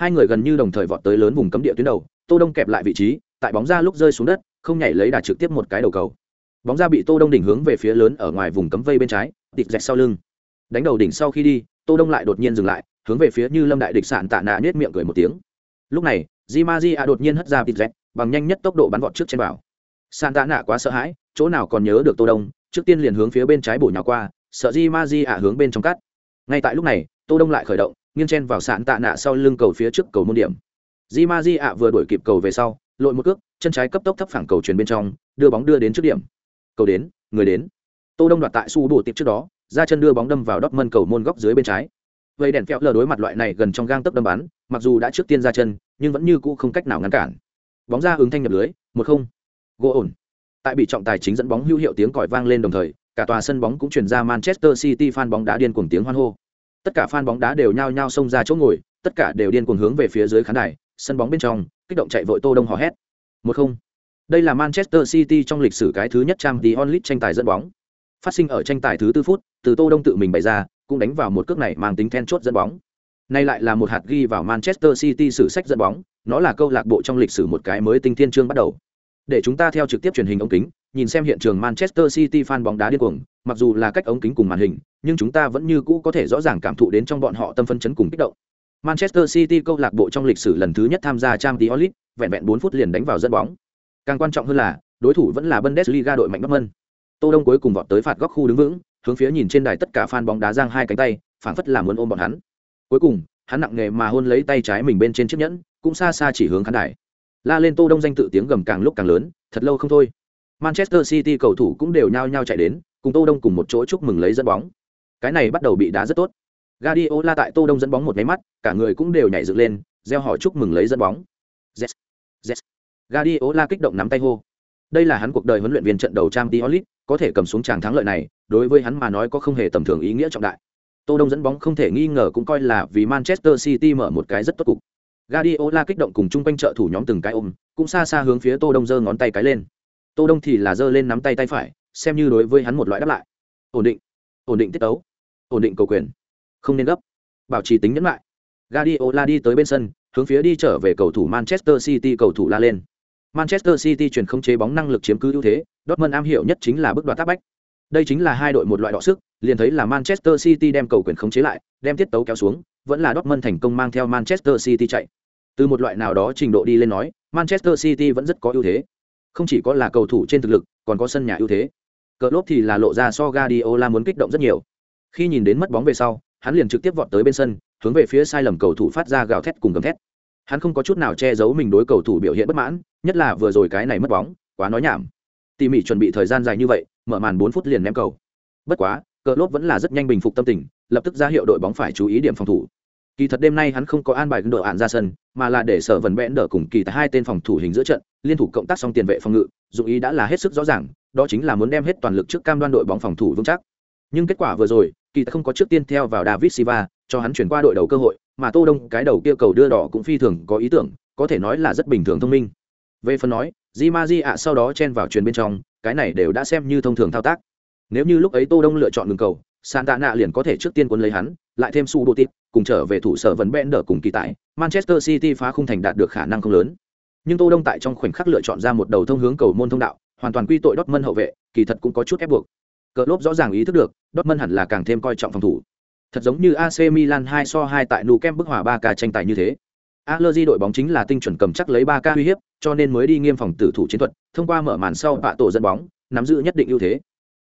hai người gần như đồng thời vọt tới lớn vùng cấm địa tuyến đầu, tô đông kẹp lại vị trí, tại bóng ra lúc rơi xuống đất, không nhảy lấy đà trực tiếp một cái đầu cầu. Bóng ra bị tô đông đỉnh hướng về phía lớn ở ngoài vùng cấm vây bên trái, tịt dẹt sau lưng. Đánh đầu đỉnh sau khi đi, tô đông lại đột nhiên dừng lại, hướng về phía như lâm đại địch sạn tạ nạ nết miệng cười một tiếng. Lúc này, di ma di a đột nhiên hất ra tịt dẹt, bằng nhanh nhất tốc độ bắn vọt trước trên bảo. Sạn tạ nạ quá sợ hãi, chỗ nào còn nhớ được tô đông, trước tiên liền hướng phía bên trái bổ nhào qua, sợ di ma di a hướng bên trong cắt. Ngay tại lúc này, tô đông lại khởi động nghiêng chen vào sạn tạ nạ sau lưng cầu phía trước cầu môn điểm. Di ma di ạ vừa đuổi kịp cầu về sau, lội một cước, chân trái cấp tốc thấp phẳng cầu truyền bên trong, đưa bóng đưa đến trước điểm. Cầu đến, người đến. Tô đông đoạt tại su bổ tiệp trước đó, ra chân đưa bóng đâm vào đốc mân cầu môn góc dưới bên trái. Vậy đèn phèo lờ đối mặt loại này gần trong gang tấc đâm bắn, mặc dù đã trước tiên ra chân, nhưng vẫn như cũ không cách nào ngăn cản. Bóng ra ứng thanh nhập lưới, một không. Gỗ ổn. Tại bị trọng tài chính dẫn bóng hữu hiệu tiếng còi vang lên đồng thời, cả tòa sân bóng cũng truyền ra manchester city fan bóng đá điên cuồng tiếng hoan hô tất cả fan bóng đá đều nhao nhao xông ra chỗ ngồi, tất cả đều điên cuồng hướng về phía dưới khán đài, sân bóng bên trong, kích động chạy vội tô đông hò hét. Một không. Đây là manchester city trong lịch sử cái thứ nhất trang tí onlit tranh tài dẫn bóng. Phát sinh ở tranh tài thứ tư phút, từ tô đông tự mình bày ra, cũng đánh vào một cước này mang tính then chốt dẫn bóng. Nay lại là một hạt ghi vào manchester city sử sách dẫn bóng, nó là câu lạc bộ trong lịch sử một cái mới tinh thiên trương bắt đầu. Để chúng ta theo trực tiếp truyền hình ống kính, nhìn xem hiện trường manchester city fan bóng đá điên cuồng, mặc dù là cách ống kính cùng màn hình nhưng chúng ta vẫn như cũ có thể rõ ràng cảm thụ đến trong bọn họ tâm phân chấn cùng kích động. Manchester city câu lạc bộ trong lịch sử lần thứ nhất tham gia Champions League, vẹn vẹn bốn phút liền đánh vào dẫn bóng. Càng quan trọng hơn là đối thủ vẫn là bundesliga đội mạnh dortmund. Tô đông cuối cùng vọt tới phạt góc khu đứng vững hướng phía nhìn trên đài tất cả fan bóng đá giang hai cánh tay phảng phất là muốn ôm bọn hắn. Cuối cùng hắn nặng nghề mà hôn lấy tay trái mình bên trên chiếc nhẫn cũng xa xa chỉ hướng khán đài. La lên tô đông danh tự tiếng gầm càng lúc càng lớn thật lâu không thôi. Manchester city cầu thủ cũng đều nhao nhao chạy đến cùng tô đông cùng một chỗ chúc mừng lấy dẫn bóng cái này bắt đầu bị đá rất tốt. Guardiola tại tô đông dẫn bóng một máy mắt cả người cũng đều nhảy dựng lên reo hò chúc mừng lấy dẫn bóng. Yes. Yes. Guardiola kích động nắm tay hô. Đây là hắn cuộc đời huấn luyện viên trận đầu trang Diolit, có thể cầm xuống tràng thắng lợi này đối với hắn mà nói có không hề tầm thường ý nghĩa trọng đại. Tô đông dẫn bóng không thể nghi ngờ cũng coi là vì manchester city mở một cái rất tốt cục. Guardiola kích động cùng chung quanh trợ thủ nhóm từng cái ôm cũng xa xa hướng phía tô đông giơ ngón tay cái lên. Tô đông thì là giơ lên nắm tay tay phải xem như đối với hắn một loại đáp lại. Ổn định. Ổn định tiết tấu ổn định cầu quyền không nên gấp bảo trì tính nhẫn lại Guardiola đi tới bên sân hướng phía đi trở về cầu thủ manchester city cầu thủ la lên Manchester City chuyển không chế bóng năng lực chiếm cứ ưu thế, Dortmund am hiểu nhất chính là bước đoạt tác bách. Đây chính là hai đội một loại đọ sức, liền thấy là Manchester City đem cầu quyền khống chế lại, đem tiết tấu kéo xuống, vẫn là Dortmund thành công mang theo Manchester City chạy. Từ một loại nào đó trình độ đi lên nói, Manchester City vẫn rất có ưu thế. Không chỉ có là cầu thủ trên thực lực, còn có sân nhà ưu thế. Cờ lốp thì là lộ ra so Guardiola muốn kích động rất nhiều. Khi nhìn đến mất bóng về sau, hắn liền trực tiếp vọt tới bên sân, hướng về phía sai lầm cầu thủ phát ra gào thét cùng gầm thét. Hắn không có chút nào che giấu mình đối cầu thủ biểu hiện bất mãn, nhất là vừa rồi cái này mất bóng quá nói nhảm. Tỉ mỉ chuẩn bị thời gian dài như vậy mở màn bốn phút liền ném cầu. Bất quá cờ lốp vẫn là rất nhanh bình phục tâm tình lập tức ra hiệu đội bóng phải chú ý điểm phòng thủ. Kỳ thật đêm nay hắn không có an bài đội ạn ra sân mà là để sở vần bẽn đỡ cùng kỳ tại hai tên phòng thủ hình giữa trận liên thủ cộng tác xong tiền vệ phòng ngự dụng ý đã là hết sức rõ ràng đó chính là muốn đem hết toàn lực trước cam đoan đội bóng phòng thủ vững chắc nhưng kết quả vừa rồi, kỳ thật không có trước tiên theo vào david silva, cho hắn chuyển qua đội đầu cơ hội, mà tô đông, cái đầu kia cầu đưa đỏ cũng phi thường có ý tưởng, có thể nói là rất bình thường thông minh. Về phần nói, di ma di ạ sau đó chen vào truyền bên trong, cái này đều đã xem như thông thường thao tác. Nếu như lúc ấy tô đông lựa chọn ngừng cầu, santa nạ liền có thể trước tiên cuốn lấy hắn, lại thêm su đô tít, cùng trở về thủ sở vấn bẽn đỡ cùng kỳ tại manchester city phá khung thành đạt được khả năng không lớn. Nhưng tô đông tại trong khoảnh khắc lựa chọn ra một đầu thông hướng cầu môn thông đạo, hoàn toàn quy tội Dortmund hậu vệ, kỳ thật cũng có chút ép buộc cờ lốp rõ ràng ý thức được Dortmund hẳn là càng thêm coi trọng phòng thủ thật giống như AC Milan 2 so 2 tại Nou Camp bức hòa 3 ca tranh tài như thế Allergy đội bóng chính là tinh chuẩn cầm chắc lấy 3 ca uy hiếp, cho nên mới đi nghiêm phòng tử thủ chiến thuật, thông qua mở màn sau bạ tổ dẫn bóng, nắm giữ nhất định ưu thế.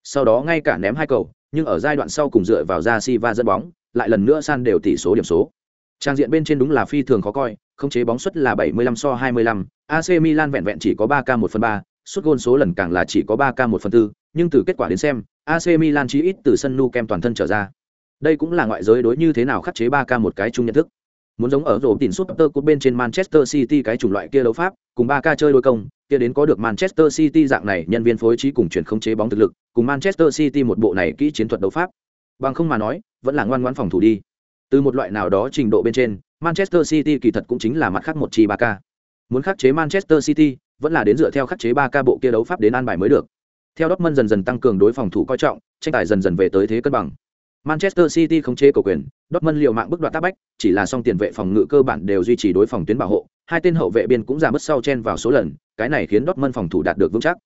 Sau đó ngay cả ném hai cầu, nhưng ở giai đoạn sau cùng dựa vào ra Silva dẫn bóng, lại lần nữa san đều tỷ số điểm số. Trang diện bên trên đúng là phi thường khó coi, không chế bóng suất là 75 so 25, AC Milan vẹn vẹn chỉ có 3 ca 1 phần 3, suất gôn số lần càng là chỉ có 3 ca 1 phần 4, nhưng từ kết quả đến xem, AC Milan chí ít từ sân Nu Kem toàn thân trở ra. Đây cũng là ngoại giới đối như thế nào khắc chế 3 ca một cái chung nhận thức. Muốn giống ở rổ tiền suốt tơ của bên trên manchester city cái chủng loại kia đấu pháp cùng ba ca chơi đôi công kia đến có được manchester city dạng này nhân viên phối trí cùng chuyển không chế bóng thực lực cùng manchester city một bộ này kỹ chiến thuật đấu pháp. Bằng không mà nói vẫn là ngoan ngoãn phòng thủ đi. Từ một loại nào đó trình độ bên trên manchester city kỳ thật cũng chính là mặt khác một chi ba ca. Muốn khắc chế manchester city vẫn là đến dựa theo khắc chế ba ca bộ kia đấu pháp đến an bài mới được theo Dortmund dần dần tăng cường đối phòng thủ coi trọng tranh tài dần dần về tới thế cân bằng Manchester City không chế cầu quyền, Dortmund liều mạng bức đoạt tác bách, chỉ là song tiền vệ phòng ngự cơ bản đều duy trì đối phòng tuyến bảo hộ, hai tên hậu vệ biên cũng giảm mất sau chen vào số lần, cái này khiến Dortmund phòng thủ đạt được vững chắc.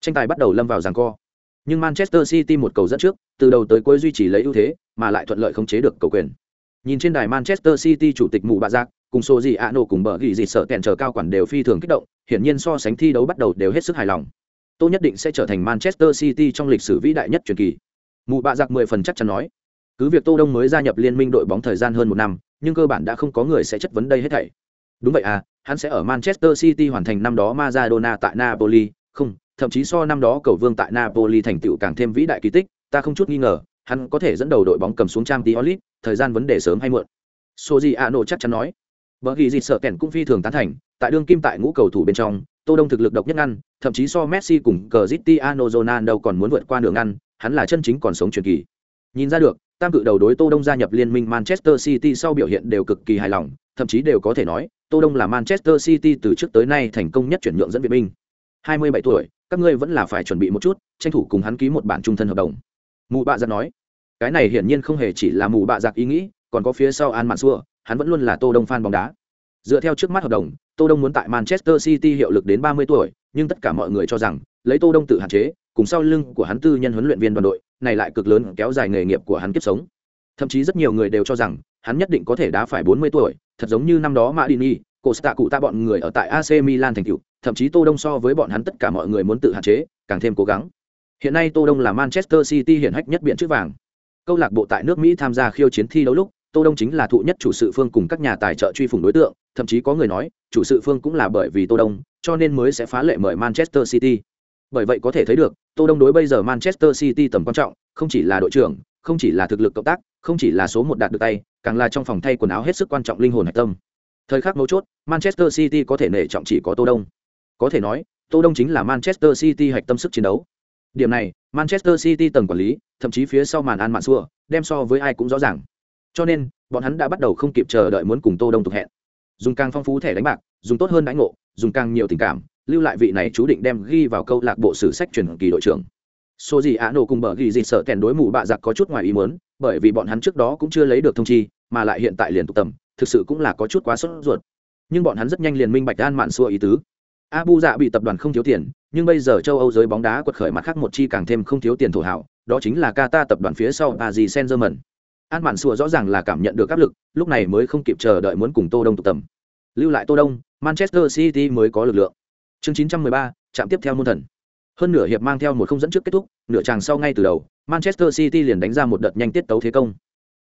Tranh tài bắt đầu lâm vào giằng co. Nhưng Manchester City một cầu dẫn trước, từ đầu tới cuối duy trì lấy ưu thế, mà lại thuận lợi khống chế được cầu quyền. Nhìn trên đài Manchester City chủ tịch mù bạ giác, cùng số gì ạ? Nổ cùng bờ ghi gì sợ kèn chờ cao quản đều phi thường kích động, hiển nhiên so sánh thi đấu bắt đầu đều hết sức hài lòng. Tôi nhất định sẽ trở thành Manchester City trong lịch sử vĩ đại nhất truyền kỳ. Mụ bạ giặc mười phần chắc chắn nói. Cứ việc Tô Đông mới gia nhập liên minh đội bóng thời gian hơn một năm, nhưng cơ bản đã không có người sẽ chất vấn đây hết thảy. Đúng vậy à, hắn sẽ ở Manchester City hoàn thành năm đó Maradona tại Napoli, không, thậm chí so năm đó cầu vương tại Napoli thành tựu càng thêm vĩ đại kỳ tích, ta không chút nghi ngờ, hắn có thể dẫn đầu đội bóng cầm xuống trang League, thời gian vấn đề sớm hay muộn. Soji Ano chắc chắn nói. Bở vì gì sợ kèn cũng phi thường tán thành, tại đương kim tại ngũ cầu thủ bên trong, Tô Đông thực lực độc nhất ngăn, thậm chí so Messi cùng Cristiano Ronaldo còn muốn vượt qua đường ngăn, hắn là chân chính còn sống truyền kỳ. Nhìn ra được, tam cự đầu đối Tô Đông gia nhập liên minh Manchester City sau biểu hiện đều cực kỳ hài lòng, thậm chí đều có thể nói, Tô Đông là Manchester City từ trước tới nay thành công nhất chuyển nhượng dẫn viện binh. 27 tuổi, các ngươi vẫn là phải chuẩn bị một chút, tranh thủ cùng hắn ký một bản trung thân hợp đồng. Mù bạ giặc nói, cái này hiển nhiên không hề chỉ là mù bạ giặc ý nghĩ, còn có phía sau An Mạn Xua, hắn vẫn luôn là Tô Đông fan bóng đá. Dựa theo trước mắt hợp đồng, Tô Đông muốn tại Manchester City hiệu lực đến 30 tuổi, nhưng tất cả mọi người cho rằng, lấy Tô Đông tự hạn chế, cùng sau lưng của hắn tư nhân huấn luyện viên đoàn đội, này lại cực lớn kéo dài nghề nghiệp của hắn kiếp sống. Thậm chí rất nhiều người đều cho rằng, hắn nhất định có thể đá phải 40 tuổi, thật giống như năm đó Madini, Costa cụ ta bọn người ở tại AC Milan thành tựu, thậm chí Tô Đông so với bọn hắn tất cả mọi người muốn tự hạn chế, càng thêm cố gắng. Hiện nay Tô Đông là Manchester City hiển hách nhất biện chữ vàng. Câu lạc bộ tại nước Mỹ tham gia khiêu chiến thi đấu lúc, Tô Đông chính là thụ nhất chủ sự phương cùng các nhà tài trợ truy phủng đối tượng, thậm chí có người nói, chủ sự phương cũng là bởi vì Tô Đông, cho nên mới sẽ phá lệ mời Manchester City. Bởi vậy có thể thấy được, Tô Đông đối bây giờ Manchester City tầm quan trọng, không chỉ là đội trưởng, không chỉ là thực lực cộng tác, không chỉ là số một đạt được tay, càng là trong phòng thay quần áo hết sức quan trọng linh hồn hạch tâm. Thời khắc mấu chốt, Manchester City có thể nể trọng chỉ có Tô Đông. Có thể nói, Tô Đông chính là Manchester City hạch tâm sức chiến đấu. Điểm này, Manchester City tầng quản lý, thậm chí phía sau màn an mạn xua, đem so với ai cũng rõ ràng. Cho nên, bọn hắn đã bắt đầu không kịp chờ đợi muốn cùng Tô Đông tục hẹn. Dùng càng phong phú thẻ đánh bạc, dùng tốt hơn đánh ngộ, dùng càng nhiều tình cảm, lưu lại vị này chú định đem ghi vào câu lạc bộ sử sách truyền kỳ đội trưởng. Số gì Á nổ cùng bờ ghi gì sợ kèn đối mù bạ giặc có chút ngoài ý muốn, bởi vì bọn hắn trước đó cũng chưa lấy được thông chi, mà lại hiện tại liền tụ tầm, thực sự cũng là có chút quá sốt ruột. Nhưng bọn hắn rất nhanh liền minh bạch an mạn xua ý tứ. Abu Dạ bị tập đoàn không thiếu tiền, nhưng bây giờ châu Âu giới bóng đá quật khởi mặt khác một chi càng thêm không thiếu tiền thổ hảo, đó chính là Qatar tập đoàn phía sau Paris Saint-Germain. An Mạn Sùa rõ ràng là cảm nhận được áp lực, lúc này mới không kịp chờ đợi muốn cùng Tô Đông tụ tập. Lưu lại Tô Đông, Manchester City mới có lực lượng. Chương 913, chạm tiếp theo môn thần. Hơn nửa hiệp mang theo một không dẫn trước kết thúc, nửa tràng sau ngay từ đầu, Manchester City liền đánh ra một đợt nhanh tiết tấu thế công.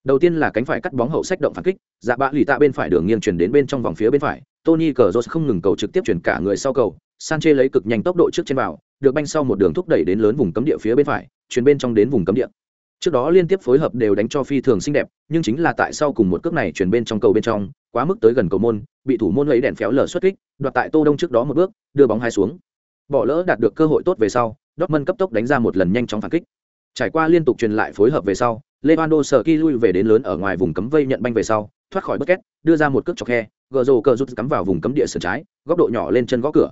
Đầu tiên là cánh phải cắt bóng hậu sách động phản kích, dạ bạ lì tạ bên phải đường nghiêng chuyển đến bên trong vòng phía bên phải, Tony Cazorla không ngừng cầu trực tiếp chuyển cả người sau cầu, Sanchez lấy cực nhanh tốc độ trước trên vào, được banh sau một đường thúc đẩy đến lớn vùng cấm địa phía bên phải, chuyển bên trong đến vùng cấm địa. Trước đó liên tiếp phối hợp đều đánh cho phi thường xinh đẹp, nhưng chính là tại sau cùng một cước này chuyển bên trong cầu bên trong, quá mức tới gần cầu môn, bị thủ môn lấy đèn phéo lở xuất kích, đoạt tại Tô Đông trước đó một bước, đưa bóng hai xuống. Bỏ lỡ đạt được cơ hội tốt về sau, Dortmund cấp tốc đánh ra một lần nhanh chóng phản kích. Trải qua liên tục truyền lại phối hợp về sau, Lewandowski lui về đến lớn ở ngoài vùng cấm vây nhận banh về sau, thoát khỏi bất két, đưa ra một cước chọc khe, gờ rồ cờ rút cắm vào vùng cấm địa sườn trái, góc độ nhỏ lên chân gõ cửa.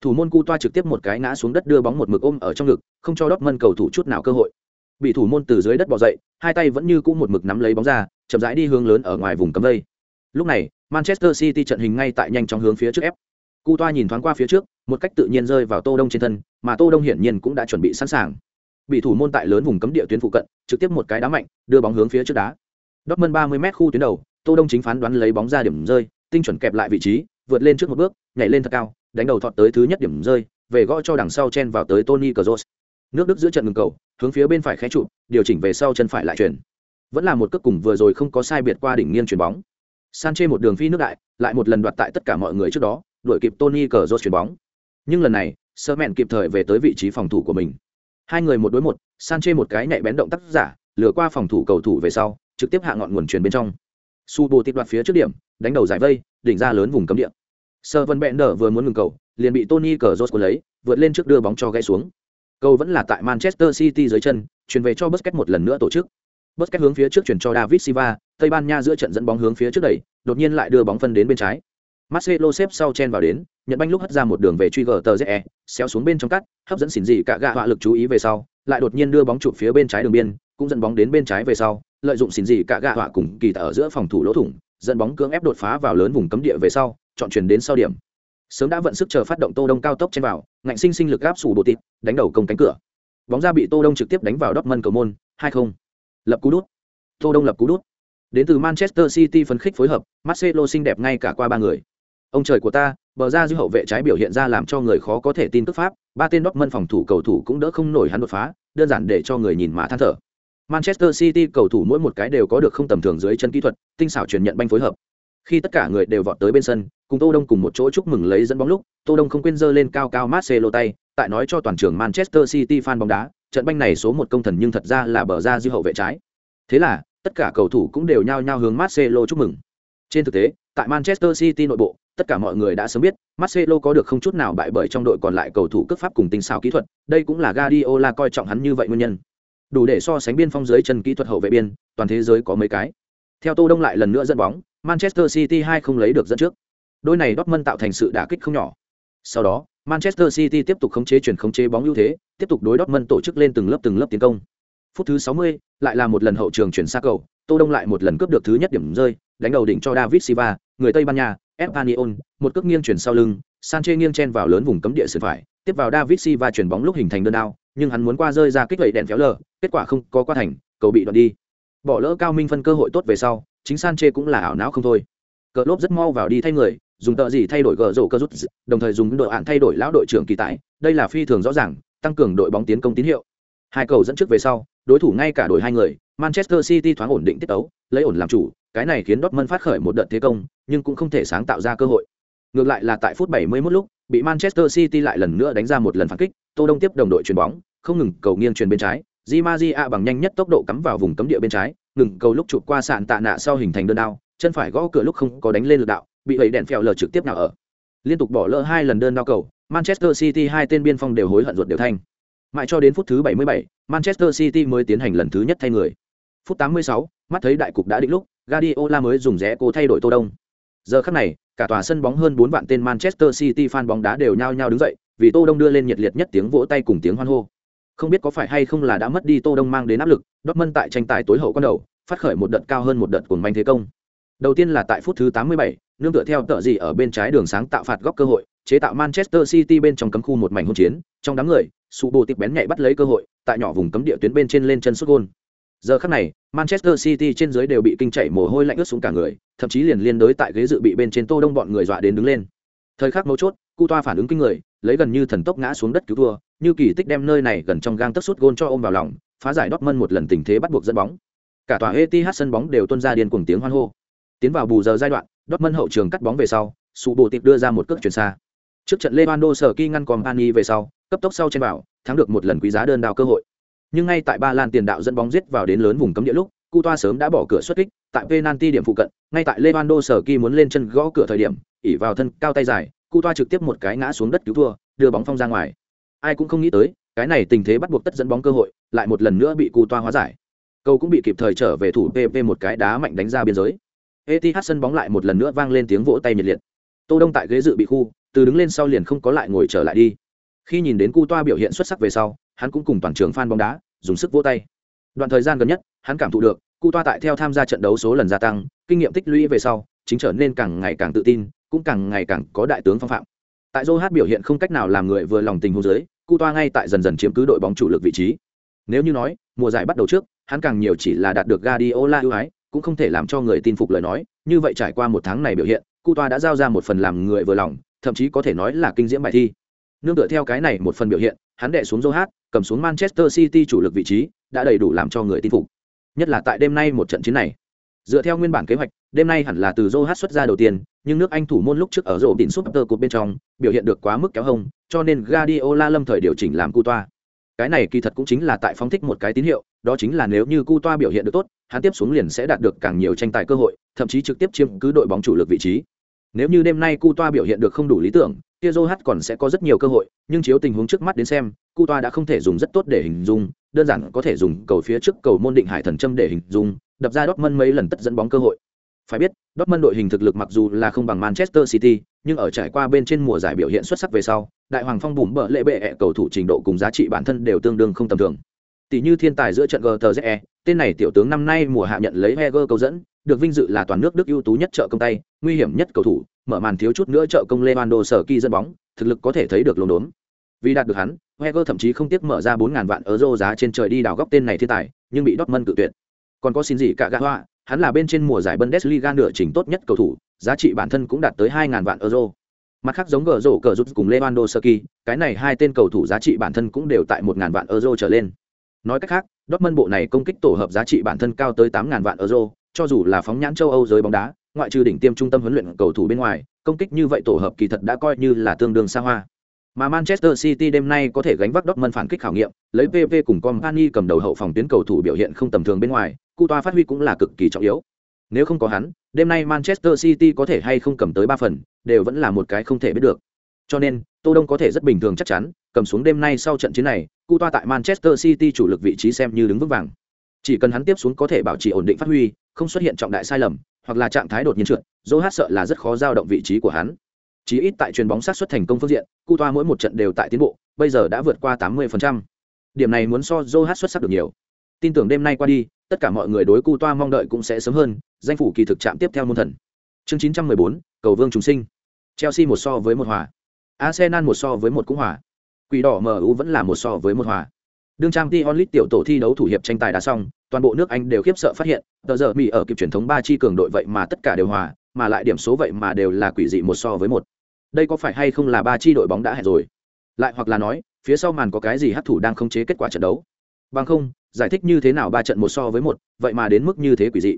Thủ môn Cu Toa trực tiếp một cái ngã xuống đất đưa bóng một mực ôm ở trong ngực, không cho Dortmund cầu thủ chút nào cơ hội. Bị thủ môn từ dưới đất bò dậy, hai tay vẫn như cũ một mực nắm lấy bóng ra, chậm rãi đi hướng lớn ở ngoài vùng cấm vây. Lúc này, Manchester City trận hình ngay tại nhanh chóng hướng phía trước ép. Cu Toa nhìn thoáng qua phía trước, một cách tự nhiên rơi vào Tô Đông trên thân, mà Tô Đông hiển nhiên cũng đã chuẩn bị sẵn sàng. Bị thủ môn tại lớn vùng cấm địa tuyến phụ cận, trực tiếp một cái đá mạnh, đưa bóng hướng phía trước đá. Dortmund 30m khu tuyến đầu, Tô Đông chính phán đoán lấy bóng ra điểm rơi, tinh chuẩn kẹp lại vị trí, vượt lên trước một bước, nhảy lên thật cao, đánh đầu thọt tới thứ nhất điểm rơi, về gõ cho đằng sau chen vào tới Tony Kroos. Nước Đức giữa trận ngừng cầu, hướng phía bên phải khé trụ, điều chỉnh về sau chân phải lại chuyển. Vẫn là một cước cùng vừa rồi không có sai biệt qua đỉnh nghiêng chuyển bóng. Sanche một đường phi nước đại, lại một lần đoạt tại tất cả mọi người trước đó, đuổi kịp Tony Kroos chuyển bóng. Nhưng lần này, Sơ mẹn kịp thời về tới vị trí phòng thủ của mình. Hai người một đối một, Sanche một cái nhạy bén động tác giả, lừa qua phòng thủ cầu thủ về sau, trực tiếp hạ ngọn nguồn chuyền bên trong. Su Bồ tịt đoạt phía trước điểm, đánh đầu giải vây, đỉnh ra lớn vùng cấm địa. Sơ Vân bẹn nở vừa muốn ngừng cầu, liền bị Tony Cazorla cuốn lấy, vượt lên trước đưa bóng cho gãy xuống. Cầu vẫn là tại Manchester City dưới chân, chuyển về cho Busquets một lần nữa tổ chức. Busquets hướng phía trước chuyển cho David Silva, Tây Ban Nha giữa trận dẫn bóng hướng phía trước đẩy, đột nhiên lại đưa bóng phân đến bên trái. Marcelo xếp sau chen vào đến, nhận banh lúc hất ra một đường về truy gờ tờ ZE, xéo xuống bên trong cắt, hấp dẫn xỉn gì cả gạ họa lực chú ý về sau, lại đột nhiên đưa bóng chụp phía bên trái đường biên, cũng dẫn bóng đến bên trái về sau, lợi dụng xỉn gì cả gạ họa cùng kỳ ở giữa phòng thủ lỗ thủng dẫn bóng cưỡng ép đột phá vào lớn vùng cấm địa về sau chọn chuyển đến sau điểm sớm đã vận sức chờ phát động tô đông cao tốc trên vào, ngạnh sinh sinh lực gáp sủ bộ tịt, đánh đầu công cánh cửa. Bóng ra bị tô đông trực tiếp đánh vào Dortmund cầu môn, hai không. Lập cú đút. Tô đông lập cú đút. Đến từ manchester city phấn khích phối hợp, marcelo xinh đẹp ngay cả qua ba người. Ông trời của ta, bờ ra dư hậu vệ trái biểu hiện ra làm cho người khó có thể tin tức pháp, ba tên mân phòng thủ cầu thủ cũng đỡ không nổi hắn đột phá, đơn giản để cho người nhìn mà than thở. Manchester city cầu thủ mỗi một cái đều có được không tầm thường dưới chân kỹ thuật, tinh xảo chuyển nhận banh phối hợp khi tất cả người đều vọt tới bên sân, cùng tô đông cùng một chỗ chúc mừng lấy dẫn bóng lúc, tô đông không quên dơ lên cao cao marcelo tay, tại nói cho toàn trường manchester city fan bóng đá, trận banh này số một công thần nhưng thật ra là bờ ra dư hậu vệ trái. Thế là, tất cả cầu thủ cũng đều nhao nhao hướng marcelo chúc mừng. Trên thực tế, tại manchester city nội bộ, tất cả mọi người đã sớm biết, marcelo có được không chút nào bại bởi trong đội còn lại cầu thủ cướp pháp cùng tinh xảo kỹ thuật, đây cũng là guardiola coi trọng hắn như vậy nguyên nhân. Đủ để so sánh biên phong dưới chân kỹ thuật hậu vệ biên, toàn thế giới có mấy cái. Theo tô đông lại lần nữa dẫn bóng manchester city hai không lấy được dẫn trước. Đôi này dortmund tạo thành sự đả kích không nhỏ. Sau đó manchester city tiếp tục khống chế chuyển khống chế bóng ưu thế tiếp tục đối dortmund tổ chức lên từng lớp từng lớp tiến công. Phút thứ 60, lại là một lần hậu trường chuyển xa cầu tô đông lại một lần cướp được thứ nhất điểm rơi đánh đầu đỉnh cho david silva người tây ban nha espanyol một cước nghiêng chuyển sau lưng Sanchez nghiêng chen vào lớn vùng cấm địa sườn phải, tiếp vào David Silva chuyển bóng lúc hình thành đơn đao, nhưng hắn muốn qua rơi ra kích vậy đèn phéo lờ, kết quả không có qua thành, cầu bị đoạn đi. Bỏ lỡ cao minh phân cơ hội tốt về sau, chính Sanchez cũng là ảo não không thôi. Cờ lốp rất mau vào đi thay người, dùng tợ gì thay đổi gờ rổ cơ rút, đồng thời dùng đội hạn thay đổi lão đội trưởng kỳ tại, đây là phi thường rõ ràng, tăng cường đội bóng tiến công tín hiệu. Hai cầu dẫn trước về sau, đối thủ ngay cả đổi hai người, Manchester City thoáng ổn định tiết tấu, lấy ổn làm chủ, cái này khiến Dortmund phát khởi một đợt thế công, nhưng cũng không thể sáng tạo ra cơ hội. Ngược lại là tại phút 71 lúc, bị Manchester City lại lần nữa đánh ra một lần phản kích, Tô Đông tiếp đồng đội chuyền bóng, không ngừng cầu nghiêng chuyền bên trái, Di Maria bằng nhanh nhất tốc độ cắm vào vùng cấm địa bên trái, ngừng cầu lúc chụp qua sạn tạ nạ sau hình thành đơn đao, chân phải gõ cửa lúc không có đánh lên lực đạo, bị vậy đèn phèo lờ trực tiếp nào ở. Liên tục bỏ lỡ hai lần đơn đao cầu, Manchester City hai tên biên phong đều hối hận ruột đều thanh. Mãi cho đến phút thứ 77, Manchester City mới tiến hành lần thứ nhất thay người. Phút 86, mắt thấy đại cục đã định lúc, Guardiola mới dùng rẽ cô thay đổi Tô Đông. Giờ khắc này, cả tòa sân bóng hơn 4 vạn tên Manchester City fan bóng đá đều nhao nhao đứng dậy, vì Tô Đông đưa lên nhiệt liệt nhất tiếng vỗ tay cùng tiếng hoan hô. Không biết có phải hay không là đã mất đi Tô Đông mang đến áp lực, Dortmund tại tranh tài tối hậu quan đầu, phát khởi một đợt cao hơn một đợt cuồng manh thế công. Đầu tiên là tại phút thứ 87, nương tựa theo tợ gì ở bên trái đường sáng tạo phạt góc cơ hội, chế tạo Manchester City bên trong cấm khu một mảnh hỗn chiến, trong đám người, Su Bồ tiếp bén nhạy bắt lấy cơ hội, tại nhỏ vùng cấm địa tuyến bên trên lên chân sút gol. Giờ khắc này, Manchester City trên dưới đều bị kinh chảy mồ hôi lạnh ướt xuống cả người, thậm chí liền liên đối tại ghế dự bị bên trên Tô Đông bọn người dọa đến đứng lên. Thời khắc mấu chốt, Cu Toa phản ứng kinh người, lấy gần như thần tốc ngã xuống đất cứu thua, như kỳ tích đem nơi này gần trong gang tấc suốt gôn cho ôm vào lòng, phá giải Dortmund một lần tình thế bắt buộc dẫn bóng. Cả tòa Etihad sân bóng đều tuôn ra điên cuồng tiếng hoan hô. Tiến vào bù giờ giai đoạn, Dortmund hậu trường cắt bóng về sau, Sụ Bồ Tịp đưa ra một cước chuyển xa. Trước trận Lewandowski ngăn Company về sau, cấp tốc sau trên bảo, thắng được một lần quý giá đơn đào cơ hội nhưng ngay tại ba lan tiền đạo dẫn bóng giết vào đến lớn vùng cấm địa lúc cu toa sớm đã bỏ cửa xuất kích tại penalty điểm phụ cận ngay tại levando sở muốn lên chân gõ cửa thời điểm ỉ vào thân cao tay dài cu toa trực tiếp một cái ngã xuống đất cứu thua đưa bóng phong ra ngoài ai cũng không nghĩ tới, cái này tình thế bắt buộc tất dẫn bóng cơ hội, lại một lần nữa bị cù toa hóa giải. Cầu cũng bị kịp thời trở về thủ pp một cái đá mạnh đánh ra biên giới. Etihad sân bóng lại một lần nữa vang lên tiếng vỗ tay nhiệt liệt. Tô đông tại ghế dự bị khu, từ đứng lên sau liền không có lại ngồi trở lại đi. Khi nhìn đến cu toa biểu hiện xuất sắc về sau, hắn cũng cùng toàn trường fan bóng đá, dùng sức vỗ tay. Đoạn thời gian gần nhất, hắn cảm thụ được cu toa tại theo tham gia trận đấu số lần gia tăng, kinh nghiệm tích lũy về sau, chính trở nên càng ngày càng tự tin, cũng càng ngày càng có đại tướng phong phạm. Tại dô hát biểu hiện không cách nào làm người vừa lòng tình hồ dưới cu toa ngay tại dần dần chiếm cứ đội bóng chủ lực vị trí nếu như nói mùa giải bắt đầu trước hắn càng nhiều chỉ là đạt được Guardiola ưu ái cũng không thể làm cho người tin phục lời nói như vậy trải qua một tháng này biểu hiện cu toa đã giao ra một phần làm người vừa lòng thậm chí có thể nói là kinh diễm bài thi nương tựa theo cái này một phần biểu hiện hắn đệ xuống Joe cầm xuống Manchester City chủ lực vị trí, đã đầy đủ làm cho người tin phục. Nhất là tại đêm nay một trận chiến này. Dựa theo nguyên bản kế hoạch, đêm nay hẳn là từ Joe xuất ra đầu tiên, nhưng nước Anh thủ môn lúc trước ở rổ đỉnh Super Cup bên trong, biểu hiện được quá mức kéo hông, cho nên Guardiola lâm thời điều chỉnh làm cu toa. Cái này kỳ thật cũng chính là tại phóng thích một cái tín hiệu, đó chính là nếu như cu toa biểu hiện được tốt, hắn tiếp xuống liền sẽ đạt được càng nhiều tranh tài cơ hội, thậm chí trực tiếp chiếm cứ đội bóng chủ lực vị trí. Nếu như đêm nay cu toa biểu hiện được không đủ lý tưởng, kia Joe còn sẽ có rất nhiều cơ hội, nhưng chiếu tình huống trước mắt đến xem, Cu Toa đã không thể dùng rất tốt để hình dung, đơn giản có thể dùng cầu phía trước cầu môn định hải thần châm để hình dung, đập ra Dortmund mấy lần tất dẫn bóng cơ hội. Phải biết, Dortmund đội hình thực lực mặc dù là không bằng Manchester City, nhưng ở trải qua bên trên mùa giải biểu hiện xuất sắc về sau, đại hoàng phong bùm bợ lệ bệ ẹ cầu thủ trình độ cùng giá trị bản thân đều tương đương không tầm thường. Tỷ như thiên tài giữa trận GTZE, tên này tiểu tướng năm nay mùa hạ nhận lấy Heger cầu dẫn, được vinh dự là toàn nước Đức ưu tú nhất trợ công tay, nguy hiểm nhất cầu thủ, mở màn thiếu chút nữa trợ công Lewandowski dẫn bóng, thực lực có thể thấy được lồn đốn. Vì đạt được hắn, Heger thậm chí không tiếc mở ra 4000 vạn euro giá trên trời đi đào góc tên này thiên tài, nhưng bị Dortmund cự tuyệt. Còn có xin gì cả gã hoa, hắn là bên trên mùa giải Bundesliga nửa trình tốt nhất cầu thủ, giá trị bản thân cũng đạt tới 2000 vạn euro. Mặt khác giống gở rổ cờ rút cùng Lewandowski, cái này hai tên cầu thủ giá trị bản thân cũng đều tại 1000 vạn euro trở lên. Nói cách khác, Dortmund bộ này công kích tổ hợp giá trị bản thân cao tới 8000 vạn euro, cho dù là phóng nhãn châu Âu giới bóng đá, ngoại trừ đỉnh tiêm trung tâm huấn luyện cầu thủ bên ngoài, công kích như vậy tổ hợp kỳ thật đã coi như là tương đương xa hoa. Mà Manchester City đêm nay có thể gánh vác Dortmund phản kích khảo nghiệm, lấy PV cùng Company cầm đầu hậu phòng tuyến cầu thủ biểu hiện không tầm thường bên ngoài, Cu toa phát huy cũng là cực kỳ trọng yếu. Nếu không có hắn, đêm nay Manchester City có thể hay không cầm tới ba phần, đều vẫn là một cái không thể biết được. Cho nên, Tô Đông có thể rất bình thường chắc chắn, cầm xuống đêm nay sau trận chiến này, Cu toa tại Manchester City chủ lực vị trí xem như đứng vững vàng. Chỉ cần hắn tiếp xuống có thể bảo trì ổn định phát huy, không xuất hiện trọng đại sai lầm, hoặc là trạng thái đột nhiên trượt, Zohat sợ là rất khó giao động vị trí của hắn. Chỉ ít tại truyền bóng sát xuất thành công phương diện, Cu toa mỗi một trận đều tại tiến bộ, bây giờ đã vượt qua 80%. Điểm này muốn so Zohat xuất sắc được nhiều. Tin tưởng đêm nay qua đi, tất cả mọi người đối Cu toa mong đợi cũng sẽ sớm hơn, danh phủ kỳ thực chạm tiếp theo môn thần. Chương 914, cầu vương trùng sinh. Chelsea một so với một hòa. Arsenal một so với một cũng hòa. Quỷ đỏ MU vẫn là một so với một hòa. Đương trang Tion Lit tiểu tổ thi đấu thủ hiệp tranh tài đã xong, toàn bộ nước Anh đều khiếp sợ phát hiện, tờ giờ Mỹ ở kịp truyền thống ba chi cường đội vậy mà tất cả đều hòa, mà lại điểm số vậy mà đều là quỷ dị một so với một. Đây có phải hay không là ba chi đội bóng đã hẹn rồi? Lại hoặc là nói, phía sau màn có cái gì hát thủ đang khống chế kết quả trận đấu? Bằng không, giải thích như thế nào ba trận một so với một, vậy mà đến mức như thế quỷ dị.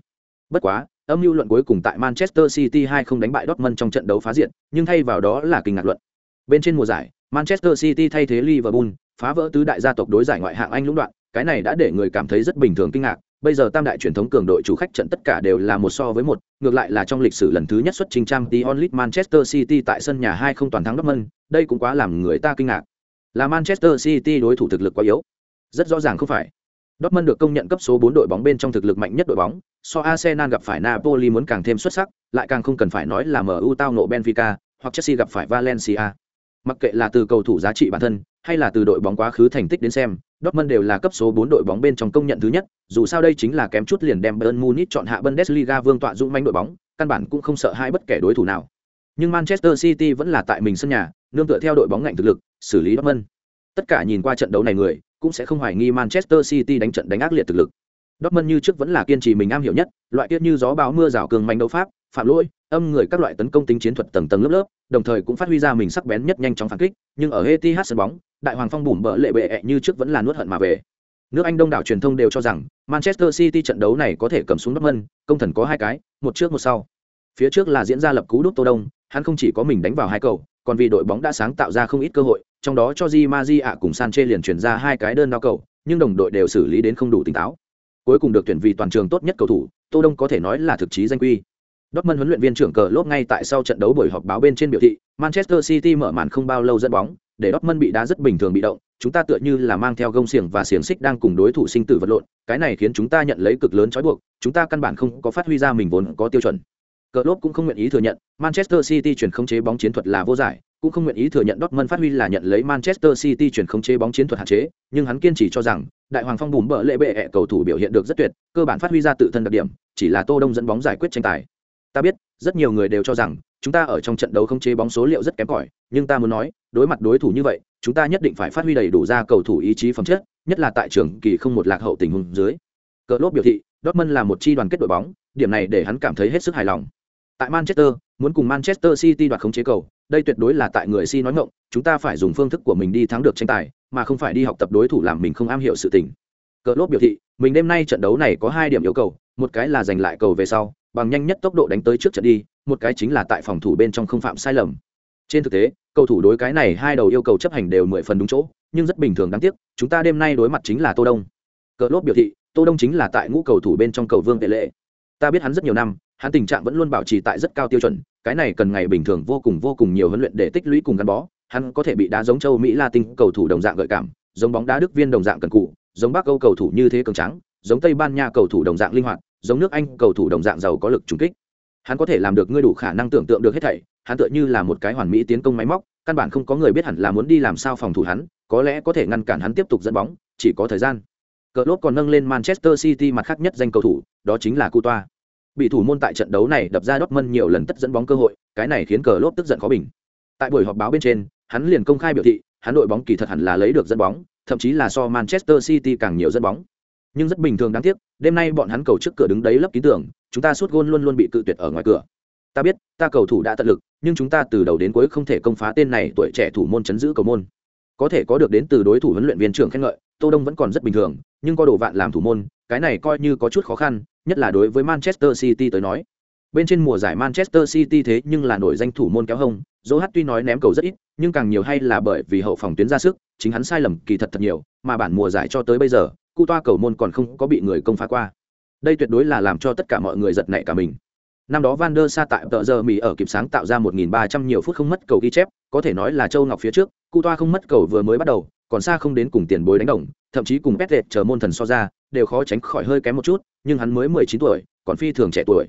Bất quá, âm mưu luận cuối cùng tại Manchester City hai không đánh bại Dortmund trong trận đấu phá diện, nhưng thay vào đó là kinh ngạc luận. Bên trên mùa giải, Manchester City thay thế Liverpool, phá vỡ tứ đại gia tộc đối giải ngoại hạng Anh lũng đoạn, cái này đã để người cảm thấy rất bình thường kinh ngạc. Bây giờ tam đại truyền thống cường đội chủ khách trận tất cả đều là một so với một, ngược lại là trong lịch sử lần thứ nhất xuất trình trang Champions League Manchester City tại sân nhà hai không toàn thắng Dortmund, đây cũng quá làm người ta kinh ngạc. Là Manchester City đối thủ thực lực quá yếu. Rất rõ ràng không phải. Dortmund được công nhận cấp số 4 đội bóng bên trong thực lực mạnh nhất đội bóng, so Arsenal gặp phải Napoli muốn càng thêm xuất sắc, lại càng không cần phải nói là MU tao nộ Benfica, hoặc Chelsea gặp phải Valencia. Mặc kệ là từ cầu thủ giá trị bản thân, hay là từ đội bóng quá khứ thành tích đến xem, Dortmund đều là cấp số 4 đội bóng bên trong công nhận thứ nhất, dù sao đây chính là kém chút liền đem Bayern Munich chọn hạ Bundesliga vương tọa dũng mãnh đội bóng, căn bản cũng không sợ hai bất kể đối thủ nào. Nhưng Manchester City vẫn là tại mình sân nhà, nương tựa theo đội bóng ngạnh thực lực, xử lý Dortmund. Tất cả nhìn qua trận đấu này người, cũng sẽ không hoài nghi Manchester City đánh trận đánh ác liệt thực lực. Dortmund như trước vẫn là kiên trì mình am hiểu nhất, loại kia như gió bão mưa rào cường mạnh đấu pháp, phạm lỗi, âm người các loại tấn công tính chiến thuật tầng tầng lớp lớp, đồng thời cũng phát huy ra mình sắc bén nhất nhanh chóng phản kích, nhưng ở Etihad sân bóng, đại hoàng phong bùm bỡ lệ bệ ẹ như trước vẫn là nuốt hận mà về. Nước Anh đông đảo truyền thông đều cho rằng Manchester City trận đấu này có thể cầm xuống Dortmund, công thần có hai cái, một trước một sau. Phía trước là diễn ra lập cú đúc Tô Đông, hắn không chỉ có mình đánh vào hai cầu, còn vì đội bóng đã sáng tạo ra không ít cơ hội, trong đó cho Di Maji ạ cùng Sanchez liền chuyển ra hai cái đơn đao cầu, nhưng đồng đội đều xử lý đến không đủ tỉnh táo. Cuối cùng được tuyển vì toàn trường tốt nhất cầu thủ, Tô Đông có thể nói là thực chí danh quy. Dortmund huấn luyện viên trưởng cờ lốp ngay tại sau trận đấu buổi họp báo bên trên biểu thị, Manchester City mở màn không bao lâu dẫn bóng, để Dortmund bị đá rất bình thường bị động, chúng ta tựa như là mang theo gông xiềng và xiềng xích đang cùng đối thủ sinh tử vật lộn, cái này khiến chúng ta nhận lấy cực lớn trói buộc, chúng ta căn bản không có phát huy ra mình vốn có tiêu chuẩn. Cờ lốp cũng không nguyện ý thừa nhận, Manchester City chuyển khống chế bóng chiến thuật là vô giải, cũng không nguyện ý thừa nhận Dortmund phát huy là nhận lấy Manchester City chuyển khống chế bóng chiến thuật hạn chế, nhưng hắn kiên trì cho rằng, đại hoàng phong bùm bợ lệ bệ cầu thủ biểu hiện được rất tuyệt, cơ bản phát huy ra tự thân đặc điểm, chỉ là Tô Đông dẫn bóng giải quyết tranh tài. Ta biết, rất nhiều người đều cho rằng chúng ta ở trong trận đấu không chế bóng số liệu rất kém cỏi, nhưng ta muốn nói, đối mặt đối thủ như vậy, chúng ta nhất định phải phát huy đầy đủ ra cầu thủ ý chí phẩm chất, nhất là tại trường kỳ không một lạc hậu tình huống dưới. Cờ lốp biểu thị, Dortmund là một chi đoàn kết đội bóng, điểm này để hắn cảm thấy hết sức hài lòng. Tại Manchester, muốn cùng Manchester City đoạt khống chế cầu, đây tuyệt đối là tại người si nói ngọng, chúng ta phải dùng phương thức của mình đi thắng được tranh tài, mà không phải đi học tập đối thủ làm mình không am hiểu sự tình. Cờ lốp biểu thị, mình đêm nay trận đấu này có hai điểm yêu cầu, một cái là giành lại cầu về sau, bằng nhanh nhất tốc độ đánh tới trước trận đi, một cái chính là tại phòng thủ bên trong không phạm sai lầm. Trên thực tế, cầu thủ đối cái này hai đầu yêu cầu chấp hành đều mười phần đúng chỗ, nhưng rất bình thường đáng tiếc, chúng ta đêm nay đối mặt chính là Tô Đông. Cờ lốp biểu thị, Tô Đông chính là tại ngũ cầu thủ bên trong cầu vương tệ lệ. Ta biết hắn rất nhiều năm, hắn tình trạng vẫn luôn bảo trì tại rất cao tiêu chuẩn, cái này cần ngày bình thường vô cùng vô cùng nhiều huấn luyện để tích lũy cùng gắn bó, hắn có thể bị đá giống châu Mỹ Latin cầu thủ đồng dạng gợi cảm, giống bóng đá Đức viên đồng dạng cần cụ, giống Bắc Âu cầu thủ như thế cường trắng, giống Tây Ban Nha cầu thủ đồng dạng linh hoạt, giống nước Anh cầu thủ đồng dạng giàu có lực trùng kích. Hắn có thể làm được ngươi đủ khả năng tưởng tượng được hết thảy, hắn tựa như là một cái hoàn mỹ tiến công máy móc, căn bản không có người biết hẳn là muốn đi làm sao phòng thủ hắn, có lẽ có thể ngăn cản hắn tiếp tục dẫn bóng, chỉ có thời gian. cờ lốp còn nâng lên manchester city mặt khác nhất danh cầu thủ đó chính là cu toa bị thủ môn tại trận đấu này đập ra Dortmund nhiều lần tất dẫn bóng cơ hội cái này khiến cờ lốp tức giận khó bình tại buổi họp báo bên trên hắn liền công khai biểu thị hắn đội bóng kỳ thật hẳn là lấy được dẫn bóng thậm chí là so manchester city càng nhiều dẫn bóng nhưng rất bình thường đáng tiếc, đêm nay bọn hắn cầu trước cửa đứng đấy lấp ký tưởng chúng ta suốt gôn luôn luôn bị cự tuyệt ở ngoài cửa. Ta biết, ta cầu thủ đã tận lực, nhưng chúng ta từ đầu đến cuối không thể công phá tên này tuổi trẻ thủ môn chấn giữ cầu môn. Có thể có được đến từ đối thủ huấn luyện viên trưởng khen ngợi, tô đông vẫn còn rất bình thường, nhưng có đồ vạn làm thủ môn, cái này coi như có chút khó khăn, nhất là đối với manchester city tới nói. Bên trên mùa giải manchester city thế nhưng là nổi danh thủ môn kéo hông dỗ hát tuy nói ném cầu rất ít, nhưng càng nhiều hay là bởi vì hậu phòng tuyến ra sức, chính hắn sai lầm kỳ thật thật nhiều, mà bản mùa giải cho tới bây giờ cu toa cầu môn còn không có bị người công phá qua. Đây tuyệt đối là làm cho tất cả mọi người giật nảy cả mình. Năm đó van der sa tại tợ giờ mỹ ở kịp sáng tạo ra 1.300 nhiều phút không mất cầu ghi chép có thể nói là châu ngọc phía trước cu toa không mất cầu vừa mới bắt đầu còn xa không đến cùng tiền bối đánh đồng thậm chí cùng pet chờ môn thần so ra đều khó tránh khỏi hơi kém một chút nhưng hắn mới 19 tuổi còn phi thường trẻ tuổi.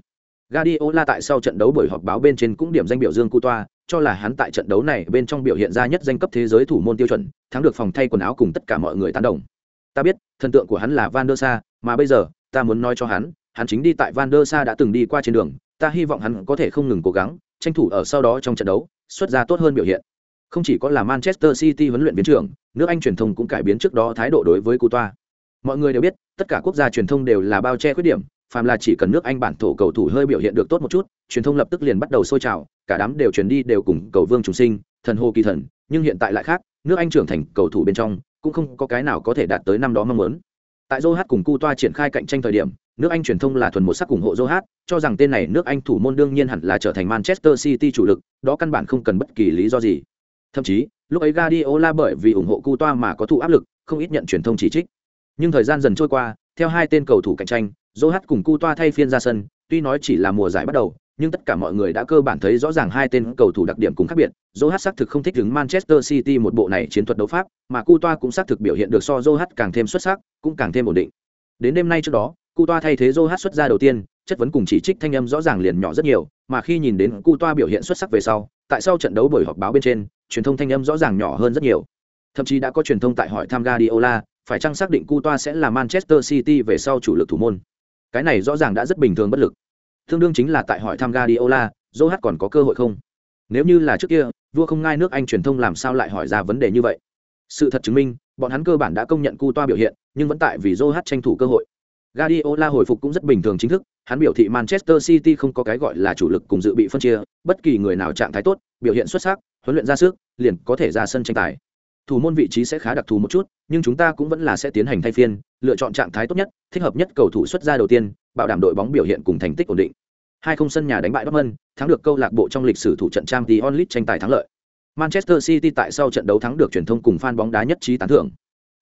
Guardiola tại sau trận đấu buổi họp báo bên trên cũng điểm danh biểu dương Cu Toa, cho là hắn tại trận đấu này bên trong biểu hiện ra nhất danh cấp thế giới thủ môn tiêu chuẩn, thắng được phòng thay quần áo cùng tất cả mọi người tán đồng. Ta biết, thần tượng của hắn là Van der Sa, mà bây giờ, ta muốn nói cho hắn, hắn chính đi tại Van der Sa đã từng đi qua trên đường, ta hy vọng hắn có thể không ngừng cố gắng, tranh thủ ở sau đó trong trận đấu, xuất ra tốt hơn biểu hiện. Không chỉ có là Manchester City huấn luyện viên trưởng, nước Anh truyền thông cũng cải biến trước đó thái độ đối với Cú Toa. Mọi người đều biết, tất cả quốc gia truyền thông đều là bao che khuyết điểm, phàm là chỉ cần nước Anh bản thổ cầu thủ hơi biểu hiện được tốt một chút, truyền thông lập tức liền bắt đầu sôi trào, cả đám đều truyền đi đều cùng cầu vương trùng sinh, thần hồ kỳ thần, nhưng hiện tại lại khác, nước Anh trưởng thành cầu thủ bên trong, cũng không có cái nào có thể đạt tới năm đó mong muốn. Tại Joe cùng Cu Toa triển khai cạnh tranh thời điểm, nước Anh truyền thông là thuần một sắc ủng hộ Joe cho rằng tên này nước Anh thủ môn đương nhiên hẳn là trở thành Manchester City chủ lực, đó căn bản không cần bất kỳ lý do gì. Thậm chí, lúc ấy Guardiola bởi vì ủng hộ Cu Toa mà có thụ áp lực, không ít nhận truyền thông chỉ trích. Nhưng thời gian dần trôi qua, theo hai tên cầu thủ cạnh tranh, Joe cùng Cu Toa thay phiên ra sân, tuy nói chỉ là mùa giải bắt đầu, nhưng tất cả mọi người đã cơ bản thấy rõ ràng hai tên cầu thủ đặc điểm cùng khác biệt. Joe xác thực không thích ứng Manchester City một bộ này chiến thuật đấu pháp, mà Cu Toa cũng xác thực biểu hiện được so Joe càng thêm xuất sắc, cũng càng thêm ổn định. Đến đêm nay trước đó, Cu Toa thay thế Joe xuất ra đầu tiên, chất vấn cùng chỉ trích thanh âm rõ ràng liền nhỏ rất nhiều, mà khi nhìn đến Cu Toa biểu hiện xuất sắc về sau, tại sau trận đấu buổi họp báo bên trên, truyền thông thanh âm rõ ràng nhỏ hơn rất nhiều. Thậm chí đã có truyền thông tại hỏi tham Guardiola, phải chăng xác định Cu Toa sẽ là Manchester City về sau chủ lực thủ môn. Cái này rõ ràng đã rất bình thường bất lực. Tương đương chính là tại hỏi tham Guardiola, Joe còn có cơ hội không? Nếu như là trước kia, vua không ngai nước Anh truyền thông làm sao lại hỏi ra vấn đề như vậy? Sự thật chứng minh, bọn hắn cơ bản đã công nhận Cu Toa biểu hiện, nhưng vẫn tại vì Joe tranh thủ cơ hội. Guardiola hồi phục cũng rất bình thường chính thức, hắn biểu thị Manchester City không có cái gọi là chủ lực cùng dự bị phân chia, bất kỳ người nào trạng thái tốt, biểu hiện xuất sắc, huấn luyện ra sức, liền có thể ra sân tranh tài thủ môn vị trí sẽ khá đặc thù một chút, nhưng chúng ta cũng vẫn là sẽ tiến hành thay phiên, lựa chọn trạng thái tốt nhất, thích hợp nhất cầu thủ xuất ra đầu tiên, bảo đảm đội bóng biểu hiện cùng thành tích ổn định. Hai không sân nhà đánh bại Dortmund, thắng được câu lạc bộ trong lịch sử thủ trận trang League onlit tranh tài thắng lợi. Manchester city tại sau trận đấu thắng được truyền thông cùng fan bóng đá nhất trí tán thưởng.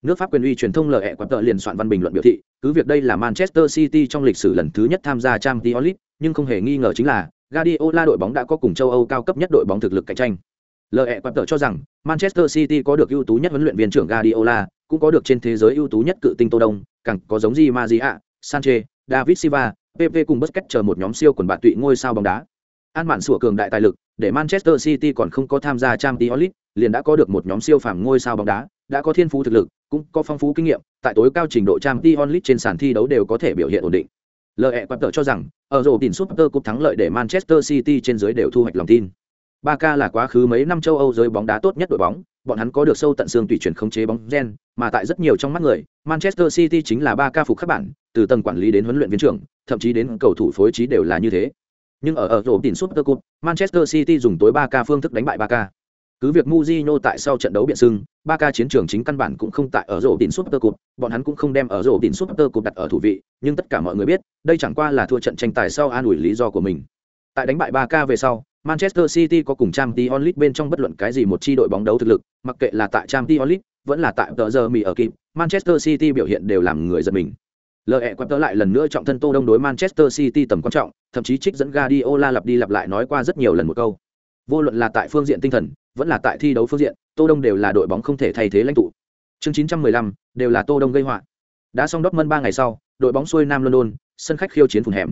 Nước pháp quyền uy truyền thông lợi quạt tợ liền soạn văn bình luận biểu thị, cứ việc đây là manchester city trong lịch sử lần thứ nhất tham gia trang League onlit nhưng không hề nghi ngờ chính là Guardiola đội bóng đã có cùng châu Âu cao cấp nhất đội bóng thực lực cạnh tranh. Lợi quạt tờ cho rằng Manchester City có được ưu tú nhất huấn luyện viên trưởng Guardiola, cũng có được trên thế giới ưu tú nhất cự tinh Tô Đông, càng có giống gì Maria, Sanchez, David Silva, PP cùng Busquets chờ một nhóm siêu quần bạn tụy ngôi sao bóng đá. An mạn sủa cường đại tài lực, để Manchester City còn không có tham gia Champions League, liền đã có được một nhóm siêu phàm ngôi sao bóng đá, đã có thiên phú thực lực, cũng có phong phú kinh nghiệm, tại tối cao trình độ Champions League trên sàn thi đấu đều có thể biểu hiện ổn định. Lợi quạt tờ cho rằng, ở rổ tiền Super Cup thắng lợi để Manchester City trên dưới đều thu hoạch lòng tin. Barca là quá khứ mấy năm châu Âu giới bóng đá tốt nhất đội bóng, bọn hắn có được sâu tận xương tùy chuyển khống chế bóng gen, mà tại rất nhiều trong mắt người, Manchester City chính là Barca phục các bạn, từ tầng quản lý đến huấn luyện viên trưởng, thậm chí đến cầu thủ phối trí đều là như thế. Nhưng ở ở rổ tiền Super Cup, Manchester City dùng tối Barca phương thức đánh bại Barca. Cứ việc Mourinho tại sau trận đấu biện sưng, Barca chiến trường chính căn bản cũng không tại ở rổ tiền Super Cup, bọn hắn cũng không đem ở rổ tiền Super Cup đặt ở thủ vị, nhưng tất cả mọi người biết, đây chẳng qua là thua trận tranh tài sau an ủi lý do của mình. Tại đánh bại Barca về sau, Manchester City có cùng Champions League bên trong bất luận cái gì một chi đội bóng đấu thực lực, mặc kệ là tại Champions League, vẫn là tại tờ giờ mì ở kịp, Manchester City biểu hiện đều làm người giật mình. Lệ quay lại lần nữa trọng thân Tô Đông đối Manchester City tầm quan trọng, thậm chí trích dẫn Guardiola lặp đi lặp lại nói qua rất nhiều lần một câu. Vô luận là tại phương diện tinh thần, vẫn là tại thi đấu phương diện, Tô Đông đều là đội bóng không thể thay thế lãnh tụ. Chương 915, đều là Tô Đông gây họa. Đã xong Dortmund 3 ngày sau, đội bóng xuôi Nam London, sân khách khiêu chiến phùng hẻm.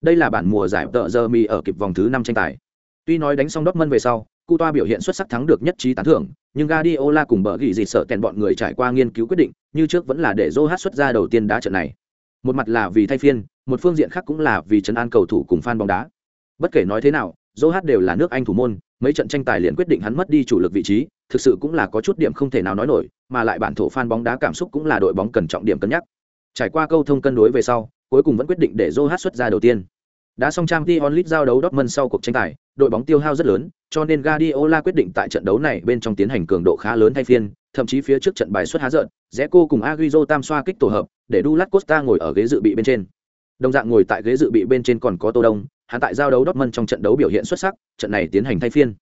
Đây là bản mùa giải tợ giờ mi ở kịp vòng thứ 5 tranh tài. Tuy nói đánh xong Dortmund về sau, Cu toa biểu hiện xuất sắc thắng được nhất trí tán thưởng, nhưng Guardiola cùng bở gỉ gì sợ tèn bọn người trải qua nghiên cứu quyết định, như trước vẫn là để Zohat xuất ra đầu tiên đá trận này. Một mặt là vì thay phiên, một phương diện khác cũng là vì trấn an cầu thủ cùng fan bóng đá. Bất kể nói thế nào, Zohat đều là nước Anh thủ môn, mấy trận tranh tài liền quyết định hắn mất đi chủ lực vị trí, thực sự cũng là có chút điểm không thể nào nói nổi, mà lại bản thổ fan bóng đá cảm xúc cũng là đội bóng cần trọng điểm cân nhắc. Trải qua câu thông cân đối về sau, cuối cùng vẫn quyết định để Zohat xuất ra đầu tiên. Đã xong trang Champions League giao đấu Dortmund sau cuộc tranh tài, đội bóng tiêu hao rất lớn, cho nên Guardiola quyết định tại trận đấu này bên trong tiến hành cường độ khá lớn thay phiên, thậm chí phía trước trận bài xuất há giận, Zeco cùng Agüero tam xoa kích tổ hợp, để Douglas Costa ngồi ở ghế dự bị bên trên. Đồng dạng ngồi tại ghế dự bị bên trên còn có Tô Đông, hắn tại giao đấu Dortmund trong trận đấu biểu hiện xuất sắc, trận này tiến hành thay phiên.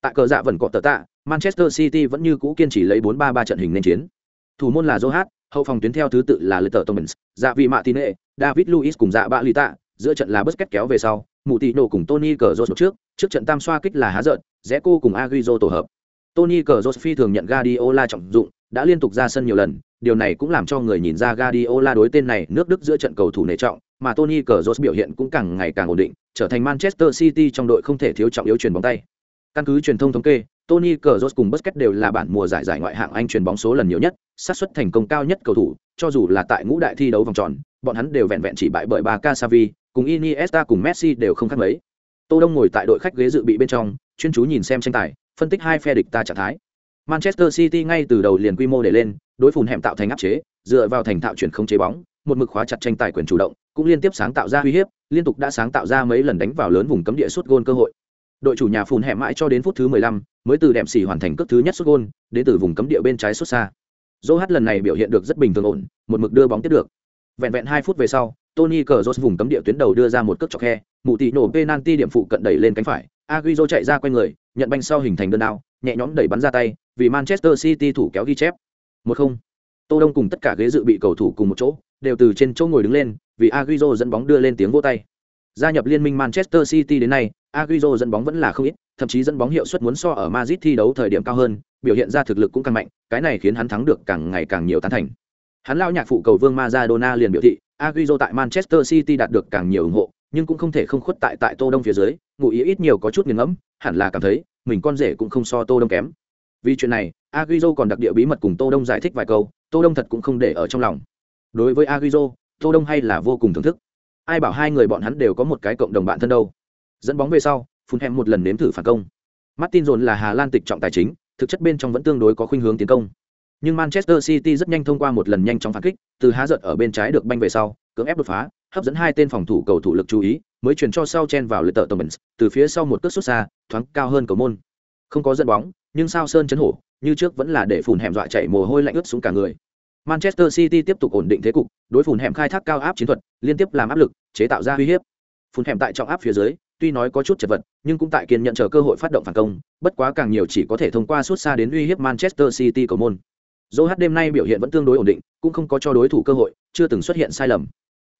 Tại cờ dạ vẫn có tờ tạ, Manchester City vẫn như cũ kiên trì lấy 4-3-3 trận hình nên chiến. Thủ môn là Zohat, hậu phòng tuyến theo thứ tự là Letter Thomas, dạ vị Martinez, David Luiz cùng dạ bạ Lita, giữa trận là Busquets kéo về sau, mụ tỷ nổ cùng Tony Cazorla trước, trước trận tam xoa kích là há giận, rẽ cô cùng Agüero tổ hợp. Tony Cazorla phi thường nhận Guardiola trọng dụng, đã liên tục ra sân nhiều lần, điều này cũng làm cho người nhìn ra Guardiola đối tên này nước Đức giữa trận cầu thủ nể trọng, mà Tony Cazorla biểu hiện cũng càng ngày càng ổn định, trở thành Manchester City trong đội không thể thiếu trọng yếu truyền bóng tay. Căn cứ truyền thông thống kê, Tony Cazorla cùng Busquets đều là bản mùa giải giải ngoại hạng Anh truyền bóng số lần nhiều nhất, xác suất thành công cao nhất cầu thủ, cho dù là tại ngũ đại thi đấu vòng tròn, bọn hắn đều vẹn vẹn chỉ bại bởi Barca Savi cùng Iniesta cùng Messi đều không khác mấy. Tô Đông ngồi tại đội khách ghế dự bị bên trong, chuyên chú nhìn xem tranh tài, phân tích hai phe địch ta trạng thái. Manchester City ngay từ đầu liền quy mô để lên, đối phùn hẻm tạo thành áp chế, dựa vào thành thạo chuyển không chế bóng, một mực khóa chặt tranh tài quyền chủ động, cũng liên tiếp sáng tạo ra uy hiếp, liên tục đã sáng tạo ra mấy lần đánh vào lớn vùng cấm địa suốt gôn cơ hội. Đội chủ nhà phùn hẻm mãi cho đến phút thứ 15, mới từ đệm xỉ hoàn thành cước thứ nhất suốt gôn, đến từ vùng cấm địa bên trái xuất xa. Zohat lần này biểu hiện được rất bình thường ổn, một mực đưa bóng tiếp được. Vẹn vẹn 2 phút về sau, Tony Cazorla vùng cấm địa tuyến đầu đưa ra một cước chọc khe, mụ tỷ nổ penalty điểm phụ cận đẩy lên cánh phải, Agüero chạy ra quanh người, nhận banh sau hình thành đơn đao, nhẹ nhõm đẩy bắn ra tay, vì Manchester City thủ kéo ghi chép. Một không. Tô Đông cùng tất cả ghế dự bị cầu thủ cùng một chỗ, đều từ trên chỗ ngồi đứng lên, vì Agüero dẫn bóng đưa lên tiếng vỗ tay. Gia nhập liên minh Manchester City đến nay, Agüero dẫn bóng vẫn là không ít, thậm chí dẫn bóng hiệu suất muốn so ở Madrid thi đấu thời điểm cao hơn, biểu hiện ra thực lực cũng càng mạnh, cái này khiến hắn thắng được càng ngày càng nhiều tán thành. Hắn lao nhạc phụ cầu vương Maradona liền biểu thị, Agüero tại Manchester City đạt được càng nhiều ủng hộ, nhưng cũng không thể không khuất tại tại Tô Đông phía dưới, ngụ ý ít nhiều có chút nghiền ngẫm, hẳn là cảm thấy mình con rể cũng không so Tô Đông kém. Vì chuyện này, Agüero còn đặc địa bí mật cùng Tô Đông giải thích vài câu, Tô Đông thật cũng không để ở trong lòng. Đối với Agüero, Tô Đông hay là vô cùng thưởng thức. Ai bảo hai người bọn hắn đều có một cái cộng đồng bạn thân đâu. Dẫn bóng về sau, Fulham một lần nếm thử phản công. Martin Dồn là Hà Lan tịch trọng tài chính, thực chất bên trong vẫn tương đối có khuynh hướng tiến công. Nhưng Manchester City rất nhanh thông qua một lần nhanh chóng phản kích, từ há giật ở bên trái được banh về sau, cưỡng ép đột phá, hấp dẫn hai tên phòng thủ cầu thủ lực chú ý, mới chuyển cho sau chen vào lưới tợ Thomas, từ phía sau một cước xuất xa, thoáng cao hơn cầu môn. Không có dẫn bóng, nhưng sao sơn chấn hổ, như trước vẫn là để phùn hẻm dọa chạy mồ hôi lạnh ướt xuống cả người. Manchester City tiếp tục ổn định thế cục, đối phùn hẻm khai thác cao áp chiến thuật, liên tiếp làm áp lực, chế tạo ra uy hiếp. Phùn hẻm tại trọng áp phía dưới, tuy nói có chút chật vật, nhưng cũng tại kiên nhận chờ cơ hội phát động phản công, bất quá càng nhiều chỉ có thể thông qua suốt xa đến uy hiếp Manchester City cầu môn. Joe đêm nay biểu hiện vẫn tương đối ổn định, cũng không có cho đối thủ cơ hội, chưa từng xuất hiện sai lầm.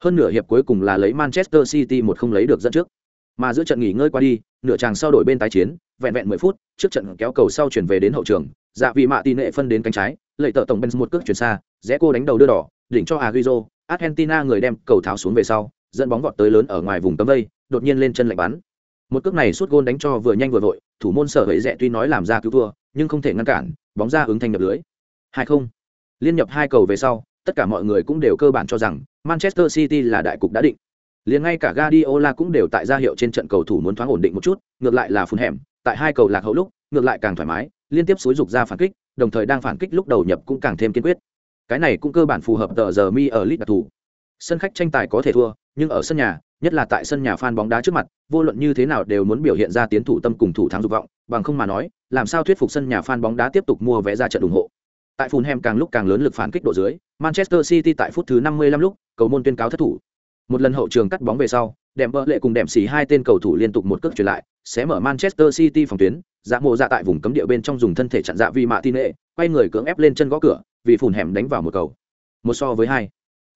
Hơn nửa hiệp cuối cùng là lấy Manchester City một không lấy được dẫn trước. Mà giữa trận nghỉ ngơi qua đi, nửa chàng sau đổi bên tái chiến, vẹn vẹn 10 phút, trước trận kéo cầu sau chuyển về đến hậu trường, dạ vị mạ tỷ nệ phân đến cánh trái, lợi tợ tổng Benz một cước chuyển xa, rẽ cô đánh đầu đưa đỏ, đỉnh cho Agüero, Argentina người đem cầu tháo xuống về sau, dẫn bóng vọt tới lớn ở ngoài vùng cấm vây, đột nhiên lên chân lạnh bắn. Một cước này suốt gôn đánh cho vừa nhanh vừa vội, thủ môn sở hữu rẽ tuy nói làm ra cứu thua, nhưng không thể ngăn cản, bóng ra ứng thành nhập lưới. Hai không. Liên nhập hai cầu về sau, tất cả mọi người cũng đều cơ bản cho rằng Manchester City là đại cục đã định. Liền ngay cả Guardiola cũng đều tại gia hiệu trên trận cầu thủ muốn thoáng ổn định một chút, ngược lại là phun hẻm, tại hai cầu lạc hậu lúc, ngược lại càng thoải mái, liên tiếp xúi dục ra phản kích, đồng thời đang phản kích lúc đầu nhập cũng càng thêm kiên quyết. Cái này cũng cơ bản phù hợp tờ giờ mi ở League đặc thủ. Sân khách tranh tài có thể thua, nhưng ở sân nhà, nhất là tại sân nhà fan bóng đá trước mặt, vô luận như thế nào đều muốn biểu hiện ra tiến thủ tâm cùng thủ thắng dục vọng, bằng không mà nói, làm sao thuyết phục sân nhà fan bóng đá tiếp tục mua vé ra trận ủng hộ. Tại Fulham càng lúc càng lớn lực phản kích độ dưới, Manchester City tại phút thứ 55 lúc, cầu môn tuyên cáo thất thủ. Một lần hậu trường cắt bóng về sau, Đệm Bờ lệ cùng Đệm xì hai tên cầu thủ liên tục một cước chuyển lại, sẽ mở Manchester City phòng tuyến, dạ mộ dạ tại vùng cấm địa bên trong dùng thân thể chặn dạ vì mạ tin nệ, quay người cưỡng ép lên chân gõ cửa, vì phùn hẻm đánh vào một cầu. Một so với hai.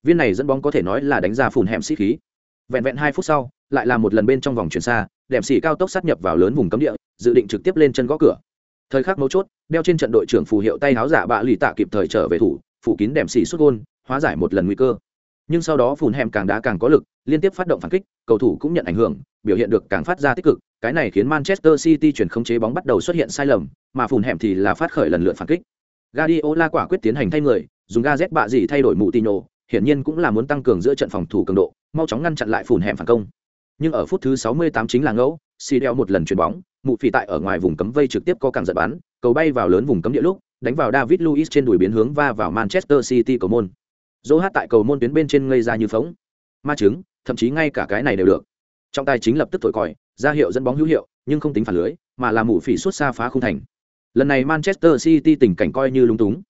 Viên này dẫn bóng có thể nói là đánh ra phùn hẻm sĩ khí. Vẹn vẹn hai phút sau, lại là một lần bên trong vòng chuyển xa, Đệm xì cao tốc sát nhập vào lớn vùng cấm địa, dự định trực tiếp lên chân gõ cửa. Thời khắc mấu chốt, đeo trên trận đội trưởng phù hiệu tay áo giả bạ lì tạ kịp thời trở về thủ, phủ kín đèm xì xuất gôn, hóa giải một lần nguy cơ. Nhưng sau đó phùn Hèm càng đá càng có lực liên tiếp phát động phản kích cầu thủ cũng nhận ảnh hưởng biểu hiện được càng phát ra tích cực cái này khiến manchester city chuyển khống chế bóng bắt đầu xuất hiện sai lầm mà phùn Hèm thì là phát khởi lần lượt phản kích. Guardiola quả quyết tiến hành thay người dùng ga z bạ gì thay đổi mụ tino hiển nhiên cũng là muốn tăng cường giữa trận phòng thủ cường độ mau chóng ngăn chặn lại phùn Hèm phản công nhưng ở phút thứ 68 chính là ngẫu si đeo một lần chuyền bóng, mụ phỉ tại ở ngoài vùng cấm vây trực tiếp có càng giật bắn, cầu bay vào lớn vùng cấm địa lúc, đánh vào david Luiz trên đùi biến hướng va vào manchester city cầu môn. Dỗ hát tại cầu môn tuyến bên trên ngây ra như phóng. Ma chứng, thậm chí ngay cả cái này đều được. Trong tay chính lập tức thổi còi, ra hiệu dẫn bóng hữu hiệu, nhưng không tính phản lưới, mà là mụ phỉ suốt xa phá không thành. Lần này manchester city tình cảnh coi như lung túng.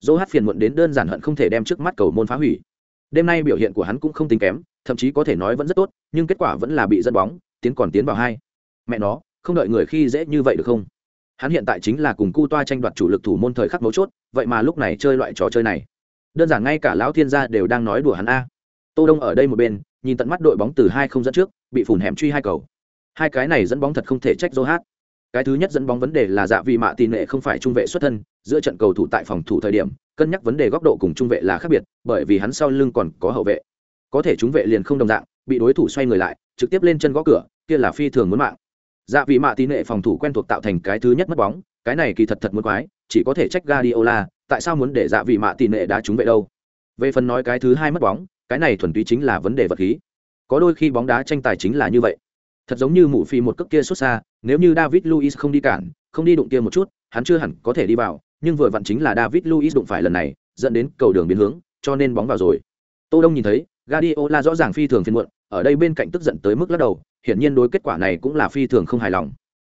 Dỗ hát phiền muộn đến đơn giản hận không thể đem trước mắt cầu môn phá hủy đêm nay biểu hiện của hắn cũng không tính kém, thậm chí có thể nói vẫn rất tốt, nhưng kết quả vẫn là bị dẫn bóng, tiến còn tiến vào hai. Mẹ nó, không đợi người khi dễ như vậy được không? Hắn hiện tại chính là cùng cu toa tranh đoạt chủ lực thủ môn thời khắc mấu chốt, vậy mà lúc này chơi loại trò chơi này. Đơn giản ngay cả lão thiên gia đều đang nói đùa hắn a. Tô đông ở đây một bên, nhìn tận mắt đội bóng từ hai không dẫn trước, bị phủn hẻm truy hai cầu. Hai cái này dẫn bóng thật không thể trách dô hát cái thứ nhất dẫn bóng vấn đề là dạ vị mạ tỷ lệ không phải trung vệ xuất thân, giữa trận cầu thủ tại phòng thủ thời điểm cân nhắc vấn đề góc độ cùng trung vệ là khác biệt bởi vì hắn sau lưng còn có hậu vệ. Có thể chúng vệ liền không đồng dạng bị đối thủ xoay người lại trực tiếp lên chân gõ cửa kia là phi thường muốn mạng. Dạ vị mạ tì nệ phòng thủ quen thuộc tạo thành cái thứ nhất mất bóng cái này kỳ thật thật muốn quái chỉ có thể trách Guardiola, tại sao muốn để dạ vị mạ tì nệ đá trúng vậy đâu? Về phần nói cái thứ hai mất bóng cái này thuần túy chính là vấn đề vật khí. Có đôi khi bóng đá tranh tài chính là như vậy. Thật giống như mụ phi một cước kia xuất xa nếu như david luis không đi cản không đi đụng kia một chút hắn chưa hẳn có thể đi vào nhưng vừa vặn chính là david Luiz đụng phải lần này, dẫn đến cầu đường biến hướng, cho nên bóng vào rồi. Tô đông nhìn thấy, Guardiola rõ ràng phi thường phiền muộn, ở đây bên cạnh tức giận tới mức lắc đầu, hiển nhiên đối kết quả này cũng là phi thường không hài lòng.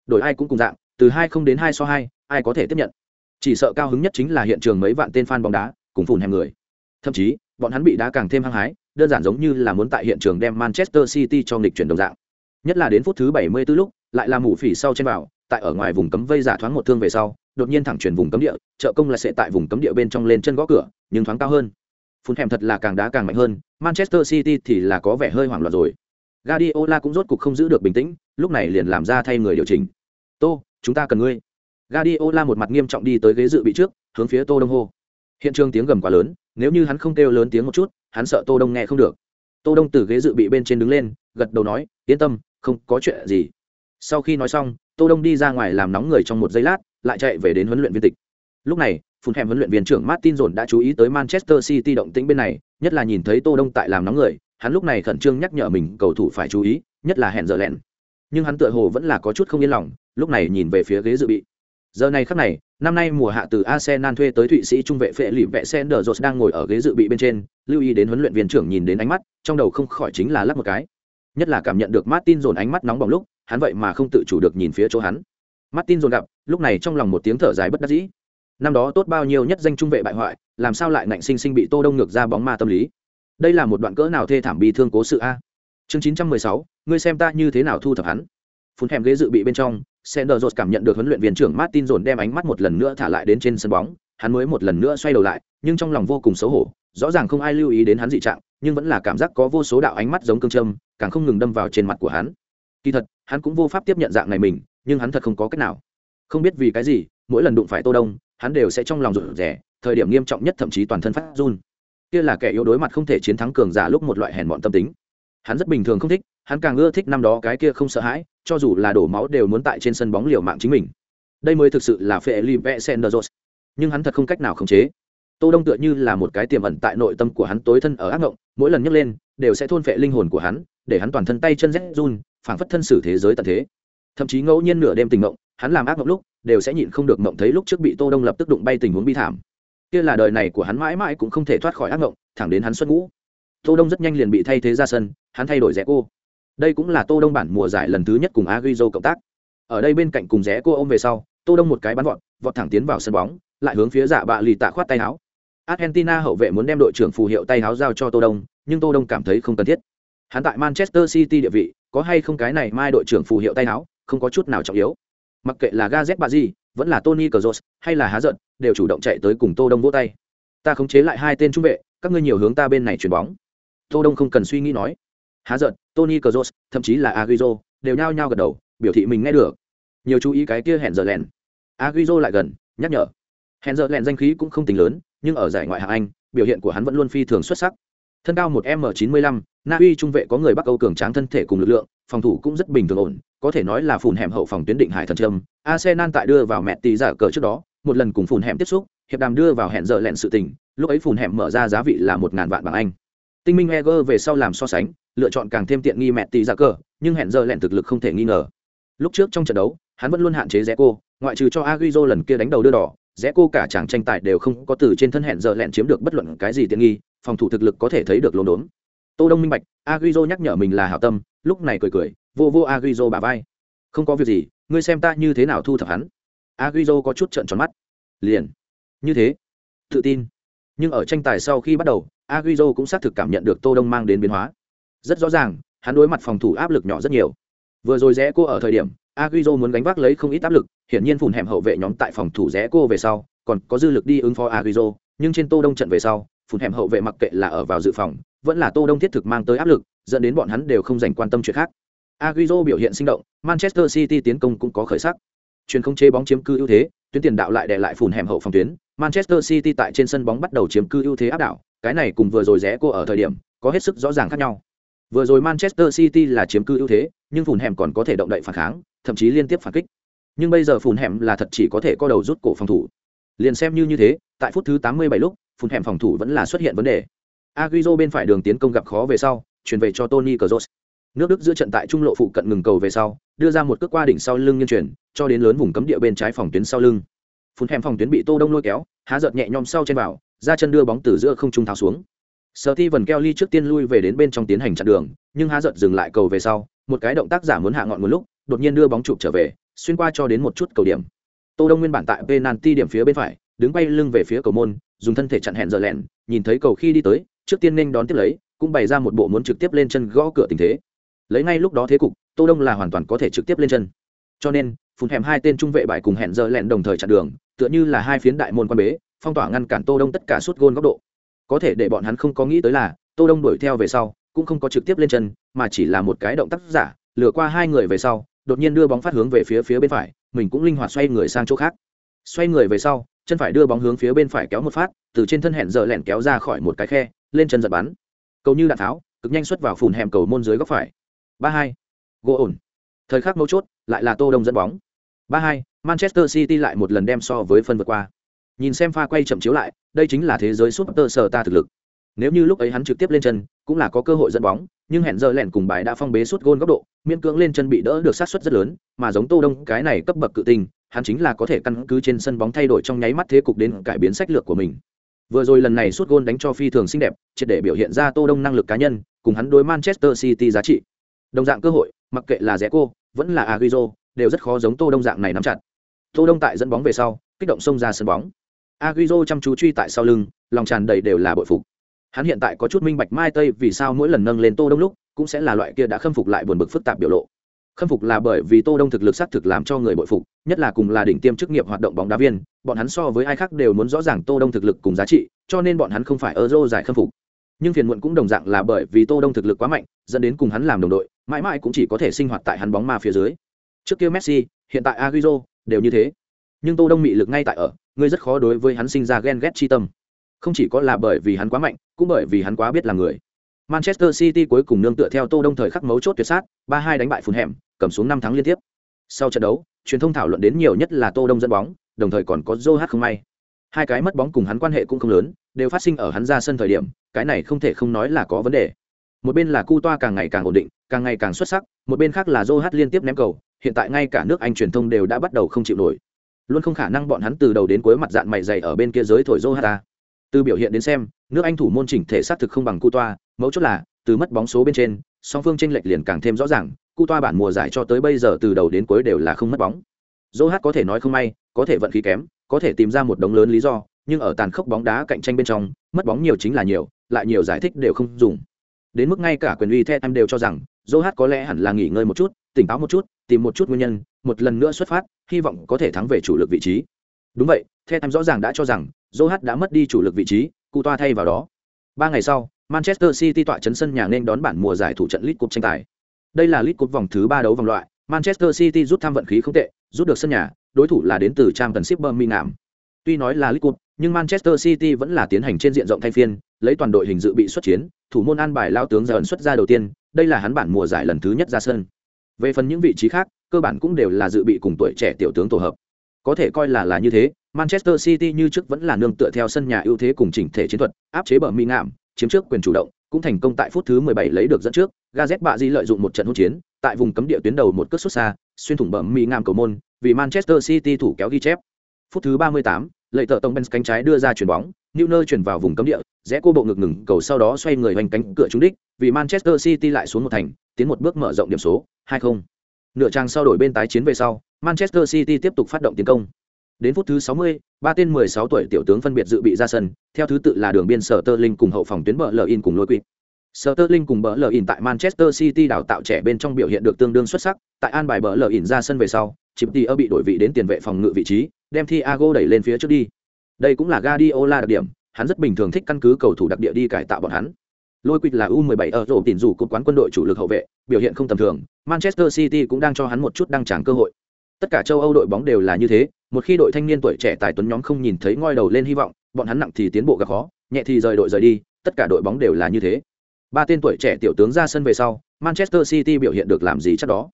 Đổi ai cũng cùng dạng, từ hai không đến hai so hai, ai có thể tiếp nhận? Chỉ sợ cao hứng nhất chính là hiện trường mấy vạn tên fan bóng đá, cùng phùn hèm người. Thậm chí, bọn hắn bị đá càng thêm hăng hái, đơn giản giống như là muốn tại hiện trường đem manchester city cho nghịch chuyển đồng dạng. Nhất là đến phút thứ 74 lúc, lại là mù phỉ sau trên vào, tại ở ngoài vùng cấm vây giả thoáng một thương về sau đột nhiên thẳng chuyển vùng cấm địa, trợ công là sẽ tại vùng cấm địa bên trong lên chân gõ cửa, nhưng thoáng cao hơn. Phun thèm thật là càng đá càng mạnh hơn, manchester city thì là có vẻ hơi hoảng loạn rồi. Guardiola cũng rốt cục không giữ được bình tĩnh, lúc này liền làm ra thay người điều chỉnh. Tô, chúng ta cần ngươi. Guardiola một mặt nghiêm trọng đi tới ghế dự bị trước, hướng phía tô đông hô. Hiện trường tiếng gầm quá lớn, nếu như hắn không kêu lớn tiếng một chút, hắn sợ tô đông nghe không được. Tô đông từ ghế dự bị bên trên đứng lên, gật đầu nói, yên tâm, không có chuyện gì. Sau khi nói xong, tô đông đi ra ngoài làm nóng người trong một giây lát lại chạy về đến huấn luyện viên tịch. Lúc này, phun hẻm huấn luyện viên trưởng martin dồn đã chú ý tới manchester city động tĩnh bên này, nhất là nhìn thấy tô đông tại làm nóng người, hắn lúc này khẩn trương nhắc nhở mình cầu thủ phải chú ý, nhất là hẹn giờ lẹn. Nhưng hắn tựa hồ vẫn là có chút không yên lòng, lúc này nhìn về phía ghế dự bị. Giờ này khắc này, năm nay mùa hạ từ arsenal thuê tới thụy sĩ trung vệ phệ lịp vệ sender đang ngồi ở ghế dự bị bên trên, lưu ý đến huấn luyện viên trưởng nhìn đến ánh mắt, trong đầu không khỏi chính là lắc một cái. Nhất là cảm nhận được martin dồn ánh mắt nóng bỏng lúc, hắn vậy mà không tự chủ được nhìn phía chỗ hắn martin dồn gặp lúc này trong lòng một tiếng thở dài bất đắc dĩ. Năm đó tốt bao nhiêu nhất danh trung vệ bại hoại làm sao lại ngạnh sinh sinh bị tô đông ngược ra bóng ma tâm lý? Đây là một đoạn cỡ nào thê thảm bi thương cố sự a? Chương 916, ngươi xem ta như thế nào thu thập hắn. Phun thèm ghế dự bị bên trong Sender cảm nhận được huấn luyện viên trưởng Martin dồn đem ánh mắt một lần nữa thả lại đến trên sân bóng, hắn mới một lần nữa xoay đầu lại, nhưng trong lòng vô cùng xấu hổ, rõ ràng không ai lưu ý đến hắn dị trạng, nhưng vẫn là cảm giác có vô số đạo ánh mắt giống cương châm, càng không ngừng đâm vào trên mặt của hắn. Kỳ thật, hắn cũng vô pháp tiếp nhận dạng này mình, nhưng hắn thật không có cách nào. Không biết vì cái gì, mỗi lần đụng phải Tô Đông, hắn đều sẽ trong lòng rụt rè, thời điểm nghiêm trọng nhất thậm chí toàn thân phát run. Kia là kẻ yếu đối mặt không thể chiến thắng cường giả lúc một loại hèn mọn tâm tính. Hắn rất bình thường không thích, hắn càng ưa thích năm đó cái kia không sợ hãi, cho dù là đổ máu đều muốn tại trên sân bóng liều mạng chính mình. Đây mới thực sự là Felipe Senderos. Nhưng hắn thật không cách nào khống chế. Tô Đông tựa như là một cái tiềm ẩn tại nội tâm của hắn tối thân ở ác ngộng, mỗi lần nhấc lên, đều sẽ thôn phệ linh hồn của hắn, để hắn toàn thân tay chân rét run, phảng phất thân xử thế giới tận thế. Thậm chí ngẫu nhiên nửa đêm tình mộng hắn làm ác mộng lúc, đều sẽ nhịn không được mộng thấy lúc trước bị Tô Đông lập tức đụng bay tình huống bi thảm. Kia là đời này của hắn mãi mãi cũng không thể thoát khỏi ác mộng thẳng đến hắn xuất ngũ. Tô Đông rất nhanh liền bị thay thế ra sân, hắn thay đổi rẽ cô. Đây cũng là Tô Đông bản mùa giải lần thứ nhất cùng Agüero cộng tác. Ở đây bên cạnh cùng rẽ cô ôm về sau, Tô Đông một cái bắn vọt, vọt thẳng tiến vào sân bóng, lại hướng phía dạ bạ lì tạ khoát tay áo. Argentina hậu vệ muốn đem đội trưởng phù hiệu tay áo giao cho Tô Đông, nhưng Tô Đông cảm thấy không cần thiết. Hắn tại Manchester City địa vị, có hay không cái này mai đội trưởng phù hiệu tay áo, không có chút nào trọng yếu. Mặc kệ là Gazet Bazi, vẫn là Tony Kroos, hay là Há giận, đều chủ động chạy tới cùng Tô Đông vỗ tay. Ta khống chế lại hai tên trung vệ, các ngươi nhiều hướng ta bên này chuyển bóng. Tô Đông không cần suy nghĩ nói. Há giận, Tony Kroos, thậm chí là Agüero, đều nhao nhao gật đầu, biểu thị mình nghe được. Nhiều chú ý cái kia hẹn giờ lẹn. Agüero lại gần, nhắc nhở. Hẹn giờ lẹn danh khí cũng không tính lớn, nhưng ở giải ngoại hạng Anh, biểu hiện của hắn vẫn luôn phi thường xuất sắc. thân cao một m chín mươi lăm na uy trung vệ có người bắc âu cường tráng thân thể cùng lực lượng, phòng thủ cũng rất bình thường ổn, có thể nói là phùn hẻm hậu phòng tuyến định hải thần trâm arsenal tại đưa vào mẹ tí giả cờ trước đó, một lần cùng phùn hẻm tiếp xúc, hiệp đàm đưa vào hẹn giờ lẹn sự tình, lúc ấy phùn hẻm mở ra giá vị là một ngàn vạn bảng anh. Tinh minh eger về sau làm so sánh, lựa chọn càng thêm tiện nghi mẹ tí giả cờ, nhưng hẹn giờ lẹn thực lực không thể nghi ngờ. Lúc trước trong trận đấu, hắn vẫn luôn hạn chế rẽ cô ngoại trừ cho aguizo lần kia đánh đầu đưa đỏ rẽ cô cả chàng tranh tài đều không có từ trên thân hẹn giờ lẹn chiếm được bất luận cái gì tiện nghi, phòng thủ thực lực có thể thấy được lồn đốn tô đông minh bạch aguizo nhắc nhở mình là hảo tâm, lúc này cười cười, vô vô aguizo bả vai. Không có việc gì, ngươi xem ta như thế nào thu thập hắn. Aguizo có chút trợn tròn mắt. Liền. Như thế. Tự tin. Nhưng ở tranh tài sau khi bắt đầu aguizo cũng xác thực cảm nhận được tô đông mang đến biến hóa. Rất rõ ràng, hắn đối mặt phòng thủ áp lực nhỏ rất nhiều. Vừa rồi rẽ cô ở thời điểm aguizo muốn gánh vác lấy không ít áp lực, hiển nhiên phùn hẻm hậu vệ nhóm tại phòng thủ rẽ cô về sau, còn có dư lực đi ứng phó aguizo nhưng trên tô đông trận về sau, phùn hẻm hậu vệ mặc kệ là ở vào dự phòng vẫn là tô đông thiết thực mang tới áp lực, dẫn đến bọn hắn đều không dành quan tâm chuyện khác. Agüero biểu hiện sinh động, manchester city tiến công cũng có khởi sắc. Truyền không chế bóng chiếm cứ ưu thế, tuyến tiền đạo lại đè lại phùn hẻm hậu phòng tuyến. Manchester city tại trên sân bóng bắt đầu chiếm cứ ưu thế áp đảo, cái này cùng vừa rồi rẽ cô ở thời điểm, có hết sức rõ ràng khác nhau. Vừa rồi manchester city là chiếm cứ ưu thế, nhưng phùn hẻm còn có thể động đậy phản kháng, thậm chí liên tiếp phản kích. Nhưng bây giờ phùn hẻm là thật chỉ có thể co đầu rút cổ phòng thủ. Liền xem như như thế, tại phút thứ 87 lúc, phùn hẻm phòng thủ vẫn là xuất hiện vấn đề. Agüero bên phải đường tiến công gặp khó về sau chuyển về cho Tony Kroos. Nước đức giữa trận tại trung lộ phụ cận ngừng cầu về sau đưa ra một cước qua đỉnh sau lưng nhân chuyển cho đến lớn vùng cấm địa bên trái phòng tuyến sau lưng. Phun hẻm phòng tuyến bị tô đông lôi kéo há giật nhẹ nhõm sau trên vào ra chân đưa bóng từ giữa không trung tháo xuống. Steven Kelly trước tiên lui về đến bên trong tiến hành chặn đường, nhưng há giật dừng lại cầu về sau, một cái động tác giả muốn hạ ngọn một lúc, đột nhiên đưa bóng chụp trở về, xuyên qua cho đến một chút cầu điểm. Tô Đông nguyên bản tại penalty điểm phía bên phải, đứng bay lưng về phía cầu môn, dùng thân thể chặn hẹn giờ lẹn, nhìn thấy cầu khi đi tới, trước tiên nên đón tiếp lấy, cũng bày ra một bộ muốn trực tiếp lên chân gõ cửa tình thế. Lấy ngay lúc đó thế cục tô đông là hoàn toàn có thể trực tiếp lên chân. Cho nên phun hẻm hai tên trung vệ bại cùng hẹn giờ lẹn đồng thời chặn đường tựa như là hai phiến đại môn quan bế phong tỏa ngăn cản tô đông tất cả suốt gôn góc độ. Có thể để bọn hắn không có nghĩ tới là tô đông đuổi theo về sau cũng không có trực tiếp lên chân mà chỉ là một cái động tác giả lừa qua hai người về sau đột nhiên đưa bóng phát hướng về phía phía bên phải mình cũng linh hoạt xoay người sang chỗ khác. Xoay người về sau chân phải đưa bóng hướng phía bên phải kéo một phát từ trên thân hẹn giờ lẹn kéo ra khỏi một cái khe lên chân giật bắn. Cầu như đạn tháo cực nhanh xuất vào phùn hẻm cầu môn dưới góc phải. Ba hai gỗ ổn. Thời khắc mấu chốt lại là tô đông dẫn bóng. Ba hai manchester city lại một lần đem so với phân vượt qua. Nhìn xem pha quay chậm chiếu lại đây chính là thế giới super sở ta thực lực. Nếu như lúc ấy hắn trực tiếp lên chân cũng là có cơ hội dẫn bóng nhưng hẹn giờ lẻn cùng bài đã phong bế suốt gôn góc độ miễn cưỡng lên chân bị đỡ được sát suất rất lớn mà giống tô đông cái này cấp bậc cự tình, hắn chính là có thể căn cứ trên sân bóng thay đổi trong nháy mắt thế cục đến cải biến sách lược của mình vừa rồi lần này suốt gôn đánh cho phi thường xinh đẹp, triệt để biểu hiện ra tô đông năng lực cá nhân, cùng hắn đối manchester city giá trị. Đồng dạng cơ hội, mặc kệ là rẽ vẫn là Agüero, đều rất khó giống tô đông dạng này nắm chặt. Tô đông tại dẫn bóng về sau, kích động xông ra sân bóng. Agüero chăm chú truy tại sau lưng, lòng tràn đầy đều là bội phục. Hắn hiện tại có chút minh bạch mai tây vì sao mỗi lần nâng lên tô đông lúc, cũng sẽ là loại kia đã khâm phục lại buồn bực phức tạp biểu lộ khâm phục là bởi vì tô đông thực lực xác thực làm cho người bội phục, nhất là cùng là đỉnh tiêm chức nghiệp hoạt động bóng đá viên, bọn hắn so với ai khác đều muốn rõ ràng tô đông thực lực cùng giá trị, cho nên bọn hắn không phải euro giải khâm phục. Nhưng phiền muộn cũng đồng dạng là bởi vì tô đông thực lực quá mạnh, dẫn đến cùng hắn làm đồng đội, mãi mãi cũng chỉ có thể sinh hoạt tại hắn bóng ma phía dưới. Trước kia messi, hiện tại aguizo đều như thế. Nhưng tô đông mị lực ngay tại ở, ngươi rất khó đối với hắn sinh ra ghen ghét chi tâm. Không chỉ có là bởi vì hắn quá mạnh, cũng bởi vì hắn quá biết là người manchester city cuối cùng nương tựa theo tô đông thời khắc mấu chốt tuyệt sát, ba hai đánh bại Phùn hẻm cầm xuống năm thắng liên tiếp. Sau trận đấu, truyền thông thảo luận đến nhiều nhất là tô đông dẫn bóng, đồng thời còn có joe Hart không may. Hai cái mất bóng cùng hắn quan hệ cũng không lớn, đều phát sinh ở hắn ra sân thời điểm, cái này không thể không nói là có vấn đề. Một bên là cu toa càng ngày càng ổn định, càng ngày càng xuất sắc, một bên khác là joe liên tiếp ném cầu, hiện tại ngay cả nước anh truyền thông đều đã bắt đầu không chịu nổi. Luôn không khả năng bọn hắn từ đầu đến cuối mặt dạng mày dày ở bên kia giới thổi joe ta từ biểu hiện đến xem, nước anh thủ môn chỉnh thể sát thực không bằng cu toa mấu chốt là, từ mất bóng số bên trên, song phương tranh lệch liền càng thêm rõ ràng, cu toa bản mùa giải cho tới bây giờ từ đầu đến cuối đều là không mất bóng. Joe có thể nói không may, có thể vận khí kém, có thể tìm ra một đống lớn lý do, nhưng ở tàn khốc bóng đá cạnh tranh bên trong, mất bóng nhiều chính là nhiều, lại nhiều giải thích đều không dùng. Đến mức ngay cả quyền uy the em đều cho rằng joe có lẽ hẳn là nghỉ ngơi một chút, tỉnh táo một chút, tìm một chút nguyên nhân, một lần nữa xuất phát, hy vọng có thể thắng về chủ lực vị trí. Đúng vậy, the em rõ ràng đã cho rằng joe đã mất đi chủ lực vị trí cụ toa thay vào đó. Ba ngày sau manchester city tọa chấn sân nhà nên đón bản mùa giải thủ trận league cup tranh tài. Đây là league cup vòng thứ ba đấu vòng loại. Manchester city rút thăm vận khí không tệ, rút được sân nhà, đối thủ là đến từ trang tần ship birmingham. Tuy nói là league cup nhưng manchester city vẫn là tiến hành trên diện rộng thay phiên, lấy toàn đội hình dự bị xuất chiến, thủ môn an bài lao tướng giờ ẩn xuất ra đầu tiên, đây là hắn bản mùa giải lần thứ nhất ra sân. Về phần những vị trí khác, cơ bản cũng đều là dự bị cùng tuổi trẻ tiểu tướng tổ hợp. Có thể coi là là như thế, manchester city như trước vẫn là nương tựa theo sân nhà ưu thế cùng chỉnh thể chiến thuật, áp chế bờ mi ngạm chiếm trước quyền chủ động cũng thành công tại phút thứ 17 lấy được dẫn trước gazet bạ di lợi dụng một trận hỗn chiến tại vùng cấm địa tuyến đầu một cước xuất xa xuyên thủng bẩm mì ngam cầu môn vì manchester city thủ kéo ghi chép phút thứ 38, lợi tợ tông bên cánh trái đưa ra chuyền bóng Neuer chuyển vào vùng cấm địa, rẽ cô bộ ngực ngừng cầu sau đó xoay người hoành cánh cửa trúng đích, vì Manchester City lại xuống một thành, tiến một bước mở rộng điểm số, 2-0. Nửa trang sau đổi bên tái chiến về sau, Manchester City tiếp tục phát động tiến công. Đến phút thứ 60, ba tên 16 tuổi tiểu tướng phân biệt dự bị ra sân, theo thứ tự là đường biên sở Sterling cùng hậu phòng tuyến bờ in cùng lôi quỷ. Sterling cùng bờ in tại Manchester City đào tạo trẻ bên trong biểu hiện được tương đương xuất sắc, tại an bài bờ in ra sân về sau, Chip bị đổi vị đến tiền vệ phòng ngự vị trí, đem Thiago đẩy lên phía trước đi. Đây cũng là Guardiola đặc điểm, hắn rất bình thường thích căn cứ cầu thủ đặc địa đi cải tạo bọn hắn. Lôi Quýt là U17 ở rổ tiền dù cột quán quân đội chủ lực hậu vệ, biểu hiện không tầm thường, Manchester City cũng đang cho hắn một chút đăng tràng cơ hội. Tất cả châu Âu đội bóng đều là như thế, một khi đội thanh niên tuổi trẻ tài tuấn nhóm không nhìn thấy ngoi đầu lên hy vọng, bọn hắn nặng thì tiến bộ gặp khó, nhẹ thì rời đội rời đi, tất cả đội bóng đều là như thế. Ba tên tuổi trẻ tiểu tướng ra sân về sau, Manchester City biểu hiện được làm gì chắc đó.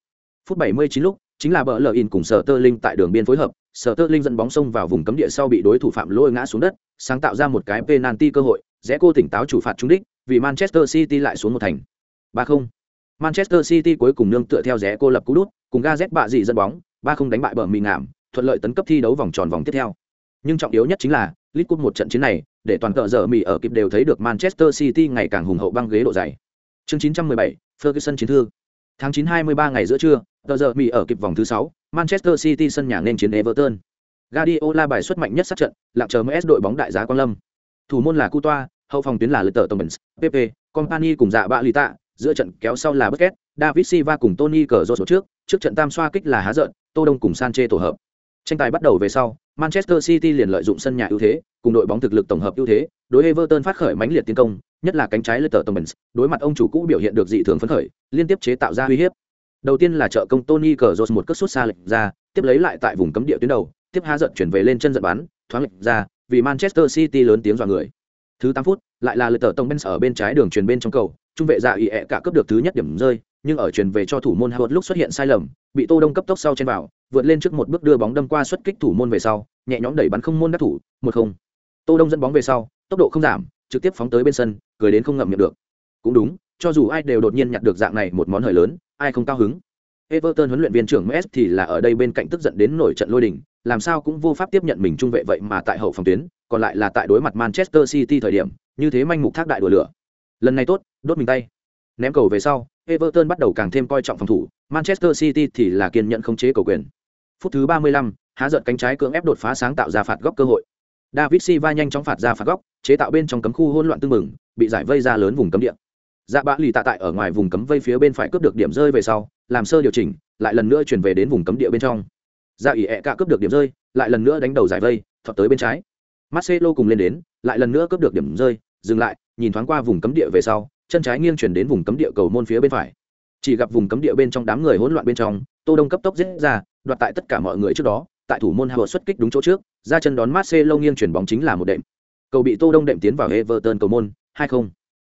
Phút 79 lúc, chính là bờ lờ in cùng sở tơ linh tại đường biên phối hợp sở tơ linh dẫn bóng xông vào vùng cấm địa sau bị đối thủ phạm lôi ngã xuống đất sáng tạo ra một cái penalty cơ hội rẽ cô tỉnh táo chủ phạt trúng đích vì manchester city lại xuống một thành ba không manchester city cuối cùng nương tựa theo rẽ cô lập cú đút cùng ga z bạ dị dẫn bóng ba không đánh bại bờ mì ngảm thuận lợi tấn cấp thi đấu vòng tròn vòng tiếp theo nhưng trọng yếu nhất chính là League Cup một trận chiến này, để toàn cờ giờ mì ở kịp đều thấy được Manchester City ngày càng hùng hậu băng ghế độ dày. Chương 917, Ferguson chiến thương. Tháng 9 23 ngày giữa trưa, tờ giờ Mỹ ở kịp vòng thứ 6, Manchester City sân nhà nên chiến Everton. Guardiola bài xuất mạnh nhất sát trận, lặng chờ MS đội bóng đại giá Quang Lâm. Thủ môn là Coutoa, hậu phòng tuyến là Leicester Thomas, PP, Company cùng dạ bạ tạ. giữa trận kéo sau là Busquets, David Silva cùng Tony Cazorla trước, trước trận tam xoa kích là Há Giận, Tô Đông cùng Sanche tổ hợp. Tranh tài bắt đầu về sau, Manchester City liền lợi dụng sân nhà ưu thế, cùng đội bóng thực lực tổng hợp ưu thế, đối Everton phát khởi mãnh liệt tiến công, nhất là cánh trái Lester Thomas, đối mặt ông chủ cũ biểu hiện được dị thường phấn khởi, liên tiếp chế tạo ra uy hiếp. Đầu tiên là trợ công Tony Cazorla một cước sút xa lệch ra, tiếp lấy lại tại vùng cấm địa tuyến đầu, tiếp há giận chuyển về lên chân giận bắn, thoáng lệch ra, vì Manchester City lớn tiếng dọa người. Thứ 8 phút, lại là Lester Tông ở bên trái đường truyền bên trong cầu, trung vệ dạ ý ẹ cả cướp được thứ nhất điểm rơi, nhưng ở truyền về cho thủ môn Howard lúc xuất hiện sai lầm, bị Tô Đông cấp tốc sau trên vào, vượt lên trước một bước đưa bóng đâm qua xuất kích thủ môn về sau, nhẹ nhõm đẩy bắn không môn đắc thủ, 1-0. Tô Đông dẫn bóng về sau, tốc độ không giảm, trực tiếp phóng tới bên sân, cười đến không ngậm miệng được. Cũng đúng, cho dù ai đều đột nhiên nhặt được dạng này một món hời lớn, ai không cao hứng. Everton huấn luyện viên trưởng Messi thì là ở đây bên cạnh tức giận đến nổi trận lôi đình, làm sao cũng vô pháp tiếp nhận mình trung vệ vậy mà tại hậu phòng tuyến, còn lại là tại đối mặt Manchester City thời điểm, như thế manh mục thác đại đùa lửa. Lần này tốt, đốt mình tay. Ném cầu về sau, Everton bắt đầu càng thêm coi trọng phòng thủ, Manchester City thì là kiên nhẫn khống chế cầu quyền. Phút thứ 35, há giận cánh trái cưỡng ép đột phá sáng tạo ra phạt góc cơ hội. David Silva nhanh chóng phạt ra phạt góc, chế tạo bên trong cấm khu hỗn loạn tương mừng, bị giải vây ra lớn vùng cấm địa. Dạ bạ lì tạ tại ở ngoài vùng cấm vây phía bên phải cướp được điểm rơi về sau, làm sơ điều chỉnh, lại lần nữa chuyển về đến vùng cấm địa bên trong. Dạ ỉ ẹ cả cướp được điểm rơi, lại lần nữa đánh đầu giải vây, thọt tới bên trái. Marcelo cùng lên đến, lại lần nữa cướp được điểm rơi, dừng lại, nhìn thoáng qua vùng cấm địa về sau, chân trái nghiêng chuyển đến vùng cấm địa cầu môn phía bên phải. Chỉ gặp vùng cấm địa bên trong đám người hỗn loạn bên trong, Tô Đông cấp tốc giết ra, đoạt tại tất cả mọi người trước đó, tại thủ môn hà xuất kích đúng chỗ trước, ra chân đón Marcelo nghiêng chuyển bóng chính là một đệm. Cầu bị Tô Đông đệm tiến vào Everton cầu môn, 2-0.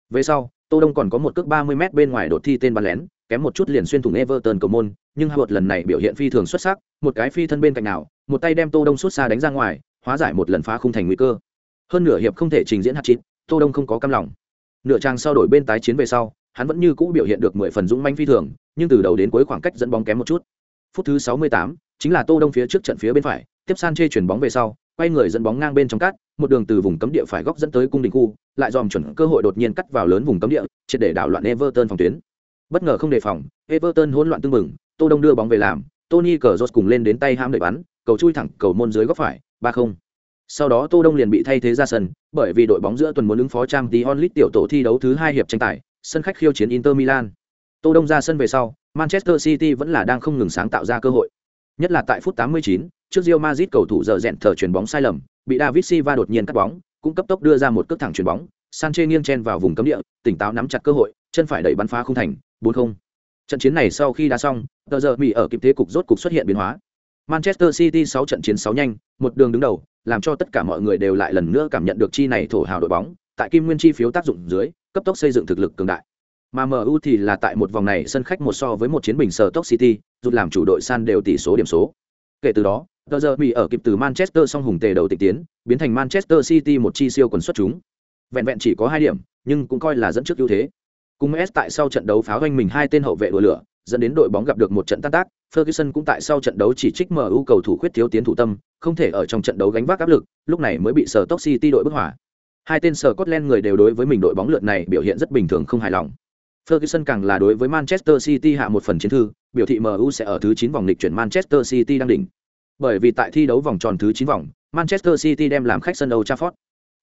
Về sau, Tô Đông còn có một cước 30m bên ngoài đột thi tên bắn lén, kém một chút liền xuyên thủng Everton cầu môn, nhưng hà lần này biểu hiện phi thường xuất sắc, một cái phi thân bên cạnh nào, một tay đem Tô Đông xuất xa đánh ra ngoài, hóa giải một lần phá khung thành nguy cơ. Hơn nửa hiệp không thể trình diễn hạt chín Tô Đông không có cam lòng. Nửa trang sau đổi bên tái chiến về sau, hắn vẫn như cũ biểu hiện được 10 phần dũng mãnh phi thường, nhưng từ đầu đến cuối khoảng cách dẫn bóng kém một chút. Phút thứ 68, chính là Tô Đông phía trước trận phía bên phải, tiếp san chê chuyển bóng về sau, quay người dẫn bóng ngang bên trong cát, một đường từ vùng cấm địa phải góc dẫn tới cung đình khu, lại dòm chuẩn cơ hội đột nhiên cắt vào lớn vùng cấm địa, triệt để đảo loạn Everton phòng tuyến. Bất ngờ không đề phòng, Everton hỗn loạn tương mừng, Tô Đông đưa bóng về làm, Tony Cazorla cùng lên đến tay ham đợi bắn, cầu chui thẳng cầu môn dưới góc phải, 3-0. Sau đó Tô Đông liền bị thay thế ra sân, bởi vì đội bóng giữa tuần muốn ứng phó trang Dion Lit tiểu tổ thi đấu thứ hai hiệp tranh tài, sân khách khiêu chiến Inter Milan. Tô Đông ra sân về sau, Manchester City vẫn là đang không ngừng sáng tạo ra cơ hội. Nhất là tại phút 89, trước Real Madrid cầu thủ giờ rèn thở chuyển bóng sai lầm, bị David Silva đột nhiên cắt bóng, cũng cấp tốc đưa ra một cước thẳng chuyển bóng, Sanchez nghiêng chen vào vùng cấm địa, tỉnh táo nắm chặt cơ hội, chân phải đẩy bắn phá không thành, 4-0. Trận chiến này sau khi đã xong, tờ giờ Mỹ ở kịp thế cục rốt cục xuất hiện biến hóa. Manchester City 6 trận chiến 6 nhanh, một đường đứng đầu, làm cho tất cả mọi người đều lại lần nữa cảm nhận được chi này thổ hào đội bóng, tại kim nguyên chi phiếu tác dụng dưới, cấp tốc xây dựng thực lực cường đại mà MU thì là tại một vòng này sân khách một so với một chiến bình sở Stoke City, rút làm chủ đội san đều tỷ số điểm số. Kể từ đó, tờ giờ bị ở kịp từ Manchester song hùng tề đầu tịch tiến, biến thành Manchester City một chi siêu quần xuất chúng. Vẹn vẹn chỉ có hai điểm, nhưng cũng coi là dẫn trước ưu thế. Cùng S tại sau trận đấu pháo doanh mình hai tên hậu vệ đùa lửa, dẫn đến đội bóng gặp được một trận tan tác. Ferguson cũng tại sau trận đấu chỉ trích MU cầu thủ khuyết thiếu tiến thủ tâm, không thể ở trong trận đấu gánh vác áp lực, lúc này mới bị sở Stoke City đội bức hỏa. Hai tên Scotland người đều đối với mình đội bóng lượt này biểu hiện rất bình thường không hài lòng. Ferguson càng là đối với Manchester City hạ một phần chiến thư, biểu thị MU sẽ ở thứ 9 vòng lịch chuyển Manchester City đang đỉnh. Bởi vì tại thi đấu vòng tròn thứ 9 vòng, Manchester City đem làm khách sân Old Trafford.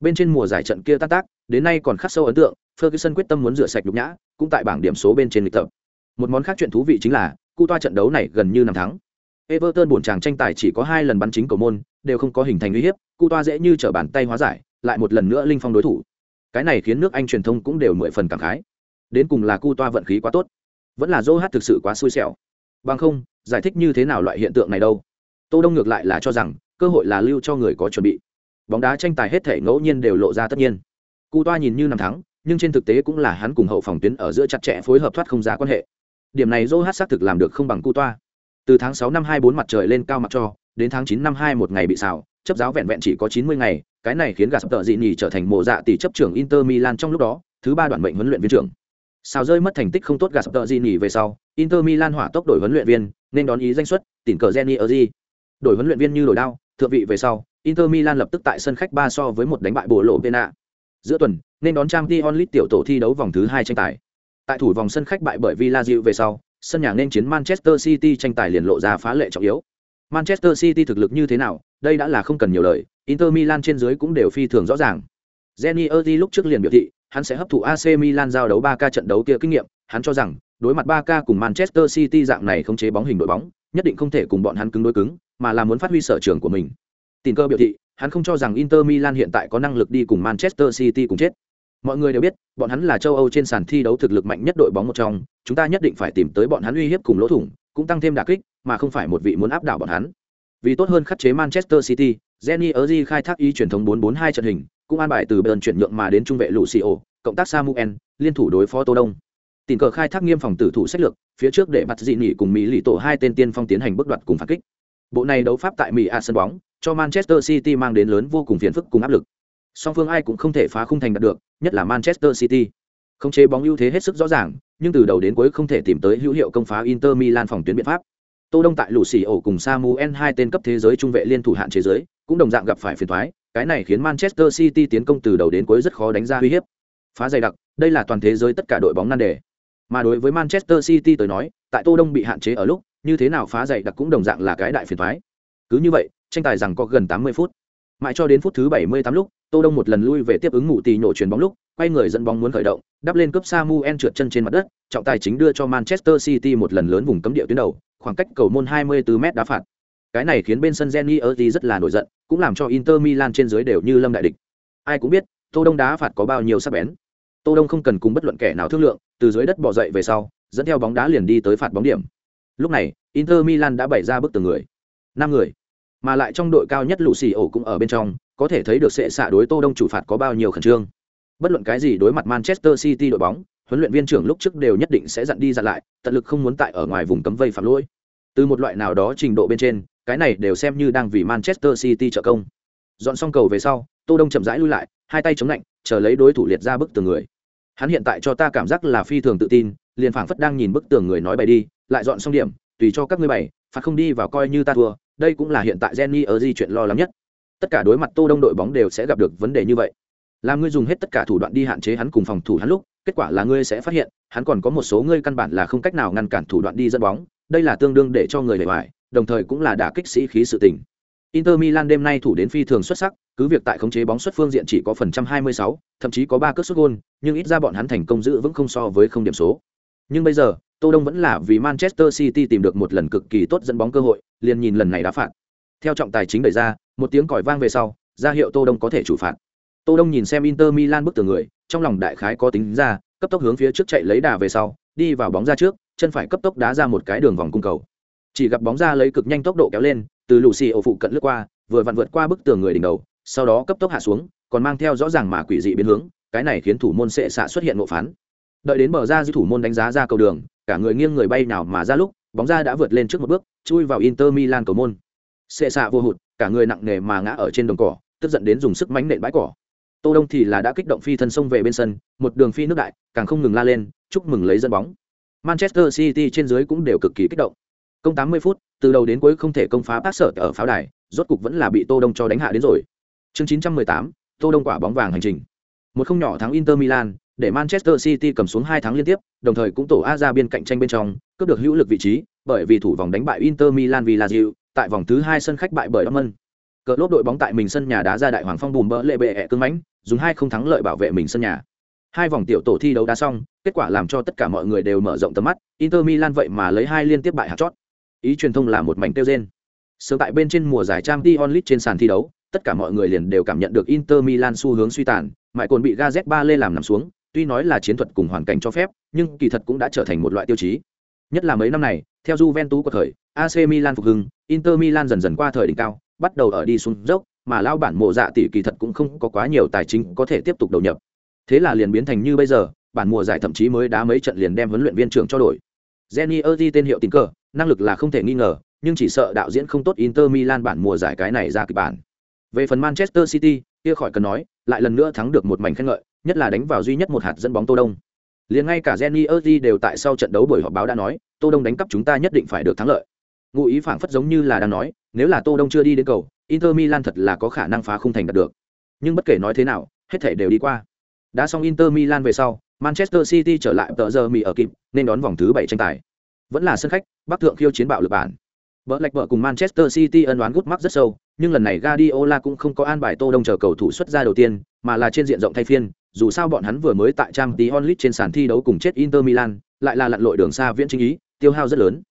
Bên trên mùa giải trận kia tan tác, đến nay còn khắc sâu ấn tượng, Ferguson quyết tâm muốn rửa sạch nhục nhã, cũng tại bảng điểm số bên trên lịch tập. Một món khác chuyện thú vị chính là, cu toa trận đấu này gần như năm thắng. Everton buồn chàng tranh tài chỉ có hai lần bắn chính cầu môn, đều không có hình thành uy hiếp, cu toa dễ như trở bàn tay hóa giải, lại một lần nữa linh phong đối thủ. Cái này khiến nước Anh truyền thông cũng đều mười phần cảm khái. Đến cùng là cu toa vận khí quá tốt, vẫn là dô hát thực sự quá xui xẻo. Bằng không, giải thích như thế nào loại hiện tượng này đâu? Tô đông ngược lại là cho rằng, cơ hội là lưu cho người có chuẩn bị. Bóng đá tranh tài hết thể ngẫu nhiên đều lộ ra tất nhiên. Cu toa nhìn như năm thắng, nhưng trên thực tế cũng là hắn cùng hậu phòng tuyến ở giữa chặt chẽ phối hợp thoát không giá quan hệ. Điểm này dô hát xác thực làm được không bằng cu toa. Từ tháng sáu năm hai bốn mặt trời lên cao mặt cho, đến tháng chín năm hai một ngày bị xào chấp giáo vẹn vẹn chỉ có chín mươi ngày cái này khiến gã sập tợ dị nhì trở thành mộ dạ tỷ chấp trưởng inter milan trong lúc đó thứ ba đoạn mệnh huấn luyện viên trưởng Sao rơi mất thành tích không tốt gã sập tợ gì nhỉ về sau, Inter Milan hỏa tốc đổi huấn luyện viên, nên đón ý danh xuất, tỉnh cờ Jenny Erzi. Đổi huấn luyện viên như đổi đao, thượng vị về sau, Inter Milan lập tức tại sân khách 3 so với một đánh bại bộ lộ Pena. Giữa tuần, nên đón Champions League tiểu tổ thi đấu vòng thứ 2 tranh tài. Tại thủ vòng sân khách bại bởi Villa về sau, sân nhà nên chiến Manchester City tranh tài liền lộ ra phá lệ trọng yếu. Manchester City thực lực như thế nào, đây đã là không cần nhiều lời, Inter Milan trên dưới cũng đều phi thường rõ ràng. Jenny Erdi lúc trước liền biểu thị, hắn sẽ hấp thụ AC Milan giao đấu 3K trận đấu kia kinh nghiệm, hắn cho rằng, đối mặt 3K cùng Manchester City dạng này không chế bóng hình đội bóng, nhất định không thể cùng bọn hắn cứng đối cứng, mà là muốn phát huy sở trường của mình. Tình cơ biểu thị, hắn không cho rằng Inter Milan hiện tại có năng lực đi cùng Manchester City cùng chết. Mọi người đều biết, bọn hắn là châu Âu trên sàn thi đấu thực lực mạnh nhất đội bóng một trong, chúng ta nhất định phải tìm tới bọn hắn uy hiếp cùng lỗ thủng, cũng tăng thêm đả kích, mà không phải một vị muốn áp đảo bọn hắn. Vì tốt hơn khắc chế Manchester City, Jenny Erzi khai thác ý truyền thống 442 trận hình, cũng an bài từ bên chuyển nhượng mà đến trung vệ Lucio, cộng tác Samuel, liên thủ đối phó Tô Đông. Tình cờ khai thác nghiêm phòng tử thủ sách lược, phía trước để mặt dị nghị cùng Mỹ lì tổ hai tên tiên phong tiến hành bước đoạt cùng phản kích. Bộ này đấu pháp tại Mỹ A sân bóng, cho Manchester City mang đến lớn vô cùng phiền phức cùng áp lực. Song phương ai cũng không thể phá khung thành đạt được, nhất là Manchester City. Không chế bóng ưu thế hết sức rõ ràng, nhưng từ đầu đến cuối không thể tìm tới hữu hiệu công phá Inter Milan phòng tuyến biện pháp. Tô Đông tại lũ xì ổ cùng Samuel hai tên cấp thế giới trung vệ liên thủ hạn chế giới, cũng đồng dạng gặp phải phiền toái, cái này khiến Manchester City tiến công từ đầu đến cuối rất khó đánh ra uy hiếp. Phá dày đặc, đây là toàn thế giới tất cả đội bóng nan đề. Mà đối với Manchester City tới nói, tại Tô Đông bị hạn chế ở lúc, như thế nào phá dày đặc cũng đồng dạng là cái đại phiền toái. Cứ như vậy, tranh tài rằng có gần 80 phút. Mãi cho đến phút thứ 78 lúc, Tô Đông một lần lui về tiếp ứng ngủ tì nhổ chuyền bóng lúc, quay người dẫn bóng muốn khởi động, đắp lên cướp Samuel trượt chân trên mặt đất, trọng tài chính đưa cho Manchester City một lần lớn vùng cấm địa tuyến đầu, khoảng cách cầu môn 24m đá phạt. Cái này khiến bên sân Jenny Erdi rất là nổi giận, cũng làm cho Inter Milan trên dưới đều như lâm đại địch. Ai cũng biết, Tô Đông đá phạt có bao nhiêu sắc bén. Tô Đông không cần cùng bất luận kẻ nào thương lượng, từ dưới đất bò dậy về sau, dẫn theo bóng đá liền đi tới phạt bóng điểm. Lúc này, Inter Milan đã bày ra bức tường người. năm người. Mà lại trong đội cao nhất Lucio cũng ở bên trong, có thể thấy được sẽ xạ đối Tô Đông chủ phạt có bao nhiêu khẩn trương. Bất luận cái gì đối mặt Manchester City đội bóng, huấn luyện viên trưởng lúc trước đều nhất định sẽ dặn đi dặn lại, tận lực không muốn tại ở ngoài vùng cấm vây phạm lỗi. Từ một loại nào đó trình độ bên trên, cái này đều xem như đang vì Manchester City trợ công. Dọn xong cầu về sau, Tô Đông chậm rãi lui lại, hai tay chống lạnh, chờ lấy đối thủ liệt ra bức tường người. Hắn hiện tại cho ta cảm giác là phi thường tự tin, liền phảng phất đang nhìn bức tường người nói bày đi, lại dọn xong điểm, tùy cho các ngươi bày, phạt không đi vào coi như ta thua, đây cũng là hiện tại Jenny ở di chuyện lo lắng nhất. Tất cả đối mặt Tô Đông đội bóng đều sẽ gặp được vấn đề như vậy. Làm ngươi dùng hết tất cả thủ đoạn đi hạn chế hắn cùng phòng thủ hắn lúc, kết quả là ngươi sẽ phát hiện, hắn còn có một số ngươi căn bản là không cách nào ngăn cản thủ đoạn đi dẫn bóng, đây là tương đương để cho người bề ngoài, đồng thời cũng là đả kích sĩ khí sự tình. Inter Milan đêm nay thủ đến phi thường xuất sắc, cứ việc tại khống chế bóng xuất phương diện chỉ có phần trăm 26, thậm chí có 3 cước sút gol, nhưng ít ra bọn hắn thành công giữ vững không so với không điểm số. Nhưng bây giờ, Tô Đông vẫn là vì Manchester City tìm được một lần cực kỳ tốt dẫn bóng cơ hội, liền nhìn lần này đá phạt. Theo trọng tài chính đẩy ra, một tiếng còi vang về sau, ra hiệu Tô Đông có thể chủ phạt. Tô Đông nhìn xem Inter Milan bức tường người, trong lòng đại khái có tính ra, cấp tốc hướng phía trước chạy lấy đà về sau, đi vào bóng ra trước, chân phải cấp tốc đá ra một cái đường vòng cung cầu. Chỉ gặp bóng ra lấy cực nhanh tốc độ kéo lên, từ lũ xì ổ phụ cận lướt qua, vừa vặn vượt qua bức tường người đỉnh đầu, sau đó cấp tốc hạ xuống, còn mang theo rõ ràng mà quỷ dị biến hướng, cái này khiến thủ môn sệ xạ xuất hiện ngộ phán đợi đến bờ ra dư thủ môn đánh giá ra cầu đường cả người nghiêng người bay nào mà ra lúc bóng ra đã vượt lên trước một bước chui vào inter milan cầu môn sệ xạ vô hụt cả người nặng nề mà ngã ở trên đồng cỏ tức giận đến dùng sức mánh nện bãi cỏ. Tô đông thì là đã kích động phi thân sông về bên sân một đường phi nước đại càng không ngừng la lên chúc mừng lấy dân bóng. Manchester city trên dưới cũng đều cực kỳ kích động. Công 80 phút từ đầu đến cuối không thể công phá tác sở ở pháo đài rốt cục vẫn là bị tô đông cho đánh hạ đến rồi. Chương 918, tô đông quả bóng vàng hành trình. Một không nhỏ thắng inter milan để manchester city cầm xuống hai tháng liên tiếp đồng thời cũng tổ a ra biên cạnh tranh bên trong cướp được hữu lực vị trí bởi vì thủ vòng đánh bại inter milan vì là dịu tại vòng thứ hai sân khách bại bởi dortmund. Cờ lốp đội bóng tại mình sân nhà đá ra đại hoàng phong bùm bỡ lệ bệ ẹ cưng mãnh, dùng hai không thắng lợi bảo vệ mình sân nhà. Hai vòng tiểu tổ thi đấu đá xong, kết quả làm cho tất cả mọi người đều mở rộng tầm mắt, inter milan vậy mà lấy hai liên tiếp bại hạt chót. Ý truyền thông là một mảnh tiêu gen sớm tại bên trên mùa giải trang t onlit trên sàn thi đấu, tất cả mọi người liền đều cảm nhận được inter milan xu hướng suy tàn, mãi còn bị gaz ba lê làm nằm xuống, tuy nói là chiến thuật cùng hoàn cảnh cho phép, nhưng kỳ thật cũng đã trở thành một loại tiêu chí nhất là mấy năm này, theo Juventus của thời AC Milan phục hưng, Inter Milan dần dần qua thời đỉnh cao, bắt đầu ở đi xuống dốc, mà lao bản mộ dạ tỷ kỳ thật cũng không có quá nhiều tài chính có thể tiếp tục đầu nhập. Thế là liền biến thành như bây giờ, bản mùa giải thậm chí mới đá mấy trận liền đem huấn luyện viên trưởng cho đổi. Jenny Erdi tên hiệu tình cờ năng lực là không thể nghi ngờ, nhưng chỉ sợ đạo diễn không tốt Inter Milan bản mùa giải cái này ra kịch bản. Về phần Manchester City, kia khỏi cần nói, lại lần nữa thắng được một mảnh khen ngợi, nhất là đánh vào duy nhất một hạt dẫn bóng tô đông liền ngay cả Jenny Erdi đều tại sau trận đấu buổi họp báo đã nói tô đông đánh cắp chúng ta nhất định phải được thắng lợi. Ngụ ý phảng phất giống như là đang nói nếu là tô đông chưa đi đến cầu inter milan thật là có khả năng phá khung thành đạt được. Nhưng bất kể nói thế nào hết thể đều đi qua. Đã xong inter milan về sau manchester city trở lại tờ giờ mì ở kịp nên đón vòng thứ bảy tranh tài. Vẫn là sân khách bắc thượng khiêu chiến bạo lực bản. Bỡ lệch bỡ cùng Manchester City ân đoán gút mắc rất sâu, nhưng lần này Guardiola cũng không có an bài Tô Đông chờ cầu thủ xuất ra đầu tiên, mà là trên diện rộng thay phiên, dù sao bọn hắn vừa mới tại trang tí onlit trên sàn thi đấu cùng chết Inter Milan, lại là lặn lội đường xa viễn chính ý, tiêu hao rất lớn.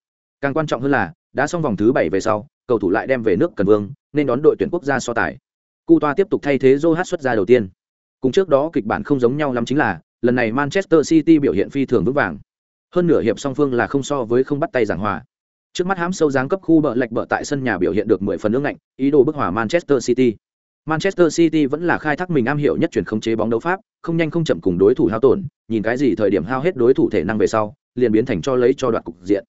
Càng quan trọng hơn là, đã xong vòng thứ bảy về sau, cầu thủ lại đem về nước Cần Vương, nên đón đội tuyển quốc gia so tài. Cu toa tiếp tục thay thế Joe xuất ra đầu tiên. Cùng trước đó kịch bản không giống nhau lắm chính là, lần này Manchester City biểu hiện phi thường vững vàng. Hơn nửa hiệp song phương là không so với không bắt tay giảng hòa. Trước mắt hám sâu dáng cấp khu bờ lệch bờ tại sân nhà biểu hiện được 10 phần nước ngạnh, ý đồ bức hòa Manchester City. Manchester City vẫn là khai thác mình am hiểu nhất chuyển khống chế bóng đấu pháp, không nhanh không chậm cùng đối thủ hao tổn, nhìn cái gì thời điểm hao hết đối thủ thể năng về sau, liền biến thành cho lấy cho đoạt cục diện.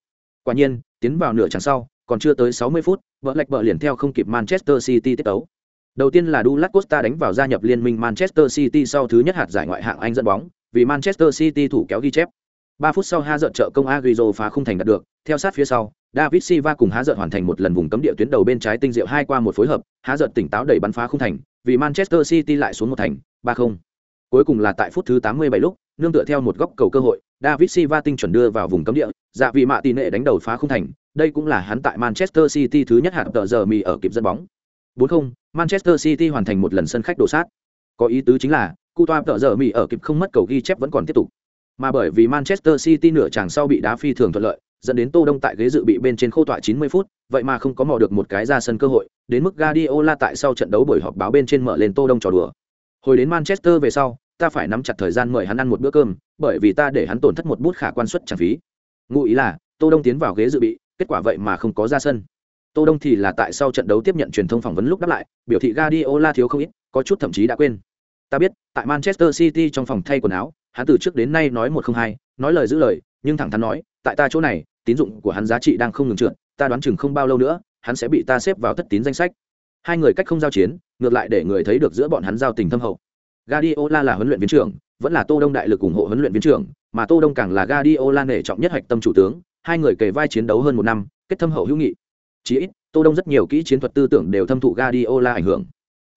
Quả nhiên, tiến vào nửa chặng sau, còn chưa tới 60 phút, vợ lệch bờ liền theo không kịp Manchester City tiết tấu. Đầu tiên là Douglas Costa đánh vào gia nhập liên minh Manchester City sau thứ nhất hạt giải ngoại hạng Anh dẫn bóng, vì Manchester City thủ kéo ghi chép. 3 phút sau Ha giận trợ công Agüero phá không thành đạt được, theo sát phía sau, David Silva cùng Há giận hoàn thành một lần vùng cấm địa tuyến đầu bên trái tinh diệu hai qua một phối hợp, Há giận tỉnh táo đẩy bắn phá không thành, vì Manchester City lại xuống một thành, 3-0. Cuối cùng là tại phút thứ 87 lúc, nương tựa theo một góc cầu cơ hội, David Silva tinh chuẩn đưa vào vùng cấm địa, dạ vị mạ tỷ nệ đánh đầu phá không thành, đây cũng là hắn tại Manchester City thứ nhất hạt tợ giờ mì ở kịp dẫn bóng. 4-0, Manchester City hoàn thành một lần sân khách đổ sát. Có ý tứ chính là, cu toa tợ giờ mì ở kịp không mất cầu ghi chép vẫn còn tiếp tục. Mà bởi vì Manchester City nửa chàng sau bị đá phi thường thuận lợi, dẫn đến Tô Đông tại ghế dự bị bên trên khô tọa 90 phút, vậy mà không có mò được một cái ra sân cơ hội, đến mức Guardiola tại sau trận đấu buổi họp báo bên trên mở lên Tô Đông trò đùa. Hồi đến Manchester về sau, ta phải nắm chặt thời gian mời hắn ăn một bữa cơm, bởi vì ta để hắn tổn thất một bút khả quan suất chẳng phí. Ngụ ý là, Tô Đông tiến vào ghế dự bị, kết quả vậy mà không có ra sân. Tô Đông thì là tại sau trận đấu tiếp nhận truyền thông phỏng vấn lúc đáp lại, biểu thị Guardiola thiếu không ít, có chút thậm chí đã quên. Ta biết, tại Manchester City trong phòng thay quần áo, hắn từ trước đến nay nói một không hai, nói lời giữ lời, nhưng thẳng thắn nói, tại ta chỗ này, tín dụng của hắn giá trị đang không ngừng trượt, ta đoán chừng không bao lâu nữa, hắn sẽ bị ta xếp vào thất tín danh sách. Hai người cách không giao chiến, ngược lại để người thấy được giữa bọn hắn giao tình thâm hậu. Guardiola là huấn luyện viên trưởng, vẫn là Tô Đông đại lực ủng hộ huấn luyện viên trưởng, mà Tô Đông càng là Guardiola nể trọng nhất hạch tâm chủ tướng, hai người kề vai chiến đấu hơn một năm, kết thâm hậu hữu nghị. Chỉ ít, Tô Đông rất nhiều kỹ chiến thuật tư tưởng đều thâm thụ Guardiola ảnh hưởng.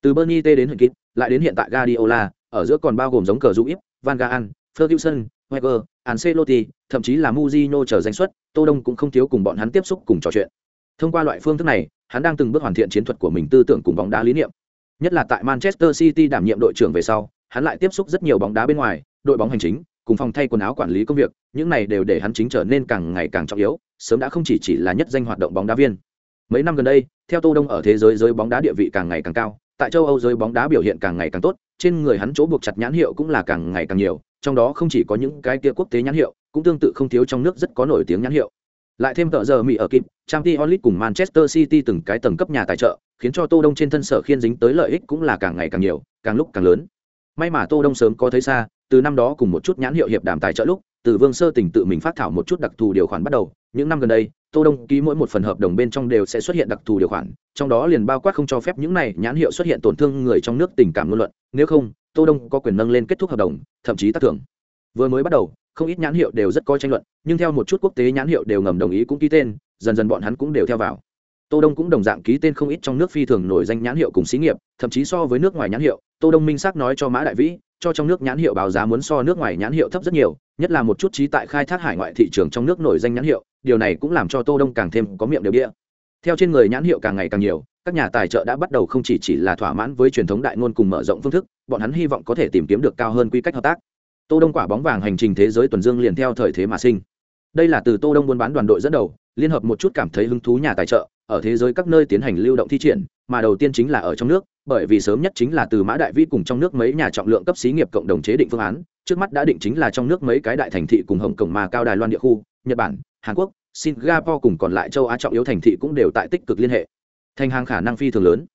Từ Bernie T đến Huyền Kít, lại đến hiện tại Guardiola, ở giữa còn bao gồm giống cờ Juip, Van Gaal, Ferguson, Wenger, Ancelotti, thậm chí là Mourinho trở danh xuất, Tô Đông cũng không thiếu cùng bọn hắn tiếp xúc cùng trò chuyện. Thông qua loại phương thức này, hắn đang từng bước hoàn thiện chiến thuật của mình tư tưởng cùng bóng đá lý niệm. Nhất là tại Manchester City đảm nhiệm đội trưởng về sau, hắn lại tiếp xúc rất nhiều bóng đá bên ngoài, đội bóng hành chính, cùng phòng thay quần áo quản lý công việc, những này đều để hắn chính trở nên càng ngày càng trọng yếu, sớm đã không chỉ chỉ là nhất danh hoạt động bóng đá viên. Mấy năm gần đây, theo Tô Đông ở thế giới giới bóng đá địa vị càng ngày càng cao, tại châu Âu giới bóng đá biểu hiện càng ngày càng tốt, trên người hắn chỗ buộc chặt nhãn hiệu cũng là càng ngày càng nhiều, trong đó không chỉ có những cái kia quốc tế nhãn hiệu, cũng tương tự không thiếu trong nước rất có nổi tiếng nhãn hiệu. Lại thêm tợ giờ Mỹ ở kịp, Champions League cùng Manchester City từng cái tầng cấp nhà tài trợ, khiến cho Tô Đông trên thân sở khiên dính tới lợi ích cũng là càng ngày càng nhiều, càng lúc càng lớn. may mà tô đông sớm có thấy xa từ năm đó cùng một chút nhãn hiệu hiệp đàm tài trợ lúc từ vương sơ tỉnh tự mình phát thảo một chút đặc thù điều khoản bắt đầu những năm gần đây tô đông ký mỗi một phần hợp đồng bên trong đều sẽ xuất hiện đặc thù điều khoản, trong đó liền bao quát không cho phép những này nhãn hiệu xuất hiện tổn thương người trong nước tình cảm ngôn luận. Nếu không, tô đông có quyền nâng lên kết thúc hợp đồng, thậm chí tác thưởng. Vừa mới bắt đầu, không ít nhãn hiệu đều rất có tranh luận, nhưng theo một chút quốc tế nhãn hiệu đều ngầm đồng ý cũng ký tên, dần dần bọn hắn cũng đều theo vào. Tô đông cũng đồng dạng ký tên không ít trong nước phi thường nổi danh nhãn hiệu cùng xí nghiệp, thậm chí so với nước ngoài nhãn hiệu, tô đông minh xác nói cho mã đại vĩ, cho trong nước nhãn hiệu báo giá muốn so nước ngoài nhãn hiệu thấp rất nhiều, nhất là một chút trí tại khai thác hải ngoại thị trường trong nước nổi danh nhãn hiệu điều này cũng làm cho tô đông càng thêm có miệng đều đĩa theo trên người nhãn hiệu càng ngày càng nhiều, các nhà tài trợ đã bắt đầu không chỉ chỉ là thỏa mãn với truyền thống đại ngôn cùng mở rộng phương thức, bọn hắn hy vọng có thể tìm kiếm được cao hơn quy cách hợp tác. Tô đông quả bóng vàng hành trình thế giới tuần dương liền theo thời thế mà sinh. Đây là từ tô đông buôn bán đoàn đội dẫn đầu, liên hợp một chút cảm thấy hứng thú nhà tài trợ, ở thế giới các nơi tiến hành lưu động thi triển, mà đầu tiên chính là ở trong nước, bởi vì sớm nhất chính là từ mã đại vĩ cùng trong nước mấy nhà trọng lượng cấp xí nghiệp cộng đồng chế định phương án, trước mắt đã định chính là trong nước mấy cái đại thành thị cùng hồng cổng mà cao đài loan địa khu, nhật bản hàn quốc, singapore cùng còn lại châu á trọng yếu thành thị cũng đều tại tích cực liên hệ. Thành hàng khả năng phi thường lớn.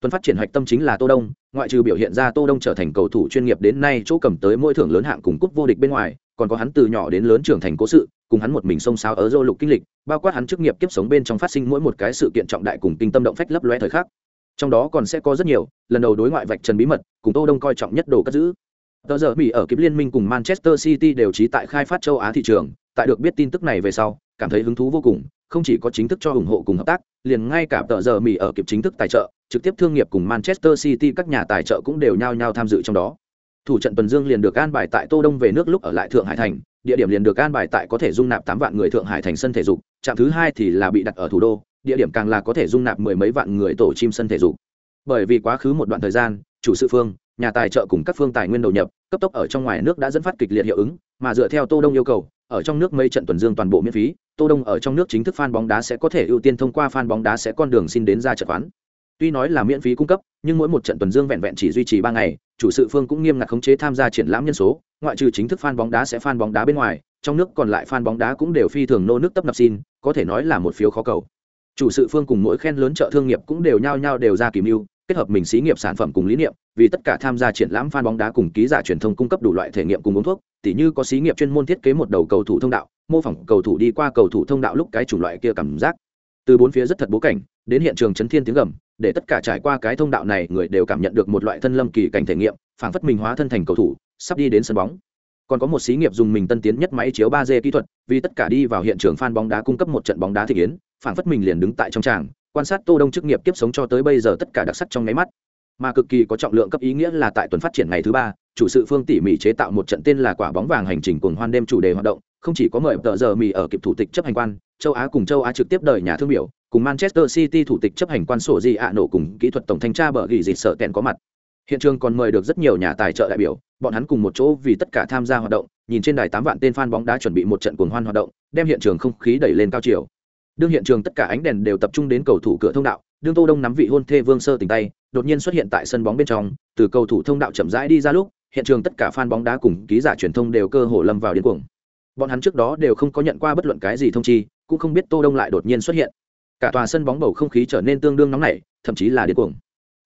Tuần phát triển hoạch tâm chính là tô đông, ngoại trừ biểu hiện ra tô đông trở thành cầu thủ chuyên nghiệp đến nay chỗ cầm tới mỗi thưởng lớn hạng cùng cúp vô địch bên ngoài, còn có hắn từ nhỏ đến lớn trưởng thành cố sự, cùng hắn một mình xông xáo ở dô lục kinh lịch, bao quát hắn chức nghiệp kiếp sống bên trong phát sinh mỗi một cái sự kiện trọng đại cùng kinh tâm động phách lấp loe thời khắc. Trong đó còn sẽ có rất nhiều, lần đầu đối ngoại vạch trần bí mật, cùng tô đông coi trọng nhất đồ cất giữ. Tờ giờ mỹ ở kịp liên minh cùng manchester city đều trí tại khai phát châu á thị trường tại được biết tin tức này về sau, cảm thấy hứng thú vô cùng, không chỉ có chính thức cho ủng hộ cùng hợp tác, liền ngay cả tờ giờ mỹ ở kịp chính thức tài trợ, trực tiếp thương nghiệp cùng manchester city các nhà tài trợ cũng đều nhao nhao tham dự trong đó. Thủ trận tuần dương liền được an bài tại tô đông về nước lúc ở lại thượng hải thành, địa điểm liền được an bài tại có thể dung nạp tám vạn người thượng hải thành sân thể dục, trạm thứ hai thì là bị đặt ở thủ đô, địa điểm càng là có thể dung nạp mười mấy vạn người tổ chim sân thể dục. Bởi vì quá khứ một đoạn thời gian, chủ sự phương, nhà tài trợ cùng các phương tài nguyên đầu nhập, cấp tốc ở trong ngoài nước đã dẫn phát kịch liệt hiệu ứng, mà dựa theo tô đông yêu cầu ở trong nước mấy trận tuần dương toàn bộ miễn phí, tô đông ở trong nước chính thức fan bóng đá sẽ có thể ưu tiên thông qua fan bóng đá sẽ con đường xin đến ra trận khoán tuy nói là miễn phí cung cấp, nhưng mỗi một trận tuần dương vẹn vẹn chỉ duy trì ba ngày, chủ sự phương cũng nghiêm ngặt khống chế tham gia triển lãm nhân số, ngoại trừ chính thức fan bóng đá sẽ fan bóng đá bên ngoài, trong nước còn lại fan bóng đá cũng đều phi thường nô nước tấp nập xin, có thể nói là một phiếu khó cầu. Chủ sự phương cùng mỗi khen lớn chợ thương nghiệp cũng đều nhao nhao đều ra kìm mưu, kết hợp mình xí nghiệp sản phẩm cùng lý niệm, vì tất cả tham gia triển lãm fan bóng đá cùng ký giả truyền thông cung cấp đủ loại thể nghiệm cùng uống thuốc tỉ như có xí nghiệp chuyên môn thiết kế một đầu cầu thủ thông đạo, mô phỏng cầu thủ đi qua cầu thủ thông đạo lúc cái chủng loại kia cảm giác. Từ bốn phía rất thật bố cảnh, đến hiện trường chấn thiên tiếng gầm, để tất cả trải qua cái thông đạo này người đều cảm nhận được một loại thân lâm kỳ cảnh thể nghiệm, phảng phất mình hóa thân thành cầu thủ, sắp đi đến sân bóng. Còn có một xí nghiệp dùng mình tân tiến nhất máy chiếu ba d kỹ thuật, vì tất cả đi vào hiện trường fan bóng đá cung cấp một trận bóng đá thị kiến, phảng phất mình liền đứng tại trong tràng, quan sát tô đông chức nghiệp tiếp sống cho tới bây giờ tất cả đặc sắc trong nháy mắt. Mà cực kỳ có trọng lượng cấp ý nghĩa là tại tuần phát triển ngày thứ ba chủ sự phương tỉ mỉ chế tạo một trận tên là quả bóng vàng hành trình cuồng hoan đêm chủ đề hoạt động, không chỉ có mời tờ giờ mì ở kịp thủ tịch chấp hành quan, châu á cùng châu á trực tiếp đời nhà thương biểu, cùng manchester city thủ tịch chấp hành quan sổ di ạ nổ cùng kỹ thuật tổng thanh tra bờ ghi dịt sợ tèn có mặt. Hiện trường còn mời được rất nhiều nhà tài trợ đại biểu, bọn hắn cùng một chỗ vì tất cả tham gia hoạt động, nhìn trên đài tám vạn tên fan bóng đá chuẩn bị một trận cuồng hoan hoạt động, đem hiện trường không khí đẩy lên cao chiều. Đương hiện trường tất cả ánh đèn đều tập trung đến cầu thủ cửa thông đạo, đương tô đông nắm vị hôn thê vương sơ tình tay, đột nhiên xuất hiện tại sân bóng bên trong, từ cầu thủ thông đạo chậm rãi đi ra lúc hiện trường tất cả fan bóng đá cùng ký giả truyền thông đều cơ hồ lâm vào điên cuồng. Bọn hắn trước đó đều không có nhận qua bất luận cái gì thông chi, cũng không biết tô đông lại đột nhiên xuất hiện. Cả tòa sân bóng bầu không khí trở nên tương đương nóng nảy, thậm chí là điên cuồng.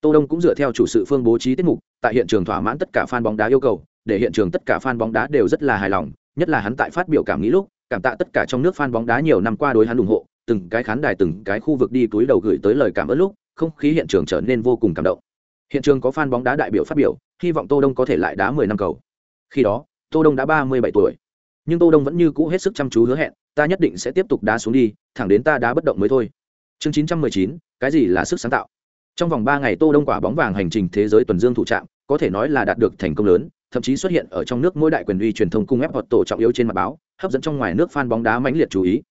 Tô đông cũng dựa theo chủ sự phương bố trí tiết mục, tại hiện trường thỏa mãn tất cả fan bóng đá yêu cầu, để hiện trường tất cả fan bóng đá đều rất là hài lòng, nhất là hắn tại phát biểu cảm nghĩ lúc, cảm tạ tất cả trong nước fan bóng đá nhiều năm qua đối hắn ủng hộ, từng cái khán đài, từng cái khu vực đi túi đầu gửi tới lời cảm ơn lúc, không khí hiện trường trở nên vô cùng cảm động hiện trường có fan bóng đá đại biểu phát biểu hy vọng tô đông có thể lại đá 10 năm cầu. Khi đó tô đông đã 37 tuổi. Nhưng tô đông vẫn như cũ hết sức chăm chú hứa hẹn ta nhất định sẽ tiếp tục đá xuống đi thẳng đến ta đá bất động mới thôi. Chương 919, cái gì là sức sáng tạo? Trong vòng 3 ngày tô đông quả bóng vàng hành trình thế giới tuần dương thủ trạng có thể nói là đạt được thành công lớn thậm chí xuất hiện ở trong nước mỗi đại quyền uy truyền thông cung ép hoạt tổ trọng yếu trên mặt báo hấp dẫn trong ngoài nước fan bóng đá mãnh liệt chú ý.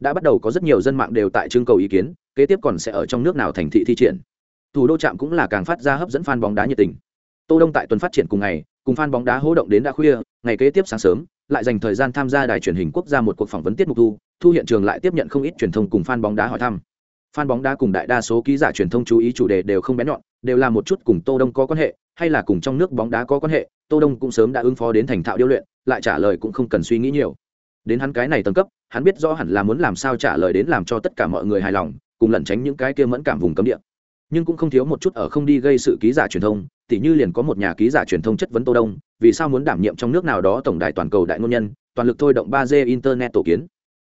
Đã bắt đầu có rất nhiều dân mạng đều tại trưng cầu ý kiến kế tiếp còn sẽ ở trong nước nào thành thị thi triển thủ đô trạm cũng là càng phát ra hấp dẫn fan bóng đá nhiệt tình. Tô đông tại tuần phát triển cùng ngày, cùng fan bóng đá hô động đến đã khuya, ngày kế tiếp sáng sớm, lại dành thời gian tham gia đài truyền hình quốc gia một cuộc phỏng vấn tiết mục thu thu hiện trường lại tiếp nhận không ít truyền thông cùng fan bóng đá hỏi thăm. Fan bóng đá cùng đại đa số ký giả truyền thông chú ý chủ đề đều không bén nhọn, đều là một chút cùng tô đông có quan hệ, hay là cùng trong nước bóng đá có quan hệ, tô đông cũng sớm đã ứng phó đến thành thạo điêu luyện, lại trả lời cũng không cần suy nghĩ nhiều. Đến hắn cái này tầng cấp, hắn biết rõ hẳn là muốn làm sao trả lời đến làm cho tất cả mọi người hài lòng, cùng lẩn tránh những cái kia mẫn cảm vùng cấm địa nhưng cũng không thiếu một chút ở không đi gây sự ký giả truyền thông, tỉ như liền có một nhà ký giả truyền thông chất vấn tô đông, vì sao muốn đảm nhiệm trong nước nào đó tổng đài toàn cầu đại ngôn nhân, toàn lực thôi động ba d internet tổ kiến.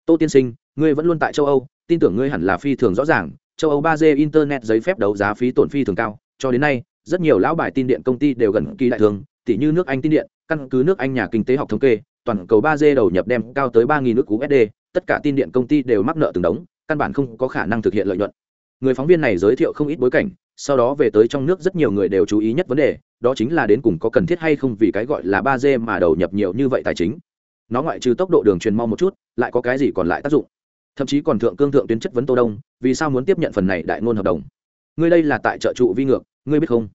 Tô tiên sinh, ngươi vẫn luôn tại châu âu, tin tưởng ngươi hẳn là phi thường rõ ràng, châu âu ba d internet giấy phép đấu giá phí tổn phi thường cao, cho đến nay, rất nhiều lão bài tin điện công ty đều gần kỳ đại thường, tỉ như nước anh tin điện, căn cứ nước anh nhà kinh tế học thống kê, toàn cầu ba d đầu nhập đem cao tới ba nước usd tất cả tin điện công ty đều mắc nợ từng đống, căn bản không có khả năng thực hiện lợi nhuận người phóng viên này giới thiệu không ít bối cảnh, sau đó về tới trong nước rất nhiều người đều chú ý nhất vấn đề, đó chính là đến cùng có cần thiết hay không vì cái gọi là ba d mà đầu nhập nhiều như vậy tài chính. Nó ngoại trừ tốc độ đường truyền mau một chút, lại có cái gì còn lại tác dụng? Thậm chí còn thượng cương thượng tuyến chất vấn tô đông, vì sao muốn tiếp nhận phần này đại ngôn hợp đồng? Ngươi đây là tại trợ trụ vi ngược, ngươi biết không?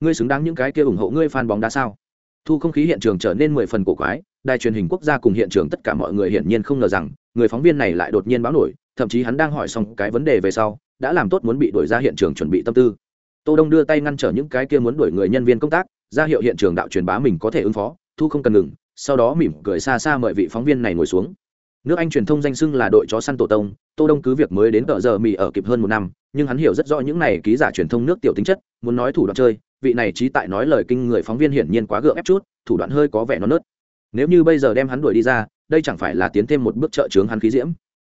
Ngươi xứng đáng những cái kia ủng hộ ngươi fan bóng đá sao? Thu không khí hiện trường trở nên mười phần cổ quái, đài truyền hình quốc gia cùng hiện trường tất cả mọi người hiển nhiên không ngờ rằng, người phóng viên này lại đột nhiên báo nổi, thậm chí hắn đang hỏi xong cái vấn đề về sau đã làm tốt muốn bị đuổi ra hiện trường chuẩn bị tâm tư. Tô đông đưa tay ngăn trở những cái kia muốn đuổi người nhân viên công tác, ra hiệu hiện trường đạo truyền bá mình có thể ứng phó, thu không cần ngừng, sau đó mỉm cười xa xa mời vị phóng viên này ngồi xuống. Nước anh truyền thông danh xưng là đội chó săn tổ tông, tô đông cứ việc mới đến tờ giờ mì ở kịp hơn một năm, nhưng hắn hiểu rất rõ những này ký giả truyền thông nước tiểu tính chất, muốn nói thủ đoạn chơi, vị này trí tại nói lời kinh người phóng viên hiển nhiên quá gượng ép chút, thủ đoạn hơi có vẻ nó nớt. Nếu như bây giờ đem hắn đuổi đi ra, đây chẳng phải là tiến thêm một bước trợ trướng hắn khí diễm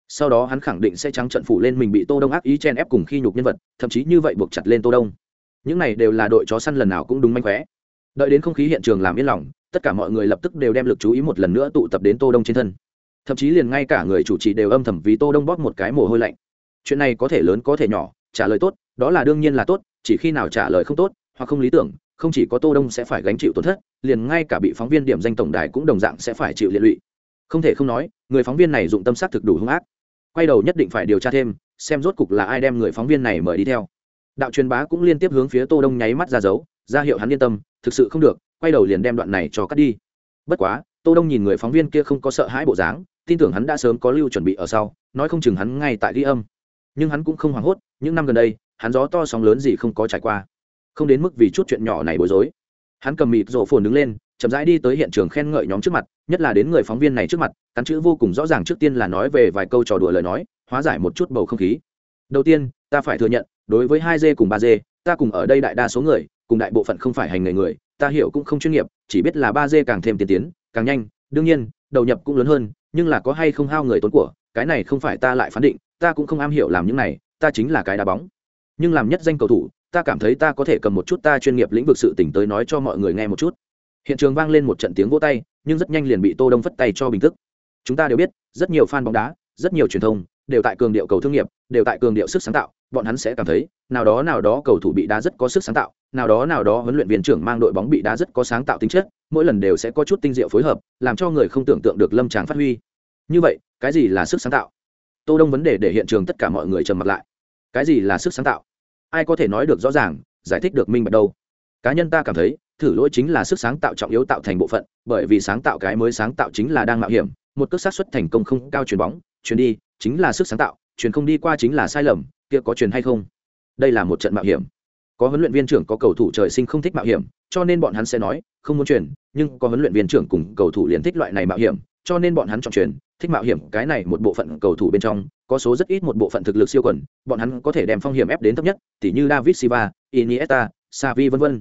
sau đó hắn khẳng định sẽ trắng trận phủ lên mình bị tô đông ác ý chen ép cùng khi nhục nhân vật, thậm chí như vậy buộc chặt lên tô đông. Những này đều là đội chó săn lần nào cũng đúng manh khóe. Đợi đến không khí hiện trường làm yên lòng, tất cả mọi người lập tức đều đem lực chú ý một lần nữa tụ tập đến tô đông trên thân. Thậm chí liền ngay cả người chủ trì đều âm thầm vì tô đông bóp một cái mồ hôi lạnh. Chuyện này có thể lớn có thể nhỏ, trả lời tốt, đó là đương nhiên là tốt, chỉ khi nào trả lời không tốt, hoặc không lý tưởng, không chỉ có tô đông sẽ phải gánh chịu tổn thất, liền ngay cả bị phóng viên điểm danh tổng đài cũng đồng dạng sẽ phải chịu liệt lụy. Không thể không nói, người phóng viên này dụng tâm sát thực đủ hung ác quay đầu nhất định phải điều tra thêm, xem rốt cục là ai đem người phóng viên này mời đi theo. Đạo truyền bá cũng liên tiếp hướng phía tô đông nháy mắt ra dấu, ra hiệu hắn yên tâm, thực sự không được, quay đầu liền đem đoạn này cho cắt đi. Bất quá, tô đông nhìn người phóng viên kia không có sợ hãi bộ dáng, tin tưởng hắn đã sớm có lưu chuẩn bị ở sau, nói không chừng hắn ngay tại ghi âm. Nhưng hắn cũng không hoảng hốt, những năm gần đây, hắn gió to sóng lớn gì không có trải qua. Không đến mức vì chút chuyện nhỏ này bối rối. Hắn cầm mịt rổ phồn đứng lên chậm rãi đi tới hiện trường khen ngợi nhóm trước mặt, nhất là đến người phóng viên này trước mặt, cắn chữ vô cùng rõ ràng trước tiên là nói về vài câu trò đùa lời nói, hóa giải một chút bầu không khí. Đầu tiên, ta phải thừa nhận, đối với hai d cùng ba d ta cùng ở đây đại đa số người, cùng đại bộ phận không phải hành nghề người, ta hiểu cũng không chuyên nghiệp, chỉ biết là ba d càng thêm tiên tiến, càng nhanh, đương nhiên, đầu nhập cũng lớn hơn, nhưng là có hay không hao người tốn của, cái này không phải ta lại phán định, ta cũng không am hiểu làm những này, ta chính là cái đá bóng. Nhưng làm nhất danh cầu thủ, ta cảm thấy ta có thể cầm một chút ta chuyên nghiệp lĩnh vực sự tỉnh tới nói cho mọi người nghe một chút hiện trường vang lên một trận tiếng vỗ tay, nhưng rất nhanh liền bị tô đông phất tay cho bình tức. Chúng ta đều biết, rất nhiều fan bóng đá, rất nhiều truyền thông, đều tại cường điệu cầu thương nghiệp, đều tại cường điệu sức sáng tạo. Bọn hắn sẽ cảm thấy, nào đó nào đó cầu thủ bị đá rất có sức sáng tạo, nào đó nào đó huấn luyện viên trưởng mang đội bóng bị đá rất có sáng tạo tính chất, mỗi lần đều sẽ có chút tinh diệu phối hợp, làm cho người không tưởng tượng được lâm tràng phát huy. Như vậy, cái gì là sức sáng tạo? Tô đông vấn đề để hiện trường tất cả mọi người trầm mặt lại. Cái gì là sức sáng tạo? Ai có thể nói được rõ ràng, giải thích được minh bạch đâu? Cá nhân ta cảm thấy thử lỗi chính là sức sáng tạo trọng yếu tạo thành bộ phận, bởi vì sáng tạo cái mới sáng tạo chính là đang mạo hiểm, một cước sát xuất thành công không cao chuyền bóng, chuyền đi, chính là sức sáng tạo, chuyền không đi qua chính là sai lầm, kia có chuyền hay không? Đây là một trận mạo hiểm. Có huấn luyện viên trưởng có cầu thủ trời sinh không thích mạo hiểm, cho nên bọn hắn sẽ nói, không muốn chuyển nhưng có huấn luyện viên trưởng cùng cầu thủ liền thích loại này mạo hiểm, cho nên bọn hắn chọn chuyển thích mạo hiểm cái này một bộ phận cầu thủ bên trong, có số rất ít một bộ phận thực lực siêu quần, bọn hắn có thể đem phong hiểm ép đến thấp nhất, tỉ như david silva, iniesta savi vân vân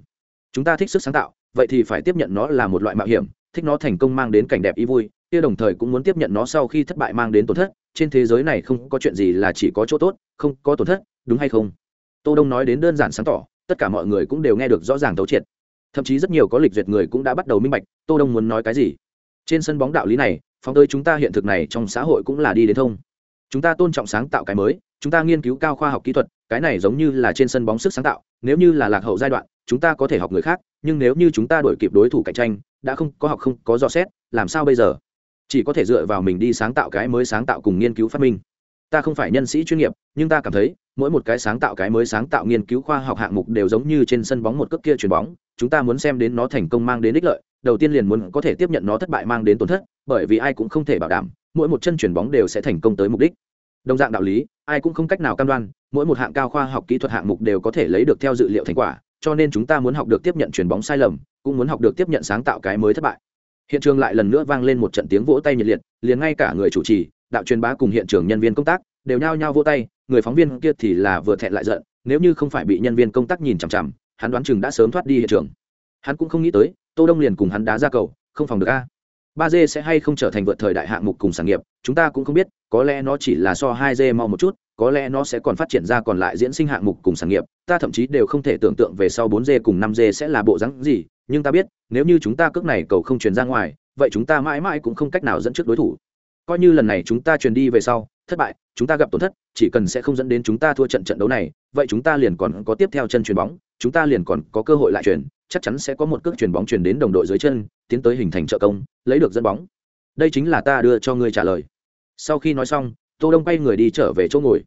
chúng ta thích sức sáng tạo, vậy thì phải tiếp nhận nó là một loại mạo hiểm, thích nó thành công mang đến cảnh đẹp ý vui, kia đồng thời cũng muốn tiếp nhận nó sau khi thất bại mang đến tổn thất, trên thế giới này không có chuyện gì là chỉ có chỗ tốt, không có tổn thất, đúng hay không? Tô đông nói đến đơn giản sáng tỏ, tất cả mọi người cũng đều nghe được rõ ràng thấu triệt. Thậm chí rất nhiều có lịch duyệt người cũng đã bắt đầu minh bạch, tô đông muốn nói cái gì. Trên sân bóng đạo lý này, phóng tới chúng ta hiện thực này trong xã hội cũng là đi đến thông chúng ta tôn trọng sáng tạo cái mới, chúng ta nghiên cứu cao khoa học kỹ thuật, cái này giống như là trên sân bóng sức sáng tạo, nếu như là lạc hậu giai đoạn, chúng ta có thể học người khác, nhưng nếu như chúng ta đổi kịp đối thủ cạnh tranh, đã không, có học không, có dò xét, làm sao bây giờ? Chỉ có thể dựa vào mình đi sáng tạo cái mới sáng tạo cùng nghiên cứu phát minh. Ta không phải nhân sĩ chuyên nghiệp, nhưng ta cảm thấy, mỗi một cái sáng tạo cái mới sáng tạo nghiên cứu khoa học hạng mục đều giống như trên sân bóng một cước kia chuyền bóng, chúng ta muốn xem đến nó thành công mang đến ích lợi, đầu tiên liền muốn có thể tiếp nhận nó thất bại mang đến tổn thất, bởi vì ai cũng không thể bảo đảm mỗi một chân chuyển bóng đều sẽ thành công tới mục đích. Đồng dạng đạo lý, ai cũng không cách nào cam đoan, mỗi một hạng cao khoa học kỹ thuật hạng mục đều có thể lấy được theo dự liệu thành quả, cho nên chúng ta muốn học được tiếp nhận chuyền bóng sai lầm, cũng muốn học được tiếp nhận sáng tạo cái mới thất bại. Hiện trường lại lần nữa vang lên một trận tiếng vỗ tay nhiệt liệt, liền ngay cả người chủ trì, đạo truyền bá cùng hiện trường nhân viên công tác, đều nhao nhao vỗ tay, người phóng viên kia thì là vừa thẹn lại giận, nếu như không phải bị nhân viên công tác nhìn chằm chằm, hắn đoán chừng đã sớm thoát đi hiện trường. Hắn cũng không nghĩ tới, tô đông liền cùng hắn đá ra cầu, không phòng được a ba d sẽ hay không trở thành vượt thời đại hạng mục cùng sản nghiệp, chúng ta cũng không biết, có lẽ nó chỉ là so hai d mau một chút, có lẽ nó sẽ còn phát triển ra còn lại diễn sinh hạng mục cùng sản nghiệp, ta thậm chí đều không thể tưởng tượng về sau bốn d cùng năm d sẽ là bộ rắn gì, nhưng ta biết, nếu như chúng ta cước này cầu không truyền ra ngoài, vậy chúng ta mãi mãi cũng không cách nào dẫn trước đối thủ. Coi như lần này chúng ta truyền đi về sau, thất bại, chúng ta gặp tổn thất, chỉ cần sẽ không dẫn đến chúng ta thua trận trận đấu này, vậy chúng ta liền còn có tiếp theo chân chuyền bóng, chúng ta liền còn có cơ hội lại chuyển chắc chắn sẽ có một cước chuyền bóng chuyển đến đồng đội dưới chân tiến tới hình thành trợ công lấy được dẫn bóng đây chính là ta đưa cho ngươi trả lời sau khi nói xong tô đông quay người đi trở về chỗ ngồi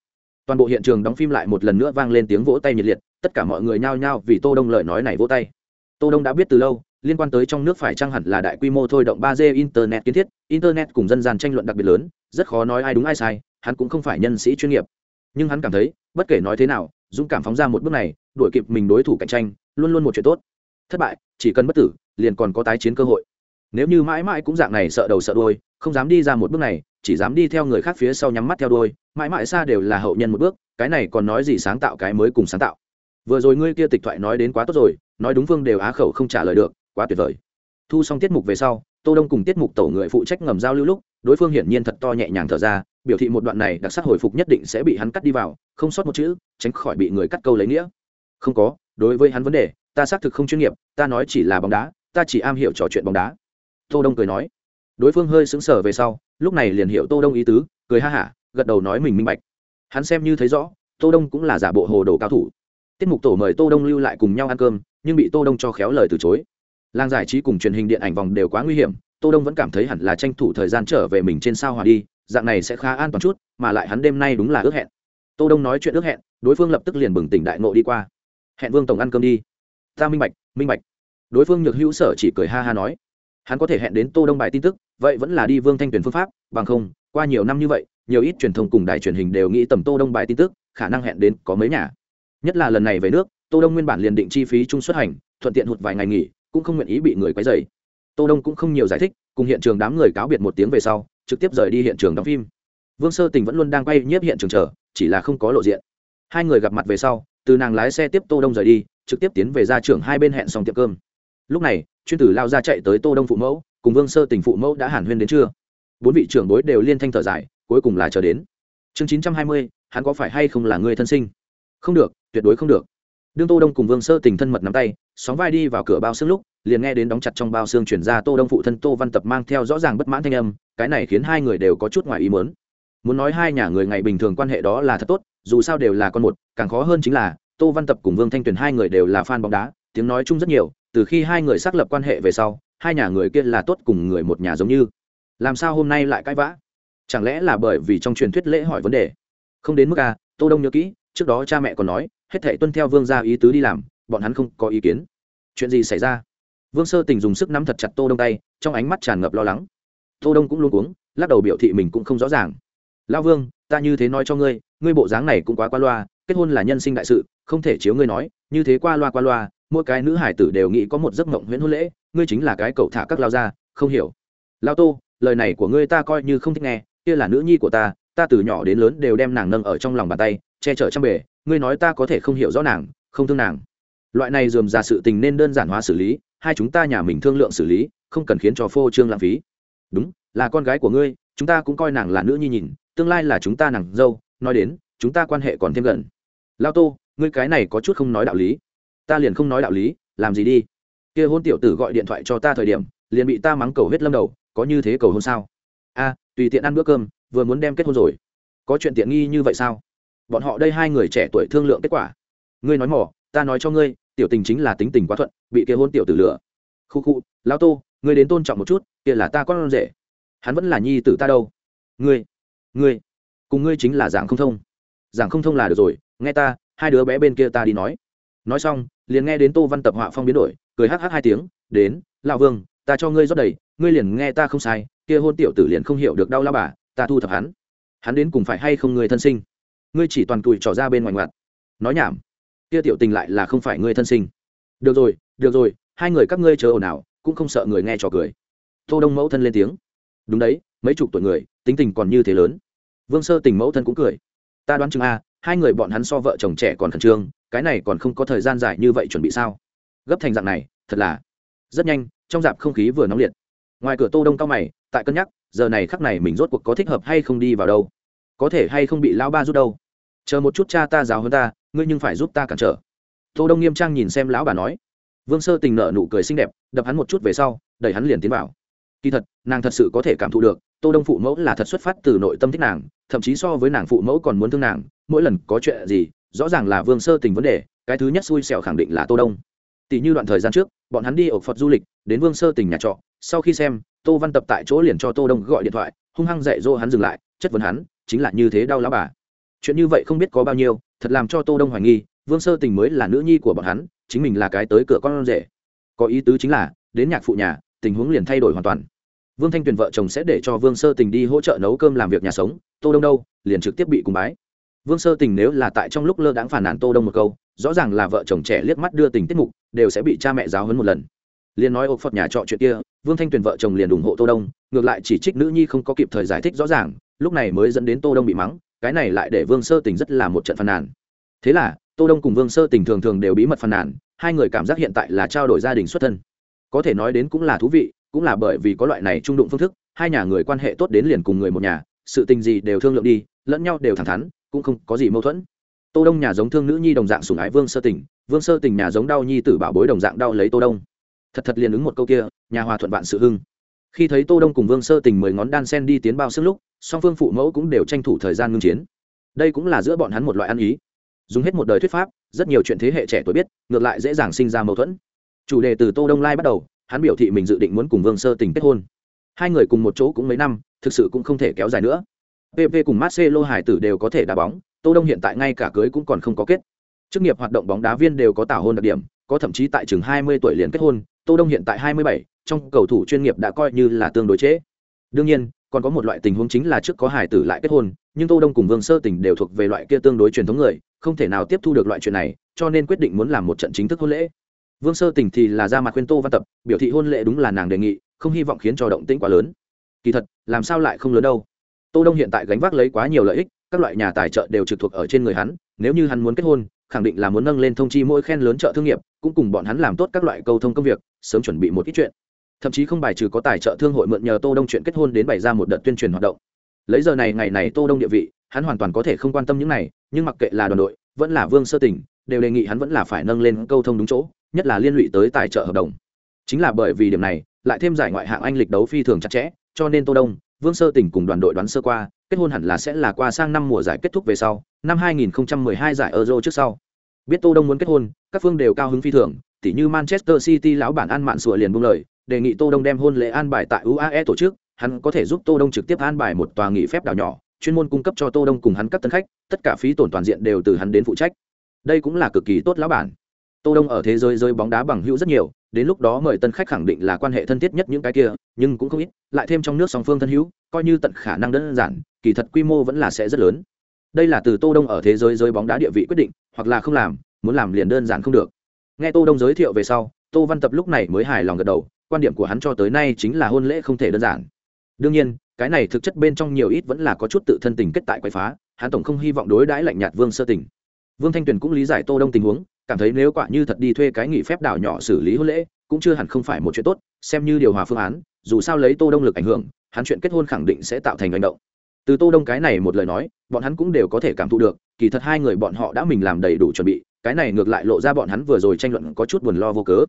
toàn bộ hiện trường đóng phim lại một lần nữa vang lên tiếng vỗ tay nhiệt liệt tất cả mọi người nhao nhao vì tô đông lời nói này vỗ tay tô đông đã biết từ lâu liên quan tới trong nước phải chăng hẳn là đại quy mô thôi động 3G internet kiến thiết, internet cùng dân gian tranh luận đặc biệt lớn, rất khó nói ai đúng ai sai, hắn cũng không phải nhân sĩ chuyên nghiệp. Nhưng hắn cảm thấy, bất kể nói thế nào, dũng cảm phóng ra một bước này, đuổi kịp mình đối thủ cạnh tranh, luôn luôn một chuyện tốt. Thất bại, chỉ cần bất tử, liền còn có tái chiến cơ hội. Nếu như mãi mãi cũng dạng này sợ đầu sợ đuôi, không dám đi ra một bước này, chỉ dám đi theo người khác phía sau nhắm mắt theo đôi mãi mãi xa đều là hậu nhân một bước, cái này còn nói gì sáng tạo cái mới cùng sáng tạo. Vừa rồi ngươi kia tịch thoại nói đến quá tốt rồi, nói đúng phương đều á khẩu không trả lời được, quá tuyệt vời thu xong tiết mục về sau tô đông cùng tiết mục tổ người phụ trách ngầm giao lưu lúc đối phương hiển nhiên thật to nhẹ nhàng thở ra biểu thị một đoạn này đặc sắc hồi phục nhất định sẽ bị hắn cắt đi vào không sót một chữ tránh khỏi bị người cắt câu lấy nghĩa không có đối với hắn vấn đề ta xác thực không chuyên nghiệp, ta nói chỉ là bóng đá, ta chỉ am hiểu trò chuyện bóng đá. Tô đông cười nói. Đối phương hơi sững sờ về sau, lúc này liền hiểu tô đông ý tứ, cười ha hả, gật đầu nói mình minh bạch. Hắn xem như thấy rõ, tô đông cũng là giả bộ hồ đồ cao thủ. Tiết mục tổ mời tô đông lưu lại cùng nhau ăn cơm, nhưng bị tô đông cho khéo lời từ chối. Làng giải trí cùng truyền hình điện ảnh vòng đều quá nguy hiểm, tô đông vẫn cảm thấy hẳn là tranh thủ thời gian trở về mình trên sao hòa đi, dạng này sẽ khá an toàn chút, mà lại hắn đêm nay đúng là ước hẹn. Tô đông nói chuyện ước hẹn, đối phương lập tức liền bừng tỉnh đại ngộ đi qua. Hẹn vương tổng ăn cơm đi ta minh bạch minh bạch. Đối phương nhược hữu sở chỉ cười ha ha nói. Hắn có thể hẹn đến tô đông bài tin tức, vậy vẫn là đi vương thanh tuyển phương pháp, bằng không, qua nhiều năm như vậy, nhiều ít truyền thông cùng đài truyền hình đều nghĩ tầm tô đông bài tin tức, khả năng hẹn đến có mấy nhà. Nhất là lần này về nước, tô đông nguyên bản liền định chi phí chung xuất hành, thuận tiện hụt vài ngày nghỉ, cũng không nguyện ý bị người quấy rầy. Tô đông cũng không nhiều giải thích, cùng hiện trường đám người cáo biệt một tiếng về sau, trực tiếp rời đi hiện trường đóng phim. Vương sơ tình vẫn luôn đang quay nhiếp hiện trường chờ, chỉ là không có lộ diện. Hai người gặp mặt về sau, từ nàng lái xe tiếp tô đông rời đi trực tiếp tiến về gia trưởng hai bên hẹn xong tiệm cơm. Lúc này, chuyên tử lao ra chạy tới tô đông phụ mẫu, cùng vương sơ tình phụ mẫu đã hàn huyên đến chưa bốn vị trưởng bối đều liên thanh thở dài, cuối cùng là chờ đến. Chương chín trăm hai mươi, hắn có phải hay không là người thân sinh? Không được, tuyệt đối không được. Đương tô đông cùng vương sơ tình thân mật nắm tay, sóng vai đi vào cửa bao xương lúc, liền nghe đến đóng chặt trong bao xương chuyển ra tô đông phụ thân tô văn tập mang theo rõ ràng bất mãn thanh âm, cái này khiến hai người đều có chút ngoài ý muốn. Muốn nói hai nhà người ngày bình thường quan hệ đó là thật tốt, dù sao đều là con một, càng khó hơn chính là tô văn tập cùng vương thanh tuyền hai người đều là fan bóng đá, tiếng nói chung rất nhiều, từ khi hai người xác lập quan hệ về sau, hai nhà người kia là tốt cùng người một nhà giống như. Làm sao hôm nay lại cãi vã? Chẳng lẽ là bởi vì trong truyền thuyết lễ hỏi vấn đề? Không đến mức à tô đông nhớ kỹ, trước đó cha mẹ còn nói, hết thảy tuân theo vương gia ý tứ đi làm, bọn hắn không có ý kiến. Chuyện gì xảy ra? Vương sơ tình dùng sức nắm thật chặt tô đông tay, trong ánh mắt tràn ngập lo lắng. Tô đông cũng luôn cuống, lắc đầu biểu thị mình cũng không rõ ràng. Lão vương, ta như thế nói cho ngươi ngươi bộ dáng này cũng quá qua loa kết hôn là nhân sinh đại sự không thể chiếu ngươi nói như thế qua loa qua loa mỗi cái nữ hải tử đều nghĩ có một giấc mộng huyễn hôn lễ ngươi chính là cái cậu thả các lao ra không hiểu. Lao tô lời này của ngươi ta coi như không thích nghe kia là nữ nhi của ta ta từ nhỏ đến lớn đều đem nàng nâng ở trong lòng bàn tay che chở trăm bể, ngươi nói ta có thể không hiểu rõ nàng không thương nàng. Loại này dườm ra sự tình nên đơn giản hóa xử lý hai chúng ta nhà mình thương lượng xử lý không cần khiến cho phô trương lãng phí. Đúng là con gái của ngươi chúng ta cũng coi nàng là nữ nhi nhìn tương lai là chúng ta nàng dâu nói đến chúng ta quan hệ còn thêm gần lao tô, ngươi cái này có chút không nói đạo lý. Ta liền không nói đạo lý, làm gì đi? Kia hôn tiểu tử gọi điện thoại cho ta thời điểm, liền bị ta mắng cầu hết lâm đầu, có như thế cầu hôn sao? A, tùy tiện ăn bữa cơm, vừa muốn đem kết hôn rồi. Có chuyện tiện nghi như vậy sao? Bọn họ đây hai người trẻ tuổi thương lượng kết quả. Ngươi nói mỏ, ta nói cho ngươi, tiểu tình chính là tính tình quá thuận, bị kia hôn tiểu tử lửa khu khu, lao tô, ngươi đến tôn trọng một chút, kia là ta con rể. Hắn vẫn là nhi tử ta đâu. Ngươi ngươi, cùng ngươi chính là giảng không thông. Giảng không thông là được rồi nghe ta, hai đứa bé bên kia ta đi nói. Nói xong, liền nghe đến tô văn tập họa phong biến đổi, cười hắc hắc hai tiếng, đến, lão vương, ta cho ngươi rót đầy, ngươi liền nghe ta không sai, kia hôn tiểu tử liền không hiểu được đau lao bà, ta thu thập hắn. Hắn đến cùng phải hay không người thân sinh? Ngươi chỉ toàn cùi trỏ ra bên ngoài ngoặt. Nói nhảm, kia tiểu tình lại là không phải ngươi thân sinh. Được rồi được rồi, hai người các ngươi chờ ồn ào, cũng không sợ người nghe trò cười. Tô đông mẫu thân lên tiếng. Đúng đấy, mấy chục tuổi người, tính tình còn như thế lớn. Vương sơ tình mẫu thân cũng cười. Ta đoán chừng a hai người bọn hắn so vợ chồng trẻ còn khẩn trương, cái này còn không có thời gian dài như vậy chuẩn bị sao? Gấp thành dạng này, thật là rất nhanh, trong dạp không khí vừa nóng liệt. Ngoài cửa tô đông cao mày, tại cân nhắc, giờ này khắc này mình rốt cuộc có thích hợp hay không đi vào đâu? Có thể hay không bị lão ba rút đâu? Chờ một chút cha ta giáo hơn ta, ngươi nhưng phải giúp ta cản trở. Tô đông nghiêm trang nhìn xem lão bà nói. Vương sơ tình nở nụ cười xinh đẹp, đập hắn một chút về sau, đẩy hắn liền tiến vào. Kỳ thật, nàng thật sự có thể cảm thụ được tô đông phụ mẫu là thật xuất phát từ nội tâm thích nàng, thậm chí so với nàng phụ mẫu còn muốn thương nàng. Mỗi lần có chuyện gì, rõ ràng là vương sơ tình vấn đề, cái thứ nhất xui xẻo khẳng định là tô đông. Tỷ như đoạn thời gian trước, bọn hắn đi ở phật du lịch, đến vương sơ tình nhà trọ. Sau khi xem, tô văn tập tại chỗ liền cho tô đông gọi điện thoại, hung hăng dạy dỗ hắn dừng lại, chất vấn hắn, chính là như thế đau lão bà. Chuyện như vậy không biết có bao nhiêu, thật làm cho tô đông hoài nghi, vương sơ tình mới là nữ nhi của bọn hắn, chính mình là cái tới cửa con rể. Có ý tứ chính là, đến nhạc phụ nhà, tình huống liền thay đổi hoàn toàn vương thanh tuyền vợ chồng sẽ để cho vương sơ tình đi hỗ trợ nấu cơm làm việc nhà sống, tô đông đâu, liền trực tiếp bị cùng bái. Vương sơ tình nếu là tại trong lúc lơ đãng phản nàn tô đông một câu, rõ ràng là vợ chồng trẻ liếc mắt đưa tình tiết mục, đều sẽ bị cha mẹ giáo huấn một lần. Liền nói ộc phật nhà trọ chuyện kia, vương thanh tuyền vợ chồng liền ủng hộ tô đông, ngược lại chỉ trích nữ nhi không có kịp thời giải thích rõ ràng, lúc này mới dẫn đến tô đông bị mắng, cái này lại để vương sơ tình rất là một trận phàn nàn. Thế là, tô đông cùng vương sơ tình thường thường đều bí mật phàn nàn, hai người cảm giác hiện tại là trao đổi gia đình xuất thân. Có thể nói đến cũng là thú vị cũng là bởi vì có loại này trung đụng phương thức, hai nhà người quan hệ tốt đến liền cùng người một nhà, sự tình gì đều thương lượng đi, lẫn nhau đều thẳng thắn, cũng không có gì mâu thuẫn. Tô đông nhà giống thương nữ nhi đồng dạng sủng ái vương sơ tình, vương sơ tình nhà giống đau nhi tử bảo bối đồng dạng đau lấy tô đông. Thật thật liền ứng một câu kia, nhà hòa thuận vạn sự hưng. Khi thấy tô đông cùng vương sơ tình mười ngón đan sen đi tiến bao sức lúc, song phương phụ mẫu cũng đều tranh thủ thời gian ngưng chiến. Đây cũng là giữa bọn hắn một loại ăn ý. Dùng hết một đời thuyết pháp, rất nhiều chuyện thế hệ trẻ tuổi biết, ngược lại dễ dàng sinh ra mâu thuẫn. Chủ đề từ tô đông lai bắt đầu hắn biểu thị mình dự định muốn cùng vương sơ tình kết hôn. Hai người cùng một chỗ cũng mấy năm thực sự cũng không thể kéo dài nữa. Pp cùng marcelo hải tử đều có thể đá bóng tô đông hiện tại ngay cả cưới cũng còn không có kết. Chức nghiệp hoạt động bóng đá viên đều có tảo hôn đặc điểm có thậm chí tại chừng 20 tuổi liền kết hôn tô đông hiện tại 27, trong cầu thủ chuyên nghiệp đã coi như là tương đối chế. đương nhiên còn có một loại tình huống chính là trước có hải tử lại kết hôn nhưng tô đông cùng vương sơ tình đều thuộc về loại kia tương đối truyền thống người không thể nào tiếp thu được loại chuyện này cho nên quyết định muốn làm một trận chính thức hôn lễ vương sơ tình thì là ra mặt khuyên tô văn tập, biểu thị hôn lễ đúng là nàng đề nghị, không hy vọng khiến cho động tĩnh quá lớn. Kỳ thật, làm sao lại không lớn đâu? Tô đông hiện tại gánh vác lấy quá nhiều lợi ích, các loại nhà tài trợ đều trực thuộc ở trên người hắn, nếu như hắn muốn kết hôn, khẳng định là muốn nâng lên thông chi mỗi khen lớn trợ thương nghiệp, cũng cùng bọn hắn làm tốt các loại câu thông công việc, sớm chuẩn bị một ít chuyện. Thậm chí không bài trừ có tài trợ thương hội mượn nhờ tô đông chuyện kết hôn đến bày ra một đợt tuyên truyền hoạt động. Lấy giờ này ngày này tô đông địa vị, hắn hoàn toàn có thể không quan tâm những này, nhưng mặc kệ là đoàn đội, vẫn là vương sơ tỉnh đều đề nghị hắn vẫn là phải nâng lên câu thông đúng chỗ nhất là liên lụy tới tài trợ hợp đồng. Chính là bởi vì điểm này, lại thêm giải ngoại hạng anh lịch đấu phi thường chặt chẽ, cho nên tô đông, vương sơ tỉnh cùng đoàn đội đoán sơ qua, kết hôn hẳn là sẽ là qua sang năm mùa giải kết thúc về sau, năm 2012 giải euro trước sau. Biết tô đông muốn kết hôn, các phương đều cao hứng phi thường, tỉ như manchester city lão bản an mạn sủa liền buông lời, đề nghị tô đông đem hôn lễ an bài tại uae tổ chức, hắn có thể giúp tô đông trực tiếp an bài một tòa nghỉ phép đảo nhỏ, chuyên môn cung cấp cho tô đông cùng hắn các tân khách, tất cả phí tổn toàn diện đều từ hắn đến phụ trách. Đây cũng là cực kỳ tốt lão bản tô đông ở thế giới rơi bóng đá bằng hữu rất nhiều, đến lúc đó mời tân khách khẳng định là quan hệ thân thiết nhất những cái kia, nhưng cũng không ít, lại thêm trong nước song phương thân hữu, coi như tận khả năng đơn giản, kỳ thật quy mô vẫn là sẽ rất lớn. Đây là từ tô đông ở thế giới rơi bóng đá địa vị quyết định, hoặc là không làm, muốn làm liền đơn giản không được. Nghe tô đông giới thiệu về sau, tô văn tập lúc này mới hài lòng gật đầu, quan điểm của hắn cho tới nay chính là hôn lễ không thể đơn giản. Đương nhiên, cái này thực chất bên trong nhiều ít vẫn là có chút tự thân tình kết tại quậy phá, hắn tổng không hy vọng đối đãi lạnh nhạt vương sơ tình vương thanh tuyền cũng lý giải tô đông tình huống, cảm thấy nếu quả như thật đi thuê cái nghỉ phép đảo nhỏ xử lý hôn lễ, cũng chưa hẳn không phải một chuyện tốt, xem như điều hòa phương án, dù sao lấy tô đông lực ảnh hưởng, hắn chuyện kết hôn khẳng định sẽ tạo thành hành động. Từ tô đông cái này một lời nói, bọn hắn cũng đều có thể cảm thụ được, kỳ thật hai người bọn họ đã mình làm đầy đủ chuẩn bị, cái này ngược lại lộ ra bọn hắn vừa rồi tranh luận có chút buồn lo vô cớ.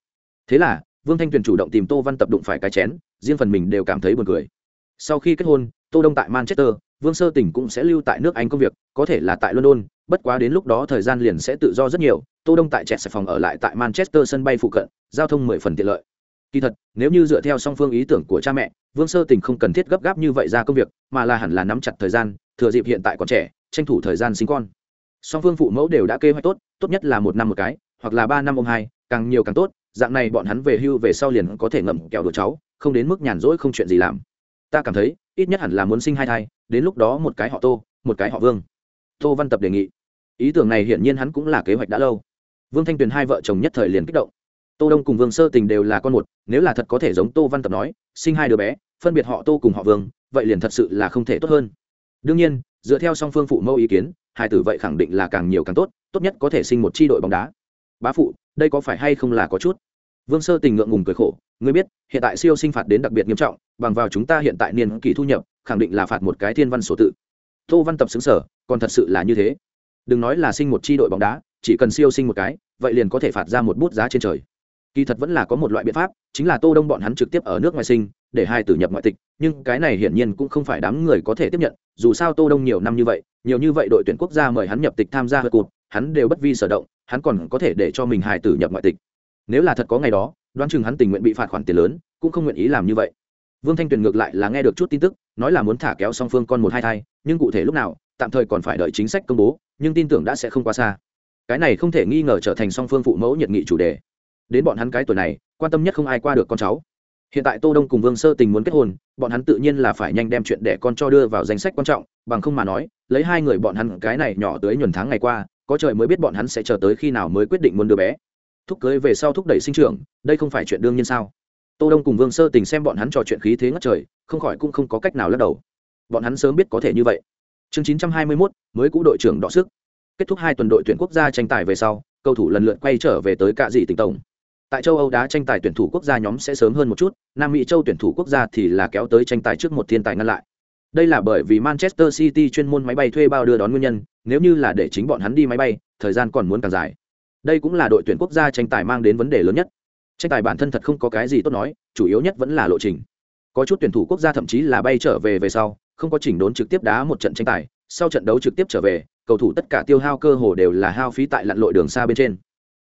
Thế là, vương thanh tuyền chủ động tìm tô văn tập đụng phải cái chén, riêng phần mình đều cảm thấy buồn cười. Sau khi kết hôn, tô đông tại manchester vương sơ tỉnh cũng sẽ lưu tại nước anh công việc, có thể là tại london, bất quá đến lúc đó thời gian liền sẽ tự do rất nhiều. Tô đông tại trẻ sài phòng ở lại tại manchester sân bay phụ cận, giao thông mười phần tiện lợi. Kỳ thật, nếu như dựa theo song phương ý tưởng của cha mẹ, vương sơ tình không cần thiết gấp gáp như vậy ra công việc, mà là hẳn là nắm chặt thời gian, thừa dịp hiện tại còn trẻ, tranh thủ thời gian sinh con. Song phương phụ mẫu đều đã kế hoạch tốt tốt nhất là một năm một cái, hoặc là ba năm ông hai, càng nhiều càng tốt, dạng này bọn hắn về hưu về sau liền có thể ngậm kẹo đùa cháu, không đến mức nhàn rỗi không chuyện gì làm. Ta cảm thấy, ít nhất hẳn là muốn sinh hai thai đến lúc đó một cái họ tô, một cái họ vương. Tô văn tập đề nghị. Ý tưởng này hiển nhiên hắn cũng là kế hoạch đã lâu. Vương thanh tuyền hai vợ chồng nhất thời liền kích động. Tô đông cùng vương sơ tình đều là con một, nếu là thật có thể giống tô văn tập nói, sinh hai đứa bé, phân biệt họ tô cùng họ vương, vậy liền thật sự là không thể tốt hơn. Đương nhiên, dựa theo song phương phụ mẫu ý kiến, hai tử vậy khẳng định là càng nhiều càng tốt tốt nhất có thể sinh một chi đội bóng đá. Bá phụ, đây có phải hay không là có chút? Vương sơ tình ngượng ngùng cười khổ, ngươi biết, hiện tại siêu sinh phạt đến đặc biệt nghiêm trọng, bằng vào chúng ta hiện tại niên kỳ thu nhập khẳng định là phạt một cái thiên văn sổ tự. Tô văn tập xứng sở, còn thật sự là như thế. Đừng nói là sinh một chi đội bóng đá, chỉ cần siêu sinh một cái, vậy liền có thể phạt ra một bút giá trên trời. Kỳ thật vẫn là có một loại biện pháp, chính là tô đông bọn hắn trực tiếp ở nước ngoài sinh, để hai tử nhập ngoại tịch, nhưng cái này hiển nhiên cũng không phải đám người có thể tiếp nhận, dù sao tô đông nhiều năm như vậy, nhiều như vậy đội tuyển quốc gia mời hắn nhập tịch tham gia hợp cụt hắn đều bất vi sở động, hắn còn có thể để cho mình hài tử nhập ngoại tịch. Nếu là thật có ngày đó, đoán chừng hắn tình nguyện bị phạt khoản tiền lớn, cũng không nguyện ý làm như vậy vương thanh tuyền ngược lại là nghe được chút tin tức, nói là muốn thả kéo song phương con một hai thai, nhưng cụ thể lúc nào, tạm thời còn phải đợi chính sách công bố, nhưng tin tưởng đã sẽ không quá xa. Cái này không thể nghi ngờ trở thành song phương phụ mẫu nhiệt nghị chủ đề. Đến bọn hắn cái tuổi này, quan tâm nhất không ai qua được con cháu. Hiện tại tô đông cùng vương sơ tình muốn kết hôn, bọn hắn tự nhiên là phải nhanh đem chuyện đẻ con cho đưa vào danh sách quan trọng, bằng không mà nói, lấy hai người bọn hắn cái này nhỏ tới nhuần tháng ngày qua, có trời mới biết bọn hắn sẽ chờ tới khi nào mới quyết định muốn đưa bé. Thúc cưới về sau thúc đẩy sinh trưởng, đây không phải chuyện đương nhiên sao? Tô đông cùng vương sơ tình xem bọn hắn trò chuyện khí thế ngất trời không khỏi cũng không có cách nào lắc đầu. Bọn hắn sớm biết có thể như vậy. Chương 921, mới cũ đội trưởng đọ sức. Kết thúc hai tuần đội tuyển quốc gia tranh tài về sau cầu thủ lần lượt quay trở về tới cạ dị tỉnh tổng. Tại châu âu đá tranh tài tuyển thủ quốc gia nhóm sẽ sớm hơn một chút nam mỹ châu tuyển thủ quốc gia thì là kéo tới tranh tài trước một thiên tài ngăn lại. Đây là bởi vì manchester city chuyên môn máy bay thuê bao đưa đón nguyên nhân nếu như là để chính bọn hắn đi máy bay thời gian còn muốn càng dài. Đây cũng là đội tuyển quốc gia tranh tài mang đến vấn đề lớn nhất tranh tài bản thân thật không có cái gì tốt nói, chủ yếu nhất vẫn là lộ trình. Có chút tuyển thủ quốc gia thậm chí là bay trở về về sau, không có chỉnh đốn trực tiếp đá một trận tranh tài, sau trận đấu trực tiếp trở về, cầu thủ tất cả tiêu hao cơ hồ đều là hao phí tại lặn lội đường xa bên trên.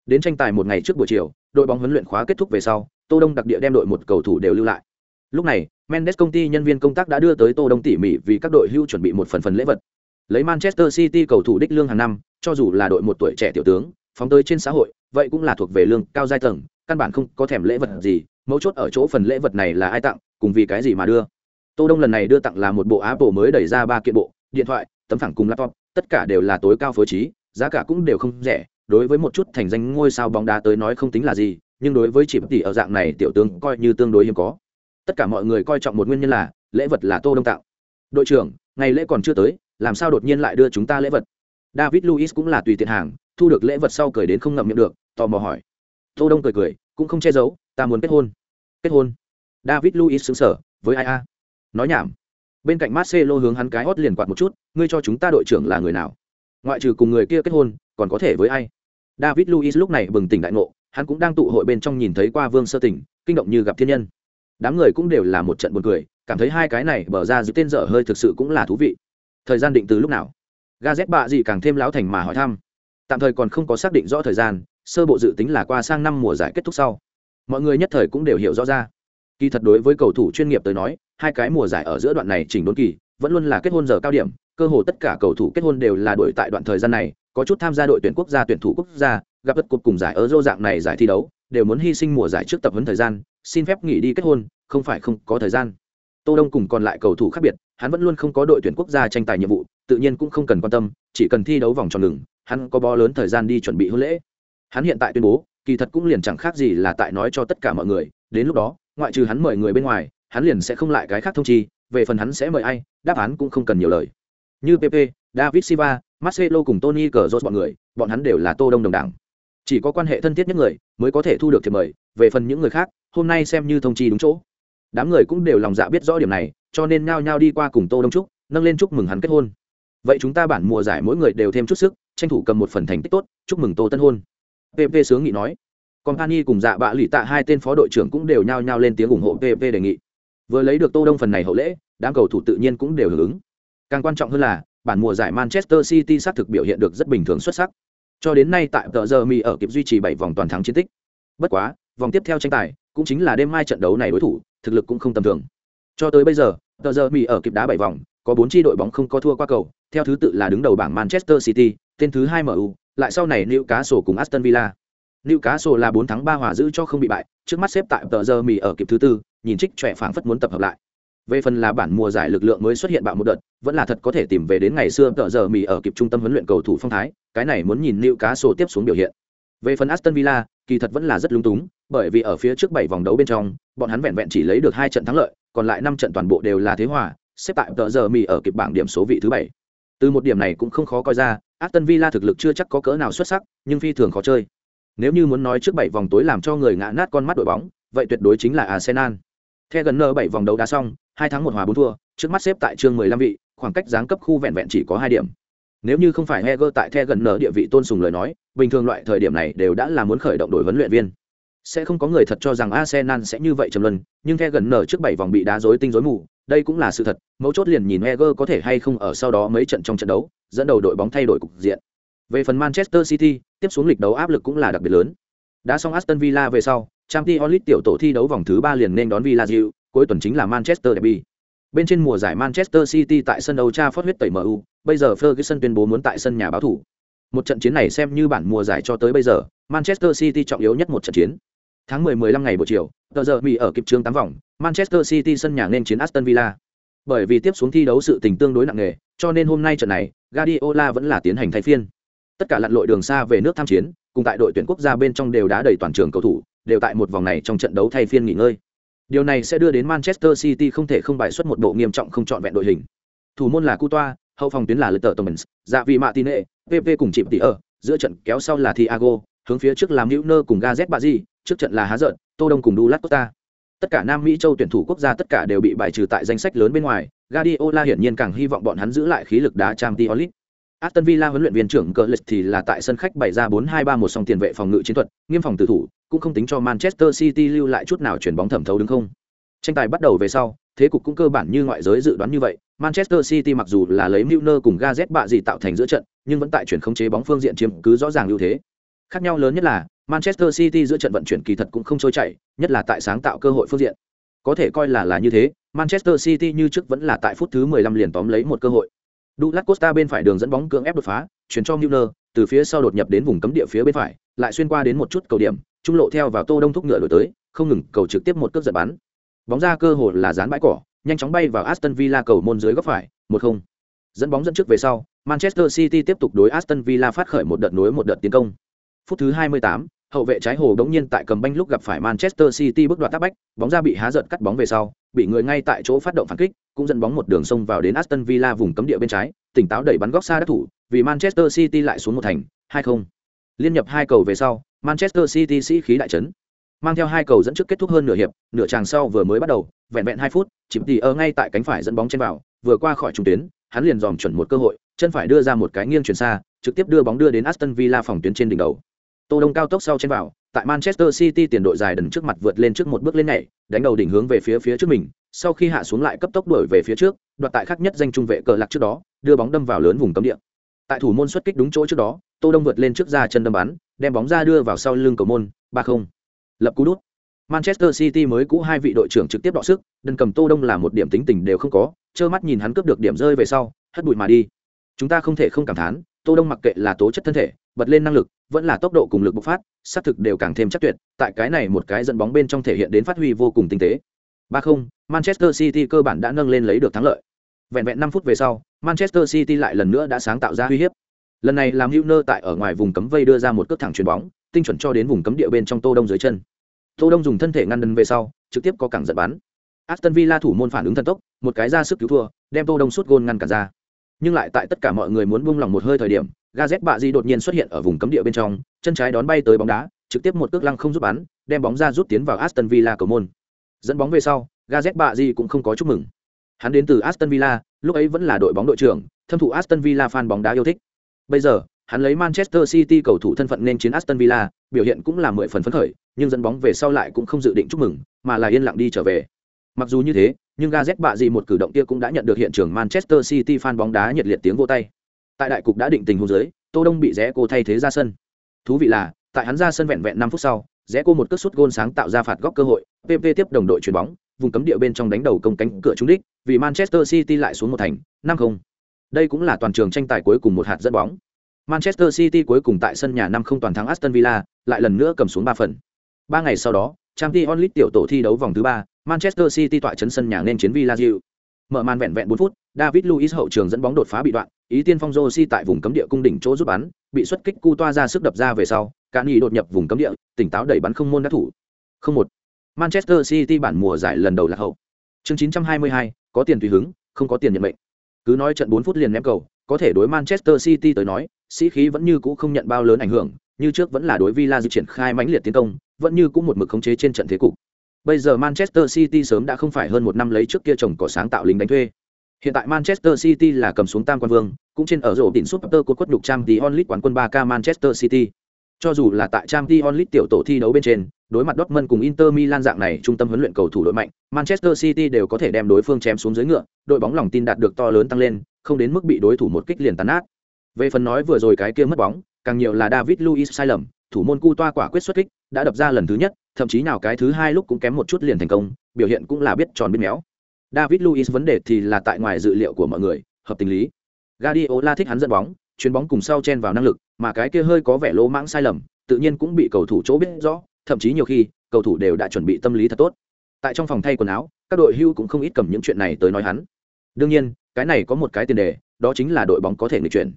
Đến tranh tài một ngày trước buổi chiều, đội bóng huấn luyện khóa kết thúc về sau, tô đông đặc địa đem đội một cầu thủ đều lưu lại. Lúc này, mendes công ty nhân viên công tác đã đưa tới tô đông tỉ mỉ vì các đội hưu chuẩn bị một phần phần lễ vật. Lấy manchester city cầu thủ đích lương hàng năm, cho dù là đội một tuổi trẻ tiểu tướng, phóng tới trên xã hội, vậy cũng là thuộc về lương cao giai tầng căn bản không có thèm lễ vật gì, mấu chốt ở chỗ phần lễ vật này là ai tặng, cùng vì cái gì mà đưa. Tô đông lần này đưa tặng là một bộ apple mới đẩy ra ba kiện bộ, điện thoại, tấm phẳng cùng laptop, tất cả đều là tối cao phối trí, giá cả cũng đều không rẻ, đối với một chút thành danh ngôi sao bóng đá tới nói không tính là gì, nhưng đối với chỉ tỷ ở dạng này tiểu tướng coi như tương đối hiếm có. Tất cả mọi người coi trọng một nguyên nhân là, lễ vật là tô đông tạo đội trưởng, ngày lễ còn chưa tới, làm sao đột nhiên lại đưa chúng ta lễ vật? David luis cũng là tùy tiện hàng, thu được lễ vật sau cười đến không ngậm miệng được, tò mò hỏi tô đông cười cười, cũng không che giấu, ta muốn kết hôn. Kết hôn? David luis xứng sở, với ai a? Nói nhảm. Bên cạnh marcelo hướng hắn cái hót liền quạt một chút, ngươi cho chúng ta đội trưởng là người nào? Ngoại trừ cùng người kia kết hôn, còn có thể với ai? David luis lúc này bừng tỉnh đại ngộ, hắn cũng đang tụ hội bên trong nhìn thấy qua vương sơ tỉnh kinh động như gặp thiên nhân. Đám người cũng đều là một trận buồn cười, cảm thấy hai cái này bở ra giữ tên dở hơi thực sự cũng là thú vị. Thời gian định từ lúc nào? Ga z bạ gì càng thêm láo thành mà hỏi thăm. Tạm thời còn không có xác định rõ thời gian sơ bộ dự tính là qua sang năm mùa giải kết thúc sau. Mọi người nhất thời cũng đều hiểu rõ ra. Kỳ thật đối với cầu thủ chuyên nghiệp tới nói, hai cái mùa giải ở giữa đoạn này chỉnh đốn kỳ, vẫn luôn là kết hôn giờ cao điểm, cơ hồ tất cả cầu thủ kết hôn đều là đổi tại đoạn thời gian này, có chút tham gia đội tuyển quốc gia, tuyển thủ quốc gia, gặp đất cuộc cùng giải ở dô dạng này giải thi đấu, đều muốn hy sinh mùa giải trước tập huấn thời gian, xin phép nghỉ đi kết hôn, không phải không có thời gian. Tô đông cùng còn lại cầu thủ khác biệt, hắn vẫn luôn không có đội tuyển quốc gia tranh tài nhiệm vụ, tự nhiên cũng không cần quan tâm, chỉ cần thi đấu vòng tròn ngừng, hắn có bó lớn thời gian đi chuẩn bị hôn lễ hắn hiện tại tuyên bố, kỳ thật cũng liền chẳng khác gì là tại nói cho tất cả mọi người, đến lúc đó, ngoại trừ hắn mời người bên ngoài, hắn liền sẽ không lại cái khác thông chi, về phần hắn sẽ mời ai, đáp án cũng không cần nhiều lời. Như pp david silva, marcelo cùng tony cờ bọn người, bọn hắn đều là tô đông đồng đảng. Chỉ có quan hệ thân thiết nhất người mới có thể thu được thiệp mời, về phần những người khác, hôm nay xem như thông chi đúng chỗ. Đám người cũng đều lòng dạ biết rõ điểm này, cho nên nhao nhao đi qua cùng tô đông trúc, nâng lên chúc mừng hắn kết hôn. Vậy chúng ta bản mùa giải mỗi người đều thêm chút sức, tranh thủ cầm một phần thành tích tốt, chúc mừng tô tân hôn pp sướng nghị nói. Company cùng dạ bạ lì tạ hai tên phó đội trưởng cũng đều nhao nhao lên tiếng ủng hộ pp đề nghị. Vừa lấy được tô đông phần này hậu lễ, đám cầu thủ tự nhiên cũng đều hưởng ứng. Càng quan trọng hơn là, bản mùa giải manchester city xác thực biểu hiện được rất bình thường xuất sắc. Cho đến nay tại tờ giờ mi ở kịp duy trì bảy vòng toàn thắng chiến tích. Bất quá, vòng tiếp theo tranh tài cũng chính là đêm mai trận đấu này đối thủ, thực lực cũng không tầm thường. Cho tới bây giờ, tờ giờ mi ở kịp đá bảy vòng, có bốn chi đội bóng không có thua qua cầu, theo thứ tự là đứng đầu bảng manchester city, tên thứ hai mu lại sau này newcastle cùng aston villa. Newcastle là bốn thắng ba hòa giữ cho không bị bại, trước mắt xếp tại tờ giờ mì ở kịp thứ tư, nhìn trích trẻ phảng phất muốn tập hợp lại. Về phần là bản mùa giải lực lượng mới xuất hiện bạo một đợt, vẫn là thật có thể tìm về đến ngày xưa tờ giờ mì ở kịp trung tâm huấn luyện cầu thủ phong thái, cái này muốn nhìn lưu cá sổ tiếp xuống biểu hiện. Về phần aston villa, kỳ thật vẫn là rất lung túng, bởi vì ở phía trước bảy vòng đấu bên trong, bọn hắn vẹn vẹn chỉ lấy được hai trận thắng lợi, còn lại năm trận toàn bộ đều là thế hòa, xếp tại tờ giờ mì ở kịp bảng điểm số vị thứ bảy. Từ một điểm này cũng không khó coi ra aston villa thực lực chưa chắc có cỡ nào xuất sắc nhưng phi thường khó chơi. Nếu như muốn nói trước bảy vòng tối làm cho người ngã nát con mắt đội bóng vậy tuyệt đối chính là arsenal. Theo gần nở bảy vòng đấu đá xong hai tháng một hòa bốn thua trước mắt xếp tại chương mười lăm vị khoảng cách giáng cấp khu vẹn vẹn chỉ có hai điểm. Nếu như không phải Heger tại The gần nở địa vị tôn sùng lời nói, bình thường loại thời điểm này đều đã là muốn khởi động đội huấn luyện viên. Sẽ không có người thật cho rằng Arsenal sẽ như vậy trầm luân, nhưng The gần nở trước 7 vòng bị đá rối tinh rối mù, đây cũng là sự thật, mấu chốt liền nhìn Heger có thể hay không ở sau đó mấy trận trong trận đấu, dẫn đầu đội bóng thay đổi cục diện. Về phần Manchester City, tiếp xuống lịch đấu áp lực cũng là đặc biệt lớn. Đã xong Aston Villa về sau, Champions League tiểu tổ thi đấu vòng thứ 3 liền nên đón Villa diệu cuối tuần chính là Manchester Derby. Bên trên mùa giải Manchester City tại sân Old Trafford huyết tẩy MU, bây giờ Ferguson tuyên bố muốn tại sân nhà báo thủ. Một trận chiến này xem như bản mùa giải cho tới bây giờ, Manchester City trọng yếu nhất một trận chiến. Tháng 10 15 ngày buổi chiều, tờ giờ Mỹ ở kịp trường 8 vòng, Manchester City sân nhà nên chiến Aston Villa. Bởi vì tiếp xuống thi đấu sự tình tương đối nặng nề, cho nên hôm nay trận này, Guardiola vẫn là tiến hành thay phiên. Tất cả lặn lội đường xa về nước tham chiến, cùng tại đội tuyển quốc gia bên trong đều đã đầy toàn trường cầu thủ, đều tại một vòng này trong trận đấu thay phiên nghỉ ngơi. Điều này sẽ đưa đến Manchester City không thể không bài xuất một bộ nghiêm trọng không chọn vẹn đội hình. Thủ môn là Coutoa, hậu phòng tuyến là Leicester Thomas, dạ vì Martinez, PP cùng chịu tỉ ở, giữa trận kéo sau là Thiago, hướng phía trước làm Milner cùng Gazet Bazi, trước trận là Hazard, Tô Đông cùng Douglas Costa. Tất cả Nam Mỹ châu tuyển thủ quốc gia tất cả đều bị bài trừ tại danh sách lớn bên ngoài, Guardiola hiển nhiên càng hy vọng bọn hắn giữ lại khí lực đá Champions League. Aston Villa huấn luyện viên trưởng Cờ thì là tại sân khách bày ra 4-2-3-1 song tiền vệ phòng ngự chiến thuật, nghiêm phòng tử thủ, cũng không tính cho Manchester City lưu lại chút nào chuyển bóng thẩm thấu đứng không. Tranh tài bắt đầu về sau, thế cục cũng cơ bản như ngoại giới dự đoán như vậy. Manchester City mặc dù là lấy Milner cùng Gazet bạ gì tạo thành giữa trận, nhưng vẫn tại chuyển khống chế bóng phương diện chiếm cứ rõ ràng ưu thế. Khác nhau lớn nhất là Manchester City giữa trận vận chuyển kỳ thật cũng không trôi chảy, nhất là tại sáng tạo cơ hội phương diện. Có thể coi là là như thế, Manchester City như trước vẫn là tại phút thứ 15 liền tóm lấy một cơ hội. Douglas Costa bên phải đường dẫn bóng cưỡng ép đột phá, chuyển cho Müller, từ phía sau đột nhập đến vùng cấm địa phía bên phải, lại xuyên qua đến một chút cầu điểm, trung lộ theo vào Tô Đông thúc ngựa đổi tới, không ngừng cầu trực tiếp một cước giật bắn. Bóng ra cơ hội là dán bãi cỏ, nhanh chóng bay vào Aston Villa cầu môn dưới góc phải, một không. Dẫn bóng dẫn trước về sau, Manchester City tiếp tục đối Aston Villa phát khởi một đợt nối một đợt tiến công. Phút thứ 28, hậu vệ trái hồ đống nhiên tại cầm banh lúc gặp phải Manchester City bước đoạt tác bách, bóng ra bị há giận cắt bóng về sau, bị người ngay tại chỗ phát động phản kích, cũng dẫn bóng một đường sông vào đến Aston Villa vùng cấm địa bên trái, tỉnh táo đẩy bắn góc xa đất thủ, vì Manchester City lại xuống một thành, 2-0. Liên nhập hai cầu về sau, Manchester City sĩ khí đại chấn. Mang theo hai cầu dẫn trước kết thúc hơn nửa hiệp, nửa tràng sau vừa mới bắt đầu, vẹn vẹn 2 phút, chìm tỉ ở ngay tại cánh phải dẫn bóng trên vào, vừa qua khỏi trung tuyến, hắn liền dòm chuẩn một cơ hội, chân phải đưa ra một cái nghiêng chuyển xa, trực tiếp đưa bóng đưa đến Aston Villa phòng tuyến trên đỉnh đầu. Tô Đông cao tốc sau trên vào, tại Manchester City tiền đội dài đần trước mặt vượt lên trước một bước lên nhảy, đánh đầu đỉnh hướng về phía phía trước mình, sau khi hạ xuống lại cấp tốc đuổi về phía trước, đoạt tại khắc nhất danh trung vệ cờ lạc trước đó, đưa bóng đâm vào lớn vùng cấm địa. Tại thủ môn xuất kích đúng chỗ trước đó, Tô Đông vượt lên trước ra chân đâm bắn, đem bóng ra đưa vào sau lưng cầu môn, 3-0. Lập cú đút. Manchester City mới cũ hai vị đội trưởng trực tiếp đọ sức, đần cầm Tô Đông là một điểm tính tình đều không có, trơ mắt nhìn hắn cướp được điểm rơi về sau, hất bụi mà đi. Chúng ta không thể không cảm thán, Tô Đông mặc kệ là tố chất thân thể, bật lên năng lực, vẫn là tốc độ cùng lực bộc phát, sát thực đều càng thêm chắc tuyệt, tại cái này một cái dẫn bóng bên trong thể hiện đến phát huy vô cùng tinh tế. 3-0, Manchester City cơ bản đã nâng lên lấy được thắng lợi. Vẹn vẹn năm phút về sau, Manchester City lại lần nữa đã sáng tạo ra uy hiếp. Lần này làm Hübner tại ở ngoài vùng cấm vây đưa ra một cước thẳng chuyền bóng, tinh chuẩn cho đến vùng cấm địa bên trong Tô Đông dưới chân. Tô Đông dùng thân thể ngăn đần về sau, trực tiếp có cẳng giật bắn. Aston Villa thủ môn phản ứng thần tốc, một cái ra sức cứu thua, đem Tô Đông suốt gôn ngăn cản ra. Nhưng lại tại tất cả mọi người muốn buông lòng một hơi thời điểm, Gazet bạ di đột nhiên xuất hiện ở vùng cấm địa bên trong, chân trái đón bay tới bóng đá, trực tiếp một cước lăng không giúp bắn, đem bóng ra rút tiến vào Aston Villa cầu môn. Dẫn bóng về sau, Gazet bạ di cũng không có chúc mừng. Hắn đến từ Aston Villa, lúc ấy vẫn là đội bóng đội trưởng, thâm thụ Aston Villa fan bóng đá yêu thích. Bây giờ, hắn lấy Manchester City cầu thủ thân phận nên chiến Aston Villa, biểu hiện cũng là mười phần phấn khởi, nhưng dẫn bóng về sau lại cũng không dự định chúc mừng, mà là yên lặng đi trở về. Mặc dù như thế, nhưng Gazet bạ gì một cử động kia cũng đã nhận được hiện trường Manchester City fan bóng đá nhiệt liệt tiếng vỗ tay. Tại đại cục đã định tình huống dưới, Tô Đông bị rẽ cô thay thế ra sân. Thú vị là, tại hắn ra sân vẹn vẹn 5 phút sau, rẽ cô một cước sút gôn sáng tạo ra phạt góc cơ hội, PP tiếp đồng đội chuyển bóng, vùng cấm địa bên trong đánh đầu công cánh cửa trúng đích, vì Manchester City lại xuống một thành, 5-0. Đây cũng là toàn trường tranh tài cuối cùng một hạt dẫn bóng. Manchester City cuối cùng tại sân nhà 5-0 toàn thắng Aston Villa, lại lần nữa cầm xuống 3 phần. 3 ngày sau đó, Champions League tiểu tổ thi đấu vòng thứ 3, Manchester City tọa trấn sân nhà nên chiến Villarreal. Mở màn vẹn vẹn 4 phút, David Luiz hậu trường dẫn bóng đột phá bị đoạn, ý tiên phong Rossi tại vùng cấm địa cung đỉnh chỗ giúp bắn, bị xuất kích cu toa ra sức đập ra về sau, Cani đột nhập vùng cấm địa, tỉnh táo đẩy bắn không môn đá thủ. Không một. Manchester City bản mùa giải lần đầu là hậu. Chương 922, có tiền tùy hứng, không có tiền nhận mệnh cứ nói trận 4 phút liền ném cầu có thể đối manchester city tới nói sĩ khí vẫn như cũ không nhận bao lớn ảnh hưởng như trước vẫn là đối villa di triển khai mãnh liệt tiến công vẫn như cũng một mực khống chế trên trận thế cục. Bây giờ manchester city sớm đã không phải hơn một năm lấy trước kia chồng cỏ sáng tạo lính đánh thuê. Hiện tại manchester city là cầm xuống tam quan vương cũng trên ở rổ đỉnh super của quất đục trang tí onlit quán quân 3K manchester city. Cho dù là tại trang tí onlit tiểu tổ thi đấu bên trên đối mặt Dortmund cùng Inter Milan dạng này trung tâm huấn luyện cầu thủ đội mạnh, Manchester City đều có thể đem đối phương chém xuống dưới ngựa, đội bóng lòng tin đạt được to lớn tăng lên, không đến mức bị đối thủ một kích liền tàn nát. Về phần nói vừa rồi cái kia mất bóng, càng nhiều là David Luiz sai lầm, thủ môn cu toa quả quyết xuất kích, đã đập ra lần thứ nhất, thậm chí nào cái thứ hai lúc cũng kém một chút liền thành công, biểu hiện cũng là biết tròn biết méo. David Luiz vấn đề thì là tại ngoài dự liệu của mọi người, hợp tình lý. Guardiola thích hắn dẫn bóng, chuyến bóng cùng sau chen vào năng lực, mà cái kia hơi có vẻ lỗ mãng sai lầm, tự nhiên cũng bị cầu thủ chỗ biết rõ, thậm chí nhiều khi cầu thủ đều đã chuẩn bị tâm lý thật tốt tại trong phòng thay quần áo các đội hưu cũng không ít cầm những chuyện này tới nói hắn đương nhiên cái này có một cái tiền đề đó chính là đội bóng có thể nghịch chuyển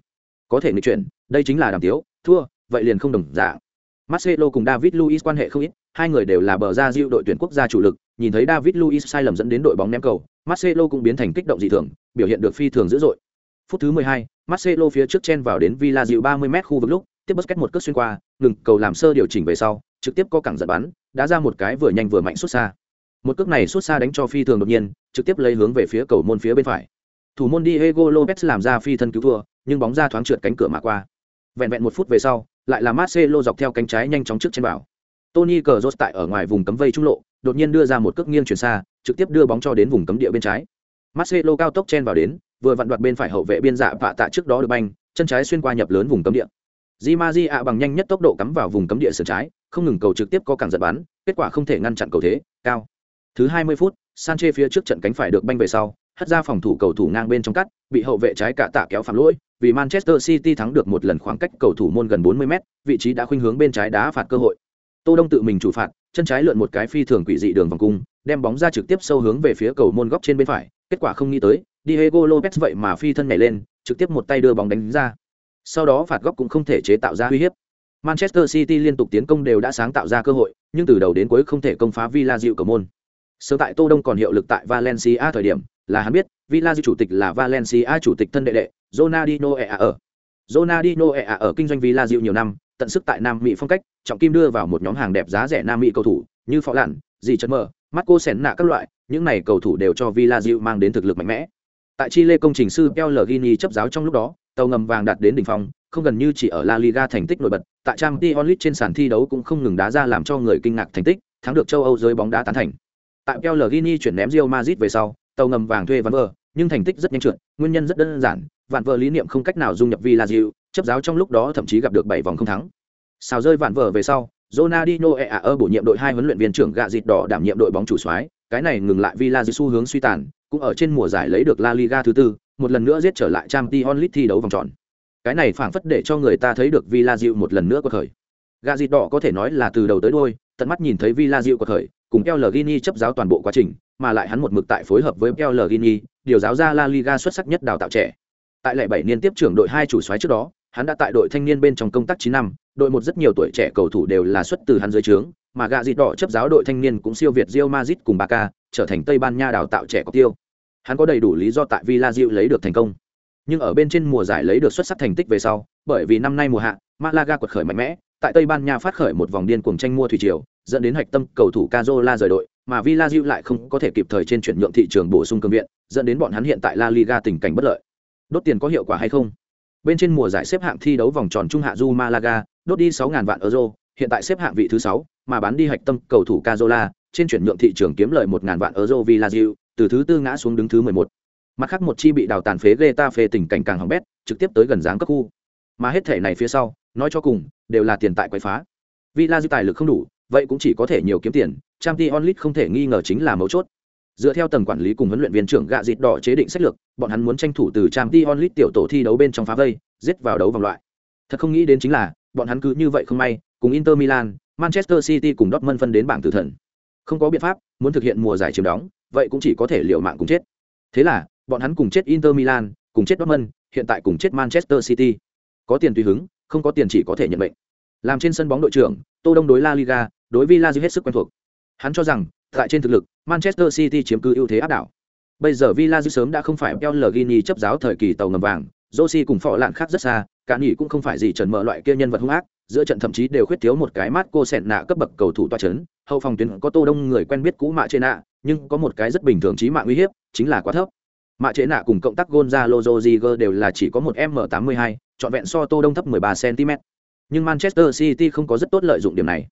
có thể nghịch chuyển đây chính là đàm tiếu thua vậy liền không đồng dạng Marcelo cùng David Luiz quan hệ không ít, hai người đều là bờ ra diệu đội tuyển quốc gia chủ lực, nhìn thấy David Luiz sai lầm dẫn đến đội bóng ném cầu, Marcelo cũng biến thành kích động dị thường, biểu hiện được phi thường dữ dội. Phút thứ 12, Marcelo phía trước chen vào đến Villa Diệu 30m khu vực lúc, tiếp Busquets một cước xuyên qua, ngừng cầu làm sơ điều chỉnh về sau, trực tiếp có cẳng giật bắn đã ra một cái vừa nhanh vừa mạnh xuất xa. Một cước này xuất xa đánh cho phi thường đột nhiên trực tiếp lấy hướng về phía cầu môn phía bên phải. Thủ môn diego lopez làm ra phi thân cứu thua nhưng bóng ra thoáng trượt cánh cửa mà qua. Vẹn vẹn một phút về sau lại là marcelo dọc theo cánh trái nhanh chóng trước trên bảo tony Cazorla tại ở ngoài vùng cấm vây trung lộ, đột nhiên đưa ra một cước nghiêng chuyển xa, trực tiếp đưa bóng cho đến vùng cấm địa bên trái. Marcelo cao tốc chen vào đến, vừa vặn đoạt bên phải hậu vệ biên dạ vạ tạ trước đó được banh, chân trái xuyên qua nhập lớn vùng cấm địa. Di ạ bằng nhanh nhất tốc độ cắm vào vùng cấm địa sườn trái, không ngừng cầu trực tiếp có cản giật bắn, kết quả không thể ngăn chặn cầu thế, cao. Thứ 20 phút, Sanchez phía trước trận cánh phải được banh về sau, hất ra phòng thủ cầu thủ ngang bên trong cắt, bị hậu vệ trái cả tạ kéo phạm lỗi vì manchester city thắng được một lần khoảng cách cầu thủ môn gần 40 m vị trí đã khuynh hướng bên trái đá phạt cơ hội. Tô đông tự mình chủ phạt, chân trái lượn một cái phi thường quỷ dị đường vòng cung, đem bóng ra trực tiếp sâu hướng về phía cầu môn góc trên bên phải, kết quả không nghĩ tới, diego lopez vậy mà phi thân nhảy lên, trực tiếp một tay đưa bóng đánh ra. Sau đó phạt góc cũng không thể chế tạo ra uy hiếp. Manchester city liên tục tiến công đều đã sáng tạo ra cơ hội, nhưng từ đầu đến cuối không thể công phá villa dịu cầu môn. Sớm tại tô đông còn hiệu lực tại valencia thời điểm là hắn biết villa chủ tịch là valencia chủ tịch thân đệ đệ Ronaldinho ea ở Ronaldinho ea ở kinh doanh villa nhiều năm tận sức tại nam mỹ phong cách trọng kim đưa vào một nhóm hàng đẹp giá rẻ nam mỹ cầu thủ như phó lặn dì chất mờ marco sen nạ các loại những này cầu thủ đều cho villa mang đến thực lực mạnh mẽ tại chile công trình sư Pellegrini chấp giáo trong lúc đó tàu ngầm vàng đạt đến đỉnh phong, không gần như chỉ ở La Liga thành tích nổi bật, tại Champions League trên sàn thi đấu cũng không ngừng đá ra làm cho người kinh ngạc thành tích, thắng được châu Âu giới bóng đá tán thành. Tại Pellegrini chuyển ném Real Madrid về sau, tàu ngầm vàng thuê Van vờ nhưng thành tích rất nhanh trượt, nguyên nhân rất đơn giản, Vạn Vợ lý niệm không cách nào dung nhập Villarreal, chấp giáo trong lúc đó thậm chí gặp được bảy vòng không thắng. Sao rơi Vạn Vợ về sau, Ronaldinho ơ bổ nhiệm đội hai huấn luyện viên trưởng gạ dịt đỏ đảm nhiệm đội bóng chủ soái, cái này ngừng lại Villarreal xu hướng suy tàn, cũng ở trên mùa giải lấy được La Liga thứ tư, một lần nữa giết trở lại Champions League thi đấu vòng tròn. Cái này phảng phất để cho người ta thấy được Villa Diệu một lần nữa có khởi. gạ dịt đỏ có thể nói là từ đầu tới đuôi, tận mắt nhìn thấy Villa Diệu có khởi, cùng Pellegrini chấp giáo toàn bộ quá trình, mà lại hắn một mực tại phối hợp với Pellegrini, điều giáo ra La Liga xuất sắc nhất đào tạo trẻ. Tại lệ bảy niên tiếp trưởng đội hai chủ soái trước đó, hắn đã tại đội thanh niên bên trong công tác chín năm, đội một rất nhiều tuổi trẻ cầu thủ đều là xuất từ hắn dưới trướng, mà gạ dịt đỏ chấp giáo đội thanh niên cũng siêu việt Real Madrid cùng Barca, trở thành Tây Ban Nha đào tạo trẻ có tiêu. Hắn có đầy đủ lý do tại Villa Diệu lấy được thành công. Nhưng ở bên trên mùa giải lấy được xuất sắc thành tích về sau, bởi vì năm nay mùa hạ, Malaga quật khởi mạnh mẽ, tại Tây Ban Nha phát khởi một vòng điên cuồng tranh mua thủy triều, dẫn đến hạch tâm cầu thủ Cazola rời đội, mà Villa lại không có thể kịp thời trên chuyển nhượng thị trường bổ sung cường viện, dẫn đến bọn hắn hiện tại La Liga tình cảnh bất lợi. Đốt tiền có hiệu quả hay không? Bên trên mùa giải xếp hạng thi đấu vòng tròn trung hạ Du Malaga, đốt đi 6000 vạn euro, hiện tại xếp hạng vị thứ 6, mà bán đi hạch tâm cầu thủ Cazola, trên chuyển nhượng thị trường kiếm lợi 1000 vạn euro Villa từ thứ tư ngã xuống đứng thứ 11. Mặt khác một chi bị đào tàn phế Getafe tình cảnh càng hỏng bét, trực tiếp tới gần dáng cấp khu. Mà hết thể này phía sau, nói cho cùng, đều là tiền tại quấy phá. Villa tài lực không đủ, vậy cũng chỉ có thể nhiều kiếm tiền, Champions League không thể nghi ngờ chính là mấu chốt. Dựa theo tầng quản lý cùng huấn luyện viên trưởng gạ dịt đỏ chế định sách lược, bọn hắn muốn tranh thủ từ Champions League tiểu tổ thi đấu bên trong phá vây, giết vào đấu vòng loại. Thật không nghĩ đến chính là, bọn hắn cứ như vậy không may, cùng Inter Milan, Manchester City cùng Dortmund phân đến bảng tử thần. Không có biện pháp, muốn thực hiện mùa giải chiếm đóng, vậy cũng chỉ có thể liều mạng cùng chết. Thế là, bọn hắn cùng chết Inter Milan, cùng chết Dortmund, hiện tại cùng chết Manchester City. Có tiền tùy hứng, không có tiền chỉ có thể nhận mệnh. Làm trên sân bóng đội trưởng, Tô Đông đối La Liga, đối Villa hết sức quen thuộc. Hắn cho rằng, tại trên thực lực, Manchester City chiếm cứ ưu thế áp đảo. Bây giờ Villa dư sớm đã không phải Pellegrini chấp giáo thời kỳ tàu ngầm vàng, Rossi cùng phò lạn khác rất xa, cả nghỉ cũng không phải gì trần mở loại kia nhân vật hung ác, giữa trận thậm chí đều khuyết thiếu một cái mát cô sẹn nạ cấp bậc cầu thủ toa chấn, hậu phòng tuyến có Tô Đông người quen biết cũ mạ trên nạ, nhưng có một cái rất bình thường chí mạng uy hiếp, chính là quá thấp. Mạ chế nạ cùng cộng tác Gonzalo Rodriguez đều là chỉ có một M82, trọn vẹn so Tô Đông thấp 13 cm. Nhưng Manchester City không có rất tốt lợi dụng điểm này.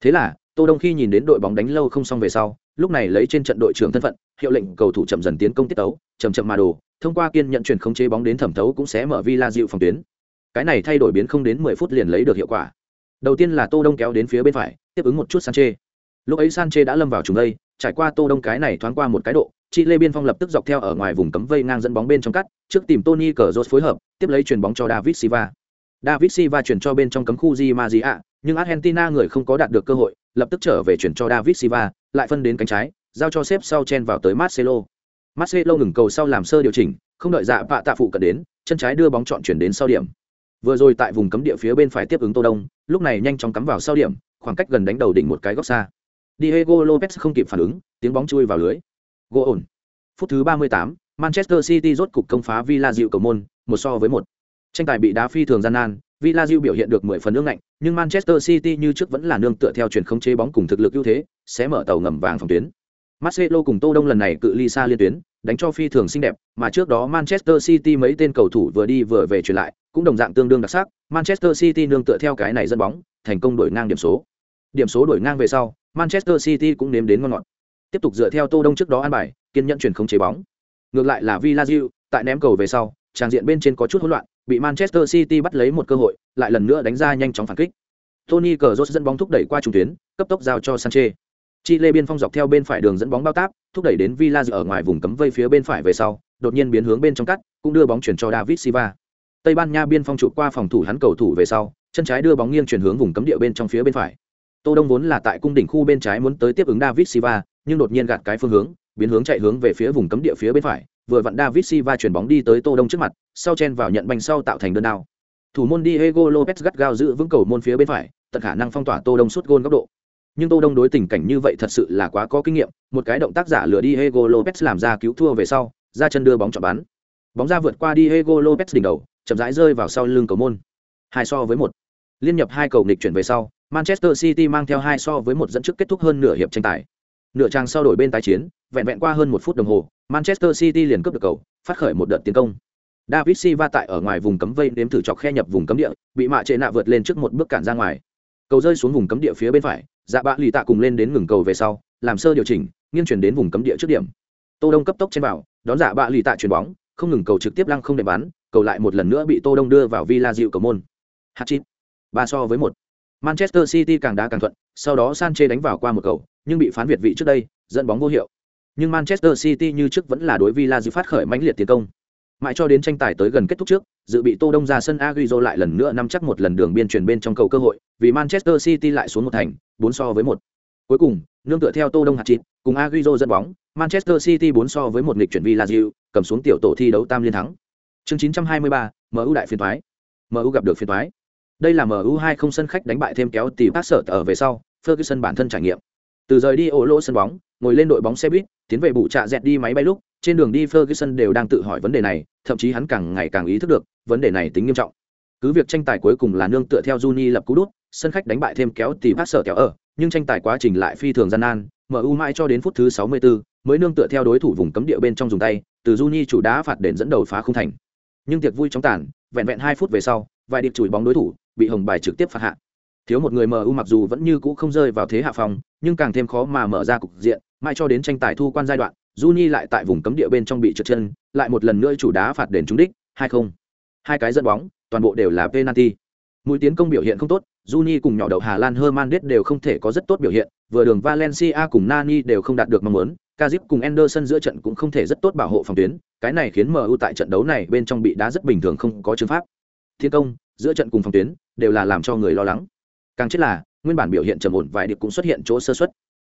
Thế là, Tô Đông khi nhìn đến đội bóng đánh lâu không xong về sau, lúc này lấy trên trận đội trưởng thân phận, hiệu lệnh cầu thủ chậm dần tiến công tiết tấu, chậm chậm mà đồ, thông qua kiên nhận chuyển khống chế bóng đến thẩm thấu cũng sẽ mở Villa dịu phòng tuyến. Cái này thay đổi biến không đến 10 phút liền lấy được hiệu quả. Đầu tiên là Tô Đông kéo đến phía bên phải, tiếp ứng một chút sanche Lúc ấy sanche đã lâm vào trùng đây, trải qua Tô Đông cái này thoáng qua một cái độ, chị Lê Biên Phong lập tức dọc theo ở ngoài vùng cấm vây ngang dẫn bóng bên trong cắt, trước tìm Tony cờ phối hợp, tiếp lấy chuyền bóng cho David Silva. David Silva chuyển cho bên trong cấm khu Di Maria, nhưng Argentina người không có đạt được cơ hội, lập tức trở về chuyển cho David Silva, lại phân đến cánh trái, giao cho xếp sau chen vào tới Marcelo. Marcelo ngừng cầu sau làm sơ điều chỉnh, không đợi dạ bạ tạ phụ cận đến, chân trái đưa bóng chọn chuyển đến sau điểm. Vừa rồi tại vùng cấm địa phía bên phải tiếp ứng Tô Đông, lúc này nhanh chóng cắm vào sau điểm, khoảng cách gần đánh đầu đỉnh một cái góc xa. Diego Lopez không kịp phản ứng, tiếng bóng chui vào lưới. Gỗ ổn. Phút thứ 38, Manchester City rốt cục công phá Villa dịu cầu môn, một so với một. Tranh tài bị đá phi thường gian nan, Villa Real biểu hiện được 10 phần ương ngạnh, nhưng Manchester City như trước vẫn là nương tựa theo chuyển không chế bóng cùng thực lực ưu thế, sẽ mở tàu ngầm vàng phòng tuyến. Marcelo cùng Tô Đông lần này cự ly xa liên tuyến, đánh cho phi thường xinh đẹp, mà trước đó Manchester City mấy tên cầu thủ vừa đi vừa về chuyển lại, cũng đồng dạng tương đương đặc sắc, Manchester City nương tựa theo cái này dẫn bóng, thành công đổi ngang điểm số. Điểm số đổi ngang về sau, Manchester City cũng nếm đến ngon ngọt. Tiếp tục dựa theo Tô Đông trước đó ăn bài, kiên nhẫn chuyển không chế bóng. Ngược lại là Villa tại ném cầu về sau, trang diện bên trên có chút hỗn loạn, bị Manchester City bắt lấy một cơ hội, lại lần nữa đánh ra nhanh chóng phản kích. Tony Cazorla dẫn bóng thúc đẩy qua trung tuyến, cấp tốc giao cho Sanchez. Chile biên phong dọc theo bên phải đường dẫn bóng bao táp, thúc đẩy đến Villa ở ngoài vùng cấm vây phía bên phải về sau, đột nhiên biến hướng bên trong cắt, cũng đưa bóng chuyển cho David Silva. Tây Ban Nha biên phong trụ qua phòng thủ hắn cầu thủ về sau, chân trái đưa bóng nghiêng chuyển hướng vùng cấm địa bên trong phía bên phải. Tô Đông vốn là tại cung đỉnh khu bên trái muốn tới tiếp ứng David Silva, nhưng đột nhiên gạt cái phương hướng, biến hướng chạy hướng về phía vùng cấm địa phía bên phải, vừa vặn David Silva chuyển bóng đi tới Tô Đông trước mặt, sau chen vào nhận banh sau tạo thành đơn đao. Thủ môn Diego Lopez gắt gao giữ vững cầu môn phía bên phải, tận khả năng phong tỏa Tô Đông sút gôn góc độ. Nhưng Tô Đông đối tình cảnh như vậy thật sự là quá có kinh nghiệm, một cái động tác giả lừa Diego Lopez làm ra cứu thua về sau, ra chân đưa bóng chọn bắn. Bóng ra vượt qua Diego Lopez đỉnh đầu, chậm rãi rơi vào sau lưng cầu môn. Hai so với một. Liên nhập hai cầu nghịch chuyển về sau, Manchester City mang theo hai so với một dẫn trước kết thúc hơn nửa hiệp tranh tài. Nửa trang sau đổi bên tái chiến, vẹn vẹn qua hơn một phút đồng hồ, Manchester City liền cướp được cầu, phát khởi một đợt tiến công. David Silva tại ở ngoài vùng cấm vây đếm thử chọc khe nhập vùng cấm địa, bị mạ trệ nạ vượt lên trước một bước cản ra ngoài. Cầu rơi xuống vùng cấm địa phía bên phải, Dạ Bạ lì tạ cùng lên đến ngừng cầu về sau, làm sơ điều chỉnh, nghiêng chuyển đến vùng cấm địa trước điểm. Tô Đông cấp tốc trên vào, đón Dạ Bạ lì tạ chuyển bóng, không ngừng cầu trực tiếp lăng không để bắn, cầu lại một lần nữa bị Tô Đông đưa vào Villa dịu cầu môn. Hat-trick. Ba so với một. Manchester City càng đá càng thuận, sau đó Sanchez đánh vào qua một cầu, nhưng bị phán việt vị trước đây, dẫn bóng vô hiệu. Nhưng Manchester City như trước vẫn là đối Villa dự phát khởi mãnh liệt tiến công. Mãi cho đến tranh tài tới gần kết thúc trước, dự bị Tô Đông ra sân Agüero lại lần nữa nắm chắc một lần đường biên chuyển bên trong cầu cơ hội, vì Manchester City lại xuống một thành, 4 so với 1. Cuối cùng, nương tựa theo Tô Đông hạt chít, cùng Agüero dẫn bóng, Manchester City 4 so với một nghịch chuyển Villa Real, cầm xuống tiểu tổ thi đấu tam liên thắng. Chương 923, MU đại phiên toái. MU gặp được phiên toái. Đây là MU 2 không sân khách đánh bại thêm kéo tỷ bác sở ở về sau, Ferguson bản thân trải nghiệm. Từ rời đi ổ lỗ sân bóng, ngồi lên đội bóng xe buýt, tiến về bụ trạ dẹt đi máy bay lúc, trên đường đi Ferguson đều đang tự hỏi vấn đề này, thậm chí hắn càng ngày càng ý thức được, vấn đề này tính nghiêm trọng. Cứ việc tranh tài cuối cùng là nương tựa theo Juni lập cú đút, sân khách đánh bại thêm kéo thì bác sở kéo ở, nhưng tranh tài quá trình lại phi thường gian nan, MU mãi cho đến phút thứ 64 mới nương tựa theo đối thủ vùng cấm địa bên trong dùng tay, từ Juni chủ đá phạt đền dẫn đầu phá không thành. Nhưng tiệc vui chóng tàn, vẹn vẹn hai phút về sau, vài điệp chùi bóng đối thủ, bị hồng bài trực tiếp phạt hạ. Thiếu một người MU mặc dù vẫn như cũ không rơi vào thế hạ phòng, nhưng càng thêm khó mà mở ra cục diện, mãi cho đến tranh tài thu quan giai đoạn, Juni lại tại vùng cấm địa bên trong bị trượt chân, lại một lần nữa chủ đá phạt đền trúng đích, 2-0. Hai cái dẫn bóng, toàn bộ đều là penalty. Mũi tiến công biểu hiện không tốt, Juni cùng nhỏ đầu Hà Lan Hernandez đều không thể có rất tốt biểu hiện, vừa đường Valencia cùng Nani đều không đạt được mong muốn, Kazip cùng Anderson giữa trận cũng không thể rất tốt bảo hộ phòng tuyến, cái này khiến MU tại trận đấu này bên trong bị đá rất bình thường không có chứng pháp. Thiên công, giữa trận cùng phòng tuyến đều là làm cho người lo lắng. Càng chết là, nguyên bản biểu hiện trầm ổn vài điệp cũng xuất hiện chỗ sơ suất.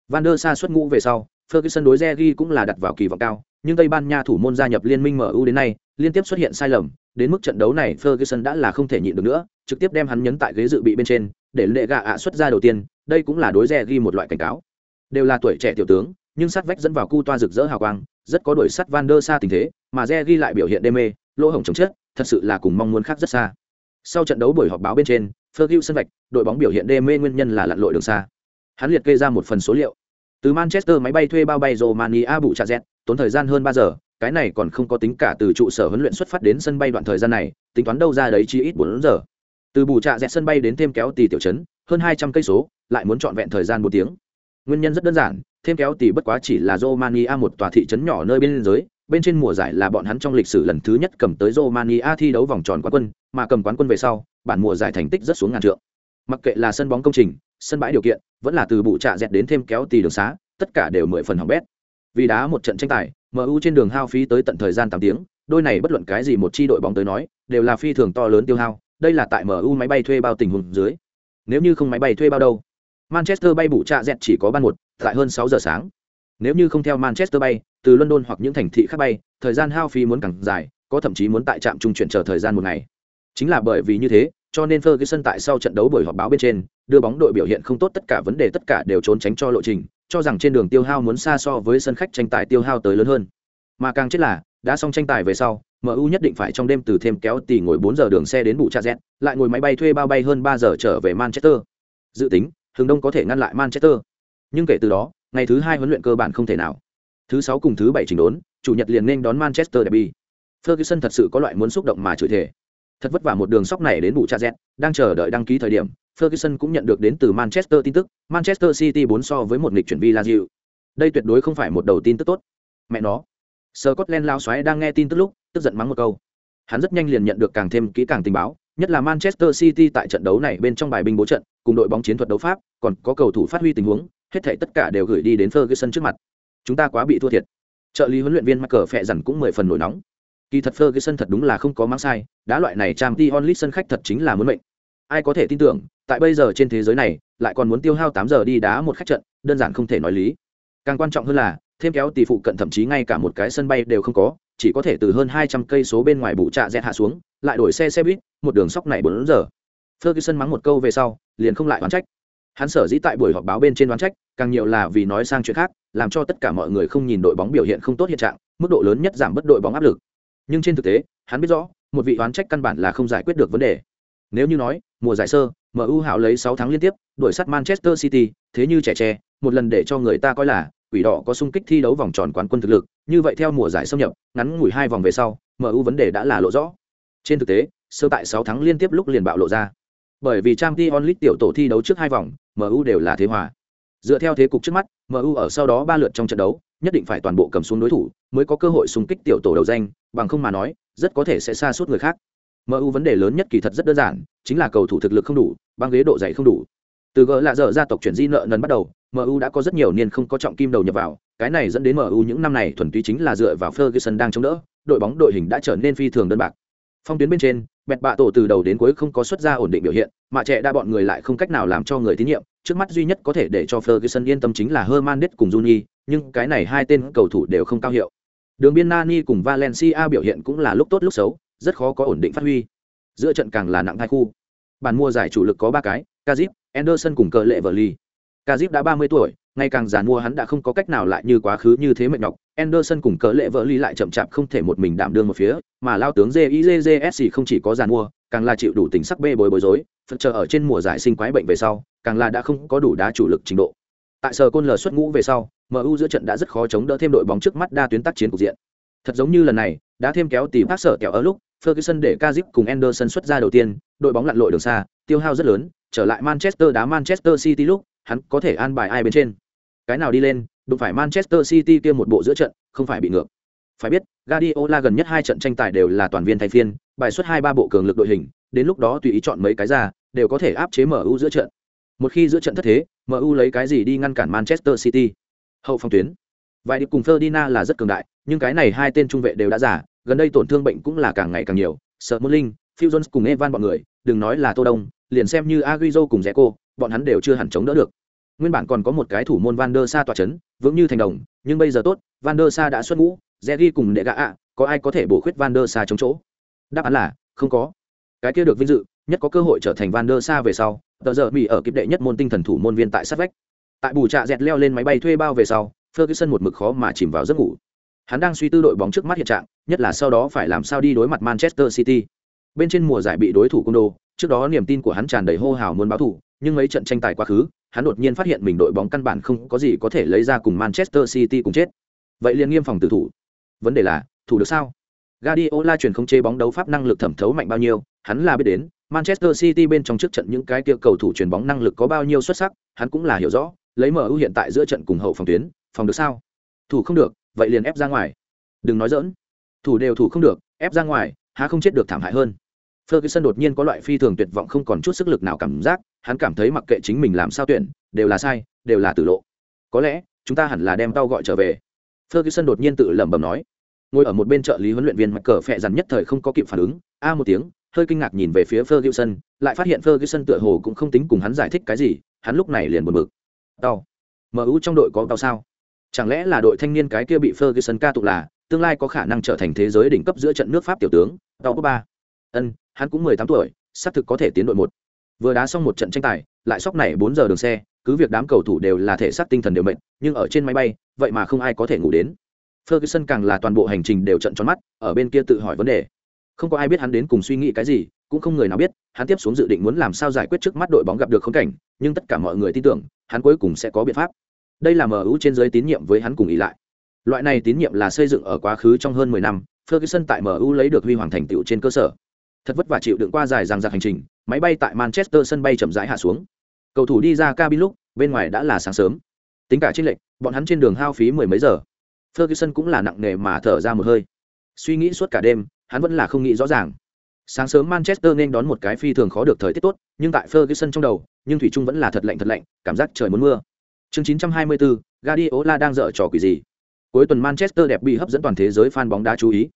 Van der Sa xuất ngũ về sau, Ferguson đối Regi cũng là đặt vào kỳ vọng cao, nhưng Tây Ban Nha thủ môn gia nhập liên minh MU đến nay, liên tiếp xuất hiện sai lầm, đến mức trận đấu này Ferguson đã là không thể nhịn được nữa, trực tiếp đem hắn nhấn tại ghế dự bị bên trên, để lệ gạ ạ xuất ra đầu tiên, đây cũng là đối Regi một loại cảnh cáo. Đều là tuổi trẻ tiểu tướng, nhưng sát vách dẫn vào cu toa rực rỡ hào quang, rất có đuổi sắt Van der Sa tình thế, mà Regi lại biểu hiện đê mê, lỗ hổng chống chết, thật sự là cùng mong muốn khác rất xa. Sau trận đấu buổi họp báo bên trên, Ferguson vạch, đội bóng biểu hiện đê mê nguyên nhân là lặn lội đường xa. Hắn liệt kê ra một phần số liệu. Từ Manchester máy bay thuê bao bay Romania bụ trà dẹt, tốn thời gian hơn ba giờ, cái này còn không có tính cả từ trụ sở huấn luyện xuất phát đến sân bay đoạn thời gian này, tính toán đâu ra đấy chỉ ít bốn giờ. Từ bù trạ dẹt sân bay đến thêm kéo tỷ tiểu trấn, hơn hai trăm cây số, lại muốn chọn vẹn thời gian một tiếng. Nguyên nhân rất đơn giản, thêm kéo tỷ bất quá chỉ là Romania một tòa thị trấn nhỏ nơi biên giới, bên trên mùa giải là bọn hắn trong lịch sử lần thứ nhất cầm tới Romania thi đấu vòng tròn quán quân, mà cầm quán quân về sau, bản mùa giải thành tích rất xuống ngàn trượng. Mặc kệ là sân bóng công trình, sân bãi điều kiện, vẫn là từ bụ trạ dẹt đến thêm kéo tì đường xá, tất cả đều mười phần hỏng bét. Vì đá một trận tranh tài, MU trên đường hao phí tới tận thời gian tám tiếng, đôi này bất luận cái gì một chi đội bóng tới nói, đều là phi thường to lớn tiêu hao, đây là tại MU máy bay thuê bao tình huống dưới. Nếu như không máy bay thuê bao đâu? Manchester bay bụ trạ dẹt chỉ có ban một, tại hơn sáu giờ sáng. Nếu như không theo Manchester bay, từ London hoặc những thành thị khác bay, thời gian hao phí muốn càng dài, có thậm chí muốn tại trạm trung chuyển chờ thời gian một ngày. Chính là bởi vì như thế, cho nên Ferguson tại sau trận đấu buổi họp báo bên trên, đưa bóng đội biểu hiện không tốt tất cả vấn đề tất cả đều trốn tránh cho lộ trình, cho rằng trên đường tiêu hao muốn xa so với sân khách tranh tài tiêu hao tới lớn hơn. Mà càng chết là, đã xong tranh tài về sau, MU nhất định phải trong đêm từ thêm kéo tỷ ngồi 4 giờ đường xe đến bù Cha Z, lại ngồi máy bay thuê bao bay hơn 3 giờ trở về Manchester. Dự tính, Hưng Đông có thể ngăn lại Manchester. Nhưng kể từ đó, ngày thứ hai huấn luyện cơ bản không thể nào. Thứ sáu cùng thứ bảy chỉnh đốn, chủ nhật liền nên đón Manchester Derby. Ferguson thật sự có loại muốn xúc động mà chửi thề Thật vất vả một đường sóc này đến Bụ Cha Z, đang chờ đợi đăng ký thời điểm, Ferguson cũng nhận được đến từ Manchester tin tức, Manchester City 4 so với một nghịch chuyển Villa Dịu. Đây tuyệt đối không phải một đầu tin tức tốt. Mẹ nó. Scotland lao xoáy đang nghe tin tức lúc, tức giận mắng một câu. Hắn rất nhanh liền nhận được càng thêm kỹ càng tình báo, nhất là Manchester City tại trận đấu này bên trong bài binh bố trận, cùng đội bóng chiến thuật đấu pháp, còn có cầu thủ phát huy tình huống, hết thảy tất cả đều gửi đi đến Ferguson trước mặt. Chúng ta quá bị thua thiệt. Trợ lý huấn luyện viên Michael phệ dần cũng mười phần nổi nóng. Kỳ thật Ferguson thật đúng là không có mắng sai, đá loại này Champions League sân khách thật chính là muốn mệnh. Ai có thể tin tưởng, tại bây giờ trên thế giới này, lại còn muốn tiêu hao tám giờ đi đá một khách trận, đơn giản không thể nói lý. Càng quan trọng hơn là, thêm kéo tỷ phụ cận thậm chí ngay cả một cái sân bay đều không có, chỉ có thể từ hơn hai trăm cây số bên ngoài bụ trạ dẹt hạ xuống, lại đổi xe xe buýt, một đường sóc này bốn giờ. Ferguson mắng một câu về sau, liền không lại oán trách. Hắn sở dĩ tại buổi họp báo bên trên oán trách, càng nhiều là vì nói sang chuyện khác, làm cho tất cả mọi người không nhìn đội bóng biểu hiện không tốt hiện trạng, mức độ lớn nhất giảm bất đội bóng áp lực. Nhưng trên thực tế, hắn biết rõ, một vị oán trách căn bản là không giải quyết được vấn đề. Nếu như nói, mùa giải sơ, MU hảo lấy 6 tháng liên tiếp, đuổi sát Manchester City, thế như trẻ tre, một lần để cho người ta coi là quỷ đỏ có sung kích thi đấu vòng tròn quán quân thực lực, như vậy theo mùa giải xâm nhập, ngắn ngủi hai vòng về sau, MU vấn đề đã là lộ rõ. Trên thực tế, sơ tại 6 tháng liên tiếp lúc liền bạo lộ ra. Bởi vì trang t onlit tiểu tổ thi đấu trước hai vòng, MU đều là thế hòa. Dựa theo thế cục trước mắt, MU ở sau đó ba lượt trong trận đấu, nhất định phải toàn bộ cầm xuống đối thủ, mới có cơ hội xung kích tiểu tổ đầu danh, bằng không mà nói, rất có thể sẽ xa suốt người khác. MU vấn đề lớn nhất kỳ thật rất đơn giản, chính là cầu thủ thực lực không đủ, băng ghế độ dày không đủ. Từ gỡ lạ dở gia tộc chuyển di nợ nần bắt đầu, MU đã có rất nhiều niên không có trọng kim đầu nhập vào, cái này dẫn đến MU những năm này thuần túy chính là dựa vào Ferguson đang chống đỡ, đội bóng đội hình đã trở nên phi thường đơn bạc. Phong tuyến bên trên, bẹt bạ tổ từ đầu đến cuối không có xuất ra ổn định biểu hiện, mà trẻ đa bọn người lại không cách nào làm cho người tín nhiệm, trước mắt duy nhất có thể để cho Ferguson yên tâm chính là Hernandez cùng Juni, nhưng cái này hai tên cầu thủ đều không cao hiệu. Đường biên Nani cùng Valencia biểu hiện cũng là lúc tốt lúc xấu, rất khó có ổn định phát huy. Giữa trận càng là nặng hai khu. Bản mua giải chủ lực có ba cái, Kazip, Anderson cùng cờ lệ Verly. Kazip đã 30 tuổi, ngày càng già mua hắn đã không có cách nào lại như quá khứ như thế mệt nhọc. Anderson cùng cờ lệ Verly lại chậm chạp không thể một mình đảm đương một phía, mà lao tướng JIJJSC không chỉ có già mua, càng là chịu đủ tình sắc bê bối bối rối, phật chờ ở trên mùa giải sinh quái bệnh về sau, càng là đã không có đủ đá chủ lực trình độ. Tại sở côn lờ xuất ngũ về sau, MU giữa trận đã rất khó chống đỡ thêm đội bóng trước mắt đa tuyến tác chiến cục diện. Thật giống như lần này, đã thêm kéo tìm phát sở kẹo ở lúc, Ferguson để Kazip cùng Anderson xuất ra đầu tiên, đội bóng lặn lội đường xa, tiêu hao rất lớn, trở lại Manchester đá Manchester City lúc, hắn có thể an bài ai bên trên. Cái nào đi lên, đụng phải Manchester City kia một bộ giữa trận, không phải bị ngược. Phải biết, Guardiola gần nhất hai trận tranh tài đều là toàn viên thay phiên, bài xuất hai ba bộ cường lực đội hình, đến lúc đó tùy ý chọn mấy cái ra, đều có thể áp chế MU giữa trận. Một khi giữa trận thất thế, MU lấy cái gì đi ngăn cản Manchester City? Hậu phòng tuyến. Vài điệp cùng Ferdinand là rất cường đại, nhưng cái này hai tên trung vệ đều đã giả, gần đây tổn thương bệnh cũng là càng ngày càng nhiều. Sợ Phil Jones cùng Evan bọn người, đừng nói là Tô Đông, liền xem như Agüero cùng Zeco, bọn hắn đều chưa hẳn chống đỡ được. Nguyên bản còn có một cái thủ môn Van der Sa tọa chấn, vững như thành đồng, nhưng bây giờ tốt, Van der Sa đã xuất ngũ, Zeri cùng đệ gạ ạ, có ai có thể bổ khuyết Van der Sa chống chỗ? Đáp án là không có. Cái kia được vinh dự, nhất có cơ hội trở thành Van der Sa về sau, tờ giờ bị ở kịp đệ nhất môn tinh thần thủ môn viên tại sát vách. Tại bù trạ dẹt leo lên máy bay thuê bao về sau, Ferguson một mực khó mà chìm vào giấc ngủ. Hắn đang suy tư đội bóng trước mắt hiện trạng, nhất là sau đó phải làm sao đi đối mặt Manchester City. Bên trên mùa giải bị đối thủ cung đồ, trước đó niềm tin của hắn tràn đầy hô hào muốn báo thủ, nhưng mấy trận tranh tài quá khứ, hắn đột nhiên phát hiện mình đội bóng căn bản không có gì có thể lấy ra cùng Manchester City cùng chết. Vậy liền nghiêm phòng tử thủ. Vấn đề là, thủ được sao? Guardiola chuyển không chế bóng đấu pháp năng lực thẩm thấu mạnh bao nhiêu, hắn là biết đến, Manchester City bên trong trước trận những cái kia cầu thủ chuyền bóng năng lực có bao nhiêu xuất sắc, hắn cũng là hiểu rõ, lấy MU hiện tại giữa trận cùng hậu phòng tuyến, phòng được sao? Thủ không được, vậy liền ép ra ngoài. Đừng nói giỡn. Thủ đều thủ không được, ép ra ngoài, há không chết được thảm hại hơn. Ferguson đột nhiên có loại phi thường tuyệt vọng không còn chút sức lực nào cảm giác, hắn cảm thấy mặc kệ chính mình làm sao tuyển, đều là sai, đều là tử lộ. Có lẽ, chúng ta hẳn là đem tao gọi trở về. Ferguson đột nhiên tự lẩm bẩm nói. Ngồi ở một bên trợ lý huấn luyện viên mặt cờ phệ dằn nhất thời không có kịp phản ứng, a một tiếng, hơi kinh ngạc nhìn về phía Ferguson, lại phát hiện Ferguson tựa hồ cũng không tính cùng hắn giải thích cái gì, hắn lúc này liền buồn bực. Đau. MU trong đội có đau sao? Chẳng lẽ là đội thanh niên cái kia bị Ferguson ca tụng là tương lai có khả năng trở thành thế giới đỉnh cấp giữa trận nước Pháp tiểu tướng, Đau có ba. Ân, hắn cũng mười tám tuổi, xác thực có thể tiến đội một. Vừa đá xong một trận tranh tài, lại sóc này bốn giờ đường xe, cứ việc đám cầu thủ đều là thể xác tinh thần đều mệt, nhưng ở trên máy bay, vậy mà không ai có thể ngủ đến. Ferguson càng là toàn bộ hành trình đều trận tròn mắt, ở bên kia tự hỏi vấn đề. Không có ai biết hắn đến cùng suy nghĩ cái gì, cũng không người nào biết, hắn tiếp xuống dự định muốn làm sao giải quyết trước mắt đội bóng gặp được khốn cảnh, nhưng tất cả mọi người tin tưởng, hắn cuối cùng sẽ có biện pháp. Đây là MU trên dưới tín nhiệm với hắn cùng ý lại. Loại này tín nhiệm là xây dựng ở quá khứ trong hơn 10 năm, Ferguson tại MU lấy được huy hoàng thành tựu trên cơ sở. Thật vất vả chịu đựng qua dài dằng dặc hành trình, máy bay tại Manchester sân bay chậm rãi hạ xuống. Cầu thủ đi ra cabin lúc, bên ngoài đã là sáng sớm. Tính cả trên lệnh, bọn hắn trên đường hao phí mười mấy giờ. Ferguson cũng là nặng nề mà thở ra một hơi. Suy nghĩ suốt cả đêm, hắn vẫn là không nghĩ rõ ràng. Sáng sớm Manchester nên đón một cái phi thường khó được thời tiết tốt, nhưng tại Ferguson trong đầu, nhưng thủy chung vẫn là thật lạnh thật lạnh, cảm giác trời muốn mưa. Chương 924, Guardiola đang dở trò quỷ gì? Cuối tuần Manchester đẹp bị hấp dẫn toàn thế giới fan bóng đá chú ý.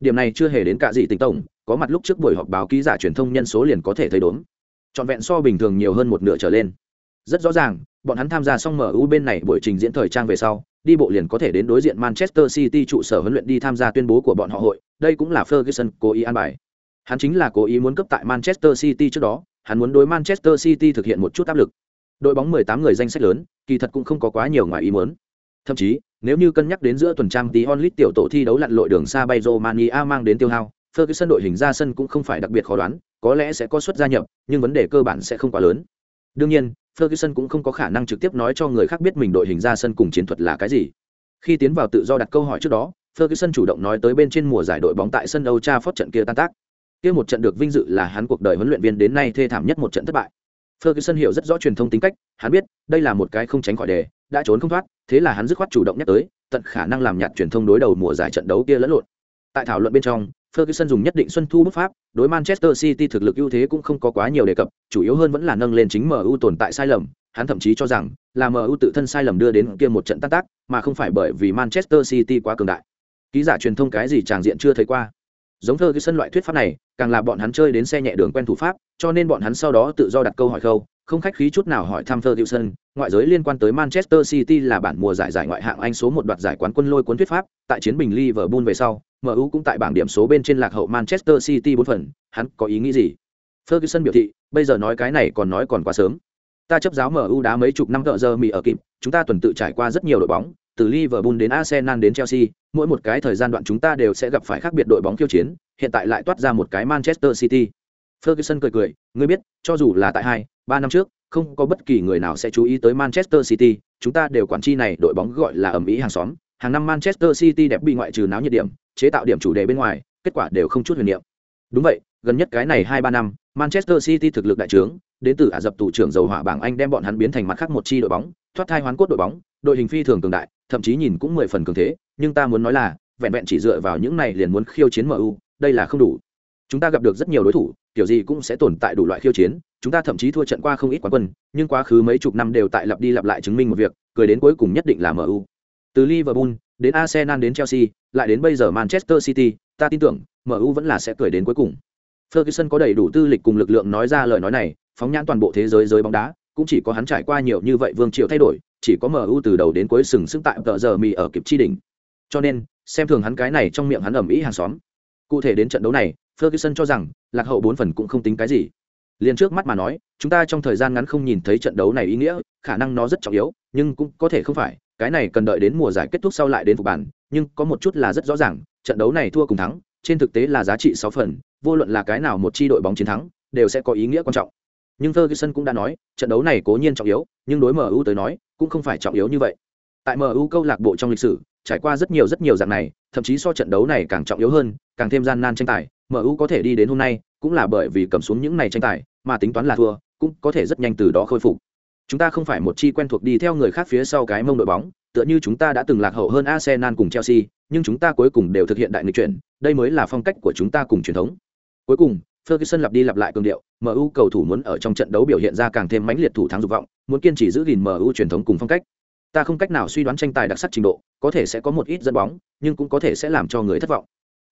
Điểm này chưa hề đến cả gì tỉnh tổng, có mặt lúc trước buổi họp báo ký giả truyền thông nhân số liền có thể thấy đốn. Trọn vẹn so bình thường nhiều hơn một nửa trở lên. Rất rõ ràng, bọn hắn tham gia xong MU bên này buổi trình diễn thời trang về sau, đi bộ liền có thể đến đối diện Manchester City trụ sở huấn luyện đi tham gia tuyên bố của bọn họ hội, đây cũng là Ferguson cố ý an bài. Hắn chính là cố ý muốn cấp tại Manchester City trước đó, hắn muốn đối Manchester City thực hiện một chút áp lực. Đội bóng 18 người danh sách lớn, kỳ thật cũng không có quá nhiều ngoài ý muốn. Thậm chí, nếu như cân nhắc đến giữa tuần trang tí onlit tiểu tổ thi đấu lặn lội đường xa bay Romania mang đến tiêu hao, Ferguson đội hình ra sân cũng không phải đặc biệt khó đoán, có lẽ sẽ có suất gia nhập, nhưng vấn đề cơ bản sẽ không quá lớn. Đương nhiên, Ferguson cũng không có khả năng trực tiếp nói cho người khác biết mình đội hình ra sân cùng chiến thuật là cái gì. Khi tiến vào tự do đặt câu hỏi trước đó, Ferguson chủ động nói tới bên trên mùa giải đội bóng tại sân Old Trafford trận kia tan tác. Kia một trận được vinh dự là hắn cuộc đời huấn luyện viên đến nay thê thảm nhất một trận thất bại. Ferguson hiểu rất rõ truyền thông tính cách, hắn biết, đây là một cái không tránh khỏi đề, đã trốn không thoát, thế là hắn dứt khoát chủ động nhắc tới, tận khả năng làm nhạt truyền thông đối đầu mùa giải trận đấu kia lẫn lộn. Tại thảo luận bên trong, Ferguson dùng nhất định xuân thu bút pháp, đối Manchester City thực lực ưu thế cũng không có quá nhiều đề cập, chủ yếu hơn vẫn là nâng lên chính MU tồn tại sai lầm, hắn thậm chí cho rằng là MU tự thân sai lầm đưa đến kia một trận tan tác, mà không phải bởi vì Manchester City quá cường đại. Ký giả truyền thông cái gì chàng diện chưa thấy qua. Giống Ferguson loại thuyết pháp này, càng là bọn hắn chơi đến xe nhẹ đường quen thủ pháp, cho nên bọn hắn sau đó tự do đặt câu hỏi khâu, không khách khí chút nào hỏi thăm Ferguson, ngoại giới liên quan tới Manchester City là bản mùa giải giải ngoại hạng Anh số một đoạt giải quán quân lôi cuốn thuyết pháp, tại chiến bình Liverpool về sau, MU cũng tại bảng điểm số bên trên lạc hậu Manchester City 4 phần, hắn có ý nghĩ gì? Ferguson biểu thị, bây giờ nói cái này còn nói còn quá sớm. Ta chấp giáo MU đá mấy chục năm tợ giờ mì ở kịp, chúng ta tuần tự trải qua rất nhiều đội bóng, từ Liverpool đến Arsenal đến Chelsea, mỗi một cái thời gian đoạn chúng ta đều sẽ gặp phải khác biệt đội bóng khiêu chiến, hiện tại lại toát ra một cái Manchester City. Ferguson cười cười, ngươi biết, cho dù là tại hai, ba năm trước, không có bất kỳ người nào sẽ chú ý tới Manchester City, chúng ta đều quản chi này đội bóng gọi là ẩm ý hàng xóm, hàng năm Manchester City đẹp bị ngoại trừ náo nhiệt điểm, chế tạo điểm chủ đề bên ngoài, kết quả đều không chút huyền niệm. Đúng vậy, gần nhất cái này hai ba năm, Manchester City thực lực đại trướng, đến từ Ả Dập tù trưởng dầu hỏa bảng Anh đem bọn hắn biến thành mặt khác một chi đội bóng, thoát thai hoán cốt đội bóng, đội hình phi thường cường đại, thậm chí nhìn cũng mười phần cường thế, nhưng ta muốn nói là, vẹn vẹn chỉ dựa vào những này liền muốn khiêu chiến MU, đây là không đủ. Chúng ta gặp được rất nhiều đối thủ, kiểu gì cũng sẽ tồn tại đủ loại khiêu chiến, chúng ta thậm chí thua trận qua không ít quán quân, nhưng quá khứ mấy chục năm đều tại lặp đi lặp lại chứng minh một việc, cười đến cuối cùng nhất định là MU. Từ Liverpool đến Arsenal đến Chelsea, lại đến bây giờ Manchester City, ta tin tưởng MU vẫn là sẽ cười đến cuối cùng. Ferguson có đầy đủ tư lịch cùng lực lượng nói ra lời nói này, phóng nhãn toàn bộ thế giới giới bóng đá, cũng chỉ có hắn trải qua nhiều như vậy vương triều thay đổi, chỉ có MU từ đầu đến cuối sừng sững tại tờ giờ mì ở kịp chi đỉnh. Cho nên, xem thường hắn cái này trong miệng hắn ẩm ý hàng xóm. Cụ thể đến trận đấu này, Ferguson cho rằng, lạc hậu bốn phần cũng không tính cái gì. Liên trước mắt mà nói, chúng ta trong thời gian ngắn không nhìn thấy trận đấu này ý nghĩa, khả năng nó rất trọng yếu, nhưng cũng có thể không phải, cái này cần đợi đến mùa giải kết thúc sau lại đến phục bản, nhưng có một chút là rất rõ ràng, trận đấu này thua cùng thắng, trên thực tế là giá trị sáu phần, vô luận là cái nào một chi đội bóng chiến thắng, đều sẽ có ý nghĩa quan trọng. Nhưng Ferguson cũng đã nói, trận đấu này cố nhiên trọng yếu, nhưng đối MU tới nói, cũng không phải trọng yếu như vậy. Tại MU câu lạc bộ trong lịch sử, trải qua rất nhiều rất nhiều dạng này, thậm chí so trận đấu này càng trọng yếu hơn, càng thêm gian nan tranh tài, MU có thể đi đến hôm nay, cũng là bởi vì cầm xuống những này tranh tài, mà tính toán là thua, cũng có thể rất nhanh từ đó khôi phục. Chúng ta không phải một chi quen thuộc đi theo người khác phía sau cái mông đội bóng, tựa như chúng ta đã từng lạc hậu hơn Arsenal cùng Chelsea, nhưng chúng ta cuối cùng đều thực hiện đại nghịch chuyển, đây mới là phong cách của chúng ta cùng truyền thống. Cuối cùng, Ferguson lặp đi lặp lại cường điệu, MU cầu thủ muốn ở trong trận đấu biểu hiện ra càng thêm mãnh liệt thủ thắng dục vọng, muốn kiên trì giữ gìn MU truyền thống cùng phong cách. Ta không cách nào suy đoán tranh tài đặc sắc trình độ, có thể sẽ có một ít dẫn bóng, nhưng cũng có thể sẽ làm cho người thất vọng.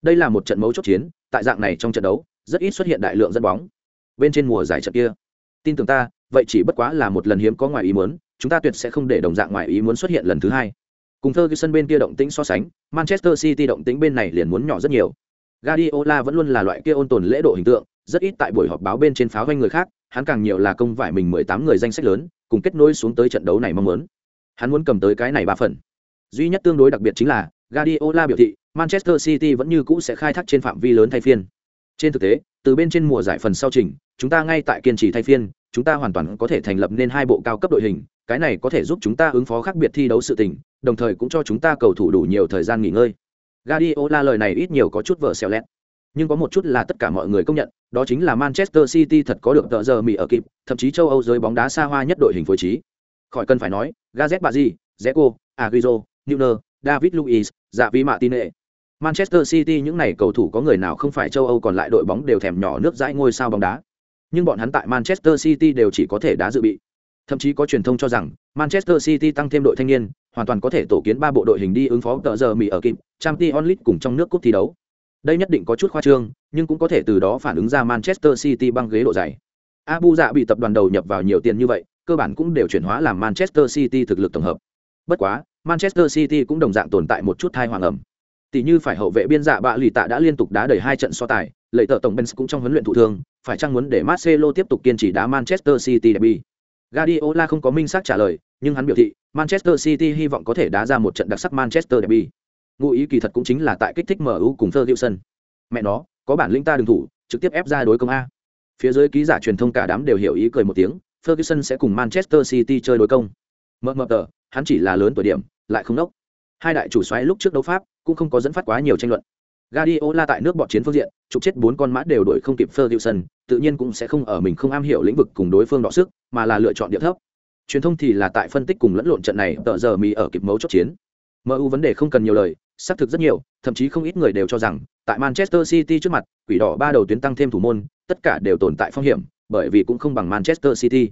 Đây là một trận mấu chốt chiến, tại dạng này trong trận đấu, rất ít xuất hiện đại lượng dẫn bóng. Bên trên mùa giải trận kia, tin tưởng ta, vậy chỉ bất quá là một lần hiếm có ngoài ý muốn, chúng ta tuyệt sẽ không để đồng dạng ngoài ý muốn xuất hiện lần thứ hai. Cùng Ferguson bên kia động tĩnh so sánh, Manchester City động tĩnh bên này liền muốn nhỏ rất nhiều. Guardiola vẫn luôn là loại kia ôn tồn lễ độ hình tượng, rất ít tại buổi họp báo bên trên pháo hoa người khác, hắn càng nhiều là công vải mình 18 người danh sách lớn, cùng kết nối xuống tới trận đấu này mong muốn. Hắn muốn cầm tới cái này ba phần. Duy nhất tương đối đặc biệt chính là, Guardiola biểu thị, Manchester City vẫn như cũ sẽ khai thác trên phạm vi lớn thay phiên. Trên thực tế, từ bên trên mùa giải phần sau trình, chúng ta ngay tại kiên trì thay phiên, chúng ta hoàn toàn có thể thành lập nên hai bộ cao cấp đội hình, cái này có thể giúp chúng ta ứng phó khác biệt thi đấu sự tình, đồng thời cũng cho chúng ta cầu thủ đủ nhiều thời gian nghỉ ngơi. Guardiola lời này ít nhiều có chút vợ xẻo lẹt. Nhưng có một chút là tất cả mọi người công nhận, đó chính là Manchester City thật có được tợ giờ mỹ ở kịp, thậm chí châu Âu giới bóng đá xa hoa nhất đội hình phối trí. Khỏi cần phải nói, Gazet Bazi, zeco Agüero, newner David Luiz, Dạ Vi Martinez. Manchester City những này cầu thủ có người nào không phải châu Âu còn lại đội bóng đều thèm nhỏ nước dãi ngôi sao bóng đá. Nhưng bọn hắn tại Manchester City đều chỉ có thể đá dự bị. Thậm chí có truyền thông cho rằng Manchester City tăng thêm đội thanh niên, hoàn toàn có thể tổ kiến ba bộ đội hình đi ứng phó tờ giờ Mỹ ở kịp, Champions League cùng trong nước cúp thi đấu. Đây nhất định có chút khoa trương, nhưng cũng có thể từ đó phản ứng ra Manchester City băng ghế độ dày. Abu Dạ bị tập đoàn đầu nhập vào nhiều tiền như vậy, cơ bản cũng đều chuyển hóa làm Manchester City thực lực tổng hợp. Bất quá, Manchester City cũng đồng dạng tồn tại một chút thai hoàng ẩm. Tỷ như phải hậu vệ biên dạ bạ lì tạ đã liên tục đá đầy hai trận so tài, lợi tợ tổng Benz cũng trong huấn luyện thụ thương, phải chăng muốn để Marcelo tiếp tục kiên trì đá Manchester City derby. Guardiola không có minh xác trả lời, nhưng hắn biểu thị Manchester City hy vọng có thể đá ra một trận đặc sắc Manchester derby. Ngụ ý kỳ thật cũng chính là tại kích thích MU cùng Ferguson. Mẹ nó, có bản lĩnh ta đừng thủ, trực tiếp ép ra đối công a. Phía dưới ký giả truyền thông cả đám đều hiểu ý cười một tiếng, Ferguson sẽ cùng Manchester City chơi đối công. Mờ mờ tờ, hắn chỉ là lớn tuổi điểm, lại không nốc. Hai đại chủ xoáy lúc trước đấu pháp cũng không có dẫn phát quá nhiều tranh luận. Guardiola tại nước bọn chiến phương diện, trục chết bốn con mã đều đuổi không kịp Ferguson, tự nhiên cũng sẽ không ở mình không am hiểu lĩnh vực cùng đối phương đọ sức, mà là lựa chọn địa thấp. Truyền thông thì là tại phân tích cùng lẫn lộn trận này, tờ giờ mì ở kịp mấu chốt chiến. MU vấn đề không cần nhiều lời, xác thực rất nhiều, thậm chí không ít người đều cho rằng, tại Manchester City trước mặt, quỷ đỏ ba đầu tuyến tăng thêm thủ môn, tất cả đều tồn tại phong hiểm, bởi vì cũng không bằng Manchester City.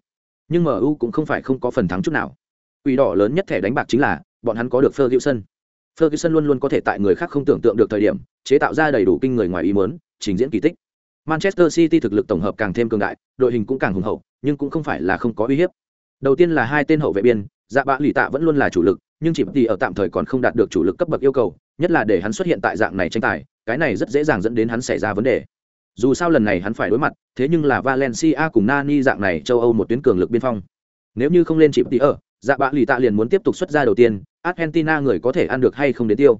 Nhưng MU cũng không phải không có phần thắng chút nào. Quỷ đỏ lớn nhất thẻ đánh bạc chính là, bọn hắn có được Ferguson. Ferguson luôn luôn có thể tại người khác không tưởng tượng được thời điểm, chế tạo ra đầy đủ kinh người ngoài ý muốn, trình diễn kỳ tích. Manchester City thực lực tổng hợp càng thêm cường đại, đội hình cũng càng hùng hậu, nhưng cũng không phải là không có uy hiếp. Đầu tiên là hai tên hậu vệ biên, Dạ Bạ Lỷ Tạ vẫn luôn là chủ lực, nhưng chỉ thì ở tạm thời còn không đạt được chủ lực cấp bậc yêu cầu, nhất là để hắn xuất hiện tại dạng này tranh tài, cái này rất dễ dàng dẫn đến hắn xảy ra vấn đề. Dù sao lần này hắn phải đối mặt, thế nhưng là Valencia cùng Nani dạng này châu Âu một tuyến cường lực biên phong. Nếu như không lên chỉ thì ở, Dạ Bạ lì Tạ liền muốn tiếp tục xuất ra đầu tiên, Argentina người có thể ăn được hay không đến tiêu.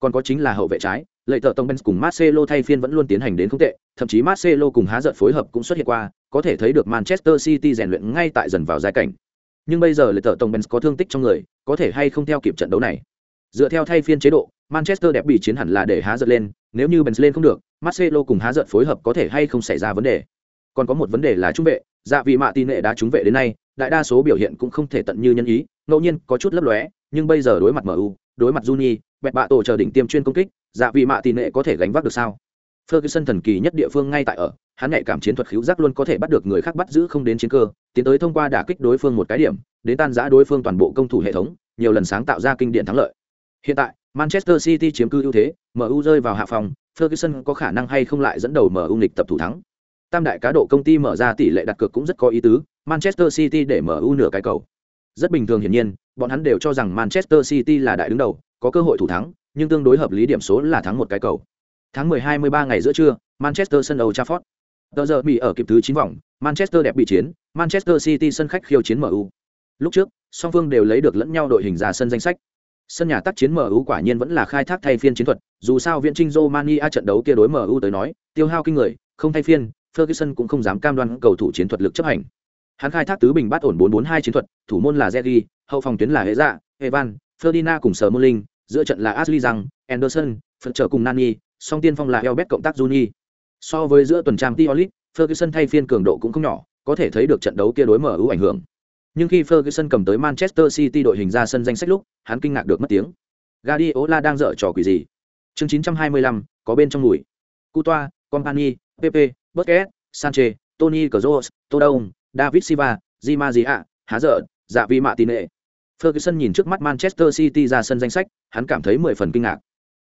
Còn có chính là hậu vệ trái, lệ thợ tông benz cùng marcelo thay phiên vẫn luôn tiến hành đến không tệ thậm chí marcelo cùng há giận phối hợp cũng xuất hiện qua có thể thấy được manchester city rèn luyện ngay tại dần vào giai cảnh. Nhưng bây giờ lệ thợ tông benz có thương tích trong người có thể hay không theo kịp trận đấu này? Dựa theo thay phiên chế độ manchester đẹp bị chiến hẳn là để há giận lên nếu như benz lên không được marcelo cùng há giận phối hợp có thể hay không xảy ra vấn đề? Còn có một vấn đề là trung vệ dạ vị mạ tin nệ đã trúng vệ đến nay đại đa số biểu hiện cũng không thể tận như nhân ý ngẫu nhiên có chút lấp lóe nhưng bây giờ đối mặt mu đối mặt Juni, bẹt bạ tổ chờ đỉnh tiêm chuyên công kích, dạ vị mạ tỷ nệ có thể gánh vác được sao? Ferguson thần kỳ nhất địa phương ngay tại ở, hắn nhạy cảm chiến thuật khiếu giác luôn có thể bắt được người khác bắt giữ không đến chiến cơ, tiến tới thông qua đả kích đối phương một cái điểm, đến tan giã đối phương toàn bộ công thủ hệ thống, nhiều lần sáng tạo ra kinh điển thắng lợi. Hiện tại, Manchester City chiếm cư ưu thế, MU rơi vào hạ phòng, Ferguson có khả năng hay không lại dẫn đầu MU nghịch tập thủ thắng. Tam đại cá độ công ty mở ra tỷ lệ đặt cược cũng rất có ý tứ, Manchester City để mở ưu nửa cái cầu. Rất bình thường hiển nhiên, bọn hắn đều cho rằng Manchester City là đại đứng đầu, có cơ hội thủ thắng, nhưng tương đối hợp lý điểm số là thắng một cái cầu. Tháng 12 13 ngày giữa trưa, Manchester sân Old Trafford. Tờ giờ bị ở kịp thứ 9 vòng, Manchester đẹp bị chiến, Manchester City sân khách khiêu chiến MU. Lúc trước, song phương đều lấy được lẫn nhau đội hình ra sân danh sách. Sân nhà tác chiến MU quả nhiên vẫn là khai thác thay phiên chiến thuật, dù sao Viễn Trinh Romania trận đấu kia đối MU tới nói, tiêu hao kinh người, không thay phiên, Ferguson cũng không dám cam đoan cầu thủ chiến thuật lực chấp hành. Hắn khai thác tứ bình bắt ổn 442 chiến thuật, thủ môn là Zeri, hậu phòng tuyến là Heza, Evan, Ferdinand cùng Sở Molling, giữa trận là Ashley Young, Anderson, phần trợ cùng Nani, song tiên phong là Elbet cộng tác Juni. So với giữa tuần trang Tiolit, Ferguson thay phiên cường độ cũng không nhỏ, có thể thấy được trận đấu kia đối mở ưu ảnh hưởng. Nhưng khi Ferguson cầm tới Manchester City đội hình ra sân danh sách lúc, hắn kinh ngạc được mất tiếng. Guardiola đang dở trò quỷ gì? Chương 925, có bên trong mùi. Coutoa, Company, PP. Busquets, Sanchez, Tony Kroos, Tô Đông, David Silva, Di Maria, há dở, dạ vi mạ tin nệ. Ferguson nhìn trước mắt Manchester City ra sân danh sách, hắn cảm thấy mười phần kinh ngạc.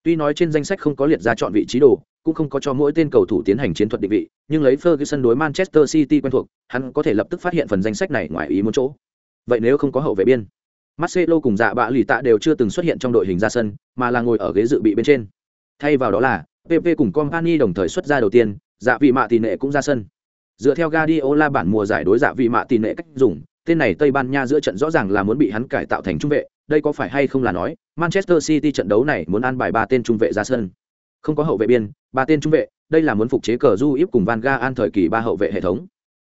Tuy nói trên danh sách không có liệt ra chọn vị trí đồ, cũng không có cho mỗi tên cầu thủ tiến hành chiến thuật định vị, nhưng lấy Ferguson đối Manchester City quen thuộc, hắn có thể lập tức phát hiện phần danh sách này ngoài ý muốn chỗ. Vậy nếu không có hậu vệ biên, Marcelo cùng dạ bạ lì tạ đều chưa từng xuất hiện trong đội hình ra sân, mà là ngồi ở ghế dự bị bên trên. Thay vào đó là, PP cùng Company đồng thời xuất ra đầu tiên, dạ vị mạ tỷ nệ cũng ra sân. Dựa theo Guardiola bản mùa giải đối dạ vị mạ tỷ nệ cách dùng, tên này Tây Ban Nha giữa trận rõ ràng là muốn bị hắn cải tạo thành trung vệ, đây có phải hay không là nói, Manchester City trận đấu này muốn an bài ba tên trung vệ ra sân. Không có hậu vệ biên, ba tên trung vệ, đây là muốn phục chế cờ du íp cùng Van Gaal thời kỳ ba hậu vệ hệ thống.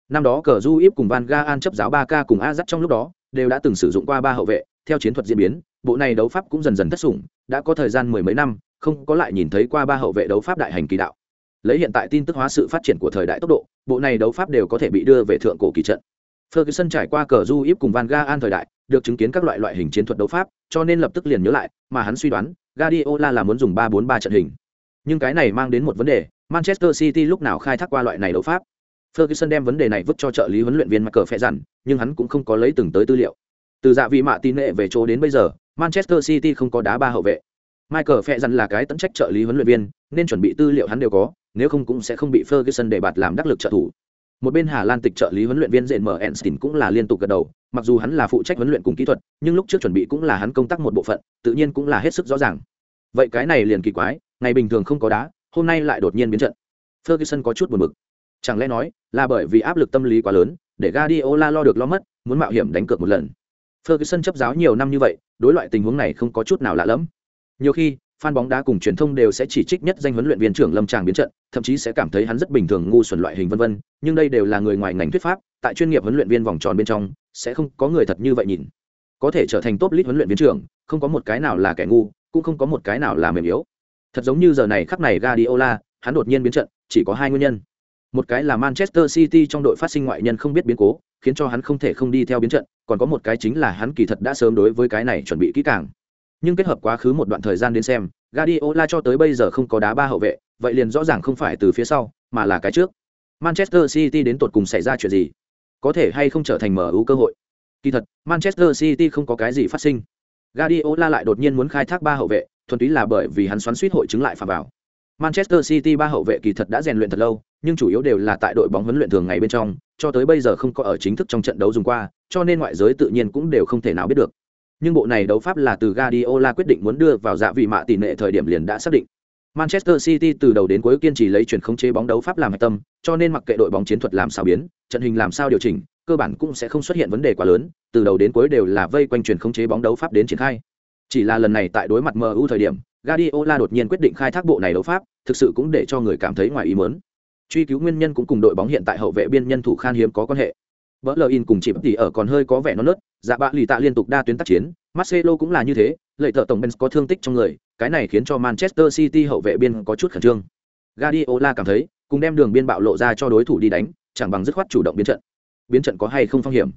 Năm đó cờ du íp cùng Van Gaal chấp giáo ba k cùng a dắt trong lúc đó, đều đã từng sử dụng qua ba hậu vệ, theo chiến thuật diễn biến, bộ này đấu pháp cũng dần dần thất sủng, đã có thời gian mười mấy năm, không có lại nhìn thấy qua ba hậu vệ đấu pháp đại hành kỳ đạo. Lấy hiện tại tin tức hóa sự phát triển của thời đại tốc độ, bộ này đấu pháp đều có thể bị đưa về thượng cổ kỳ trận. Ferguson trải qua cờ du íp cùng Van Gaal thời đại, được chứng kiến các loại loại hình chiến thuật đấu pháp, cho nên lập tức liền nhớ lại, mà hắn suy đoán, Guardiola là muốn dùng 3-4-3 trận hình. Nhưng cái này mang đến một vấn đề, Manchester City lúc nào khai thác qua loại này đấu pháp. Ferguson đem vấn đề này vứt cho trợ lý huấn luyện viên Michael phe dặn, nhưng hắn cũng không có lấy từng tới tư liệu. Từ dạ vị mạ tin nệ về chỗ đến bây giờ, Manchester City không có đá ba hậu vệ. Michael phệ dặn là cái tận trách trợ lý huấn luyện viên, nên chuẩn bị tư liệu hắn đều có, nếu không cũng sẽ không bị Ferguson để bạt làm đắc lực trợ thủ. Một bên Hà Lan tịch trợ lý huấn luyện viên Jens Enstein cũng là liên tục gật đầu, mặc dù hắn là phụ trách huấn luyện cùng kỹ thuật, nhưng lúc trước chuẩn bị cũng là hắn công tác một bộ phận, tự nhiên cũng là hết sức rõ ràng. Vậy cái này liền kỳ quái, ngày bình thường không có đá, hôm nay lại đột nhiên biến trận. Ferguson có chút buồn bực. Chẳng lẽ nói là bởi vì áp lực tâm lý quá lớn, để Guardiola lo được lo mất, muốn mạo hiểm đánh cược một lần. Ferguson chấp giáo nhiều năm như vậy, đối loại tình huống này không có chút nào lạ lẫm. Nhiều khi, fan bóng đá cùng truyền thông đều sẽ chỉ trích nhất danh huấn luyện viên trưởng Lâm Tràng biến trận, thậm chí sẽ cảm thấy hắn rất bình thường ngu xuẩn loại hình vân vân, nhưng đây đều là người ngoài ngành thuyết pháp, tại chuyên nghiệp huấn luyện viên vòng tròn bên trong, sẽ không có người thật như vậy nhìn. Có thể trở thành top list huấn luyện viên trưởng, không có một cái nào là kẻ ngu, cũng không có một cái nào là mềm yếu. Thật giống như giờ này khắc này Guardiola, hắn đột nhiên biến trận, chỉ có hai nguyên nhân. Một cái là Manchester City trong đội phát sinh ngoại nhân không biết biến cố, khiến cho hắn không thể không đi theo biến trận, còn có một cái chính là hắn kỳ thật đã sớm đối với cái này chuẩn bị kỹ càng. Nhưng kết hợp quá khứ một đoạn thời gian đến xem, Guardiola cho tới bây giờ không có đá ba hậu vệ, vậy liền rõ ràng không phải từ phía sau, mà là cái trước. Manchester City đến tột cùng xảy ra chuyện gì? Có thể hay không trở thành mở ưu cơ hội? Kỳ thật, Manchester City không có cái gì phát sinh. Guardiola lại đột nhiên muốn khai thác ba hậu vệ, thuần túy là bởi vì hắn xoắn suýt hội chứng lại phạm vào. Manchester City ba hậu vệ kỳ thật đã rèn luyện thật lâu, nhưng chủ yếu đều là tại đội bóng huấn luyện thường ngày bên trong, cho tới bây giờ không có ở chính thức trong trận đấu dùng qua, cho nên ngoại giới tự nhiên cũng đều không thể nào biết được. Nhưng bộ này đấu pháp là từ Guardiola quyết định muốn đưa vào dạ vị mạ tỷ lệ thời điểm liền đã xác định. Manchester City từ đầu đến cuối kiên trì lấy chuyển khống chế bóng đấu pháp làm hệ tâm, cho nên mặc kệ đội bóng chiến thuật làm sao biến, trận hình làm sao điều chỉnh, cơ bản cũng sẽ không xuất hiện vấn đề quá lớn, từ đầu đến cuối đều là vây quanh chuyển khống chế bóng đấu pháp đến triển khai. Chỉ là lần này tại đối mặt MU thời điểm, Guardiola đột nhiên quyết định khai thác bộ này đấu pháp, thực sự cũng để cho người cảm thấy ngoài ý muốn. Truy cứu nguyên nhân cũng cùng đội bóng hiện tại hậu vệ biên nhân thủ khan hiếm có quan hệ. Berlin cùng chỉ tỷ ở còn hơi có vẻ non nớt, dạ bạ lì tạ liên tục đa tuyến tác chiến, Marcelo cũng là như thế, lợi thợ tổng Benz có thương tích trong người, cái này khiến cho Manchester City hậu vệ biên có chút khẩn trương. Guardiola cảm thấy, cùng đem đường biên bạo lộ ra cho đối thủ đi đánh, chẳng bằng dứt khoát chủ động biến trận. Biến trận có hay không phong hiểm?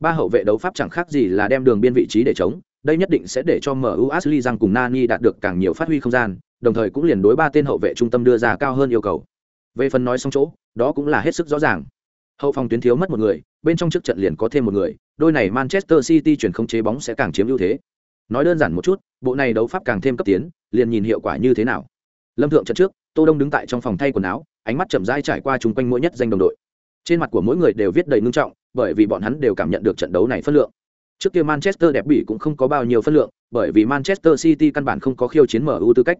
Ba hậu vệ đấu pháp chẳng khác gì là đem đường biên vị trí để chống, đây nhất định sẽ để cho MU Ashley rằng cùng Nani đạt được càng nhiều phát huy không gian, đồng thời cũng liền đối ba tên hậu vệ trung tâm đưa ra cao hơn yêu cầu. Về phần nói xong chỗ, đó cũng là hết sức rõ ràng. Hậu phòng tuyến thiếu mất một người, bên trong trước trận liền có thêm một người, đôi này Manchester City chuyển không chế bóng sẽ càng chiếm ưu thế. Nói đơn giản một chút, bộ này đấu pháp càng thêm cấp tiến, liền nhìn hiệu quả như thế nào. Lâm Thượng trận trước, Tô Đông đứng tại trong phòng thay quần áo, ánh mắt chậm rãi trải qua chung quanh mỗi nhất danh đồng đội. Trên mặt của mỗi người đều viết đầy ngưng trọng, bởi vì bọn hắn đều cảm nhận được trận đấu này phân lượng. Trước kia Manchester đẹp bỉ cũng không có bao nhiêu phân lượng, bởi vì Manchester City căn bản không có khiêu chiến MU tư cách.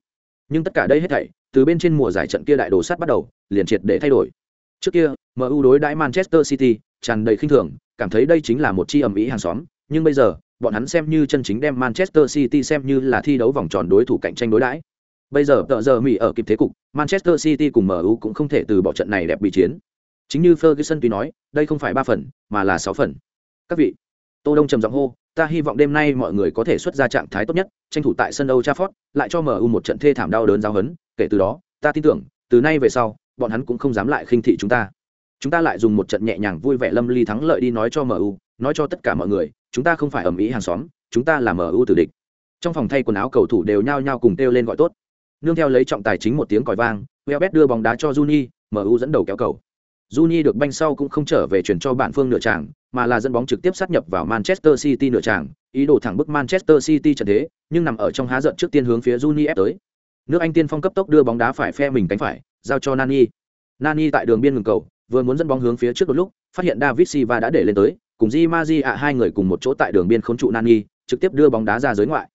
Nhưng tất cả đây hết thảy, từ bên trên mùa giải trận kia đại đồ sát bắt đầu, liền triệt để thay đổi. Trước kia, MU đối đãi Manchester City, tràn đầy khinh thường, cảm thấy đây chính là một chi ầm ĩ hàng xóm, nhưng bây giờ, bọn hắn xem như chân chính đem Manchester City xem như là thi đấu vòng tròn đối thủ cạnh tranh đối đãi. Bây giờ tợ giờ Mỹ ở kịp thế cục, Manchester City cùng MU cũng không thể từ bỏ trận này đẹp bị chiến. Chính như Ferguson tuy nói, đây không phải ba phần, mà là sáu phần. Các vị, Tô Đông trầm giọng hô, ta hy vọng đêm nay mọi người có thể xuất ra trạng thái tốt nhất, tranh thủ tại sân Old Trafford, lại cho MU một trận thê thảm đau đớn giáo hấn, kể từ đó, ta tin tưởng, từ nay về sau, bọn hắn cũng không dám lại khinh thị chúng ta. Chúng ta lại dùng một trận nhẹ nhàng vui vẻ lâm ly thắng lợi đi nói cho MU, nói cho tất cả mọi người, chúng ta không phải ầm ĩ hàng xóm, chúng ta là MU tử địch. Trong phòng thay quần áo cầu thủ đều nhao nhao cùng kêu lên gọi tốt. Nương theo lấy trọng tài chính một tiếng còi vang, Welbeck đưa bóng đá cho Juni, MU dẫn đầu kéo cầu. Juni được banh sau cũng không trở về chuyển cho bạn phương nửa tràng, mà là dẫn bóng trực tiếp sát nhập vào Manchester City nửa tràng, ý đồ thẳng bức Manchester City trận thế, nhưng nằm ở trong há giận trước tiên hướng phía Juni ép tới. Nước Anh tiên phong cấp tốc đưa bóng đá phải phe mình cánh phải, giao cho Nani. Nani tại đường biên ngừng cầu, vừa muốn dẫn bóng hướng phía trước một lúc, phát hiện David Silva đã để lên tới, cùng Di Maji ạ hai người cùng một chỗ tại đường biên khốn trụ Nani, trực tiếp đưa bóng đá ra giới ngoại.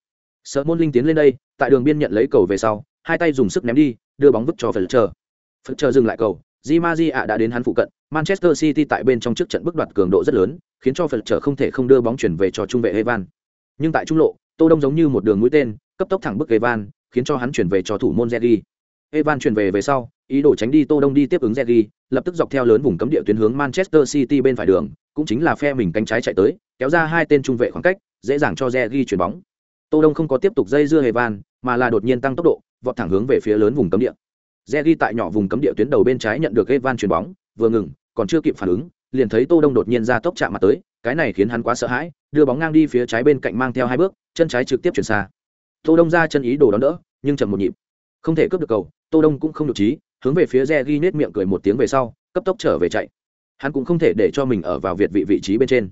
Sở Môn Linh tiến lên đây, tại đường biên nhận lấy cầu về sau, hai tay dùng sức ném đi, đưa bóng vứt cho Fletcher. Fletcher dừng lại cầu, Di Maji ạ đã đến hắn phụ cận, Manchester City tại bên trong trước trận bức đoạt cường độ rất lớn, khiến cho Fletcher không thể không đưa bóng chuyển về cho trung vệ Evan. Nhưng tại trung lộ, Tô Đông giống như một đường mũi tên, cấp tốc thẳng bức Evan, khiến cho hắn chuyển về cho thủ môn Zeri. Evan chuyển về về sau, ý đồ tránh đi Tô Đông đi tiếp ứng Zegi, lập tức dọc theo lớn vùng cấm địa tuyến hướng Manchester City bên phải đường, cũng chính là phe mình cánh trái chạy tới, kéo ra hai tên trung vệ khoảng cách, dễ dàng cho Zegi chuyển bóng. Tô Đông không có tiếp tục dây dưa Evan, mà là đột nhiên tăng tốc độ, vọt thẳng hướng về phía lớn vùng cấm địa. Zegi tại nhỏ vùng cấm địa tuyến đầu bên trái nhận được Evan chuyển bóng, vừa ngừng, còn chưa kịp phản ứng, liền thấy Tô Đông đột nhiên ra tốc chạm mặt tới, cái này khiến hắn quá sợ hãi, đưa bóng ngang đi phía trái bên cạnh mang theo hai bước, chân trái trực tiếp chuyển xa. Tô Đông ra chân ý đồ đón đỡ, nhưng chậm một nhịp. Không thể cướp được cầu, Tô Đông cũng không được trí, hướng về phía Zeri nết miệng cười một tiếng về sau, cấp tốc trở về chạy. Hắn cũng không thể để cho mình ở vào việt vị vị trí bên trên.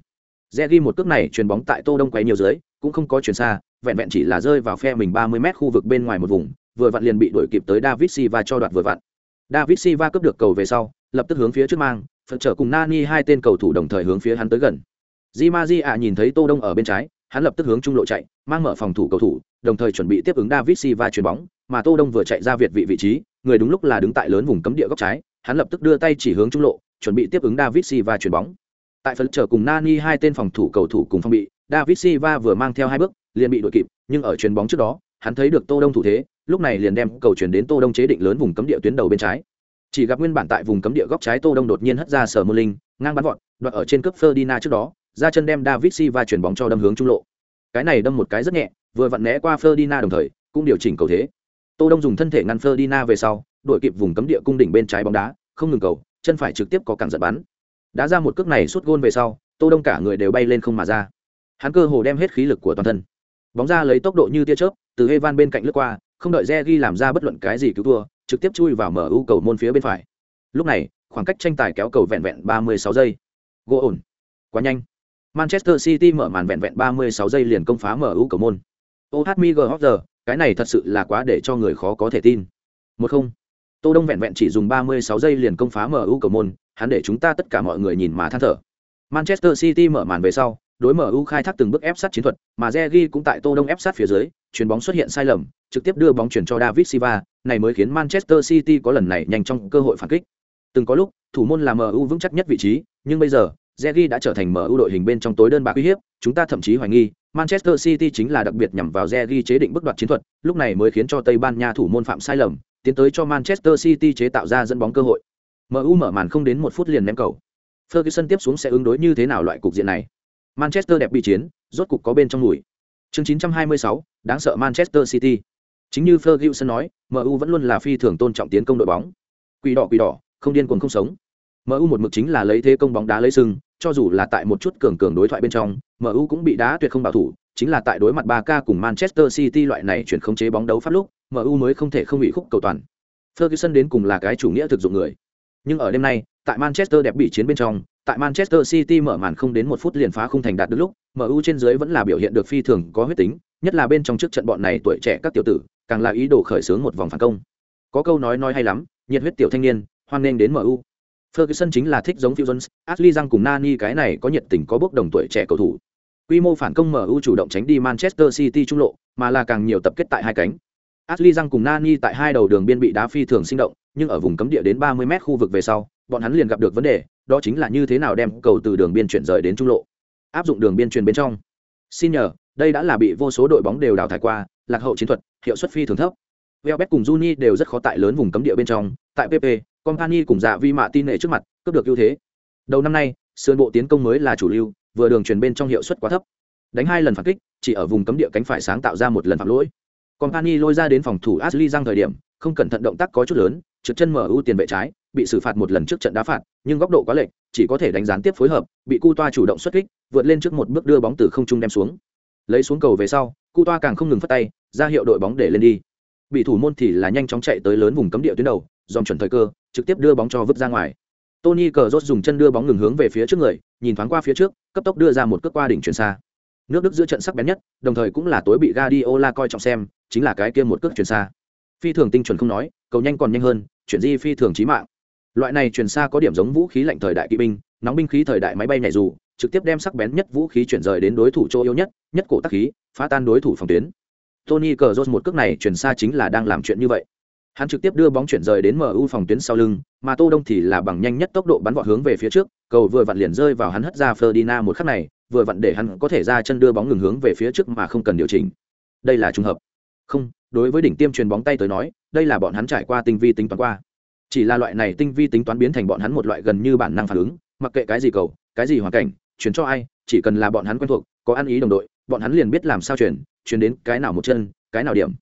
Zeri một cước này truyền bóng tại Tô Đông quấy nhiều dưới, cũng không có chuyển xa, vẹn vẹn chỉ là rơi vào phe mình 30 mét khu vực bên ngoài một vùng, vừa vặn liền bị đuổi kịp tới David Silva cho đoạt vừa vặn. David Silva cướp được cầu về sau, lập tức hướng phía trước mang, phật trở cùng Nani hai tên cầu thủ đồng thời hướng phía hắn tới gần. Di ạ nhìn thấy Tô Đông ở bên trái, hắn lập tức hướng trung lộ chạy, mang mở phòng thủ cầu thủ, đồng thời chuẩn bị tiếp ứng David Silva chuyền bóng, mà Tô Đông vừa chạy ra việt vị vị trí, người đúng lúc là đứng tại lớn vùng cấm địa góc trái, hắn lập tức đưa tay chỉ hướng trung lộ, chuẩn bị tiếp ứng David Silva chuyền bóng. Tại phần trở cùng Nani hai tên phòng thủ cầu thủ cùng phong bị, David Silva vừa mang theo hai bước, liền bị đội kịp, nhưng ở chuyền bóng trước đó, hắn thấy được Tô Đông thủ thế, lúc này liền đem cầu chuyển đến Tô Đông chế định lớn vùng cấm địa tuyến đầu bên trái. Chỉ gặp nguyên bản tại vùng cấm địa góc trái Tô Đông đột nhiên hất ra sở môn linh, ngang bắn vọt, đoạt ở trên cướp Ferdinand trước đó, ra chân đem David Silva chuyển bóng cho đâm hướng trung lộ. Cái này đâm một cái rất nhẹ, vừa vặn né qua Ferdinand đồng thời, cũng điều chỉnh cầu thế. Tô Đông dùng thân thể ngăn Ferdinand về sau, đuổi kịp vùng cấm địa cung đỉnh bên trái bóng đá, không ngừng cầu, chân phải trực tiếp có cản giật bắn. Đá ra một cước này suốt gôn về sau, Tô Đông cả người đều bay lên không mà ra. Hắn cơ hồ đem hết khí lực của toàn thân. Bóng ra lấy tốc độ như tia chớp, từ Evan bên cạnh lướt qua, không đợi Regi làm ra bất luận cái gì cứu thua, trực tiếp chui vào mở ưu cầu môn phía bên phải. Lúc này, khoảng cách tranh tài kéo cầu vẹn vẹn 36 giây. Gỗ ổn. Quá nhanh. Manchester City mở màn vẹn vẹn 36 giây liền công phá mở ưu cầu môn. OHMG Hotzer, cái này thật sự là quá để cho người khó có thể tin. Một không. Tô Đông vẹn vẹn chỉ dùng 36 giây liền công phá MU cầu môn, hắn để chúng ta tất cả mọi người nhìn mà than thở. Manchester City mở màn về sau, đối MU khai thác từng bước ép sát chiến thuật, mà Regi cũng tại Tô Đông ép sát phía dưới, chuyền bóng xuất hiện sai lầm, trực tiếp đưa bóng chuyển cho David Silva, này mới khiến Manchester City có lần này nhanh trong cơ hội phản kích. Từng có lúc, thủ môn là MU vững chắc nhất vị trí, nhưng bây giờ, Zegi đã trở thành MU đội hình bên trong tối đơn bạc uy hiếp, chúng ta thậm chí hoài nghi, Manchester City chính là đặc biệt nhằm vào Zegi chế định bức đoạt chiến thuật, lúc này mới khiến cho Tây Ban Nha thủ môn phạm sai lầm, tiến tới cho Manchester City chế tạo ra dẫn bóng cơ hội. MU mở màn không đến một phút liền ném cầu. Ferguson tiếp xuống sẽ ứng đối như thế nào loại cục diện này? Manchester đẹp bị chiến, rốt cục có bên trong mũi. Chương 926, đáng sợ Manchester City. Chính như Ferguson nói, MU vẫn luôn là phi thường tôn trọng tiến công đội bóng. Quỷ đỏ quỷ đỏ, không điên cuồng không sống. MU một mực chính là lấy thế công bóng đá lấy sừng, cho dù là tại một chút cường cường đối thoại bên trong, MU cũng bị đá tuyệt không bảo thủ, chính là tại đối mặt 3K cùng Manchester City loại này chuyển khống chế bóng đấu pháp lúc, MU mới không thể không bị khúc cầu toàn. Ferguson đến cùng là cái chủ nghĩa thực dụng người. Nhưng ở đêm nay, tại Manchester đẹp bị chiến bên trong, tại Manchester City mở màn không đến một phút liền phá không thành đạt được lúc, MU trên dưới vẫn là biểu hiện được phi thường có huyết tính, nhất là bên trong trước trận bọn này tuổi trẻ các tiểu tử, càng là ý đồ khởi xướng một vòng phản công. Có câu nói nói hay lắm, nhiệt huyết tiểu thanh niên, hoan nghênh đến MU. Ferguson chính là thích giống Phil Jones, Ashley Young cùng Nani cái này có nhiệt tình có bước đồng tuổi trẻ cầu thủ. Quy mô phản công MU chủ động tránh đi Manchester City trung lộ, mà là càng nhiều tập kết tại hai cánh. Ashley Young cùng Nani tại hai đầu đường biên bị đá phi thường sinh động, nhưng ở vùng cấm địa đến 30m khu vực về sau, bọn hắn liền gặp được vấn đề, đó chính là như thế nào đem cầu từ đường biên chuyển rời đến trung lộ. Áp dụng đường biên truyền bên trong. xin nhờ đây đã là bị vô số đội bóng đều đào thải qua lạc hậu chiến thuật hiệu suất phi thường thấp Welbeck cùng Juni đều rất khó tại lớn vùng cấm địa bên trong, tại PP, Company cùng dạ vi mạ tin nệ trước mặt, cướp được ưu thế. Đầu năm nay, sườn bộ tiến công mới là chủ lưu, vừa đường truyền bên trong hiệu suất quá thấp. Đánh hai lần phản kích, chỉ ở vùng cấm địa cánh phải sáng tạo ra một lần phạm lỗi. Company lôi ra đến phòng thủ Ashley Giang thời điểm, không cẩn thận động tác có chút lớn, trượt chân mở ưu tiền vệ trái, bị xử phạt một lần trước trận đá phạt, nhưng góc độ quá lệch, chỉ có thể đánh gián tiếp phối hợp, bị Cu Toa chủ động xuất kích, vượt lên trước một bước đưa bóng từ không trung đem xuống. Lấy xuống cầu về sau, Cu Toa càng không ngừng phát tay, ra hiệu đội bóng để lên đi bị thủ môn thì là nhanh chóng chạy tới lớn vùng cấm địa tuyến đầu dòm chuẩn thời cơ trực tiếp đưa bóng cho vứt ra ngoài. Tony cờ dùng chân đưa bóng ngừng hướng về phía trước người, nhìn thoáng qua phía trước, cấp tốc đưa ra một cước qua đỉnh chuyển xa. Nước đức giữa trận sắc bén nhất, đồng thời cũng là tối bị Guardiola coi trọng xem, chính là cái kia một cước chuyển xa. Phi thường tinh chuẩn không nói, cầu nhanh còn nhanh hơn, chuyển di phi thường chí mạng. Loại này chuyển xa có điểm giống vũ khí lạnh thời đại kỵ binh, nóng binh khí thời đại máy bay nhảy dù, trực tiếp đem sắc bén nhất vũ khí chuyển rời đến đối thủ chỗ yếu nhất nhất cổ tác khí, phá tan đối thủ phòng tuyến. Tony Cazorla một cước này chuyển xa chính là đang làm chuyện như vậy. Hắn trực tiếp đưa bóng chuyển rời đến MU phòng tuyến sau lưng, mà Tô Đông thì là bằng nhanh nhất tốc độ bắn vọt hướng về phía trước, cầu vừa vặn liền rơi vào hắn hất ra Ferdinand một khắc này, vừa vặn để hắn có thể ra chân đưa bóng ngừng hướng về phía trước mà không cần điều chỉnh. Đây là trùng hợp. Không, đối với đỉnh tiêm truyền bóng tay tới nói, đây là bọn hắn trải qua tinh vi tính toán qua. Chỉ là loại này tinh vi tính toán biến thành bọn hắn một loại gần như bản năng phản ứng, mặc kệ cái gì cầu, cái gì hoàn cảnh, chuyển cho ai, chỉ cần là bọn hắn quen thuộc, có ăn ý đồng đội, bọn hắn liền biết làm sao chuyển, chuyển đến cái nào một chân cái nào điểm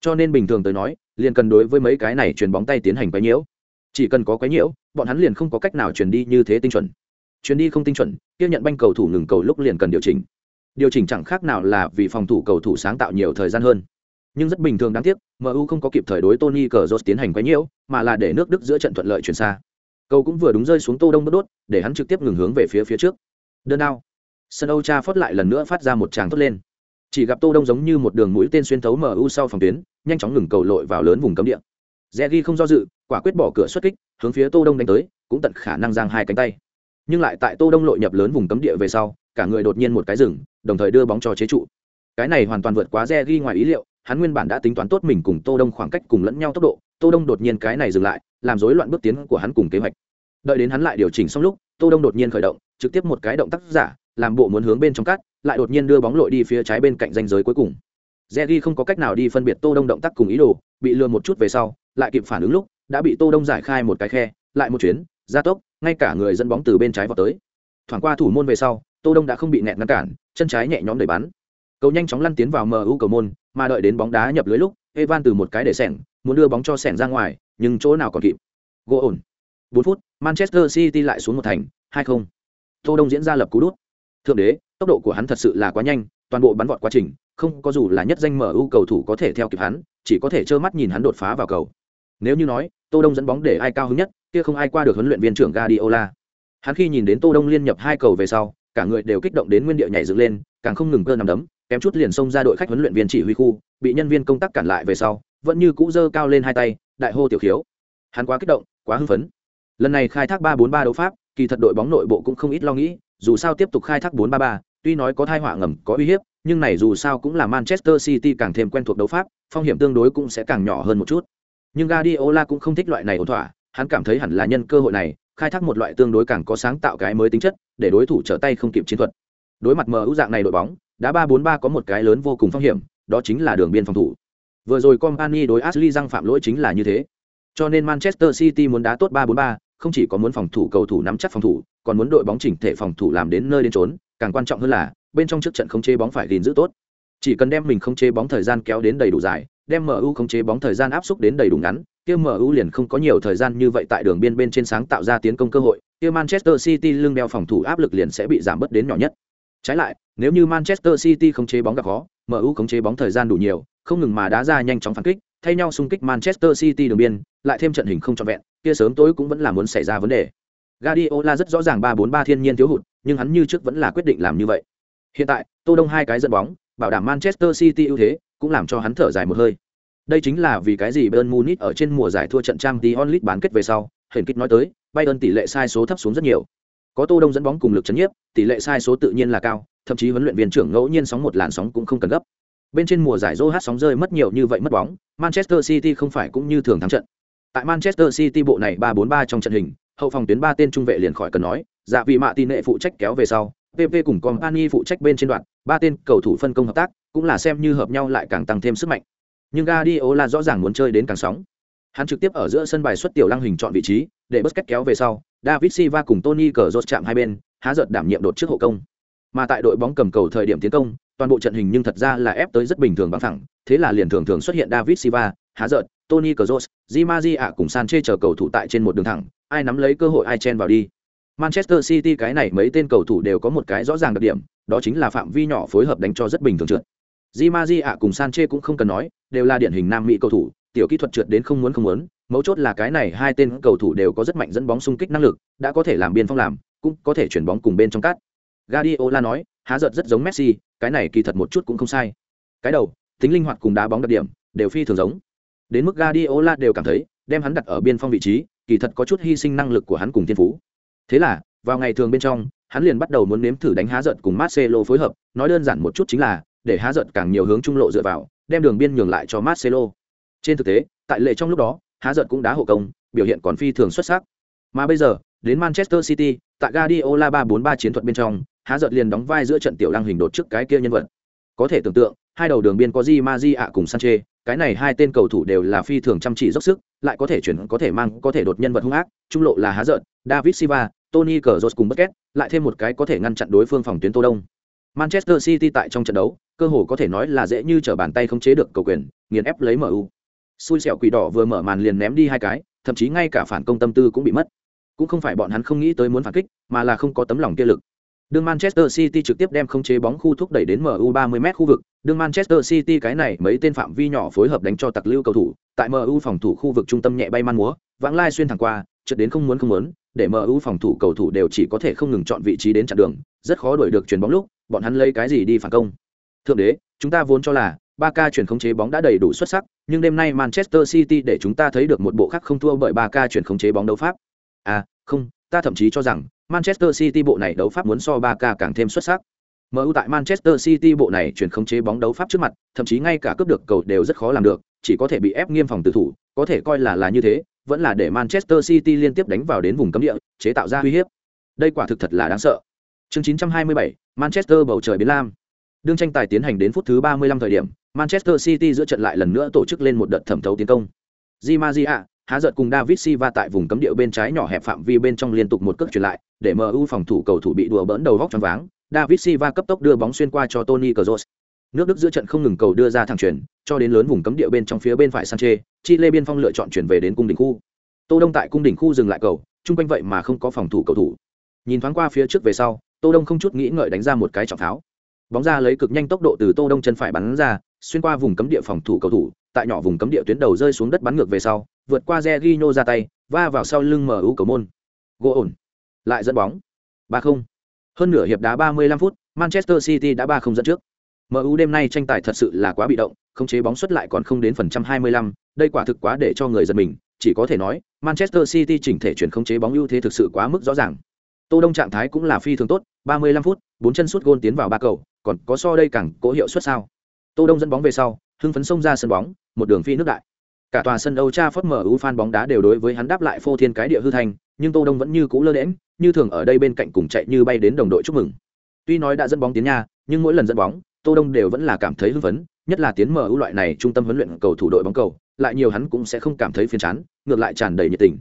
cho nên bình thường tới nói liền cần đối với mấy cái này chuyền bóng tay tiến hành quấy nhiễu. Chỉ cần có quấy nhiễu, bọn hắn liền không có cách nào chuyển đi như thế tinh chuẩn. Chuyển đi không tinh chuẩn, tiếp nhận banh cầu thủ ngừng cầu lúc liền cần điều chỉnh. Điều chỉnh chẳng khác nào là vì phòng thủ cầu thủ sáng tạo nhiều thời gian hơn. Nhưng rất bình thường đáng tiếc mu không có kịp thời đối tony cờ tiến hành quấy nhiễu, mà là để nước đức giữa trận thuận lợi chuyển xa. Cầu cũng vừa đúng rơi xuống tô đông bất đốt, để hắn trực tiếp ngừng hướng về phía phía trước. Đơn đao sân âu cha phớt lại lần nữa phát ra một tràng thốt lên chỉ gặp tô đông giống như một đường mũi tên xuyên thấu mu sau phòng tuyến, nhanh chóng ngừng cầu lội vào lớn vùng cấm địa. Zegi không do dự, quả quyết bỏ cửa xuất kích, hướng phía tô đông đánh tới, cũng tận khả năng giang hai cánh tay. Nhưng lại tại tô đông lội nhập lớn vùng cấm địa về sau, cả người đột nhiên một cái rừng đồng thời đưa bóng cho chế trụ. Cái này hoàn toàn vượt quá Zegi ngoài ý liệu, hắn nguyên bản đã tính toán tốt mình cùng tô đông khoảng cách cùng lẫn nhau tốc độ, tô đông đột nhiên cái này dừng lại, làm rối loạn bước tiến của hắn cùng kế hoạch. Đợi đến hắn lại điều chỉnh xong lúc, tô đông đột nhiên khởi động, trực tiếp một cái động tác giả, làm bộ muốn hướng bên trong cắt lại đột nhiên đưa bóng lội đi phía trái bên cạnh danh giới cuối cùng Zegi không có cách nào đi phân biệt Tô Đông động tác cùng ý đồ, bị lừa một chút về sau, lại kịp phản ứng lúc, đã bị Tô Đông giải khai một cái khe, lại một chuyến, gia tốc, ngay cả người dẫn bóng từ bên trái vào tới. Thoảng qua thủ môn về sau, Tô Đông đã không bị nẹt ngăn cản, chân trái nhẹ nhõm đẩy bắn. Cầu nhanh chóng lăn tiến vào MU cầu môn, mà đợi đến bóng đá nhập lưới lúc, Evan từ một cái để sẹn, muốn đưa bóng cho sẹn ra ngoài, nhưng chỗ nào còn kịp. Gỗ ổn. 4 phút, Manchester City lại xuống một thành, 2-0. Tô Đông diễn ra lập cú đút thượng đế tốc độ của hắn thật sự là quá nhanh, toàn bộ bắn vọt quá trình, không có dù là nhất danh mở ưu cầu thủ có thể theo kịp hắn, chỉ có thể trơ mắt nhìn hắn đột phá vào cầu. Nếu như nói, tô đông dẫn bóng để ai cao hứng nhất, kia không ai qua được huấn luyện viên trưởng Guardiola. Hắn khi nhìn đến tô đông liên nhập hai cầu về sau, cả người đều kích động đến nguyên địa nhảy dựng lên, càng không ngừng cơ nằm đấm, kém chút liền xông ra đội khách huấn luyện viên chỉ huy khu, bị nhân viên công tác cản lại về sau, vẫn như cũ giơ cao lên hai tay, đại hô tiểu khiếu. Hắn quá kích động, quá hưng phấn. Lần này khai thác ba bốn ba đấu pháp, kỳ thật đội bóng nội bộ cũng không ít lo nghĩ dù sao tiếp tục khai thác 4-3-3, tuy nói có thai họa ngầm có uy hiếp, nhưng này dù sao cũng là Manchester City càng thêm quen thuộc đấu pháp, phong hiểm tương đối cũng sẽ càng nhỏ hơn một chút. Nhưng Guardiola cũng không thích loại này ổn thỏa, hắn cảm thấy hẳn là nhân cơ hội này, khai thác một loại tương đối càng có sáng tạo cái mới tính chất, để đối thủ trở tay không kịp chiến thuật. Đối mặt MU dạng này đội bóng, đá 3-4-3 có một cái lớn vô cùng phong hiểm, đó chính là đường biên phòng thủ. Vừa rồi Company đối Ashley răng phạm lỗi chính là như thế. Cho nên Manchester City muốn đá tốt 3-4-3, không chỉ có muốn phòng thủ cầu thủ nắm chắc phòng thủ, còn muốn đội bóng chỉnh thể phòng thủ làm đến nơi đến trốn, càng quan trọng hơn là bên trong trước trận không chế bóng phải gìn giữ tốt. Chỉ cần đem mình không chế bóng thời gian kéo đến đầy đủ dài, đem MU không chế bóng thời gian áp xúc đến đầy đủ ngắn, kia MU liền không có nhiều thời gian như vậy tại đường biên bên trên sáng tạo ra tiến công cơ hội, kia Manchester City lưng đeo phòng thủ áp lực liền sẽ bị giảm bớt đến nhỏ nhất. Trái lại, nếu như Manchester City không chế bóng gặp khó, MU không chế bóng thời gian đủ nhiều, không ngừng mà đá ra nhanh chóng phản kích, thay nhau xung kích Manchester City đường biên, lại thêm trận hình không trọn vẹn, kia sớm tối cũng vẫn là muốn xảy ra vấn đề. Guardiola rất rõ ràng 3-4-3 thiên nhiên thiếu hụt, nhưng hắn như trước vẫn là quyết định làm như vậy. Hiện tại, Tô Đông hai cái dẫn bóng, bảo đảm Manchester City ưu thế, cũng làm cho hắn thở dài một hơi. Đây chính là vì cái gì Bayern Munich ở trên mùa giải thua trận Champions League bán kết về sau, hiển kích nói tới, Bayern tỷ lệ sai số thấp xuống rất nhiều. Có Tô Đông dẫn bóng cùng lực chấn nhiếp, tỷ lệ sai số tự nhiên là cao, thậm chí huấn luyện viên trưởng ngẫu nhiên sóng một làn sóng cũng không cần gấp. Bên trên mùa giải Joe sóng rơi mất nhiều như vậy mất bóng, Manchester City không phải cũng như thường thắng trận. Tại Manchester City bộ này 3-4-3 trong trận hình, hậu phòng tuyến ba tên trung vệ liền khỏi cần nói, dạ vị mạ tin nệ phụ trách kéo về sau, PP cùng Company phụ trách bên trên đoạn, ba tên cầu thủ phân công hợp tác, cũng là xem như hợp nhau lại càng tăng thêm sức mạnh. Nhưng Guardiola rõ ràng muốn chơi đến càng sóng. Hắn trực tiếp ở giữa sân bài xuất tiểu lăng hình chọn vị trí, để Busquets kéo về sau, David Silva cùng Tony Cazorla chạm hai bên, há giật đảm nhiệm đột trước hộ công. Mà tại đội bóng cầm cầu thời điểm tiến công, toàn bộ trận hình nhưng thật ra là ép tới rất bình thường bằng thẳng, thế là liền thường thường xuất hiện David Silva, há giật, Tony Cazorla, Di Maria cùng Sanchez chờ cầu thủ tại trên một đường thẳng, ai nắm lấy cơ hội ai chen vào đi. Manchester City cái này mấy tên cầu thủ đều có một cái rõ ràng đặc điểm, đó chính là phạm vi nhỏ phối hợp đánh cho rất bình thường trượt. Di Maria cùng Sanchez cũng không cần nói, đều là điển hình nam mỹ cầu thủ, tiểu kỹ thuật trượt đến không muốn không muốn, mấu chốt là cái này hai tên cầu thủ đều có rất mạnh dẫn bóng xung kích năng lực, đã có thể làm biên phong làm, cũng có thể chuyển bóng cùng bên trong cát. Guardiola nói, há giật rất giống Messi, cái này kỳ thật một chút cũng không sai. Cái đầu, tính linh hoạt cùng đá bóng đặc điểm, đều phi thường giống. Đến mức Guardiola đều cảm thấy, đem hắn đặt ở biên phong vị trí, kỳ thật có chút hy sinh năng lực của hắn cùng thiên phú. Thế là, vào ngày thường bên trong, hắn liền bắt đầu muốn nếm thử đánh há giận cùng Marcelo phối hợp, nói đơn giản một chút chính là, để há giận càng nhiều hướng trung lộ dựa vào, đem đường biên nhường lại cho Marcelo. Trên thực tế, tại lệ trong lúc đó, há giận cũng đá hộ công, biểu hiện còn phi thường xuất sắc. Mà bây giờ, đến Manchester City, tại Guardiola 343 chiến thuật bên trong, há giận liền đóng vai giữa trận tiểu lăng hình đột trước cái kia nhân vật. Có thể tưởng tượng, hai đầu đường biên có Di Maria cùng Sanche, cái này hai tên cầu thủ đều là phi thường chăm chỉ dốc sức, lại có thể chuyển có thể mang, có thể đột nhân vật hung ác, trung lộ là há giận, David Silva, Tony Cazorla cùng Busquets, lại thêm một cái có thể ngăn chặn đối phương phòng tuyến Tô Đông. Manchester City tại trong trận đấu, cơ hồ có thể nói là dễ như trở bàn tay không chế được cầu quyền, nghiền ép lấy MU. Xui xẻo quỷ đỏ vừa mở màn liền ném đi hai cái, thậm chí ngay cả phản công tâm tư cũng bị mất. Cũng không phải bọn hắn không nghĩ tới muốn phản kích, mà là không có tấm lòng kia lực. Đường Manchester City trực tiếp đem không chế bóng khu thúc đẩy đến MU 30m khu vực, đường Manchester City cái này mấy tên phạm vi nhỏ phối hợp đánh cho tặc lưu cầu thủ, tại MU phòng thủ khu vực trung tâm nhẹ bay man múa, vãng lai xuyên thẳng qua, chợt đến không muốn không muốn, để MU phòng thủ cầu thủ đều chỉ có thể không ngừng chọn vị trí đến chặn đường, rất khó đuổi được chuyền bóng lúc, bọn hắn lấy cái gì đi phản công. Thượng đế, chúng ta vốn cho là Barca chuyển khống chế bóng đã đầy đủ xuất sắc, nhưng đêm nay Manchester City để chúng ta thấy được một bộ khác không thua bởi Barca chuyển khống chế bóng đấu pháp. À, không, ta thậm chí cho rằng Manchester City bộ này đấu pháp muốn so Barca càng thêm xuất sắc. MU tại Manchester City bộ này chuyển khống chế bóng đấu pháp trước mặt, thậm chí ngay cả cướp được cầu đều rất khó làm được, chỉ có thể bị ép nghiêm phòng tử thủ, có thể coi là là như thế, vẫn là để Manchester City liên tiếp đánh vào đến vùng cấm địa, chế tạo ra uy hiếp. Đây quả thực thật là đáng sợ. Chương 927, Manchester bầu trời biến lam. Đương tranh tài tiến hành đến phút thứ 35 thời điểm, Manchester City giữa trận lại lần nữa tổ chức lên một đợt thẩm thấu tiến công. Di Maria, há giật cùng David Silva tại vùng cấm địa bên trái nhỏ hẹp phạm vi bên trong liên tục một cước chuyển lại, để MU phòng thủ cầu thủ bị đùa bỡn đầu góc choáng váng. David Silva cấp tốc đưa bóng xuyên qua cho Toni Kroos. Nước Đức giữa trận không ngừng cầu đưa ra thẳng chuyển, cho đến lớn vùng cấm địa bên trong phía bên phải Sanchez, Chile biên phong lựa chọn chuyển về đến cung đỉnh khu. Tô Đông tại cung đỉnh khu dừng lại cầu, trung quanh vậy mà không có phòng thủ cầu thủ. Nhìn thoáng qua phía trước về sau, Tô Đông không chút nghĩ ngợi đánh ra một cái trọng tháo. Bóng ra lấy cực nhanh tốc độ từ Tô Đông chân phải bắn ra, xuyên qua vùng cấm địa phòng thủ cầu thủ, tại nhỏ vùng cấm địa tuyến đầu rơi xuống đất bắn ngược về sau, vượt qua Zergino ra tay, va vào sau lưng MU cầu môn. Gỗ ổn. Lại dẫn bóng. 3-0. Hơn nửa hiệp đá 35 phút, Manchester City đã 3-0 dẫn trước. MU đêm nay tranh tài thật sự là quá bị động, không chế bóng xuất lại còn không đến phần trăm 25, đây quả thực quá để cho người giật mình, chỉ có thể nói, Manchester City chỉnh thể chuyển không chế bóng ưu thế thực sự quá mức rõ ràng. Tô Đông trạng thái cũng là phi thường tốt, 35 phút, bốn chân sút gôn tiến vào ba cầu, còn có so đây càng cố hiệu suất sao? Tô Đông dẫn bóng về sau, hưng phấn xông ra sân bóng, một đường phi nước đại. Cả tòa sân Âu Trafford mở ưu fan bóng đá đều đối với hắn đáp lại phô thiên cái địa hư thành, nhưng Tô Đông vẫn như cũ lơ đễnh, như thường ở đây bên cạnh cùng chạy như bay đến đồng đội chúc mừng. Tuy nói đã dẫn bóng tiến nha, nhưng mỗi lần dẫn bóng, Tô Đông đều vẫn là cảm thấy hưng phấn, nhất là tiến mở ưu loại này trung tâm huấn luyện cầu thủ đội bóng cầu, lại nhiều hắn cũng sẽ không cảm thấy phiền chán, ngược lại tràn đầy nhiệt tình.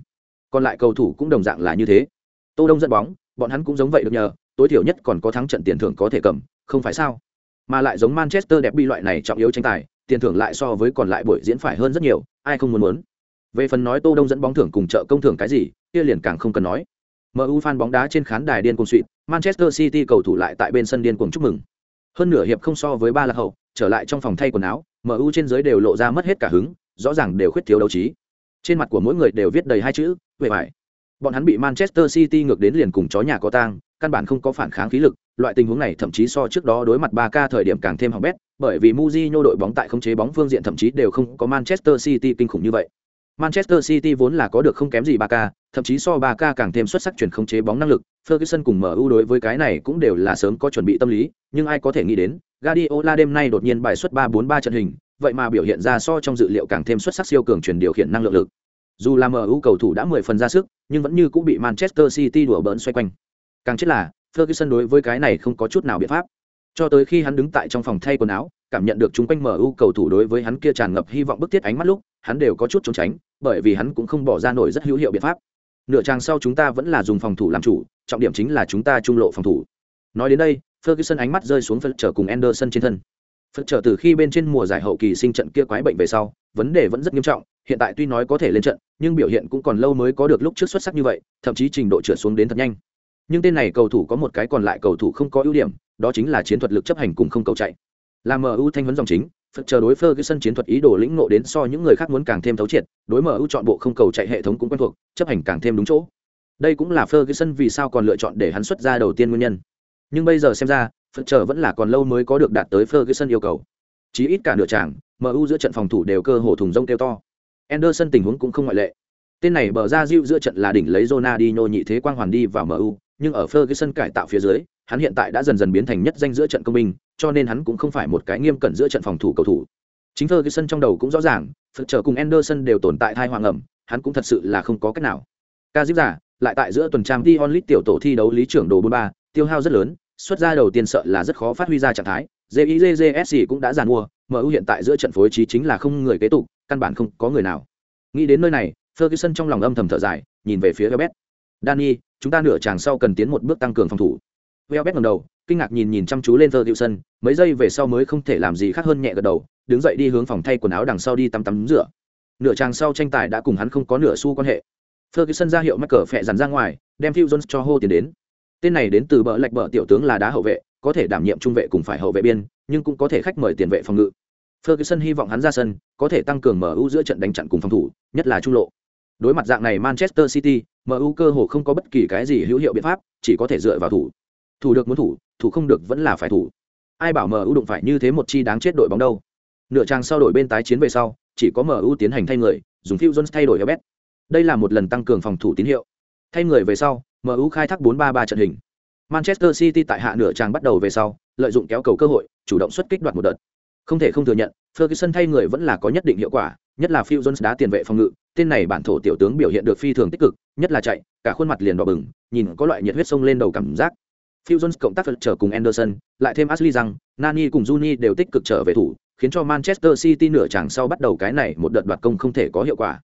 Còn lại cầu thủ cũng đồng dạng là như thế. Tô Đông dẫn bóng, bọn hắn cũng giống vậy được nhờ, tối thiểu nhất còn có thắng trận tiền thưởng có thể cầm, không phải sao? Mà lại giống Manchester đẹp bi loại này trọng yếu tranh tài, tiền thưởng lại so với còn lại buổi diễn phải hơn rất nhiều, ai không muốn muốn. Về phần nói Tô Đông dẫn bóng thưởng cùng trợ công thưởng cái gì, kia liền càng không cần nói. MU fan bóng đá trên khán đài điên cuồng suýt, Manchester City cầu thủ lại tại bên sân điên cuồng chúc mừng. Hơn nửa hiệp không so với ba lạc hậu, trở lại trong phòng thay quần áo, MU trên dưới đều lộ ra mất hết cả hứng, rõ ràng đều khuyết thiếu đấu trí. Trên mặt của mỗi người đều viết đầy hai chữ, về bại. Bọn hắn bị Manchester City ngược đến liền cùng chó nhà có tang, căn bản không có phản kháng khí lực, loại tình huống này thậm chí so trước đó đối mặt 3K thời điểm càng thêm hỏng bét, bởi vì Mujinho đội bóng tại không chế bóng phương diện thậm chí đều không có Manchester City kinh khủng như vậy. Manchester City vốn là có được không kém gì Barca, thậm chí so Barca càng thêm xuất sắc chuyển không chế bóng năng lực, Ferguson cùng MU đối với cái này cũng đều là sớm có chuẩn bị tâm lý, nhưng ai có thể nghĩ đến, Guardiola đêm nay đột nhiên bài xuất 3-4-3 trận hình, vậy mà biểu hiện ra so trong dự liệu càng thêm xuất sắc siêu cường chuyển điều khiển năng lượng lực. Dù là MU cầu thủ đã 10 phần ra sức, nhưng vẫn như cũng bị Manchester City đùa bỡn xoay quanh. Càng chết là, Ferguson đối với cái này không có chút nào biện pháp. Cho tới khi hắn đứng tại trong phòng thay quần áo, cảm nhận được chúng quanh MU cầu thủ đối với hắn kia tràn ngập hy vọng bức thiết ánh mắt lúc, hắn đều có chút trốn tránh, bởi vì hắn cũng không bỏ ra nổi rất hữu hiệu biện pháp. Nửa trang sau chúng ta vẫn là dùng phòng thủ làm chủ, trọng điểm chính là chúng ta trung lộ phòng thủ. Nói đến đây, Ferguson ánh mắt rơi xuống phật trở cùng Anderson trên thân. Phật trở từ khi bên trên mùa giải hậu kỳ sinh trận kia quái bệnh về sau, vấn đề vẫn rất nghiêm trọng, hiện tại tuy nói có thể lên trận, nhưng biểu hiện cũng còn lâu mới có được lúc trước xuất sắc như vậy, thậm chí trình độ trượt xuống đến thật nhanh. Nhưng tên này cầu thủ có một cái còn lại cầu thủ không có ưu điểm, đó chính là chiến thuật lực chấp hành cùng không cầu chạy. Là MU thanh vấn dòng chính, Phật chờ đối Ferguson chiến thuật ý đồ lĩnh ngộ đến so những người khác muốn càng thêm thấu triệt, đối MU chọn bộ không cầu chạy hệ thống cũng quen thuộc, chấp hành càng thêm đúng chỗ. Đây cũng là Ferguson vì sao còn lựa chọn để hắn xuất ra đầu tiên nguyên nhân. Nhưng bây giờ xem ra, Phật chờ vẫn là còn lâu mới có được đạt tới Ferguson yêu cầu. Chỉ ít cả nửa chàng, MU giữa trận phòng thủ đều cơ hồ thùng rông kêu to. Anderson tình huống cũng không ngoại lệ. Tên này bờ ra diệu giữa trận là đỉnh lấy Ronaldinho nhị thế quang hoàn đi vào MU, nhưng ở Ferguson cải tạo phía dưới, hắn hiện tại đã dần dần biến thành nhất danh giữa trận công binh, cho nên hắn cũng không phải một cái nghiêm cẩn giữa trận phòng thủ cầu thủ. Chính Ferguson trong đầu cũng rõ ràng, Phật trở cùng Anderson đều tồn tại thai hoàng ẩm, hắn cũng thật sự là không có cách nào. Ca giả, lại tại giữa tuần trang Dion Lit tiểu tổ thi đấu lý trưởng đồ 43, tiêu hao rất lớn, xuất ra đầu tiên sợ là rất khó phát huy ra trạng thái. JIJJSC cũng đã giàn mua, MU hiện tại giữa trận phối trí chính là không người kế tục, căn bản không có người nào. Nghĩ đến nơi này, Ferguson trong lòng âm thầm thở dài, nhìn về phía Welbeck. Danny, chúng ta nửa chàng sau cần tiến một bước tăng cường phòng thủ. Velvet ngẩng đầu, kinh ngạc nhìn nhìn chăm chú lên Ferguson, mấy giây về sau mới không thể làm gì khác hơn nhẹ gật đầu, đứng dậy đi hướng phòng thay quần áo đằng sau đi tắm tắm rửa. Nửa chàng sau tranh tài đã cùng hắn không có nửa xu quan hệ. Ferguson ra hiệu mắt cờ phệ dàn ra ngoài, đem Phil Jones cho hô tiền đến. Tên này đến từ bờ lệch bờ tiểu tướng là đá hậu vệ, có thể đảm nhiệm trung vệ cùng phải hậu vệ biên, nhưng cũng có thể khách mời tiền vệ phòng ngự. Ferguson hy vọng hắn ra sân, có thể tăng cường MU giữa trận đánh chặn cùng phòng thủ, nhất là trung lộ. Đối mặt dạng này Manchester City, MU cơ hồ không có bất kỳ cái gì hữu hiệu biện pháp, chỉ có thể dựa vào thủ. Thủ được muốn thủ, thủ không được vẫn là phải thủ. Ai bảo MU đụng phải như thế một chi đáng chết đội bóng đâu. Nửa trang sau đổi bên tái chiến về sau, chỉ có MU tiến hành thay người, dùng phiêu Jones thay đổi Hebet. Đây là một lần tăng cường phòng thủ tín hiệu. Thay người về sau, MU khai thác 4-3-3 trận hình. Manchester City tại hạ nửa trang bắt đầu về sau, lợi dụng kéo cầu cơ hội, chủ động xuất kích đoạt một đợt. Không thể không thừa nhận, Ferguson thay người vẫn là có nhất định hiệu quả, nhất là Phil Jones đá tiền vệ phòng ngự, tên này bản thổ tiểu tướng biểu hiện được phi thường tích cực, nhất là chạy, cả khuôn mặt liền đỏ bừng, nhìn có loại nhiệt huyết sông lên đầu cảm giác. Phil Jones cộng tác trở cùng Anderson, lại thêm Ashley rằng, Nani cùng Juni đều tích cực trở về thủ, khiến cho Manchester City nửa chẳng sau bắt đầu cái này một đợt đoạt công không thể có hiệu quả.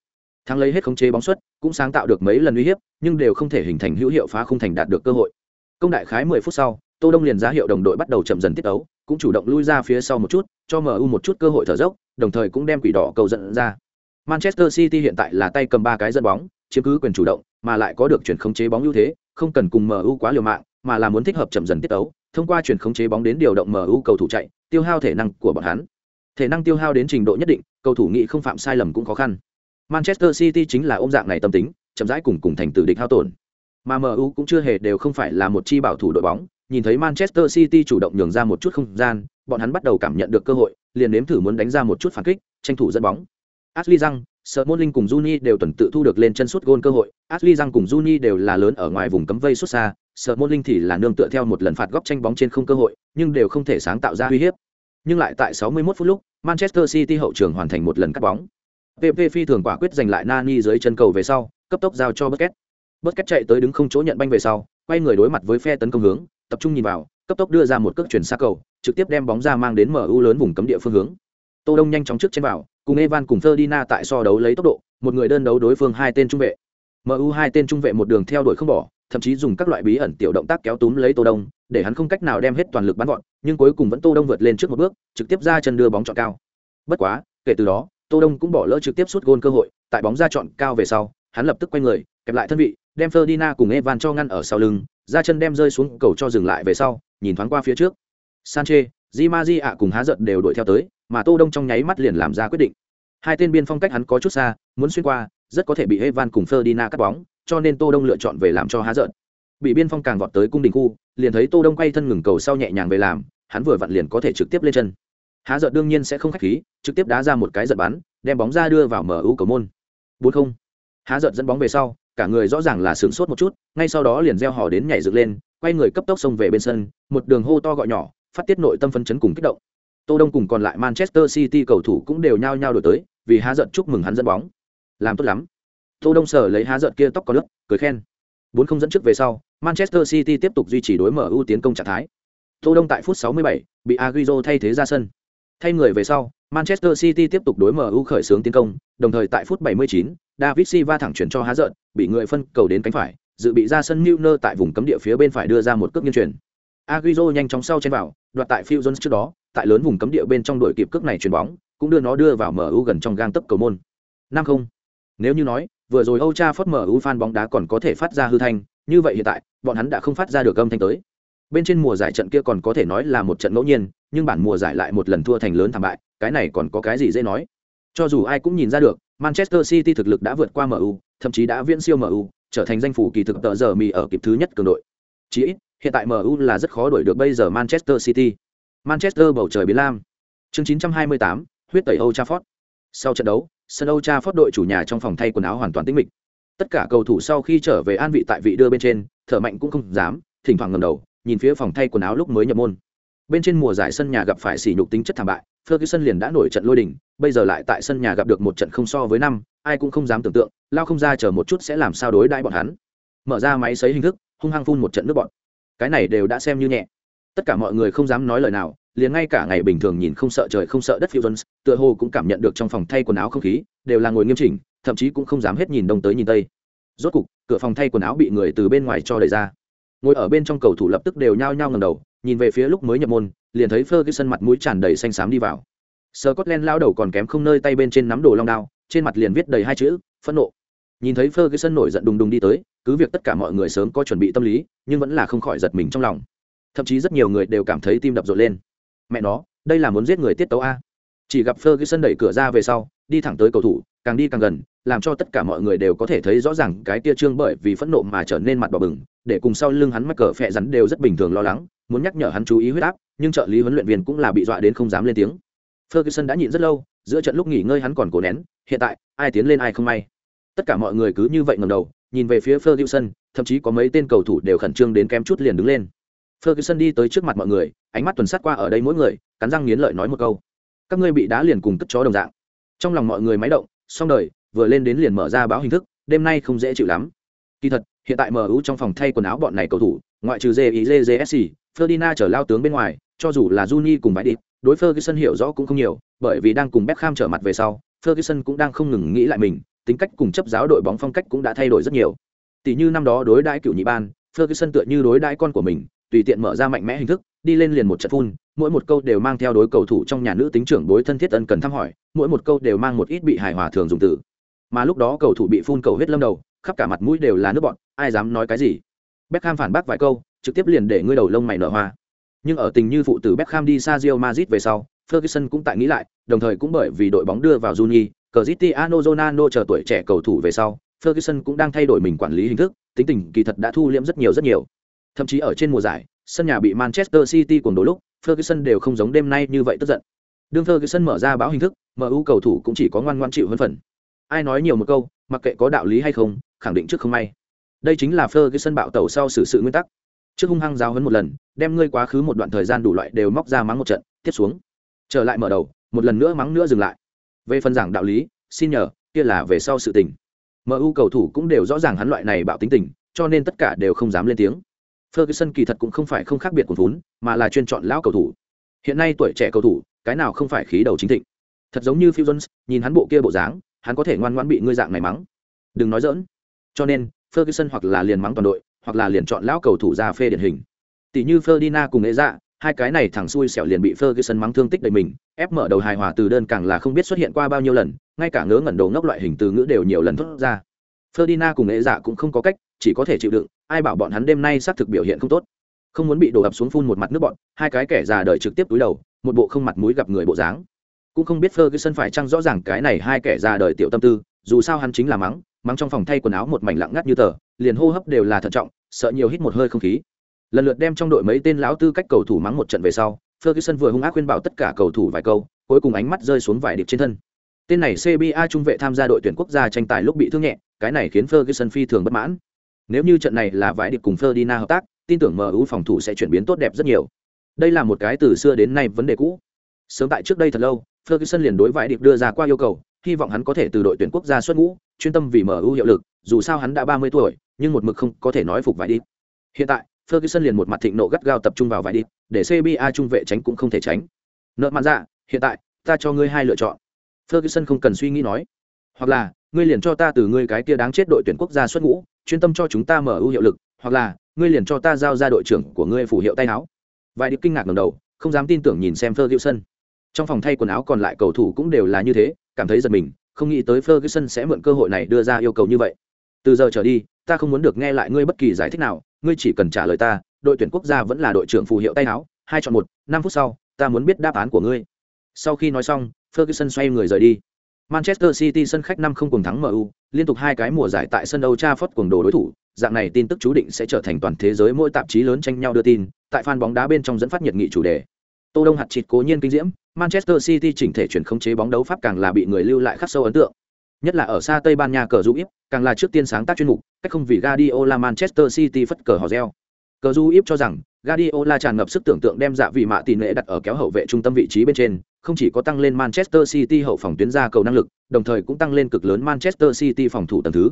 Thắng lấy hết khống chế bóng suất, cũng sáng tạo được mấy lần uy hiếp, nhưng đều không thể hình thành hữu hiệu phá không thành đạt được cơ hội. Công đại khái 10 phút sau, Tô Đông liền ra hiệu đồng đội bắt đầu chậm dần tiết tấu, cũng chủ động lui ra phía sau một chút, cho MU một chút cơ hội thở dốc, đồng thời cũng đem quỷ đỏ cầu dẫn ra. Manchester City hiện tại là tay cầm ba cái dẫn bóng, chiếm cứ quyền chủ động, mà lại có được chuyển khống chế bóng ưu thế, không cần cùng MU quá liều mạng, mà là muốn thích hợp chậm dần tiết tấu, thông qua chuyển khống chế bóng đến điều động MU cầu thủ chạy, tiêu hao thể năng của bọn hắn. Thể năng tiêu hao đến trình độ nhất định, cầu thủ nghị không phạm sai lầm cũng khó khăn. Manchester City chính là ôm dạng này tâm tính, chậm rãi cùng cùng thành tử địch hao tổn. Mà MU cũng chưa hề đều không phải là một chi bảo thủ đội bóng, nhìn thấy Manchester City chủ động nhường ra một chút không gian, bọn hắn bắt đầu cảm nhận được cơ hội, liền nếm thử muốn đánh ra một chút phản kích, tranh thủ dẫn bóng. Ashley Young, Smalling cùng Juni đều tuần tự thu được lên chân suốt gôn cơ hội, Ashley Young cùng Juni đều là lớn ở ngoài vùng cấm vây xuất xa, Smalling thì là nương tựa theo một lần phạt góc tranh bóng trên không cơ hội, nhưng đều không thể sáng tạo ra uy hiếp. Nhưng lại tại 61 phút lúc, Manchester City hậu trường hoàn thành một lần cắt bóng. PP phi thường quả quyết giành lại Nani dưới chân cầu về sau, cấp tốc giao cho Busquets. Busquets chạy tới đứng không chỗ nhận banh về sau, quay người đối mặt với phe tấn công hướng, tập trung nhìn vào, cấp tốc đưa ra một cước chuyển xa cầu, trực tiếp đem bóng ra mang đến MU lớn vùng cấm địa phương hướng. Tô Đông nhanh chóng trước trên vào, cùng Evan cùng Ferdinand tại so đấu lấy tốc độ, một người đơn đấu đối phương hai tên trung vệ. MU hai tên trung vệ một đường theo đuổi không bỏ, thậm chí dùng các loại bí ẩn tiểu động tác kéo túm lấy Tô Đông, để hắn không cách nào đem hết toàn lực bắn gọn, nhưng cuối cùng vẫn Tô Đông vượt lên trước một bước, trực tiếp ra chân đưa bóng chọn cao. Bất quá, kể từ đó, Tô Đông cũng bỏ lỡ trực tiếp sút gôn cơ hội, tại bóng ra chọn cao về sau, hắn lập tức quay người, kẹp lại thân vị, đem Ferdinand cùng Evan cho ngăn ở sau lưng, ra chân đem rơi xuống cầu cho dừng lại về sau, nhìn thoáng qua phía trước. Sanchez, Di ạ cùng há giận đều đuổi theo tới, mà Tô Đông trong nháy mắt liền làm ra quyết định. Hai tên biên phong cách hắn có chút xa, muốn xuyên qua, rất có thể bị Evan cùng Ferdinand cắt bóng, cho nên Tô Đông lựa chọn về làm cho há giận. Bị biên phong càng vọt tới cung đình khu, liền thấy Tô Đông quay thân ngừng cầu sau nhẹ nhàng về làm, hắn vừa vặn liền có thể trực tiếp lên chân. Há giận đương nhiên sẽ không khách khí, trực tiếp đá ra một cái giật bắn, đem bóng ra đưa vào mở ưu cầu môn. 4-0. Há giận dẫn bóng về sau, cả người rõ ràng là sướng sốt một chút, ngay sau đó liền reo hò đến nhảy dựng lên, quay người cấp tốc xông về bên sân, một đường hô to gọi nhỏ, phát tiết nội tâm phấn chấn cùng kích động. Tô Đông cùng còn lại Manchester City cầu thủ cũng đều nhao nhao đổi tới, vì há giận chúc mừng hắn dẫn bóng. Làm tốt lắm. Tô Đông sở lấy há giận kia tóc có nước, cười khen. Bốn không dẫn trước về sau, Manchester City tiếp tục duy trì đối mở ưu tiến công trạng thái. Tô Đông tại phút 67 bị Agüero thay thế ra sân. Thay người về sau, Manchester City tiếp tục đối mở ưu khởi xướng tiến công, đồng thời tại phút 79, David Silva thẳng chuyển cho há giận, bị người phân cầu đến cánh phải, dự bị ra sân Milner tại vùng cấm địa phía bên phải đưa ra một cước nghiêng chuyển. Agüero nhanh chóng sau chen vào, đoạt tại Phil Jones trước đó, tại lớn vùng cấm địa bên trong đội kịp cước này chuyền bóng, cũng đưa nó đưa vào MU gần trong gang tấc cầu môn. 5-0. Nếu như nói, vừa rồi Old mở MU fan bóng đá còn có thể phát ra hư thanh, như vậy hiện tại, bọn hắn đã không phát ra được âm thanh tới. Bên trên mùa giải trận kia còn có thể nói là một trận ngẫu nhiên, nhưng bản mùa giải lại một lần thua thành lớn thảm bại, cái này còn có cái gì dễ nói. Cho dù ai cũng nhìn ra được, Manchester City thực lực đã vượt qua MU, thậm chí đã viễn siêu MU, trở thành danh phủ kỳ thực tờ giờ mì ở kịp thứ nhất cường đội. Chỉ ít, hiện tại MU là rất khó đuổi được bây giờ Manchester City. Manchester bầu trời biến lam. Chương 928, huyết tẩy Old Trafford. Sau trận đấu, sân đấu cha phốt đội chủ nhà trong phòng thay quần áo hoàn toàn tĩnh mịch. Tất cả cầu thủ sau khi trở về an vị tại vị đưa bên trên, thở mạnh cũng không dám, thỉnh thoảng ngẩng đầu, nhìn phía phòng thay quần áo lúc mới nhập môn. Bên trên mùa giải sân nhà gặp phải sỉ nhục tính chất thảm bại, Ferguson liền đã nổi trận lôi đình, bây giờ lại tại sân nhà gặp được một trận không so với năm, ai cũng không dám tưởng tượng, lao không ra chờ một chút sẽ làm sao đối đãi bọn hắn. Mở ra máy sấy hình thức, hung hăng phun một trận nước bọn. Cái này đều đã xem như nhẹ. Tất cả mọi người không dám nói lời nào, liền ngay cả ngày bình thường nhìn không sợ trời không sợ đất phiêu Jones, tựa hồ cũng cảm nhận được trong phòng thay quần áo không khí, đều là ngồi nghiêm chỉnh, thậm chí cũng không dám hết nhìn đông tới nhìn tây. Rốt cục, cửa phòng thay quần áo bị người từ bên ngoài cho đẩy ra. Ngồi ở bên trong cầu thủ lập tức đều nhao nhao ngẩng đầu, nhìn về phía lúc mới nhập môn, liền thấy Ferguson mặt mũi tràn đầy xanh xám đi vào. Scotland lao đầu còn kém không nơi tay bên trên nắm đồ long đao, trên mặt liền viết đầy hai chữ, phẫn nộ. Nhìn thấy Ferguson nổi giận đùng đùng đi tới, cứ việc tất cả mọi người sớm có chuẩn bị tâm lý, nhưng vẫn là không khỏi giật mình trong lòng. Thậm chí rất nhiều người đều cảm thấy tim đập rộn lên. Mẹ nó, đây là muốn giết người tiết tấu a. Chỉ gặp Ferguson đẩy cửa ra về sau, đi thẳng tới cầu thủ, càng đi càng gần, làm cho tất cả mọi người đều có thể thấy rõ ràng cái tia trương bởi vì phẫn nộ mà trở nên mặt đỏ bừng, để cùng sau lưng hắn mắc cờ phệ rắn đều rất bình thường lo lắng, muốn nhắc nhở hắn chú ý huyết áp, nhưng trợ lý huấn luyện viên cũng là bị dọa đến không dám lên tiếng. Ferguson đã nhịn rất lâu, giữa trận lúc nghỉ ngơi hắn còn cố nén, hiện tại, ai tiến lên ai không may. Tất cả mọi người cứ như vậy ngầm đầu, nhìn về phía Ferguson, thậm chí có mấy tên cầu thủ đều khẩn trương đến kém chút liền đứng lên. Ferguson đi tới trước mặt mọi người, ánh mắt tuần sát qua ở đây mỗi người, cắn răng nghiến lợi nói một câu: "Các ngươi bị đá liền cùng cất chó đồng dạng." Trong lòng mọi người máy động, xong đời, vừa lên đến liền mở ra báo hình thức, đêm nay không dễ chịu lắm. Kỳ thật, hiện tại MU trong phòng thay quần áo bọn này cầu thủ, ngoại trừ JIJSC, Ferdinand trở lao tướng bên ngoài, cho dù là Juni cùng bãi đi, đối Ferguson hiểu rõ cũng không nhiều, bởi vì đang cùng Beckham trở mặt về sau, Ferguson cũng đang không ngừng nghĩ lại mình, tính cách cùng chấp giáo đội bóng phong cách cũng đã thay đổi rất nhiều. Tỷ như năm đó đối đãi cựu nhị ban, Ferguson tựa như đối đãi con của mình, tùy tiện mở ra mạnh mẽ hình thức, đi lên liền một trận phun, mỗi một câu đều mang theo đối cầu thủ trong nhà nữ tính trưởng đối thân thiết ân cần thăm hỏi, mỗi một câu đều mang một ít bị hài hòa thường dùng từ. Mà lúc đó cầu thủ bị phun cầu huyết lâm đầu, khắp cả mặt mũi đều là nước bọn, ai dám nói cái gì. Beckham phản bác vài câu, trực tiếp liền để ngươi đầu lông mày nở hoa. Nhưng ở tình như phụ tử Beckham đi xa Real Madrid về sau, Ferguson cũng tại nghĩ lại, đồng thời cũng bởi vì đội bóng đưa vào Juni, Cristiano Ronaldo chờ tuổi trẻ cầu thủ về sau, Ferguson cũng đang thay đổi mình quản lý hình thức, tính tình kỳ thật đã thu liễm rất nhiều rất nhiều. Thậm chí ở trên mùa giải, sân nhà bị Manchester City cuồng đổ lúc, Ferguson đều không giống đêm nay như vậy tức giận. Đương Ferguson mở ra báo hình thức, MU cầu thủ cũng chỉ có ngoan ngoãn chịu hơn phần. Ai nói nhiều một câu, mặc kệ có đạo lý hay không, khẳng định trước không may. Đây chính là Ferguson bạo tẩu sau xử sự nguyên tắc. Trước hung hăng giáo huấn một lần, đem ngươi quá khứ một đoạn thời gian đủ loại đều móc ra mắng một trận, tiếp xuống. Trở lại mở đầu, một lần nữa mắng nữa dừng lại. Về phần giảng đạo lý, xin nhờ, kia là về sau sự tình. MU cầu thủ cũng đều rõ ràng hắn loại này bạo tính tình, cho nên tất cả đều không dám lên tiếng. Ferguson kỳ thật cũng không phải không khác biệt của vốn, mà là chuyên chọn lão cầu thủ. Hiện nay tuổi trẻ cầu thủ, cái nào không phải khí đầu chính thịnh. Thật giống như Phil Jones, nhìn hắn bộ kia bộ dáng, hắn có thể ngoan ngoãn bị ngươi dạng này mắng. Đừng nói giỡn. Cho nên, Ferguson hoặc là liền mắng toàn đội, hoặc là liền chọn lão cầu thủ ra phê điển hình. Tỷ như Ferdinand cùng Eza, dạ, hai cái này thẳng xui xẻo liền bị Ferguson mắng thương tích đầy mình, ép mở đầu hài hòa từ đơn càng là không biết xuất hiện qua bao nhiêu lần, ngay cả ngớ ngẩn đầu ngốc loại hình từ ngữ đều nhiều lần thoát ra. Ferdinand cùng Eza dạ cũng không có cách, chỉ có thể chịu đựng, ai bảo bọn hắn đêm nay xác thực biểu hiện không tốt. Không muốn bị đổ ập xuống phun một mặt nước bọn hai cái kẻ già đời trực tiếp túi đầu một bộ không mặt mũi gặp người bộ dáng. Cũng không biết Ferguson phải chăng rõ ràng cái này hai kẻ già đời tiểu tâm tư dù sao hắn chính là mắng mắng trong phòng thay quần áo một mảnh lặng ngắt như tờ liền hô hấp đều là thận trọng sợ nhiều hít một hơi không khí. Lần lượt đem trong đội mấy tên lão tư cách cầu thủ mắng một trận về sau Ferguson vừa hung ác khuyên bảo tất cả cầu thủ vài câu cuối cùng ánh mắt rơi xuống vài điệp trên thân. Tên này CBA trung vệ tham gia đội tuyển quốc gia tranh tài lúc bị thương nhẹ cái này khiến Ferguson phi thường bất mãn nếu như trận này là vải điệp cùng Ferdinand hợp tác, tin tưởng MU phòng thủ sẽ chuyển biến tốt đẹp rất nhiều. Đây là một cái từ xưa đến nay vấn đề cũ. Sớm tại trước đây thật lâu, Ferguson liền đối vải điệp đưa ra qua yêu cầu, hy vọng hắn có thể từ đội tuyển quốc gia xuất ngũ, chuyên tâm vì MU hiệu lực, dù sao hắn đã 30 tuổi, nhưng một mực không có thể nói phục vải điệp. Hiện tại, Ferguson liền một mặt thịnh nộ gắt gao tập trung vào vải đi, để CBA trung vệ tránh cũng không thể tránh. Nợ mạn dạ, hiện tại, ta cho ngươi hai lựa chọn. Ferguson không cần suy nghĩ nói, hoặc là, ngươi liền cho ta từ ngươi cái kia đáng chết đội tuyển quốc gia xuất ngũ, chuyên tâm cho chúng ta mở ưu hiệu lực, hoặc là, ngươi liền cho ta giao ra đội trưởng của ngươi phủ hiệu tay áo. Vài điệp kinh ngạc ngẩng đầu, không dám tin tưởng nhìn xem Ferguson. Trong phòng thay quần áo còn lại cầu thủ cũng đều là như thế, cảm thấy giật mình, không nghĩ tới Ferguson sẽ mượn cơ hội này đưa ra yêu cầu như vậy. Từ giờ trở đi, ta không muốn được nghe lại ngươi bất kỳ giải thích nào, ngươi chỉ cần trả lời ta, đội tuyển quốc gia vẫn là đội trưởng phù hiệu tay áo, hai chọn một, năm phút sau, ta muốn biết đáp án của ngươi. Sau khi nói xong, Ferguson xoay người rời đi. Manchester City sân khách năm không cùng thắng MU, liên tục hai cái mùa giải tại sân Old Trafford cuồng đồ đối thủ, dạng này tin tức chú định sẽ trở thành toàn thế giới mỗi tạp chí lớn tranh nhau đưa tin, tại fan bóng đá bên trong dẫn phát nhiệt nghị chủ đề. Tô Đông hạt chịt cố nhiên kinh diễm, Manchester City chỉnh thể chuyển khống chế bóng đấu pháp càng là bị người lưu lại khắc sâu ấn tượng. Nhất là ở xa Tây Ban Nha cờ du íp, càng là trước tiên sáng tác chuyên mục, cách không vì Guardiola Manchester City phất cờ hò reo. Cờ du íp cho rằng, Guardiola tràn ngập sức tưởng tượng đem dạ vị mạ tỷ lệ đặt ở kéo hậu vệ trung tâm vị trí bên trên, không chỉ có tăng lên Manchester City hậu phòng tuyến ra cầu năng lực, đồng thời cũng tăng lên cực lớn Manchester City phòng thủ tầng thứ.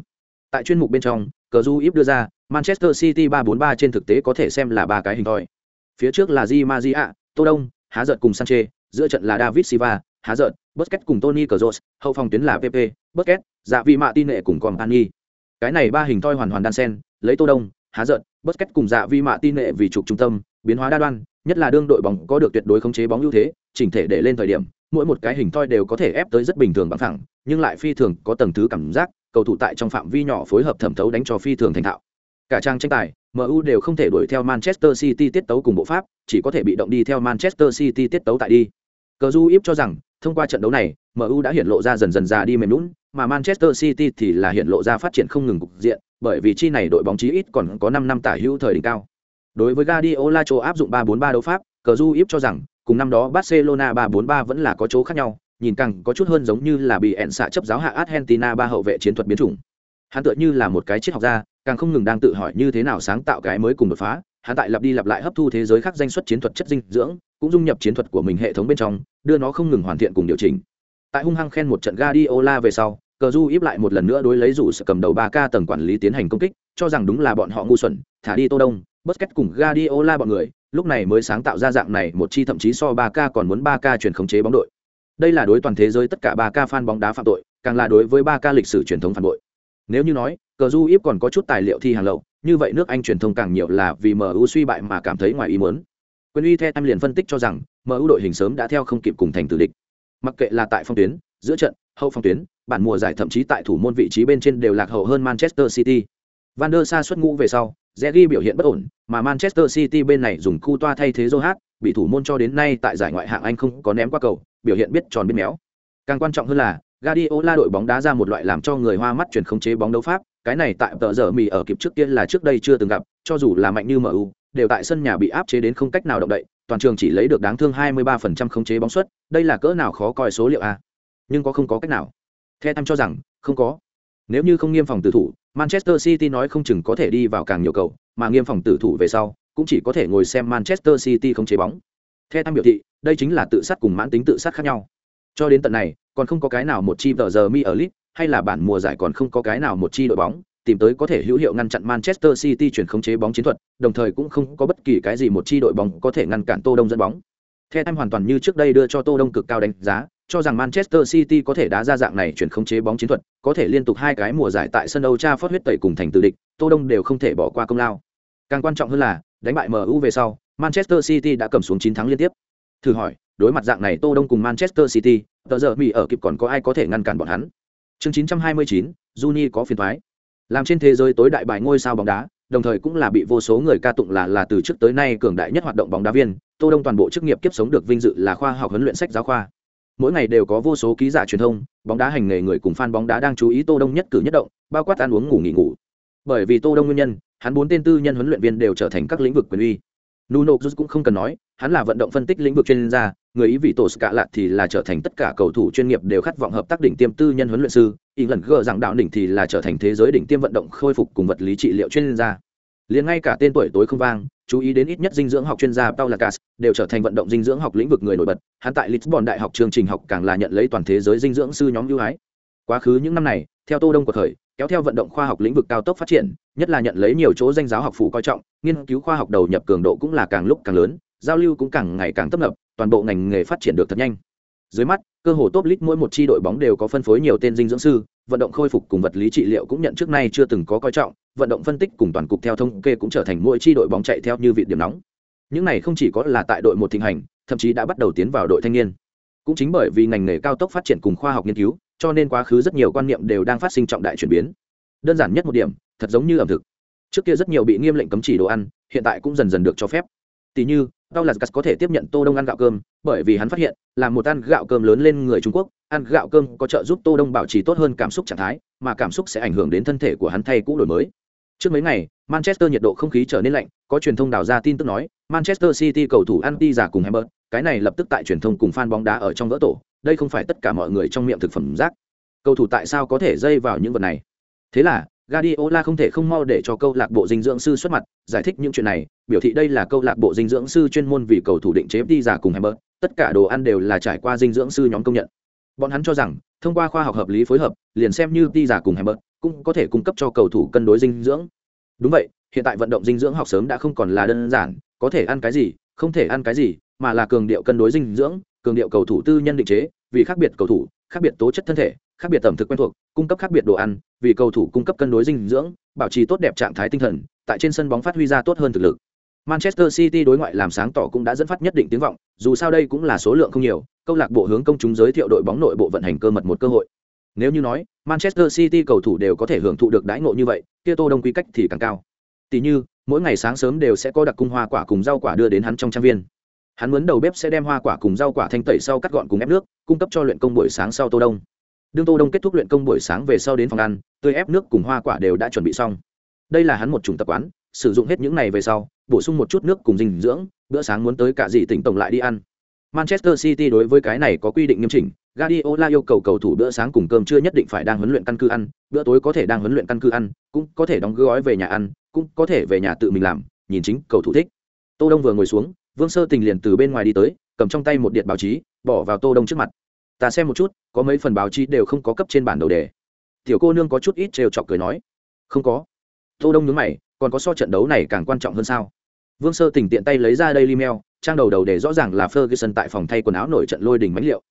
Tại chuyên mục bên trong, cờ du íp đưa ra, Manchester City 343 trên thực tế có thể xem là ba cái hình thoi. Phía trước là Di Maria, Tô Đông, Há giật cùng Sanchez, giữa trận là David Silva, Há giật, Busquets cùng Tony Kroos, hậu phòng tuyến là PP, Busquets, dạ vị mạ tin nệ cùng Company. Cái này ba hình thoi hoàn hoàn đan sen, lấy Tô Đông, Há giật, Busquets cùng dạ vị mạ tin nệ vì trục trung tâm, biến hóa đa đoan, nhất là đương đội bóng có được tuyệt đối khống chế bóng ưu thế, chỉnh thể để lên thời điểm, mỗi một cái hình thoi đều có thể ép tới rất bình thường bằng thẳng, nhưng lại phi thường có tầng thứ cảm giác, cầu thủ tại trong phạm vi nhỏ phối hợp thẩm thấu đánh cho phi thường thành thạo. Cả trang tranh tài, MU đều không thể đuổi theo Manchester City tiết tấu cùng bộ pháp, chỉ có thể bị động đi theo Manchester City tiết tấu tại đi. Cờ Du Íp cho rằng, thông qua trận đấu này, MU đã hiện lộ ra dần dần già đi mềm lún mà Manchester City thì là hiện lộ ra phát triển không ngừng cục diện, bởi vì chi này đội bóng chí ít còn có 5 năm tả hữu thời đỉnh cao. Đối với Guardiola chỗ áp dụng 3-4-3 đấu pháp, Cờ Du Íp cho rằng, cùng năm đó Barcelona 3-4-3 vẫn là có chỗ khác nhau, nhìn càng có chút hơn giống như là bị ẹn xạ chấp giáo hạ Argentina ba hậu vệ chiến thuật biến chủng. Hắn tựa như là một cái triết học gia, càng không ngừng đang tự hỏi như thế nào sáng tạo cái mới cùng đột phá. Hắn tại lặp đi lặp lại hấp thu thế giới khác danh xuất chiến thuật chất dinh dưỡng, cũng dung nhập chiến thuật của mình hệ thống bên trong, đưa nó không ngừng hoàn thiện cùng điều chỉnh. Tại hung hăng khen một trận Guardiola về sau, Cờ Du íp lại một lần nữa đối lấy rủ sự cầm đầu 3K tầng quản lý tiến hành công kích, cho rằng đúng là bọn họ ngu xuẩn, thả đi Tô Đông, Busquets cùng Guardiola bọn người, lúc này mới sáng tạo ra dạng này một chi thậm chí so 3K còn muốn 3K chuyển khống chế bóng đội. Đây là đối toàn thế giới tất cả 3K fan bóng đá phạm tội, càng là đối với 3K lịch sử truyền thống phản bội. Nếu như nói, cờ du íp còn có chút tài liệu thi hàng lậu, như vậy nước Anh truyền thông càng nhiều là vì MU suy bại mà cảm thấy ngoài ý muốn. Quyền uy theo em liền phân tích cho rằng, MU đội hình sớm đã theo không kịp cùng thành tử địch. Mặc kệ là tại phong tuyến, giữa trận, hậu phong tuyến, bản mùa giải thậm chí tại thủ môn vị trí bên trên đều lạc hậu hơn Manchester City. Van der Sa xuất ngũ về sau, Zegi biểu hiện bất ổn, mà Manchester City bên này dùng cu toa thay thế Zohat, bị thủ môn cho đến nay tại giải ngoại hạng Anh không có ném qua cầu, biểu hiện biết tròn biết méo. Càng quan trọng hơn là, Guardiola đội bóng đá ra một loại làm cho người hoa mắt chuyển khống chế bóng đấu pháp, cái này tại tờ giờ mì ở kịp trước kia là trước đây chưa từng gặp, cho dù là mạnh như MU, đều tại sân nhà bị áp chế đến không cách nào động đậy, toàn trường chỉ lấy được đáng thương 23% khống chế bóng suất, đây là cỡ nào khó coi số liệu a. Nhưng có không có cách nào? Theo em cho rằng, không có. Nếu như không nghiêm phòng tử thủ, Manchester City nói không chừng có thể đi vào càng nhiều cầu, mà nghiêm phòng tử thủ về sau, cũng chỉ có thể ngồi xem Manchester City không chế bóng. Theo tham biểu thị, đây chính là tự sát cùng mãn tính tự sát khác nhau. Cho đến tận này, còn không có cái nào một chi tờ giờ mi ở lit, hay là bản mùa giải còn không có cái nào một chi đội bóng tìm tới có thể hữu hiệu ngăn chặn Manchester City chuyển khống chế bóng chiến thuật, đồng thời cũng không có bất kỳ cái gì một chi đội bóng có thể ngăn cản Tô Đông dẫn bóng. Theo em hoàn toàn như trước đây đưa cho Tô Đông cực cao đánh giá, cho rằng Manchester City có thể đá ra dạng này chuyển khống chế bóng chiến thuật, có thể liên tục hai cái mùa giải tại sân Old Trafford huyết tẩy cùng thành tử địch, Tô Đông đều không thể bỏ qua công lao. Càng quan trọng hơn là, đánh bại MU về sau, Manchester City đã cầm xuống 9 thắng liên tiếp. Thử hỏi, đối mặt dạng này Tô Đông cùng Manchester City, tờ giờ Mỹ ở kịp còn có ai có thể ngăn cản bọn hắn. Chương 929, Juni có phiền toái. Làm trên thế giới tối đại bài ngôi sao bóng đá, đồng thời cũng là bị vô số người ca tụng là là từ trước tới nay cường đại nhất hoạt động bóng đá viên, Tô Đông toàn bộ chức nghiệp kiếp sống được vinh dự là khoa học huấn luyện sách giáo khoa. Mỗi ngày đều có vô số ký giả truyền thông, bóng đá hành nghề người cùng fan bóng đá đang chú ý Tô Đông nhất cử nhất động, bao quát ăn uống ngủ nghỉ ngủ. Bởi vì Tô Đông nguyên nhân, hắn bốn tên tư nhân huấn luyện viên đều trở thành các lĩnh vực quyền uy. Nuno cũng không cần nói, hắn là vận động phân tích lĩnh vực chuyên gia, người ý vị tổ cả lạ thì là trở thành tất cả cầu thủ chuyên nghiệp đều khát vọng hợp tác đỉnh tiêm tư nhân huấn luyện sư, ý lần gờ rằng đạo đỉnh thì là trở thành thế giới đỉnh tiêm vận động khôi phục cùng vật lý trị liệu chuyên gia. Liền ngay cả tên tuổi tối không vang, chú ý đến ít nhất dinh dưỡng học chuyên gia Paul Lacas đều trở thành vận động dinh dưỡng học lĩnh vực người nổi bật. Hắn tại Lisbon Đại học chương trình học càng là nhận lấy toàn thế giới dinh dưỡng sư nhóm ưu ái. Quá khứ những năm này, theo tô đông của thời kéo theo vận động khoa học lĩnh vực cao tốc phát triển nhất là nhận lấy nhiều chỗ danh giáo học phủ coi trọng nghiên cứu khoa học đầu nhập cường độ cũng là càng lúc càng lớn giao lưu cũng càng ngày càng tấp nập toàn bộ ngành nghề phát triển được thật nhanh dưới mắt cơ hồ top list mỗi một chi đội bóng đều có phân phối nhiều tên dinh dưỡng sư vận động khôi phục cùng vật lý trị liệu cũng nhận trước nay chưa từng có coi trọng vận động phân tích cùng toàn cục theo thông kê cũng trở thành mỗi chi đội bóng chạy theo như vị điểm nóng. Những này không chỉ có là tại đội một thịnh hành, thậm chí đã bắt đầu tiến vào đội thanh niên. Cũng chính bởi vì ngành nghề cao tốc phát triển cùng khoa học nghiên cứu, cho nên quá khứ rất nhiều quan niệm đều đang phát sinh trọng đại chuyển biến. Đơn giản nhất một điểm, thật giống như ẩm thực. Trước kia rất nhiều bị nghiêm lệnh cấm chỉ đồ ăn, hiện tại cũng dần dần được cho phép. Tỷ như tao là có thể tiếp nhận tô đông ăn gạo cơm, bởi vì hắn phát hiện, là một ăn gạo cơm lớn lên người trung quốc, ăn gạo cơm có trợ giúp tô đông bảo trì tốt hơn cảm xúc trạng thái, mà cảm xúc sẽ ảnh hưởng đến thân thể của hắn thay cũ đổi mới trước mấy ngày manchester nhiệt độ không khí trở nên lạnh có truyền thông đào ra tin tức nói manchester city cầu thủ anti giả cùng hamburg cái này lập tức tại truyền thông cùng fan bóng đá ở trong vỡ tổ đây không phải tất cả mọi người trong miệng thực phẩm rác cầu thủ tại sao có thể dây vào những vật này thế là Guardiola không thể không mau để cho câu lạc bộ dinh dưỡng sư xuất mặt, giải thích những chuyện này, biểu thị đây là câu lạc bộ dinh dưỡng sư chuyên môn vì cầu thủ định chế đi giả cùng hamburger, tất cả đồ ăn đều là trải qua dinh dưỡng sư nhóm công nhận. Bọn hắn cho rằng, thông qua khoa học hợp lý phối hợp, liền xem như đi giả cùng hamburger, cũng có thể cung cấp cho cầu thủ cân đối dinh dưỡng. Đúng vậy, hiện tại vận động dinh dưỡng học sớm đã không còn là đơn giản, có thể ăn cái gì, không thể ăn cái gì, mà là cường điệu cân đối dinh dưỡng, cường điệu cầu thủ tư nhân định chế, vì khác biệt cầu thủ, khác biệt tố chất thân thể, khác biệt tẩm thực quen thuộc, cung cấp khác biệt đồ ăn, vì cầu thủ cung cấp cân đối dinh dưỡng, bảo trì tốt đẹp trạng thái tinh thần, tại trên sân bóng phát huy ra tốt hơn thực lực. Manchester City đối ngoại làm sáng tỏ cũng đã dẫn phát nhất định tiếng vọng, dù sao đây cũng là số lượng không nhiều, câu lạc bộ hướng công chúng giới thiệu đội bóng nội bộ vận hành cơ mật một cơ hội. Nếu như nói, Manchester City cầu thủ đều có thể hưởng thụ được đãi ngộ như vậy, kia Tô Đông quy cách thì càng cao. Tỷ như, mỗi ngày sáng sớm đều sẽ có đặc cung hoa quả cùng rau quả đưa đến hắn trong trang viên. Hắn muốn đầu bếp sẽ đem hoa quả cùng rau quả thanh tẩy sau cắt gọn cùng ép nước, cung cấp cho luyện công buổi sáng sau Tô Đông đương tô đông kết thúc luyện công buổi sáng về sau đến phòng ăn tươi ép nước cùng hoa quả đều đã chuẩn bị xong đây là hắn một chủng tập quán sử dụng hết những này về sau bổ sung một chút nước cùng dinh dưỡng bữa sáng muốn tới cả gì tỉnh tổng lại đi ăn. Manchester city đối với cái này có quy định nghiêm chỉnh Guardiola yêu cầu cầu thủ bữa sáng cùng cơm trưa nhất định phải đang huấn luyện căn cứ ăn, bữa tối có thể đang huấn luyện căn cứ ăn, cũng có thể đóng gói về nhà ăn, cũng có thể về nhà tự mình làm, nhìn chính cầu thủ thích. Tô Đông vừa ngồi xuống, Vương Sơ Tình liền từ bên ngoài đi tới, cầm trong tay một điện báo chí, bỏ vào Tô Đông trước mặt. Ta xem một chút có mấy phần báo chí đều không có cấp trên bản đầu đề. Tiểu cô nương có chút ít trêu chọc cười nói. Không có. Tô đông nhướng mày còn có so trận đấu này càng quan trọng hơn sao? Vương sơ tỉnh tiện tay lấy ra đây email trang đầu đầu đề rõ ràng là ferguson tại phòng thay quần áo nổi trận lôi đình mãnh liệu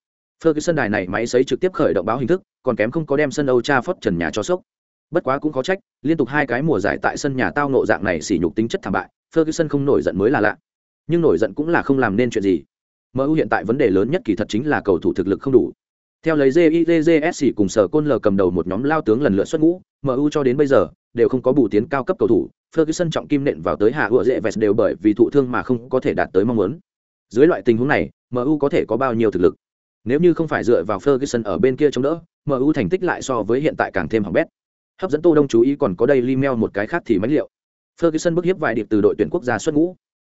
ferguson đài này máy sấy trực tiếp khởi động báo hình thức còn kém không có đem sân âu cha phất trần nhà cho sốc. Bất quá cũng khó trách liên tục hai cái mùa giải tại sân nhà tao nộ dạng này xỉ nhục tính chất thảm bại ferguson không nổi giận mới là lạ. Nhưng nổi giận cũng là không làm nên chuyện gì. MU hiện tại vấn đề lớn nhất kỳ thật chính là cầu thủ thực lực không đủ. Theo lấy JIJSC cùng sở côn lờ cầm đầu một nhóm lao tướng lần lượt xuất ngũ, MU cho đến bây giờ đều không có bù tiến cao cấp cầu thủ. Ferguson trọng kim nện vào tới hạ ựa dễ vest đều bởi vì thụ thương mà không có thể đạt tới mong muốn. Dưới loại tình huống này, MU có thể có bao nhiêu thực lực? Nếu như không phải dựa vào Ferguson ở bên kia chống đỡ, MU thành tích lại so với hiện tại càng thêm hỏng bét. Hấp dẫn Tô Đông chú ý còn có đây Limel một cái khác thì mấy liệu. Ferguson bức hiếp vài điệp từ đội tuyển quốc gia xuất ngũ.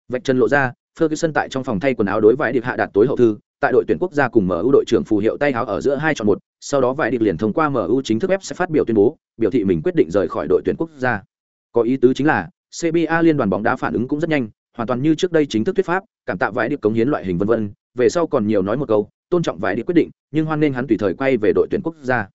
Vạch chân lộ ra, Ferguson tại trong phòng thay quần áo đối vài điệp hạ đạt tối hậu thư, tại đội tuyển quốc gia cùng MU đội trưởng phù hiệu tay áo ở giữa hai chọn một, sau đó vài điệp liền thông qua MU chính thức web sẽ phát biểu tuyên bố, biểu thị mình quyết định rời khỏi đội tuyển quốc gia. Có ý tứ chính là, CBA liên đoàn bóng đá phản ứng cũng rất nhanh, hoàn toàn như trước đây chính thức thuyết pháp, cảm tạ vài điệp cống hiến loại hình vân vân, về sau còn nhiều nói một câu, tôn trọng vài địch quyết định, nhưng hoan nên hắn tùy thời quay về đội tuyển quốc gia.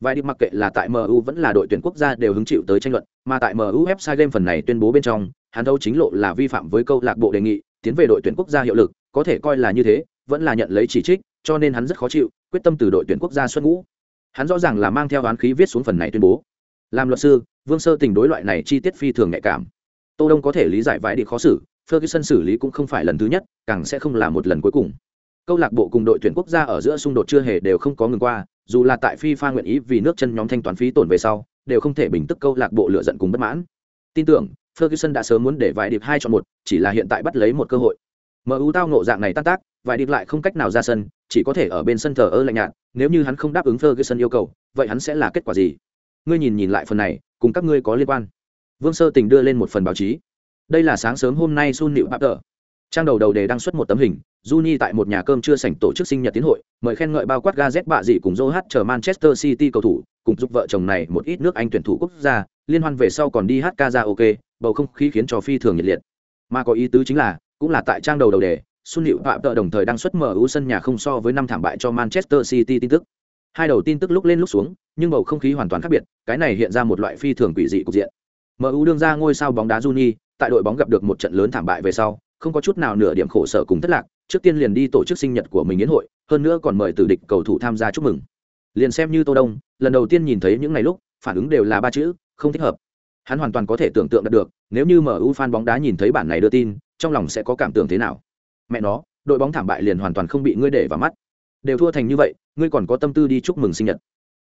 Vài địch mặc kệ là tại MU vẫn là đội tuyển quốc gia đều hứng chịu tới tranh luận, mà tại MU website game phần này tuyên bố bên trong, hắn đâu chính lộ là vi phạm với câu lạc bộ đề nghị, tiến về đội tuyển quốc gia hiệu lực có thể coi là như thế vẫn là nhận lấy chỉ trích cho nên hắn rất khó chịu quyết tâm từ đội tuyển quốc gia xuất ngũ. Hắn rõ ràng là mang theo oán khí viết xuống phần này tuyên bố. Làm luật sư vương sơ tình đối loại này chi tiết phi thường nhạy cảm. Tô đông có thể lý giải vãi đi khó xử ferguson xử lý cũng không phải lần thứ nhất càng sẽ không là một lần cuối cùng. Câu lạc bộ cùng đội tuyển quốc gia ở giữa xung đột chưa hề đều không có ngừng qua dù là tại FIFA nguyện ý vì nước chân nhóm thanh toán phí tổn về sau đều không thể bình tức câu lạc bộ lựa giận cùng bất mãn. Tin tưởng Ferguson đã sớm muốn để vài điệp hai chọn một, chỉ là hiện tại bắt lấy một cơ hội. MU tao ngộ dạng này tan tác, vài điệp lại không cách nào ra sân, chỉ có thể ở bên sân thờ ơ lạnh nhạt, nếu như hắn không đáp ứng Ferguson yêu cầu, vậy hắn sẽ là kết quả gì? Ngươi nhìn nhìn lại phần này, cùng các ngươi có liên quan. Vương Sơ Tình đưa lên một phần báo chí. Đây là sáng sớm hôm nay Sun Nịu Papter. Trang đầu đầu đề đăng xuất một tấm hình, Juni tại một nhà cơm trưa sảnh tổ chức sinh nhật tiến hội, mời khen ngợi bao quát Gazette bạ dị cùng Joe chờ Manchester City cầu thủ, cùng giúp vợ chồng này một ít nước Anh tuyển thủ quốc gia, liên hoan về sau còn đi hát ca ra ok, bầu không khí khiến cho phi thường nhiệt liệt mà có ý tứ chính là cũng là tại trang đầu đầu đề Xuân hiệu Phạm Tợ đồng thời đang xuất mở ưu sân nhà không so với năm thảm bại cho Manchester City tin tức. Hai đầu tin tức lúc lên lúc xuống, nhưng bầu không khí hoàn toàn khác biệt, cái này hiện ra một loại phi thường quỷ dị cục diện. MU đương ra ngôi sao bóng đá Juni, tại đội bóng gặp được một trận lớn thảm bại về sau, không có chút nào nửa điểm khổ sở cùng thất lạc, trước tiên liền đi tổ chức sinh nhật của mình yến hội, hơn nữa còn mời từ địch cầu thủ tham gia chúc mừng. Liền xem như Tô Đông, lần đầu tiên nhìn thấy những ngày lúc, phản ứng đều là ba chữ, không thích hợp. Hắn hoàn toàn có thể tưởng tượng được, nếu như MU fan bóng đá nhìn thấy bản này đưa tin, trong lòng sẽ có cảm tưởng thế nào. Mẹ nó, đội bóng thảm bại liền hoàn toàn không bị ngươi để vào mắt. Đều thua thành như vậy, ngươi còn có tâm tư đi chúc mừng sinh nhật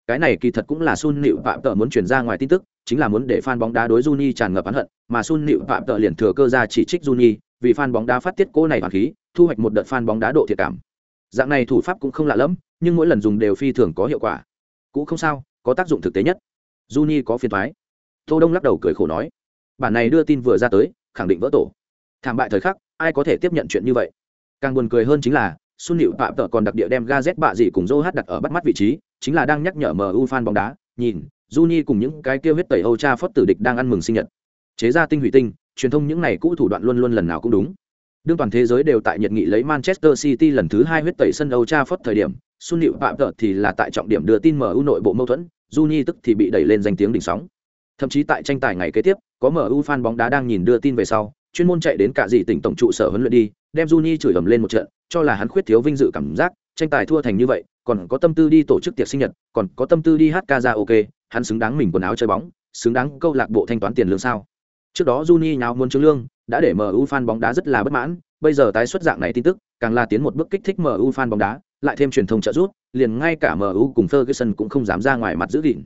cái này kỳ thật cũng là Sun Nịu Phạm Tợ muốn truyền ra ngoài tin tức, chính là muốn để fan bóng đá đối Juni tràn ngập oán hận, mà Sun Nịu Phạm Tợ liền thừa cơ ra chỉ trích Juni, vì fan bóng đá phát tiết cô này hoàn khí, thu hoạch một đợt fan bóng đá độ thiệt cảm. Dạng này thủ pháp cũng không lạ lắm, nhưng mỗi lần dùng đều phi thường có hiệu quả. Cũng không sao, có tác dụng thực tế nhất. Juni có phiền thoái Tô Đông lắc đầu cười khổ nói, bản này đưa tin vừa ra tới, khẳng định vỡ tổ. Thảm bại thời khắc, ai có thể tiếp nhận chuyện như vậy? Càng buồn cười hơn chính là, xuân hiệu tạm Tợ còn đặc địa đem Gazet bạ gì cùng Joe đặt ở bắt mắt vị trí, chính là đang nhắc nhở MU fan bóng đá, nhìn, Juni cùng những cái kia huyết tẩy Âu Cha Phất tử địch đang ăn mừng sinh nhật. Chế ra tinh hủy tinh, truyền thông những này cũ thủ đoạn luôn luôn lần nào cũng đúng. Đương toàn thế giới đều tại nhiệt nghị lấy Manchester City lần thứ hai huyết tẩy sân Âu Cha Phất thời điểm, Sun Liễu Phạm Tợ thì là tại trọng điểm đưa tin MU nội bộ mâu thuẫn, Juni tức thì bị đẩy lên danh tiếng đỉnh sóng. Thậm chí tại tranh tài ngày kế tiếp, có MU fan bóng đá đang nhìn đưa tin về sau, chuyên môn chạy đến cả dị tỉnh tổng trụ sở huấn luyện đi, đem Juni chửi ầm lên một trận, cho là hắn khuyết thiếu vinh dự cảm giác, tranh tài thua thành như vậy, còn có tâm tư đi tổ chức tiệc sinh nhật, còn có tâm tư đi hát ca ra ok, hắn xứng đáng mình quần áo chơi bóng, xứng đáng câu lạc bộ thanh toán tiền lương sao? Trước đó Juni nháo muốn trướng lương, đã để MU fan bóng đá rất là bất mãn, bây giờ tái xuất dạng này tin tức, càng là tiến một bước kích thích MU fan bóng đá, lại thêm truyền thông trợ giúp, liền ngay cả MU cùng Ferguson cũng không dám ra ngoài mặt giữ gìn.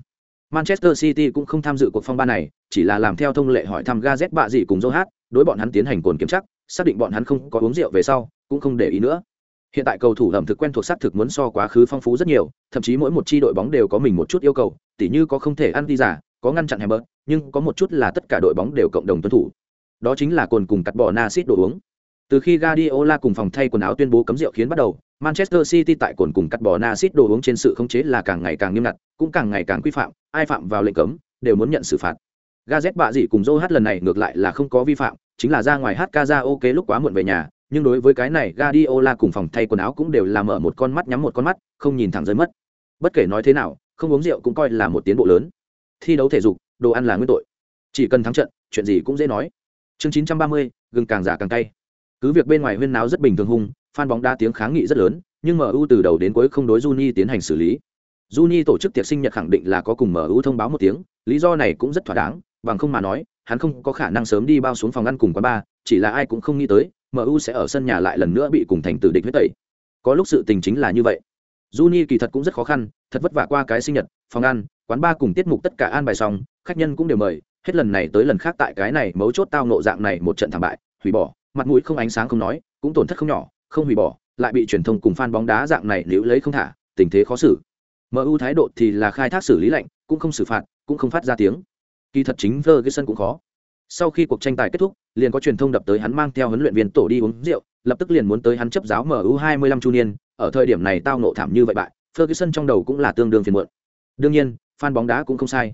Manchester City cũng không tham dự cuộc phong ba này, chỉ là làm theo thông lệ hỏi thăm Gazet bạ gì cùng Joe đối bọn hắn tiến hành cồn kiểm tra, xác định bọn hắn không có uống rượu về sau, cũng không để ý nữa. Hiện tại cầu thủ ẩm thực quen thuộc xác thực muốn so quá khứ phong phú rất nhiều, thậm chí mỗi một chi đội bóng đều có mình một chút yêu cầu, tỉ như có không thể ăn đi giả, có ngăn chặn bớt, nhưng có một chút là tất cả đội bóng đều cộng đồng tuân thủ. Đó chính là cồn cùng cắt bỏ Nasit đồ uống. Từ khi Guardiola cùng phòng thay quần áo tuyên bố cấm rượu khiến bắt đầu, Manchester City tại cồn cùng cắt bỏ Nasit đồ uống trên sự khống chế là càng ngày càng nghiêm ngặt, cũng càng ngày càng quy phạm, ai phạm vào lệnh cấm đều muốn nhận xử phạt. Gazet bạ gì cùng Joe hát lần này ngược lại là không có vi phạm, chính là ra ngoài hát ca ra ok lúc quá muộn về nhà, nhưng đối với cái này Guardiola cùng phòng thay quần áo cũng đều làm mở một con mắt nhắm một con mắt, không nhìn thẳng rơi mất. Bất kể nói thế nào, không uống rượu cũng coi là một tiến bộ lớn. Thi đấu thể dục, đồ ăn là nguyên tội. Chỉ cần thắng trận, chuyện gì cũng dễ nói. Chương 930, gừng càng giả càng cay. Cứ việc bên ngoài huyên náo rất bình thường hung, fan bóng đá tiếng kháng nghị rất lớn, nhưng MU từ đầu đến cuối không đối Juni tiến hành xử lý. Juni tổ chức tiệc sinh nhật khẳng định là có cùng MU thông báo một tiếng, lý do này cũng rất thỏa đáng, bằng không mà nói, hắn không có khả năng sớm đi bao xuống phòng ăn cùng quán bar, chỉ là ai cũng không nghĩ tới, MU sẽ ở sân nhà lại lần nữa bị cùng thành tử địch huyết tẩy. Có lúc sự tình chính là như vậy. Juni kỳ thật cũng rất khó khăn, thật vất vả qua cái sinh nhật, phòng ăn, quán bar cùng tiết mục tất cả an bài xong, khách nhân cũng đều mời, hết lần này tới lần khác tại cái này mấu chốt tao nộ dạng này một trận thảm bại, hủy bỏ, mặt mũi không ánh sáng không nói, cũng tổn thất không nhỏ, không hủy bỏ, lại bị truyền thông cùng fan bóng đá dạng này liễu lấy không thả, tình thế khó xử. MU thái độ thì là khai thác xử lý lạnh, cũng không xử phạt, cũng không phát ra tiếng. Kỳ thật chính vơ cái sân cũng khó. Sau khi cuộc tranh tài kết thúc, liền có truyền thông đập tới hắn mang theo huấn luyện viên tổ đi uống rượu, lập tức liền muốn tới hắn chấp giáo MU 25 chu niên, ở thời điểm này tao nộ thảm như vậy bại, Ferguson trong đầu cũng là tương đương phiền muộn. Đương nhiên, fan bóng đá cũng không sai.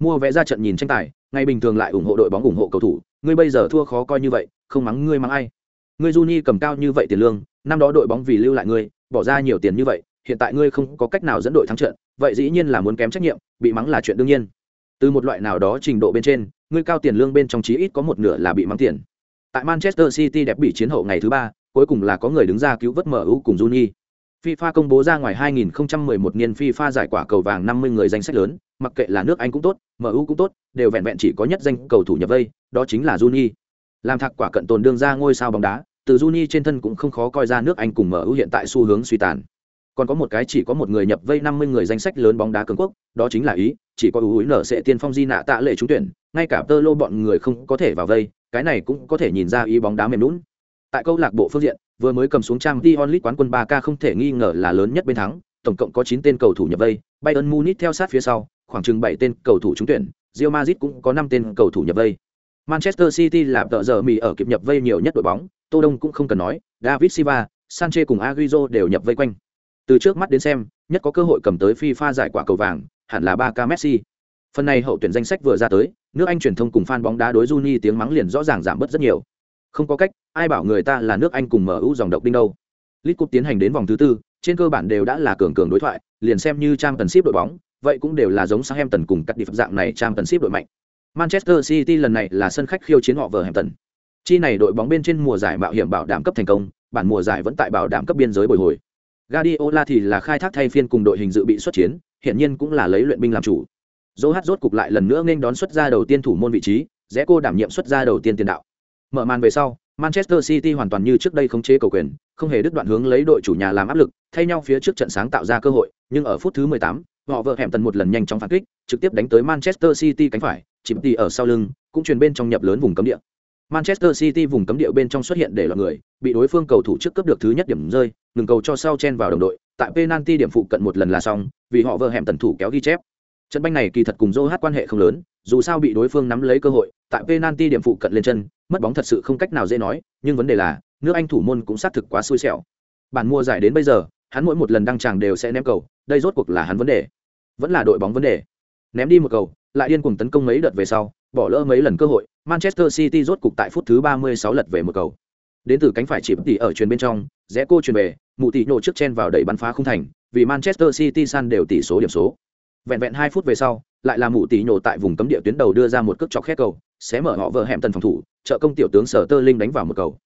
Mua vé ra trận nhìn tranh tài, ngày bình thường lại ủng hộ đội bóng ủng hộ cầu thủ, ngươi bây giờ thua khó coi như vậy, không mắng ngươi mắng ai? Ngươi Juni cầm cao như vậy tiền lương, năm đó đội bóng vì lưu lại ngươi, bỏ ra nhiều tiền như vậy, hiện tại ngươi không có cách nào dẫn đội thắng trận, vậy dĩ nhiên là muốn kém trách nhiệm, bị mắng là chuyện đương nhiên. Từ một loại nào đó trình độ bên trên, ngươi cao tiền lương bên trong chí ít có một nửa là bị mắng tiền. Tại Manchester City đẹp bị chiến hậu ngày thứ ba, cuối cùng là có người đứng ra cứu vớt MU cùng Juni. FIFA công bố ra ngoài 2011 niên FIFA giải quả cầu vàng 50 người danh sách lớn, mặc kệ là nước Anh cũng tốt, MU cũng tốt, đều vẹn vẹn chỉ có nhất danh cầu thủ nhập vây, đó chính là Juni. Làm thạc quả cận tồn đương ra ngôi sao bóng đá, từ Juni trên thân cũng không khó coi ra nước Anh cùng MU hiện tại xu hướng suy tàn. Còn có một cái chỉ có một người nhập vây 50 người danh sách lớn bóng đá cường quốc, đó chính là Ý, chỉ có ưu nở sẽ tiên phong di nạ tạ lệ trúng tuyển, ngay cả tơ lô bọn người không có thể vào vây, cái này cũng có thể nhìn ra ý bóng đá mềm lún. Tại câu lạc bộ phương diện, vừa mới cầm xuống trang Dion League quán quân 3K không thể nghi ngờ là lớn nhất bên thắng, tổng cộng có 9 tên cầu thủ nhập vây, Bayern Munich theo sát phía sau, khoảng chừng 7 tên cầu thủ trúng tuyển, Real Madrid cũng có 5 tên cầu thủ nhập vây. Manchester City là tợ giờ mì ở kịp nhập vây nhiều nhất đội bóng, Tô Đông cũng không cần nói, David Silva, Sanchez cùng Agüero đều nhập vây quanh. Từ trước mắt đến xem, nhất có cơ hội cầm tới FIFA giải quả cầu vàng, hẳn là 3K Messi. Phần này hậu tuyển danh sách vừa ra tới, nước Anh truyền thông cùng fan bóng đá đối Juni tiếng mắng liền rõ ràng giảm bớt rất nhiều. Không có cách, ai bảo người ta là nước Anh cùng MU dòng độc đinh đâu. League Cup tiến hành đến vòng thứ tư, trên cơ bản đều đã là cường cường đối thoại, liền xem như trang tần ship đội bóng, vậy cũng đều là giống sang em tần cùng cắt đi phật dạng này trang tần ship đội mạnh. Manchester City lần này là sân khách khiêu chiến họ Wolverhampton. Chi này đội bóng bên trên mùa giải mạo hiểm bảo đảm cấp thành công, bản mùa giải vẫn tại bảo đảm cấp biên giới bồi hồi. Guardiola thì là khai thác thay phiên cùng đội hình dự bị xuất chiến, hiện nhiên cũng là lấy luyện binh làm chủ. Dỗ hát rốt cục lại lần nữa nên đón xuất ra đầu tiên thủ môn vị trí, rẽ cô đảm nhiệm xuất ra đầu tiên tiền đạo. Mở màn về sau, Manchester City hoàn toàn như trước đây khống chế cầu quyền, không hề đứt đoạn hướng lấy đội chủ nhà làm áp lực, thay nhau phía trước trận sáng tạo ra cơ hội, nhưng ở phút thứ 18, họ vợ hẻm tần một lần nhanh chóng phản kích, trực tiếp đánh tới Manchester City cánh phải, chìm tì ở sau lưng, cũng truyền bên trong nhập lớn vùng cấm địa. Manchester City vùng cấm địa bên trong xuất hiện để loạn người, bị đối phương cầu thủ trước cấp được thứ nhất điểm rơi, ngừng cầu cho sau chen vào đồng đội, tại penalty điểm phụ cận một lần là xong, vì họ vợ hẻm tần thủ kéo ghi chép. Trận banh này kỳ thật cùng Joe quan hệ không lớn, dù sao bị đối phương nắm lấy cơ hội, tại penalty điểm phụ cận lên chân, mất bóng thật sự không cách nào dễ nói, nhưng vấn đề là, nước Anh thủ môn cũng xác thực quá xui xẻo. Bản mua giải đến bây giờ, hắn mỗi một lần đăng tràng đều sẽ ném cầu, đây rốt cuộc là hắn vấn đề, vẫn là đội bóng vấn đề. Ném đi một cầu, lại điên cuồng tấn công mấy đợt về sau, bỏ lỡ mấy lần cơ hội, Manchester City rốt cục tại phút thứ 36 lật về một cầu. Đến từ cánh phải chỉ tỉ ở truyền bên trong, rẽ cô truyền về, mụ tỉ nổ trước chen vào đẩy bắn phá không thành, vì Manchester City san đều tỷ số điểm số. Vẹn vẹn hai phút về sau, lại là mụ tỉ nổ tại vùng cấm địa tuyến đầu đưa ra một cước chọc khét cầu, xé mở họ vợ hẻm tần phòng thủ, trợ công tiểu tướng Sở Tơ Linh đánh vào một cầu.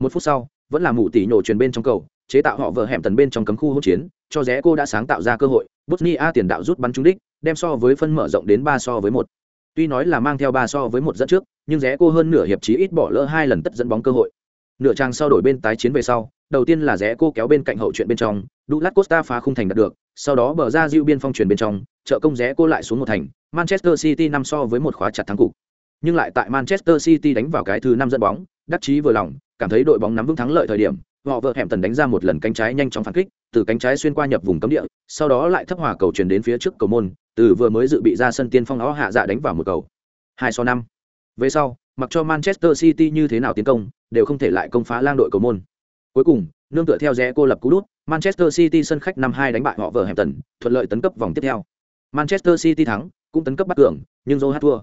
Một phút sau, vẫn là mụ tỉ nổ truyền bên trong cầu, chế tạo họ vợ hẻm tần bên trong cấm khu hỗn chiến, cho rẽ cô đã sáng tạo ra cơ hội, Bosnia tiền đạo rút bắn trúng đích, đem so với phân mở rộng đến ba so với một. Tuy nói là mang theo ba so với một dẫn trước, nhưng rẽ cô hơn nửa hiệp chí ít bỏ lỡ hai lần tất dẫn bóng cơ hội. Nửa trang sau đổi bên tái chiến về sau, đầu tiên là rẽ cô kéo bên cạnh hậu chuyện bên trong, Douglas Costa phá khung thành đạt được, sau đó bờ ra diêu biên phong truyền bên trong, trợ công rẽ cô lại xuống một thành, Manchester City năm so với một khóa chặt thắng cục. Nhưng lại tại Manchester City đánh vào cái thứ năm dẫn bóng, đắc chí vừa lòng, cảm thấy đội bóng nắm vững thắng lợi thời điểm, họ vợ hẻm tần đánh ra một lần cánh trái nhanh chóng phản kích, từ cánh trái xuyên qua nhập vùng cấm địa, sau đó lại thấp hòa cầu truyền đến phía trước cầu môn, từ vừa mới dự bị ra sân tiên phong ó hạ dạ đánh vào một cầu. Hai so năm. Về sau, mặc cho Manchester City như thế nào tiến công, đều không thể lại công phá lang đội cầu môn. Cuối cùng, nương tựa theo rẽ cô lập cú đút, Manchester City sân khách năm hai đánh bại họ vợ hẻm tần, thuận lợi tấn cấp vòng tiếp theo. Manchester City thắng, cũng tấn cấp bắt cường, nhưng Joe thua.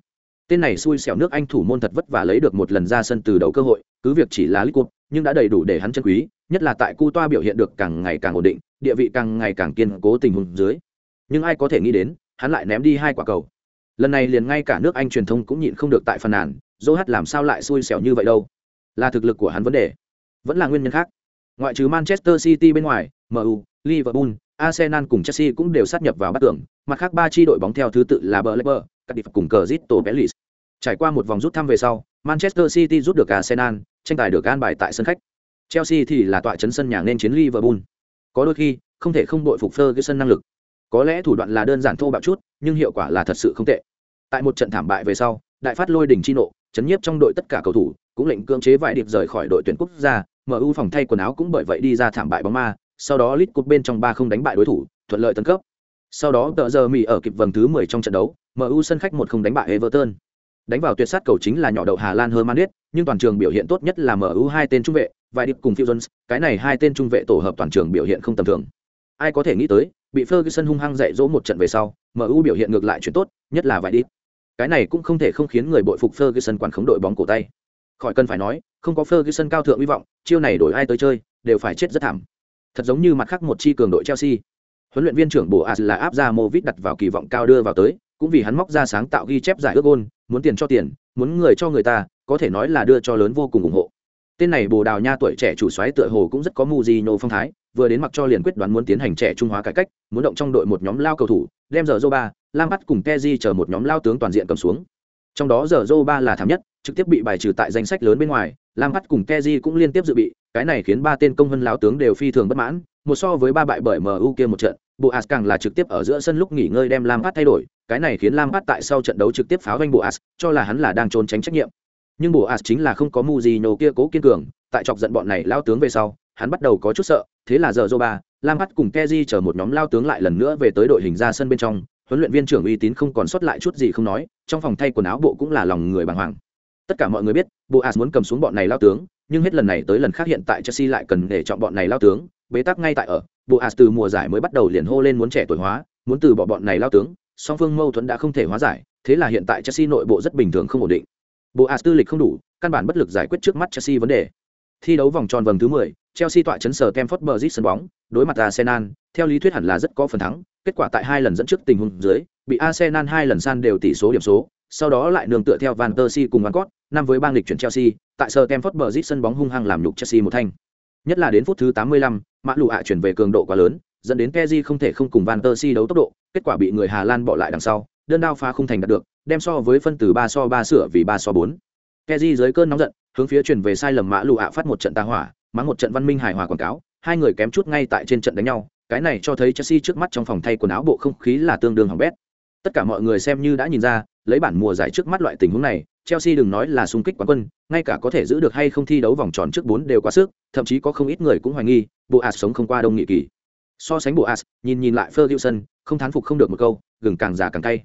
Tên này xui xẻo nước Anh thủ môn thật vất vả lấy được một lần ra sân từ đầu cơ hội, cứ việc chỉ là lít Cup, nhưng đã đầy đủ để hắn chân quý, nhất là tại Cu Toa biểu hiện được càng ngày càng ổn định, địa vị càng ngày càng kiên cố tình huống dưới. Nhưng ai có thể nghĩ đến, hắn lại ném đi hai quả cầu. Lần này liền ngay cả nước Anh truyền thông cũng nhịn không được tại phần nàn, Joe làm sao lại xui xẻo như vậy đâu? Là thực lực của hắn vấn đề, vẫn là nguyên nhân khác. Ngoại trừ Manchester City bên ngoài, MU, Liverpool, Arsenal cùng Chelsea cũng đều sát nhập vào bắt tưởng, mặt khác ba chi đội bóng theo thứ tự là Blackburn, Cardiff cùng Crystal Palace. Trải qua một vòng rút thăm về sau, Manchester City rút được Arsenal, tranh tài được an bài tại sân khách. Chelsea thì là tọa trấn sân nhà nên chiến Liverpool. Có đôi khi, không thể không đội phục Ferguson năng lực. Có lẽ thủ đoạn là đơn giản thô bạo chút, nhưng hiệu quả là thật sự không tệ. Tại một trận thảm bại về sau, đại phát lôi đỉnh chi nộ, chấn nhiếp trong đội tất cả cầu thủ, cũng lệnh cưỡng chế vài điệp rời khỏi đội tuyển quốc gia, MU phòng thay quần áo cũng bởi vậy đi ra thảm bại bóng ma, sau đó Leeds cột bên trong ba không đánh bại đối thủ, thuận lợi tấn cấp. Sau đó tờ giờ Mỹ ở kịp vòng thứ 10 trong trận đấu, MU sân khách một không đánh bại Everton. Đánh vào tuyệt sát cầu chính là nhỏ đầu Hà Lan Hermanit, nhưng toàn trường biểu hiện tốt nhất là MU hai tên trung vệ, vài điệp cùng Phil Jones, cái này hai tên trung vệ tổ hợp toàn trường biểu hiện không tầm thường. Ai có thể nghĩ tới, bị Ferguson hung hăng dạy dỗ một trận về sau, MU biểu hiện ngược lại chuyện tốt, nhất là vài điệp. Cái này cũng không thể không khiến người bội phục Ferguson quản khống đội bóng cổ tay. Khỏi cần phải nói, không có Ferguson cao thượng hy vọng, chiêu này đổi ai tới chơi, đều phải chết rất thảm. Thật giống như mặt khác một chi cường đội Chelsea. Huấn luyện viên trưởng Boas là áp ra Movit đặt vào kỳ vọng cao đưa vào tới, cũng vì hắn móc ra sáng tạo ghi chép giải ước gôn, muốn tiền cho tiền, muốn người cho người ta, có thể nói là đưa cho lớn vô cùng ủng hộ. Tên này Bồ Đào Nha tuổi trẻ chủ xoáy tựa hồ cũng rất có Mujino phong thái, vừa đến mặc cho liền quyết đoán muốn tiến hành trẻ trung hóa cải cách, muốn động trong đội một nhóm lao cầu thủ, đem giờ dô ba lam bắt cùng Kezi chờ một nhóm lao tướng toàn diện cầm xuống. Trong đó giờ Zoba là thảm nhất, trực tiếp bị bài trừ tại danh sách lớn bên ngoài, lam bắt cùng Kezi cũng liên tiếp dự bị, cái này khiến ba tên công vân lão tướng đều phi thường bất mãn, một so với ba bại bởi MU kia một trận, Boas càng là trực tiếp ở giữa sân lúc nghỉ ngơi đem lam phát thay đổi, cái này khiến lam phát tại sau trận đấu trực tiếp pháo vanh As cho là hắn là đang trốn tránh trách nhiệm. Nhưng Boas chính là không có Mujino kia cố kiên cường, tại chọc giận bọn này lao tướng về sau, hắn bắt đầu có chút sợ, thế là giờ joba lam phát cùng Keji chờ một nhóm lao tướng lại lần nữa về tới đội hình ra sân bên trong, huấn luyện viên trưởng uy tín không còn sót lại chút gì không nói, trong phòng thay quần áo bộ cũng là lòng người bàng hoàng. Tất cả mọi người biết, Boas muốn cầm xuống bọn này lao tướng, nhưng hết lần này tới lần khác hiện tại Chelsea lại cần để chọn bọn này lao tướng, bế tắc ngay tại ở, Boas từ mùa giải mới bắt đầu liền hô lên muốn trẻ tuổi hóa, muốn từ bỏ bọn này lao tướng, song phương mâu thuẫn đã không thể hóa giải, thế là hiện tại Chelsea nội bộ rất bình thường không ổn định. Boas tư lịch không đủ, căn bản bất lực giải quyết trước mắt Chelsea vấn đề. Thi đấu vòng tròn vòng thứ 10, Chelsea tọa chấn sở Stamford Bridge sân bóng, đối mặt Arsenal, theo lý thuyết hẳn là rất có phần thắng, kết quả tại hai lần dẫn trước tình huống dưới, bị Arsenal hai lần san đều tỷ số điểm số, sau đó lại nương tựa theo Van Persie cùng Van Cott, năm với bang lịch chuyển Chelsea, tại sở Stamford Bridge sân bóng hung hăng làm nhục Chelsea một thanh. Nhất là đến phút thứ 85, Mã lụ ạ chuyển về cường độ quá lớn, dẫn đến Kessié không thể không cùng Van Persie đấu tốc độ, kết quả bị người Hà Lan bỏ lại đằng sau, đơn đao phá không thành đạt được, đem so với phân từ 3 so 3 sửa vì 3 so 4. Kessié dưới cơn nóng giận, hướng phía chuyển về sai lầm Mã Lù ạ phát một trận tà hỏa, mắng một trận văn minh hài hòa quảng cáo, hai người kém chút ngay tại trên trận đánh nhau, cái này cho thấy Chelsea trước mắt trong phòng thay quần áo bộ không khí là tương đương hỏng bét. Tất cả mọi người xem như đã nhìn ra, lấy bản mùa giải trước mắt loại tình huống này, Chelsea đừng nói là xung kích quán quân, ngay cả có thể giữ được hay không thi đấu vòng tròn trước 4 đều quá sức, thậm chí có không ít người cũng hoài nghi, Boas sống không qua đông nghị kỳ. So sánh Boas, nhìn nhìn lại Ferguson, không thán phục không được một câu, gừng càng già càng cay.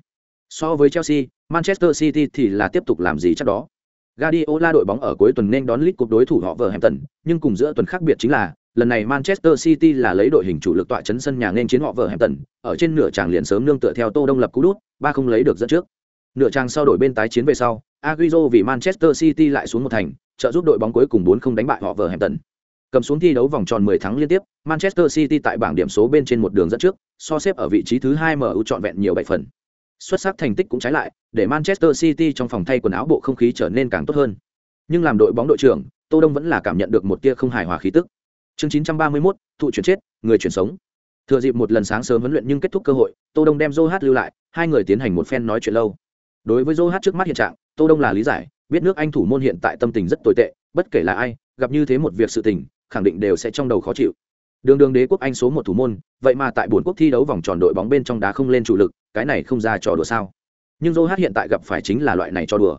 So với Chelsea, Manchester City thì là tiếp tục làm gì chắc đó. Guardiola đội bóng ở cuối tuần nên đón lịch cuộc đối thủ họ Wolverhampton, nhưng cùng giữa tuần khác biệt chính là, lần này Manchester City là lấy đội hình chủ lực tọa chấn sân nhà nên chiến họ Wolverhampton, ở trên nửa tràng liền sớm nương tựa theo Tô Đông lập cú đút, ba không lấy được dẫn trước. Nửa tràng sau đổi bên tái chiến về sau, Agüero vì Manchester City lại xuống một thành, trợ giúp đội bóng cuối cùng 4 không đánh bại họ Wolverhampton. Cầm xuống thi đấu vòng tròn 10 thắng liên tiếp, Manchester City tại bảng điểm số bên trên một đường dẫn trước, so xếp ở vị trí thứ 2 MU trọn vẹn nhiều bảy phần. Xuất sắc thành tích cũng trái lại, để Manchester City trong phòng thay quần áo bộ không khí trở nên càng tốt hơn. Nhưng làm đội bóng đội trưởng, Tô Đông vẫn là cảm nhận được một tia không hài hòa khí tức. Chương 931, thụ chuyển chết, người chuyển sống. Thừa dịp một lần sáng sớm huấn luyện nhưng kết thúc cơ hội, Tô Đông đem Joe lưu lại, hai người tiến hành một phen nói chuyện lâu. Đối với Joe trước mắt hiện trạng, Tô Đông là lý giải, biết nước Anh thủ môn hiện tại tâm tình rất tồi tệ, bất kể là ai, gặp như thế một việc sự tình, khẳng định đều sẽ trong đầu khó chịu. Đường đường đế quốc Anh số một thủ môn, vậy mà tại buồn quốc thi đấu vòng tròn đội bóng bên trong đá không lên chủ lực, cái này không ra trò đùa sao? Nhưng Joe hiện tại gặp phải chính là loại này trò đùa.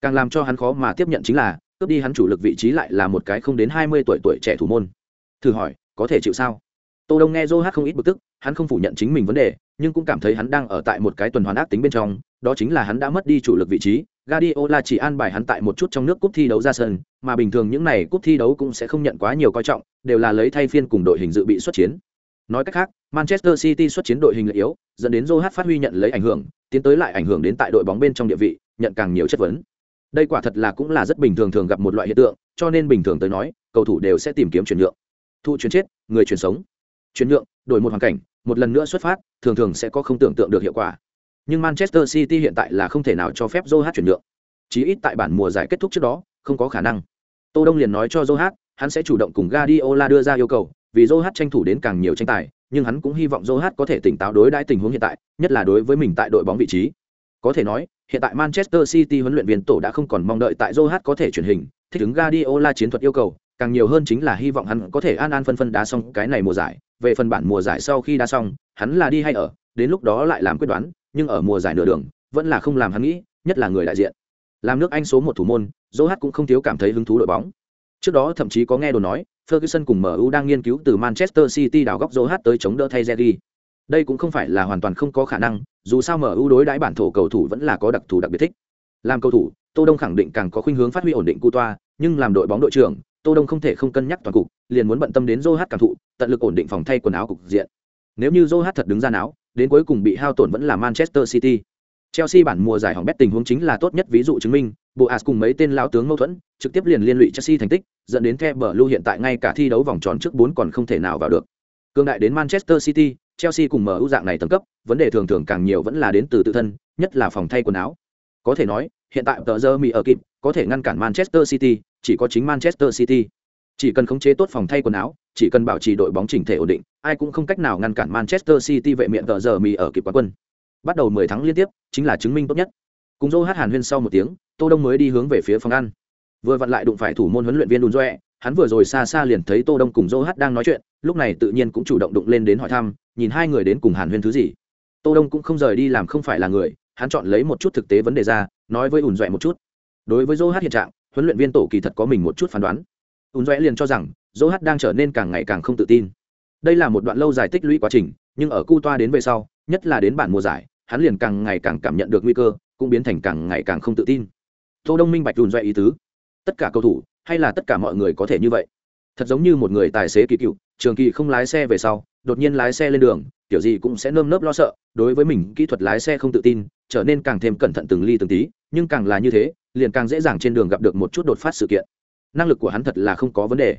Càng làm cho hắn khó mà tiếp nhận chính là, cướp đi hắn chủ lực vị trí lại là một cái không đến hai mươi tuổi tuổi trẻ thủ môn thử hỏi có thể chịu sao tô đông nghe dô hát không ít bực tức hắn không phủ nhận chính mình vấn đề nhưng cũng cảm thấy hắn đang ở tại một cái tuần hoàn ác tính bên trong đó chính là hắn đã mất đi chủ lực vị trí Guardiola chỉ an bài hắn tại một chút trong nước cúp thi đấu ra sân, mà bình thường những này cúp thi đấu cũng sẽ không nhận quá nhiều coi trọng, đều là lấy thay phiên cùng đội hình dự bị xuất chiến. Nói cách khác, Manchester City xuất chiến đội hình lại yếu, dẫn đến Joe phát huy nhận lấy ảnh hưởng, tiến tới lại ảnh hưởng đến tại đội bóng bên trong địa vị, nhận càng nhiều chất vấn. Đây quả thật là cũng là rất bình thường thường gặp một loại hiện tượng, cho nên bình thường tới nói, cầu thủ đều sẽ tìm kiếm chuyển nhượng thụ chuyển chết người chuyển sống chuyển nhượng, đổi một hoàn cảnh, một lần nữa xuất phát, thường thường sẽ có không tưởng tượng được hiệu quả. Nhưng manchester city hiện tại là không thể nào cho phép joe chuyển nhượng. Chí ít tại bản mùa giải kết thúc trước đó, không có khả năng. Tô đông liền nói cho joe hắn sẽ chủ động cùng guardiola đưa ra yêu cầu, vì joe tranh thủ đến càng nhiều tranh tài, nhưng hắn cũng hy vọng joe có thể tỉnh táo đối đãi tình huống hiện tại, nhất là đối với mình tại đội bóng vị trí. Có thể nói, hiện tại manchester city huấn luyện viên tổ đã không còn mong đợi tại joe có thể chuyển hình, thích ứng guardiola chiến thuật yêu cầu, càng nhiều hơn chính là hy vọng hắn có thể an an phân phân đá xong cái này mùa giải về phần bản mùa giải sau khi đã xong, hắn là đi hay ở, đến lúc đó lại làm quyết đoán, nhưng ở mùa giải nửa đường, vẫn là không làm hắn nghĩ, nhất là người đại diện. Làm nước anh số một thủ môn dỗ cũng không thiếu cảm thấy hứng thú đội bóng. Trước đó thậm chí có nghe đồn nói, ferguson cùng mu đang nghiên cứu từ manchester city đào góc dỗ tới chống đỡ thay jerry đây cũng không phải là hoàn toàn không có khả năng, dù sao mu đối đãi bản thổ cầu thủ vẫn là có đặc thù đặc biệt thích. Làm cầu thủ, tô đông khẳng định càng có khuynh hướng phát huy ổn định cu toa nhưng làm đội bóng đội trưởng tô đông không thể không cân nhắc toàn cục, liền muốn bận tâm đến joe cảm thụ, tận lực ổn định phòng thay quần áo cục diện. Nếu như joe thật đứng ra áo đến cuối cùng bị hao tổn vẫn là manchester city. Chelsea bản mùa giải hỏng bét tình huống chính là tốt nhất ví dụ chứng minh bộ as cùng mấy tên lao tướng mâu thuẫn, trực tiếp liền liên lụy chelsea thành tích, dẫn đến the bờ lưu hiện tại ngay cả thi đấu vòng tròn trước bốn còn không thể nào vào được. Cương đại đến manchester city, chelsea cùng mở ưu dạng này tầng cấp, vấn đề thường thường càng nhiều vẫn là đến từ tự thân, nhất là phòng thay quần áo. Có thể nói, hiện tại tờ giờ mỹ ở kịp có thể ngăn cản manchester city chỉ có chính Manchester City. Chỉ cần khống chế tốt phòng thay quần áo, chỉ cần bảo trì đội bóng chỉnh thể ổn định, ai cũng không cách nào ngăn cản Manchester City vệ miệng tờ giờ mì ở kịp quán quân. Bắt đầu 10 tháng liên tiếp, chính là chứng minh tốt nhất. Cùng Joe hát Hàn Huyên sau một tiếng, Tô Đông mới đi hướng về phía phòng ăn. Vừa vặn lại đụng phải thủ môn huấn luyện viên Đùn Doe, hắn vừa rồi xa xa liền thấy Tô Đông cùng Joe hát đang nói chuyện, lúc này tự nhiên cũng chủ động đụng lên đến hỏi thăm, nhìn hai người đến cùng Hàn Huyên thứ gì. Tô Đông cũng không rời đi làm không phải là người, hắn chọn lấy một chút thực tế vấn đề ra, nói với ủn doẹ một chút. Đối với Joe hát hiện trạng, huấn luyện viên tổ kỳ thật có mình một chút phán đoán. Ùn doẽ liền cho rằng, dỗ hát đang trở nên càng ngày càng không tự tin. Đây là một đoạn lâu dài tích lũy quá trình, nhưng ở cu toa đến về sau, nhất là đến bản mùa giải, hắn liền càng ngày càng cảm nhận được nguy cơ, cũng biến thành càng ngày càng không tự tin. Tô đông minh bạch ùn doẽ ý tứ. Tất cả cầu thủ, hay là tất cả mọi người có thể như vậy? Thật giống như một người tài xế kỳ cựu, trường kỳ không lái xe về sau, đột nhiên lái xe lên đường, kiểu gì cũng sẽ nơm nớp lo sợ, đối với mình kỹ thuật lái xe không tự tin, trở nên càng thêm cẩn thận từng ly từng tí, nhưng càng là như thế liền càng dễ dàng trên đường gặp được một chút đột phát sự kiện. Năng lực của hắn thật là không có vấn đề.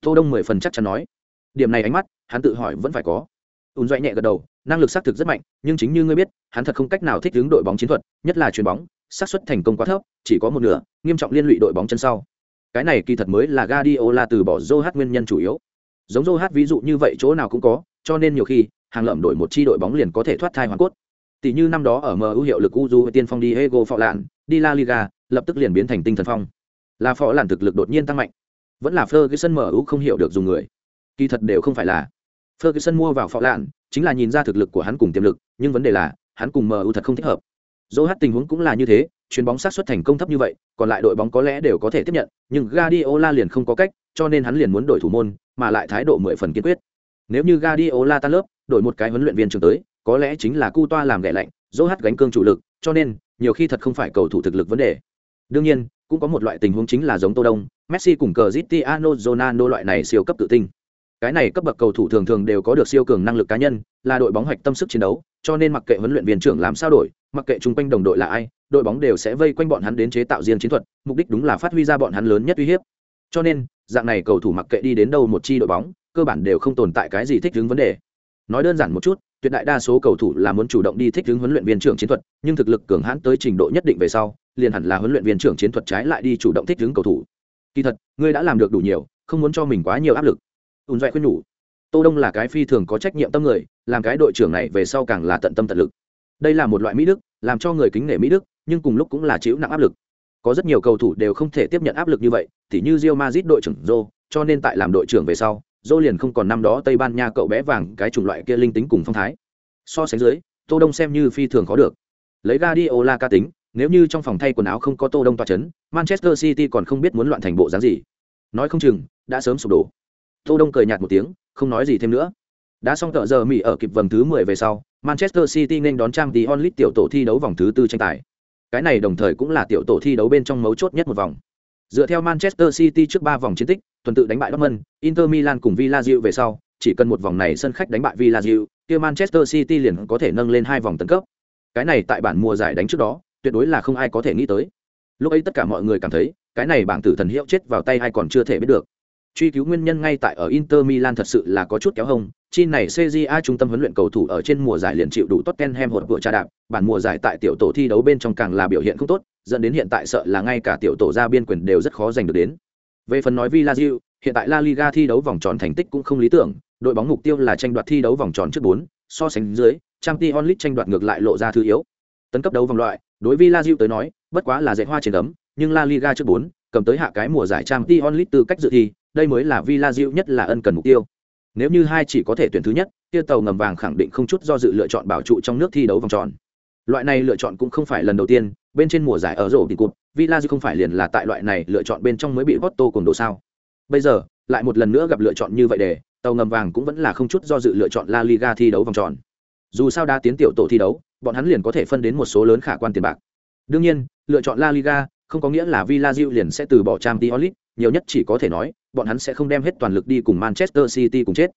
Tô đông mười phần chắc chắn nói. Điểm này ánh mắt hắn tự hỏi vẫn phải có. Ùn doẹ nhẹ gật đầu năng lực xác thực rất mạnh nhưng chính như ngươi biết hắn thật không cách nào thích ứng đội bóng chiến thuật nhất là chuyền bóng xác suất thành công quá thấp chỉ có một nửa nghiêm trọng liên lụy đội bóng chân sau. Cái này kỳ thật mới là Guardiola từ bỏ Joe nguyên nhân chủ yếu. Giống Joe ví dụ như vậy chỗ nào cũng có cho nên nhiều khi hàng lợm đổi một chi đội bóng liền có thể thoát thai hoàn cốt. Tỷ như năm đó ở MU hiệu lực Uju tiên phong Diego Phọ Lạn, đi La Liga, lập tức liền biến thành tinh thần phong. Là phó Lạn thực lực đột nhiên tăng mạnh. Vẫn là Ferguson MU không hiểu được dùng người. Kỳ thật đều không phải là. Ferguson mua vào phó Lạn, chính là nhìn ra thực lực của hắn cùng tiềm lực, nhưng vấn đề là, hắn cùng MU thật không thích hợp. dỗ hát tình huống cũng là như thế, chuyền bóng sát xuất thành công thấp như vậy, còn lại đội bóng có lẽ đều có thể tiếp nhận, nhưng Guardiola liền không có cách, cho nên hắn liền muốn đổi thủ môn, mà lại thái độ mười phần kiên quyết. Nếu như Guardiola tan lớp, đổi một cái huấn luyện viên trưởng tới, có lẽ chính là Cu Toa làm ghẻ lạnh, dỗ hát gánh cương chủ lực, cho nên nhiều khi thật không phải cầu thủ thực lực vấn đề. Đương nhiên, cũng có một loại tình huống chính là giống Tô Đông, Messi cùng Cristiano Ronaldo loại này siêu cấp tự tin. Cái này cấp bậc cầu thủ thường thường đều có được siêu cường năng lực cá nhân, là đội bóng hoạch tâm sức chiến đấu, cho nên mặc kệ huấn luyện viên trưởng làm sao đổi, mặc kệ chung quanh đồng đội là ai, đội bóng đều sẽ vây quanh bọn hắn đến chế tạo riêng chiến thuật, mục đích đúng là phát huy ra bọn hắn lớn nhất uy hiếp. Cho nên, dạng này cầu thủ mặc kệ đi đến đâu một chi đội bóng, cơ bản đều không tồn tại cái gì thích ứng vấn đề. Nói đơn giản một chút, tuyệt đại đa số cầu thủ là muốn chủ động đi thích ứng huấn luyện viên trưởng chiến thuật, nhưng thực lực cường hãn tới trình độ nhất định về sau, liền hẳn là huấn luyện viên trưởng chiến thuật trái lại đi chủ động thích ứng cầu thủ. Kỳ thật, ngươi đã làm được đủ nhiều, không muốn cho mình quá nhiều áp lực. Tùn Duệ khuyên nhủ. Tô Đông là cái phi thường có trách nhiệm tâm người, làm cái đội trưởng này về sau càng là tận tâm tận lực. Đây là một loại mỹ đức, làm cho người kính nể mỹ đức, nhưng cùng lúc cũng là chịu nặng áp lực. Có rất nhiều cầu thủ đều không thể tiếp nhận áp lực như vậy, tỉ như Real Madrid đội trưởng Zô, cho nên tại làm đội trưởng về sau, Zô liền không còn năm đó Tây Ban Nha cậu bé vàng cái chủng loại kia linh tính cùng phong thái. So sánh dưới, Tô Đông xem như phi thường khó được. Lấy Guardiola ca tính, nếu như trong phòng thay quần áo không có Tô Đông toa chấn, Manchester City còn không biết muốn loạn thành bộ dáng gì. Nói không chừng đã sớm sụp đổ. Tô Đông cười nhạt một tiếng, không nói gì thêm nữa. Đã xong tợ giờ Mỹ ở kịp vòng thứ 10 về sau, Manchester City nên đón trang tí onlit tiểu tổ thi đấu vòng thứ tư tranh tài. Cái này đồng thời cũng là tiểu tổ thi đấu bên trong mấu chốt nhất một vòng. Dựa theo Manchester City trước 3 vòng chiến tích, tuần tự đánh bại Dortmund, Inter Milan cùng Villarreal về sau, chỉ cần một vòng này sân khách đánh bại Villarreal, kia Manchester City liền có thể nâng lên hai vòng tấn cấp. Cái này tại bản mùa giải đánh trước đó, tuyệt đối là không ai có thể nghĩ tới. Lúc ấy tất cả mọi người cảm thấy, cái này bảng tử thần hiệu chết vào tay ai còn chưa thể biết được. Truy cứu nguyên nhân ngay tại ở Inter Milan thật sự là có chút kéo hông, chi này CJA trung tâm huấn luyện cầu thủ ở trên mùa giải liền chịu đủ Tottenham hột vừa trà đạp, bản mùa giải tại tiểu tổ thi đấu bên trong càng là biểu hiện không tốt, dẫn đến hiện tại sợ là ngay cả tiểu tổ ra biên quyền đều rất khó giành được đến. Về phần nói Villarreal, hiện tại La Liga thi đấu vòng tròn thành tích cũng không lý tưởng, đội bóng mục tiêu là tranh đoạt thi đấu vòng tròn trước 4, so sánh dưới, Champions League tranh đoạt ngược lại lộ ra thứ yếu. Tấn cấp đấu vòng loại, đối Villarreal tới nói, bất quá là dạy hoa trên tấm, nhưng La Liga trước 4, cầm tới hạ cái mùa giải Champions League tư cách dự thi, đây mới là Villarreal nhất là ân cần mục tiêu. Nếu như hai chỉ có thể tuyển thứ nhất, kia tàu ngầm vàng khẳng định không chút do dự lựa chọn bảo trụ trong nước thi đấu vòng tròn. Loại này lựa chọn cũng không phải lần đầu tiên, bên trên mùa giải ở rổ tình cụt, Villarreal không phải liền là tại loại này lựa chọn bên trong mới bị Porto cùng đồ sao. Bây giờ, lại một lần nữa gặp lựa chọn như vậy để, tàu ngầm vàng cũng vẫn là không chút do dự lựa chọn La Liga thi đấu vòng tròn. Dù sao đã tiến tiểu tổ thi đấu, bọn hắn liền có thể phân đến một số lớn khả quan tiền bạc. Đương nhiên, lựa chọn La Liga không có nghĩa là Villarreal liền sẽ từ bỏ Champions League, nhiều nhất chỉ có thể nói, bọn hắn sẽ không đem hết toàn lực đi cùng Manchester City cùng chết.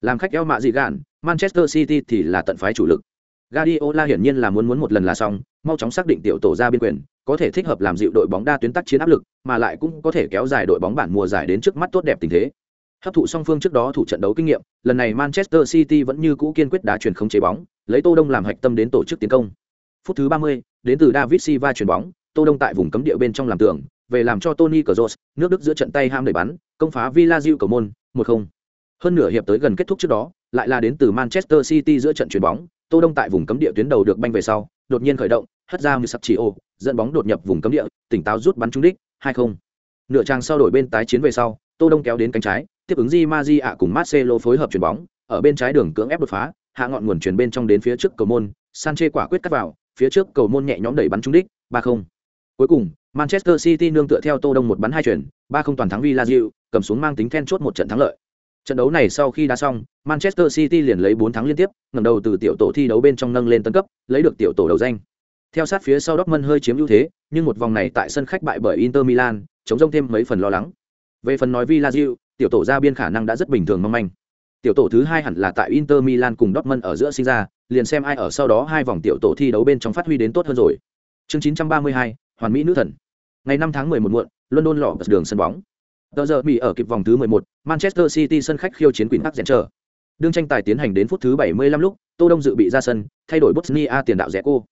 Làm khách eo mạ gì gạn, Manchester City thì là tận phái chủ lực. Guardiola hiển nhiên là muốn muốn một lần là xong, mau chóng xác định tiểu tổ ra biên quyền, có thể thích hợp làm dịu đội bóng đa tuyến tác chiến áp lực, mà lại cũng có thể kéo dài đội bóng bản mùa giải đến trước mắt tốt đẹp tình thế. Hấp thụ song phương trước đó thủ trận đấu kinh nghiệm, lần này Manchester City vẫn như cũ kiên quyết đá chuyển không chế bóng, lấy Tô Đông làm hạch tâm đến tổ chức tiến công. Phút thứ 30, đến từ David Silva chuyển bóng, Tô Đông tại vùng cấm địa bên trong làm tường, về làm cho Tony Kroos, nước Đức giữa trận tay ham đẩy bắn, công phá Villarreal cầu môn, 1-0. Hơn nửa hiệp tới gần kết thúc trước đó, lại là đến từ Manchester City giữa trận chuyển bóng, Tô Đông tại vùng cấm địa tuyến đầu được banh về sau, đột nhiên khởi động, hất ra như sập chỉ ô, dẫn bóng đột nhập vùng cấm địa, tỉnh táo rút bắn trúng đích, 2-0. Nửa trang sau đổi bên tái chiến về sau, Tô Đông kéo đến cánh trái, tiếp ứng Di Maji ạ cùng Marcelo phối hợp chuyển bóng, ở bên trái đường cưỡng ép đột phá, hạ ngọn nguồn chuyển bên trong đến phía trước cầu môn, Sanchez quả quyết cắt vào, phía trước cầu môn nhẹ nhõm đẩy bắn trúng đích, 3-0. Cuối cùng, Manchester City nương tựa theo Tô Đông một bắn hai chuyển, 3-0 toàn thắng Villarreal, cầm xuống mang tính then chốt một trận thắng lợi. Trận đấu này sau khi đá xong, Manchester City liền lấy 4 thắng liên tiếp, ngẩng đầu từ tiểu tổ thi đấu bên trong nâng lên tấn cấp, lấy được tiểu tổ đầu danh. Theo sát phía sau Dortmund hơi chiếm ưu thế, nhưng một vòng này tại sân khách bại bởi Inter Milan, chống rông thêm mấy phần lo lắng. Về phần nói Villarreal, tiểu tổ ra biên khả năng đã rất bình thường mong manh. Tiểu tổ thứ hai hẳn là tại Inter Milan cùng Dortmund ở giữa sinh ra, liền xem ai ở sau đó hai vòng tiểu tổ thi đấu bên trong phát huy đến tốt hơn rồi. Chương 932, Hoàn Mỹ nữ thần. Ngày 5 tháng 11 muộn, London lọ đường sân bóng. Tờ giờ Mỹ ở kịp vòng thứ 11, Manchester City sân khách khiêu chiến Queen Park trở đương tranh tài tiến hành đến phút thứ 75 lúc tô đông dự bị ra sân thay đổi bosnia tiền đạo rẽ cô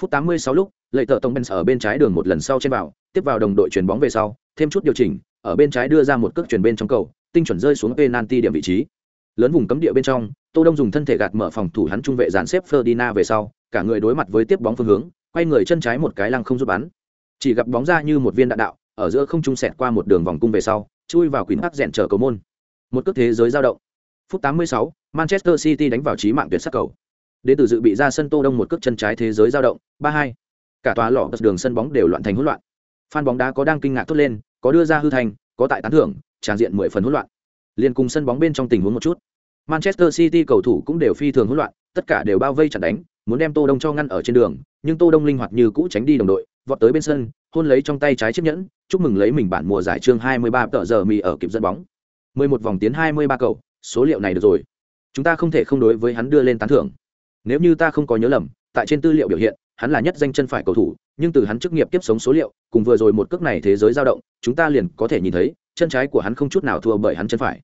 phút 86 lúc lợi tợ tông benz ở bên trái đường một lần sau trên vào tiếp vào đồng đội chuyển bóng về sau thêm chút điều chỉnh ở bên trái đưa ra một cước chuyển bên trong cầu tinh chuẩn rơi xuống penalty điểm vị trí. Lớn vùng cấm địa bên trong tô đông dùng thân thể gạt mở phòng thủ hắn trung vệ dàn xếp ferdinand về sau cả người đối mặt với tiếp bóng phương hướng quay người chân trái một cái lăng không giúp bắn. Chỉ gặp bóng ra như một viên đạn đạo ở giữa không trung xẹt qua một đường vòng cung về sau chui vào quỳnh hắc rèn trở cầu môn. Một cước thế giới dao động. Phút 86, manchester city đánh vào trí mạng tuyệt sắc cầu. Đến từ dự bị ra sân tô đông một cước chân trái thế giới dao động 3-2. cả tòa lọ đường sân bóng đều loạn thành hỗn loạn. Fan bóng đá có đang kinh ngạc thốt lên có đưa ra hư thành có tại tán thưởng, tràn diện mười phần hỗn loạn. Liên cùng sân bóng bên trong tình huống một chút. Manchester city cầu thủ cũng đều phi thường hỗn loạn, tất cả đều bao vây chặn đánh, muốn đem tô đông cho ngăn ở trên đường, nhưng tô đông linh hoạt như cũ tránh đi đồng đội, vọt tới bên sân, hôn lấy trong tay trái chiếc nhẫn, chúc mừng lấy mình bản mùa giải chương 23 tợ giờ mì ở kịp dẫn bóng. 11 vòng tiến 23 cầu, số liệu này được rồi. Chúng ta không thể không đối với hắn đưa lên tán thưởng. Nếu như ta không có nhớ lầm, tại trên tư liệu biểu hiện hắn là nhất danh chân phải cầu thủ, nhưng từ hắn chức nghiệp tiếp sống số liệu, cùng vừa rồi một cước này thế giới dao động, chúng ta liền có thể nhìn thấy, chân trái của hắn không chút nào thua bởi hắn chân phải.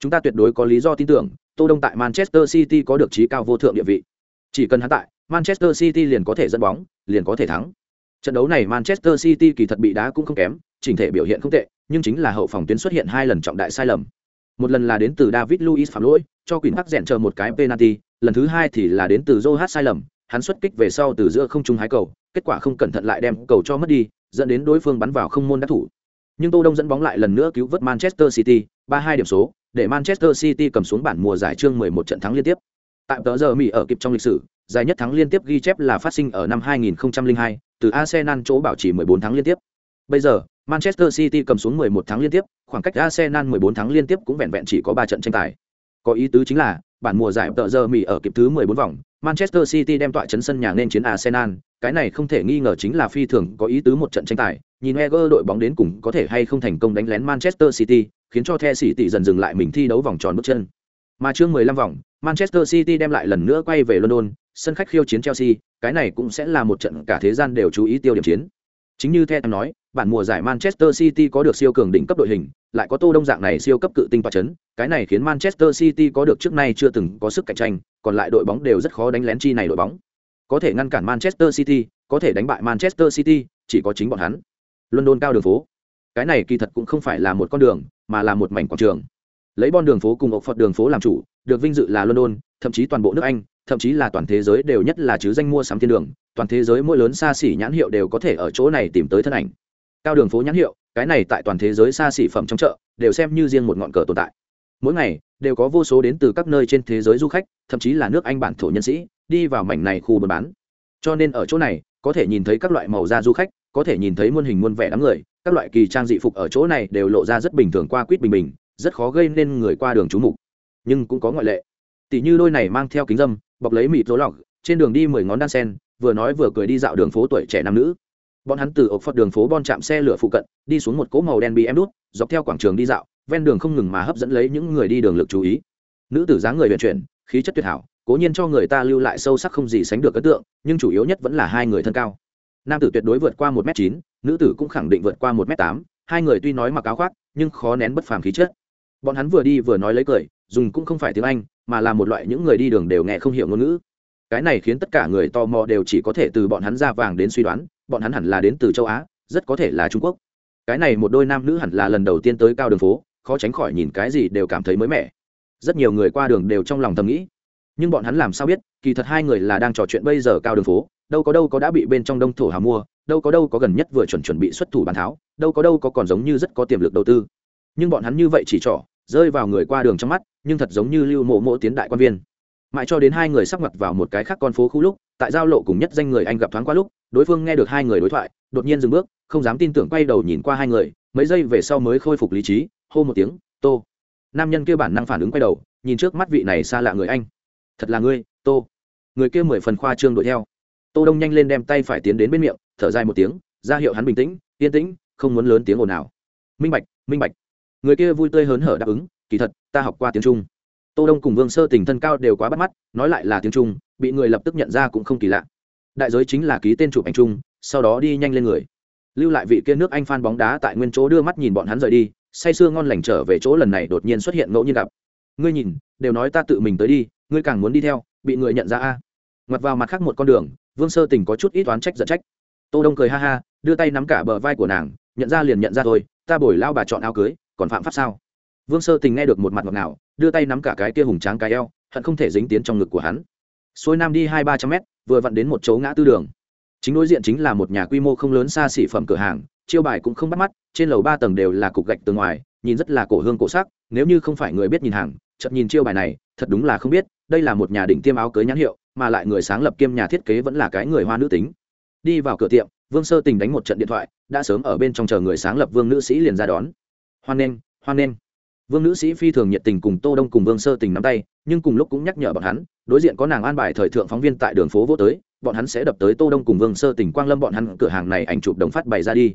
Chúng ta tuyệt đối có lý do tin tưởng, tô đông tại manchester city có được trí cao vô thượng địa vị. Chỉ cần hắn tại, manchester city liền có thể dẫn bóng, liền có thể thắng. Trận đấu này manchester city kỳ thật bị đá cũng không kém, chỉnh thể biểu hiện không tệ, nhưng chính là hậu phòng tuyến xuất hiện hai lần trọng đại sai lầm. Một lần là đến từ david luiz phạm lỗi, cho quỳnh hắc rèn chờ một cái penalty, lần thứ hai thì là đến từ joe sai lầm hắn xuất kích về sau từ giữa không trung hái cầu kết quả không cẩn thận lại đem cầu cho mất đi dẫn đến đối phương bắn vào không môn đắc thủ. Nhưng tô đông dẫn bóng lại lần nữa cứu vớt manchester city ba hai điểm số để manchester city cầm xuống bản mùa giải chương 11 trận thắng liên tiếp. Tại tờ giờ mỹ ở kịp trong lịch sử dài nhất thắng liên tiếp ghi chép là phát sinh ở năm 2002, từ arsenal chỗ bảo trì 14 thắng liên tiếp. Bây giờ manchester city cầm xuống 11 thắng liên tiếp khoảng cách arsenal 14 thắng liên tiếp cũng vẹn vẹn chỉ có ba trận tranh tài. Có ý tứ chính là bản mùa giải tờ giờ mỹ ở kịp thứ 14 vòng Manchester City đem tọa chấn sân nhà nên chiến Arsenal, cái này không thể nghi ngờ chính là phi thường có ý tứ một trận tranh tài, nhìn Wenger đội bóng đến cùng có thể hay không thành công đánh lén Manchester City, khiến cho The City dần dừng lại mình thi đấu vòng tròn bước chân. Mà chương 15 vòng, Manchester City đem lại lần nữa quay về London, sân khách khiêu chiến Chelsea, cái này cũng sẽ là một trận cả thế gian đều chú ý tiêu điểm chiến. Chính như theo nói, bản mùa giải Manchester City có được siêu cường đỉnh cấp đội hình, lại có Tô Đông dạng này siêu cấp cự tinh tọa chấn, cái này khiến Manchester City có được trước nay chưa từng có sức cạnh tranh, còn lại đội bóng đều rất khó đánh lén chi này đội bóng. Có thể ngăn cản Manchester City, có thể đánh bại Manchester City, chỉ có chính bọn hắn. London cao đường phố. Cái này kỳ thật cũng không phải là một con đường, mà là một mảnh quảng trường. Lấy bon đường phố cùng ốc Phật đường phố làm chủ, được vinh dự là London, thậm chí toàn bộ nước Anh, thậm chí là toàn thế giới đều nhất là chứ danh mua sắm thiên đường, toàn thế giới mỗi lớn xa xỉ nhãn hiệu đều có thể ở chỗ này tìm tới thân ảnh. Cao đường phố nhãn hiệu, cái này tại toàn thế giới xa xỉ phẩm trong chợ, đều xem như riêng một ngọn cờ tồn tại. Mỗi ngày, đều có vô số đến từ các nơi trên thế giới du khách thậm chí là nước anh bản thổ nhân sĩ đi vào mảnh này khu buôn bán cho nên ở chỗ này có thể nhìn thấy các loại màu da du khách có thể nhìn thấy muôn hình muôn vẻ đám người các loại kỳ trang dị phục ở chỗ này đều lộ ra rất bình thường qua quýt bình bình rất khó gây nên người qua đường trú mục nhưng cũng có ngoại lệ tỷ như đôi này mang theo kính dâm bọc lấy mịt rối lọc trên đường đi mười ngón đan sen vừa nói vừa cười đi dạo đường phố tuổi trẻ nam nữ. Bọn hắn từ ốc phật đường phố bon chạm xe lửa phụ cận, đi xuống một cỗ màu đen bị em đút dọc theo quảng trường đi dạo, ven đường không ngừng mà hấp dẫn lấy những người đi đường lực chú ý. Nữ tử dáng người vận chuyển, khí chất tuyệt hảo, cố nhiên cho người ta lưu lại sâu sắc không gì sánh được ấn tượng, nhưng chủ yếu nhất vẫn là hai người thân cao. Nam tử tuyệt đối vượt qua một m chín, nữ tử cũng khẳng định vượt qua một m tám, hai người tuy nói mặc áo khoác, nhưng khó nén bất phàm khí chất. Bọn hắn vừa đi vừa nói lấy cười, dùng cũng không phải tiếng anh, mà là một loại những người đi đường đều nghe không hiểu ngôn ngữ cái này khiến tất cả người tò mò đều chỉ có thể từ bọn hắn ra vàng đến suy đoán, bọn hắn hẳn là đến từ châu á, rất có thể là trung quốc. Cái này một đôi nam nữ hẳn là lần đầu tiên tới cao đường phố, khó tránh khỏi nhìn cái gì đều cảm thấy mới mẻ. Rất nhiều người qua đường đều trong lòng thầm nghĩ, nhưng bọn hắn làm sao biết, kỳ thật hai người là đang trò chuyện bây giờ cao đường phố, đâu có đâu có đã bị bên trong đông thổ hà mua, đâu có đâu có gần nhất vừa chuẩn chuẩn bị xuất thủ bàn tháo, đâu có đâu có còn giống như rất có tiềm lực đầu tư. Nhưng bọn hắn như vậy chỉ trỏ, rơi vào người qua đường trong mắt, nhưng thật giống như lưu mộ mộ tiến đại quan viên mãi cho đến hai người sắp mặt vào một cái khác con phố khu lúc, tại giao lộ cùng nhất danh người anh gặp thoáng qua lúc, đối phương nghe được hai người đối thoại, đột nhiên dừng bước, không dám tin tưởng quay đầu nhìn qua hai người, mấy giây về sau mới khôi phục lý trí, hô một tiếng, tô. Nam nhân kia bản năng phản ứng quay đầu, nhìn trước mắt vị này xa lạ người anh. Thật là ngươi, tô. Người kia mười phần khoa trương đuổi theo. Tô đông nhanh lên đem tay phải tiến đến bên miệng, thở dài một tiếng, ra hiệu hắn bình tĩnh, yên tĩnh, không muốn lớn tiếng ồn nào minh bạch minh bạch. Người kia vui tươi hớn hở đáp ứng, kỳ thật, ta học qua tiếng trung tô đông cùng vương sơ tình thân cao đều quá bắt mắt, nói lại là tiếng trung, bị người lập tức nhận ra cũng không kỳ lạ. Đại giới chính là ký tên chụp ảnh chung sau đó đi nhanh lên người. Lưu lại vị kia nước anh phan bóng đá tại nguyên chỗ đưa mắt nhìn bọn hắn rời đi, say sưa ngon lành trở về chỗ lần này đột nhiên xuất hiện ngẫu nhiên gặp. Ngươi nhìn, đều nói ta tự mình tới đi, ngươi càng muốn đi theo, bị người nhận ra a. Ngoặt vào mặt khác một con đường, vương sơ tình có chút ít oán trách giận trách. Tô đông cười ha ha, đưa tay nắm cả bờ vai của nàng, nhận ra liền nhận ra thôi, ta bồi lao bà chọn áo cưới, còn phạm pháp sao? Vương sơ tình nghe được một mặt ngọt ngào, đưa tay nắm cả cái kia hùng tráng cái eo, hận không thể dính tiến trong ngực của hắn. Xuôi nam đi hai ba trăm mét, vừa vặn đến một chỗ ngã tư đường. Chính đối diện chính là một nhà quy mô không lớn xa xỉ phẩm cửa hàng, chiêu bài cũng không bắt mắt, trên lầu ba tầng đều là cục gạch từ ngoài, nhìn rất là cổ hương cổ sắc, nếu như không phải người biết nhìn hàng, chợt nhìn chiêu bài này, thật đúng là không biết, đây là một nhà đỉnh tiêm áo cưới nhãn hiệu, mà lại người sáng lập kiêm nhà thiết kế vẫn là cái người hoa nữ tính. Đi vào cửa tiệm, vương sơ tình đánh một trận điện thoại, đã sớm ở bên trong chờ người sáng lập vương nữ sĩ liền ra đón. Hoan nghênh hoan nghênh vương nữ sĩ phi thường nhiệt tình cùng tô đông cùng vương sơ tình nắm tay, nhưng cùng lúc cũng nhắc nhở bọn hắn, đối diện có nàng an bài thời thượng phóng viên tại đường phố vô tới, bọn hắn sẽ đập tới tô đông cùng vương sơ tình quang lâm bọn hắn cửa hàng này ảnh chụp đồng phát bày ra đi.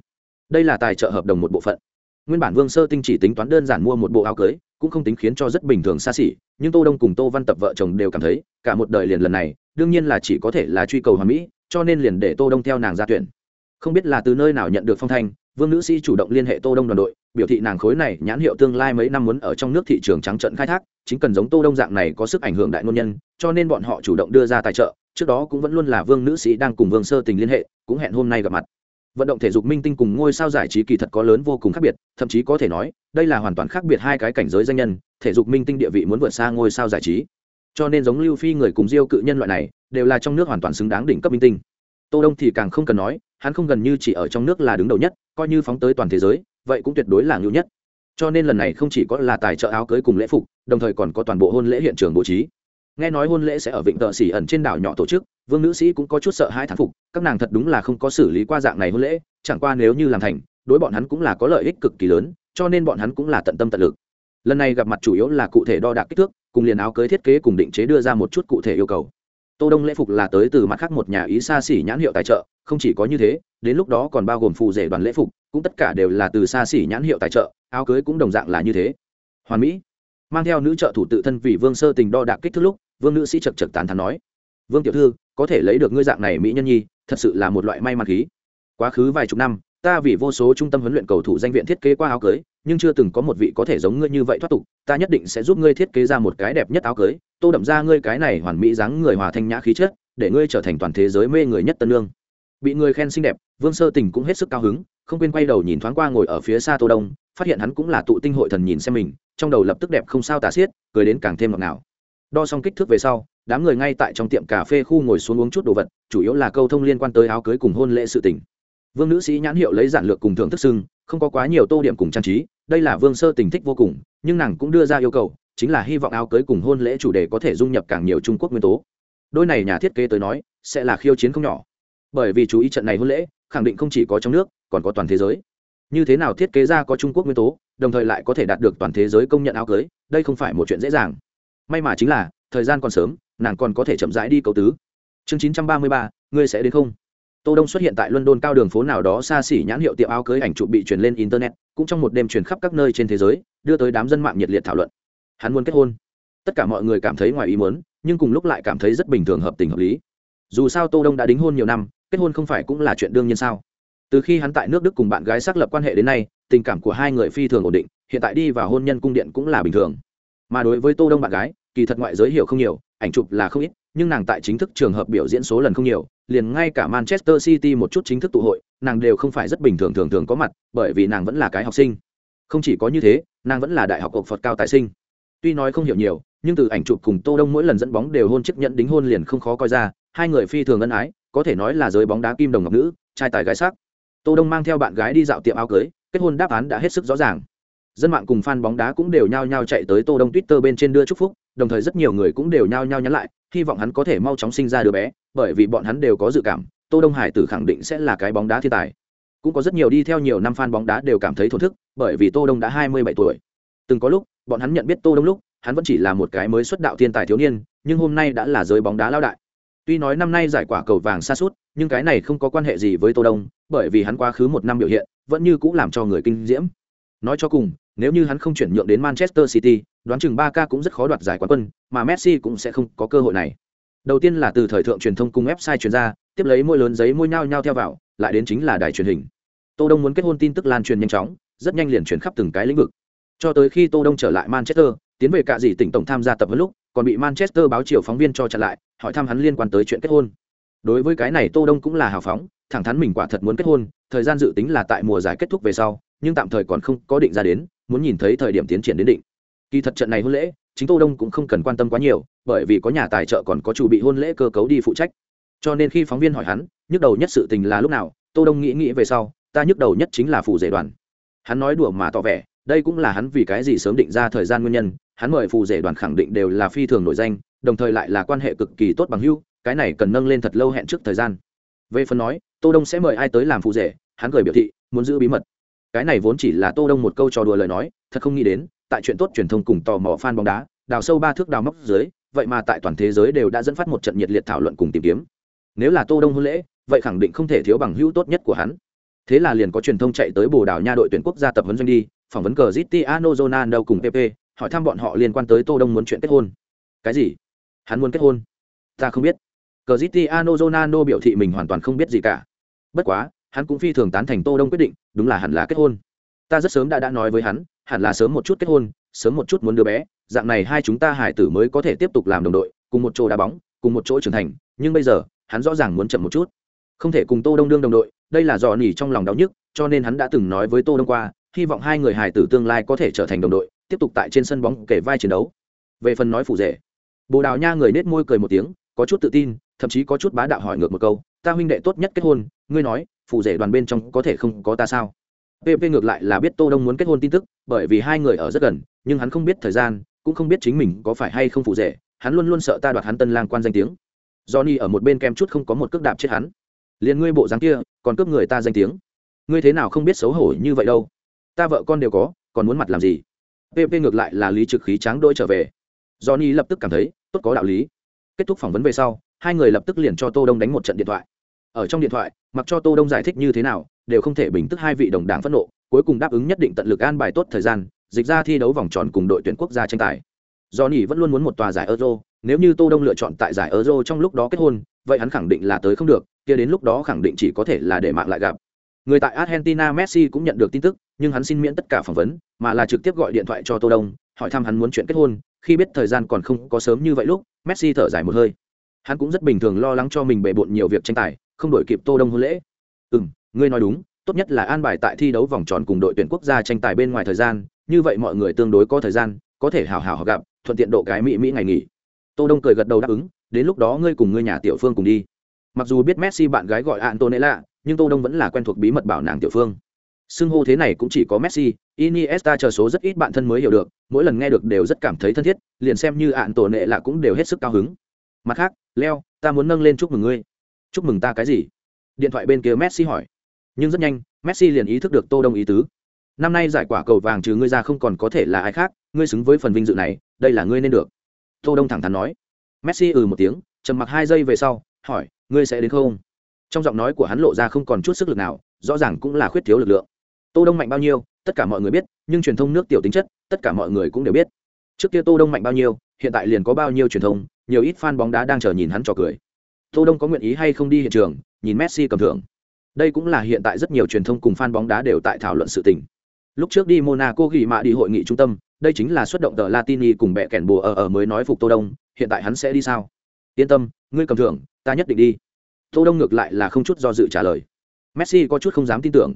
Đây là tài trợ hợp đồng một bộ phận. Nguyên bản vương sơ tinh chỉ tính toán đơn giản mua một bộ áo cưới, cũng không tính khiến cho rất bình thường xa xỉ, nhưng tô đông cùng tô văn tập vợ chồng đều cảm thấy, cả một đời liền lần này, đương nhiên là chỉ có thể là truy cầu hoàn mỹ, cho nên liền để tô đông theo nàng ra tuyển. Không biết là từ nơi nào nhận được phong thanh vương nữ sĩ chủ động liên hệ tô đông đoàn đội, biểu thị nàng khối này nhãn hiệu tương lai mấy năm muốn ở trong nước thị trường trắng trận khai thác, chính cần giống tô đông dạng này có sức ảnh hưởng đại ngôn nhân, cho nên bọn họ chủ động đưa ra tài trợ, trước đó cũng vẫn luôn là vương nữ sĩ đang cùng vương sơ tình liên hệ, cũng hẹn hôm nay gặp mặt. Vận động thể dục minh tinh cùng ngôi sao giải trí kỳ thật có lớn vô cùng khác biệt, thậm chí có thể nói, đây là hoàn toàn khác biệt hai cái cảnh giới danh nhân, thể dục minh tinh địa vị muốn vượt xa ngôi sao giải trí. Cho nên giống lưu phi người cùng diêu cự nhân loại này, đều là trong nước hoàn toàn xứng đáng đỉnh cấp minh tinh. Tô đông thì càng không cần nói hắn không gần như chỉ ở trong nước là đứng đầu nhất, coi như phóng tới toàn thế giới, vậy cũng tuyệt đối là ngưu nhất. Cho nên lần này không chỉ có là tài trợ áo cưới cùng lễ phục, đồng thời còn có toàn bộ hôn lễ hiện trường bố trí. Nghe nói hôn lễ sẽ ở vịnh tợ xỉ ẩn trên đảo nhỏ tổ chức, vương nữ sĩ cũng có chút sợ hãi thán phục, các nàng thật đúng là không có xử lý qua dạng này hôn lễ, chẳng qua nếu như làm thành, đối bọn hắn cũng là có lợi ích cực kỳ lớn, cho nên bọn hắn cũng là tận tâm tận lực. Lần này gặp mặt chủ yếu là cụ thể đo đạc kích thước, cùng liền áo cưới thiết kế cùng định chế đưa ra một chút cụ thể yêu cầu. Tô đông lễ phục là tới từ mặt khác một nhà ý xa xỉ nhãn hiệu tài trợ không chỉ có như thế, đến lúc đó còn bao gồm phụ rể đoàn lễ phục, cũng tất cả đều là từ xa xỉ nhãn hiệu tài trợ, áo cưới cũng đồng dạng là như thế. Hoàn mỹ mang theo nữ trợ thủ tự thân vì vương sơ tình đo đạc kích thước lúc, vương nữ sĩ chật chật tán thắn nói, vương tiểu thư, có thể lấy được ngươi dạng này mỹ nhân nhi, thật sự là một loại may mắn khí. Quá khứ vài chục năm, ta vì vô số trung tâm huấn luyện cầu thủ danh viện thiết kế qua áo cưới, nhưng chưa từng có một vị có thể giống ngươi như vậy thoát tục, ta nhất định sẽ giúp ngươi thiết kế ra một cái đẹp nhất áo cưới, tô đậm ra ngươi cái này hoàn mỹ dáng người hòa thanh nhã khí chất, để ngươi trở thành toàn thế giới mê người nhất tân lương bị người khen xinh đẹp, vương sơ tình cũng hết sức cao hứng, không quên quay đầu nhìn thoáng qua ngồi ở phía xa tô đông, phát hiện hắn cũng là tụ tinh hội thần nhìn xem mình, trong đầu lập tức đẹp không sao tả xiết, cười đến càng thêm ngọt ngào. Đo xong kích thước về sau, đám người ngay tại trong tiệm cà phê khu ngồi xuống uống chút đồ vật, chủ yếu là câu thông liên quan tới áo cưới cùng hôn lễ sự tình. Vương nữ sĩ nhãn hiệu lấy giản lược cùng thưởng thức sưng không có quá nhiều tô điểm cùng trang trí, đây là vương sơ tình thích vô cùng, nhưng nàng cũng đưa ra yêu cầu, chính là hy vọng áo cưới cùng hôn lễ chủ đề có thể dung nhập càng nhiều trung quốc nguyên tố. Đôi này nhà thiết kế tới nói, sẽ là khiêu chiến không nhỏ bởi vì chú ý trận này hôn lễ, khẳng định không chỉ có trong nước, còn có toàn thế giới. Như thế nào thiết kế ra có trung quốc nguyên tố, đồng thời lại có thể đạt được toàn thế giới công nhận áo cưới, đây không phải một chuyện dễ dàng. May mà chính là, thời gian còn sớm, nàng còn có thể chậm rãi đi cầu tứ. Chương chín trăm ba mươi ba, ngươi sẽ đến không? Tô đông xuất hiện tại london cao đường phố nào đó xa xỉ nhãn hiệu tiệm áo cưới ảnh chụp bị truyền lên internet, cũng trong một đêm truyền khắp các nơi trên thế giới, đưa tới đám dân mạng nhiệt liệt thảo luận. Hắn muốn kết hôn. Tất cả mọi người cảm thấy ngoài ý muốn, nhưng cùng lúc lại cảm thấy rất bình thường hợp tình hợp lý. Dù sao tô đông đã đính hôn nhiều năm kết hôn không phải cũng là chuyện đương nhiên sao? Từ khi hắn tại nước đức cùng bạn gái xác lập quan hệ đến nay, tình cảm của hai người phi thường ổn định, hiện tại đi vào hôn nhân cung điện cũng là bình thường. Mà đối với tô đông bạn gái, kỳ thật ngoại giới hiểu không nhiều, ảnh chụp là không ít, nhưng nàng tại chính thức trường hợp biểu diễn số lần không nhiều, liền ngay cả manchester city một chút chính thức tụ hội, nàng đều không phải rất bình thường thường thường có mặt, bởi vì nàng vẫn là cái học sinh. Không chỉ có như thế, nàng vẫn là đại học ộc phật cao tài sinh. Tuy nói không hiểu nhiều, nhưng từ ảnh chụp cùng tô đông mỗi lần dẫn bóng đều hôn chức nhận đính hôn liền không khó coi ra, hai người phi thường ân ái có thể nói là giới bóng đá kim đồng ngọc nữ, trai tài gái sắc. Tô đông mang theo bạn gái đi dạo tiệm áo cưới, kết hôn đáp án đã hết sức rõ ràng. Dân mạng cùng fan bóng đá cũng đều nhao nhao chạy tới tô đông twitter bên trên đưa chúc phúc, đồng thời rất nhiều người cũng đều nhao nhao nhắn lại, hy vọng hắn có thể mau chóng sinh ra đứa bé, bởi vì bọn hắn đều có dự cảm, tô đông hải tử khẳng định sẽ là cái bóng đá thiên tài. Cũng có rất nhiều đi theo nhiều năm fan bóng đá đều cảm thấy thổn thức, bởi vì tô đông đã hai mươi bảy tuổi. Từng có lúc, bọn hắn nhận biết tô đông lúc, hắn vẫn chỉ là một cái mới xuất đạo thiên tài thiếu niên, nhưng hôm nay đã là giới bóng đá lao đại tuy nói năm nay giải quả cầu vàng xa sút, nhưng cái này không có quan hệ gì với tô đông bởi vì hắn quá khứ một năm biểu hiện vẫn như cũng làm cho người kinh diễm. Nói cho cùng nếu như hắn không chuyển nhượng đến manchester city đoán chừng Barca k cũng rất khó đoạt giải quán quân mà messi cũng sẽ không có cơ hội này. Đầu tiên là từ thời thượng truyền thông cùng website truyền ra tiếp lấy môi lớn giấy môi nhao nhao theo vào lại đến chính là đài truyền hình. Tô đông muốn kết hôn tin tức lan truyền nhanh chóng rất nhanh liền truyền khắp từng cái lĩnh vực. Cho tới khi tô đông trở lại manchester tiến về cả gì tỉnh tổng tham gia tập huấn lúc còn bị manchester báo chiều phóng viên cho chặn lại, hỏi thăm hắn liên quan tới chuyện kết hôn. Đối với cái này tô đông cũng là hào phóng, thẳng thắn mình quả thật muốn kết hôn, thời gian dự tính là tại mùa giải kết thúc về sau, nhưng tạm thời còn không có định ra đến, muốn nhìn thấy thời điểm tiến triển đến định. Kỳ thật trận này hôn lễ, chính tô đông cũng không cần quan tâm quá nhiều, bởi vì có nhà tài trợ còn có chủ bị hôn lễ cơ cấu đi phụ trách. Cho nên khi phóng viên hỏi hắn, nhức đầu nhất sự tình là lúc nào, tô đông nghĩ nghĩ về sau, ta nhức đầu nhất chính là phụ rể đoàn. Hắn nói đùa mà tỏ vẻ, đây cũng là hắn vì cái gì sớm định ra thời gian nguyên nhân hắn mời phù rể đoàn khẳng định đều là phi thường nổi danh, đồng thời lại là quan hệ cực kỳ tốt bằng hữu, cái này cần nâng lên thật lâu hẹn trước thời gian. Về phần nói, tô đông sẽ mời ai tới làm phù rể, hắn cười biểu thị, muốn giữ bí mật. Cái này vốn chỉ là tô đông một câu trò đùa lời nói, thật không nghĩ đến, tại chuyện tốt truyền thông cùng tò mò fan bóng đá, đào sâu ba thước đào móc dưới, vậy mà tại toàn thế giới đều đã dẫn phát một trận nhiệt liệt thảo luận cùng tìm kiếm. Nếu là tô đông hôn lễ, vậy khẳng định không thể thiếu bằng hữu tốt nhất của hắn. Thế là liền có truyền thông chạy tới bồ đào nha đội tuyển quốc gia tập huấn doanh đi, phỏng vấn cờ Cristiano Ronaldo cùng PP hỏi thăm bọn họ liên quan tới tô đông muốn chuyện kết hôn. Cái gì? Hắn muốn kết hôn? Ta không biết. Cờ Cristiano zonano biểu thị mình hoàn toàn không biết gì cả. Bất quá, hắn cũng phi thường tán thành tô đông quyết định, đúng là hẳn là kết hôn. Ta rất sớm đã đã nói với hắn, hẳn là sớm một chút kết hôn, sớm một chút muốn đứa bé, dạng này hai chúng ta hải tử mới có thể tiếp tục làm đồng đội, cùng một chỗ đá bóng, cùng một chỗ trưởng thành, nhưng bây giờ, hắn rõ ràng muốn chậm một chút. Không thể cùng tô đông đương đồng đội, đây là dò nỉ trong lòng đau nhức, cho nên hắn đã từng nói với tô đông qua, hy vọng hai người hải tử tương lai có thể trở thành đồng đội tiếp tục tại trên sân bóng kể vai chiến đấu. Về phần nói phủ rể, bồ đào nha người nết môi cười một tiếng, có chút tự tin, thậm chí có chút bá đạo hỏi ngược một câu, ta huynh đệ tốt nhất kết hôn, ngươi nói phủ rể đoàn bên trong có thể không có ta sao? Pp ngược lại là biết tô đông muốn kết hôn tin tức, bởi vì hai người ở rất gần, nhưng hắn không biết thời gian, cũng không biết chính mình có phải hay không phủ rể, hắn luôn luôn sợ ta đoạt hắn tân lang quan danh tiếng. Johnny ở một bên kem chút không có một cước đạp chết hắn. Liền ngươi bộ dáng kia, còn cướp người ta danh tiếng. Ngươi thế nào không biết xấu hổ như vậy đâu? Ta vợ con đều có, còn muốn mặt làm gì? Pp ngược lại là lý trực khí tráng đôi trở về. Johnny lập tức cảm thấy, tốt có đạo lý. Kết thúc phỏng vấn về sau, hai người lập tức liền cho tô đông đánh một trận điện thoại. Ở trong điện thoại, mặc cho tô đông giải thích như thế nào, đều không thể bình tức hai vị đồng đảng phẫn nộ, cuối cùng đáp ứng nhất định tận lực an bài tốt thời gian, dịch ra thi đấu vòng tròn cùng đội tuyển quốc gia tranh tài. Do nỉ vẫn luôn muốn một tòa giải euro, nếu như tô đông lựa chọn tại giải euro trong lúc đó kết hôn, vậy hắn khẳng định là tới không được, kia đến lúc đó khẳng định chỉ có thể là để mạng lại gặp. Người tại argentina messi cũng nhận được tin tức nhưng hắn xin miễn tất cả phỏng vấn, mà là trực tiếp gọi điện thoại cho tô đông, hỏi thăm hắn muốn chuyện kết hôn, khi biết thời gian còn không có sớm như vậy lúc, messi thở dài một hơi. Hắn cũng rất bình thường lo lắng cho mình bề bộn nhiều việc tranh tài, không đổi kịp tô đông hôn lễ. Ừ ngươi nói đúng, tốt nhất là an bài tại thi đấu vòng tròn cùng đội tuyển quốc gia tranh tài bên ngoài thời gian, như vậy mọi người tương đối có thời gian, có thể hào hào gặp, thuận tiện độ cái mỹ mỹ ngày nghỉ. Tô đông cười gật đầu đáp ứng, đến lúc đó ngươi cùng ngươi nhà tiểu phương cùng đi. Mặc dù biết messi bạn gái gọi antonella, nhưng tô đông vẫn là quen thuộc bí mật bảo nàng tiểu phương xưng hô thế này cũng chỉ có messi, iniesta chờ số rất ít bạn thân mới hiểu được, mỗi lần nghe được đều rất cảm thấy thân thiết, liền xem như ạn tổ nệ là cũng đều hết sức cao hứng. Mặt khác, leo, ta muốn nâng lên chúc mừng ngươi. Chúc mừng ta cái gì? Điện thoại bên kia messi hỏi. Nhưng rất nhanh, messi liền ý thức được tô đông ý tứ. Năm nay giải quả cầu vàng trừ ngươi ra không còn có thể là ai khác, ngươi xứng với phần vinh dự này, đây là ngươi nên được. Tô đông thẳng thắn nói. Messi ừ một tiếng, trầm mặc hai giây về sau, hỏi, ngươi sẽ đến không? Trong giọng nói của hắn lộ ra không còn chút sức lực nào, rõ ràng cũng là khuyết thiếu lực lượng tô đông mạnh bao nhiêu, tất cả mọi người biết, nhưng truyền thông nước tiểu tính chất, tất cả mọi người cũng đều biết. Trước kia tô đông mạnh bao nhiêu, hiện tại liền có bao nhiêu truyền thông, nhiều ít fan bóng đá đang chờ nhìn hắn trò cười. Tô đông có nguyện ý hay không đi hiện trường, nhìn messi cầm thưởng. Đây cũng là hiện tại rất nhiều truyền thông cùng fan bóng đá đều tại thảo luận sự tình. Lúc trước đi monaco ghi mạ đi hội nghị trung tâm, đây chính là xuất động tờ latini cùng bẹ kèn bùa ở ở mới nói phục tô đông, hiện tại hắn sẽ đi sao? Yên tâm, ngươi cầm thưởng, ta nhất định đi. Tô đông ngược lại là không chút do dự trả lời. Messi có chút không dám tin tưởng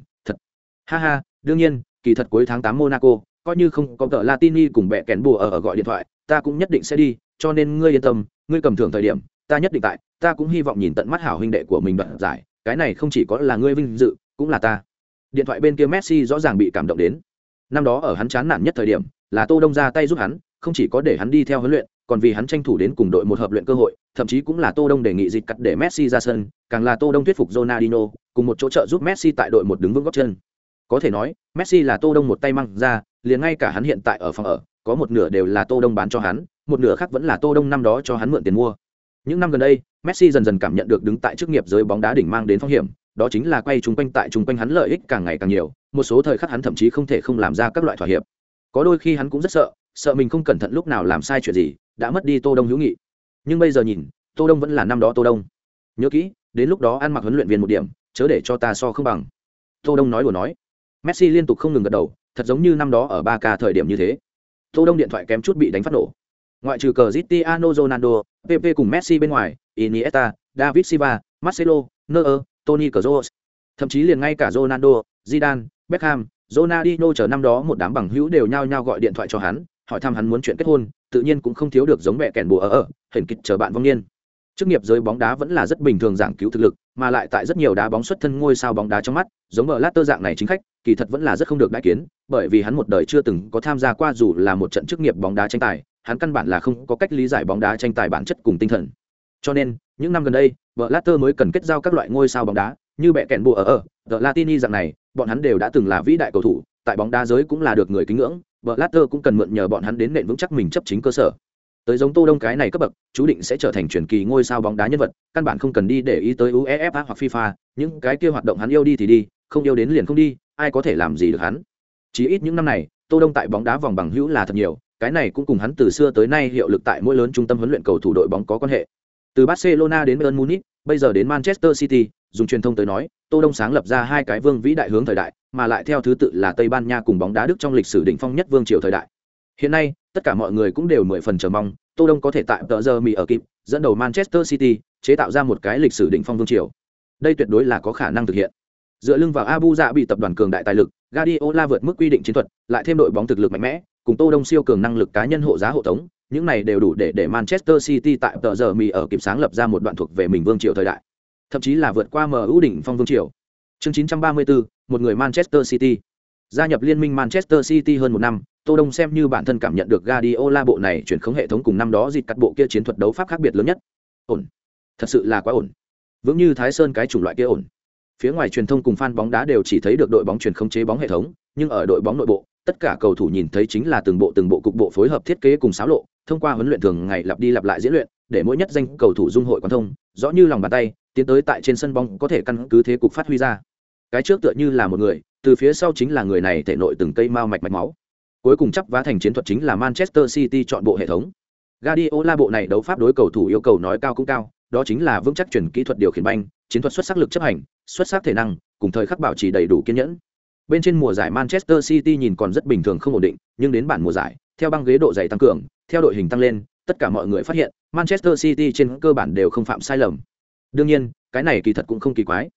ha ha, đương nhiên, kỳ thật cuối tháng tám monaco, coi như không có tờ latini cùng bẹ kèn bùa ở ở gọi điện thoại, ta cũng nhất định sẽ đi, cho nên ngươi yên tâm, ngươi cầm thưởng thời điểm, ta nhất định tại, ta cũng hy vọng nhìn tận mắt hảo huynh đệ của mình đoạn giải, cái này không chỉ có là ngươi vinh dự, cũng là ta. Điện thoại bên kia messi rõ ràng bị cảm động đến. Năm đó ở hắn chán nản nhất thời điểm, là tô đông ra tay giúp hắn, không chỉ có để hắn đi theo huấn luyện, còn vì hắn tranh thủ đến cùng đội một hợp luyện cơ hội, thậm chí cũng là tô đông đề nghị dịch cắt để messi ra sân, càng là tô đông thuyết phục ronaldinho, cùng một chỗ trợ giúp messi tại đội một đứng vững góc chân có thể nói, messi là tô đông một tay mang ra, liền ngay cả hắn hiện tại ở phòng ở, có một nửa đều là tô đông bán cho hắn, một nửa khác vẫn là tô đông năm đó cho hắn mượn tiền mua. Những năm gần đây, messi dần dần cảm nhận được đứng tại chức nghiệp giới bóng đá đỉnh mang đến phong hiểm, đó chính là quay chung quanh tại chung quanh hắn lợi ích càng ngày càng nhiều, một số thời khắc hắn thậm chí không thể không làm ra các loại thỏa hiệp. Có đôi khi hắn cũng rất sợ sợ mình không cẩn thận lúc nào làm sai chuyện gì, đã mất đi tô đông hữu nghị. Nhưng bây giờ nhìn, tô đông vẫn là năm đó tô đông. Nhớ kỹ, đến lúc đó ăn mặc huấn luyện viên một điểm, chớ để cho ta so không bằng. Tô đông nói đùa nói messi liên tục không ngừng gật đầu thật giống như năm đó ở ba thời điểm như thế. Tô đông điện thoại kém chút bị đánh phát nổ. Ngoại trừ cờ Cristiano Ronaldo, PP cùng Messi bên ngoài, Iniesta, David Silva, Marcelo, Neuer, Toni Kroos, thậm chí liền ngay cả Ronaldo, Zidane, Beckham, Ronaldinho chờ năm đó một đám bằng hữu đều nhao nhao gọi điện thoại cho hắn, hỏi thăm hắn muốn chuyện kết hôn, tự nhiên cũng không thiếu được giống mẹ kèn bùa ở ở, hình kịch chờ bạn vong niên. Chức nghiệp giới bóng đá vẫn là rất bình thường giảng cứu thực lực, mà lại tại rất nhiều đá bóng xuất thân ngôi sao bóng đá trong mắt, giống ở Latter dạng này chính khách, kỳ thật vẫn là rất không được đại kiến, bởi vì hắn một đời chưa từng có tham gia qua dù là một trận chức nghiệp bóng đá tranh tài, hắn căn bản là không có cách lý giải bóng đá tranh tài bản chất cùng tinh thần. Cho nên, những năm gần đây, vợ Latter mới cần kết giao các loại ngôi sao bóng đá, như bẹ kèn bùa ở ở, The Latini dạng này, bọn hắn đều đã từng là vĩ đại cầu thủ, tại bóng đá giới cũng là được người kính ngưỡng, vợ Latter cũng cần mượn nhờ bọn hắn đến nền vững chắc mình chấp chính cơ sở. Tới giống Tô Đông cái này cấp bậc, chú định sẽ trở thành truyền kỳ ngôi sao bóng đá nhân vật, căn bản không cần đi để ý tới UEFA hoặc FIFA, những cái kia hoạt động hắn yêu đi thì đi, không yêu đến liền không đi, ai có thể làm gì được hắn. Chỉ ít những năm này, Tô Đông tại bóng đá vòng bằng hữu là thật nhiều, cái này cũng cùng hắn từ xưa tới nay hiệu lực tại mỗi lớn trung tâm huấn luyện cầu thủ đội bóng có quan hệ. Từ Barcelona đến Bayern Munich, bây giờ đến Manchester City, dùng truyền thông tới nói, Tô Đông sáng lập ra hai cái vương vĩ đại hướng thời đại, mà lại theo thứ tự là Tây Ban Nha cùng bóng đá Đức trong lịch sử đỉnh phong nhất vương triều thời đại. Hiện nay, tất cả mọi người cũng đều mười phần chờ mong, Tô Đông có thể tại tờ giờ mì ở kịp, dẫn đầu Manchester City, chế tạo ra một cái lịch sử đỉnh phong vương triều. Đây tuyệt đối là có khả năng thực hiện. Dựa lưng vào Abu bị tập đoàn cường đại tài lực, Guardiola vượt mức quy định chiến thuật, lại thêm đội bóng thực lực mạnh mẽ, cùng Tô Đông siêu cường năng lực cá nhân hộ giá hộ tống, những này đều đủ để để Manchester City tại tờ giờ mì ở kịp sáng lập ra một đoạn thuộc về mình vương triều thời đại. Thậm chí là vượt qua MU đỉnh phong vương triều. Chương 934, một người Manchester City. Gia nhập liên minh Manchester City hơn một năm, Tô Đông xem như bản thân cảm nhận được Guardiola bộ này chuyển khống hệ thống cùng năm đó dịch cắt bộ kia chiến thuật đấu pháp khác biệt lớn nhất. Ổn. Thật sự là quá ổn. Vững như Thái Sơn cái chủng loại kia ổn. Phía ngoài truyền thông cùng fan bóng đá đều chỉ thấy được đội bóng chuyển khống chế bóng hệ thống, nhưng ở đội bóng nội bộ, tất cả cầu thủ nhìn thấy chính là từng bộ từng bộ cục bộ phối hợp thiết kế cùng xáo lộ, thông qua huấn luyện thường ngày lặp đi lặp lại diễn luyện, để mỗi nhất danh cầu thủ dung hội quan thông, rõ như lòng bàn tay, tiến tới tại trên sân bóng có thể căn cứ thế cục phát huy ra. Cái trước tựa như là một người, từ phía sau chính là người này thể nội từng cây mao mạch mạch máu. Cuối cùng chấp vá thành chiến thuật chính là Manchester City chọn bộ hệ thống. Guardiola bộ này đấu pháp đối cầu thủ yêu cầu nói cao cũng cao, đó chính là vững chắc chuyển kỹ thuật điều khiển banh, chiến thuật xuất sắc lực chấp hành, xuất sắc thể năng, cùng thời khắc bảo trì đầy đủ kiên nhẫn. Bên trên mùa giải Manchester City nhìn còn rất bình thường không ổn định, nhưng đến bản mùa giải, theo băng ghế độ dày tăng cường, theo đội hình tăng lên, tất cả mọi người phát hiện, Manchester City trên cơ bản đều không phạm sai lầm. Đương nhiên, cái này kỳ thật cũng không kỳ quái.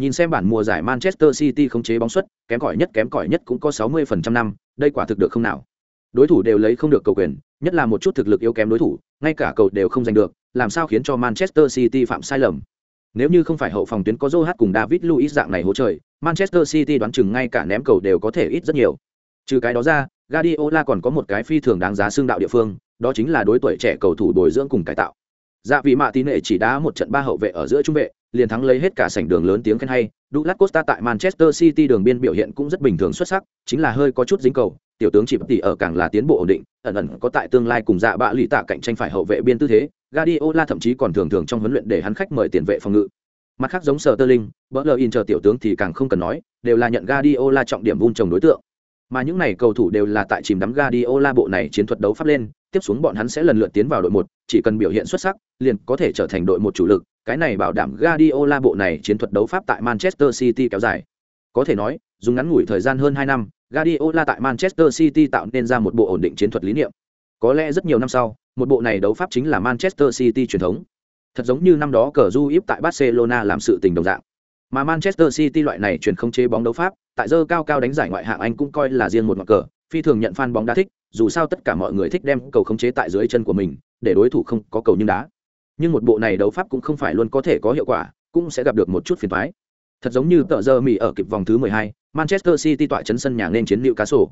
Nhìn xem bản mùa giải Manchester City khống chế bóng suất, kém cỏi nhất kém cỏi nhất cũng có 60% năm, đây quả thực được không nào. Đối thủ đều lấy không được cầu quyền, nhất là một chút thực lực yếu kém đối thủ, ngay cả cầu đều không giành được, làm sao khiến cho Manchester City phạm sai lầm. Nếu như không phải hậu phòng tuyến có Joe cùng David Luiz dạng này hỗ trợ, Manchester City đoán chừng ngay cả ném cầu đều có thể ít rất nhiều. Trừ cái đó ra, Guardiola còn có một cái phi thường đáng giá xương đạo địa phương, đó chính là đối tuổi trẻ cầu thủ bồi dưỡng cùng cải tạo. Dạ vị mạ tín nệ chỉ đá một trận ba hậu vệ ở giữa trung vệ, liền thắng lấy hết cả sảnh đường lớn tiếng khen hay. Douglas Costa tại Manchester City đường biên biểu hiện cũng rất bình thường xuất sắc, chính là hơi có chút dính cầu. Tiểu tướng chỉ tỷ ở càng là tiến bộ ổn định, ẩn ẩn có tại tương lai cùng dạ bạ lụy tạ cạnh tranh phải hậu vệ biên tư thế. Guardiola thậm chí còn thường thường trong huấn luyện để hắn khách mời tiền vệ phòng ngự. Mặt khác giống Sterling, in chờ tiểu tướng thì càng không cần nói, đều là nhận Guardiola trọng điểm vun trồng đối tượng. Mà những này cầu thủ đều là tại chìm đắm Guardiola bộ này chiến thuật đấu pháp lên, tiếp xuống bọn hắn sẽ lần lượt tiến vào đội một, chỉ cần biểu hiện xuất sắc, liền có thể trở thành đội một chủ lực, cái này bảo đảm Guardiola bộ này chiến thuật đấu pháp tại Manchester City kéo dài. Có thể nói, dùng ngắn ngủi thời gian hơn hai năm, Guardiola tại Manchester City tạo nên ra một bộ ổn định chiến thuật lý niệm. Có lẽ rất nhiều năm sau, một bộ này đấu pháp chính là Manchester City truyền thống. Thật giống như năm đó cờ Juip tại Barcelona làm sự tình đồng dạng. Mà Manchester City loại này truyền không chế bóng đấu pháp, tại giờ cao cao đánh giải ngoại hạng Anh cũng coi là riêng một mặt cờ, phi thường nhận fan bóng đá thích, dù sao tất cả mọi người thích đem cầu khống chế tại dưới chân của mình, để đối thủ không có cầu nhưng đá. Nhưng một bộ này đấu pháp cũng không phải luôn có thể có hiệu quả, cũng sẽ gặp được một chút phiền toái. Thật giống như tờ giờ Mỹ ở kịp vòng thứ 12, Manchester City tọa chấn sân nhà nên chiến cá sổ.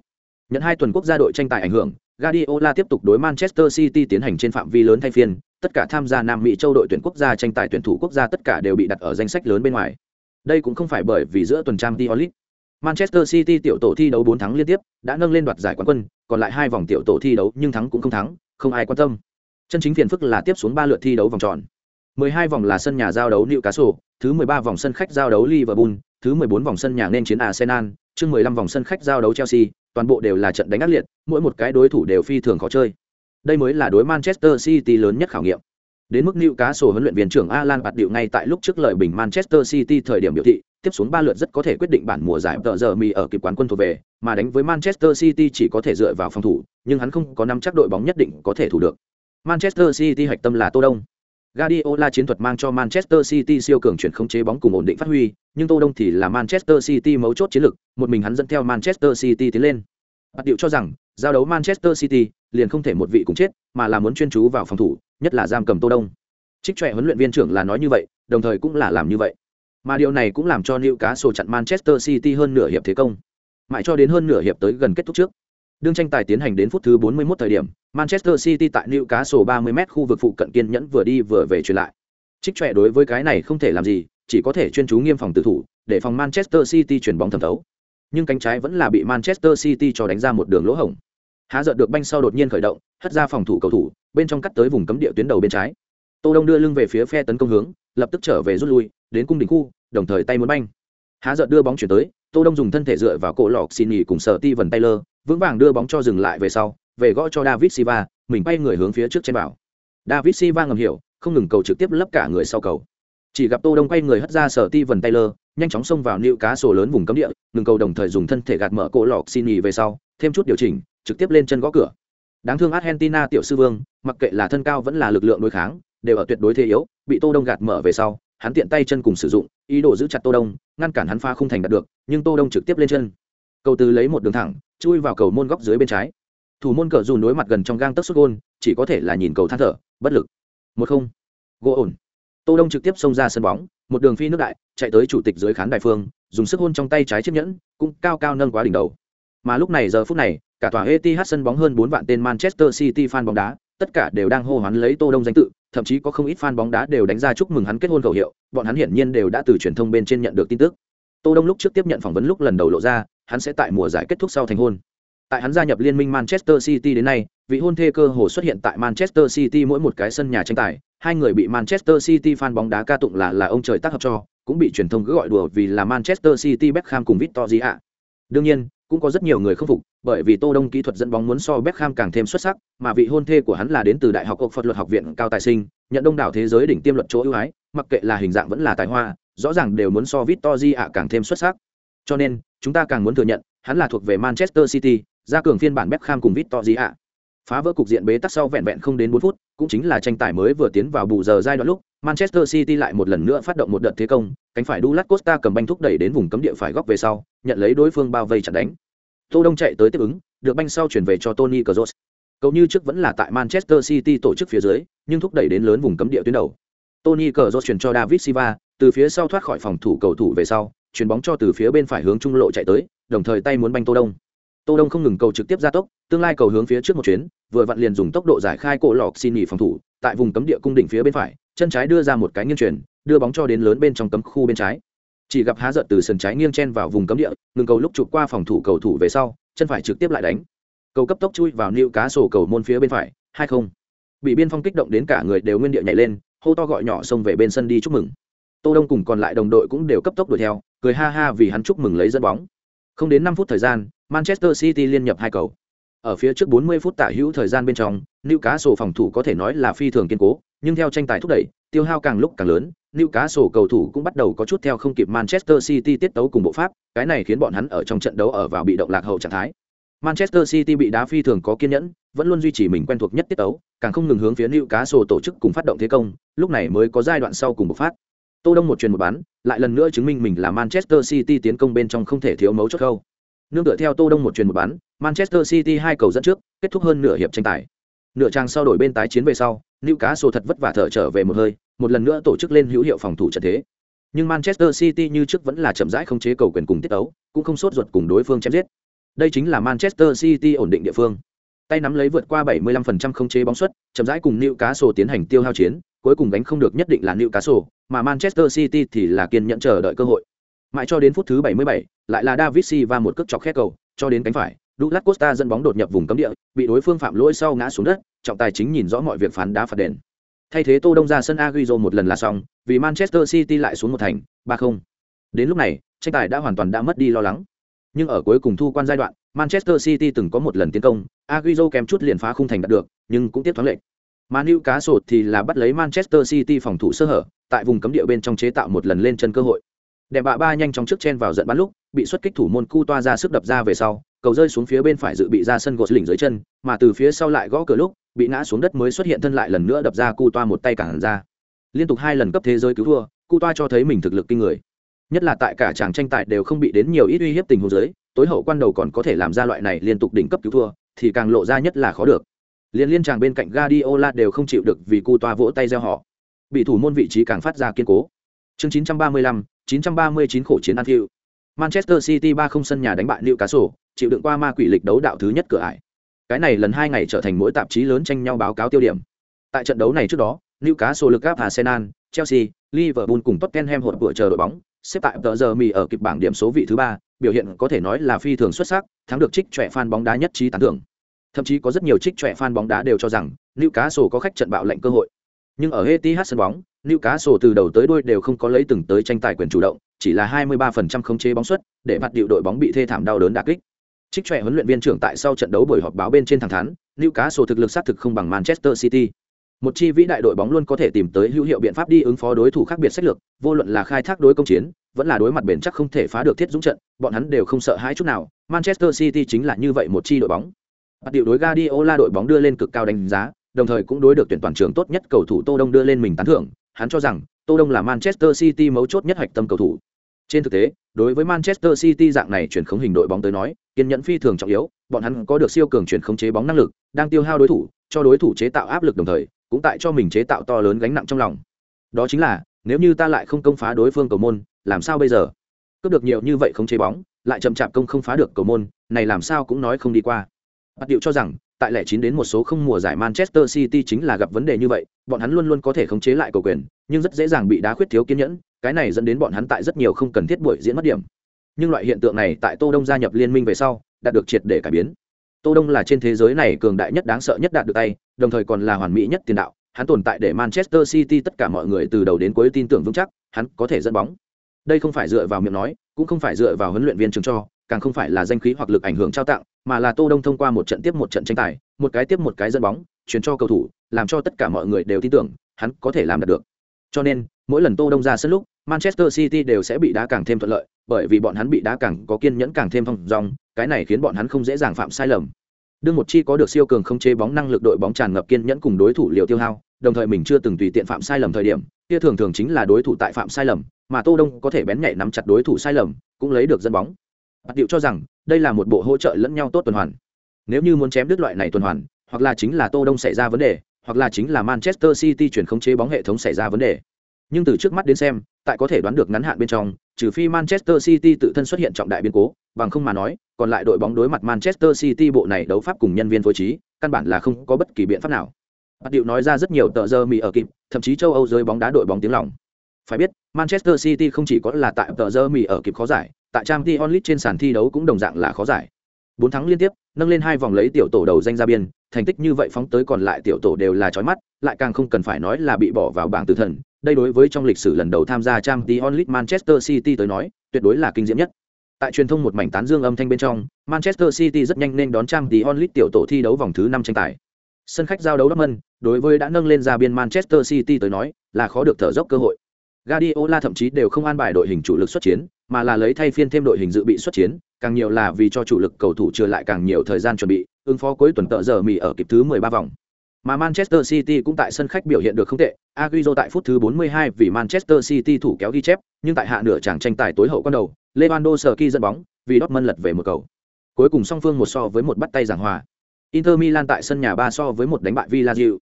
Nhận hai tuần quốc gia đội tranh tài ảnh hưởng, Guardiola tiếp tục đối Manchester City tiến hành trên phạm vi lớn thay phiên, tất cả tham gia Nam Mỹ châu đội tuyển quốc gia tranh tài tuyển thủ quốc gia tất cả đều bị đặt ở danh sách lớn bên ngoài. Đây cũng không phải bởi vì giữa tuần trang Diolit. Manchester City tiểu tổ thi đấu 4 thắng liên tiếp, đã nâng lên đoạt giải quán quân, còn lại hai vòng tiểu tổ thi đấu nhưng thắng cũng không thắng, không ai quan tâm. Chân chính phiền phức là tiếp xuống 3 lượt thi đấu vòng tròn. 12 vòng là sân nhà giao đấu Newcastle, thứ 13 vòng sân khách giao đấu Liverpool, thứ 14 vòng sân nhà nên chiến Arsenal, chương 15 vòng sân khách giao đấu Chelsea, toàn bộ đều là trận đánh ác liệt, mỗi một cái đối thủ đều phi thường khó chơi. Đây mới là đối Manchester City lớn nhất khảo nghiệm. Đến mức Newcastle huấn luyện viên trưởng Alan Bạt điệu ngay tại lúc trước lời bình Manchester City thời điểm biểu thị, tiếp xuống ba lượt rất có thể quyết định bản mùa giải tờ giờ mì ở kịp quán quân thuộc về, mà đánh với Manchester City chỉ có thể dựa vào phòng thủ, nhưng hắn không có nắm chắc đội bóng nhất định có thể thủ được. Manchester City hạch tâm là Tô Đông. Guardiola chiến thuật mang cho Manchester City siêu cường chuyển không chế bóng cùng ổn định phát huy, nhưng Tô Đông thì là Manchester City mấu chốt chiến lược, một mình hắn dẫn theo Manchester City tiến lên. Bắt điệu cho rằng, giao đấu Manchester City liền không thể một vị cùng chết, mà là muốn chuyên chú vào phòng thủ, nhất là giam cầm Tô Đông. Trích trẻ huấn luyện viên trưởng là nói như vậy, đồng thời cũng là làm như vậy. Mà điều này cũng làm cho Newcastle chặn Manchester City hơn nửa hiệp thế công. Mãi cho đến hơn nửa hiệp tới gần kết thúc trước. Đương tranh tài tiến hành đến phút thứ 41 thời điểm, Manchester City tại Newcastle 30m khu vực phụ cận kiên nhẫn vừa đi vừa về truyền lại. Trích trẻ đối với cái này không thể làm gì, chỉ có thể chuyên chú nghiêm phòng tự thủ, để phòng Manchester City chuyển bóng thẩm thấu. Nhưng cánh trái vẫn là bị Manchester City cho đánh ra một đường lỗ hổng. Há giật được banh sau đột nhiên khởi động, hất ra phòng thủ cầu thủ, bên trong cắt tới vùng cấm địa tuyến đầu bên trái. Tô Đông đưa lưng về phía phe tấn công hướng, lập tức trở về rút lui, đến cung đỉnh khu, đồng thời tay muốn banh. Há giận đưa bóng chuyển tới, Tô Đông dùng thân thể dựa vào cổ lọc xin nghỉ cùng sở ti vần Taylor, vững vàng đưa bóng cho dừng lại về sau, về gõ cho David Silva, mình bay người hướng phía trước trên bảo. David Silva ngầm hiểu, không ngừng cầu trực tiếp lấp cả người sau cầu. Chỉ gặp Tô Đông quay người hất ra sở ti vần Taylor, nhanh chóng xông vào nịu cá sổ lớn vùng cấm địa, ngừng cầu đồng thời dùng thân thể gạt mở cổ lọc xin nghỉ về sau, thêm chút điều chỉnh, trực tiếp lên chân gõ cửa. Đáng thương Argentina tiểu sư vương, mặc kệ là thân cao vẫn là lực lượng đối kháng, đều ở tuyệt đối thế yếu, bị Tô Đông gạt mở về sau, hắn tiện tay chân cùng sử dụng, ý đồ giữ chặt Tô Đông, ngăn cản hắn pha không thành đạt được, nhưng Tô Đông trực tiếp lên chân. Cầu từ lấy một đường thẳng, chui vào cầu môn góc dưới bên trái. Thủ môn cờ dùn đối mặt gần trong gang tấc xuất gôn, chỉ có thể là nhìn cầu than thở, bất lực. Một không, gỗ ổn. Tô Đông trực tiếp xông ra sân bóng, một đường phi nước đại, chạy tới chủ tịch dưới khán đài phương, dùng sức hôn trong tay trái chiếc nhẫn, cũng cao cao nâng quá đỉnh đầu. Mà lúc này giờ phút này, cả tòa Etihad sân bóng hơn 4 vạn tên Manchester City fan bóng đá, tất cả đều đang hô hoán lấy Tô Đông danh tự, thậm chí có không ít fan bóng đá đều đánh ra chúc mừng hắn kết hôn khẩu hiệu, bọn hắn hiển nhiên đều đã từ truyền thông bên trên nhận được tin tức. Tô Đông lúc trước tiếp nhận phỏng vấn lúc lần đầu lộ ra, hắn sẽ tại mùa giải kết thúc sau thành hôn. Tại hắn gia nhập liên minh Manchester City đến nay, vị hôn thê cơ hồ xuất hiện tại Manchester City mỗi một cái sân nhà tranh tài, hai người bị Manchester City fan bóng đá ca tụng là là ông trời tác hợp cho, cũng bị truyền thông cứ gọi đùa vì là Manchester City Beckham cùng Victoria. Đương nhiên, cũng có rất nhiều người không phục, bởi vì Tô Đông kỹ thuật dẫn bóng muốn so Beckham càng thêm xuất sắc, mà vị hôn thê của hắn là đến từ Đại học Oxford luật học viện cao tài sinh, nhận đông đảo thế giới đỉnh tiêm luật chỗ ưu ái, mặc kệ là hình dạng vẫn là tài hoa, rõ ràng đều muốn so Victoria càng thêm xuất sắc. Cho nên, chúng ta càng muốn thừa nhận, hắn là thuộc về Manchester City, ra cường phiên bản Beckham cùng Victoria. Phá vỡ cục diện bế tắc sau vẹn vẹn không đến 4 phút, cũng chính là tranh tài mới vừa tiến vào bù giờ giai đoạn lúc, Manchester City lại một lần nữa phát động một đợt thế công, cánh phải Douglas Costa cầm banh thúc đẩy đến vùng cấm địa phải góc về sau, nhận lấy đối phương bao vây chặn đánh. Tô Đông chạy tới tiếp ứng, được banh sau chuyển về cho Tony Kroos. Cậu như trước vẫn là tại Manchester City tổ chức phía dưới, nhưng thúc đẩy đến lớn vùng cấm địa tuyến đầu. Tony Kroos chuyển cho David Silva, từ phía sau thoát khỏi phòng thủ cầu thủ về sau, chuyển bóng cho từ phía bên phải hướng trung lộ chạy tới, đồng thời tay muốn banh Tô Đông. Tô Đông không ngừng cầu trực tiếp ra tốc, tương lai cầu hướng phía trước một chuyến, vừa vặn liền dùng tốc độ giải khai cổ lọc xin nghỉ phòng thủ, tại vùng cấm địa cung đỉnh phía bên phải, chân trái đưa ra một cái nghiêng chuyển, đưa bóng cho đến lớn bên trong cấm khu bên trái. Chỉ gặp há giận từ sân trái nghiêng chen vào vùng cấm địa, ngừng cầu lúc chụp qua phòng thủ cầu thủ về sau, chân phải trực tiếp lại đánh. Cầu cấp tốc chui vào nịu cá sổ cầu môn phía bên phải, hai không. Bị biên phong kích động đến cả người đều nguyên địa nhảy lên, hô to gọi nhỏ xông về bên sân đi chúc mừng. Tô Đông cùng còn lại đồng đội cũng đều cấp tốc đuổi theo, cười ha ha vì hắn chúc mừng lấy dẫn bóng. Không đến năm phút thời gian, Manchester City liên nhập hai cầu. Ở phía trước 40 phút tả hữu thời gian bên trong, Newcastle phòng thủ có thể nói là phi thường kiên cố, nhưng theo tranh tài thúc đẩy, tiêu hao càng lúc càng lớn, Newcastle cầu thủ cũng bắt đầu có chút theo không kịp Manchester City tiết tấu cùng bộ pháp, cái này khiến bọn hắn ở trong trận đấu ở vào bị động lạc hậu trạng thái. Manchester City bị đá phi thường có kiên nhẫn, vẫn luôn duy trì mình quen thuộc nhất tiết tấu, càng không ngừng hướng phía Newcastle tổ chức cùng phát động thế công, lúc này mới có giai đoạn sau cùng bộc phát. Tô Đông một truyền một bán, lại lần nữa chứng minh mình là Manchester City tiến công bên trong không thể thiếu mấu chốt câu. Nương tựa theo Tô Đông một truyền một bán, Manchester City hai cầu dẫn trước, kết thúc hơn nửa hiệp tranh tài. Nửa trang sau đổi bên tái chiến về sau, nữ cá sổ thật vất vả thở trở về một hơi, một lần nữa tổ chức lên hữu hiệu phòng thủ trận thế. Nhưng Manchester City như trước vẫn là chậm rãi không chế cầu quyền cùng tiết tấu, cũng không sốt ruột cùng đối phương chém giết. Đây chính là Manchester City ổn định địa phương. Tay nắm lấy vượt qua 75% không chế bóng suất, chậm rãi cùng nữ cá sổ tiến hành tiêu hao chiến, cuối cùng đánh không được nhất định là nữ cá sổ mà Manchester City thì là kiên nhẫn chờ đợi cơ hội. Mãi cho đến phút thứ 77, lại là David Silva một cước chọc khét cầu, cho đến cánh phải, Douglas Costa dẫn bóng đột nhập vùng cấm địa, bị đối phương phạm lỗi sau ngã xuống đất, trọng tài chính nhìn rõ mọi việc phán đá phạt đền. Thay thế Tô Đông ra sân Agüero một lần là xong, vì Manchester City lại xuống một thành, 3-0. Đến lúc này, tranh tài đã hoàn toàn đã mất đi lo lắng. Nhưng ở cuối cùng thu quan giai đoạn, Manchester City từng có một lần tiến công, Agüero kém chút liền phá khung thành đạt được, nhưng cũng tiếp thoáng lệch. Mà Newcastle thì là bắt lấy Manchester City phòng thủ sơ hở, tại vùng cấm địa bên trong chế tạo một lần lên chân cơ hội. đẹp bạ ba nhanh chóng trước chen vào giận bắn lúc bị xuất kích thủ môn cu toa ra sức đập ra về sau cầu rơi xuống phía bên phải dự bị ra sân gột lỉnh dưới chân mà từ phía sau lại gõ cửa lúc bị ngã xuống đất mới xuất hiện thân lại lần nữa đập ra cu toa một tay cản ra. Liên tục hai lần cấp thế giới cứu thua cu toa cho thấy mình thực lực kinh người. Nhất là tại cả chàng tranh tài đều không bị đến nhiều ít uy hiếp tình huống giới tối hậu quan đầu còn có thể làm ra loại này liên tục đỉnh cấp cứu thua thì càng lộ ra nhất là khó được. Liên liên chàng bên cạnh Guardiola đều không chịu được vì cu toa vỗ tay gieo họ. Bị thủ môn vị trí càng phát ra kiên cố. Chương 935, 939 khổ chiến Anfield. Manchester City 3 không sân nhà đánh bại Newcastle, chịu đựng qua ma quỷ lịch đấu đạo thứ nhất cửa ải. Cái này lần hai ngày trở thành mỗi tạp chí lớn tranh nhau báo cáo tiêu điểm. Tại trận đấu này trước đó, Newcastle lực áp Arsenal, Chelsea, Liverpool cùng Tottenham hột vừa chờ đội bóng, xếp tại tờ giờ mì ở kịp bảng điểm số vị thứ ba, biểu hiện có thể nói là phi thường xuất sắc, thắng được trích trẻ fan bóng đá nhất trí tán thưởng. Thậm chí có rất nhiều trích trẻ fan bóng đá đều cho rằng Newcastle có khách trận bạo lệnh cơ hội. Nhưng ở Etihad sân bóng, Newcastle từ đầu tới đuôi đều không có lấy từng tới tranh tài quyền chủ động, chỉ là 23% khống chế bóng suất, để mặt điệu đội bóng bị thê thảm đau đớn đả kích. Trích trẻ huấn luyện viên trưởng tại sau trận đấu buổi họp báo bên trên thẳng thắn, Newcastle thực lực sát thực không bằng Manchester City. Một chi vĩ đại đội bóng luôn có thể tìm tới hữu hiệu biện pháp đi ứng phó đối thủ khác biệt sách lược, vô luận là khai thác đối công chiến, vẫn là đối mặt bền chắc không thể phá được thiết dũng trận, bọn hắn đều không sợ hãi chút nào. Manchester City chính là như vậy một chi đội bóng. Bắt điều đối Guardiola đội bóng đưa lên cực cao đánh giá, đồng thời cũng đối được tuyển toàn trường tốt nhất cầu thủ Tô Đông đưa lên mình tán thưởng, hắn cho rằng Tô Đông là Manchester City mấu chốt nhất hoạch tâm cầu thủ. Trên thực tế, đối với Manchester City dạng này chuyển khống hình đội bóng tới nói, kiên nhẫn phi thường trọng yếu, bọn hắn có được siêu cường chuyển khống chế bóng năng lực, đang tiêu hao đối thủ, cho đối thủ chế tạo áp lực đồng thời, cũng tại cho mình chế tạo to lớn gánh nặng trong lòng. Đó chính là, nếu như ta lại không công phá đối phương cầu môn, làm sao bây giờ? Cướp được nhiều như vậy không chế bóng, lại chậm chạp công không phá được cầu môn, này làm sao cũng nói không đi qua. Bắt điệu cho rằng, tại lẻ chín đến một số không mùa giải Manchester City chính là gặp vấn đề như vậy, bọn hắn luôn luôn có thể khống chế lại cầu quyền, nhưng rất dễ dàng bị đá khuyết thiếu kiên nhẫn, cái này dẫn đến bọn hắn tại rất nhiều không cần thiết buổi diễn mất điểm. Nhưng loại hiện tượng này tại Tô Đông gia nhập liên minh về sau, đạt được triệt để cải biến. Tô Đông là trên thế giới này cường đại nhất đáng sợ nhất đạt được tay, đồng thời còn là hoàn mỹ nhất tiền đạo, hắn tồn tại để Manchester City tất cả mọi người từ đầu đến cuối tin tưởng vững chắc, hắn có thể dẫn bóng. Đây không phải dựa vào miệng nói, cũng không phải dựa vào huấn luyện viên trường cho, càng không phải là danh khí hoặc lực ảnh hưởng trao tặng, mà là Tô Đông thông qua một trận tiếp một trận tranh tài, một cái tiếp một cái dẫn bóng, chuyển cho cầu thủ, làm cho tất cả mọi người đều tin tưởng, hắn có thể làm được. Cho nên, mỗi lần Tô Đông ra sân lúc, Manchester City đều sẽ bị đá càng thêm thuận lợi, bởi vì bọn hắn bị đá càng có kiên nhẫn càng thêm phong dong, cái này khiến bọn hắn không dễ dàng phạm sai lầm. Đương một chi có được siêu cường không chế bóng năng lực đội bóng tràn ngập kiên nhẫn cùng đối thủ liều tiêu hao, đồng thời mình chưa từng tùy tiện phạm sai lầm thời điểm, kia thường thường chính là đối thủ tại phạm sai lầm, mà Tô Đông có thể bén nhạy nắm chặt đối thủ sai lầm, cũng lấy được dẫn bóng. Bạt Diệu cho rằng, đây là một bộ hỗ trợ lẫn nhau tốt tuần hoàn. Nếu như muốn chém đứt loại này tuần hoàn, hoặc là chính là Tô Đông xảy ra vấn đề, hoặc là chính là Manchester City chuyển khống chế bóng hệ thống xảy ra vấn đề. Nhưng từ trước mắt đến xem, tại có thể đoán được ngắn hạn bên trong, trừ phi Manchester City tự thân xuất hiện trọng đại biến cố, bằng không mà nói, còn lại đội bóng đối mặt Manchester City bộ này đấu pháp cùng nhân viên phối trí, căn bản là không có bất kỳ biện pháp nào. Bạt điệu nói ra rất nhiều tờ giờ mì ở kịp, thậm chí châu Âu giới bóng đá đội bóng tiếng lòng. Phải biết, Manchester City không chỉ có là tại tờ giờ mì ở kịp khó giải, tại Champions League trên sàn thi đấu cũng đồng dạng là khó giải. Bốn thắng liên tiếp, nâng lên hai vòng lấy tiểu tổ đầu danh ra biên, thành tích như vậy phóng tới còn lại tiểu tổ đều là chói mắt, lại càng không cần phải nói là bị bỏ vào bảng tử thần. Đây đối với trong lịch sử lần đầu tham gia Champions League Manchester City tới nói, tuyệt đối là kinh diễm nhất. Tại truyền thông một mảnh tán dương âm thanh bên trong, Manchester City rất nhanh nên đón Champions League tiểu tổ thi đấu vòng thứ năm tranh tài. Sân khách giao đấu Dortmund, đối với đã nâng lên ra biên Manchester City tới nói, là khó được thở dốc cơ hội. Guardiola thậm chí đều không an bài đội hình chủ lực xuất chiến, mà là lấy thay phiên thêm đội hình dự bị xuất chiến, càng nhiều là vì cho chủ lực cầu thủ chưa lại càng nhiều thời gian chuẩn bị, ứng phó cuối tuần tợ giờ mì ở kịp thứ 13 vòng. Mà Manchester City cũng tại sân khách biểu hiện được không tệ, Agüero tại phút thứ 42 vì Manchester City thủ kéo ghi chép, nhưng tại hạ nửa chẳng tranh tài tối hậu quan đầu, Lewandowski dẫn bóng, vì Dortmund lật về một cầu. Cuối cùng song phương một so với một bắt tay giảng hòa. Inter Milan tại sân nhà 3 so với một đánh bại Villarreal.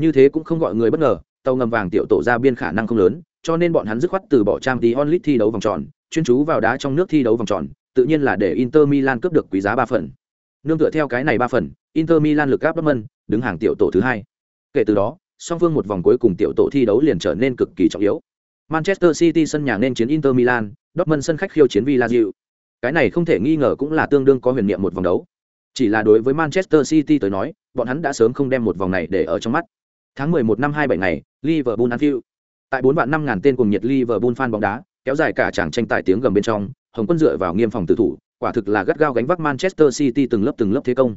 Như thế cũng không gọi người bất ngờ, tàu ngầm vàng tiểu tổ ra biên khả năng không lớn, cho nên bọn hắn dứt khoát từ bỏ trang tí onlit thi đấu vòng tròn, chuyên chú vào đá trong nước thi đấu vòng tròn, tự nhiên là để Inter Milan cướp được quý giá ba phần. Nương tựa theo cái này ba phần, Inter Milan lực áp Dortmund, đứng hàng tiểu tổ thứ hai. Kể từ đó, song phương một vòng cuối cùng tiểu tổ thi đấu liền trở nên cực kỳ trọng yếu. Manchester City sân nhà nên chiến Inter Milan, Dortmund sân khách khiêu chiến Villarreal. Cái này không thể nghi ngờ cũng là tương đương có huyền niệm một vòng đấu. Chỉ là đối với Manchester City tới nói, bọn hắn đã sớm không đem một vòng này để ở trong mắt. Tháng 11 năm 27 ngày, Liverpool Anfield. Tại 4 vạn 5000 tên cùng nhiệt Liverpool fan bóng đá, kéo dài cả chàng tranh tài tiếng gầm bên trong, Hồng Quân dựa vào nghiêm phòng tử thủ, quả thực là gắt gao gánh vác Manchester City từng lớp từng lớp thế công.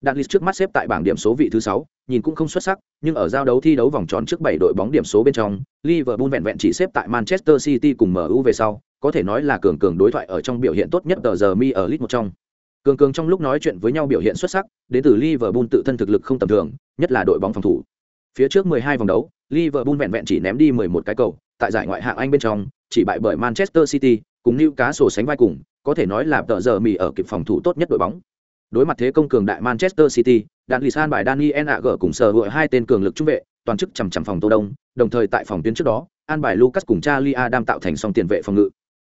Dalglish trước mắt xếp tại bảng điểm số vị thứ 6, nhìn cũng không xuất sắc, nhưng ở giao đấu thi đấu vòng tròn trước 7 đội bóng điểm số bên trong, Liverpool vẹn vẹn chỉ xếp tại Manchester City cùng MU về sau, có thể nói là cường cường đối thoại ở trong biểu hiện tốt nhất tờ giờ mi ở League một trong cường cường trong lúc nói chuyện với nhau biểu hiện xuất sắc đến từ liverpool tự thân thực lực không tầm thường nhất là đội bóng phòng thủ phía trước 12 vòng đấu liverpool vẹn vẹn chỉ ném đi 11 cái cầu tại giải ngoại hạng anh bên trong chỉ bại bởi manchester city cùng New cá sổ sánh vai cùng có thể nói là tờ giờ mì ở kịp phòng thủ tốt nhất đội bóng đối mặt thế công cường đại manchester city đạn lì san bài daniel ag cùng sở hữu hai tên cường lực trung vệ toàn chức chằm chằm phòng tô đông đồng thời tại phòng tuyến trước đó an bài lucas cùng charlie adam tạo thành song tiền vệ phòng ngự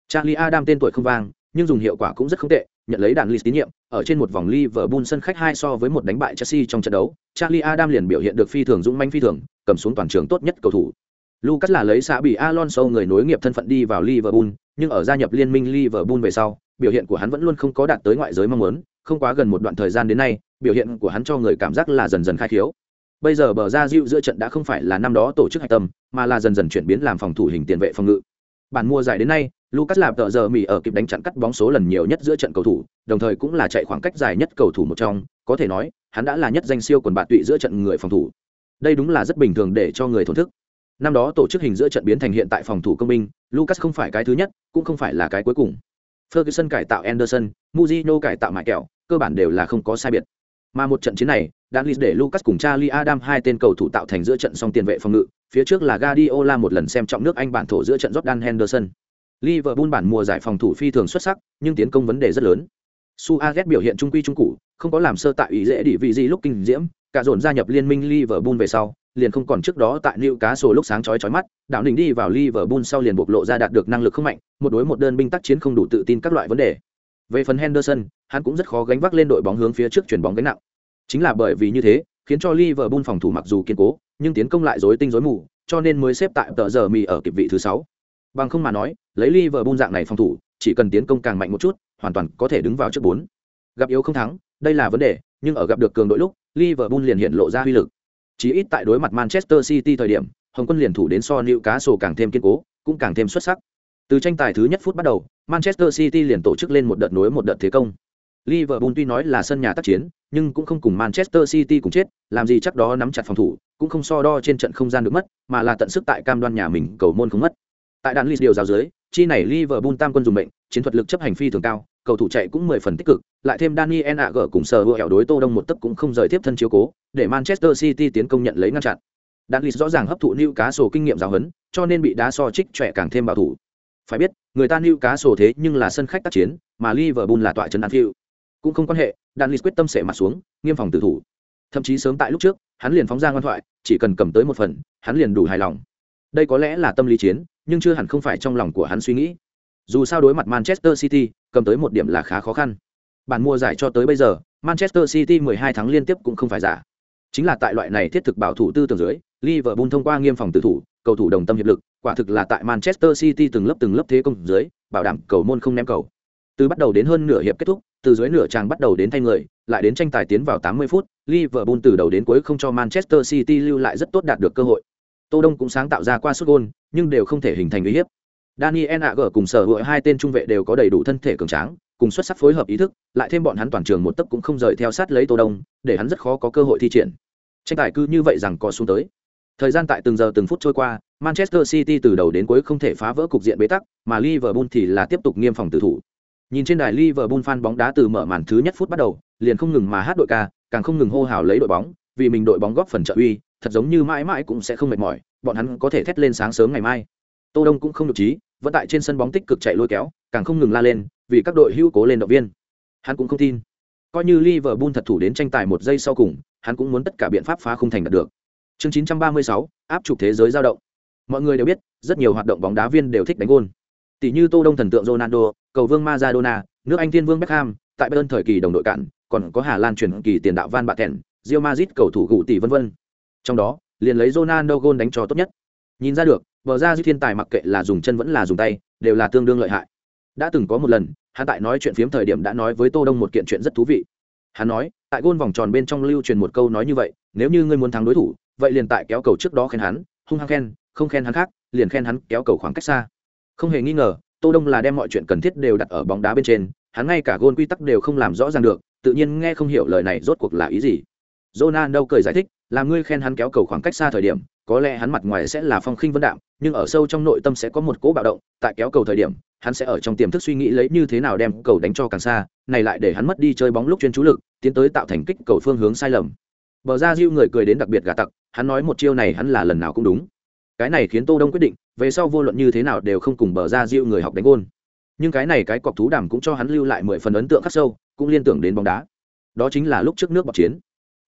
charlie adam tên tuổi không vang nhưng dùng hiệu quả cũng rất không tệ nhận lấy đạn lì tín nhiệm ở trên một vòng Liverpool sân khách hai so với một đánh bại Chelsea trong trận đấu, Charlie Adam liền biểu hiện được phi thường dũng mãnh phi thường, cầm xuống toàn trường tốt nhất cầu thủ. Lucas là lấy xã bị Alonso người nối nghiệp thân phận đi vào Liverpool, nhưng ở gia nhập liên minh Liverpool về sau, biểu hiện của hắn vẫn luôn không có đạt tới ngoại giới mong muốn, không quá gần một đoạn thời gian đến nay, biểu hiện của hắn cho người cảm giác là dần dần khai thiếu. Bây giờ bờ ra dịu giữa trận đã không phải là năm đó tổ chức hạch tâm, mà là dần dần chuyển biến làm phòng thủ hình tiền vệ phòng ngự. Bản mua giải đến nay, Lucas lạp tợ giờ mỉ ở kịp đánh chặn cắt bóng số lần nhiều nhất giữa trận cầu thủ, đồng thời cũng là chạy khoảng cách dài nhất cầu thủ một trong, có thể nói, hắn đã là nhất danh siêu quần bạn tụy giữa trận người phòng thủ. Đây đúng là rất bình thường để cho người thổn thức. Năm đó tổ chức hình giữa trận biến thành hiện tại phòng thủ công binh Lucas không phải cái thứ nhất, cũng không phải là cái cuối cùng. Ferguson cải tạo Anderson, muzino cải tạo mãi Kẹo, cơ bản đều là không có sai biệt. Mà một trận chiến này, đã để Lucas cùng Charlie Adam hai tên cầu thủ tạo thành giữa trận song tiền vệ phòng ngự, phía trước là Guardiola một lần xem trọng nước Anh bản thổ giữa trận Jordan Henderson. Liverpool bản mùa giải phòng thủ phi thường xuất sắc, nhưng tiến công vấn đề rất lớn. Suarez biểu hiện trung quy trung cụ, không có làm sơ tại ý dễ đi vị gì lúc kinh diễm, cả dồn gia nhập liên minh Liverpool về sau, liền không còn trước đó tại Lưu Cá Sổ lúc sáng chói chói mắt, đạo đỉnh đi vào Liverpool sau liền bộc lộ ra đạt được năng lực không mạnh, một đối một đơn binh tác chiến không đủ tự tin các loại vấn đề. Về phần Henderson, hắn cũng rất khó gánh vác lên đội bóng hướng phía trước chuyển bóng gánh nặng. Chính là bởi vì như thế, khiến cho Liverpool phòng thủ mặc dù kiên cố, nhưng tiến công lại rối tinh rối mù, cho nên mới xếp tại tờ giờ mì ở kịp vị thứ 6. Bằng không mà nói, lấy Liverpool dạng này phòng thủ, chỉ cần tiến công càng mạnh một chút, hoàn toàn có thể đứng vào trước 4. Gặp yếu không thắng, đây là vấn đề, nhưng ở gặp được cường đội lúc, Liverpool liền hiện lộ ra huy lực. Chỉ ít tại đối mặt Manchester City thời điểm, Hồng quân liền thủ đến so Newcastle càng thêm kiên cố, cũng càng thêm xuất sắc. Từ tranh tài thứ nhất phút bắt đầu, Manchester City liền tổ chức lên một đợt nối một đợt thế công. Liverpool tuy nói là sân nhà tác chiến, nhưng cũng không cùng Manchester City cùng chết, làm gì chắc đó nắm chặt phòng thủ, cũng không so đo trên trận không gian được mất, mà là tận sức tại cam đoan nhà mình cầu môn không mất. Tại đạn Leeds điều giáo dưới, chi này Liverpool tam quân dùng mệnh, chiến thuật lực chấp hành phi thường cao, cầu thủ chạy cũng mười phần tích cực, lại thêm Daniel Agger cùng sở hữu đối Tô Đông một tấc cũng không rời tiếp thân chiếu cố, để Manchester City tiến công nhận lấy ngăn chặn. Đạn rõ ràng hấp thụ Newcastle kinh nghiệm giáo huấn, cho nên bị đá so trích trẻ càng thêm bảo thủ. Phải biết, người ta Newcastle thế nhưng là sân khách tác chiến, mà Liverpool là tọa trấn Anfield. Cũng không quan hệ, Đạn quyết tâm sẽ mặt xuống, nghiêm phòng tử thủ. Thậm chí sớm tại lúc trước, hắn liền phóng ra ngoan thoại, chỉ cần cầm tới một phần, hắn liền đủ hài lòng. Đây có lẽ là tâm lý chiến, nhưng chưa hẳn không phải trong lòng của hắn suy nghĩ. Dù sao đối mặt Manchester City, cầm tới một điểm là khá khó khăn. Bản mua giải cho tới bây giờ, Manchester City 12 tháng liên tiếp cũng không phải giả. Chính là tại loại này thiết thực bảo thủ tư tưởng dưới, Liverpool thông qua nghiêm phòng tự thủ, cầu thủ đồng tâm hiệp lực, quả thực là tại Manchester City từng lớp từng lớp thế công dưới, bảo đảm cầu môn không ném cầu. Từ bắt đầu đến hơn nửa hiệp kết thúc, từ dưới nửa trang bắt đầu đến thay người, lại đến tranh tài tiến vào 80 phút, Liverpool từ đầu đến cuối không cho Manchester City lưu lại rất tốt đạt được cơ hội. Tô Đông cũng sáng tạo ra qua sút gôn, nhưng đều không thể hình thành uy hiếp. Daniel Agger cùng sở hữu hai tên trung vệ đều có đầy đủ thân thể cường tráng, cùng xuất sắc phối hợp ý thức, lại thêm bọn hắn toàn trường một tấc cũng không rời theo sát lấy Tô Đông, để hắn rất khó có cơ hội thi triển. Tranh tài cứ như vậy rằng có xuống tới. Thời gian tại từng giờ từng phút trôi qua, Manchester City từ đầu đến cuối không thể phá vỡ cục diện bế tắc, mà Liverpool thì là tiếp tục nghiêm phòng tử thủ. Nhìn trên đài Liverpool fan bóng đá từ mở màn thứ nhất phút bắt đầu, liền không ngừng mà hát đội ca, càng không ngừng hô hào lấy đội bóng, vì mình đội bóng góp phần trợ uy, thật giống như mãi mãi cũng sẽ không mệt mỏi, bọn hắn có thể thét lên sáng sớm ngày mai. Tô Đông cũng không được trí, vẫn tại trên sân bóng tích cực chạy lôi kéo, càng không ngừng la lên, vì các đội hữu cố lên động viên. Hắn cũng không tin, coi như Liverpool thật thủ đến tranh tài một giây sau cùng, hắn cũng muốn tất cả biện pháp phá không thành đạt được. Chương 936, áp trục thế giới dao động. Mọi người đều biết, rất nhiều hoạt động bóng đá viên đều thích đánh gôn. Tỷ như Tô Đông thần tượng Ronaldo, cầu vương Maradona, nước Anh thiên vương Beckham, tại Bayern thời kỳ đồng đội cạn, còn có Hà Lan truyền kỳ tiền đạo Van Baten, Real Madrid cầu thủ gụ tỷ vân vân. Trong đó, liền lấy Ronaldo gôn đánh cho tốt nhất. Nhìn ra được, bờ ra duy thiên tài mặc kệ là dùng chân vẫn là dùng tay, đều là tương đương lợi hại. Đã từng có một lần, hắn tại nói chuyện phiếm thời điểm đã nói với Tô Đông một kiện chuyện rất thú vị. Hắn nói, tại gôn vòng tròn bên trong lưu truyền một câu nói như vậy, nếu như ngươi muốn thắng đối thủ, vậy liền tại kéo cầu trước đó khen hắn, hung hăng khen, không khen hắn khác, liền khen hắn kéo cầu khoảng cách xa. Không hề nghi ngờ, Tô Đông là đem mọi chuyện cần thiết đều đặt ở bóng đá bên trên, hắn ngay cả gôn quy tắc đều không làm rõ ràng được, tự nhiên nghe không hiểu lời này rốt cuộc là ý gì. Ronaldo cười giải thích, làm ngươi khen hắn kéo cầu khoảng cách xa thời điểm, có lẽ hắn mặt ngoài sẽ là phong khinh vân đạm, nhưng ở sâu trong nội tâm sẽ có một cỗ bạo động, tại kéo cầu thời điểm, hắn sẽ ở trong tiềm thức suy nghĩ lấy như thế nào đem cầu đánh cho càng xa này lại để hắn mất đi chơi bóng lúc chuyên chú lực tiến tới tạo thành kích cầu phương hướng sai lầm. Bờ ra Diu người cười đến đặc biệt gà tặc hắn nói một chiêu này hắn là lần nào cũng đúng. Cái này khiến tô đông quyết định về sau vô luận như thế nào đều không cùng bờ ra Diu người học đánh gôn. Nhưng cái này cái cọc thú đàm cũng cho hắn lưu lại mười phần ấn tượng khắc sâu cũng liên tưởng đến bóng đá. Đó chính là lúc trước nước bọt chiến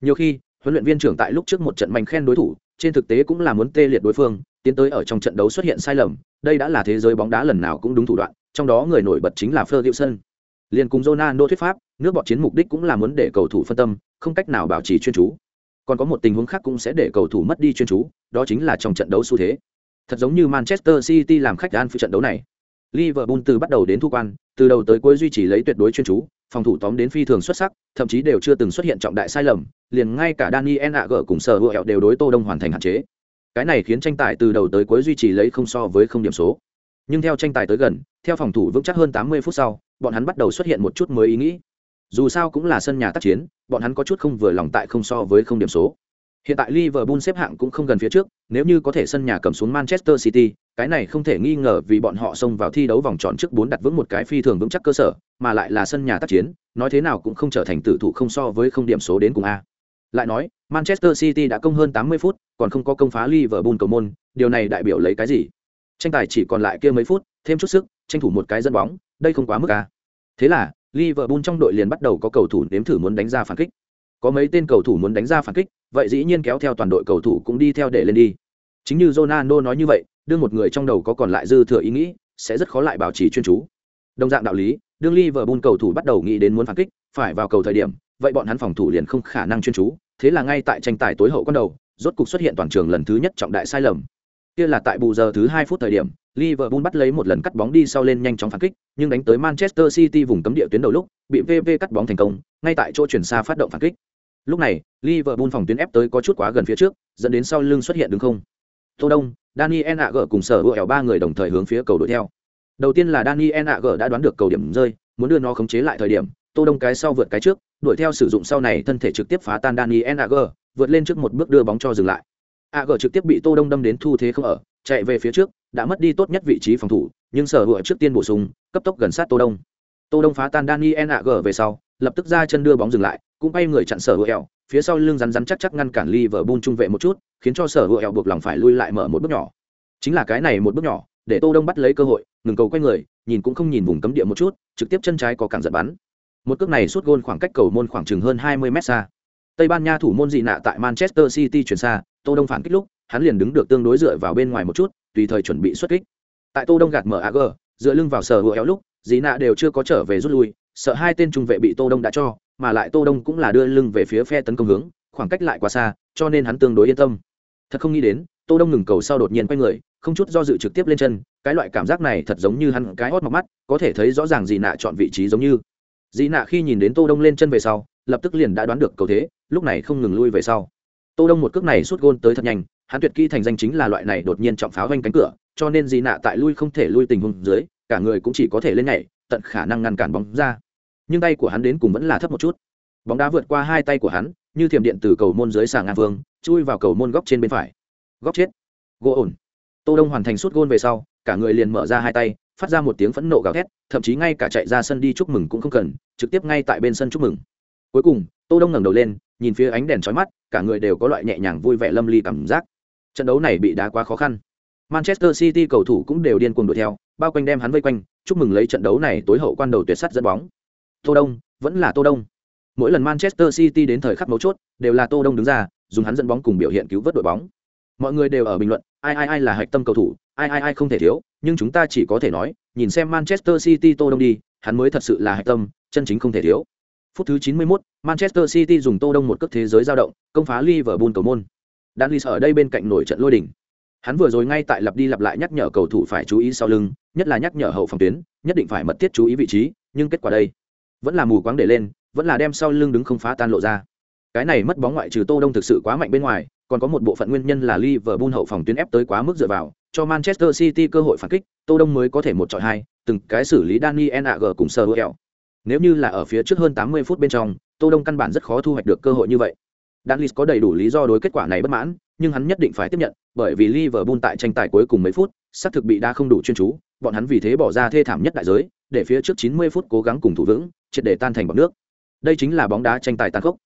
nhiều khi, huấn luyện viên trưởng tại lúc trước một trận mạnh khen đối thủ, trên thực tế cũng là muốn tê liệt đối phương, tiến tới ở trong trận đấu xuất hiện sai lầm, đây đã là thế giới bóng đá lần nào cũng đúng thủ đoạn, trong đó người nổi bật chính là Ferguson liền cùng Ronaldo thuyết pháp, nước bọn chiến mục đích cũng là muốn để cầu thủ phân tâm, không cách nào bảo trì chuyên chú. Còn có một tình huống khác cũng sẽ để cầu thủ mất đi chuyên chú, đó chính là trong trận đấu xu thế. Thật giống như Manchester City làm khách gan phụ trận đấu này. Liverpool từ bắt đầu đến thu quan, từ đầu tới cuối duy trì lấy tuyệt đối chuyên chú phòng thủ tóm đến phi thường xuất sắc, thậm chí đều chưa từng xuất hiện trọng đại sai lầm, liền ngay cả Daniel Agger cùng sở hữu đều đối Tô Đông hoàn thành hạn chế. Cái này khiến tranh tài từ đầu tới cuối duy trì lấy không so với không điểm số. Nhưng theo tranh tài tới gần, theo phòng thủ vững chắc hơn 80 phút sau, bọn hắn bắt đầu xuất hiện một chút mới ý nghĩ. Dù sao cũng là sân nhà tác chiến, bọn hắn có chút không vừa lòng tại không so với không điểm số hiện tại liverpool xếp hạng cũng không gần phía trước, nếu như có thể sân nhà cầm xuống manchester city, cái này không thể nghi ngờ vì bọn họ xông vào thi đấu vòng tròn trước bốn đặt vững một cái phi thường vững chắc cơ sở, mà lại là sân nhà tác chiến, nói thế nào cũng không trở thành tử thủ không so với không điểm số đến cùng a. Lại nói, manchester city đã công hơn 80 phút, còn không có công phá liverpool cầu môn, điều này đại biểu lấy cái gì? Tranh tài chỉ còn lại kia mấy phút, thêm chút sức, tranh thủ một cái dẫn bóng, đây không quá mức a. Thế là, liverpool trong đội liền bắt đầu có cầu thủ nếm thử muốn đánh ra phản kích có mấy tên cầu thủ muốn đánh ra phản kích, vậy dĩ nhiên kéo theo toàn đội cầu thủ cũng đi theo để lên đi. Chính như Ronaldo nói như vậy, đương một người trong đầu có còn lại dư thừa ý nghĩ, sẽ rất khó lại bảo trì chuyên chú. Đồng dạng đạo lý, đương Liverpool cầu thủ bắt đầu nghĩ đến muốn phản kích, phải vào cầu thời điểm, vậy bọn hắn phòng thủ liền không khả năng chuyên chú. Thế là ngay tại tranh tài tối hậu quan đầu, rốt cục xuất hiện toàn trường lần thứ nhất trọng đại sai lầm. Kia là tại bù giờ thứ hai phút thời điểm Liverpool bắt lấy một lần cắt bóng đi sau lên nhanh chóng phản kích, nhưng đánh tới Manchester City vùng cấm địa tuyến đầu lúc, bị VV cắt bóng thành công, ngay tại chỗ chuyển xa phát động phản kích. Lúc này, Liverpool phòng tuyến ép tới có chút quá gần phía trước, dẫn đến sau lưng xuất hiện đứng không. Tô Đông, Daniel Agger cùng sở hữu ba người đồng thời hướng phía cầu đuổi theo. Đầu tiên là Daniel Agger đã đoán được cầu điểm rơi, muốn đưa nó khống chế lại thời điểm, Tô Đông cái sau vượt cái trước, đuổi theo sử dụng sau này thân thể trực tiếp phá tan Daniel Agger, vượt lên trước một bước đưa bóng cho dừng lại. Agger trực tiếp bị Tô Đông đâm đến thu thế không ở, chạy về phía trước, đã mất đi tốt nhất vị trí phòng thủ, nhưng sở hữu trước tiên bổ sung, cấp tốc gần sát Tô Đông. Tô Đông phá tan Daniel g về sau, lập tức ra chân đưa bóng dừng lại, cũng bay người chặn sở hữu phía sau lưng rắn rắn chắc chắc ngăn cản Liverpool trung vệ một chút, khiến cho sở hữu buộc lòng phải lui lại mở một bước nhỏ. Chính là cái này một bước nhỏ, để Tô Đông bắt lấy cơ hội, ngừng cầu quay người, nhìn cũng không nhìn vùng cấm địa một chút, trực tiếp chân trái có cản giật bắn. Một cước này suốt gôn khoảng cách cầu môn khoảng chừng hơn 20 mét xa. Tây Ban Nha thủ môn dị nạ tại Manchester City chuyển xa, Tô Đông phản kích lúc, hắn liền đứng được tương đối dựa vào bên ngoài một chút, tùy thời chuẩn bị xuất kích. Tại Tô Đông gạt mở AG, dựa lưng vào sở hữu éo lúc, dị nạ đều chưa có trở về rút lui, sợ hai tên trung vệ bị Tô Đông đã cho, mà lại Tô Đông cũng là đưa lưng về phía phe tấn công hướng, khoảng cách lại quá xa, cho nên hắn tương đối yên tâm. Thật không nghĩ đến, Tô Đông ngừng cầu sau đột nhiên quay người, không chút do dự trực tiếp lên chân, cái loại cảm giác này thật giống như hắn cái hốt mọc mắt, có thể thấy rõ ràng dị nạ chọn vị trí giống như. Dị nạ khi nhìn đến Tô Đông lên chân về sau, lập tức liền đã đoán được cầu thế, lúc này không ngừng lui về sau. Tô Đông một cước này sút gôn tới thật nhanh, hắn tuyệt kỹ thành danh chính là loại này đột nhiên trọng pháo vanh cánh cửa, cho nên dị nạ tại lui không thể lui tình huống dưới, cả người cũng chỉ có thể lên nhảy, tận khả năng ngăn cản bóng ra. Nhưng tay của hắn đến cùng vẫn là thấp một chút. Bóng đá vượt qua hai tay của hắn, như thiểm điện từ cầu môn dưới sàng ngang vương, chui vào cầu môn góc trên bên phải. Góc chết. Gỗ ổn. Tô Đông hoàn thành sút gôn về sau, cả người liền mở ra hai tay, phát ra một tiếng phẫn nộ gào thét, thậm chí ngay cả chạy ra sân đi chúc mừng cũng không cần, trực tiếp ngay tại bên sân chúc mừng. Cuối cùng, Tô Đông ngẩng đầu lên, nhìn phía ánh đèn chói mắt, cả người đều có loại nhẹ nhàng vui vẻ lâm ly cảm giác. Trận đấu này bị đá quá khó khăn. Manchester City cầu thủ cũng đều điên cuồng đuổi theo, bao quanh đem hắn vây quanh, chúc mừng lấy trận đấu này tối hậu quan đầu tuyệt sắt dẫn bóng. Tô Đông, vẫn là Tô Đông. Mỗi lần Manchester City đến thời khắc mấu chốt, đều là Tô Đông đứng ra, dùng hắn dẫn bóng cùng biểu hiện cứu vớt đội bóng. Mọi người đều ở bình luận, ai ai ai là hạch tâm cầu thủ, ai ai ai không thể thiếu, nhưng chúng ta chỉ có thể nói, nhìn xem Manchester City Tô Đông đi, hắn mới thật sự là hạch tâm, chân chính không thể thiếu. Phút thứ 91, Manchester City dùng Tô Đông một cước thế giới dao động, công phá Liverpool cầu môn. Danlis ở đây bên cạnh nổi trận lôi đỉnh. Hắn vừa rồi ngay tại lặp đi lặp lại nhắc nhở cầu thủ phải chú ý sau lưng, nhất là nhắc nhở hậu phòng tuyến, nhất định phải mật thiết chú ý vị trí, nhưng kết quả đây, vẫn là mù quáng để lên, vẫn là đem sau lưng đứng không phá tan lộ ra. Cái này mất bóng ngoại trừ Tô Đông thực sự quá mạnh bên ngoài, còn có một bộ phận nguyên nhân là Liverpool hậu phòng tuyến ép tới quá mức dựa vào, cho Manchester City cơ hội phản kích, Tô Đông mới có thể một chọi hai, từng cái xử lý Daniel Agger cùng Sergio nếu như là ở phía trước hơn 80 phút bên trong, Tô Đông căn bản rất khó thu hoạch được cơ hội như vậy. Danlis có đầy đủ lý do đối kết quả này bất mãn, nhưng hắn nhất định phải tiếp nhận, bởi vì Liverpool tại tranh tài cuối cùng mấy phút, sát thực bị đa không đủ chuyên chú bọn hắn vì thế bỏ ra thê thảm nhất đại giới để phía trước 90 phút cố gắng cùng thủ vững triệt để tan thành bọt nước. Đây chính là bóng đá tranh tài tàn khốc.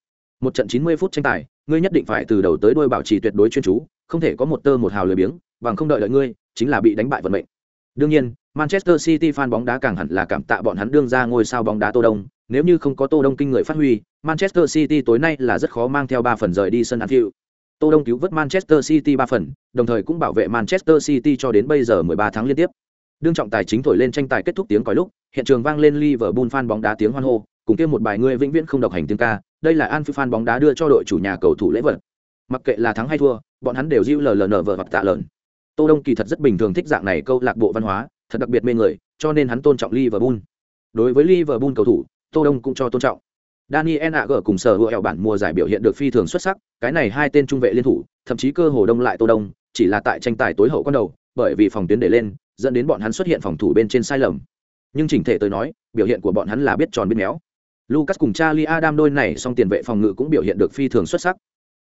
Một trận 90 phút tranh tài ngươi nhất định phải từ đầu tới đuôi bảo trì tuyệt đối chuyên chú không thể có một tơ một hào lười biếng bằng không đợi đợi ngươi chính là bị đánh bại vận mệnh đương nhiên, manchester city fan bóng đá càng hẳn là cảm tạ bọn hắn đương ra ngôi sao bóng đá tô đông. Nếu như không có tô đông kinh người phát huy, manchester city tối nay là rất khó mang theo ba phần rời đi sân anfield tô đông cứu vớt manchester city ba phần, đồng thời cũng bảo vệ manchester city cho đến bây giờ 13 tháng liên tiếp. Đương trọng tài chính thổi lên tranh tài kết thúc tiếng còi lúc, hiện trường vang lên liverpool fan bóng đá tiếng hoan hô, cùng kia một bài người vĩnh viễn không độc hành tiếng ca, đây là Anfield fan bóng đá đưa cho đội chủ nhà cầu thủ lễ vật. Mặc kệ là thắng hay thua, bọn hắn đều dịu lờ lờ vỡ hoặc tạ lợn tô đông kỳ thật rất bình thường thích dạng này câu lạc bộ văn hóa, thật đặc biệt mê người, cho nên hắn tôn trọng liverpool. Đối với liverpool cầu thủ, tô đông cũng cho tôn trọng. Daniel Agger cùng sở hữu ẻo bản mùa giải biểu hiện được phi thường xuất sắc, cái này hai tên trung vệ liên thủ, thậm chí cơ hồ đông lại tô đông, chỉ là tại tranh tài tối hậu con đầu, bởi vì phòng tuyến để lên, dẫn đến bọn hắn xuất hiện phòng thủ bên trên sai lầm. Nhưng chỉnh thể tôi nói, biểu hiện của bọn hắn là biết tròn biết méo. Lucas cùng charlie adam đôi này song tiền vệ phòng ngự cũng biểu hiện được phi thường xuất sắc.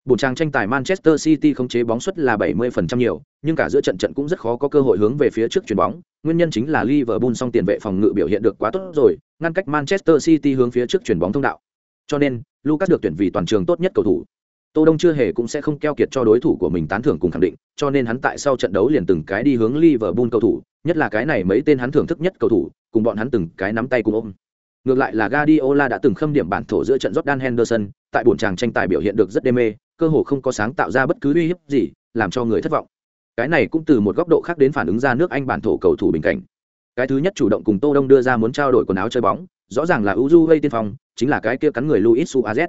Bổn trang tranh tài Manchester City khống chế bóng suất là 70% nhiều, nhưng cả giữa trận trận cũng rất khó có cơ hội hướng về phía trước chuyển bóng. Nguyên nhân chính là Liverpool song tiền vệ phòng ngự biểu hiện được quá tốt rồi, ngăn cách Manchester City hướng phía trước chuyển bóng thông đạo. Cho nên, Lucas được tuyển vì toàn trường tốt nhất cầu thủ. Tô Đông chưa hề cũng sẽ không keo kiệt cho đối thủ của mình tán thưởng cùng khẳng định, cho nên hắn tại sau trận đấu liền từng cái đi hướng Liverpool cầu thủ, nhất là cái này mấy tên hắn thưởng thức nhất cầu thủ, cùng bọn hắn từng cái nắm tay cùng ôm. Ngược lại là Guardiola đã từng khâm điểm bản thổ giữa trận Jordan Henderson, tại buồn chàng tranh tài biểu hiện được rất đê mê, cơ hồ không có sáng tạo ra bất cứ uy hiếp gì, làm cho người thất vọng. Cái này cũng từ một góc độ khác đến phản ứng ra nước Anh bản thổ cầu thủ bình cảnh. Cái thứ nhất chủ động cùng Tô Đông đưa ra muốn trao đổi quần áo chơi bóng, rõ ràng là Uruguay tiên phong, chính là cái kia cắn người Luis Suarez.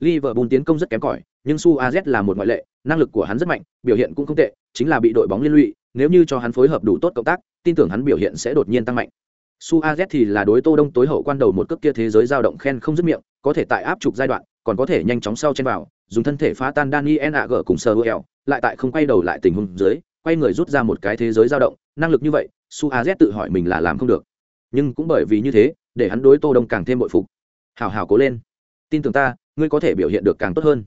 Liverpool tiến công rất kém cỏi, nhưng Suarez là một ngoại lệ, năng lực của hắn rất mạnh, biểu hiện cũng không tệ, chính là bị đội bóng liên lụy, nếu như cho hắn phối hợp đủ tốt cộng tác, tin tưởng hắn biểu hiện sẽ đột nhiên tăng mạnh. Suarez thì là đối Tô Đông tối hậu quan đầu một cước kia thế giới dao động khen không dứt miệng, có thể tại áp trục giai đoạn, còn có thể nhanh chóng sau trên vào, dùng thân thể phá tan Daniel Ag cùng Seruel, lại tại không quay đầu lại tình huống dưới, quay người rút ra một cái thế giới dao động, năng lực như vậy, Suarez tự hỏi mình là làm không được. Nhưng cũng bởi vì như thế, để hắn đối Tô Đông càng thêm bội phục. Hảo hảo cố lên. Tin tưởng ta, ngươi có thể biểu hiện được càng tốt hơn.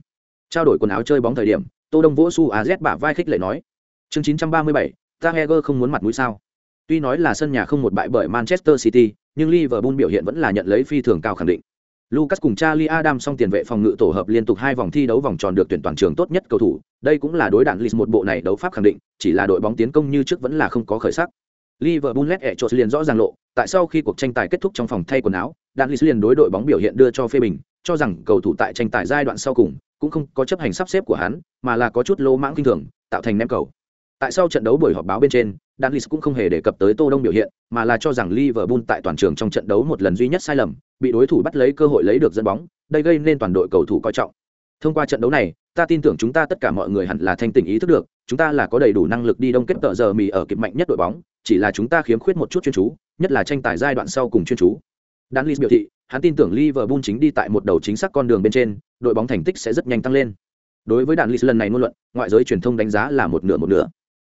Trao đổi quần áo chơi bóng thời điểm, Tô Đông vỗ Suarez bả vai khích lệ nói. Chương 937, ta Heger không muốn mặt mũi sao? Tuy nói là sân nhà không một bại bởi Manchester City, nhưng Liverpool biểu hiện vẫn là nhận lấy phi thường cao khẳng định. Lucas cùng Charlie Adam song tiền vệ phòng ngự tổ hợp liên tục hai vòng thi đấu vòng tròn được tuyển toàn trường tốt nhất cầu thủ, đây cũng là đối đạn Leeds một bộ này đấu pháp khẳng định, chỉ là đội bóng tiến công như trước vẫn là không có khởi sắc. Liverpool led ẹ liền rõ ràng lộ, tại sau khi cuộc tranh tài kết thúc trong phòng thay quần áo, đạn Leeds liền đối đội bóng biểu hiện đưa cho phê bình, cho rằng cầu thủ tại tranh tài giai đoạn sau cùng cũng không có chấp hành sắp xếp của hắn, mà là có chút lô mãng kinh thường, tạo thành ném cầu. Tại sau trận đấu buổi họp báo bên trên, Danlis cũng không hề đề cập tới Tô Đông biểu hiện, mà là cho rằng Liverpool tại toàn trường trong trận đấu một lần duy nhất sai lầm, bị đối thủ bắt lấy cơ hội lấy được dẫn bóng, đây gây nên toàn đội cầu thủ coi trọng. Thông qua trận đấu này, ta tin tưởng chúng ta tất cả mọi người hẳn là thanh tỉnh ý thức được, chúng ta là có đầy đủ năng lực đi đông kết tợ giờ mì ở kịp mạnh nhất đội bóng, chỉ là chúng ta khiếm khuyết một chút chuyên chú, nhất là tranh tài giai đoạn sau cùng chuyên chú. Danlis biểu thị, hắn tin tưởng Liverpool chính đi tại một đầu chính xác con đường bên trên, đội bóng thành tích sẽ rất nhanh tăng lên. Đối với Danlis lần này ngôn luận, ngoại giới truyền thông đánh giá là một nửa một nửa.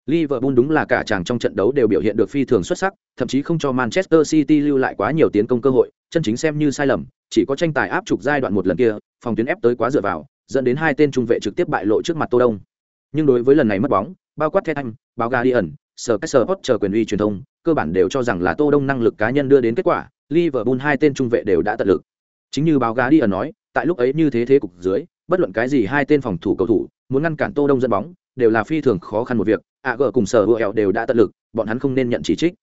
Liverpool đúng là cả chàng trong trận đấu đều biểu hiện được phi thường xuất sắc, thậm chí không cho Manchester City lưu lại quá nhiều tiến công cơ hội, chân chính xem như sai lầm, chỉ có tranh tài áp trục giai đoạn một lần kia, phòng tuyến ép tới quá dựa vào, dẫn đến hai tên trung vệ trực tiếp bại lộ trước mặt Tô Đông. Nhưng đối với lần này mất bóng, bao quát The Anh, báo Guardian, Sport chờ quyền uy truyền thông, cơ bản đều cho rằng là Tô Đông năng lực cá nhân đưa đến kết quả, Liverpool hai tên trung vệ đều đã tận lực. Chính như báo Guardian nói, tại lúc ấy như thế thế cục dưới, bất luận cái gì hai tên phòng thủ cầu thủ muốn ngăn cản Tô Đông dẫn bóng, đều là phi thường khó khăn một việc, ạ gờ cùng sở hữu eo đều đã tận lực, bọn hắn không nên nhận chỉ trích.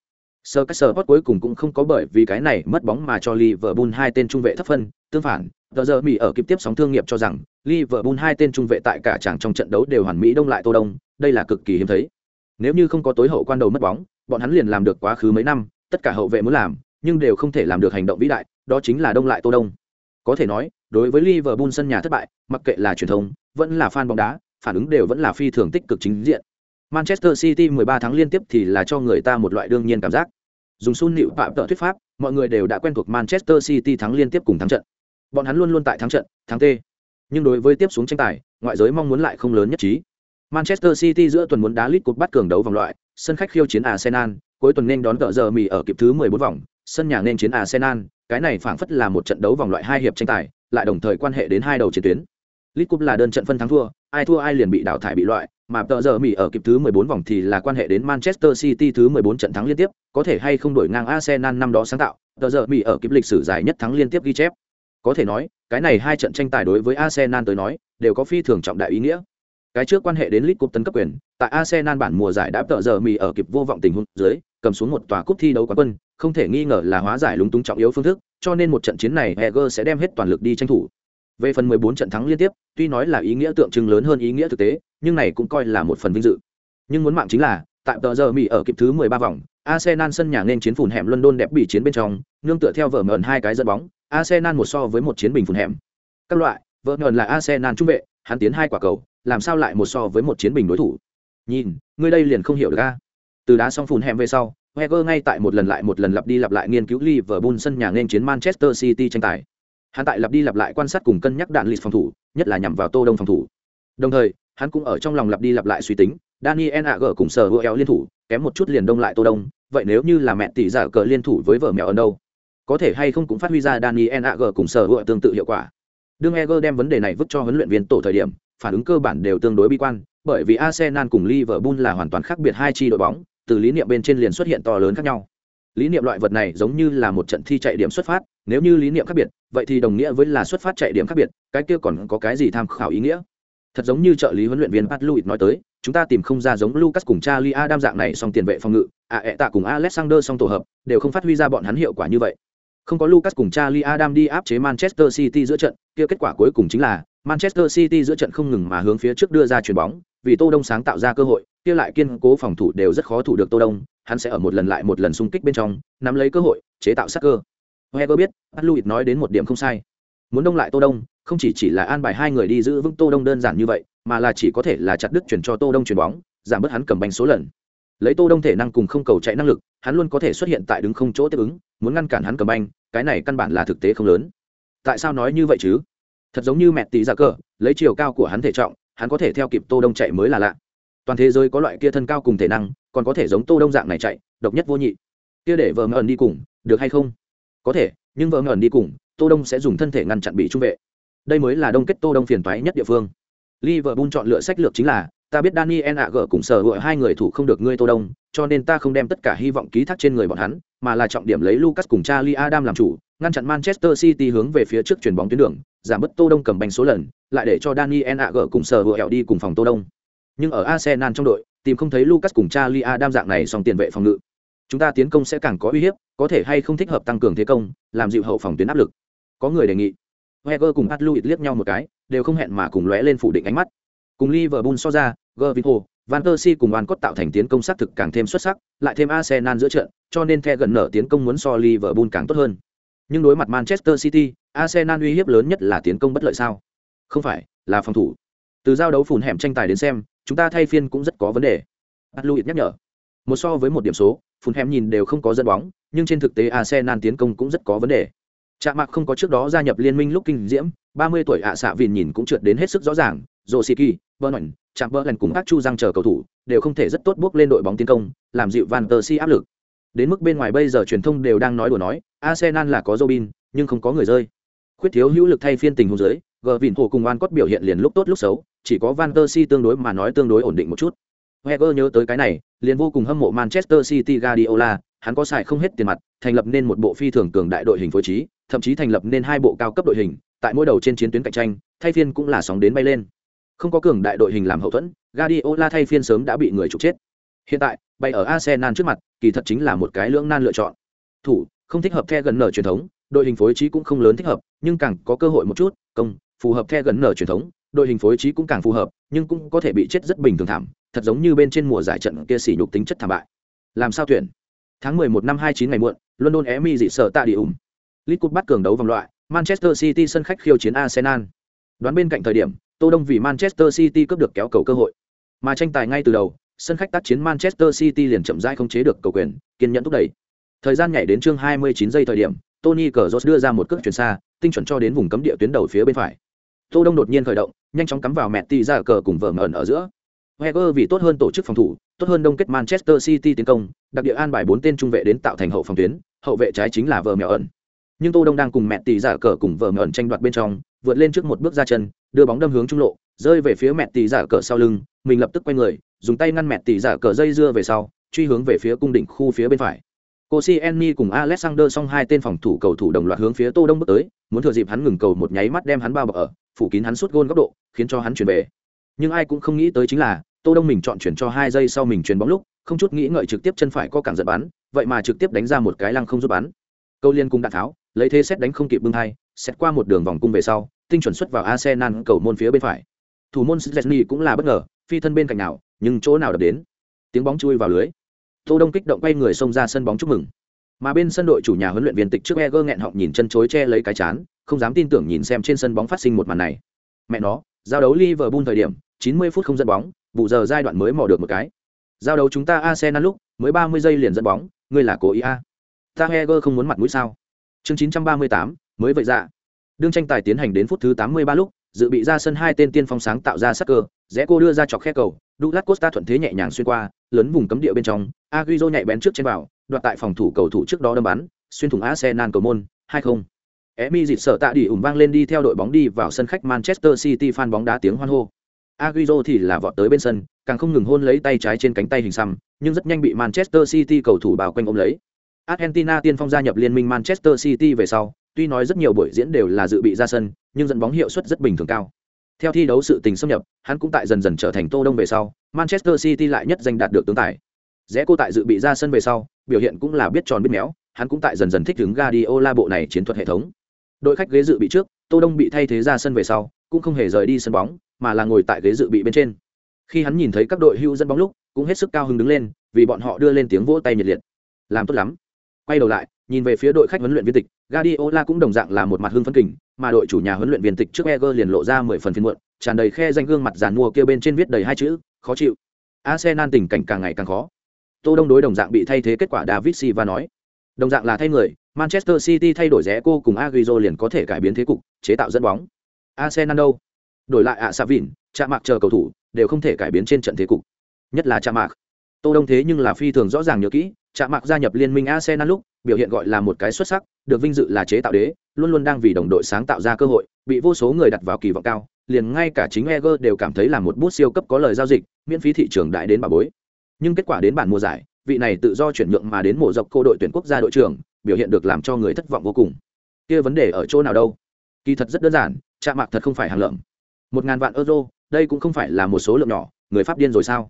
Sơ cách sơ cuối cùng cũng không có bởi vì cái này mất bóng mà cho Liverpool hai tên trung vệ thấp phân, tương phản, tờ giờ mỹ ở kịp tiếp sóng thương nghiệp cho rằng, Liverpool hai tên trung vệ tại cả chàng trong trận đấu đều hoàn mỹ đông lại tô đông, đây là cực kỳ hiếm thấy. Nếu như không có tối hậu quan đầu mất bóng, bọn hắn liền làm được quá khứ mấy năm, tất cả hậu vệ muốn làm, nhưng đều không thể làm được hành động vĩ đại, đó chính là đông lại tô đông. Có thể nói, đối với Liverpool sân nhà thất bại, mặc kệ là truyền thông, vẫn là fan bóng đá phản ứng đều vẫn là phi thường tích cực chính diện. Manchester City 13 tháng liên tiếp thì là cho người ta một loại đương nhiên cảm giác. Dùng sun nịu phạm tợ thuyết pháp, mọi người đều đã quen thuộc Manchester City thắng liên tiếp cùng thắng trận. Bọn hắn luôn luôn tại thắng trận, thắng tê. Nhưng đối với tiếp xuống tranh tài, ngoại giới mong muốn lại không lớn nhất trí. Manchester City giữa tuần muốn đá League Cup bắt cường đấu vòng loại, sân khách khiêu chiến Arsenal, cuối tuần nên đón cỡ giờ mì ở kịp thứ 14 vòng, sân nhà nên chiến Arsenal, cái này phảng phất là một trận đấu vòng loại hai hiệp tranh tài, lại đồng thời quan hệ đến hai đầu chiến tuyến. League Cup là đơn trận phân thắng thua, ai thua ai liền bị đào thải bị loại, mà tờ giờ Mỹ ở kịp thứ 14 vòng thì là quan hệ đến Manchester City thứ 14 trận thắng liên tiếp, có thể hay không đổi ngang Arsenal năm đó sáng tạo, tờ giờ Mỹ ở kịp lịch sử dài nhất thắng liên tiếp ghi chép. Có thể nói, cái này hai trận tranh tài đối với Arsenal tới nói, đều có phi thường trọng đại ý nghĩa. Cái trước quan hệ đến League Cup tấn cấp quyền, tại Arsenal bản mùa giải đã tờ giờ Mỹ ở kịp vô vọng tình huống dưới, cầm xuống một tòa cúp thi đấu quán quân, không thể nghi ngờ là hóa giải lúng túng trọng yếu phương thức, cho nên một trận chiến này Heger sẽ đem hết toàn lực đi tranh thủ. Về phần 14 trận thắng liên tiếp, tuy nói là ý nghĩa tượng trưng lớn hơn ý nghĩa thực tế, nhưng này cũng coi là một phần vinh dự. Nhưng muốn mạng chính là, tại tờ giờ Mỹ ở kịp thứ 13 vòng, Arsenal sân nhà nên chiến phùn hẻm London đẹp bị chiến bên trong, nương tựa theo vở mượn hai cái dẫn bóng, Arsenal một so với một chiến bình phùn hẻm. Các loại, vợ ngần là Arsenal trung vệ, hắn tiến hai quả cầu, làm sao lại một so với một chiến bình đối thủ. Nhìn, ngươi đây liền không hiểu được a. Từ đá xong phùn hẻm về sau, Wenger ngay tại một lần lại một lần lặp đi lặp lại nghiên cứu Liverpool sân nhà nên chiến Manchester City tranh tài. Hắn tại lặp đi lặp lại quan sát cùng cân nhắc đạn lịch phòng thủ, nhất là nhằm vào Tô Đông phòng thủ. Đồng thời, hắn cũng ở trong lòng lặp đi lặp lại suy tính, Daniel ag cùng sở hữu liên thủ, kém một chút liền đông lại Tô Đông, vậy nếu như là mẹ tỷ giả cờ liên thủ với vợ mèo ở đâu, có thể hay không cũng phát huy ra Daniel ag cùng sở hữu tương tự hiệu quả. Đương Agger đem vấn đề này vứt cho huấn luyện viên tổ thời điểm, phản ứng cơ bản đều tương đối bi quan, bởi vì Arsenal cùng Liverpool là hoàn toàn khác biệt hai chi đội bóng, từ lý niệm bên trên liền xuất hiện to lớn khác nhau lý niệm loại vật này giống như là một trận thi chạy điểm xuất phát, nếu như lý niệm khác biệt, vậy thì đồng nghĩa với là xuất phát chạy điểm khác biệt, cái kia còn có cái gì tham khảo ý nghĩa? Thật giống như trợ lý huấn luyện viên pat louis nói tới, chúng ta tìm không ra giống lucas cùng charlie adam dạng này song tiền vệ phòng ngự à ẹ tạ cùng alexander song tổ hợp, đều không phát huy ra bọn hắn hiệu quả như vậy. Không có lucas cùng charlie adam đi áp chế manchester city giữa trận, kia kết quả cuối cùng chính là manchester city giữa trận không ngừng mà hướng phía trước đưa ra chuyền bóng, vì tô đông sáng tạo ra cơ hội kia lại kiên cố phòng thủ đều rất khó thủ được tô đông, hắn sẽ ở một lần lại một lần xung kích bên trong, nắm lấy cơ hội, chế tạo sát cơ. Heger biết Atluit luis nói đến một điểm không sai. Muốn đông lại tô đông, không chỉ chỉ là an bài hai người đi giữ vững tô đông đơn giản như vậy, mà là chỉ có thể là chặt đứt chuyển cho tô đông chuyển bóng, giảm bớt hắn cầm banh số lần. Lấy tô đông thể năng cùng không cầu chạy năng lực, hắn luôn có thể xuất hiện tại đứng không chỗ tiếp ứng, muốn ngăn cản hắn cầm banh, cái này căn bản là thực tế không lớn. Tại sao nói như vậy chứ? Thật giống như mẹ tí ra cờ, lấy chiều cao của hắn thể trọng, hắn có thể theo kịp tô đông chạy mới là lạ toàn thế giới có loại kia thân cao cùng thể năng, còn có thể giống tô đông dạng này chạy, độc nhất vô nhị. Kia để vợ ngẩn đi cùng, được hay không? Có thể, nhưng vợ ngẩn đi cùng, tô đông sẽ dùng thân thể ngăn chặn bị trung vệ. Đây mới là đông kết tô đông phiền toái nhất địa phương. Liverpool chọn lựa sách lược chính là, ta biết daniel ạ cùng sở hữu hai người thủ không được ngươi tô đông, cho nên ta không đem tất cả hy vọng ký thác trên người bọn hắn, mà là trọng điểm lấy lucas cùng charlie adam làm chủ, ngăn chặn manchester city hướng về phía trước chuyển bóng tuyến đường, giảm bớt tô đông cầm banh số lần, lại để cho daniel ạ cùng sở hữu đi cùng phòng tô đông nhưng ở Arsenal trong đội, tìm không thấy Lucas cùng Charlie Adam dạng này song tiền vệ phòng ngự. Chúng ta tiến công sẽ càng có uy hiếp, có thể hay không thích hợp tăng cường thế công, làm dịu hậu phòng tuyến áp lực. Có người đề nghị. Wenger cùng Atluit liếc nhau một cái, đều không hẹn mà cùng lóe lên phủ định ánh mắt. Cùng Liverpool so ra, Gervinho, Van der cùng Van Cott tạo thành tiến công sát thực càng thêm xuất sắc, lại thêm Arsenal giữa trận, cho nên The gần nở tiến công muốn so Liverpool càng tốt hơn. Nhưng đối mặt Manchester City, Arsenal uy hiếp lớn nhất là tiến công bất lợi sao? Không phải, là phòng thủ. Từ giao đấu phùn hẻm tranh tài đến xem, chúng ta thay phiên cũng rất có vấn đề Atluit nhắc nhở một so với một điểm số phun nhìn đều không có dẫn bóng nhưng trên thực tế arsenal tiến công cũng rất có vấn đề Trạm Mạc không có trước đó gia nhập liên minh lúc kinh diễm, 30 tuổi ạ xạ vìn nhìn cũng trượt đến hết sức rõ ràng, Rosiki, Vernon, Trạm Berlin cùng các chu răng chờ cầu thủ, đều không thể rất tốt bước lên đội bóng tiến công, làm dịu Van der Si áp lực. Đến mức bên ngoài bây giờ truyền thông đều đang nói đùa nói, Arsenal là có Robin, nhưng không có người rơi. Khuyết thiếu hữu lực thay phiên tình huống dưới, Gờ Vịn Hồ cùng An Cốt biểu hiện liền lúc tốt lúc xấu, chỉ có Van der Si tương đối mà nói tương đối ổn định một chút. Wenger nhớ tới cái này, liền vô cùng hâm mộ Manchester City Guardiola, hắn có xài không hết tiền mặt, thành lập nên một bộ phi thường cường đại đội hình phối trí, thậm chí thành lập nên hai bộ cao cấp đội hình, tại mỗi đầu trên chiến tuyến cạnh tranh, thay phiên cũng là sóng đến bay lên. Không có cường đại đội hình làm hậu thuẫn, Guardiola thay phiên sớm đã bị người trục chết. Hiện tại, bay ở Arsenal trước mặt, kỳ thật chính là một cái lưỡng nan lựa chọn. Thủ, không thích hợp theo gần nở truyền thống, đội hình phối trí cũng không lớn thích hợp, nhưng càng có cơ hội một chút, công, phù hợp theo gần nở truyền thống, đội hình phối trí cũng càng phù hợp, nhưng cũng có thể bị chết rất bình thường thảm, thật giống như bên trên mùa giải trận kia xỉ nhục tính chất thảm bại. Làm sao tuyển? Tháng 11 năm 29 ngày muộn, london emi dị sở tạ đi ủng. Lit cup bắt cường đấu vòng loại, manchester city sân khách khiêu chiến arsenal. Đoán bên cạnh thời điểm, tô đông vì manchester city cướp được kéo cầu cơ hội. Mà tranh tài ngay từ đầu, sân khách tác chiến manchester city liền chậm rãi không chế được cầu quyền, kiên nhẫn thúc đẩy. Thời gian nhảy đến chương 29 giây thời điểm, tony cờ đưa ra một cước chuyển xa, tinh chuẩn cho đến vùng cấm địa tuyến đầu phía bên phải tô đông đột nhiên khởi động nhanh chóng cắm vào mẹ tì ra cờ cùng vợ ngẩn ở giữa Heger vì tốt hơn tổ chức phòng thủ, tốt hơn đông kết Manchester City tiến công, đặc địa an bài bốn tên trung vệ đến tạo thành hậu phòng tuyến, hậu vệ trái chính là vợ mèo ẩn. Nhưng Tô Đông đang cùng mẹ tì giả cờ cùng vợ ngẩn tranh đoạt bên trong, vượt lên trước một bước ra chân, đưa bóng đâm hướng trung lộ, rơi về phía mẹ tì giả cờ sau lưng, mình lập tức quay người dùng tay ngăn mẹ tì giả cờ dây dưa về sau truy hướng về phía cung đỉnh khu phía bên phải cô cùng alexander song hai tên phòng thủ cầu thủ đồng loạt hướng phía tô đông bước tới muốn thừa dịp hắn ngừng cầu một nháy mắt đem hắn bao bọc ở phủ kín hắn suốt gôn góc độ, khiến cho hắn chuyển về. Nhưng ai cũng không nghĩ tới chính là, tô đông mình chọn chuyển cho hai giây sau mình chuyển bóng lúc, không chút nghĩ ngợi trực tiếp chân phải có cản giật bắn, vậy mà trực tiếp đánh ra một cái lăng không giúp bắn. Câu liên cung đạn tháo, lấy thế xét đánh không kịp bưng hai, xét qua một đường vòng cung về sau, tinh chuẩn xuất vào arsenal cầu môn phía bên phải. Thủ môn Szczesny cũng là bất ngờ, phi thân bên cạnh nào, nhưng chỗ nào đập đến. Tiếng bóng chui vào lưới. Tô đông kích động quay người xông ra sân bóng chúc mừng. Mà bên sân đội chủ nhà huấn luyện viên tịch trước Eger nghẹn họng nhìn chân chối che lấy cái chán không dám tin tưởng nhìn xem trên sân bóng phát sinh một màn này. Mẹ nó giao đấu Liverpool thời điểm 90 phút không dẫn bóng vụ giờ giai đoạn mới mò được một cái. Giao đấu chúng ta Arsenal lúc mới 30 giây liền dẫn bóng ngươi là cố ý a? À. ta Heger không muốn mặt mũi sao? Chương 938, mới vậy dạ. Đương tranh tài tiến hành đến phút thứ 83 lúc dự bị ra sân hai tên tiên phong sáng tạo ra sắc cơ rẽ cô đưa ra chọc khe cầu Douglas Costa thuận thế nhẹ nhàng xuyên qua lớn vùng cấm địa bên trong Agüero nhạy bén trước trên vào đoạt tại phòng thủ cầu thủ trước đó đâm bắn xuyên thủng Arsenal cầu môn 2-0 Emi dịt sợ tạ đi ủng vang lên đi theo đội bóng đi vào sân khách Manchester City fan bóng đá tiếng hoan hô. Agüero thì là vọt tới bên sân, càng không ngừng hôn lấy tay trái trên cánh tay hình xăm, nhưng rất nhanh bị Manchester City cầu thủ bao quanh ôm lấy. Argentina tiên phong gia nhập liên minh Manchester City về sau, tuy nói rất nhiều buổi diễn đều là dự bị ra sân, nhưng dẫn bóng hiệu suất rất bình thường cao. Theo thi đấu sự tình xâm nhập, hắn cũng tại dần dần trở thành Tô Đông về sau, Manchester City lại nhất danh đạt được tướng tài. Rẽ cô tại dự bị ra sân về sau, biểu hiện cũng là biết tròn biết méo, hắn cũng tại dần dần thích ứng Guardiola bộ này chiến thuật hệ thống. Đội khách ghế dự bị trước, Tô Đông bị thay thế ra sân về sau, cũng không hề rời đi sân bóng, mà là ngồi tại ghế dự bị bên trên. Khi hắn nhìn thấy các đội hưu dẫn bóng lúc, cũng hết sức cao hứng đứng lên, vì bọn họ đưa lên tiếng vỗ tay nhiệt liệt. Làm tốt lắm. Quay đầu lại, nhìn về phía đội khách huấn luyện viên tịch, Guardiola cũng đồng dạng là một mặt hưng phấn kình, mà đội chủ nhà huấn luyện viên tịch trước Eger liền lộ ra mười phần phiền muộn, tràn đầy khe danh gương mặt giàn mua kia bên trên viết đầy hai chữ, khó chịu. Arsenal tình cảnh càng ngày càng khó. Tô Đông đối đồng dạng bị thay thế kết quả David Silva nói. Đồng dạng là thay người, Manchester City thay đổi rẽ cô cùng Agüero liền có thể cải biến thế cục, chế tạo dẫn bóng. Arsenal đâu? Đổi lại ạ Savin, chạm mạc chờ cầu thủ, đều không thể cải biến trên trận thế cục. Nhất là chạm mạc. Tô Đông thế nhưng là phi thường rõ ràng nhớ kỹ, chạm mạc gia nhập liên minh Arsenal lúc, biểu hiện gọi là một cái xuất sắc, được vinh dự là chế tạo đế, luôn luôn đang vì đồng đội sáng tạo ra cơ hội, bị vô số người đặt vào kỳ vọng cao, liền ngay cả chính Eger đều cảm thấy là một bút siêu cấp có lời giao dịch, miễn phí thị trường đại đến bà bối. Nhưng kết quả đến bản mùa giải, vị này tự do chuyển nhượng mà đến mộ dọc cô đội tuyển quốc gia đội trưởng, biểu hiện được làm cho người thất vọng vô cùng. Kia vấn đề ở chỗ nào đâu? Kỳ thật rất đơn giản, trạ mạc thật không phải hàng lợm. Một ngàn vạn euro, đây cũng không phải là một số lượng nhỏ, người pháp điên rồi sao?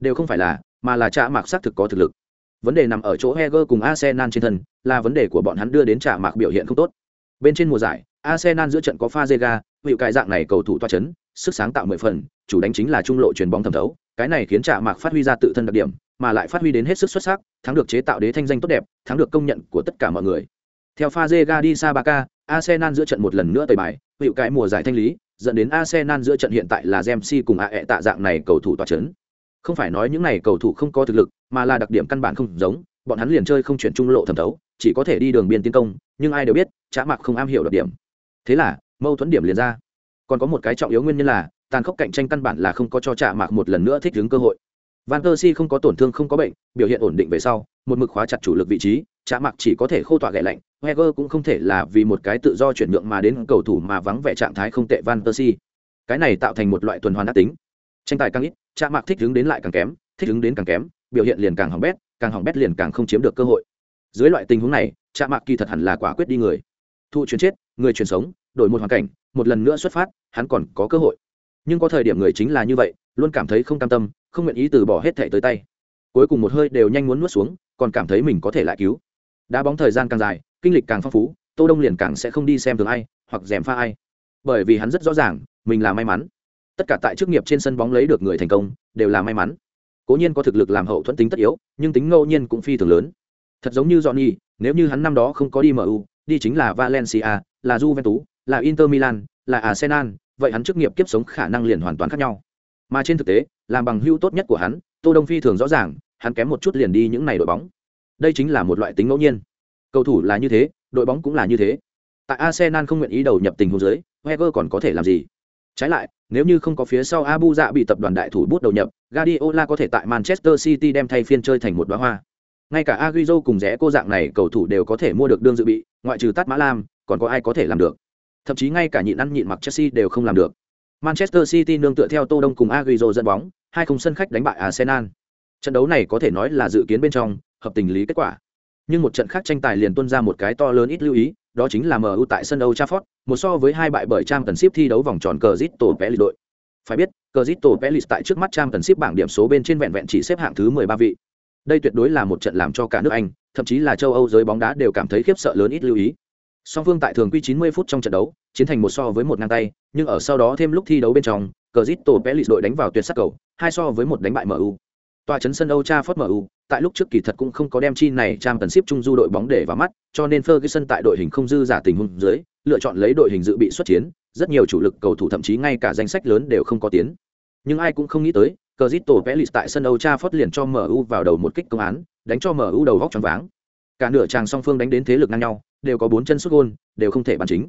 Đều không phải là, mà là trạ mạc xác thực có thực lực. Vấn đề nằm ở chỗ Heger cùng Arsenal trên thân, là vấn đề của bọn hắn đưa đến trạ mạc biểu hiện không tốt. Bên trên mùa giải, Arsenal giữa trận có pha rê ga, hiệu cải dạng này cầu thủ toa chấn, sức sáng tạo mười phần, chủ đánh chính là trung lộ truyền bóng thẩm thấu, cái này khiến trạ mạc phát huy ra tự thân đặc điểm, mà lại phát huy đến hết sức xuất sắc, thắng được chế tạo đế thanh danh tốt đẹp, thắng được công nhận của tất cả mọi người. Theo pha Zega đi Sabaka, Arsenal giữa trận một lần nữa tẩy bài, hiệu cái mùa giải thanh lý, dẫn đến Arsenal giữa trận hiện tại là Ramsey cùng AE tạ dạng này cầu thủ tỏa chấn. Không phải nói những này cầu thủ không có thực lực, mà là đặc điểm căn bản không giống, bọn hắn liền chơi không chuyển trung lộ thẩm thấu, chỉ có thể đi đường biên tiến công, nhưng ai đều biết, Trá Mạc không am hiểu đặc điểm. Thế là, mâu thuẫn điểm liền ra. Còn có một cái trọng yếu nguyên nhân là, tàn khốc cạnh tranh căn bản là không có cho Trá Mạc một lần nữa thích ứng cơ hội. Van Persie không có tổn thương không có bệnh, biểu hiện ổn định về sau, một mực khóa chặt chủ lực vị trí, Trá Mặc chỉ có thể khô tọa gậy lạnh, Heger cũng không thể là vì một cái tự do chuyển nhượng mà đến cầu thủ mà vắng vẻ trạng thái không tệ Van Persie. Cái này tạo thành một loại tuần hoàn ác tính. Tranh tài càng ít, Trá Mặc thích ứng đến lại càng kém, thích ứng đến càng kém, biểu hiện liền càng hỏng bét, càng hỏng bét liền càng không chiếm được cơ hội. Dưới loại tình huống này, Trá Mặc kỳ thật hẳn là quả quyết đi người. Thu chuyển chết, người chuyển sống, đổi một hoàn cảnh, một lần nữa xuất phát, hắn còn có cơ hội. Nhưng có thời điểm người chính là như vậy, luôn cảm thấy không cam tâm, không nguyện ý từ bỏ hết thể tới tay. Cuối cùng một hơi đều nhanh muốn nuốt xuống, còn cảm thấy mình có thể lại cứu. Đá bóng thời gian càng dài, kinh lịch càng phong phú, tô đông liền càng sẽ không đi xem thường ai, hoặc dèm pha ai. Bởi vì hắn rất rõ ràng, mình là may mắn. Tất cả tại chức nghiệp trên sân bóng lấy được người thành công, đều là may mắn. Cố nhiên có thực lực làm hậu thuẫn tính tất yếu, nhưng tính ngẫu nhiên cũng phi thường lớn. Thật giống như johnny, nếu như hắn năm đó không có đi mu đi chính là valencia, là juventus, là inter milan, là arsenal, vậy hắn chức nghiệp kiếp sống khả năng liền hoàn toàn khác nhau mà trên thực tế, làm bằng hưu tốt nhất của hắn, tô đông phi thường rõ ràng, hắn kém một chút liền đi những này đội bóng. Đây chính là một loại tính ngẫu nhiên. Cầu thủ là như thế, đội bóng cũng là như thế. Tại arsenal không nguyện ý đầu nhập tình huống dưới heger còn có thể làm gì? Trái lại, nếu như không có phía sau abu dạ bị tập đoàn đại thủ bút đầu nhập, guardiola có thể tại manchester city đem thay phiên chơi thành một đóa hoa. Ngay cả Agüero cùng rẽ cô dạng này cầu thủ đều có thể mua được đương dự bị, ngoại trừ tát mã lam, còn có ai có thể làm được? Thậm chí ngay cả nhịn ăn nhịn mặc chelsea đều không làm được. Manchester City nương tựa theo Tô Đông cùng Agüero dẫn bóng, hai không sân khách đánh bại Arsenal. Trận đấu này có thể nói là dự kiến bên trong, hợp tình lý kết quả. Nhưng một trận khác tranh tài liền tuôn ra một cái to lớn ít lưu ý, đó chính là MU tại sân Old Trafford, một so với hai bại bởi Championship thi đấu vòng tròn cờ Crystal Palace đội. Phải biết, cờ Crystal Palace tại trước mắt Championship bảng điểm số bên trên vẹn vẹn chỉ xếp hạng thứ 13 vị. Đây tuyệt đối là một trận làm cho cả nước Anh, thậm chí là châu Âu giới bóng đá đều cảm thấy khiếp sợ lớn ít lưu ý. Song phương tại thường quy 90 phút trong trận đấu, chiến thành một so với một ngang tay, nhưng ở sau đó thêm lúc thi đấu bên trong, Cazorla vẽ lì đội đánh vào tuyệt sắc cầu, hai so với một đánh bại MU. Tòa trấn sân Old Trafford MU, tại lúc trước kỳ thật cũng không có đem chi này trang tần ship trung du đội bóng để vào mắt, cho nên Ferguson tại đội hình không dư giả tình huống dưới, lựa chọn lấy đội hình dự bị xuất chiến, rất nhiều chủ lực cầu thủ thậm chí ngay cả danh sách lớn đều không có tiến. Nhưng ai cũng không nghĩ tới, Crystal Palace tại sân Old Trafford liền cho MU vào đầu một kích công án, đánh cho MU đầu góc choáng váng. Cả nửa chàng song phương đánh đến thế lực ngang nhau, đều có bốn chân sút gôn, đều không thể bàn chính.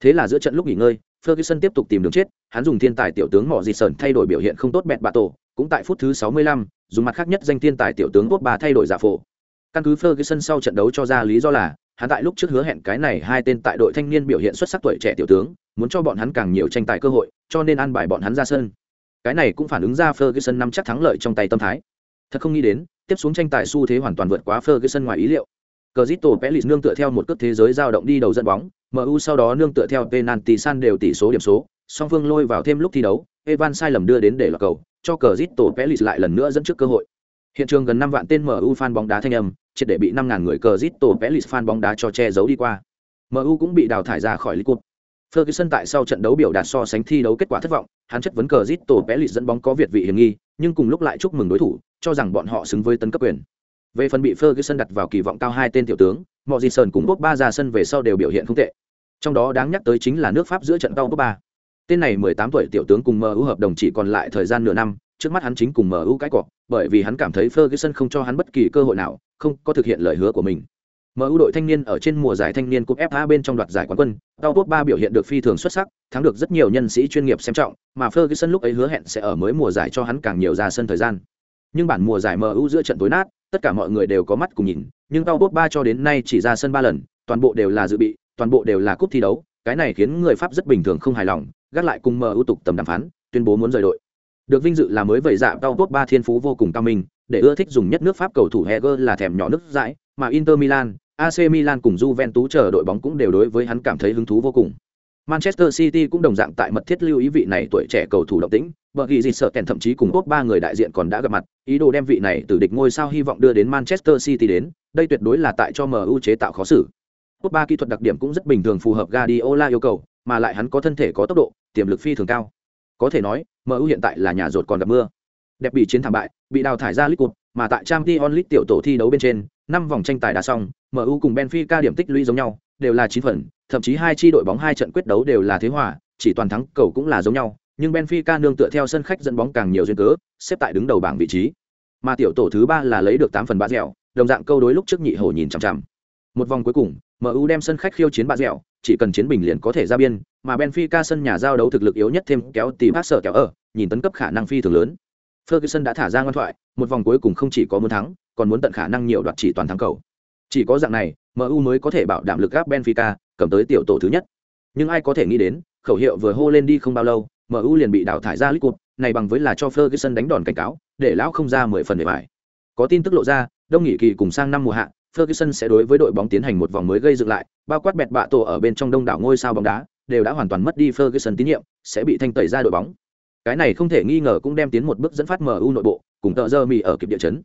Thế là giữa trận lúc nghỉ ngơi, Ferguson tiếp tục tìm đường chết, hắn dùng thiên tài tiểu tướng mỏ Dị Sởn thay đổi biểu hiện không tốt bẹt bạ tổ, cũng tại phút thứ 65, dùng mặt khác nhất danh thiên tài tiểu tướng Quốc bà thay đổi giả phổ. Căn cứ Ferguson sau trận đấu cho ra lý do là, hắn tại lúc trước hứa hẹn cái này hai tên tại đội thanh niên biểu hiện xuất sắc tuổi trẻ tiểu tướng, muốn cho bọn hắn càng nhiều tranh tài cơ hội, cho nên an bài bọn hắn ra sân. Cái này cũng phản ứng ra Ferguson nắm chắc thắng lợi trong tay tâm thái. Thật không nghĩ đến, tiếp xuống tranh tài xu thế hoàn toàn vượt quá Ferguson ngoài ý liệu. Crystal Pelis nương tựa theo một cước thế giới dao động đi đầu dẫn bóng, MU sau đó nương tựa theo penalty san đều tỷ số điểm số, song phương lôi vào thêm lúc thi đấu, Evan sai lầm đưa đến để lọt cầu, cho Crystal Pelis lại lần nữa dẫn trước cơ hội. Hiện trường gần 5 vạn tên MU fan bóng đá thanh âm, triệt để bị 5000 người Crystal Pelis fan bóng đá cho che giấu đi qua. MU cũng bị đào thải ra khỏi League Cup. Ferguson tại sau trận đấu biểu đạt so sánh thi đấu kết quả thất vọng, hắn chất vấn Crystal Pelis dẫn bóng có việt vị hiểm nghi, nhưng cùng lúc lại chúc mừng đối thủ, cho rằng bọn họ xứng với tấn cấp quyền. Về phần bị Ferguson đặt vào kỳ vọng cao hai tên tiểu tướng, Morrison cùng ba ra sân về sau đều biểu hiện không tệ. Trong đó đáng nhắc tới chính là nước Pháp giữa trận tàu ba. Tên này 18 tuổi tiểu tướng cùng MU hợp đồng chỉ còn lại thời gian nửa năm, trước mắt hắn chính cùng MU cái cọ, bởi vì hắn cảm thấy Ferguson không cho hắn bất kỳ cơ hội nào, không có thực hiện lời hứa của mình. MU đội thanh niên ở trên mùa giải thanh niên cúp FA bên trong đoạt giải quán quân, Tao ba biểu hiện được phi thường xuất sắc, thắng được rất nhiều nhân sĩ chuyên nghiệp xem trọng, mà Ferguson lúc ấy hứa hẹn sẽ ở mới mùa giải cho hắn càng nhiều ra sân thời gian. Nhưng bản mùa giải MU giữa trận tối nát, tất cả mọi người đều có mắt cùng nhìn, nhưng Tao ba cho đến nay chỉ ra sân 3 lần, toàn bộ đều là dự bị, toàn bộ đều là cúp thi đấu, cái này khiến người Pháp rất bình thường không hài lòng, gác lại cùng ưu tục tầm đàm phán, tuyên bố muốn rời đội. Được vinh dự là mới vậy dạ Tao ba thiên phú vô cùng cao minh, để ưa thích dùng nhất nước Pháp cầu thủ Heger là thèm nhỏ nước dãi, mà Inter Milan, AC Milan cùng Juventus chờ đội bóng cũng đều đối với hắn cảm thấy hứng thú vô cùng. Manchester City cũng đồng dạng tại mật thiết lưu ý vị này tuổi trẻ cầu thủ động tĩnh, bởi vì gì sợ kèn thậm chí cùng quốc ba người đại diện còn đã gặp mặt, ý đồ đem vị này từ địch ngôi sao hy vọng đưa đến Manchester City đến, đây tuyệt đối là tại cho MU chế tạo khó xử. Quốc ba kỹ thuật đặc điểm cũng rất bình thường phù hợp Guardiola yêu cầu, mà lại hắn có thân thể có tốc độ, tiềm lực phi thường cao. Có thể nói, MU hiện tại là nhà rột còn gặp mưa. Đẹp bị chiến thảm bại, bị đào thải ra lít Cup, mà tại Champions League tiểu tổ thi đấu bên trên, năm vòng tranh tài đã xong, MU cùng Benfica điểm tích lũy giống nhau, đều là chín phần, thậm chí hai chi đội bóng hai trận quyết đấu đều là thế hòa, chỉ toàn thắng cầu cũng là giống nhau, nhưng Benfica nương tựa theo sân khách dẫn bóng càng nhiều duyên cớ, xếp tại đứng đầu bảng vị trí. Mà tiểu tổ thứ 3 là lấy được 8 phần bạ dẻo, đồng dạng câu đối lúc trước nhị hổ nhìn chằm chằm. Một vòng cuối cùng, MU đem sân khách khiêu chiến bạ dẻo, chỉ cần chiến bình liền có thể ra biên, mà Benfica sân nhà giao đấu thực lực yếu nhất thêm kéo tìm bác sở kéo ở, nhìn tấn cấp khả năng phi thường lớn. Ferguson đã thả ra ngoan thoại, một vòng cuối cùng không chỉ có muốn thắng, còn muốn tận khả năng nhiều đoạt chỉ toàn thắng cầu. Chỉ có dạng này, MU mới có thể bảo đảm lực gáp Benfica, cầm tới tiểu tổ thứ nhất. Nhưng ai có thể nghĩ đến, khẩu hiệu vừa hô lên đi không bao lâu, MU liền bị đào thải ra League Cup, này bằng với là cho Ferguson đánh đòn cảnh cáo, để lão không ra 10 phần để bài. Có tin tức lộ ra, đông nghỉ kỳ cùng sang năm mùa hạ, Ferguson sẽ đối với đội bóng tiến hành một vòng mới gây dựng lại, bao quát bẹt bạ tổ ở bên trong đông đảo ngôi sao bóng đá, đều đã hoàn toàn mất đi Ferguson tín nhiệm, sẽ bị thanh tẩy ra đội bóng. Cái này không thể nghi ngờ cũng đem tiến một bước dẫn phát MU nội bộ, cùng tợ giờ mì ở kịp địa chấn.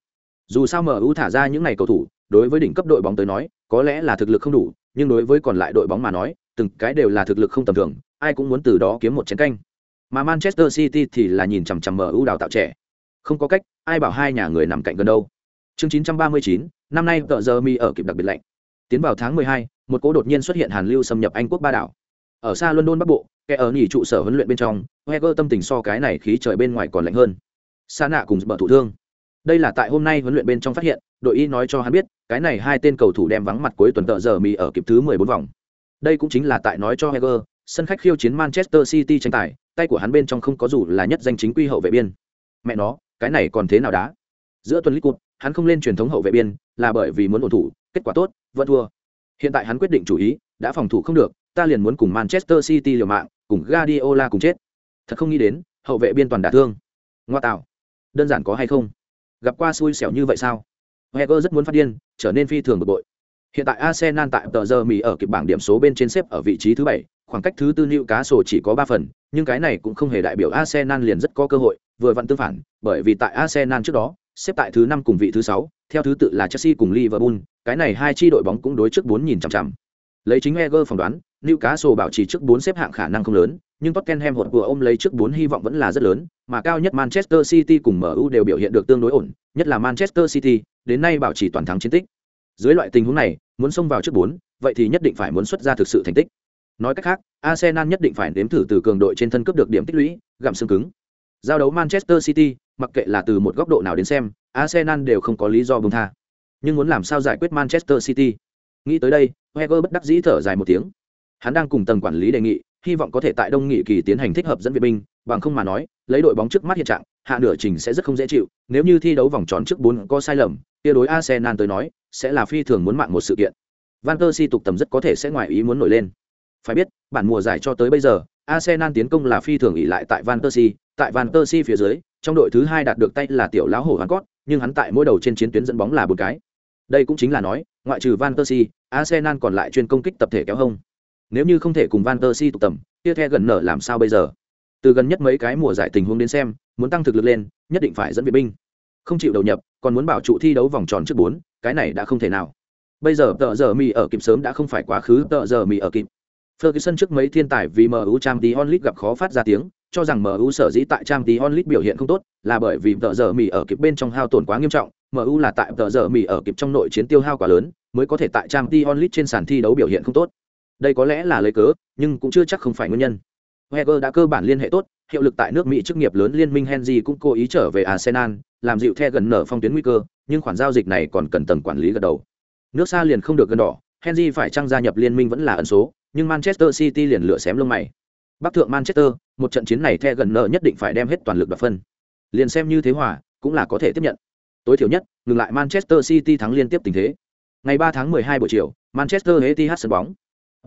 Dù sao MU thả ra những ngày cầu thủ, đối với đỉnh cấp đội bóng tới nói, có lẽ là thực lực không đủ, nhưng đối với còn lại đội bóng mà nói, từng cái đều là thực lực không tầm thường, ai cũng muốn từ đó kiếm một chén canh. Mà Manchester City thì là nhìn chằm chằm MU đào tạo trẻ. Không có cách, ai bảo hai nhà người nằm cạnh gần đâu. Chương 939, năm nay tợ giờ mi ở kịp đặc biệt lạnh. Tiến vào tháng 12, một cỗ đột nhiên xuất hiện Hàn lưu xâm nhập Anh quốc ba đảo. Ở xa London Bắc Bộ, kẻ ở nghỉ trụ sở huấn luyện bên trong, Wenger tâm tình so cái này khí trời bên ngoài còn lạnh hơn. Sa nạ cùng bờ thủ thương. Đây là tại hôm nay huấn luyện bên trong phát hiện, đội y nói cho hắn biết, cái này hai tên cầu thủ đem vắng mặt cuối tuần tợ giờ mì ở kịp thứ 14 vòng. Đây cũng chính là tại nói cho heger sân khách khiêu chiến Manchester City tranh tài, tay của hắn bên trong không có dù là nhất danh chính quy hậu vệ biên. Mẹ nó, cái này còn thế nào đá? Giữa tuần lít cụt hắn không lên truyền thống hậu vệ biên, là bởi vì muốn ổn thủ, kết quả tốt, vẫn thua. Hiện tại hắn quyết định chủ ý, đã phòng thủ không được, ta liền muốn cùng Manchester City liều mạng, cùng Guardiola cùng chết. thật không nghĩ đến hậu vệ biên toàn đả thương ngoa tạo đơn giản có hay không gặp qua xui xẻo như vậy sao heger rất muốn phát điên trở nên phi thường bực bội hiện tại arsenal tại tờ giờ mỹ ở kịp bảng điểm số bên trên xếp ở vị trí thứ bảy khoảng cách thứ tư nữ cá sổ chỉ có ba phần, nhưng cái này cũng không hề đại biểu arsenal liền rất có cơ hội, vừa vặn tương phản, bởi vì tại arsenal trước đó, xếp tại thứ năm cùng vị thứ sáu, theo thứ tự là chelsea cùng liverpool, cái này hai chi đội bóng cũng đối trước bốn nhìn chằm chằm. Lấy chính Eger phỏng đoán, Newcastle bảo trì trước bốn xếp hạng khả năng không lớn, nhưng Tottenham hột vừa ôm lấy trước bốn hy vọng vẫn là rất lớn, mà cao nhất Manchester City cùng MU đều biểu hiện được tương đối ổn, nhất là Manchester City, đến nay bảo trì toàn thắng chiến tích. Dưới loại tình huống này, muốn xông vào trước bốn, vậy thì nhất định phải muốn xuất ra thực sự thành tích nói cách khác, Arsenal nhất định phải nếm thử từ cường đội trên thân cấp được điểm tích lũy, gặm xương cứng. Giao đấu Manchester City, mặc kệ là từ một góc độ nào đến xem, Arsenal đều không có lý do buông tha. Nhưng muốn làm sao giải quyết Manchester City? Nghĩ tới đây, Wenger bất đắc dĩ thở dài một tiếng. Hắn đang cùng tầng quản lý đề nghị, hy vọng có thể tại đông nghị kỳ tiến hành thích hợp dẫn viện binh, bằng không mà nói, lấy đội bóng trước mắt hiện trạng, hạ nửa trình sẽ rất không dễ chịu, nếu như thi đấu vòng tròn trước bốn có sai lầm, kia đối arsenal tới nói, sẽ là phi thường muốn mạng một sự kiện. Van der si tục tầm rất có thể sẽ ngoài ý muốn nổi lên phải biết, bản mùa giải cho tới bây giờ, arsenal tiến công là phi thường ỉ lại tại van der si tại van der si phía dưới, trong đội thứ hai đạt được tay là tiểu lão hổ hắn cót nhưng hắn tại mỗi đầu trên chiến tuyến dẫn bóng là một cái. Đây cũng chính là nói, ngoại trừ van der si arsenal còn lại chuyên công kích tập thể kéo hông. Nếu như không thể cùng van der si tụ tầm, kia the gần nở làm sao bây giờ? Từ gần nhất mấy cái mùa giải tình huống đến xem, muốn tăng thực lực lên, nhất định phải dẫn viện binh. Không chịu đầu nhập, còn muốn bảo trụ thi đấu vòng tròn trước bốn, cái này đã không thể nào. Bây giờ tợ giờ mì ở kịp sớm đã không phải quá khứ, tợ giờ mì ở kịp. Ferguson trước mấy thiên tài vì MU Champions League gặp khó phát ra tiếng, cho rằng MU sở dĩ tại Champions League biểu hiện không tốt, là bởi vì tợ giờ mì ở kịp bên trong hao tổn quá nghiêm trọng, MU là tại tợ giờ mì ở kịp trong nội chiến tiêu hao quá lớn, mới có thể tại Champions League trên sàn thi đấu biểu hiện không tốt. Đây có lẽ là lấy cớ nhưng cũng chưa chắc không phải nguyên nhân. Wenger đã cơ bản liên hệ tốt hiệu lực tại nước mỹ chức nghiệp lớn liên minh henry cũng cố ý trở về arsenal làm dịu the gần nở phong tuyến nguy cơ nhưng khoản giao dịch này còn cần tầng quản lý gật đầu. Nước xa liền không được gần đỏ henry phải trang gia nhập liên minh vẫn là ẩn số nhưng manchester city liền lựa xém lông mày. Bắc thượng manchester một trận chiến này the gần nợ nhất định phải đem hết toàn lực đoạt phân. Liền xem như thế hòa cũng là có thể tiếp nhận. Tối thiểu nhất ngừng lại manchester city thắng liên tiếp tình thế. Ngày 3 tháng 12 buổi chiều manchester etihad sân bóng.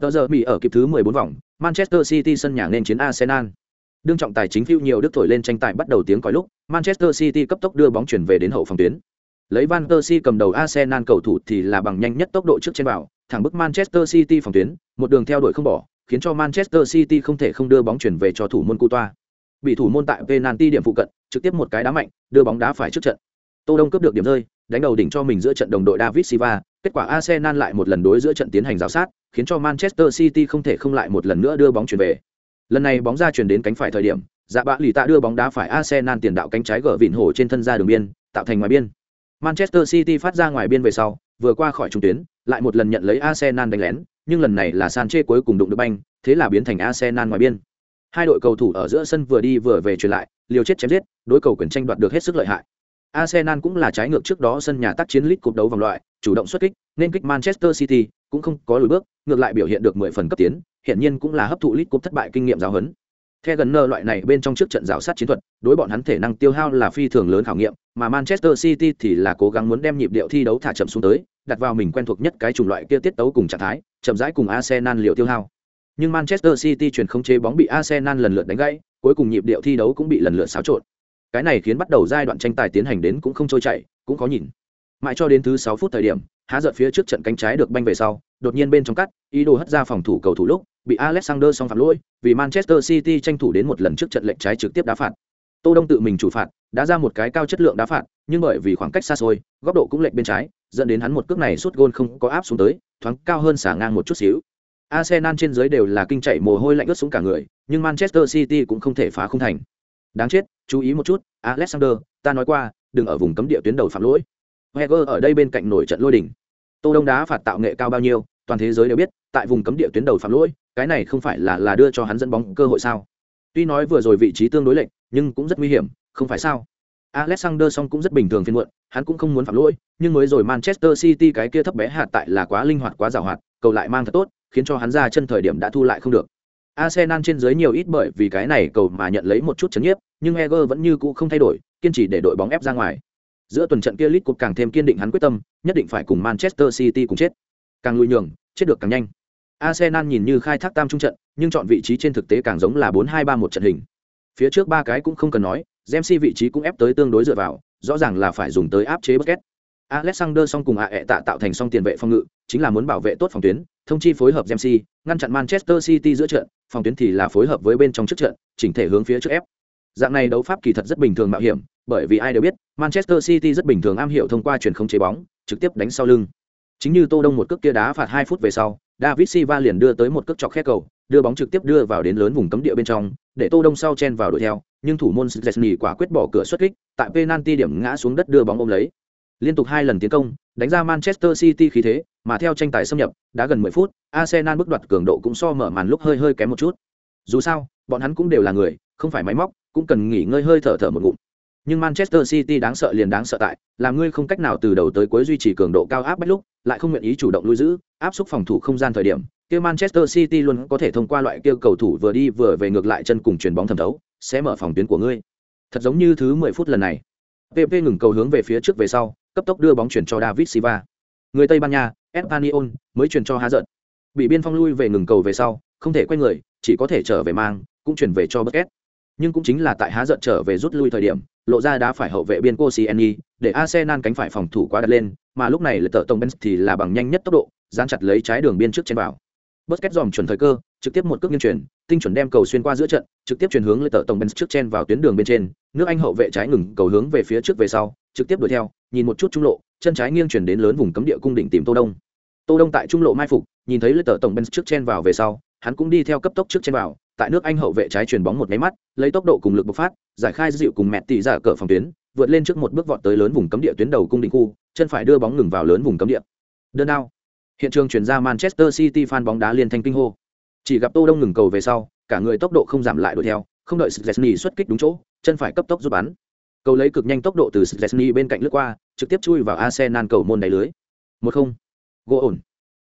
Tờ giờ Mỹ ở kịp thứ 14 vòng, Manchester City sân nhà nên chiến Arsenal. Đương trọng tài chính phiêu nhiều đức thổi lên tranh tài bắt đầu tiếng còi lúc, Manchester City cấp tốc đưa bóng chuyển về đến hậu phòng tuyến. Lấy Van Persie cầm đầu Arsenal cầu thủ thì là bằng nhanh nhất tốc độ trước trên vào, thẳng bức Manchester City phòng tuyến, một đường theo đuổi không bỏ, khiến cho Manchester City không thể không đưa bóng chuyển về cho thủ môn Coutoa. Bị thủ môn tại penalty điểm phụ cận, trực tiếp một cái đá mạnh, đưa bóng đá phải trước trận. Tô Đông cướp được điểm rơi, đánh đầu đỉnh cho mình giữa trận đồng đội David Silva, kết quả Arsenal lại một lần đối giữa trận tiến hành giao sát, khiến cho Manchester City không thể không lại một lần nữa đưa bóng chuyển về. Lần này bóng ra chuyển đến cánh phải thời điểm, Dạ Bạ Lì Tạ đưa bóng đá phải Arsenal tiền đạo cánh trái gỡ vịn hổ trên thân ra đường biên, tạo thành ngoài biên. Manchester City phát ra ngoài biên về sau, vừa qua khỏi trung tuyến, lại một lần nhận lấy Arsenal đánh lén, nhưng lần này là Sanchez cuối cùng đụng được banh, thế là biến thành Arsenal ngoài biên. Hai đội cầu thủ ở giữa sân vừa đi vừa về truyền lại, liều chết chém giết, đối cầu quyền tranh đoạt được hết sức lợi hại. Arsenal cũng là trái ngược trước đó sân nhà tác chiến lít cuộc đấu vòng loại, chủ động xuất kích, nên kích Manchester City cũng không có lùi bước, ngược lại biểu hiện được 10 phần cấp tiến, hiện nhiên cũng là hấp thụ lít cuộc thất bại kinh nghiệm giáo huấn. Theo gần nơ loại này bên trong trước trận rào sát chiến thuật, đối bọn hắn thể năng tiêu hao là phi thường lớn khảo nghiệm, mà Manchester City thì là cố gắng muốn đem nhịp điệu thi đấu thả chậm xuống tới, đặt vào mình quen thuộc nhất cái chủng loại kia tiết tấu cùng trạng thái, chậm rãi cùng Arsenal liệu tiêu hao. Nhưng Manchester City chuyển không chế bóng bị Arsenal lần lượt đánh gãy, cuối cùng nhịp điệu thi đấu cũng bị lần lượt xáo trộn cái này khiến bắt đầu giai đoạn tranh tài tiến hành đến cũng không trôi chảy cũng có nhìn mãi cho đến thứ sáu phút thời điểm há giận phía trước trận cánh trái được banh về sau đột nhiên bên trong cắt, ý đồ hất ra phòng thủ cầu thủ lúc, bị alexander song phạm lỗi, vì manchester city tranh thủ đến một lần trước trận lệnh trái trực tiếp đá phạt. Tô đông tự mình chủ phạt, đã ra một cái cao chất lượng đá phạt, nhưng bởi vì khoảng cách xa xôi, góc độ cũng lệch bên trái, dẫn đến hắn một cước này sút gôn không có áp xuống tới, thoáng cao hơn xả ngang một chút xíu. Arsenal trên dưới đều là kinh chạy mồ hôi lạnh ướt xuống cả người, nhưng manchester city cũng không thể phá không thành. Đáng chết, chú ý một chút, alexander, ta nói qua, đừng ở vùng cấm địa tuyến đầu phạm lỗi. Heger ở đây bên cạnh nổi trận lôi đỉnh tô đông đá phạt tạo nghệ cao bao nhiêu toàn thế giới đều biết tại vùng cấm địa tuyến đầu phạm lỗi cái này không phải là là đưa cho hắn dẫn bóng cơ hội sao tuy nói vừa rồi vị trí tương đối lệch, nhưng cũng rất nguy hiểm không phải sao Alexander song cũng rất bình thường phiên muộn, hắn cũng không muốn phạm lỗi, nhưng mới rồi Manchester City cái kia thấp bé hạt tại là quá linh hoạt quá giàu hoạt, cầu lại mang thật tốt, khiến cho hắn ra chân thời điểm đã thu lại không được. Arsenal trên dưới nhiều ít bởi vì cái này cầu mà nhận lấy một chút chấn nhiếp, nhưng Heger vẫn như cũ không thay đổi, kiên trì để đội bóng ép ra ngoài. Giữa tuần trận kia lit cột càng thêm kiên định hắn quyết tâm, nhất định phải cùng Manchester City cùng chết. Càng lùi nhường, chết được càng nhanh. Arsenal nhìn như khai thác tam trung trận, nhưng chọn vị trí trên thực tế càng giống là 4-2-3-1 trận hình. Phía trước ba cái cũng không cần nói, Ramsey vị trí cũng ép tới tương đối dựa vào, rõ ràng là phải dùng tới áp chế Busquets. Alexander song cùng AE tạ tạo thành song tiền vệ phòng ngự, chính là muốn bảo vệ tốt phòng tuyến, thông chi phối hợp Ramsey, ngăn chặn Manchester City giữa trận, phòng tuyến thì là phối hợp với bên trong trước trận, chỉnh thể hướng phía trước ép. Dạng này đấu pháp kỳ thật rất bình thường mạo hiểm, bởi vì ai đều biết, Manchester City rất bình thường am hiểu thông qua truyền không chế bóng, trực tiếp đánh sau lưng. Chính như Tô Đông một cước kia đá phạt hai phút về sau, David Silva liền đưa tới một cước chọc khe cầu, đưa bóng trực tiếp đưa vào đến lớn vùng cấm địa bên trong, để Tô Đông sau chen vào đuổi theo, nhưng thủ môn Szczesny quả quyết bỏ cửa xuất kích, tại penalty điểm ngã xuống đất đưa bóng ôm lấy. Liên tục hai lần tiến công, đánh ra Manchester City khí thế, mà theo tranh tài xâm nhập, đã gần 10 phút, Arsenal bước đoạt cường độ cũng so mở màn lúc hơi hơi kém một chút. Dù sao, bọn hắn cũng đều là người, không phải máy móc, cũng cần nghỉ ngơi hơi thở thở một ngụm. Nhưng Manchester City đáng sợ liền đáng sợ tại, làm ngươi không cách nào từ đầu tới cuối duy trì cường độ cao áp bách lúc, lại không nguyện ý chủ động lui giữ, áp xúc phòng thủ không gian thời điểm, kia Manchester City luôn có thể thông qua loại kia cầu thủ vừa đi vừa về ngược lại chân cùng chuyền bóng thẩm thấu, sẽ mở phòng tuyến của ngươi. Thật giống như thứ 10 phút lần này. PP ngừng cầu hướng về phía trước về sau, cấp tốc đưa bóng chuyển cho David Silva. Người Tây Ban Nha, Espanyol mới chuyển cho Há giận. Bị biên phong lui về ngừng cầu về sau, không thể quay người, chỉ có thể trở về mang, cũng chuyển về cho Bất Két. Nhưng cũng chính là tại Há giận trở về rút lui thời điểm, lộ ra đá phải hậu vệ biên Koscielny, để Arsenal cánh phải phòng thủ quá đặt lên, mà lúc này là tợ tông Benz thì là bằng nhanh nhất tốc độ, dán chặt lấy trái đường biên trước trên vào. Busquets dòm chuẩn thời cơ, trực tiếp một cước nghiêng chuyển, tinh chuẩn đem cầu xuyên qua giữa trận, trực tiếp chuyển hướng lên tợ tổng Benz trước chen vào tuyến đường bên trên, nước Anh hậu vệ trái ngừng cầu hướng về phía trước về sau, trực tiếp đuổi theo, nhìn một chút trung lộ, chân trái nghiêng chuyển đến lớn vùng cấm địa cung đỉnh tìm Tô Đông. Tô Đông tại trung lộ mai phục, nhìn thấy lên tợ tổng Benz trước chen vào về sau, hắn cũng đi theo cấp tốc trước chen vào, tại nước Anh hậu vệ trái chuyền bóng một máy mắt, lấy tốc độ cùng lực bộc phát, giải khai dịu cùng mẹ tỷ giả cờ phòng tuyến, vượt lên trước một bước vọt tới lớn vùng cấm địa tuyến đầu cung đỉnh khu, chân phải đưa bóng ngừng vào lớn vùng cấm địa. Đơn ao. Hiện trường chuyển ra Manchester City fan bóng đá liên thanh kinh hô. Chỉ gặp Tô Đông ngừng cầu về sau, cả người tốc độ không giảm lại đuổi theo, không đợi Szczesny xuất kích đúng chỗ, chân phải cấp tốc rút bắn. Cầu lấy cực nhanh tốc độ từ Szczesny bên cạnh lướt qua, trực tiếp chui vào Arsenal cầu môn đáy lưới. 1-0. Gỗ ổn.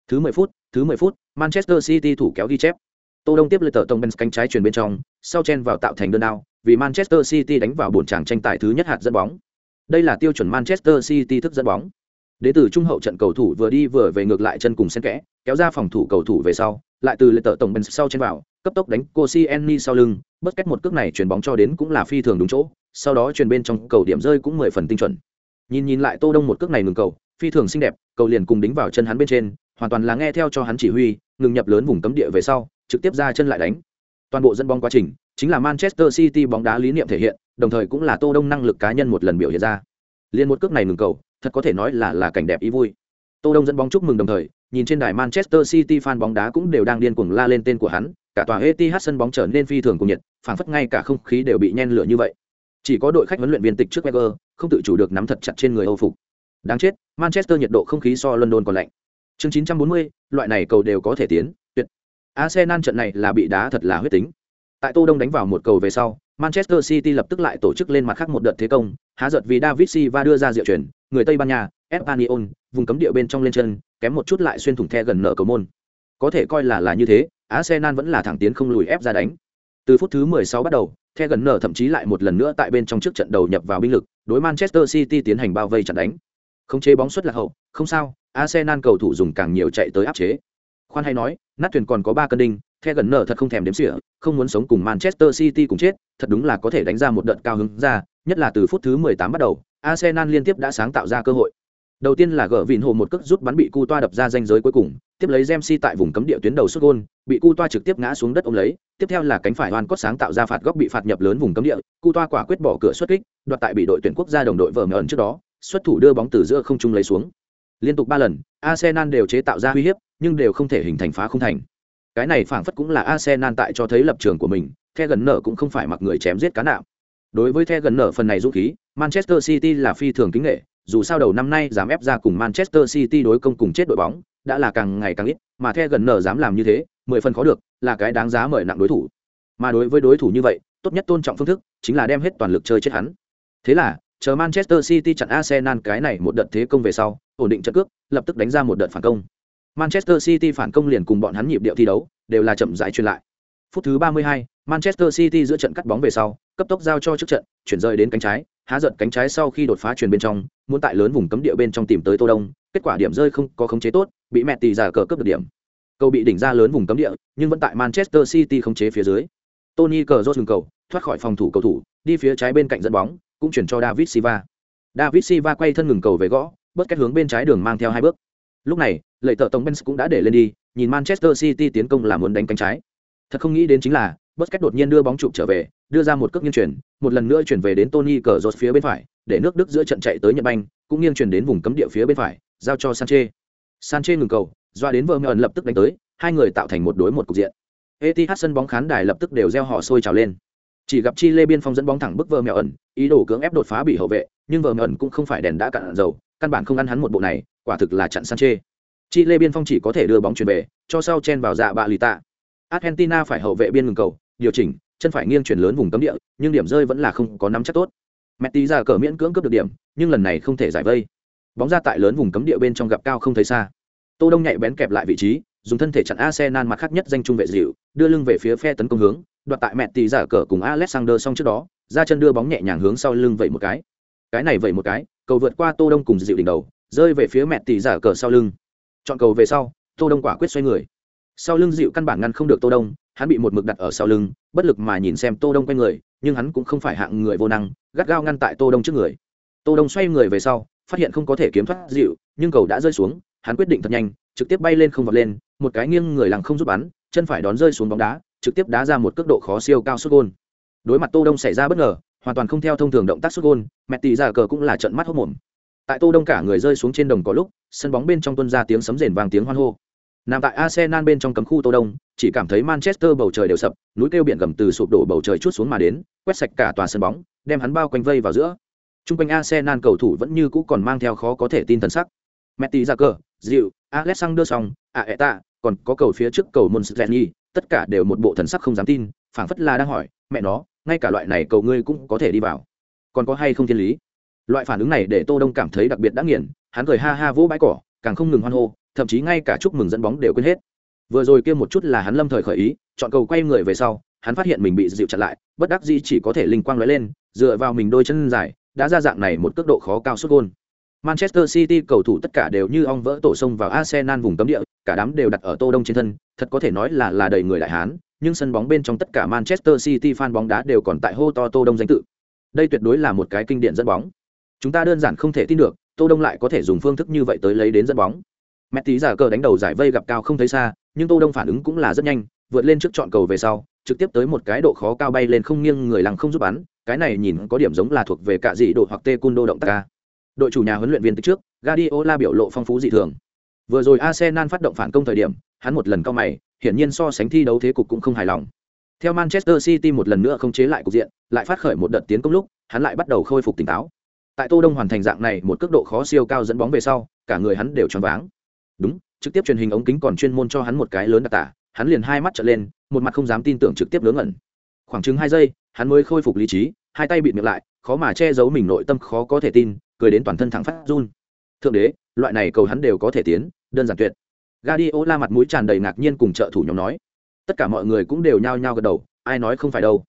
Thứ 10 phút, thứ 10 phút, Manchester City thủ kéo ghi chép. Tô Đông tiếp lên tờ tông bên cánh trái truyền bên trong, sau chen vào tạo thành đơn đao, vì Manchester City đánh vào buồn tràng tranh tài thứ nhất hạt dẫn bóng. Đây là tiêu chuẩn Manchester City thức dẫn bóng. Đế tử trung hậu trận cầu thủ vừa đi vừa về ngược lại chân cùng xen kẽ, kéo ra phòng thủ cầu thủ về sau, lại từ lệ tờ tổng bên sau chen vào, cấp tốc đánh Koscielny sau lưng, bất cách một cước này chuyển bóng cho đến cũng là phi thường đúng chỗ, sau đó truyền bên trong cầu điểm rơi cũng mười phần tinh chuẩn. Nhìn nhìn lại Tô Đông một cước này ngừng cầu, phi thường xinh đẹp, cầu liền cùng đính vào chân hắn bên trên, hoàn toàn là nghe theo cho hắn chỉ huy, ngừng nhập lớn vùng cấm địa về sau, trực tiếp ra chân lại đánh. Toàn bộ dẫn bóng quá trình chính là Manchester City bóng đá lý niệm thể hiện, đồng thời cũng là Tô Đông năng lực cá nhân một lần biểu hiện ra. Liên một cước này ngừng cầu, thật có thể nói là là cảnh đẹp ý vui. Tô Đông dẫn bóng chúc mừng đồng thời, nhìn trên đài Manchester City fan bóng đá cũng đều đang điên cuồng la lên tên của hắn, cả tòa Etihad sân bóng trở nên phi thường cùng nhiệt, phảng phất ngay cả không khí đều bị nhen lửa như vậy. Chỉ có đội khách huấn luyện viên tịch trước Wenger, không tự chủ được nắm thật chặt trên người Âu phục. Đáng chết, Manchester nhiệt độ không khí so London còn lạnh. Chương 940, loại này cầu đều có thể tiến. Arsenal trận này là bị đá thật là huyết tính. Tại Tô Đông đánh vào một cầu về sau, Manchester City lập tức lại tổ chức lên mặt khác một đợt thế công, há giật vì David Silva đưa ra diệu chuyển, người Tây Ban Nha, Espanyol, vùng cấm địa bên trong lên chân, kém một chút lại xuyên thủng the gần nở cầu môn. Có thể coi là là như thế, Arsenal vẫn là thẳng tiến không lùi ép ra đánh. Từ phút thứ 16 bắt đầu, the gần nở thậm chí lại một lần nữa tại bên trong trước trận đầu nhập vào binh lực, đối Manchester City tiến hành bao vây chặn đánh. Không chế bóng xuất là hậu, không sao, Arsenal cầu thủ dùng càng nhiều chạy tới áp chế. Khoan hay nói, nát thuyền còn có ba cân đinh, The gần nở thật không thèm đếm xỉa, không muốn sống cùng Manchester City cùng chết, thật đúng là có thể đánh ra một đợt cao hứng ra, nhất là từ phút thứ 18 bắt đầu, Arsenal liên tiếp đã sáng tạo ra cơ hội. Đầu tiên là gỡ vịn hồ một cước rút bắn bị Cu Toa đập ra danh giới cuối cùng, tiếp lấy Ramsey tại vùng cấm địa tuyến đầu sút gôn, bị Cu Toa trực tiếp ngã xuống đất ôm lấy, tiếp theo là cánh phải Oan Cốt sáng tạo ra phạt góc bị phạt nhập lớn vùng cấm địa, Cu Toa quả quyết bỏ cửa xuất kích, đoạt tại bị đội tuyển quốc gia đồng đội vờ ẩn trước đó, xuất thủ đưa bóng từ giữa không trung lấy xuống. Liên tục ba lần, Arsenal đều chế tạo ra uy hiếp, nhưng đều không thể hình thành phá không thành. Cái này phảng phất cũng là Arsenal tại cho thấy lập trường của mình, The gần nở cũng không phải mặc người chém giết cá nạo. Đối với The gần nở phần này dũng khí, Manchester City là phi thường kính nghệ, dù sao đầu năm nay dám ép ra cùng Manchester City đối công cùng chết đội bóng, đã là càng ngày càng ít, mà The gần nở dám làm như thế, mười phần khó được, là cái đáng giá mời nặng đối thủ. Mà đối với đối thủ như vậy, tốt nhất tôn trọng phương thức, chính là đem hết toàn lực chơi chết hắn. Thế là, chờ Manchester City chặn Arsenal cái này một đợt thế công về sau, ổn định trận cước, lập tức đánh ra một đợt phản công. Manchester City phản công liền cùng bọn hắn nhịp điệu thi đấu, đều là chậm rãi truyền lại. Phút thứ 32, Manchester City giữa trận cắt bóng về sau, cấp tốc giao cho trước trận, chuyển rời đến cánh trái, há giật cánh trái sau khi đột phá truyền bên trong, muốn tại lớn vùng cấm địa bên trong tìm tới Tô Đông, kết quả điểm rơi không có khống chế tốt, bị mẹ tỷ giả cờ cướp được điểm. Cầu bị đỉnh ra lớn vùng cấm địa, nhưng vẫn tại Manchester City khống chế phía dưới. Tony cờ rốt ngừng cầu, thoát khỏi phòng thủ cầu thủ, đi phía trái bên cạnh dẫn bóng, cũng chuyển cho David Silva. David Silva quay thân ngừng cầu về gõ, bất kết hướng bên trái đường mang theo hai bước. Lúc này, lệ tợ tổng Benz cũng đã để lên đi, nhìn Manchester City tiến công là muốn đánh cánh trái. Thật không nghĩ đến chính là, Busquets đột nhiên đưa bóng chụp trở về, đưa ra một cước nghiêng chuyển, một lần nữa chuyển về đến Tony cờ rột phía bên phải, để nước Đức giữa trận chạy tới Nhật banh, cũng nghiêng chuyển đến vùng cấm địa phía bên phải, giao cho Sanche. Sanche ngừng cầu, doa đến vợ ẩn lập tức đánh tới, hai người tạo thành một đối một cục diện. Etihad sân bóng khán đài lập tức đều reo hò sôi trào lên. Chỉ gặp Chi Lê biên phong dẫn bóng thẳng bức vợ mèo ẩn, ý đồ cưỡng ép đột phá bị hậu vệ, nhưng vợ ẩn cũng không phải đèn đã cạn dầu, căn bản không ăn hắn một bộ này, quả thực là chặn san chê Chi Lê biên phong chỉ có thể đưa bóng chuyển về, cho sau chen vào dạ bạ lì tạ. Argentina phải hậu vệ biên ngừng cầu, điều chỉnh, chân phải nghiêng chuyển lớn vùng cấm địa, nhưng điểm rơi vẫn là không có nắm chắc tốt. Messi ra cờ miễn cưỡng cướp được điểm, nhưng lần này không thể giải vây. Bóng ra tại lớn vùng cấm địa bên trong gặp cao không thấy xa. Tô Đông nhạy bén kẹp lại vị trí, dùng thân thể chặn Arsenal mặt khác nhất danh trung vệ dịu, đưa lưng về phía phe tấn công hướng, đoạt tại Messi tỷ giả cờ cùng Alexander xong trước đó, ra chân đưa bóng nhẹ nhàng hướng sau lưng vậy một cái. Cái này vậy một cái, cầu vượt qua Tô Đông cùng dịu đỉnh đầu, rơi về phía mẹ tỷ giả cờ sau lưng. Chọn cầu về sau, Tô Đông quả quyết xoay người. Sau lưng dịu căn bản ngăn không được Tô Đông, hắn bị một mực đặt ở sau lưng, bất lực mà nhìn xem Tô Đông quay người, nhưng hắn cũng không phải hạng người vô năng, gắt gao ngăn tại Tô Đông trước người. Tô Đông xoay người về sau, phát hiện không có thể kiếm thoát dịu, nhưng cầu đã rơi xuống, hắn quyết định thật nhanh, trực tiếp bay lên không vọt lên, một cái nghiêng người lằng không rút bắn, chân phải đón rơi xuống bóng đá, trực tiếp đá ra một cước độ khó siêu cao sút gôn, Đối mặt Tô Đông xảy ra bất ngờ, hoàn toàn không theo thông thường động tác sút gôn, mẹ tỷ giả cờ cũng là trận mắt hốc mồm. Tại Tô Đông cả người rơi xuống trên đồng có lúc, sân bóng bên trong tuôn ra tiếng sấm rền vang tiếng hoan hô. Nằm tại Arsenal bên trong cấm khu Tô Đông, chỉ cảm thấy Manchester bầu trời đều sập, núi kêu biển gầm từ sụp đổ bầu trời chút xuống mà đến, quét sạch cả tòa sân bóng, đem hắn bao quanh vây vào giữa. Trung quanh Arsenal cầu thủ vẫn như cũ còn mang theo khó có thể tin thần sắc. Messi ra cờ, dịu Alexander Song, Aeta, còn có cầu phía trước cầu Monserrani, tất cả đều một bộ thần sắc không dám tin, phảng phất là đang hỏi, mẹ nó, ngay cả loại này cầu ngươi cũng có thể đi vào. Còn có hay không thiên lý? Loại phản ứng này để Tô Đông cảm thấy đặc biệt đã nghiền, hắn cười ha ha vỗ bãi cỏ, càng không ngừng hoan hô, thậm chí ngay cả chúc mừng dẫn bóng đều quên hết. Vừa rồi kia một chút là hắn lâm thời khởi ý, chọn cầu quay người về sau, hắn phát hiện mình bị dịu chặn lại, bất đắc dĩ chỉ có thể linh quang lóe lên, dựa vào mình đôi chân dài, đã ra dạng này một cước độ khó cao suốt gôn. Manchester City cầu thủ tất cả đều như ong vỡ tổ sông vào Arsenal vùng cấm địa, cả đám đều đặt ở Tô Đông trên thân, thật có thể nói là là đầy người đại hán, nhưng sân bóng bên trong tất cả Manchester City fan bóng đá đều còn tại hô to Tô Đông danh tự. Đây tuyệt đối là một cái kinh điển dẫn bóng. Chúng ta đơn giản không thể tin được, Tô Đông lại có thể dùng phương thức như vậy tới lấy đến dẫn bóng. Messi giả cờ đánh đầu giải vây gặp cao không thấy xa, nhưng Tô Đông phản ứng cũng là rất nhanh, vượt lên trước chọn cầu về sau, trực tiếp tới một cái độ khó cao bay lên không nghiêng người lằng không giúp bắn, cái này nhìn có điểm giống là thuộc về cả dị độ hoặc tê cun đô động tác ca. Đội chủ nhà huấn luyện viên từ trước, Guardiola biểu lộ phong phú dị thường. Vừa rồi Arsenal phát động phản công thời điểm, hắn một lần cao mày, hiển nhiên so sánh thi đấu thế cục cũng không hài lòng. Theo Manchester City một lần nữa không chế lại cục diện, lại phát khởi một đợt tiến công lúc, hắn lại bắt đầu khôi phục tỉnh táo. Tại Tô Đông hoàn thành dạng này một cước độ khó siêu cao dẫn bóng về sau, cả người hắn đều choáng váng. Đúng, trực tiếp truyền hình ống kính còn chuyên môn cho hắn một cái lớn đặc tả, hắn liền hai mắt trợn lên, một mặt không dám tin tưởng trực tiếp ngớ ngẩn. Khoảng chừng hai giây, hắn mới khôi phục lý trí, hai tay bịt miệng lại, khó mà che giấu mình nội tâm khó có thể tin, cười đến toàn thân thẳng phát run. Thượng đế, loại này cầu hắn đều có thể tiến, đơn giản tuyệt. Guardiola mặt mũi tràn đầy ngạc nhiên cùng trợ thủ nhóm nói. Tất cả mọi người cũng đều nhao nhao gật đầu, ai nói không phải đâu.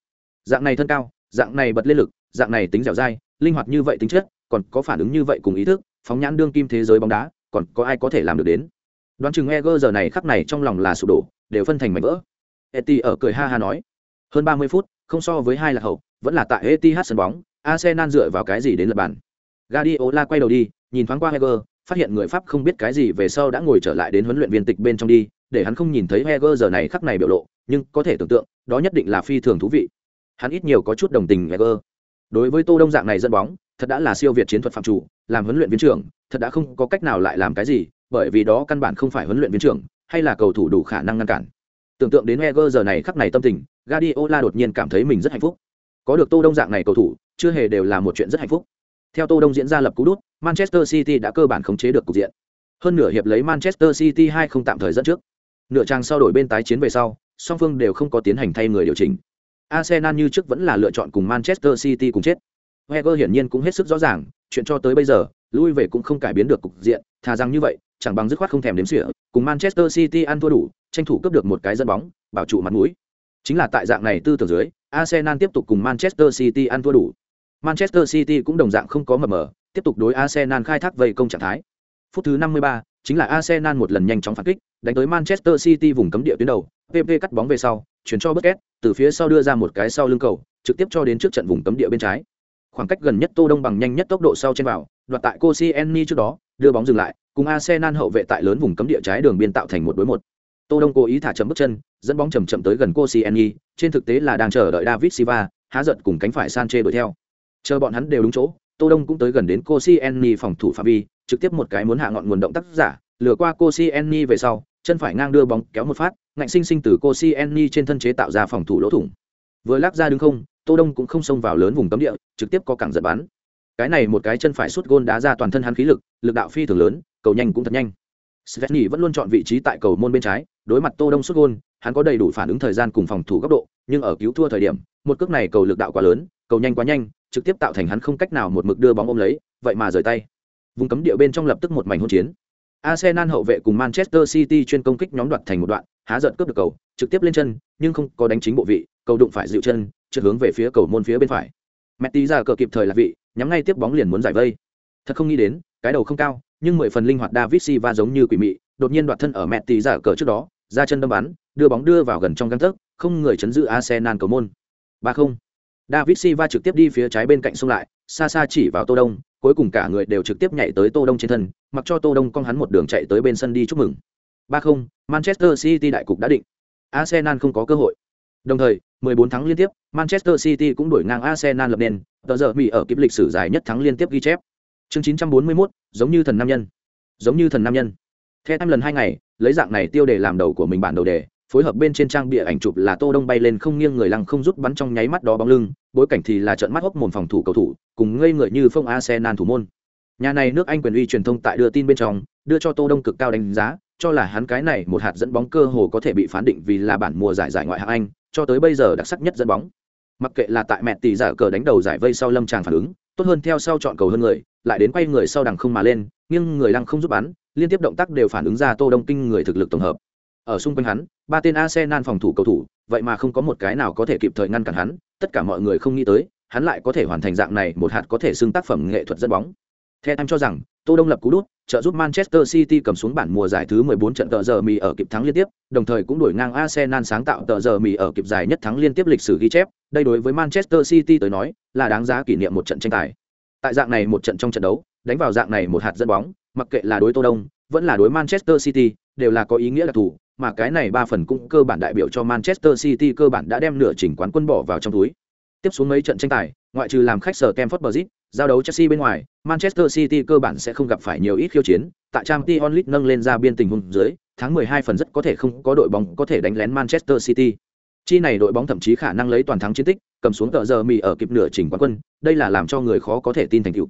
Dạng này thân cao, dạng này bật lên lực, dạng này tính dẻo dai, linh hoạt như vậy tính chất, còn có phản ứng như vậy cùng ý thức, phóng nhãn đương kim thế giới bóng đá, còn có ai có thể làm được đến. Đoán chừng Eger giờ này khắc này trong lòng là sụp đổ, đều phân thành mảnh vỡ. Eti ở cười ha ha nói, hơn 30 phút, không so với hai là hậu, vẫn là tại Etihad sân bóng, Arsenal dựa vào cái gì đến lật bàn. Guardiola quay đầu đi, nhìn thoáng qua Heger, phát hiện người Pháp không biết cái gì về sau đã ngồi trở lại đến huấn luyện viên tịch bên trong đi, để hắn không nhìn thấy Heger giờ này khắc này biểu lộ, nhưng có thể tưởng tượng, đó nhất định là phi thường thú vị. Hắn ít nhiều có chút đồng tình Heger. Đối với Tô Đông dạng này dẫn bóng, thật đã là siêu việt chiến thuật phạm chủ, làm huấn luyện viên trưởng, thật đã không có cách nào lại làm cái gì, bởi vì đó căn bản không phải huấn luyện viên trưởng, hay là cầu thủ đủ khả năng ngăn cản. Tưởng tượng đến Heger giờ này khắc này tâm tình, Guardiola đột nhiên cảm thấy mình rất hạnh phúc. Có được Tô Đông dạng này cầu thủ, chưa hề đều là một chuyện rất hạnh phúc. Theo Tô Đông diễn ra lập cú đút, Manchester City đã cơ bản khống chế được cục diện. Hơn nửa hiệp lấy Manchester City hai không tạm thời dẫn trước. Nửa trang sau đổi bên tái chiến về sau, song phương đều không có tiến hành thay người điều chỉnh. Arsenal như trước vẫn là lựa chọn cùng Manchester City cùng chết. Wenger hiển nhiên cũng hết sức rõ ràng, chuyện cho tới bây giờ, lui về cũng không cải biến được cục diện, thà rằng như vậy, chẳng bằng dứt khoát không thèm đếm xỉa, cùng Manchester City ăn thua đủ, tranh thủ cướp được một cái dẫn bóng, bảo trụ mặt mũi. Chính là tại dạng này tư tưởng dưới, Arsenal tiếp tục cùng Manchester City ăn thua đủ. Manchester City cũng đồng dạng không có mờ mờ, tiếp tục đối Arsenal khai thác vây công trạng thái. Phút thứ 53, chính là Arsenal một lần nhanh chóng phản kích, đánh tới manchester city vùng cấm địa tuyến đầu. Pp cắt bóng về sau chuyển cho Busquets, từ phía sau đưa ra một cái sau lưng cầu trực tiếp cho đến trước trận vùng cấm địa bên trái. Khoảng cách gần nhất tô đông bằng nhanh nhất tốc độ sau trên vào đoạt tại Koscielny trước đó đưa bóng dừng lại cùng arsenal hậu vệ tại lớn vùng cấm địa trái đường biên tạo thành một đối một. Tô đông cố ý thả chậm bước chân dẫn bóng chậm chậm tới gần Koscielny trên thực tế là đang chờ đợi david silva há giận cùng cánh phải Sanchez đuổi theo chờ bọn hắn đều đúng chỗ, tô đông cũng tới gần đến cô Koscielny phòng thủ phạm vi, trực tiếp một cái muốn hạ ngọn nguồn động tác giả, lừa qua cô Koscielny về sau, chân phải ngang đưa bóng kéo một phát, ngạnh sinh sinh từ cô Koscielny trên thân chế tạo ra phòng thủ lỗ thủng. Vừa lắc ra đứng không, tô đông cũng không xông vào lớn vùng cấm địa, trực tiếp có cẳng giật bắn. Cái này một cái chân phải suốt gôn đá ra toàn thân hắn khí lực lực đạo phi thường lớn, cầu nhanh cũng thật nhanh. Svetny vẫn luôn chọn vị trí tại cầu môn bên trái, đối mặt tô đông sút gôn, hắn có đầy đủ phản ứng thời gian cùng phòng thủ góc độ, nhưng ở cứu thua thời điểm, một cước này cầu lực đạo quá lớn, cầu nhanh quá nhanh trực tiếp tạo thành hắn không cách nào một mực đưa bóng ôm lấy vậy mà rời tay vùng cấm địa bên trong lập tức một mảnh hỗn chiến Arsenal hậu vệ cùng Manchester City chuyên công kích nhóm đoạt thành một đoạn, há giận cướp được cầu, trực tiếp lên chân, nhưng không có đánh chính bộ vị, cầu đụng phải dịu chân, trượt hướng về phía cầu môn phía bên phải. Messi ra cờ kịp thời là vị, nhắm ngay tiếp bóng liền muốn giải vây. Thật không nghĩ đến, cái đầu không cao, nhưng mười phần linh hoạt David Silva giống như quỷ mị, đột nhiên đoạt thân ở Messi ra cờ trước đó, ra chân đâm bắn, đưa bóng đưa vào gần trong gang tấc, không người chấn giữ Arsenal cầu môn. 3-0. David Silva trực tiếp đi phía trái bên cạnh xông lại, xa xa chỉ vào Tô Đông, cuối cùng cả người đều trực tiếp nhảy tới Tô Đông trên thân, mặc cho Tô Đông con hắn một đường chạy tới bên sân đi chúc mừng. 3-0, Manchester City đại cục đã định. Arsenal không có cơ hội. Đồng thời, 14 thắng liên tiếp, Manchester City cũng đuổi ngang Arsenal lập nền, tờ giờ Mỹ ở kịp lịch sử dài nhất thắng liên tiếp ghi chép. Chương 941, giống như thần nam nhân. Giống như thần nam nhân. Theo em lần hai ngày, lấy dạng này tiêu đề làm đầu của mình bản đầu đề, phối hợp bên trên trang bìa ảnh chụp là Tô Đông bay lên không nghiêng người lăng không rút bắn trong nháy mắt đó bóng lưng, bối cảnh thì là trận mắt hốc mồm phòng thủ cầu thủ, cùng ngây người như phong Arsenal thủ môn. Nhà này nước Anh quyền uy truyền thông tại đưa tin bên trong, đưa cho Tô Đông cực cao đánh giá, cho là hắn cái này một hạt dẫn bóng cơ hồ có thể bị phán định vì là bản mùa giải giải ngoại hạng Anh, cho tới bây giờ đặc sắc nhất dẫn bóng. Mặc kệ là tại mẹ tỷ giả cờ đánh đầu giải vây sau lâm tràng phản ứng, tốt hơn theo sau chọn cầu hơn người, lại đến quay người sau đằng không mà lên, nhưng người lăng không giúp bắn, liên tiếp động tác đều phản ứng ra Tô Đông kinh người thực lực tổng hợp. Ở xung quanh hắn, ba tên Arsenal phòng thủ cầu thủ, vậy mà không có một cái nào có thể kịp thời ngăn cản hắn, tất cả mọi người không nghĩ tới, hắn lại có thể hoàn thành dạng này một hạt có thể xưng tác phẩm nghệ thuật dẫn bóng. Theo em cho rằng, Tô Đông lập cú đút, trợ giúp Manchester City cầm xuống bản mùa giải thứ 14 trận tờ giờ mì ở kịp thắng liên tiếp, đồng thời cũng đuổi ngang Arsenal sáng tạo tờ giờ mì ở kịp dài nhất thắng liên tiếp lịch sử ghi chép, đây đối với Manchester City tới nói, là đáng giá kỷ niệm một trận tranh tài. Tại dạng này một trận trong trận đấu, đánh vào dạng này một hạt dẫn bóng, mặc kệ là đối Tô Đông, vẫn là đối Manchester City, đều là có ý nghĩa đặc thù, mà cái này ba phần cũng cơ bản đại biểu cho Manchester City cơ bản đã đem nửa chỉnh quán quân bỏ vào trong túi. Tiếp xuống mấy trận tranh tài, ngoại trừ làm khách sở Stamford Bridge, giao đấu Chelsea bên ngoài, Manchester City cơ bản sẽ không gặp phải nhiều ít khiêu chiến, tại Champions League nâng lên ra biên tình huống dưới, tháng 12 phần rất có thể không có đội bóng có thể đánh lén Manchester City. Chi này đội bóng thậm chí khả năng lấy toàn thắng chiến tích, cầm xuống tờ giờ mì ở kịp nửa chỉnh quán quân, đây là làm cho người khó có thể tin thành tựu.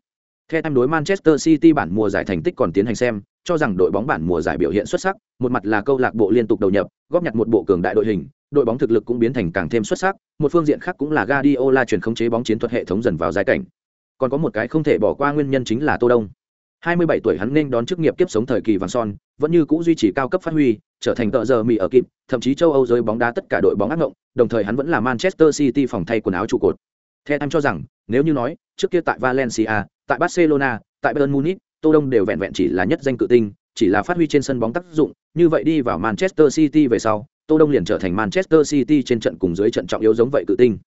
Theo em đối Manchester City bản mùa giải thành tích còn tiến hành xem, cho rằng đội bóng bản mùa giải biểu hiện xuất sắc, một mặt là câu lạc bộ liên tục đầu nhập, góp nhặt một bộ cường đại đội hình, đội bóng thực lực cũng biến thành càng thêm xuất sắc, một phương diện khác cũng là Guardiola chuyển khống chế bóng chiến thuật hệ thống dần vào giai cảnh. Còn có một cái không thể bỏ qua nguyên nhân chính là Tô Đông. 27 tuổi hắn nên đón chức nghiệp kiếp sống thời kỳ vàng son, vẫn như cũ duy trì cao cấp phát huy, trở thành tợ giờ mì ở kịp, thậm chí châu Âu giới bóng đá tất cả đội bóng ác ngộng, đồng thời hắn vẫn là Manchester City phòng thay quần áo trụ cột. Theo em cho rằng, nếu như nói, trước kia tại Valencia, tại Barcelona, tại Bayern Munich, Tô Đông đều vẹn vẹn chỉ là nhất danh cự tinh, chỉ là phát huy trên sân bóng tác dụng, như vậy đi vào Manchester City về sau, Tô Đông liền trở thành Manchester City trên trận cùng dưới trận trọng yếu giống vậy cự tinh.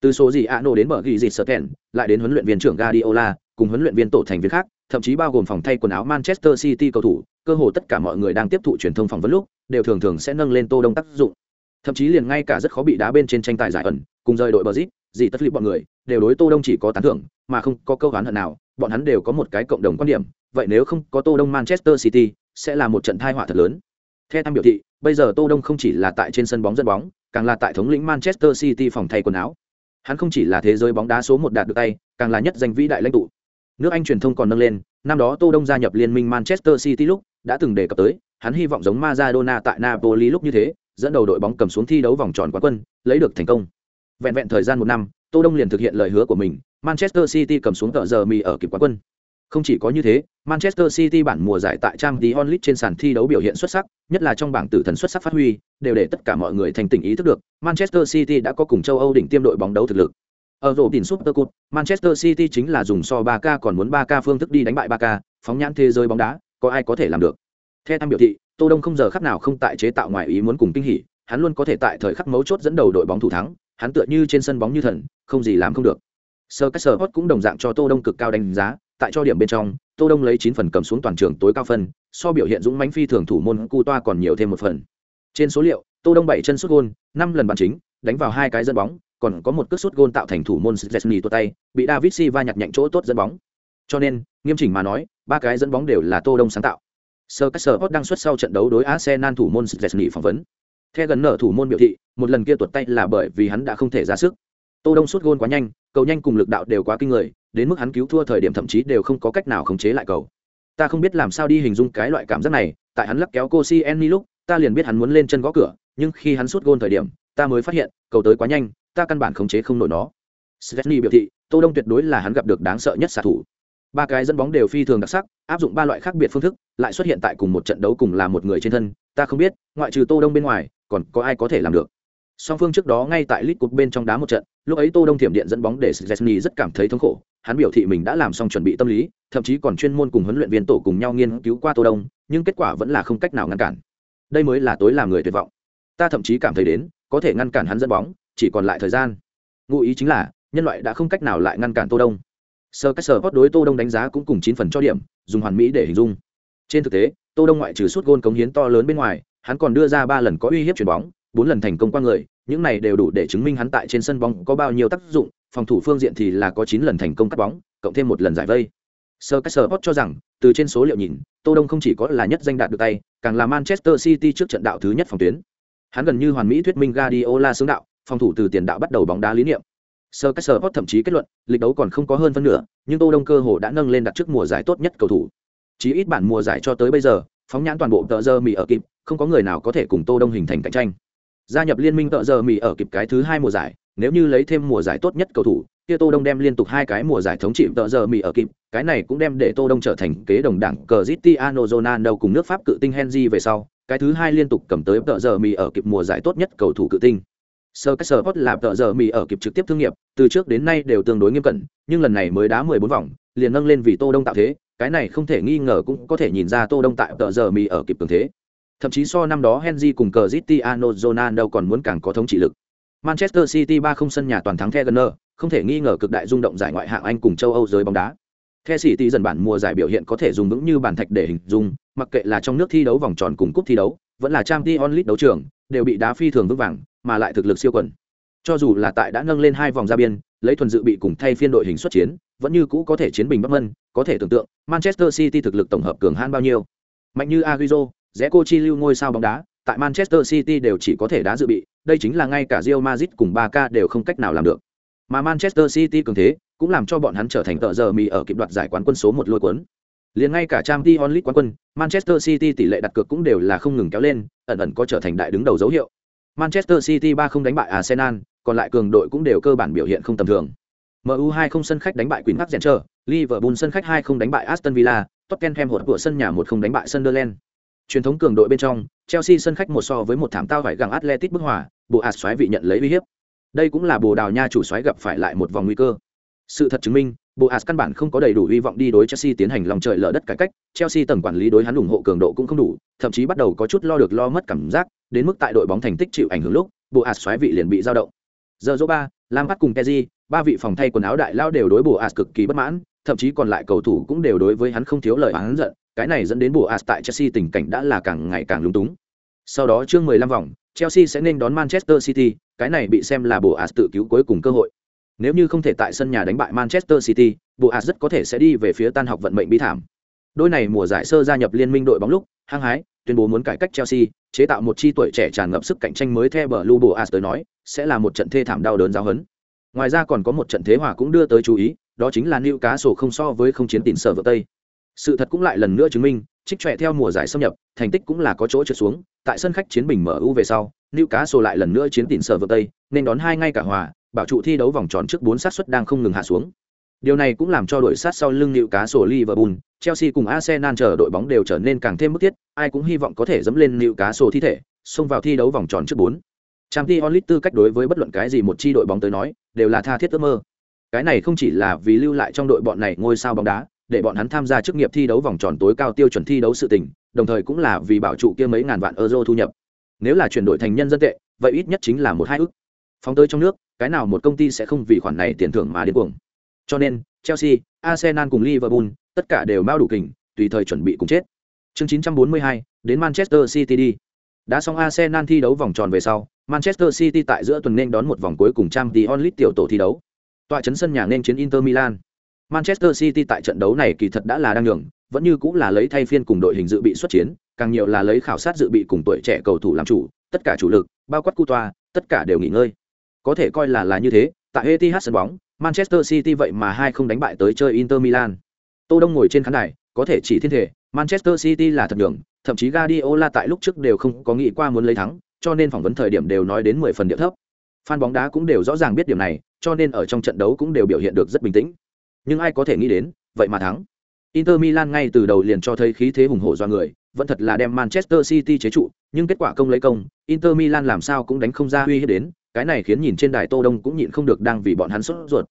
Từ số gì Ano đến mở ghi gì Serten, lại đến huấn luyện viên trưởng Guardiola, cùng huấn luyện viên tổ thành viên khác, thậm chí bao gồm phòng thay quần áo Manchester City cầu thủ, cơ hồ tất cả mọi người đang tiếp thụ truyền thông phỏng vấn lúc, đều thường thường sẽ nâng lên Tô Đông tác dụng. Thậm chí liền ngay cả rất khó bị đá bên trên tranh tài giải ẩn, cùng rời đội Brazil, gì tất lý bọn người, đều đối Tô Đông chỉ có tán thưởng, mà không có câu oán hận nào, bọn hắn đều có một cái cộng đồng quan điểm, vậy nếu không có Tô Đông Manchester City, sẽ là một trận tai họa thật lớn. Theo tham biểu thị, bây giờ Tô Đông không chỉ là tại trên sân bóng dẫn bóng, càng là tại thống lĩnh Manchester City phòng thay quần áo. Hắn không chỉ là thế giới bóng đá số một đạt được tay, càng là nhất danh vĩ đại lãnh tụ. Nước Anh truyền thông còn nâng lên, năm đó Tô Đông gia nhập liên minh Manchester City lúc, đã từng đề cập tới, hắn hy vọng giống Maradona tại Napoli lúc như thế, dẫn đầu đội bóng cầm xuống thi đấu vòng tròn quán quân, lấy được thành công. Vẹn vẹn thời gian một năm, Tô Đông liền thực hiện lời hứa của mình, Manchester City cầm xuống tờ giờ mì ở kịp quán quân. Không chỉ có như thế, Manchester City bản mùa giải tại Champions League trên sàn thi đấu biểu hiện xuất sắc, nhất là trong bảng tử thần xuất sắc phát huy, đều để tất cả mọi người thành tỉnh ý thức được, Manchester City đã có cùng châu Âu đỉnh tiêm đội bóng đấu thực lực. Ở rổ đỉnh Super Cup, Manchester City chính là dùng so 3K còn muốn 3K phương thức đi đánh bại 3K, phóng nhãn thế giới bóng đá, có ai có thể làm được. Theo tham biểu thị, Tô Đông không giờ khắc nào không tại chế tạo ngoài ý muốn cùng kinh hỉ, hắn luôn có thể tại thời khắc mấu chốt dẫn đầu đội bóng thủ thắng, hắn tựa như trên sân bóng như thần, không gì làm không được. Sir Caesar cũng đồng dạng cho Tô Đông cực cao đánh giá, tại cho điểm bên trong, Tô Đông lấy 9 phần cầm xuống toàn trường tối cao phân, so biểu hiện dũng mãnh phi thường thủ môn Cu Toa còn nhiều thêm một phần. Trên số liệu, Tô Đông bảy chân sút gôn, 5 lần bàn chính, đánh vào hai cái dẫn bóng, còn có một cước sút gôn tạo thành thủ môn Szczesny tua tay, bị David Silva nhặt nhạnh chỗ tốt dẫn bóng. Cho nên, nghiêm chỉnh mà nói, ba cái dẫn bóng đều là Tô Đông sáng tạo. Sir Caesar đang xuất sau trận đấu đối Arsenal thủ môn Szczesny phỏng vấn. Theo gần nở thủ môn biểu thị, một lần kia tuột tay là bởi vì hắn đã không thể ra sức. Tô Đông sút gôn quá nhanh, cầu nhanh cùng lực đạo đều quá kinh người, đến mức hắn cứu thua thời điểm thậm chí đều không có cách nào khống chế lại cầu. Ta không biết làm sao đi hình dung cái loại cảm giác này, tại hắn lắc kéo Koscielny lúc, ta liền biết hắn muốn lên chân gõ cửa, nhưng khi hắn sút gôn thời điểm, ta mới phát hiện, cầu tới quá nhanh, ta căn bản khống chế không nổi nó. svetny biểu thị, Tô Đông tuyệt đối là hắn gặp được đáng sợ nhất xạ thủ. Ba cái dẫn bóng đều phi thường đặc sắc, áp dụng ba loại khác biệt phương thức, lại xuất hiện tại cùng một trận đấu cùng là một người trên thân, ta không biết, ngoại trừ Tô Đông bên ngoài, còn có ai có thể làm được song phương trước đó ngay tại lit cục bên trong đá một trận, lúc ấy tô đông thiểm điện dẫn bóng để Szczesny rất cảm thấy thống khổ. Hắn biểu thị mình đã làm xong chuẩn bị tâm lý, thậm chí còn chuyên môn cùng huấn luyện viên tổ cùng nhau nghiên cứu qua tô đông, nhưng kết quả vẫn là không cách nào ngăn cản. Đây mới là tối làm người tuyệt vọng. Ta thậm chí cảm thấy đến, có thể ngăn cản hắn dẫn bóng, chỉ còn lại thời gian. Ngụ ý chính là, nhân loại đã không cách nào lại ngăn cản tô đông. Sơ cách sở đối tô đông đánh giá cũng cùng chín phần cho điểm, dùng hoàn mỹ để hình dung. Trên thực tế, tô đông ngoại trừ suốt gôn cống hiến to lớn bên ngoài, hắn còn đưa ra ba lần có uy hiếp chuyền bóng bốn lần thành công qua người, những này đều đủ để chứng minh hắn tại trên sân bóng có bao nhiêu tác dụng, phòng thủ phương diện thì là có chín lần thành công cắt bóng, cộng thêm một lần giải vây. Sơ cách sơ cho rằng, từ trên số liệu nhìn, tô đông không chỉ có là nhất danh đạt được tay, càng là manchester city trước trận đạo thứ nhất phòng tuyến. Hắn gần như hoàn mỹ thuyết minh guardiola xướng đạo, phòng thủ từ tiền đạo bắt đầu bóng đá lý niệm. Sơ cách sơ thậm chí kết luận, lịch đấu còn không có hơn phân nửa, nhưng tô đông cơ hồ đã nâng lên đặt trước mùa giải tốt nhất cầu thủ. Chỉ ít bản mùa giải cho tới bây giờ, phóng nhãn toàn bộ tờ giờ mỹ ở kịp, không có người nào có thể cùng tô đông hình thành cạnh tranh gia nhập liên minh tợ giờ mì ở kịp cái thứ hai mùa giải, nếu như lấy thêm mùa giải tốt nhất cầu thủ, kia tô đông đem liên tục hai cái mùa giải thống trị tợ giờ mì ở kịp, cái này cũng đem để tô đông trở thành kế đồng đảng cờ zitiano ronaldo cùng nước pháp cự tinh henry về sau, cái thứ hai liên tục cầm tới tợ giờ mì ở kịp mùa giải tốt nhất cầu thủ cự tinh. Sơ cách sơ hot là tợ giờ mì ở kịp trực tiếp thương nghiệp, từ trước đến nay đều tương đối nghiêm cẩn, nhưng lần này mới đá 14 vòng, liền nâng lên vì tô đông tạo thế, cái này không thể nghi ngờ cũng có thể nhìn ra tô đông tại tợ giờ mì ở kịp cường thế. Thậm chí so năm đó Henry cùng Cristiano Ronaldo còn muốn càng có thống trị lực. Manchester City 3-0 sân nhà toàn thắng Tottenham, không thể nghi ngờ cực đại rung động giải ngoại hạng Anh cùng châu Âu giới bóng đá. The City dần bản mùa giải biểu hiện có thể dùng vững như bàn thạch để hình dung, mặc kệ là trong nước thi đấu vòng tròn cùng cúp thi đấu, vẫn là Champions League đấu trường, đều bị đá phi thường vững vàng, mà lại thực lực siêu quần. Cho dù là tại đã nâng lên hai vòng ra biên, lấy thuần dự bị cùng thay phiên đội hình xuất chiến, vẫn như cũ có thể chiến bình bất Mân, có thể tưởng tượng Manchester City thực lực tổng hợp cường hãn bao nhiêu. Mạnh như Agüero, rẽ cô chi lưu ngôi sao bóng đá tại manchester city đều chỉ có thể đá dự bị đây chính là ngay cả Real Madrid cùng Barca đều không cách nào làm được. Mà manchester city cường thế cũng làm cho bọn hắn trở thành tợ giờ mì ở kịp đoạt giải quán quân số một lôi cuốn. Liền ngay cả trang t onlit quán quân manchester city tỷ lệ đặt cược cũng đều là không ngừng kéo lên ẩn ẩn có trở thành đại đứng đầu dấu hiệu. Manchester city ba không đánh bại arsenal còn lại cường đội cũng đều cơ bản biểu hiện không tầm thường. MU 2 không sân khách đánh bại Queen Park Rangers, Liverpool sân khách 2 không đánh bại Aston Villa, Tottenham hột của sân nhà 1 không đánh bại Sunderland. Truyền thống cường đội bên trong, Chelsea sân khách một so với một thảm tao phải gặng atletic bức hòa, bộ ạt xoáy vị nhận lấy uy hiếp. Đây cũng là Bồ Đào Nha chủ xoáy gặp phải lại một vòng nguy cơ. Sự thật chứng minh, bộ ạt căn bản không có đầy đủ hy vọng đi đối Chelsea tiến hành lòng trời lở đất cải cách, Chelsea tầng quản lý đối hắn ủng hộ cường độ cũng không đủ, thậm chí bắt đầu có chút lo được lo mất cảm giác, đến mức tại đội bóng thành tích chịu ảnh hưởng lúc, bộ ạt xoáy vị liền bị dao động. Giờ dỗ ba, Lam bắt cùng Kessié, ba vị phòng thay quần áo đại lao đều đối bộ ạt cực kỳ bất mãn, thậm chí còn lại cầu thủ cũng đều đối với hắn không thiếu lời oán giận, cái này dẫn đến bộ As tại Chelsea tình cảnh đã là càng ngày càng lúng túng. Sau đó chương 15 vòng, Chelsea sẽ nên đón Manchester City, cái này bị xem là bộ As tự cứu cuối cùng cơ hội. Nếu như không thể tại sân nhà đánh bại Manchester City, bộ As rất có thể sẽ đi về phía tan học vận mệnh bi thảm. Đôi này mùa giải sơ gia nhập liên minh đội bóng lúc, hăng hái, tuyên bố muốn cải cách Chelsea, chế tạo một chi tuổi trẻ tràn ngập sức cạnh tranh mới theo Blue Boas tới nói, sẽ là một trận thê thảm đau đớn giáo hấn. Ngoài ra còn có một trận thế hòa cũng đưa tới chú ý, đó chính là Newcastle không so với không chiến tỉnh sở vợ Tây sự thật cũng lại lần nữa chứng minh, trích trẻ theo mùa giải xâm nhập, thành tích cũng là có chỗ trượt xuống. Tại sân khách chiến bình mu về sau nữ cá sổ lại lần nữa chiến tỉn sở vợ tây, nên đón hai ngay cả hòa, bảo trụ thi đấu vòng tròn trước bốn sát suất đang không ngừng hạ xuống. Điều này cũng làm cho đội sát sau lưng nữ cá sổ liverpool, chelsea cùng arsenal chờ đội bóng đều trở nên càng thêm bức thiết, ai cũng hy vọng có thể dẫm lên nữ cá sổ thi thể, xông vào thi đấu vòng tròn trước bốn. Trang t onlit tư cách đối với bất luận cái gì một chi đội bóng tới nói, đều là tha thiết ước mơ. Cái này không chỉ là vì lưu lại trong đội bọn này ngôi sao bóng đá để bọn hắn tham gia chức nghiệp thi đấu vòng tròn tối cao tiêu chuẩn thi đấu sự tình đồng thời cũng là vì bảo trụ kia mấy ngàn vạn euro thu nhập. Nếu là chuyển đổi thành nhân dân tệ vậy ít nhất chính là một hai ức. Phóng tới trong nước cái nào một công ty sẽ không vì khoản này tiền thưởng mà điên cuồng. Cho nên chelsea arsenal cùng liverpool tất cả đều bao đủ kình tùy thời chuẩn bị cùng chết. Chương 942, đến manchester city đi. Đã xong arsenal thi đấu vòng tròn về sau manchester city tại giữa tuần nên đón một vòng cuối cùng trang League tiểu tổ thi đấu. Tọa trấn sân nhà nên chiến inter milan manchester city tại trận đấu này kỳ thật đã là đang nhường vẫn như cũng là lấy thay phiên cùng đội hình dự bị xuất chiến càng nhiều là lấy khảo sát dự bị cùng tuổi trẻ cầu thủ làm chủ tất cả chủ lực bao quát cu toa tất cả đều nghỉ ngơi. Có thể coi là là như thế tại Etihad sân bóng manchester city vậy mà hai không đánh bại tới chơi inter milan. Tô đông ngồi trên khán đài có thể chỉ thiên thể manchester city là thật nhường, thậm chí guardiola tại lúc trước đều không có nghĩ qua muốn lấy thắng cho nên phỏng vấn thời điểm đều nói đến mười phần địa thấp. Fan bóng đá cũng đều rõ ràng biết điểm này cho nên ở trong trận đấu cũng đều biểu hiện được rất bình tĩnh nhưng ai có thể nghĩ đến vậy mà thắng Inter Milan ngay từ đầu liền cho thấy khí thế hùng hổ do người, vẫn thật là đem Manchester City chế trụ, nhưng kết quả công lấy công, Inter Milan làm sao cũng đánh không ra uy hiếp đến, cái này khiến nhìn trên đài Tô Đông cũng nhịn không được đang vì bọn hắn sốt ruột.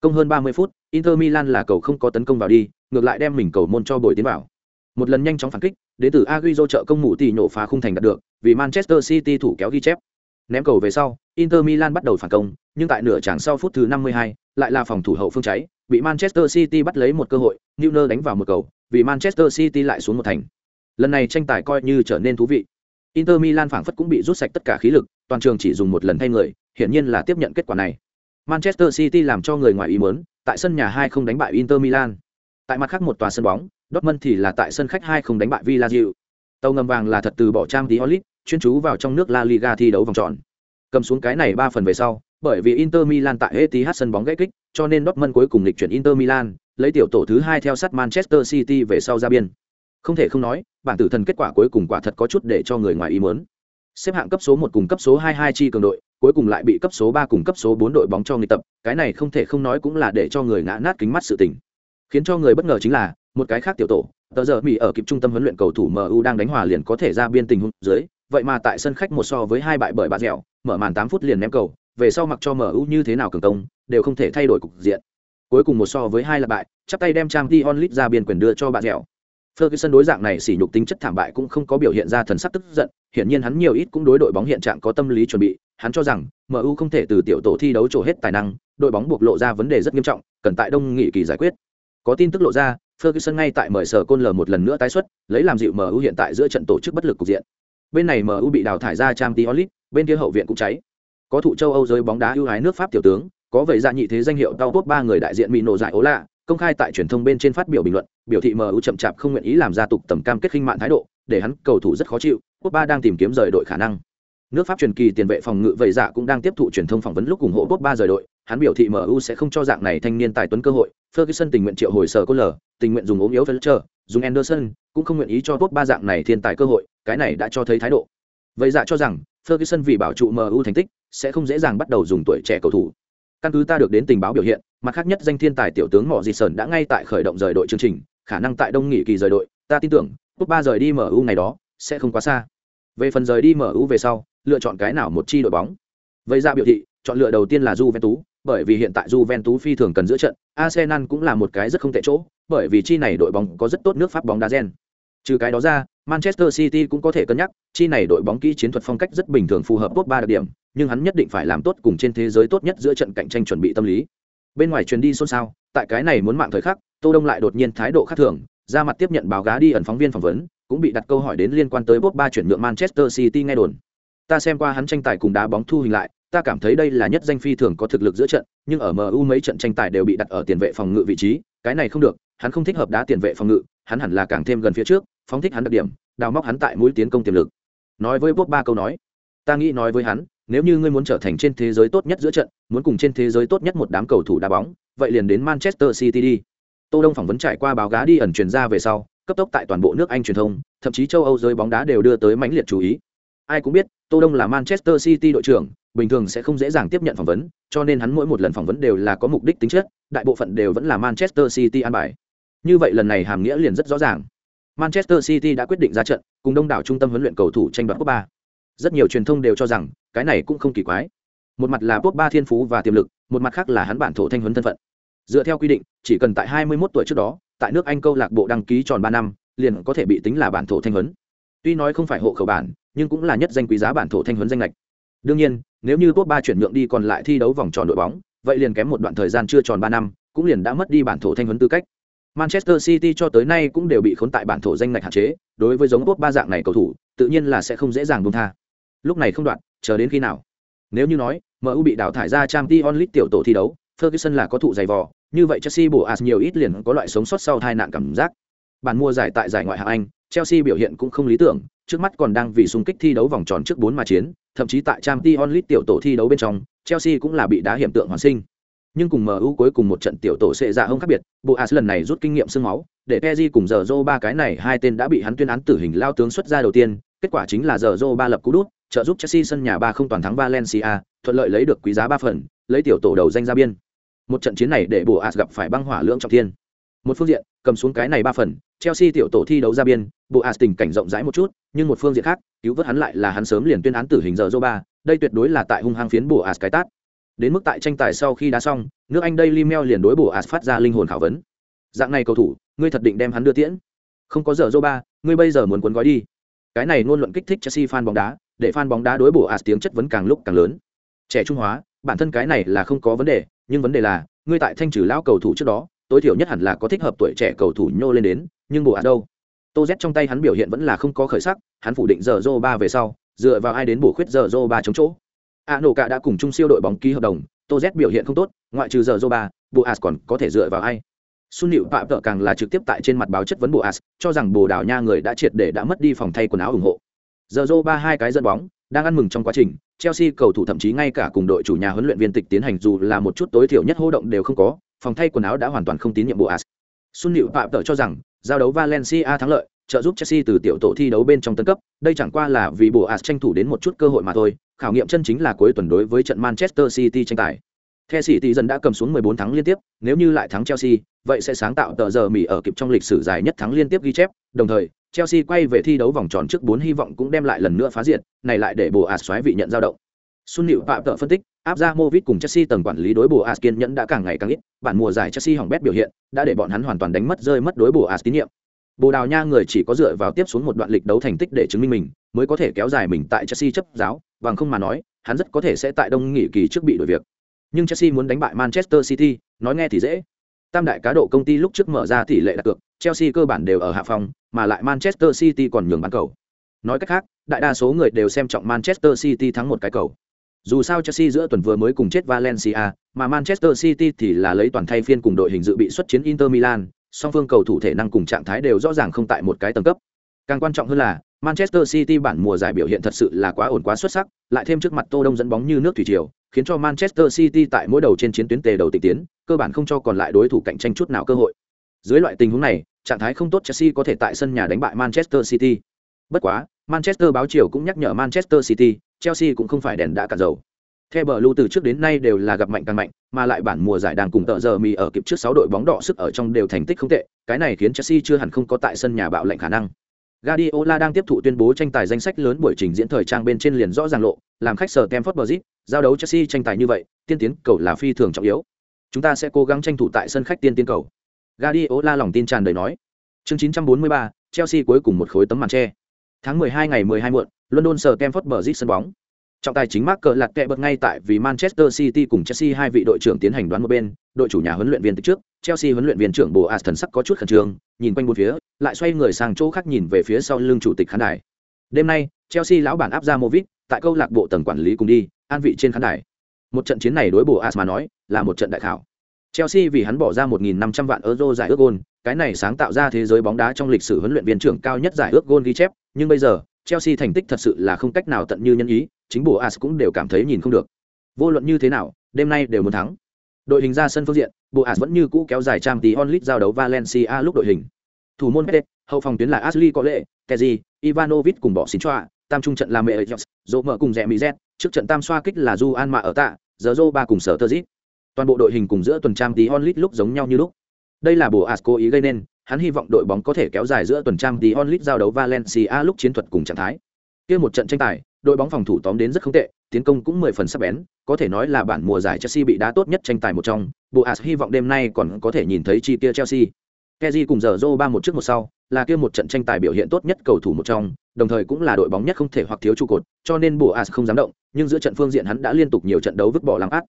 Công hơn 30 phút, Inter Milan là cầu không có tấn công vào đi, ngược lại đem mình cầu môn cho bồi tiến vào. Một lần nhanh chóng phản kích, đến từ Agüero trợ công mũ tỷ nhổ phá khung thành đạt được, vì Manchester City thủ kéo ghi chép. Ném cầu về sau, Inter Milan bắt đầu phản công, nhưng tại nửa chặng sau phút thứ 52, lại là phòng thủ hậu phương cháy, bị Manchester City bắt lấy một cơ hội, Neuer đánh vào một cầu, vì Manchester City lại xuống một thành. Lần này tranh tài coi như trở nên thú vị. Inter Milan phảng phất cũng bị rút sạch tất cả khí lực, toàn trường chỉ dùng một lần thay người, hiển nhiên là tiếp nhận kết quả này. Manchester City làm cho người ngoài ý muốn, tại sân nhà 2 không đánh bại Inter Milan. Tại mặt khác một tòa sân bóng, Dortmund thì là tại sân khách 2 không đánh bại Villarreal. Tàu ngầm vàng là thật từ bỏ trang tí Olit, chuyên chú vào trong nước La Liga thi đấu vòng tròn. Cầm xuống cái này 3 phần về sau, bởi vì Inter Milan tại Etihad sân bóng gãy kích, cho nên Dortmund cuối cùng lịch chuyển Inter Milan, lấy tiểu tổ thứ 2 theo sát Manchester City về sau ra biên. Không thể không nói, bản tử thần kết quả cuối cùng quả thật có chút để cho người ngoài ý muốn. Xếp hạng cấp số 1 cùng cấp số 22 chi cường đội, cuối cùng lại bị cấp số 3 cùng cấp số 4 đội bóng cho nghịch tập, cái này không thể không nói cũng là để cho người ngã nát kính mắt sự tình. Khiến cho người bất ngờ chính là, một cái khác tiểu tổ, tờ giờ Mỹ ở kịp trung tâm huấn luyện cầu thủ MU đang đánh hòa liền có thể ra biên tình huống dưới, vậy mà tại sân khách một so với hai bại bởi bà dẻo, mở màn 8 phút liền ném cầu, về sau mặc cho MU như thế nào cường công, đều không thể thay đổi cục diện. Cuối cùng một so với hai là bại, chắp tay đem Trang Dion Lit ra biên quyền đưa cho bà dẻo. Ferguson đối dạng này sỉ nhục tính chất thảm bại cũng không có biểu hiện ra thần sắc tức giận, hiển nhiên hắn nhiều ít cũng đối đội bóng hiện trạng có tâm lý chuẩn bị, hắn cho rằng MU không thể từ tiểu tổ thi đấu trổ hết tài năng, đội bóng buộc lộ ra vấn đề rất nghiêm trọng, cần tại đông nghị kỳ giải quyết. Có tin tức lộ ra, Ferguson ngay tại mời sở côn lờ một lần nữa tái xuất, lấy làm dịu MU hiện tại giữa trận tổ chức bất lực cục diện. Bên này MU bị đào thải ra Champions League, bên kia hậu viện cũng cháy. Có thụ châu Âu giới bóng đá ưu ái nước Pháp tiểu tướng, có vậy ra nhị thế danh hiệu tao tốt ba người đại diện bị nổ giải ố lạ, công khai tại truyền thông bên trên phát biểu bình luận, biểu thị MU chậm chạp không nguyện ý làm ra tục tầm cam kết khinh mạn thái độ, để hắn cầu thủ rất khó chịu, quốc ba đang tìm kiếm rời đội khả năng. Nước Pháp truyền kỳ tiền vệ phòng ngự vậy dạ cũng đang tiếp thụ truyền thông phỏng vấn lúc ủng hộ quốc ba rời đội, hắn biểu thị MU sẽ không cho dạng này thanh niên tài tuấn cơ hội, Ferguson tình nguyện triệu hồi sở cô lờ, tình nguyện dùng ốm yếu Fletcher, dùng Anderson, cũng không nguyện ý cho quốc ba dạng này thiên tài cơ hội, cái này đã cho thấy thái độ. Vậy dạ cho rằng, Ferguson vì bảo trụ MU thành tích, sẽ không dễ dàng bắt đầu dùng tuổi trẻ cầu thủ. Căn cứ ta được đến tình báo biểu hiện, mặt khác nhất danh thiên tài tiểu tướng Mọ Dị Sơn đã ngay tại khởi động rời đội chương trình, khả năng tại đông nghỉ kỳ rời đội, ta tin tưởng, tốt ba rời đi MU ngày đó sẽ không quá xa. Về phần rời đi MU về sau, lựa chọn cái nào một chi đội bóng. Vậy ra biểu thị, chọn lựa đầu tiên là Juventus, bởi vì hiện tại Juventus phi thường cần giữa trận, Arsenal cũng là một cái rất không tệ chỗ, bởi vì chi này đội bóng có rất tốt nước Pháp bóng đá gen. Trừ cái đó ra, Manchester City cũng có thể cân nhắc, chi này đội bóng kỹ chiến thuật phong cách rất bình thường phù hợp tốt ba đặc điểm, nhưng hắn nhất định phải làm tốt cùng trên thế giới tốt nhất giữa trận cạnh tranh chuẩn bị tâm lý. Bên ngoài truyền đi xôn xao, tại cái này muốn mạng thời khắc, Tô Đông lại đột nhiên thái độ khác thường, ra mặt tiếp nhận báo gá đi ẩn phóng viên phỏng vấn, cũng bị đặt câu hỏi đến liên quan tới Pogba chuyển nhượng Manchester City nghe đồn. Ta xem qua hắn tranh tài cùng đá bóng thu hình lại, ta cảm thấy đây là nhất danh phi thường có thực lực giữa trận, nhưng ở MU mấy trận tranh tài đều bị đặt ở tiền vệ phòng ngự vị trí, cái này không được, hắn không thích hợp đá tiền vệ phòng ngự, hắn hẳn là càng thêm gần phía trước, phóng thích hắn đặc điểm, đào móc hắn tại mũi tiến công tiềm lực. Nói với Pogba câu nói, ta nghĩ nói với hắn, nếu như ngươi muốn trở thành trên thế giới tốt nhất giữa trận, muốn cùng trên thế giới tốt nhất một đám cầu thủ đá bóng, vậy liền đến Manchester City đi. Tô Đông phỏng vấn trải qua báo gá đi ẩn truyền ra về sau, cấp tốc tại toàn bộ nước Anh truyền thông, thậm chí châu Âu giới bóng đá đều đưa tới mãnh liệt chú ý. Ai cũng biết, Tô Đông là Manchester City đội trưởng, bình thường sẽ không dễ dàng tiếp nhận phỏng vấn, cho nên hắn mỗi một lần phỏng vấn đều là có mục đích tính chất, đại bộ phận đều vẫn là Manchester City an bài. Như vậy lần này hàm nghĩa liền rất rõ ràng. Manchester City đã quyết định ra trận, cùng đông đảo trung tâm huấn luyện cầu thủ tranh đoạt cúp ba. Rất nhiều truyền thông đều cho rằng, cái này cũng không kỳ quái. Một mặt là cúp ba thiên phú và tiềm lực, một mặt khác là hắn bản thổ thanh huấn thân phận. Dựa theo quy định, chỉ cần tại 21 tuổi trước đó, tại nước Anh câu lạc bộ đăng ký tròn ba năm, liền có thể bị tính là bản thổ thanh huấn. Tuy nói không phải hộ khẩu bản, nhưng cũng là nhất danh quý giá bản thổ thanh huấn danh lệch. Đương nhiên, nếu như ba chuyển nhượng đi còn lại thi đấu vòng tròn đội bóng, vậy liền kém một đoạn thời gian chưa tròn ba năm, cũng liền đã mất đi bản thổ thanh huấn tư cách. Manchester City cho tới nay cũng đều bị khốn tại bản thổ danh ngạch hạn chế, đối với giống Pogba dạng này cầu thủ, tự nhiên là sẽ không dễ dàng buông tha. Lúc này không đoạn, chờ đến khi nào? Nếu như nói, MU bị đào thải ra Champions League tiểu tổ thi đấu, Ferguson là có thụ dày vò, như vậy Chelsea bổ as nhiều ít liền có loại sống sót sau tai nạn cảm giác. Bản mua giải tại giải ngoại hạng Anh, Chelsea biểu hiện cũng không lý tưởng, trước mắt còn đang vì xung kích thi đấu vòng tròn trước 4 mà chiến, thậm chí tại Champions League tiểu tổ thi đấu bên trong, Chelsea cũng là bị đá hiểm tượng hoàn sinh. Nhưng cùng MU cuối cùng một trận tiểu tổ sẽ ra dạ không khác biệt, Boas lần này rút kinh nghiệm xương máu, để Pepe cùng giờ ba cái này hai tên đã bị hắn tuyên án tử hình lao tướng xuất ra đầu tiên, kết quả chính là giờ ba lập cú đút, trợ giúp Chelsea sân nhà 3 không toàn thắng Valencia, thuận lợi lấy được quý giá 3 phần, lấy tiểu tổ đầu danh ra biên. Một trận chiến này để Boas gặp phải băng hỏa lưỡng trọng thiên. Một phương diện, cầm xuống cái này 3 phần, Chelsea tiểu tổ thi đấu ra biên, Boas tình cảnh rộng rãi một chút, nhưng một phương diện khác, cứu vớt hắn lại là hắn sớm liền tuyên án tử hình giờ ba, đây tuyệt đối là tại hung hăng phiến Boas cái tát. Đến mức tại tranh tài sau khi đá xong, nước Anh đây limel liền đối Boas phát ra linh hồn khảo vấn. Dạng này cầu thủ, ngươi thật định đem hắn đưa tiễn? Không có giờ ba, ngươi bây giờ muốn cuốn gói đi. Cái này luôn luận kích thích Chelsea fan bóng đá, để fan bóng đá đối bổ ạt tiếng chất vấn càng lúc càng lớn trẻ trung hóa bản thân cái này là không có vấn đề nhưng vấn đề là ngươi tại thanh trừ lão cầu thủ trước đó tối thiểu nhất hẳn là có thích hợp tuổi trẻ cầu thủ nhô lên đến nhưng bổ ạt đâu tô z trong tay hắn biểu hiện vẫn là không có khởi sắc hắn phủ định giờ ba về sau dựa vào ai đến bổ khuyết giờ ba chống chỗ a nổ cả đã cùng chung siêu đội bóng ký hợp đồng tô z biểu hiện không tốt ngoại trừ giờ joba bộ as còn có thể dựa vào ai xuân Liễu Phạm Tợ càng là trực tiếp tại trên mặt báo chất vấn bộ As, cho rằng Bồ Đào Nha người đã triệt để đã mất đi phòng thay quần áo ủng hộ. Giờ joba hai cái dẫn bóng, đang ăn mừng trong quá trình, Chelsea cầu thủ thậm chí ngay cả cùng đội chủ nhà huấn luyện viên tịch tiến hành dù là một chút tối thiểu nhất hô động đều không có, phòng thay quần áo đã hoàn toàn không tín nhiệm bộ as xuân Liễu Phạm tợ cho rằng, giao đấu Valencia thắng lợi, trợ giúp Chelsea từ tiểu tổ thi đấu bên trong tấn cấp, đây chẳng qua là vì Boas tranh thủ đến một chút cơ hội mà thôi, khảo nghiệm chân chính là cuối tuần đối với trận Manchester City tranh tài. The City dần đã cầm xuống 14 thắng liên tiếp, nếu như lại thắng Chelsea, vậy sẽ sáng tạo tờ giờ mỉ ở kịp trong lịch sử dài nhất thắng liên tiếp ghi chép, đồng thời, Chelsea quay về thi đấu vòng tròn trước 4 hy vọng cũng đem lại lần nữa phá diệt, này lại để Boas xoáy vị nhận dao động. Xuân Liễu Phạm tự phân tích, áp ra Movit cùng Chelsea tầng quản lý đối Boas kiên nhẫn đã càng ngày càng ít, bản mùa giải Chelsea hỏng bét biểu hiện, đã để bọn hắn hoàn toàn đánh mất rơi mất đối Boas tín nhiệm. Bồ Đào Nha người chỉ có dựa vào tiếp xuống một đoạn lịch đấu thành tích để chứng minh mình, mới có thể kéo dài mình tại Chelsea chấp giáo, bằng không mà nói, hắn rất có thể sẽ tại đông nghỉ kỳ trước bị đổi việc. Nhưng Chelsea muốn đánh bại Manchester City, nói nghe thì dễ. Tam đại cá độ công ty lúc trước mở ra tỷ lệ đặt cược, Chelsea cơ bản đều ở hạ phòng, mà lại Manchester City còn nhường bán cầu. Nói cách khác, đại đa số người đều xem trọng Manchester City thắng một cái cầu. Dù sao Chelsea giữa tuần vừa mới cùng chết Valencia, mà Manchester City thì là lấy toàn thay phiên cùng đội hình dự bị xuất chiến Inter Milan, song phương cầu thủ thể năng cùng trạng thái đều rõ ràng không tại một cái tầng cấp. Càng quan trọng hơn là, Manchester City bản mùa giải biểu hiện thật sự là quá ổn quá xuất sắc, lại thêm trước mặt Tô Đông dẫn bóng như nước thủy triều, khiến cho Manchester City tại mỗi đầu trên chiến tuyến tề đầu tịch tiến, cơ bản không cho còn lại đối thủ cạnh tranh chút nào cơ hội. Dưới loại tình huống này, trạng thái không tốt Chelsea có thể tại sân nhà đánh bại Manchester City. Bất quá, Manchester báo chiều cũng nhắc nhở Manchester City, Chelsea cũng không phải đèn đã cả dầu. Theo bờ lưu từ trước đến nay đều là gặp mạnh càng mạnh, mà lại bản mùa giải đang cùng tợ giờ mì ở kịp trước 6 đội bóng đỏ sức ở trong đều thành tích không tệ, cái này khiến Chelsea chưa hẳn không có tại sân nhà bạo lệnh khả năng. Guardiola đang tiếp thụ tuyên bố tranh tài danh sách lớn buổi trình diễn thời trang bên trên liền rõ ràng lộ, làm khách sở Stamford Bridge, giao đấu Chelsea tranh tài như vậy, tiên tiến cầu là phi thường trọng yếu. Chúng ta sẽ cố gắng tranh thủ tại sân khách tiên tiến cầu. Guardiola lòng tin tràn đầy nói. Chương 943, Chelsea cuối cùng một khối tấm màn che. Tháng 12 ngày 12 muộn, London sở Stamford Bridge sân bóng. Trọng tài chính Mark cờ lạt kẹ bật ngay tại vì Manchester City cùng Chelsea hai vị đội trưởng tiến hành đoán một bên, đội chủ nhà huấn luyện viên từ trước, Chelsea huấn luyện viên trưởng Bồ Aston sắc có chút khẩn trương, nhìn quanh bốn phía, lại xoay người sang chỗ khác nhìn về phía sau lưng chủ tịch khán đài. Đêm nay, Chelsea lão bản áp ra Movit, tại câu lạc bộ tầng quản lý cùng đi, an vị trên khán đài. Một trận chiến này đối Bồ Aston mà nói, là một trận đại khảo. Chelsea vì hắn bỏ ra 1.500 vạn euro giải ước gôn, cái này sáng tạo ra thế giới bóng đá trong lịch sử huấn luyện viên trưởng cao nhất giải ước gôn ghi chép, nhưng bây giờ, Chelsea thành tích thật sự là không cách nào tận như nhân ý, chính bộ As cũng đều cảm thấy nhìn không được. Vô luận như thế nào, đêm nay đều muốn thắng. Đội hình ra sân phương diện, bộ As vẫn như cũ kéo dài trang tí onlit giao đấu Valencia lúc đội hình. Thủ môn Pete, hậu phòng tuyến là Ashley có lệ, Kezi, Ivanovic cùng bỏ xin choa, tam trung trận là Mẹ Dỗ mở cùng rẻ Mỹ Z, trước trận tam xoa kích là Juan An ở tạ, giờ Zô ba cùng sở tơ toàn bộ đội hình cùng giữa tuần trang tí onlit lúc giống nhau như lúc đây là bộ as cố ý gây nên hắn hy vọng đội bóng có thể kéo dài giữa tuần trang tí onlit giao đấu valencia lúc chiến thuật cùng trạng thái kia một trận tranh tài đội bóng phòng thủ tóm đến rất không tệ tiến công cũng mười phần sắc bén có thể nói là bản mùa giải chelsea bị đá tốt nhất tranh tài một trong bộ as hy vọng đêm nay còn có thể nhìn thấy chi kia chelsea Kezi cùng giờ Joe ba một trước một sau, là kia một trận tranh tài biểu hiện tốt nhất cầu thủ một trong, đồng thời cũng là đội bóng nhất không thể hoặc thiếu trụ cột, cho nên Boas không dám động, nhưng giữa trận phương diện hắn đã liên tục nhiều trận đấu vứt bỏ lăng ác.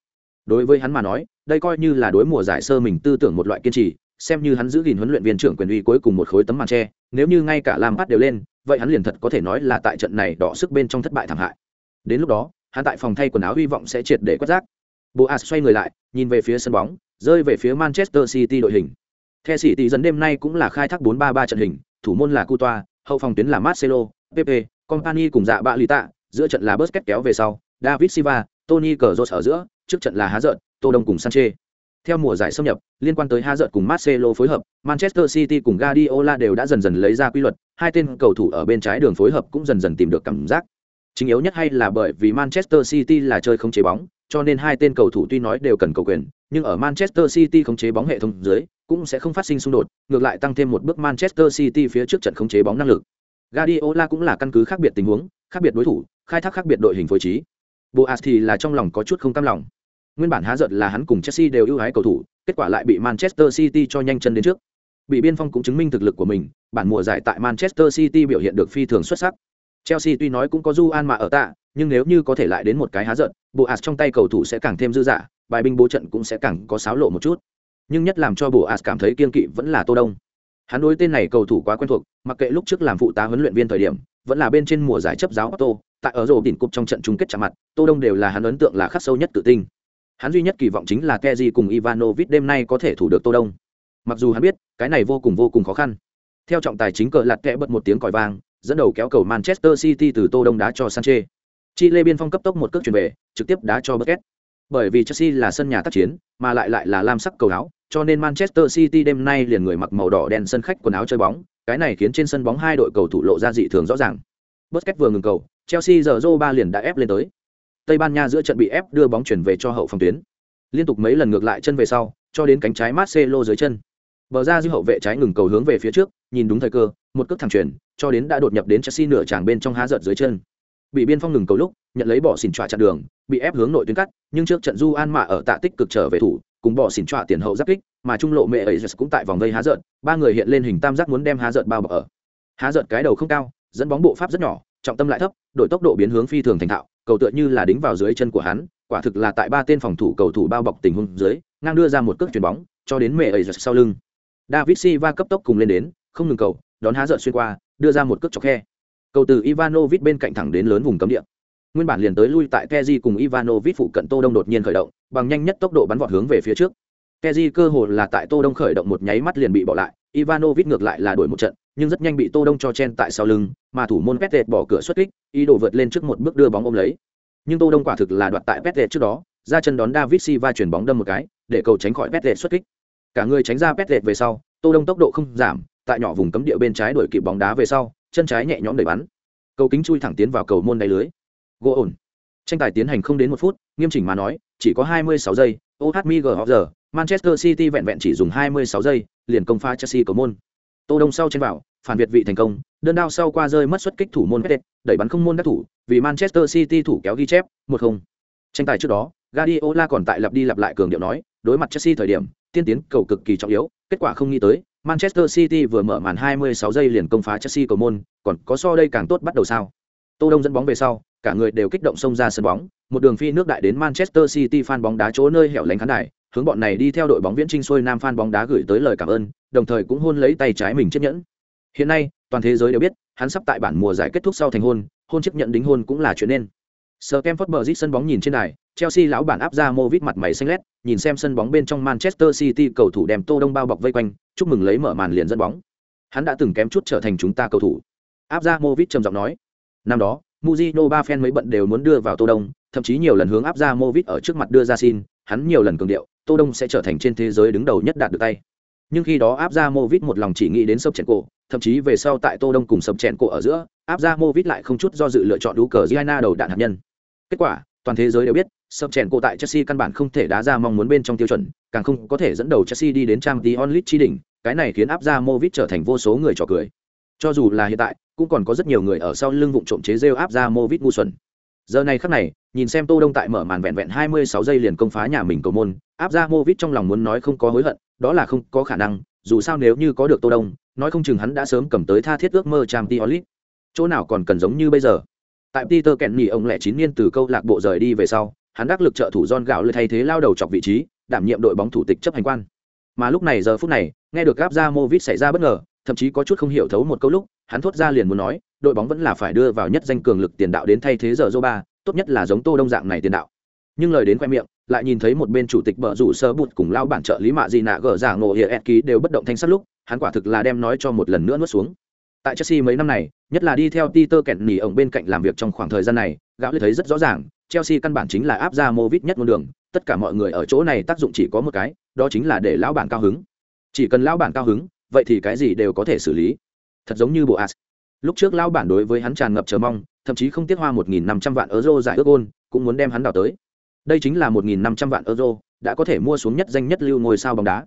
Đối với hắn mà nói, đây coi như là đối mùa giải sơ mình tư tưởng một loại kiên trì, xem như hắn giữ gìn huấn luyện viên trưởng quyền uy cuối cùng một khối tấm màn che, nếu như ngay cả Lam bắt đều lên, vậy hắn liền thật có thể nói là tại trận này đỏ sức bên trong thất bại thảm hại. Đến lúc đó, hắn tại phòng thay quần áo hy vọng sẽ triệt để quét rác. Boas xoay người lại, nhìn về phía sân bóng, rơi về phía Manchester City đội hình. The tỷ dẫn đêm nay cũng là khai thác 4-3-3 trận hình, thủ môn là Coutoa, hậu phòng tuyến là Marcelo, Pepe, Company cùng dạ bạ Lita, giữa trận là Busquets kéo về sau, David Silva, Tony cờ ở giữa, trước trận là Há giận Tô Đông cùng Sanchez. Theo mùa giải xâm nhập, liên quan tới Hazard cùng Marcelo phối hợp, Manchester City cùng Guardiola đều đã dần dần lấy ra quy luật, hai tên cầu thủ ở bên trái đường phối hợp cũng dần dần tìm được cảm giác. Chính yếu nhất hay là bởi vì Manchester City là chơi không chế bóng, cho nên hai tên cầu thủ tuy nói đều cần cầu quyền, nhưng ở Manchester City khống chế bóng hệ thống dưới, cũng sẽ không phát sinh xung đột, ngược lại tăng thêm một bước Manchester City phía trước trận khống chế bóng năng lực. Guardiola cũng là căn cứ khác biệt tình huống, khác biệt đối thủ, khai thác khác biệt đội hình phối trí. Boas thì là trong lòng có chút không cam lòng. Nguyên bản há giận là hắn cùng Chelsea đều ưu ái cầu thủ, kết quả lại bị Manchester City cho nhanh chân đến trước. Bị biên phong cũng chứng minh thực lực của mình, bản mùa giải tại Manchester City biểu hiện được phi thường xuất sắc. Chelsea tuy nói cũng có Juan mà ở tạ, nhưng nếu như có thể lại đến một cái há giận, Boas trong tay cầu thủ sẽ càng thêm dư dả, bài binh bố trận cũng sẽ càng có xáo lộ một chút. Nhưng nhất làm cho bộ Boas cảm thấy kiên kỵ vẫn là Tô Đông. Hắn đối tên này cầu thủ quá quen thuộc, mặc kệ lúc trước làm phụ tá huấn luyện viên thời điểm, vẫn là bên trên mùa giải chấp giáo Otto, tại ở rổ đỉnh cúp trong trận chung kết chạm mặt, Tô Đông đều là hắn ấn tượng là khắc sâu nhất tự tinh. Hắn duy nhất kỳ vọng chính là Kezi cùng Ivanovic đêm nay có thể thủ được Tô Đông. Mặc dù hắn biết, cái này vô cùng vô cùng khó khăn. Theo trọng tài chính cờ lật kẽ bật một tiếng còi vang, dẫn đầu kéo cầu Manchester City từ Tô Đông đá cho Sanchez. Chile biên phong cấp tốc một cước chuyển về, trực tiếp đá cho bucket Bởi vì Chelsea là sân nhà tác chiến, mà lại lại là lam sắc cầu áo, cho nên Manchester City đêm nay liền người mặc màu đỏ đen sân khách quần áo chơi bóng, cái này khiến trên sân bóng hai đội cầu thủ lộ ra dị thường rõ ràng. bucket vừa ngừng cầu, Chelsea giờ ba liền đã ép lên tới. Tây Ban Nha giữa trận bị ép đưa bóng chuyển về cho hậu phòng tuyến. Liên tục mấy lần ngược lại chân về sau, cho đến cánh trái Marcelo dưới chân. Bờ ra dư hậu vệ trái ngừng cầu hướng về phía trước, nhìn đúng thời cơ, một cước thẳng chuyển, cho đến đã đột nhập đến Chelsea nửa tràng bên trong há giật dưới chân. Bị biên phong ngừng cầu lúc, nhận lấy bỏ xỉn trọa chặn đường, bị ép hướng nội tuyến cắt, nhưng trước trận Du An Mạ ở tạ tích cực trở về thủ, cùng bỏ xỉn trọa tiền hậu giáp kích, mà trung lộ mẹ ấy cũng tại vòng vây há giận, ba người hiện lên hình tam giác muốn đem há giận bao bọc ở. Há giận cái đầu không cao, dẫn bóng bộ pháp rất nhỏ, trọng tâm lại thấp, đổi tốc độ biến hướng phi thường thành thạo, cầu tựa như là đính vào dưới chân của hắn, quả thực là tại ba tên phòng thủ cầu thủ bao bọc tình huống dưới, ngang đưa ra một cước chuyền bóng, cho đến mẹ ấy sau lưng. David Silva cấp tốc cùng lên đến, không ngừng cầu, đón há giận xuyên qua, đưa ra một cước chọc khe. Cầu từ Ivanovic bên cạnh thẳng đến lớn vùng cấm địa. Nguyên bản liền tới lui tại Kezi cùng Ivanovic phụ cận Tô Đông đột nhiên khởi động, bằng nhanh nhất tốc độ bắn vọt hướng về phía trước. Kezi cơ hồ là tại Tô Đông khởi động một nháy mắt liền bị bỏ lại, Ivanovic ngược lại là đuổi một trận, nhưng rất nhanh bị Tô Đông cho chen tại sau lưng, mà thủ môn Pettet bỏ cửa xuất kích, ý đồ vượt lên trước một bước đưa bóng ôm lấy. Nhưng Tô Đông quả thực là đoạt tại Pettet trước đó, ra chân đón David Silva chuyển bóng đâm một cái, để cầu tránh khỏi Pettet xuất kích. Cả người tránh ra Pettet về sau, Tô Đông tốc độ không giảm, tại nhỏ vùng cấm địa bên trái đuổi kịp bóng đá về sau, chân trái nhẹ nhõm đẩy bắn. Cầu kính chui thẳng tiến vào cầu môn đáy lưới. Gỗ ổn. Tranh tài tiến hành không đến một phút, nghiêm chỉnh mà nói, chỉ có 26 giây, OHMG giờ, Manchester City vẹn vẹn chỉ dùng 26 giây, liền công phá Chelsea cầu môn. Tô Đông sau trên vào, phản việt vị thành công, đơn đao sau qua rơi mất xuất kích thủ môn Pete, đẩy bắn không môn đắc thủ, vì Manchester City thủ kéo ghi chép, 1-0. Tranh tài trước đó, Guardiola còn tại lặp đi lặp lại cường điệu nói, đối mặt Chelsea thời điểm, tiên tiến cầu cực kỳ trọng yếu, kết quả không nghĩ tới, Manchester City vừa mở màn 26 giây liền công phá Chelsea cầu môn, còn có so đây càng tốt bắt đầu sao? Tô Đông dẫn bóng về sau, cả người đều kích động xông ra sân bóng, một đường phi nước đại đến Manchester City fan bóng đá chỗ nơi hẻo lánh khán đài, hướng bọn này đi theo đội bóng viễn trinh xuôi nam fan bóng đá gửi tới lời cảm ơn, đồng thời cũng hôn lấy tay trái mình chiếc nhẫn. Hiện nay, toàn thế giới đều biết, hắn sắp tại bản mùa giải kết thúc sau thành hôn, hôn chiếc nhẫn đính hôn cũng là chuyện nên. Stamford Bridge sân bóng nhìn trên đài, Chelsea lão bản áp ra Movit mặt mày xanh lét, nhìn xem sân bóng bên trong Manchester City cầu thủ đem Tô Đông bao bọc vây quanh, chúc mừng lấy mở màn liền dẫn bóng. Hắn đã từng kém chút trở thành chúng ta cầu thủ. Áp ra Movit trầm giọng nói. Năm đó, Mujino ba fan mấy bận đều muốn đưa vào Tô Đông, thậm chí nhiều lần hướng áp ra Movit ở trước mặt đưa ra xin, hắn nhiều lần cường điệu, Tô Đông sẽ trở thành trên thế giới đứng đầu nhất đạt được tay. Nhưng khi đó áp ra Movit một lòng chỉ nghĩ đến sập chèn cổ, thậm chí về sau tại Tô Đông cùng sập chèn cổ ở giữa, áp ra Movit lại không chút do dự lựa chọn đu cờ Giana đầu đạn hạt nhân. Kết quả, toàn thế giới đều biết, sập chèn cổ tại Chelsea căn bản không thể đá ra mong muốn bên trong tiêu chuẩn, càng không có thể dẫn đầu Chelsea đi đến trang tí onlit chi đỉnh, cái này khiến áp ra Movit trở thành vô số người trò cười. Cho dù là hiện tại, cũng còn có rất nhiều người ở sau lưng vụng trộm chế rêu áp ra Movit ngu xuẩn. Giờ này khắc này, nhìn xem Tô Đông tại mở màn vẹn vẹn 26 giây liền công phá nhà mình cầu môn, áp ra Movit trong lòng muốn nói không có hối hận, đó là không có khả năng, dù sao nếu như có được tô đông nói không chừng hắn đã sớm cầm tới tha thiết ước mơ trang t olit chỗ nào còn cần giống như bây giờ. Tại peter kẹn nhì ông lẻ chín niên từ câu lạc bộ rời đi về sau hắn đắc lực trợ thủ John gạo lưỡi thay thế lao đầu chọc vị trí đảm nhiệm đội bóng thủ tịch chấp hành quan. Mà lúc này giờ phút này nghe được gáp ra movit xảy ra bất ngờ thậm chí có chút không hiểu thấu một câu lúc hắn thốt ra liền muốn nói đội bóng vẫn là phải đưa vào nhất danh cường lực tiền đạo đến thay thế giờ ba tốt nhất là giống tô đông dạng này tiền đạo. Nhưng lời đến khoe miệng, lại nhìn thấy một bên chủ tịch bợ rủ sơ bụt cùng lao bản trợ lý mạ gì nạ gở giả ngộ hiện ed ký đều bất động thanh sắt lúc, hắn quả thực là đem nói cho một lần nữa nuốt xuống. Tại chelsea mấy năm này, nhất là đi theo peter kẹn nỉ ổng bên cạnh làm việc trong khoảng thời gian này, gã thấy rất rõ ràng, chelsea căn bản chính là áp ra movit nhất ngôn đường, tất cả mọi người ở chỗ này tác dụng chỉ có một cái, đó chính là để lão bản cao hứng. Chỉ cần lão bản cao hứng, vậy thì cái gì đều có thể xử lý. Thật giống như bộ as lúc trước lão bản đối với hắn tràn ngập chờ mong, thậm chí không tiết hoa một nghìn năm trăm vạn euro giải ước ôn cũng muốn đem hắn đào tới. Đây chính là một nghìn năm trăm vạn euro, đã có thể mua xuống nhất danh nhất lưu ngôi sao bóng đá.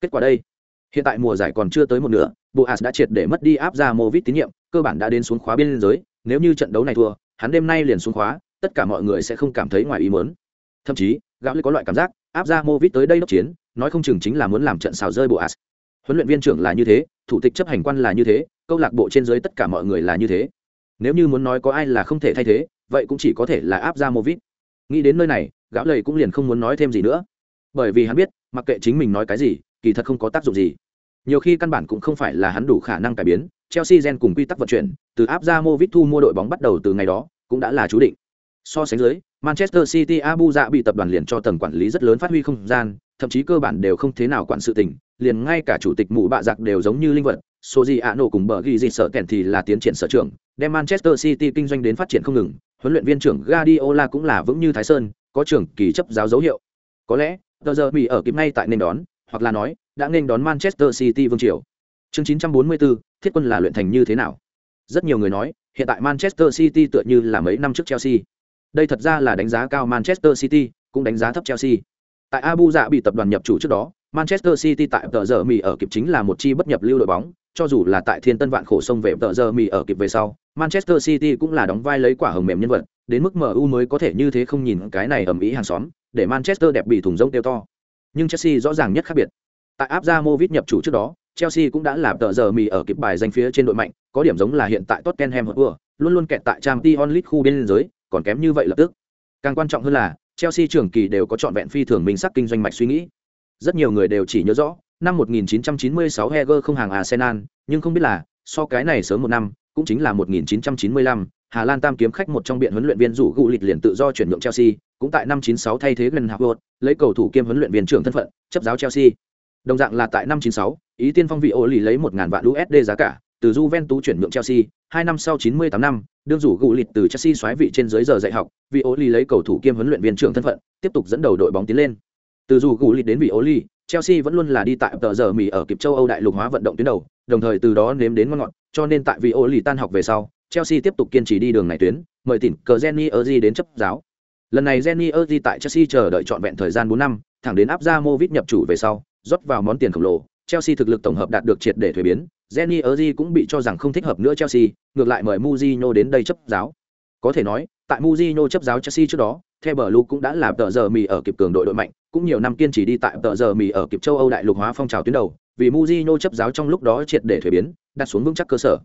Kết quả đây, hiện tại mùa giải còn chưa tới một nửa bộ as đã triệt để mất đi áp ra movit tín nhiệm, cơ bản đã đến xuống khóa biên giới, nếu như trận đấu này thua, hắn đêm nay liền xuống khóa, tất cả mọi người sẽ không cảm thấy ngoài ý muốn. Thậm chí gạo có loại cảm giác, áp ra movit tới đây đốc chiến, nói không chừng chính là muốn làm trận xào rơi bộ as huấn luyện viên trưởng là như thế, thủ tịch chấp hành quan là như thế, câu lạc bộ trên dưới tất cả mọi người là như thế. Nếu như muốn nói có ai là không thể thay thế, vậy cũng chỉ có thể là áp ra movit nghĩ đến nơi này, gã lầy cũng liền không muốn nói thêm gì nữa. Bởi vì hắn biết, mặc kệ chính mình nói cái gì, kỳ thật không có tác dụng gì. Nhiều khi căn bản cũng không phải là hắn đủ khả năng cải biến, chelsea gen cùng quy tắc vận chuyển, từ áp ra movit thu mua đội bóng bắt đầu từ ngày đó, cũng đã là chú định. So sánh dưới, manchester city abu dạ bị tập đoàn liền cho tầng quản lý rất lớn phát huy không gian, thậm chí cơ bản đều không thế nào quản sự tình liền ngay cả chủ tịch mụ bạ giặc đều giống như linh vật số gì ạ nổ cùng bờ ghi gì sợ kèn thì là tiến triển sở trưởng đem manchester city kinh doanh đến phát triển không ngừng huấn luyện viên trưởng guardiola cũng là vững như thái sơn có trưởng kỳ chấp giáo dấu hiệu. Có lẽ tờ giờ bị ở kịp ngay tại nên đón hoặc là nói đã nên đón manchester city vương triều. Chương 944, thiết quân là luyện thành như thế nào? Rất nhiều người nói hiện tại manchester city tựa như là mấy năm trước chelsea. Đây thật ra là đánh giá cao manchester city cũng đánh giá thấp chelsea. Tại abu dạ bị tập đoàn nhập chủ trước đó manchester city tại tờ giờ mì ở kịp chính là một chi bất nhập lưu đội bóng, cho dù là tại thiên tân vạn khổ sông về tờ giờ mì ở kịp về sau, manchester city cũng là đóng vai lấy quả hồng mềm nhân vật, đến mức mu mới có thể như thế không nhìn cái này ầm ĩ hàng xóm, để manchester đẹp bị thùng rông tiêu to. Nhưng chelsea rõ ràng nhất khác biệt. Tại áp nhập chủ trước đó, chelsea cũng đã làm tờ giờ mì ở kịp bài danh phía trên đội mạnh, có điểm giống là hiện tại tottenham hotspur, luôn luôn kẹt tại trang League khu bên giới, còn kém như vậy lập tức. Càng quan trọng hơn là, chelsea trưởng kỳ đều có chọn vẹn phi thường minh sắc kinh doanh mạch suy nghĩ rất nhiều người đều chỉ nhớ rõ năm 1996 Heger không hàng Arsenal, nhưng không biết là, so cái này sớm một năm, cũng chính là 1995, Hà Lan tam kiếm khách một trong biện huấn luyện viên rủ gụ lịch liền tự do chuyển nhượng Chelsea, cũng tại năm 96 thay thế Glenn Howard, lấy cầu thủ kiêm huấn luyện viên trưởng thân phận, chấp giáo Chelsea. Đồng dạng là tại năm 96, ý tiên phong vị ô lì lấy 1000 vạn USD giá cả, từ Juventus chuyển nhượng Chelsea, hai năm sau 98 năm, đương rủ gụ lịch từ Chelsea xoáy vị trên dưới giờ dạy học, vị ô lì lấy cầu thủ kiêm huấn luyện viên trưởng thân phận, tiếp tục dẫn đầu đội bóng tiến lên. Từ dù gù lịt đến vị ô ly, Chelsea vẫn luôn là đi tại tờ giờ Mỹ ở kịp châu Âu đại lục hóa vận động tuyến đầu, đồng thời từ đó nếm đến ngon ngọt, cho nên tại vị ô ly tan học về sau, Chelsea tiếp tục kiên trì đi đường này tuyến, mời tỉnh cờ Jenny Erzi đến chấp giáo. Lần này Jenny Erzi tại Chelsea chờ đợi trọn vẹn thời gian bốn năm, thẳng đến áp ra Movit nhập chủ về sau, rót vào món tiền khổng lồ, Chelsea thực lực tổng hợp đạt được triệt để thuế biến, Jenny Erzi cũng bị cho rằng không thích hợp nữa Chelsea, ngược lại mời muzino đến đây chấp giáo. Có thể nói, tại muzino chấp giáo Chelsea trước đó, theo bờ lu cũng đã làm tờ giờ mì ở kịp cường đội đội mạnh, cũng nhiều năm kiên trì đi tại tờ giờ mì ở kịp châu Âu đại lục hóa phong trào tuyến đầu, vì Mourinho chấp giáo trong lúc đó triệt để thuế biến, đặt xuống vững chắc cơ sở.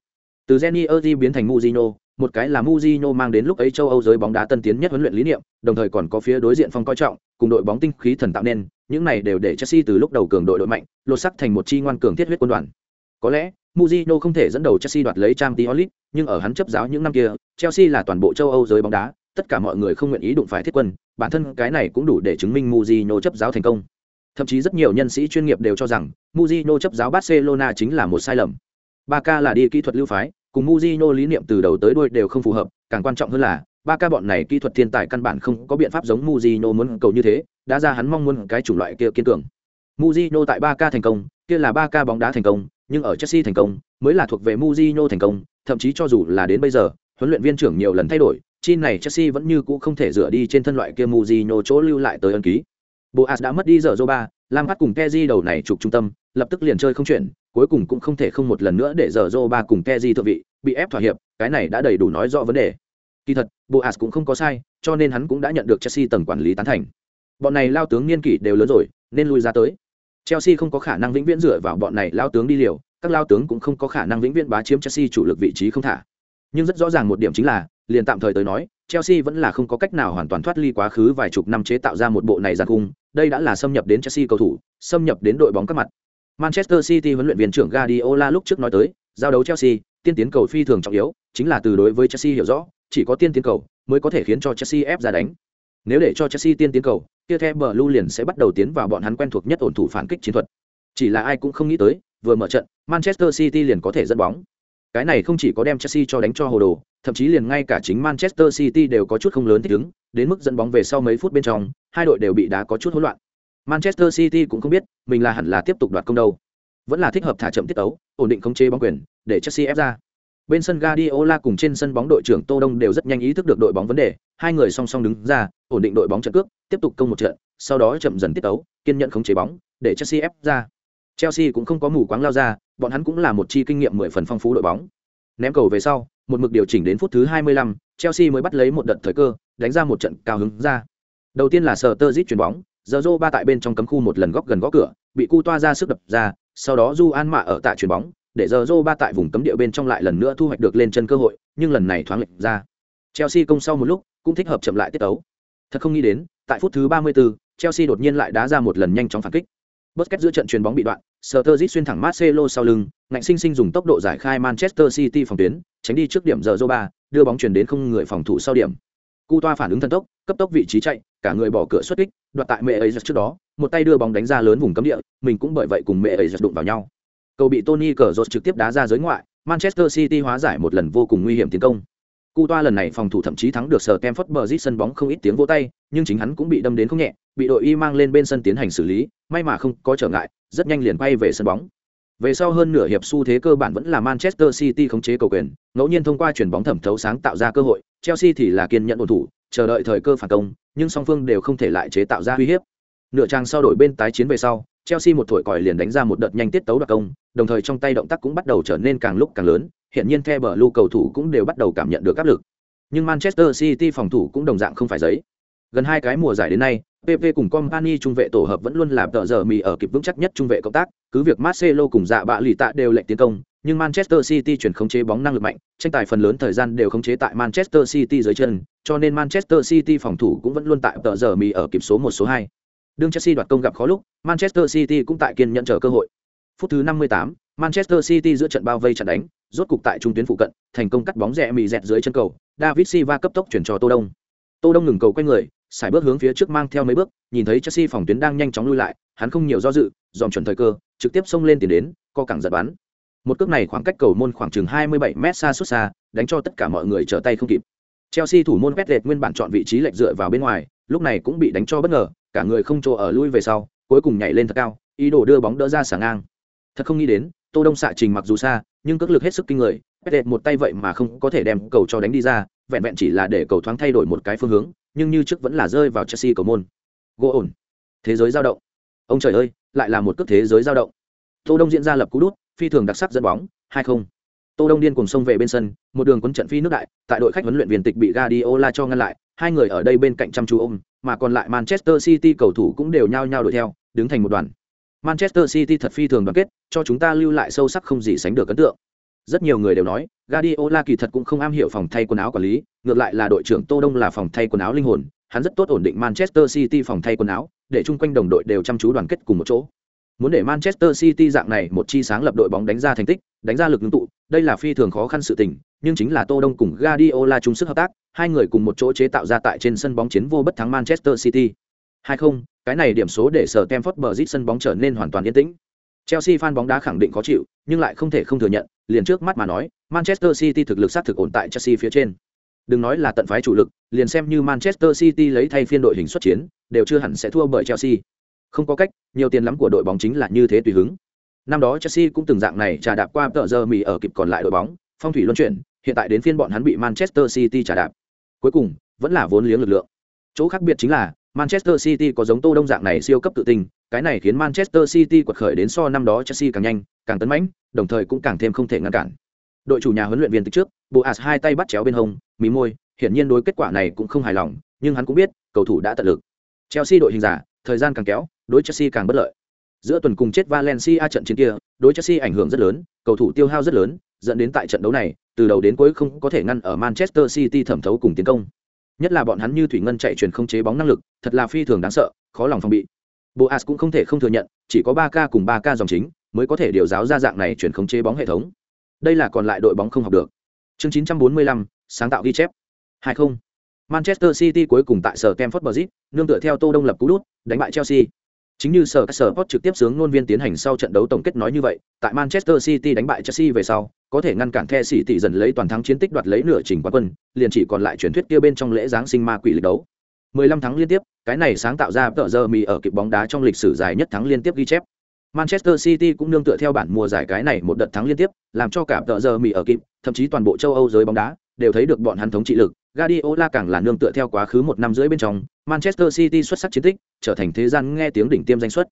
Từ Jenny Erdi biến thành Mourinho, một cái là Mourinho mang đến lúc ấy châu Âu giới bóng đá tân tiến nhất huấn luyện lý niệm, đồng thời còn có phía đối diện phong coi trọng, cùng đội bóng tinh khí thần tạo nên, những này đều để Chelsea từ lúc đầu cường đội đội mạnh, lột sắc thành một chi ngoan cường thiết huyết quân đoàn. Có lẽ, Mourinho không thể dẫn đầu Chelsea đoạt lấy Champions League, nhưng ở hắn chấp giáo những năm kia, Chelsea là toàn bộ châu Âu giới bóng đá, tất cả mọi người không nguyện ý đụng phải thiết quân, bản thân cái này cũng đủ để chứng minh muzino chấp giáo thành công. Thậm chí rất nhiều nhân sĩ chuyên nghiệp đều cho rằng muzino chấp giáo Barcelona chính là một sai lầm. ba k là đi kỹ thuật lưu phái, cùng muzino lý niệm từ đầu tới đuôi đều không phù hợp, càng quan trọng hơn là ba ca bọn này kỹ thuật thiên tài căn bản không có biện pháp giống Mourinho muốn cầu như thế, đã ra hắn mong muốn cái chủng loại kia kiên cường. Mourinho tại Ba ca thành công, kia là Ba ca bóng đá thành công, nhưng ở Chelsea thành công, mới là thuộc về Mourinho thành công, thậm chí cho dù là đến bây giờ, huấn luyện viên trưởng nhiều lần thay đổi, chi này Chelsea vẫn như cũ không thể dựa đi trên thân loại kia Mujino chỗ lưu lại tới ân ký. Boas đã mất đi giờ Zoba, Lam Phát cùng Kezi đầu này trục trung tâm, lập tức liền chơi không chuyển, cuối cùng cũng không thể không một lần nữa để giờ Zoba cùng Kezi thượng vị, bị ép thỏa hiệp, cái này đã đầy đủ nói rõ vấn đề. Kỳ thật, Boas cũng không có sai, cho nên hắn cũng đã nhận được Chelsea tầng quản lý tán thành. Bọn này lao tướng niên kỷ đều lớn rồi, nên lui ra tới. Chelsea không có khả năng vĩnh viễn dựa vào bọn này lao tướng đi liều, các lao tướng cũng không có khả năng vĩnh viễn bá chiếm Chelsea chủ lực vị trí không thả. Nhưng rất rõ ràng một điểm chính là, liền tạm thời tới nói, Chelsea vẫn là không có cách nào hoàn toàn thoát ly quá khứ vài chục năm chế tạo ra một bộ này giàn cung, đây đã là xâm nhập đến Chelsea cầu thủ, xâm nhập đến đội bóng các mặt. Manchester City huấn luyện viên trưởng Guardiola lúc trước nói tới, giao đấu Chelsea, tiên tiến cầu phi thường trọng yếu, chính là từ đối với Chelsea hiểu rõ, chỉ có tiên tiến cầu mới có thể khiến cho Chelsea ép ra đánh. Nếu để cho Chelsea tiên tiến cầu, kia The lưu liền sẽ bắt đầu tiến vào bọn hắn quen thuộc nhất ổn thủ phản kích chiến thuật. Chỉ là ai cũng không nghĩ tới, vừa mở trận, Manchester City liền có thể dẫn bóng. Cái này không chỉ có đem Chelsea cho đánh cho hồ đồ, thậm chí liền ngay cả chính Manchester City đều có chút không lớn thích ứng, đến mức dẫn bóng về sau mấy phút bên trong, hai đội đều bị đá có chút hỗn loạn. Manchester City cũng không biết, mình là hẳn là tiếp tục đoạt công đâu, vẫn là thích hợp thả chậm tiết tấu, ổn định khống chế bóng quyền, để Chelsea ép ra. Bên sân Guardiola cùng trên sân bóng đội trưởng Tô Đông đều rất nhanh ý thức được đội bóng vấn đề, hai người song song đứng ra, ổn định đội bóng trận cước, tiếp tục công một trận, sau đó chậm dần tiết tấu, kiên nhẫn khống chế bóng, để Chelsea ép ra. Chelsea cũng không có mù quáng lao ra, bọn hắn cũng là một chi kinh nghiệm mười phần phong phú đội bóng. Ném cầu về sau, một mực điều chỉnh đến phút thứ 25, Chelsea mới bắt lấy một đợt thời cơ, đánh ra một trận cao hứng ra. Đầu tiên là Sturridge chuyền bóng, Zorro ba tại bên trong cấm khu một lần góc gần góc cửa, bị cu toa ra sức đập ra, sau đó Du An Mạ ở tại chuyền bóng, để Zorro ba tại vùng cấm địa bên trong lại lần nữa thu hoạch được lên chân cơ hội, nhưng lần này thoáng lệch ra. Chelsea công sau một lúc, cũng thích hợp chậm lại tiết tấu. Thật không nghĩ đến, tại phút thứ 34, Chelsea đột nhiên lại đá ra một lần nhanh chóng phản kích. Busquets giữa trận chuyền bóng bị đoạn, Sturridge xuyên thẳng Marcelo sau lưng, ngạnh sinh sinh dùng tốc độ giải khai Manchester City phòng tuyến, tránh đi trước điểm giờ Zoba, đưa bóng chuyển đến không người phòng thủ sau điểm. Cu toa phản ứng thần tốc, cấp tốc vị trí chạy, cả người bỏ cửa xuất kích, đoạt tại mẹ ấy trước đó, một tay đưa bóng đánh ra lớn vùng cấm địa, mình cũng bởi vậy cùng mẹ ấy đụng vào nhau. Cầu bị Tony Cazorla trực tiếp đá ra giới ngoại, Manchester City hóa giải một lần vô cùng nguy hiểm tiến công. Cu toa lần này phòng thủ thậm chí thắng được sở Stamford Bridge sân bóng không ít tiếng vỗ tay, nhưng chính hắn cũng bị đâm đến không nhẹ, bị đội y mang lên bên sân tiến hành xử lý, may mà không có trở ngại, rất nhanh liền bay về sân bóng. Về sau hơn nửa hiệp xu thế cơ bản vẫn là Manchester City khống chế cầu quyền, ngẫu nhiên thông qua chuyển bóng thẩm thấu sáng tạo ra cơ hội, Chelsea thì là kiên nhẫn ổn thủ, chờ đợi thời cơ phản công, nhưng song phương đều không thể lại chế tạo ra uy hiếp. Nửa trang sau đổi bên tái chiến về sau, Chelsea một thổi còi liền đánh ra một đợt nhanh tiết tấu đoạt công, đồng thời trong tay động tác cũng bắt đầu trở nên càng lúc càng lớn, hiện nhiên The lưu cầu thủ cũng đều bắt đầu cảm nhận được áp lực. Nhưng Manchester City phòng thủ cũng đồng dạng không phải giấy. Gần hai cái mùa giải đến nay, PP cùng Company trung vệ tổ hợp vẫn luôn làm tợ giờ mì ở kịp vững chắc nhất trung vệ cộng tác, cứ việc Marcelo cùng dạ bạ lì tạ đều lệnh tiến công, nhưng Manchester City chuyển khống chế bóng năng lực mạnh, tranh tài phần lớn thời gian đều khống chế tại Manchester City dưới chân, cho nên Manchester City phòng thủ cũng vẫn luôn tại tợ giờ mì ở kịp số một số hai. Đương Chelsea đoạt công gặp khó lúc, Manchester City cũng tại kiên nhận chờ cơ hội. Phút thứ 58, Manchester City giữa trận bao vây chặn đánh, rốt cục tại trung tuyến phụ cận, thành công cắt bóng rẽ mì dẹt dưới chân cầu, David Silva cấp tốc chuyển cho Tô Đông. Tô Đông ngừng cầu quay người, xài bước hướng phía trước mang theo mấy bước, nhìn thấy Chelsea phòng tuyến đang nhanh chóng lui lại, hắn không nhiều do dự, dòm chuẩn thời cơ, trực tiếp xông lên tiền đến, co cẳng giật bắn. Một cước này khoảng cách cầu môn khoảng chừng 27 mét xa xuất xa, đánh cho tất cả mọi người trở tay không kịp. Chelsea thủ môn petlet nguyên bản chọn vị trí lệch dựa vào bên ngoài, lúc này cũng bị đánh cho bất ngờ, cả người không chỗ ở lui về sau, cuối cùng nhảy lên thật cao, ý đồ đưa bóng đỡ ra sả ngang. Thật không nghĩ đến, Tô Đông xạ trình mặc dù xa, nhưng cước lực hết sức kinh người, petlet một tay vậy mà không có thể đem cầu cho đánh đi ra, vẹn vẹn chỉ là để cầu thoáng thay đổi một cái phương hướng, nhưng như trước vẫn là rơi vào Chelsea cầu môn. Gỗ ổn. Thế giới dao động. Ông trời ơi, lại là một cước thế giới dao động. Tô Đông diễn ra lập cú đút, phi thường đặc sắc dẫn bóng, 2-0. Tô Đông điên cùng xông về bên sân, một đường cuốn trận phi nước đại, tại đội khách huấn luyện viên tịch bị Guardiola cho ngăn lại, hai người ở đây bên cạnh chăm chú ôm, mà còn lại Manchester City cầu thủ cũng đều nhao nhao đuổi theo, đứng thành một đoàn. Manchester City thật phi thường đoàn kết, cho chúng ta lưu lại sâu sắc không gì sánh được ấn tượng. Rất nhiều người đều nói, Guardiola kỳ thật cũng không am hiểu phòng thay quần áo quản lý, ngược lại là đội trưởng Tô Đông là phòng thay quần áo linh hồn, hắn rất tốt ổn định Manchester City phòng thay quần áo, để chung quanh đồng đội đều chăm chú đoàn kết cùng một chỗ. Muốn để Manchester City dạng này một chi sáng lập đội bóng đánh ra thành tích, đánh ra lực ngưng tụ, đây là phi thường khó khăn sự tình, nhưng chính là Tô Đông cùng Guardiola chung sức hợp tác, hai người cùng một chỗ chế tạo ra tại trên sân bóng chiến vô bất thắng Manchester City. Hay không, cái này điểm số để sở Stamford Bridge sân bóng trở nên hoàn toàn yên tĩnh. Chelsea fan bóng đá khẳng định khó chịu, nhưng lại không thể không thừa nhận, liền trước mắt mà nói, Manchester City thực lực sát thực ổn tại Chelsea phía trên. Đừng nói là tận phái chủ lực, liền xem như Manchester City lấy thay phiên đội hình xuất chiến, đều chưa hẳn sẽ thua bởi Chelsea. Không có cách, nhiều tiền lắm của đội bóng chính là như thế tùy hứng. Năm đó Chelsea cũng từng dạng này trà đạp qua tợ giờ mì ở kịp còn lại đội bóng, phong thủy luân chuyển, hiện tại đến phiên bọn hắn bị Manchester City trà đạp. Cuối cùng, vẫn là vốn liếng lực lượng. Chỗ khác biệt chính là Manchester City có giống Tô Đông dạng này siêu cấp tự tình, cái này khiến Manchester City quật khởi đến so năm đó Chelsea càng nhanh, càng tấn mãnh, đồng thời cũng càng thêm không thể ngăn cản. Đội chủ nhà huấn luyện viên từ trước, Boas hai tay bắt chéo bên hông, mí môi, hiển nhiên đối kết quả này cũng không hài lòng, nhưng hắn cũng biết, cầu thủ đã tận lực. Chelsea đội hình giả, thời gian càng kéo, đối Chelsea càng bất lợi. Giữa tuần cùng chết Valencia trận chiến kia, đối Chelsea ảnh hưởng rất lớn, cầu thủ tiêu hao rất lớn, dẫn đến tại trận đấu này, từ đầu đến cuối không có thể ngăn ở Manchester City thẩm thấu cùng tiến công. Nhất là bọn hắn như thủy ngân chạy truyền không chế bóng năng lực, thật là phi thường đáng sợ, khó lòng phòng bị. Boas cũng không thể không thừa nhận, chỉ có ba k cùng ba k dòng chính mới có thể điều giáo ra dạng này chuyển không chế bóng hệ thống. Đây là còn lại đội bóng không học được. Chương 945, sáng tạo ghi chép. 20. Manchester City cuối cùng tại sở Stamford Bridge, nương tựa theo Tô Đông lập cú đút, đánh bại Chelsea. Chính như sở Sport trực tiếp sướng ngôn viên tiến hành sau trận đấu tổng kết nói như vậy, tại Manchester City đánh bại Chelsea về sau, có thể ngăn cản The City dần lấy toàn thắng chiến tích đoạt lấy nửa trình quán quân, liền chỉ còn lại truyền thuyết kia bên trong lễ giáng sinh ma quỷ lịch đấu. 15 thắng liên tiếp, cái này sáng tạo ra tợ giờ mì ở kịp bóng đá trong lịch sử dài nhất thắng liên tiếp ghi chép. Manchester City cũng nương tựa theo bản mùa giải cái này một đợt thắng liên tiếp, làm cho cả tợ giờ mì ở kịp, thậm chí toàn bộ châu Âu giới bóng đá đều thấy được bọn hắn thống trị lực. Guardiola càng là nương tựa theo quá khứ một năm rưỡi bên trong, Manchester City xuất sắc chiến tích, trở thành thế gian nghe tiếng đỉnh tiêm danh xuất.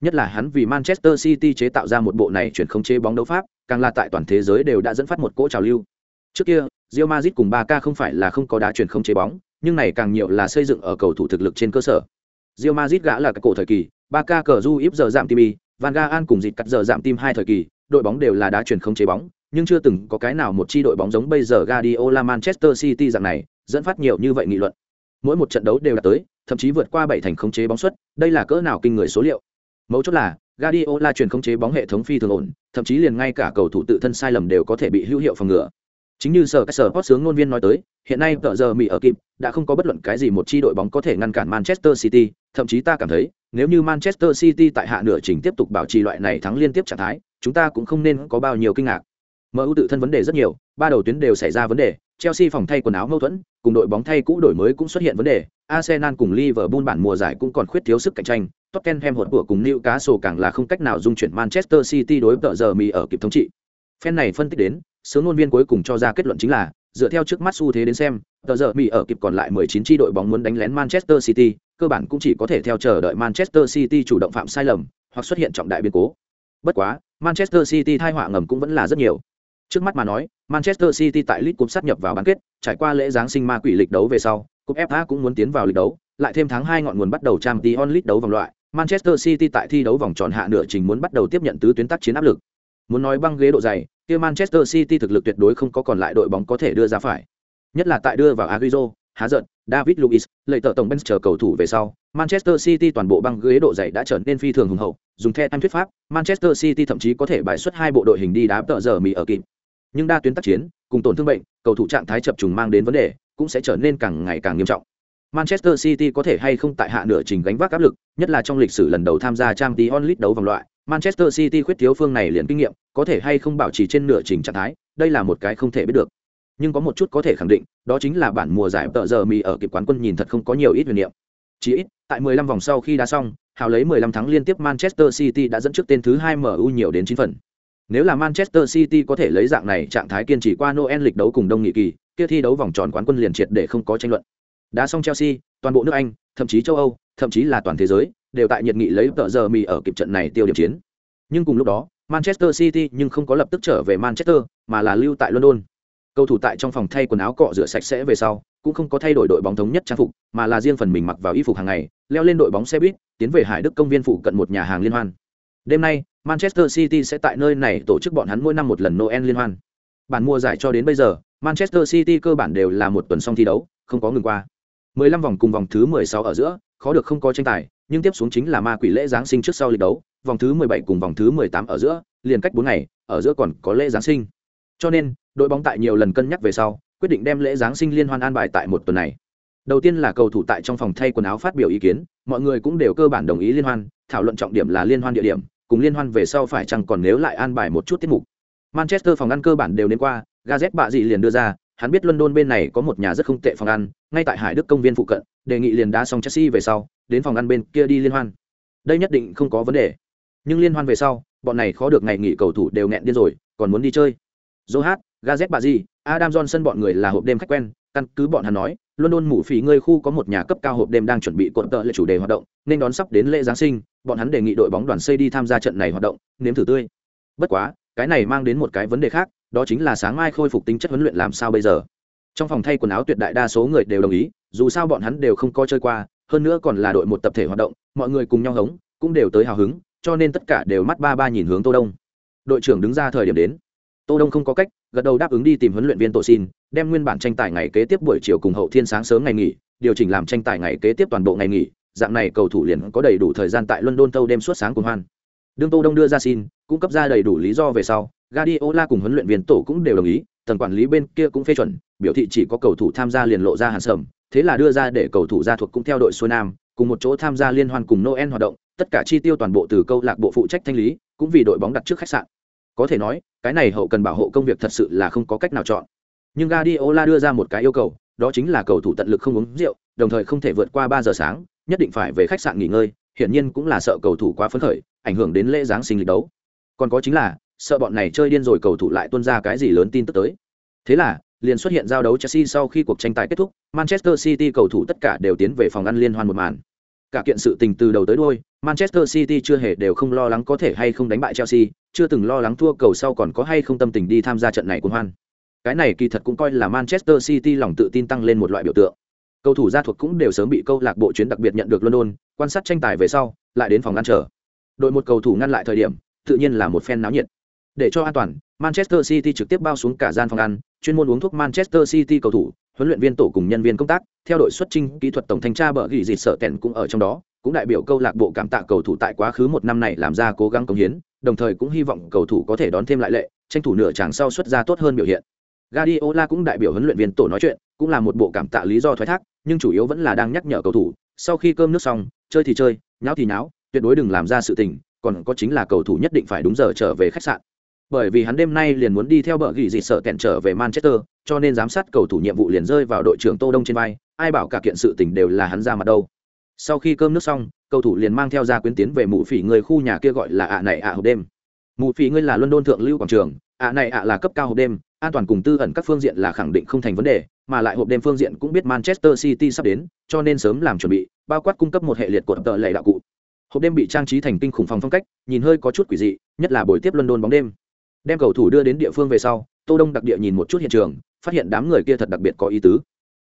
Nhất là hắn vì Manchester City chế tạo ra một bộ này chuyển không chế bóng đấu pháp, càng là tại toàn thế giới đều đã dẫn phát một cỗ trào lưu. Trước kia, Real Madrid cùng Barca không phải là không có đá chuyển không chế bóng, nhưng này càng nhiều là xây dựng ở cầu thủ thực lực trên cơ sở. Real Madrid gã là cái cổ thời kỳ, Barca cờ du íp giờ giảm tim Van Gaal cùng dịt cắt giờ giảm tim hai thời kỳ, đội bóng đều là đá chuyển không chế bóng, nhưng chưa từng có cái nào một chi đội bóng giống bây giờ Guardiola Manchester City dạng này, dẫn phát nhiều như vậy nghị luận. Mỗi một trận đấu đều đạt tới, thậm chí vượt qua bảy thành khống chế bóng suất, đây là cỡ nào kinh người số liệu. Mấu chốt là, Guardiola chuyển khống chế bóng hệ thống phi thường ổn, thậm chí liền ngay cả cầu thủ tự thân sai lầm đều có thể bị hữu hiệu phòng ngừa. Chính như sở các sở post sướng ngôn viên nói tới, hiện nay tờ giờ Mỹ ở kịp, đã không có bất luận cái gì một chi đội bóng có thể ngăn cản Manchester City, thậm chí ta cảm thấy, nếu như Manchester City tại hạ nửa trình tiếp tục bảo trì loại này thắng liên tiếp trạng thái, chúng ta cũng không nên có bao nhiêu kinh ngạc. MU tự thân vấn đề rất nhiều, ba đầu tuyến đều xảy ra vấn đề, Chelsea phòng thay quần áo mâu thuẫn, cùng đội bóng thay cũ đổi mới cũng xuất hiện vấn đề, Arsenal cùng Liverpool bản mùa giải cũng còn khuyết thiếu sức cạnh tranh, Tottenham hụt của cùng Newcastle càng là không cách nào dung chuyển Manchester City đối tợ giờ mì ở kịp thống trị. Fan này phân tích đến, sướng ngôn viên cuối cùng cho ra kết luận chính là, dựa theo trước mắt xu thế đến xem, tờ giờ mì ở kịp còn lại 19 chi đội bóng muốn đánh lén Manchester City, cơ bản cũng chỉ có thể theo chờ đợi Manchester City chủ động phạm sai lầm, hoặc xuất hiện trọng đại biến cố. Bất quá, Manchester City thai họa ngầm cũng vẫn là rất nhiều. Trước mắt mà nói, Manchester City tại League Cup sát nhập vào bán kết, trải qua lễ giáng sinh ma quỷ lịch đấu về sau, cúp FA cũng muốn tiến vào lịch đấu, lại thêm tháng 2 ngọn nguồn bắt đầu Champions League đấu vòng loại, Manchester City tại thi đấu vòng tròn hạ nửa trình muốn bắt đầu tiếp nhận tứ tuyến tác chiến áp lực. Muốn nói băng ghế độ dày, kia Manchester City thực lực tuyệt đối không có còn lại đội bóng có thể đưa ra phải. Nhất là tại đưa vào Agüero, Há giận, David Luiz, lợi tợ tổng Benz chờ cầu thủ về sau, Manchester City toàn bộ băng ghế độ dày đã trở nên phi thường hùng hậu, dùng theo anh thuyết pháp, Manchester City thậm chí có thể bài xuất hai bộ đội hình đi đá tợ giờ mì ở kịp. Nhưng đa tuyến tác chiến, cùng tổn thương bệnh, cầu thủ trạng thái chập trùng mang đến vấn đề, cũng sẽ trở nên càng ngày càng nghiêm trọng. Manchester City có thể hay không tại hạ nửa trình gánh vác áp lực, nhất là trong lịch sử lần đầu tham gia Champions League đấu vòng loại, Manchester City khuyết thiếu phương này liền kinh nghiệm, có thể hay không bảo trì trên nửa trình trạng thái, đây là một cái không thể biết được. Nhưng có một chút có thể khẳng định, đó chính là bản mùa giải tợ giờ mì ở kịp quán quân nhìn thật không có nhiều ít huyền niệm. Chỉ ít, tại 15 vòng sau khi đã xong, hào lấy 15 thắng liên tiếp Manchester City đã dẫn trước tên thứ hai MU nhiều đến 9 phần. Nếu là Manchester City có thể lấy dạng này trạng thái kiên trì qua Noel lịch đấu cùng đông nghị kỳ, kia thi đấu vòng tròn quán quân liền triệt để không có tranh luận. Đã xong Chelsea, toàn bộ nước Anh, thậm chí châu Âu, thậm chí là toàn thế giới, đều tại nhiệt nghị lấy tợ giờ mì ở kịp trận này tiêu điểm chiến. Nhưng cùng lúc đó, Manchester City nhưng không có lập tức trở về Manchester, mà là lưu tại London. Cầu thủ tại trong phòng thay quần áo cọ rửa sạch sẽ về sau, cũng không có thay đổi đội bóng thống nhất trang phục, mà là riêng phần mình mặc vào y phục hàng ngày, leo lên đội bóng xe buýt, tiến về Hải Đức công viên phụ cận một nhà hàng liên hoan. Đêm nay, Manchester City sẽ tại nơi này tổ chức bọn hắn mỗi năm một lần Noel liên hoan. Bản mùa giải cho đến bây giờ, Manchester City cơ bản đều là một tuần xong thi đấu, không có ngừng qua. 15 vòng cùng vòng thứ 16 ở giữa, khó được không có tranh tài, nhưng tiếp xuống chính là ma quỷ lễ giáng sinh trước sau lịch đấu, vòng thứ 17 cùng vòng thứ 18 ở giữa, liền cách 4 ngày, ở giữa còn có lễ giáng sinh. Cho nên, đội bóng tại nhiều lần cân nhắc về sau, quyết định đem lễ giáng sinh liên hoan an bài tại một tuần này. Đầu tiên là cầu thủ tại trong phòng thay quần áo phát biểu ý kiến, mọi người cũng đều cơ bản đồng ý liên hoan, thảo luận trọng điểm là liên hoan địa điểm, cùng liên hoan về sau phải chăng còn nếu lại an bài một chút tiết mục. Manchester phòng ăn cơ bản đều đến qua, Gazette bạ gì liền đưa ra, hắn biết London bên này có một nhà rất không tệ phòng ăn, ngay tại Hải Đức công viên phụ cận, đề nghị liền đá xong Chelsea về sau, đến phòng ăn bên kia đi liên hoan. Đây nhất định không có vấn đề. Nhưng liên hoan về sau, bọn này khó được ngày nghỉ cầu thủ đều nghẹn điên rồi, còn muốn đi chơi. Zohat, Gazette bà gì, Adam Johnson bọn người là hộp đêm khách quen, căn cứ bọn hắn nói, London mụ phỉ người khu có một nhà cấp cao hộp đêm đang chuẩn bị cuộn tợ lệ chủ đề hoạt động, nên đón sắp đến lễ giáng sinh, bọn hắn đề nghị đội bóng đoàn xây đi tham gia trận này hoạt động, nếm thử tươi. Bất quá, cái này mang đến một cái vấn đề khác, đó chính là sáng mai khôi phục tính chất huấn luyện làm sao bây giờ. Trong phòng thay quần áo tuyệt đại đa số người đều đồng ý, dù sao bọn hắn đều không có chơi qua, hơn nữa còn là đội một tập thể hoạt động, mọi người cùng nhau hống, cũng đều tới hào hứng, cho nên tất cả đều mắt ba ba nhìn hướng tô đông đội trưởng đứng ra thời điểm đến tô đông không có cách gật đầu đáp ứng đi tìm huấn luyện viên tổ xin, đem nguyên bản tranh tài ngày kế tiếp buổi chiều cùng hậu thiên sáng sớm ngày nghỉ, điều chỉnh làm tranh tài ngày kế tiếp toàn bộ ngày nghỉ, dạng này cầu thủ liền có đầy đủ thời gian tại london tâu đêm suốt sáng cùng hoan. Đương tô đông đưa ra xin, cung cấp ra đầy đủ lý do về sau, Guardiola cùng huấn luyện viên tổ cũng đều đồng ý, tầng quản lý bên kia cũng phê chuẩn, biểu thị chỉ có cầu thủ tham gia liền lộ ra hàn sầm, thế là đưa ra để cầu thủ gia thuộc cũng theo đội xuôi nam, cùng một chỗ tham gia liên hoan cùng noel hoạt động, tất cả chi tiêu toàn bộ từ câu lạc bộ phụ trách thanh lý, cũng vì đội bóng đặt trước khách sạn có thể nói, cái này hậu cần bảo hộ công việc thật sự là không có cách nào chọn. Nhưng Guardiola đưa ra một cái yêu cầu, đó chính là cầu thủ tận lực không uống rượu, đồng thời không thể vượt qua ba giờ sáng, nhất định phải về khách sạn nghỉ ngơi, hiển nhiên cũng là sợ cầu thủ quá phấn khởi, ảnh hưởng đến lễ giáng sinh lịch đấu. Còn có chính là, sợ bọn này chơi điên rồi cầu thủ lại tuân ra cái gì lớn tin tức tới. Thế là, liền xuất hiện giao đấu Chelsea sau khi cuộc tranh tài kết thúc, Manchester City cầu thủ tất cả đều tiến về phòng ăn liên hoan một màn. Cả kiện sự tình từ đầu tới đuôi Manchester City chưa hề đều không lo lắng có thể hay không đánh bại Chelsea, chưa từng lo lắng thua cầu sau còn có hay không tâm tình đi tham gia trận này cuồng hoan. Cái này kỳ thật cũng coi là Manchester City lòng tự tin tăng lên một loại biểu tượng. Cầu thủ gia thuộc cũng đều sớm bị câu lạc bộ chuyến đặc biệt nhận được London, quan sát tranh tài về sau, lại đến phòng ngăn trở. Đội một cầu thủ ngăn lại thời điểm, tự nhiên là một phen náo nhiệt. Để cho an toàn, manchester city trực tiếp bao xuống cả gian phòng ăn, chuyên môn uống thuốc manchester city cầu thủ, huấn luyện viên tổ cùng nhân viên công tác, theo đội xuất trình kỹ thuật tổng thanh tra bở gỉ dịt sợ tẹn cũng ở trong đó cũng đại biểu câu lạc bộ cảm tạ cầu thủ tại quá khứ một năm này làm ra cố gắng công hiến đồng thời cũng hy vọng cầu thủ có thể đón thêm lại lệ tranh thủ nửa chàng sau xuất ra tốt hơn biểu hiện Guardiola cũng đại biểu huấn luyện viên tổ nói chuyện, cũng là một bộ cảm tạ lý do thoái thác, nhưng chủ yếu vẫn là đang nhắc nhở cầu thủ, sau khi cơm nước xong, chơi thì chơi, nháo thì nháo, tuyệt đối đừng làm ra sự tình, còn có chính là cầu thủ nhất định phải đúng giờ trở về khách sạn. Bởi vì hắn đêm nay liền muốn đi theo bờ gỉ gì sợ kẹn trở về Manchester, cho nên giám sát cầu thủ nhiệm vụ liền rơi vào đội trưởng Tô Đông trên vai, ai bảo cả kiện sự tình đều là hắn ra mặt đâu. Sau khi cơm nước xong, cầu thủ liền mang theo ra quyến tiến về mụ phỉ người khu nhà kia gọi là ạ này ạ hộp đêm. Mụ phỉ ngươi là London thượng lưu quảng trường, ạ này ạ là cấp cao hộp đêm, an toàn cùng tư ẩn các phương diện là khẳng định không thành vấn đề, mà lại hộp đêm phương diện cũng biết Manchester City sắp đến, cho nên sớm làm chuẩn bị, bao quát cung cấp một hệ liệt của tờ lệ đạo cụ. Hộp đêm bị trang trí thành kinh khủng phòng phong cách nhìn hơi có chút quỷ dị nhất là buổi tiếp london bóng đêm. Đem cầu thủ đưa đến địa phương về sau tô đông đặc địa nhìn một chút hiện trường phát hiện đám người kia thật đặc biệt có ý tứ.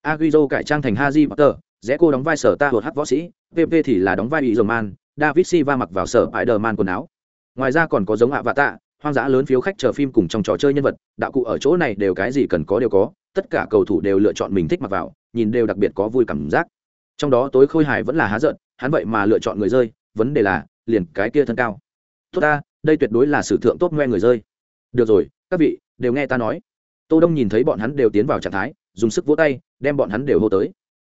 Aguizo cải trang thành haji potter rẽ cô đóng vai sở ta hột hát võ sĩ pp thì là đóng vai ý dầu man, david silva mặc vào sở ải đờ man quần áo. Ngoài ra còn có giống ạ vạ tạ, hoang dã lớn phiếu khách chờ phim cùng trong trò chơi nhân vật, đạo cụ ở chỗ này đều cái gì cần có đều có, tất cả cầu thủ đều lựa chọn mình thích mặc vào, nhìn đều đặc biệt có vui cảm giác. Trong đó tối khôi hài vẫn là há giận, hắn vậy mà lựa chọn người rơi, vấn đề là, liền cái kia thân cao. Tốt ta, đây tuyệt đối là sử thượng tốt ngoe người rơi. Được rồi, các vị, đều nghe ta nói. Tô đông nhìn thấy bọn hắn đều tiến vào trạng thái, dùng sức vỗ tay, đem bọn hắn đều hô tới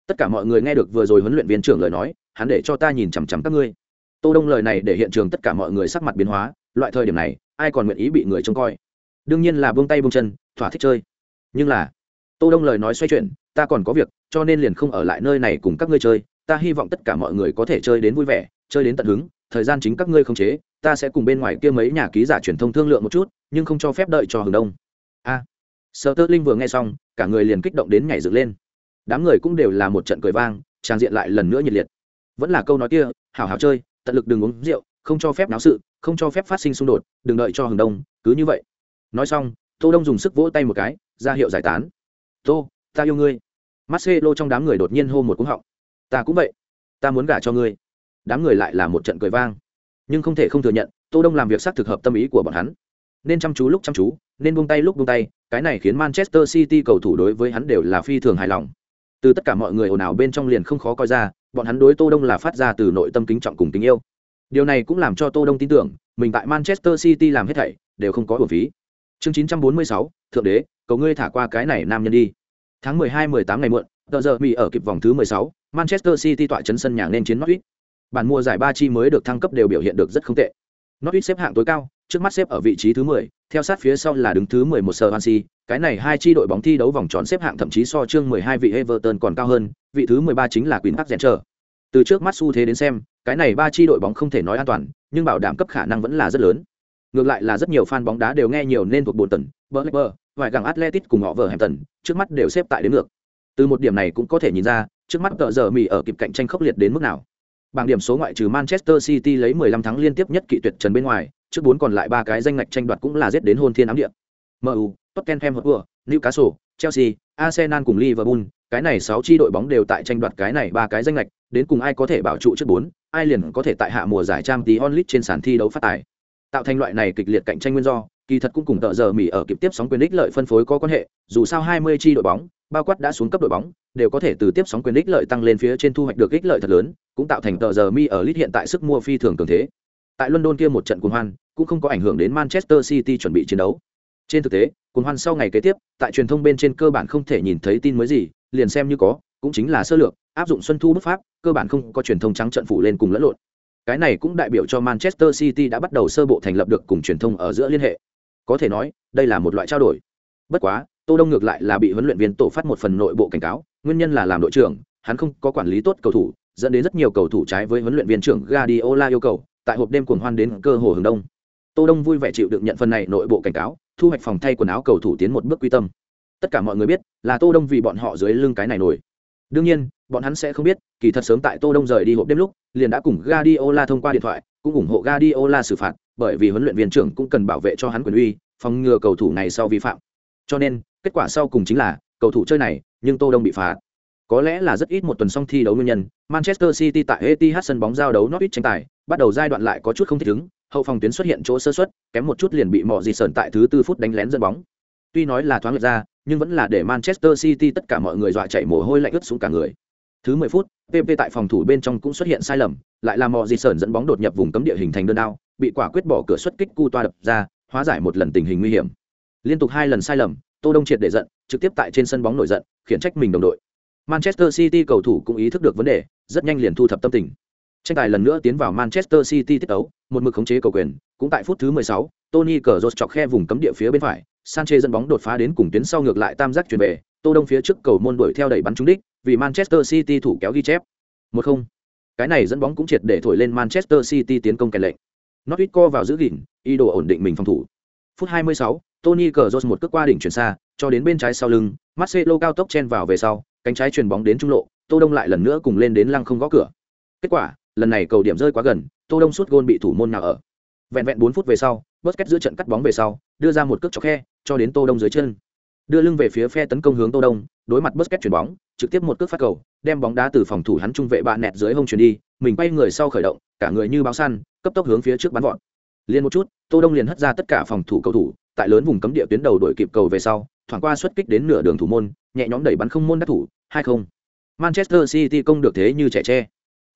tất cả mọi người nghe được vừa rồi huấn luyện viên trưởng lời nói hắn để cho ta nhìn chằm chằm các ngươi. Tô đông lời này để hiện trường tất cả mọi người sắc mặt biến hóa loại thời điểm này ai còn nguyện ý bị người trông coi? Đương nhiên là buông tay buông chân thỏa thích chơi. Nhưng là tô đông lời nói xoay chuyển ta còn có việc cho nên liền không ở lại nơi này cùng các ngươi chơi. Ta hy vọng tất cả mọi người có thể chơi đến vui vẻ chơi đến tận hứng. Thời gian chính các ngươi không chế ta sẽ cùng bên ngoài kia mấy nhà ký giả truyền thông thương lượng một chút nhưng không cho phép đợi cho hừng đông. A. À, tơ linh vừa nghe xong cả người liền kích động đến nhảy dựng lên đám người cũng đều là một trận cười vang trang diện lại lần nữa nhiệt liệt. Vẫn là câu nói kia, hảo hảo chơi, tận lực đừng uống rượu, không cho phép náo sự, không cho phép phát sinh xung đột, đừng đợi cho hừng đông, cứ như vậy. Nói xong, tô đông dùng sức vỗ tay một cái, ra hiệu giải tán. Tô, ta yêu ngươi. Marcelo trong đám người đột nhiên hô một cúng họng. Ta cũng vậy, ta muốn gả cho ngươi. Đám người lại là một trận cười vang. Nhưng không thể không thừa nhận, tô đông làm việc xác thực hợp tâm ý của bọn hắn. Nên chăm chú lúc chăm chú, nên buông tay lúc buông tay, cái này khiến manchester city cầu thủ đối với hắn đều là phi thường hài lòng từ tất cả mọi người ồn ào bên trong liền không khó coi ra bọn hắn đối tô đông là phát ra từ nội tâm kính trọng cùng tình yêu. Điều này cũng làm cho tô đông tin tưởng mình tại manchester city làm hết thảy đều không có hưởng phí. Chương 946, thượng đế cầu ngươi thả qua cái này nam nhân đi. Tháng 12-18 ngày muộn tờ giờ bị ở kịp vòng thứ 16, manchester city tọa chấn sân nhà nên chiến norwich. Bản mùa giải ba chi mới được thăng cấp đều biểu hiện được rất không tệ. Norwich xếp hạng tối cao trước mắt xếp ở vị trí thứ 10, theo sát phía sau là đứng thứ 11 Swansea, cái này hai chi đội bóng thi đấu vòng tròn xếp hạng thậm chí so chương 12 vị Everton còn cao hơn, vị thứ 13 chính là Queen Park Rangers. Từ trước mắt xu thế đến xem, cái này ba chi đội bóng không thể nói an toàn, nhưng bảo đảm cấp khả năng vẫn là rất lớn. Ngược lại là rất nhiều fan bóng đá đều nghe nhiều nên thuộc Bolton, Blackburn, vài gặng Atletico cùng họ vợ trước mắt đều xếp tại đến ngược. Từ một điểm này cũng có thể nhìn ra, trước mắt tợ giờ mì ở kịp cạnh tranh khốc liệt đến mức nào. Bảng điểm số ngoại trừ Manchester City lấy 15 thắng liên tiếp nhất kỵ tuyệt trần bên ngoài, trước bốn còn lại ba cái danh ngạch tranh đoạt cũng là giết đến hôn thiên ám địa. MU, Tottenham Hotspur, Newcastle, Chelsea, Arsenal cùng Liverpool, cái này 6 chi đội bóng đều tại tranh đoạt cái này ba cái danh ngạch, đến cùng ai có thể bảo trụ trước bốn, ai liền có thể tại hạ mùa giải trang tí onlit trên sàn thi đấu phát tài tạo thành loại này kịch liệt cạnh tranh nguyên do kỳ thật cũng cùng tợ giờ mỹ ở kịp tiếp sóng quyền ích lợi phân phối có quan hệ dù sao 20 chi đội bóng bao quát đã xuống cấp đội bóng đều có thể từ tiếp sóng quyền ích lợi tăng lên phía trên thu hoạch được ích lợi thật lớn cũng tạo thành tờ giờ mi ở lit hiện tại sức mua phi thường cường thế tại london kia một trận cuồng hoan, cũng không có ảnh hưởng đến manchester city chuẩn bị chiến đấu. Trên thực tế, cuồng hoan sau ngày kế tiếp, tại truyền thông bên trên cơ bản không thể nhìn thấy tin mới gì, liền xem như có, cũng chính là sơ lược, áp dụng xuân thu bức pháp cơ bản không có truyền thông trắng trận phủ lên cùng lẫn lộn. Cái này cũng đại biểu cho manchester city đã bắt đầu sơ bộ thành lập được cùng truyền thông ở giữa liên hệ. Có thể nói, đây là một loại trao đổi. Bất quá, tô đông ngược lại là bị huấn luyện viên tổ phát một phần nội bộ cảnh cáo, nguyên nhân là làm đội trưởng, hắn không có quản lý tốt cầu thủ, dẫn đến rất nhiều cầu thủ trái với huấn luyện viên trưởng Guardiola yêu cầu tại hộp đêm cuồng hoan đến cơ hồ hướng đông. Tô đông vui vẻ chịu đựng nhận phần này nội bộ cảnh cáo, thu hoạch phòng thay quần áo cầu thủ tiến một bước quy tâm. Tất cả mọi người biết là tô đông vì bọn họ dưới lưng cái này nổi. Đương nhiên, bọn hắn sẽ không biết, kỳ thật sớm tại tô đông rời đi hộp đêm lúc, liền đã cùng Guardiola thông qua điện thoại, cũng ủng hộ Guardiola xử phạt, bởi vì huấn luyện viên trưởng cũng cần bảo vệ cho hắn quyền uy, phòng ngừa cầu thủ này sau vi phạm. Cho nên, kết quả sau cùng chính là, cầu thủ chơi này, nhưng tô đông bị phạt. Có lẽ là rất ít một tuần xong thi đấu nguyên nhân, manchester city tại etihad sân bóng giao đấu norwich tranh tài bắt đầu giai đoạn lại có chút không thích ứng, hậu phòng tuyến xuất hiện chỗ sơ xuất kém một chút liền bị mỏ dì sờn tại thứ tư phút đánh lén dẫn bóng. Tuy nói là thoáng lệch ra, nhưng vẫn là để manchester city tất cả mọi người dọa chạy mồ hôi lạnh ướt xuống cả người. Thứ mười phút pp tại phòng thủ bên trong cũng xuất hiện sai lầm, lại là mỏ dì sờn dẫn bóng đột nhập vùng cấm địa hình thành đơn đao, bị quả quyết bỏ cửa xuất kích cu toa đập ra, hóa giải một lần tình hình nguy hiểm. Liên tục hai lần sai lầm, tô đông triệt để giận, trực tiếp tại trên sân bóng nổi giận, khiển trách mình đồng đội. Manchester city cầu thủ cũng ý thức được vấn đề, rất nhanh liền thu thập tâm tình tranh tài lần nữa tiến vào manchester city tiết tấu một mực khống chế cầu quyền cũng tại phút thứ 16, tony Cazorla chọc khe vùng cấm địa phía bên phải Sanchez dẫn bóng đột phá đến cùng tuyến sau ngược lại tam giác chuyển về, Tô Đông phía trước cầu môn đuổi theo đẩy bắn trúng đích, vì Manchester City thủ kéo ghi chép. 1-0. Cái này dẫn bóng cũng triệt để thổi lên Manchester City tiến công kèn lệnh. Norwich co vào giữ gìn, ý đồ ổn định mình phòng thủ. Phút 26, Tony Cazorla một cước qua đỉnh chuyển xa, cho đến bên trái sau lưng, Marcelo cao tốc chen vào về sau, cánh trái chuyền bóng đến trung lộ, Tô Đông lại lần nữa cùng lên đến lăng không gõ cửa. Kết quả, lần này cầu điểm rơi quá gần, Tô Đông suốt gôn bị thủ môn nào ở. Vẹn vẹn 4 phút về sau, Busquets giữa trận cắt bóng về sau, đưa ra một cước chọc khe, cho đến Tô Đông dưới chân. Đưa lưng về phía phe tấn công hướng Tô Đông, đối mặt Busquets chuyển bóng, trực tiếp một cước phát cầu, đem bóng đá từ phòng thủ hắn trung vệ bạn nẹt dưới hông chuyển đi, mình quay người sau khởi động, cả người như báo săn, cấp tốc hướng phía trước bắn vọt. Liên một chút, Tô Đông liền hất ra tất cả phòng thủ cầu thủ, tại lớn vùng cấm địa tuyến đầu đội kịp cầu về sau, thoảng qua xuất kích đến nửa đường thủ môn, nhẹ nhõm đẩy bắn không môn đắc thủ, 2-0. Manchester City công được thế như trẻ tre.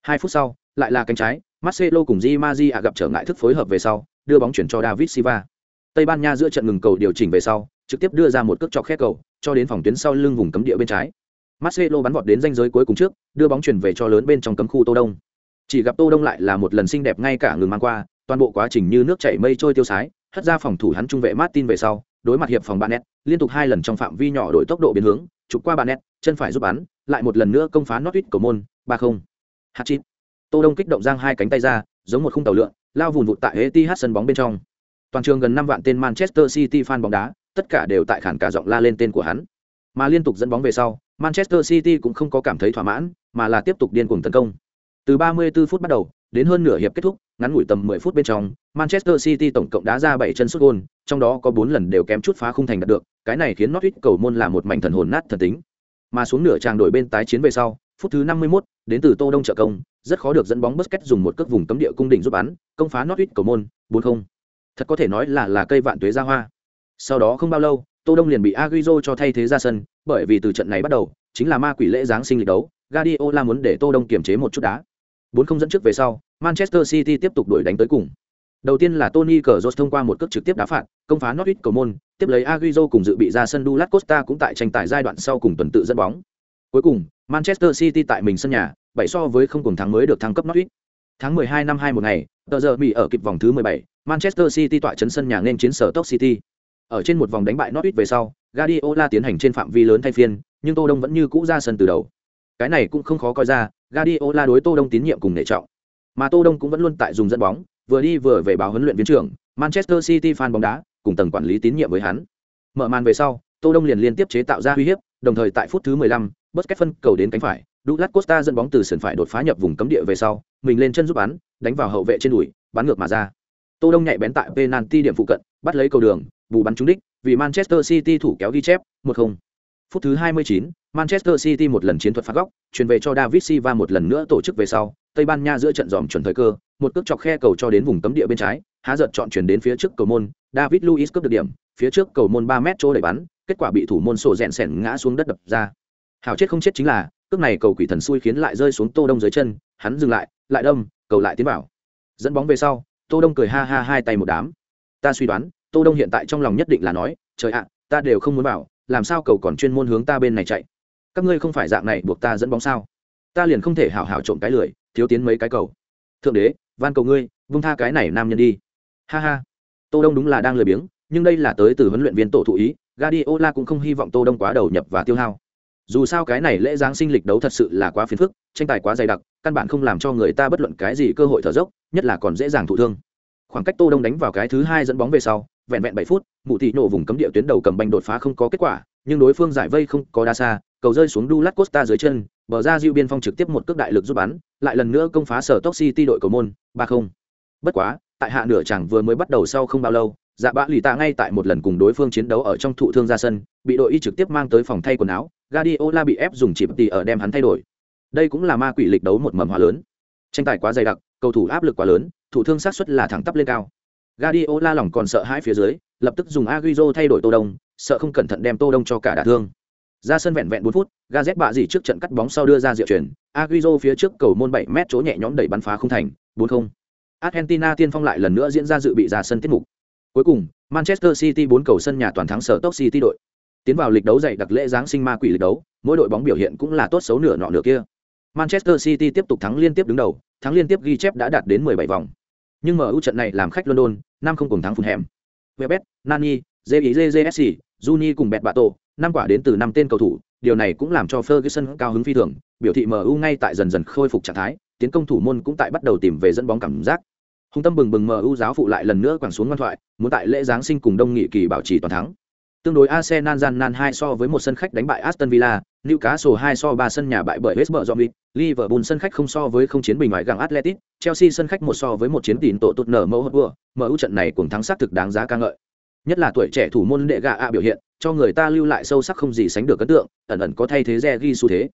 Hai phút sau, lại là cánh trái, Marcelo cùng Di Maria gặp trở ngại thức phối hợp về sau, đưa bóng chuyển cho David Silva. Tây Ban Nha giữa trận ngừng cầu điều chỉnh về sau, trực tiếp đưa ra một cước chọc khe cầu, cho đến phòng tuyến sau lưng vùng cấm địa bên trái. Marcelo bắn vọt đến ranh giới cuối cùng trước, đưa bóng chuyển về cho lớn bên trong cấm khu Tô Đông. Chỉ gặp Tô Đông lại là một lần xinh đẹp ngay cả ngừng mang qua, toàn bộ quá trình như nước chảy mây trôi tiêu sái, hất ra phòng thủ hắn trung vệ Martin về sau, đối mặt hiệp phòng bạn liên tục hai lần trong phạm vi nhỏ đổi tốc độ biến hướng, chụp qua bạn chân phải giúp bắn, lại một lần nữa công phá Norwich của môn, 3-0. Hat-trick. Tô Đông kích động giang hai cánh tay ra, giống một khung tàu lượn, lao vùn vụt tại Etihad sân bóng bên trong. Toàn trường gần năm vạn tên Manchester City fan bóng đá, tất cả đều tại khản cả giọng la lên tên của hắn. Mà liên tục dẫn bóng về sau, Manchester City cũng không có cảm thấy thỏa mãn, mà là tiếp tục điên cuồng tấn công. Từ 34 phút bắt đầu, đến hơn nửa hiệp kết thúc, ngắn ngủi tầm 10 phút bên trong, Manchester City tổng cộng đá ra 7 chân sút gôn, trong đó có 4 lần đều kém chút phá khung thành đạt được, cái này khiến Norwich cầu môn là một mảnh thần hồn nát thần tính. Mà xuống nửa trang đổi bên tái chiến về sau, phút thứ 51, đến từ Tô Đông trợ công, rất khó được dẫn bóng Busquets dùng một cước vùng cấm địa cung đỉnh giúp bắn, công phá Norwich cầu môn, 4-0. Thật có thể nói là là cây vạn tuế ra hoa. Sau đó không bao lâu, Tô Đông liền bị Agüero cho thay thế ra sân, bởi vì từ trận này bắt đầu, chính là ma quỷ lễ giáng sinh lịch đấu, Guardiola muốn để Tô Đông kiểm chế một chút đá. 4-0 dẫn trước về sau, Manchester City tiếp tục đuổi đánh tới cùng. Đầu tiên là Tony Cazorla thông qua một cước trực tiếp đá phạt, công phá Norwich cầu môn, tiếp lấy Agüero cùng dự bị ra sân Douglas Costa cũng tại tranh tài giai đoạn sau cùng tuần tự dẫn bóng. Cuối cùng, Manchester City tại mình sân nhà, bảy so với không cùng thắng mới được thăng cấp Norwich. Tháng 12 năm 21 ngày, tờ giờ bị ở kịp vòng thứ 17, Manchester City tọa chấn sân nhà nên chiến sở Stoke City. Ở trên một vòng đánh bại Norwich về sau, Guardiola tiến hành trên phạm vi lớn thay phiên, nhưng Tô Đông vẫn như cũ ra sân từ đầu. Cái này cũng không khó coi ra, Guardiola đối Tô Đông tín nhiệm cùng nể trọng. Mà Tô Đông cũng vẫn luôn tại dùng dẫn bóng, vừa đi vừa về báo huấn luyện viên trưởng, Manchester City fan bóng đá, cùng tầng quản lý tín nhiệm với hắn. Mở màn về sau, Tô Đông liền liên tiếp chế tạo ra uy hiếp, đồng thời tại phút thứ 15, Busquets phân cầu đến cánh phải, Douglas Costa dẫn bóng từ sườn phải đột phá nhập vùng cấm địa về sau, mình lên chân giúp bắn, đánh vào hậu vệ trên đùi, bắn ngược mà ra. Tô Đông nhạy bén tại penalty điểm phụ cận, bắt lấy cầu đường, bù bắn trúng đích, vì Manchester City thủ kéo ghi chép, 1-0. Phút thứ 29, Manchester City một lần chiến thuật phạt góc, chuyển về cho David Silva một lần nữa tổ chức về sau, Tây Ban Nha giữa trận dòm chuẩn thời cơ, một cước chọc khe cầu cho đến vùng cấm địa bên trái, há giật chọn chuyển đến phía trước cầu môn, David Luiz cướp được điểm, phía trước cầu môn 3 mét chỗ đẩy bắn, kết quả bị thủ môn sổ rèn sèn ngã xuống đất đập ra. Hảo chết không chết chính là, cước này cầu quỷ thần xui khiến lại rơi xuống Tô Đông dưới chân, hắn dừng lại, lại đâm, cầu lại tiến vào. Dẫn bóng về sau, Tô Đông cười ha ha hai tay một đám. Ta suy đoán, Tô Đông hiện tại trong lòng nhất định là nói, trời ạ, ta đều không muốn vào, làm sao cầu còn chuyên môn hướng ta bên này chạy. Các ngươi không phải dạng này buộc ta dẫn bóng sao? Ta liền không thể hảo hảo trộm cái lười, thiếu tiến mấy cái cầu. Thượng đế, van cầu ngươi, vung tha cái này nam nhân đi. Ha ha. Tô Đông đúng là đang lười biếng, nhưng đây là tới từ huấn luyện viên tổ thụ ý, Guardiola cũng không hy vọng Tô Đông quá đầu nhập và tiêu hao. Dù sao cái này lễ giáng sinh lịch đấu thật sự là quá phiền phức, tranh tài quá dày đặc, căn bản không làm cho người ta bất luận cái gì cơ hội thở dốc, nhất là còn dễ dàng thụ thương. Khoảng cách Tô Đông đánh vào cái thứ hai dẫn bóng về sau, vẹn vẹn bảy phút, Mụ Thị nổ vùng cấm địa tuyến đầu cầm banh đột phá không có kết quả, nhưng đối phương giải vây không có đa xa, cầu rơi xuống Dulac Costa dưới chân, bờ ra Diu biên phong trực tiếp một cước đại lực giúp bắn, lại lần nữa công phá sở Top City đội cầu môn, 3-0. Bất quá, tại hạ nửa chẳng vừa mới bắt đầu sau không bao lâu, dạ bạ lì tạ ngay tại một lần cùng đối phương chiến đấu ở trong thụ thương ra sân bị đội y trực tiếp mang tới phòng thay quần áo Guardiola bị ép dùng chìm tì ở đem hắn thay đổi. Đây cũng là ma quỷ lịch đấu một mầm hòa lớn. Tranh tài quá dày đặc cầu thủ áp lực quá lớn thủ thương sát suất là thẳng tắp lên cao. Guardiola lòng còn sợ hãi phía dưới lập tức dùng Agüero thay đổi Tô Đông sợ không cẩn thận đem Tô Đông cho cả đả thương. Ra sân vẹn vẹn 4 phút Gazet bạ gì trước trận cắt bóng sau đưa ra diệu chuyển Agüero phía trước cầu môn 7 mét chỗ nhẹ nhõm đẩy bắn phá không thành 4-0 Argentina tiên phong lại lần nữa diễn ra dự bị ra sân tiết mục. Cuối cùng, Manchester City bốn cầu sân nhà toàn thắng sở Stoke City đội. Tiến vào lịch đấu dạy đặc lễ giáng sinh ma quỷ lịch đấu, mỗi đội bóng biểu hiện cũng là tốt xấu nửa nọ nửa kia. Manchester City tiếp tục thắng liên tiếp đứng đầu, thắng liên tiếp ghi chép đã đạt đến 17 vòng. Nhưng MU trận này làm khách London, năm không cùng thắng Fulham. Webet, Nani, JIJJSC, Juni cùng Bẹt bạ tổ năm quả đến từ năm tên cầu thủ, điều này cũng làm cho Ferguson cao hứng phi thường, biểu thị MU ngay tại dần dần khôi phục trạng thái, tiến công thủ môn cũng tại bắt đầu tìm về dẫn bóng cảm giác, hùng tâm bừng bừng mu giáo phụ lại lần nữa quẳng xuống ngoan thoại muốn tại lễ giáng sinh cùng đông nghị kỳ bảo trì toàn thắng tương đối arsenal gian nan hai so với một sân khách đánh bại aston villa newcastle hai so ba sân nhà bại bởi west bromwich liverpool sân khách không so với không chiến bình ngoại gặng Atletico, chelsea sân khách một so với một chiến tín tổ tụt nở mẫu hợp vừa mu trận này cùng thắng sát thực đáng giá ca ngợi. Nhất là tuổi trẻ thủ môn đệ gà a biểu hiện cho người ta lưu lại sâu sắc không gì sánh được ấn tượng ẩn ẩn có thay thế re ghi xu thế.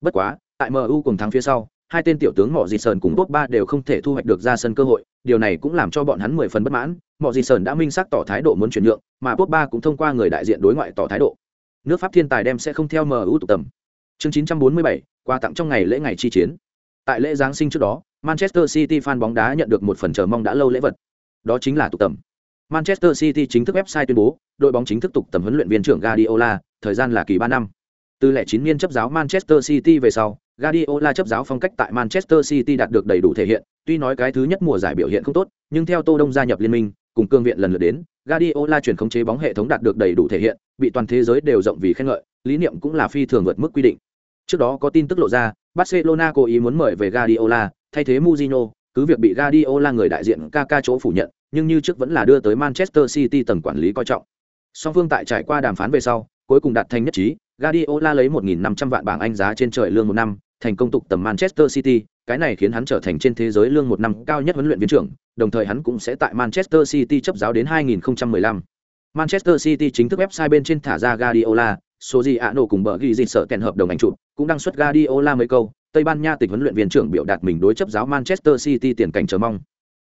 Bất quá tại mu cùng thắng phía sau hai tên tiểu tướng mọ dị sơn cùng top ba đều không thể thu hoạch được ra sân cơ hội, điều này cũng làm cho bọn hắn mười phần bất mãn. Mọ dị sơn đã minh xác tỏ thái độ muốn chuyển nhượng, mà top ba cũng thông qua người đại diện đối ngoại tỏ thái độ. Nước pháp thiên tài đem sẽ không theo mu tụ tầm. Chương chín trăm bốn mươi bảy, quà tặng trong ngày lễ ngày chi chiến. Tại lễ giáng sinh trước đó, manchester city fan bóng đá nhận được một phần chờ mong đã lâu lễ vật. Đó chính là tụ tầm. Manchester city chính thức website tuyên bố, đội bóng chính thức tục tầm huấn luyện viên trưởng guardiola, thời gian là kỳ ba năm. Từ lẻ chín niên chấp giáo manchester city về sau Guardiola chấp giáo phong cách tại Manchester City đạt được đầy đủ thể hiện, tuy nói cái thứ nhất mùa giải biểu hiện không tốt, nhưng theo Tô Đông gia nhập liên minh, cùng cương viện lần lượt đến, Guardiola chuyển khống chế bóng hệ thống đạt được đầy đủ thể hiện, bị toàn thế giới đều rộng vì khen ngợi, lý niệm cũng là phi thường vượt mức quy định. Trước đó có tin tức lộ ra, Barcelona cố ý muốn mời về Guardiola, thay thế Mourinho, cứ việc bị Guardiola người đại diện Kaká chỗ phủ nhận, nhưng như trước vẫn là đưa tới Manchester City tầng quản lý coi trọng. Song phương tại trải qua đàm phán về sau, cuối cùng đạt thành nhất trí, Guardiola lấy 1.500 vạn bảng Anh giá trên trời lương một năm, thành công tục tầm Manchester City, cái này khiến hắn trở thành trên thế giới lương một năm cao nhất huấn luyện viên trưởng, đồng thời hắn cũng sẽ tại Manchester City chấp giáo đến 2015. Manchester City chính thức website bên trên thả ra Guardiola, Sojiano cùng bờ ghi dịch sở kèn hợp đồng ảnh chụp, cũng đăng xuất Guardiola mấy câu, Tây Ban Nha tịch huấn luyện viên trưởng biểu đạt mình đối chấp giáo Manchester City tiền cảnh chờ mong.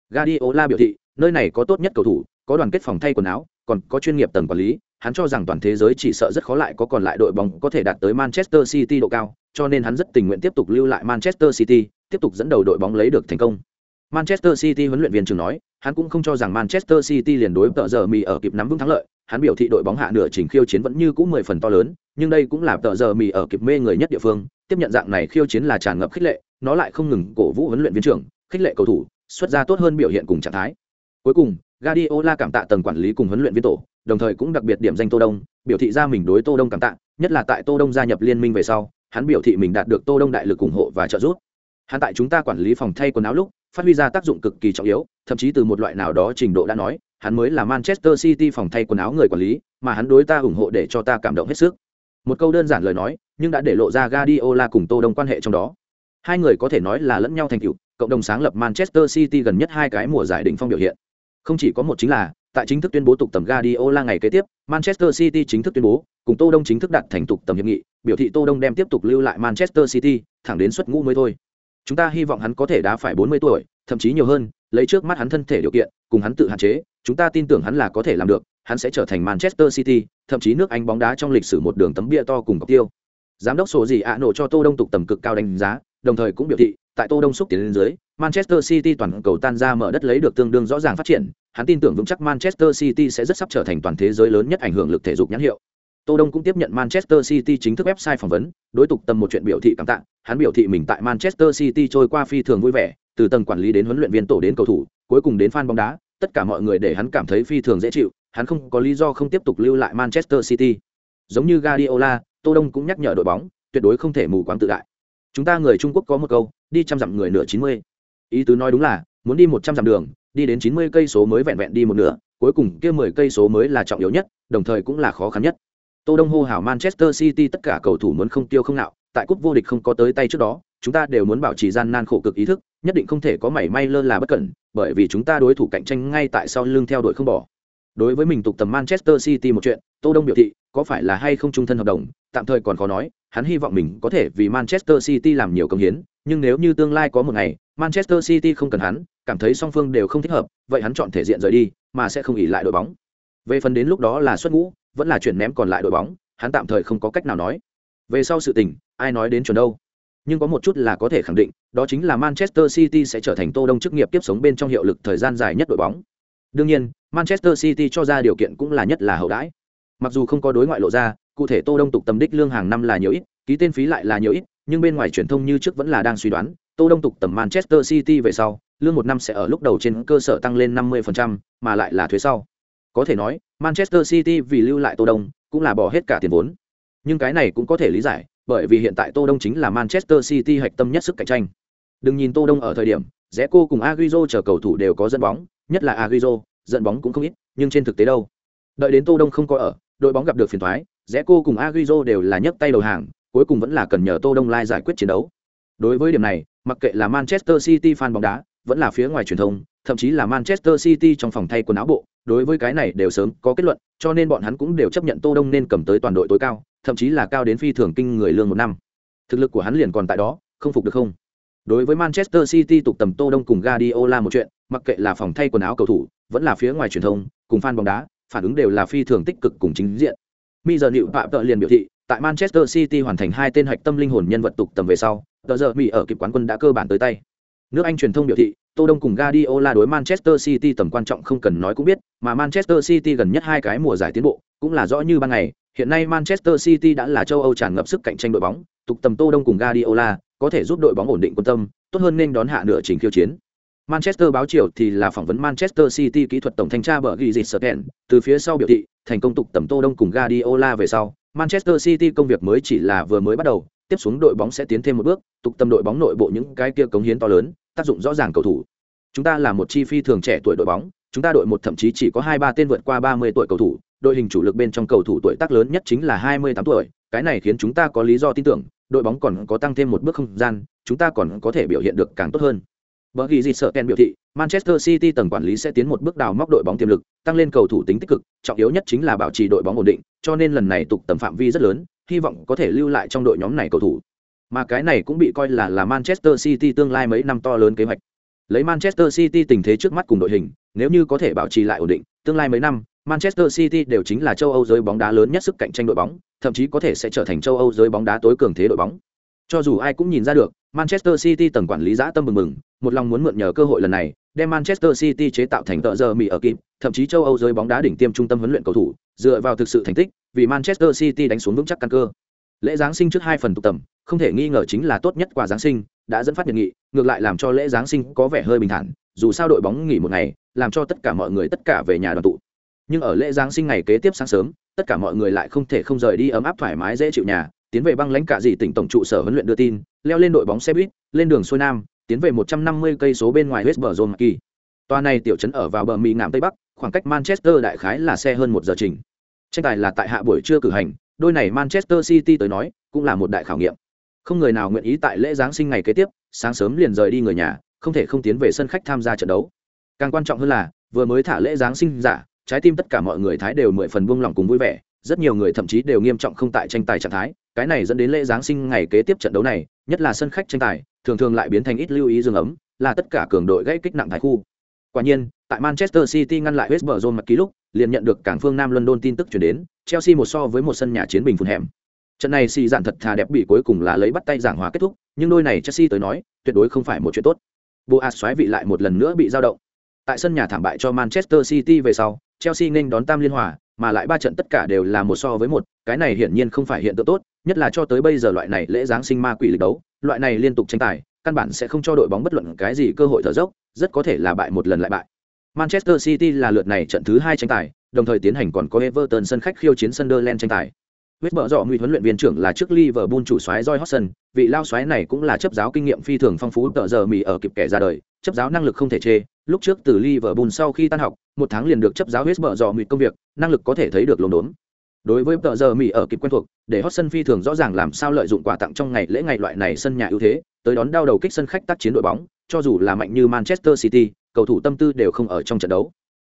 Guardiola biểu thị, nơi này có tốt nhất cầu thủ, có đoàn kết phòng thay quần áo, còn có chuyên nghiệp tầng quản lý, hắn cho rằng toàn thế giới chỉ sợ rất khó lại có còn lại đội bóng có thể đạt tới Manchester City độ cao, cho nên hắn rất tình nguyện tiếp tục lưu lại Manchester City, tiếp tục dẫn đầu đội bóng lấy được thành công. Manchester City huấn luyện viên trưởng nói, hắn cũng không cho rằng Manchester City liền đối tợ giờ mì ở kịp nắm vững thắng lợi, hắn biểu thị đội bóng hạ nửa trình khiêu chiến vẫn như cũ 10 phần to lớn, nhưng đây cũng là tợ giờ mì ở kịp mê người nhất địa phương, tiếp nhận dạng này khiêu chiến là tràn ngập khích lệ, nó lại không ngừng cổ vũ huấn luyện viên trưởng, khích lệ cầu thủ, xuất ra tốt hơn biểu hiện cùng trạng thái. Cuối cùng, Guardiola cảm tạ tầng quản lý cùng huấn luyện viên tổ, đồng thời cũng đặc biệt điểm danh Tô Đông, biểu thị ra mình đối Tô Đông cảm tạ, nhất là tại Tô Đông gia nhập liên minh về sau, hắn biểu thị mình đạt được Tô Đông đại lực ủng hộ và trợ giúp. Hắn tại chúng ta quản lý phòng thay quần áo lúc, phát huy ra tác dụng cực kỳ trọng yếu, thậm chí từ một loại nào đó trình độ đã nói, hắn mới là Manchester City phòng thay quần áo người quản lý, mà hắn đối ta ủng hộ để cho ta cảm động hết sức. Một câu đơn giản lời nói, nhưng đã để lộ ra Guardiola cùng Tô Đông quan hệ trong đó. Hai người có thể nói là lẫn nhau thành tựu, cộng đồng sáng lập Manchester City gần nhất hai cái mùa giải đỉnh phong biểu hiện. Không chỉ có một chính là, tại chính thức tuyên bố tục tầm Guardiola ngày kế tiếp, Manchester City chính thức tuyên bố, cùng Tô Đông chính thức đặt thành tục tầm hiệp nghị, biểu thị Tô Đông đem tiếp tục lưu lại Manchester City, thẳng đến xuất ngũ mới thôi. Chúng ta hy vọng hắn có thể đá phải 40 tuổi, thậm chí nhiều hơn, lấy trước mắt hắn thân thể điều kiện, cùng hắn tự hạn chế, chúng ta tin tưởng hắn là có thể làm được, hắn sẽ trở thành Manchester City, thậm chí nước Anh bóng đá trong lịch sử một đường tấm bia to cùng cọc tiêu. Giám đốc số gì ạ nổ cho Tô Đông tục tầm cực cao đánh giá, đồng thời cũng biểu thị, tại Tô Đông xúc tiến lên dưới, Manchester City toàn cầu tan ra mở đất lấy được tương đương rõ ràng phát triển, hắn tin tưởng vững chắc Manchester City sẽ rất sắp trở thành toàn thế giới lớn nhất ảnh hưởng lực thể dục nhãn hiệu. Tô Đông cũng tiếp nhận Manchester City chính thức website phỏng vấn, đối tục tâm một chuyện biểu thị cảm tạ, hắn biểu thị mình tại Manchester City trôi qua phi thường vui vẻ, từ tầng quản lý đến huấn luyện viên tổ đến cầu thủ, cuối cùng đến fan bóng đá, tất cả mọi người để hắn cảm thấy phi thường dễ chịu, hắn không có lý do không tiếp tục lưu lại Manchester City. Giống như Guardiola, Tô Đông cũng nhắc nhở đội bóng, tuyệt đối không thể mù quáng tự đại. Chúng ta người Trung Quốc có một câu, đi trăm dặm người nửa 90. Ý tứ nói đúng là, muốn đi 100 dặm đường, đi đến 90 cây số mới vẹn vẹn đi một nửa, cuối cùng kia 10 cây số mới là trọng yếu nhất, đồng thời cũng là khó khăn nhất. Tô Đông hô hào Manchester City tất cả cầu thủ muốn không tiêu không nạo, tại cúp vô địch không có tới tay trước đó, chúng ta đều muốn bảo trì gian nan khổ cực ý thức, nhất định không thể có mảy may lơ là bất cẩn, bởi vì chúng ta đối thủ cạnh tranh ngay tại sau lưng theo đuổi không bỏ. Đối với mình tục tầm Manchester City một chuyện, Tô Đông biểu thị, có phải là hay không trung thân hợp đồng, tạm thời còn khó nói, hắn hy vọng mình có thể vì Manchester City làm nhiều công hiến, nhưng nếu như tương lai có một ngày, Manchester City không cần hắn, cảm thấy song phương đều không thích hợp, vậy hắn chọn thể diện rời đi, mà sẽ không ỷ lại đội bóng. Về phần đến lúc đó là xuất ngũ, vẫn là chuyển ném còn lại đội bóng, hắn tạm thời không có cách nào nói. Về sau sự tình, ai nói đến chuẩn đâu. Nhưng có một chút là có thể khẳng định, đó chính là Manchester City sẽ trở thành Tô Đông chức nghiệp tiếp sống bên trong hiệu lực thời gian dài nhất đội bóng. Đương nhiên, Manchester City cho ra điều kiện cũng là nhất là hậu đãi. Mặc dù không có đối ngoại lộ ra, cụ thể Tô Đông tục tầm đích lương hàng năm là nhiều ít, ký tên phí lại là nhiều ít, nhưng bên ngoài truyền thông như trước vẫn là đang suy đoán, Tô Đông tục tầm Manchester City về sau, lương một năm sẽ ở lúc đầu trên cơ sở tăng lên 50%, mà lại là thuế sau. Có thể nói, Manchester City vì lưu lại Tô Đông, cũng là bỏ hết cả tiền vốn. Nhưng cái này cũng có thể lý giải, bởi vì hiện tại Tô Đông chính là Manchester City hạch tâm nhất sức cạnh tranh. Đừng nhìn Tô Đông ở thời điểm, Zeko cùng Agüero chờ cầu thủ đều có dẫn bóng, nhất là Agüero, dẫn bóng cũng không ít, nhưng trên thực tế đâu. Đợi đến Tô Đông không có ở, đội bóng gặp được phiền toái, Zeko cùng Agüero đều là nhấc tay đầu hàng, cuối cùng vẫn là cần nhờ Tô Đông lai giải quyết chiến đấu. Đối với điểm này, mặc kệ là Manchester City fan bóng đá, vẫn là phía ngoài truyền thông, thậm chí là Manchester City trong phòng thay quần áo bộ, đối với cái này đều sớm có kết luận, cho nên bọn hắn cũng đều chấp nhận Tô Đông nên cầm tới toàn đội tối cao, thậm chí là cao đến phi thường kinh người lương một năm. Thực lực của hắn liền còn tại đó, không phục được không? Đối với Manchester City tục tầm Tô Đông cùng Guardiola một chuyện, mặc kệ là phòng thay quần áo cầu thủ, vẫn là phía ngoài truyền thông, cùng fan bóng đá, phản ứng đều là phi thường tích cực cùng chính diện. Mi giờ Nữu Phạm Tợ liền biểu thị, tại Manchester City hoàn thành hai tên hạch tâm linh hồn nhân vật tục tầm về sau, tờ giờ Mỹ ở kịp quán quân đã cơ bản tới tay. Nước Anh truyền thông biểu thị, Tô Đông cùng Guardiola đối Manchester City tầm quan trọng không cần nói cũng biết, mà Manchester City gần nhất hai cái mùa giải tiến bộ, cũng là rõ như ban ngày, hiện nay Manchester City đã là châu Âu tràn ngập sức cạnh tranh đội bóng, tục tầm Tô Đông cùng Guardiola, có thể giúp đội bóng ổn định quân tâm, tốt hơn nên đón hạ nửa trình khiêu chiến. Manchester báo chiều thì là phỏng vấn Manchester City kỹ thuật tổng thanh tra bở ghi dịch Serten, từ phía sau biểu thị, thành công tục tầm Tô Đông cùng Guardiola về sau, Manchester City công việc mới chỉ là vừa mới bắt đầu, tiếp xuống đội bóng sẽ tiến thêm một bước, tục tầm đội bóng nội bộ những cái kia cống hiến to lớn, tác dụng rõ ràng cầu thủ. Chúng ta là một chi phi thường trẻ tuổi đội bóng, chúng ta đội một thậm chí chỉ có hai ba tên vượt qua 30 tuổi cầu thủ, đội hình chủ lực bên trong cầu thủ tuổi tác lớn nhất chính là 28 tuổi, cái này khiến chúng ta có lý do tin tưởng, đội bóng còn có tăng thêm một bước không gian, chúng ta còn có thể biểu hiện được càng tốt hơn. Bởi vì gì sợ Ken biểu thị, Manchester City tầng quản lý sẽ tiến một bước đào móc đội bóng tiềm lực, tăng lên cầu thủ tính tích cực, trọng yếu nhất chính là bảo trì đội bóng ổn định, cho nên lần này tục tầm phạm vi rất lớn, hy vọng có thể lưu lại trong đội nhóm này cầu thủ. Mà cái này cũng bị coi là là Manchester City tương lai mấy năm to lớn kế hoạch. Lấy Manchester City tình thế trước mắt cùng đội hình, nếu như có thể bảo trì lại ổn định, tương lai mấy năm, Manchester City đều chính là châu Âu giới bóng đá lớn nhất sức cạnh tranh đội bóng, thậm chí có thể sẽ trở thành châu Âu giới bóng đá tối cường thế đội bóng. Cho dù ai cũng nhìn ra được, Manchester City tầng quản lý dã tâm mừng mừng, một lòng muốn mượn nhờ cơ hội lần này, đem Manchester City chế tạo thành tợ giờ mì ở kịp, thậm chí châu Âu giới bóng đá đỉnh tiêm trung tâm huấn luyện cầu thủ, dựa vào thực sự thành tích, vì Manchester City đánh xuống vững chắc căn cơ. Lễ giáng sinh trước hai phần tụ tầm, không thể nghi ngờ chính là tốt nhất quà giáng sinh, đã dẫn phát nhiệt nghị, ngược lại làm cho lễ giáng sinh có vẻ hơi bình thản, dù sao đội bóng nghỉ một ngày, làm cho tất cả mọi người tất cả về nhà đoàn tụ. Nhưng ở lễ giáng sinh ngày kế tiếp sáng sớm, tất cả mọi người lại không thể không rời đi ấm áp thoải mái dễ chịu nhà, tiến về băng lãnh cả gì tỉnh tổng trụ sở huấn luyện đưa tin, leo lên đội bóng xe buýt, lên đường xuôi nam, tiến về 150 cây số bên ngoài West Brom Kỳ. Này tiểu trấn ở vào bờ Mỹ ngạm tây bắc, khoảng cách Manchester đại khái là xe hơn một giờ trình. Tranh tài là tại hạ buổi trưa cử hành, đôi này Manchester City tới nói, cũng là một đại khảo nghiệm. Không người nào nguyện ý tại lễ giáng sinh ngày kế tiếp, sáng sớm liền rời đi người nhà, không thể không tiến về sân khách tham gia trận đấu. Càng quan trọng hơn là, vừa mới thả lễ giáng sinh giả, trái tim tất cả mọi người thái đều mười phần buông lòng cùng vui vẻ, rất nhiều người thậm chí đều nghiêm trọng không tại tranh tài trạng thái, cái này dẫn đến lễ giáng sinh ngày kế tiếp trận đấu này nhất là sân khách tranh tài thường thường lại biến thành ít lưu ý dương ấm, là tất cả cường đội gây kích nặng thái khu. Quả nhiên, tại manchester city ngăn lại west brom mặt ký lúc, liền nhận được cảng phương nam london tin tức truyền đến, chelsea một so với một sân nhà chiến bình phun hẻm. Trận này xì dạn thật thà đẹp bị cuối cùng là lấy bắt tay giảng hòa kết thúc, nhưng đôi này chelsea tới nói, tuyệt đối không phải một chuyện tốt. Boas xoáy vị lại một lần nữa bị dao động. Tại sân nhà thảm bại cho manchester city về sau, chelsea nên đón tam liên hòa, mà lại ba trận tất cả đều là một so với một, cái này hiển nhiên không phải hiện tượng tốt, nhất là cho tới bây giờ loại này lễ giáng sinh ma quỷ lịch đấu loại này liên tục tranh tài, căn bản sẽ không cho đội bóng bất luận cái gì cơ hội thở dốc, rất có thể là bại một lần lại bại. Manchester city là lượt này trận thứ hai tranh tài, đồng thời tiến hành còn có everton sân khách khiêu chiến sunderland tranh tài. Huyết mở rõ nguy huấn luyện viên trưởng là trước liverpool chủ soái joy hodgson, vị lao soái này cũng là chấp giáo kinh nghiệm phi thường phong phú tờ giờ mì ở kịp kẻ ra đời, chấp giáo năng lực không thể chê. Lúc trước từ liverpool sau khi tan học, một tháng liền được chấp giáo huyết mở rõ nguy công việc, năng lực có thể thấy được lồn đốn đối với tờ giờ mỹ ở kịp quen thuộc, để hot sân phi thường rõ ràng làm sao lợi dụng quà tặng trong ngày lễ ngày loại này sân nhà ưu thế, tới đón đau đầu kích sân khách tác chiến đội bóng, cho dù là mạnh như manchester city, cầu thủ tâm tư đều không ở trong trận đấu.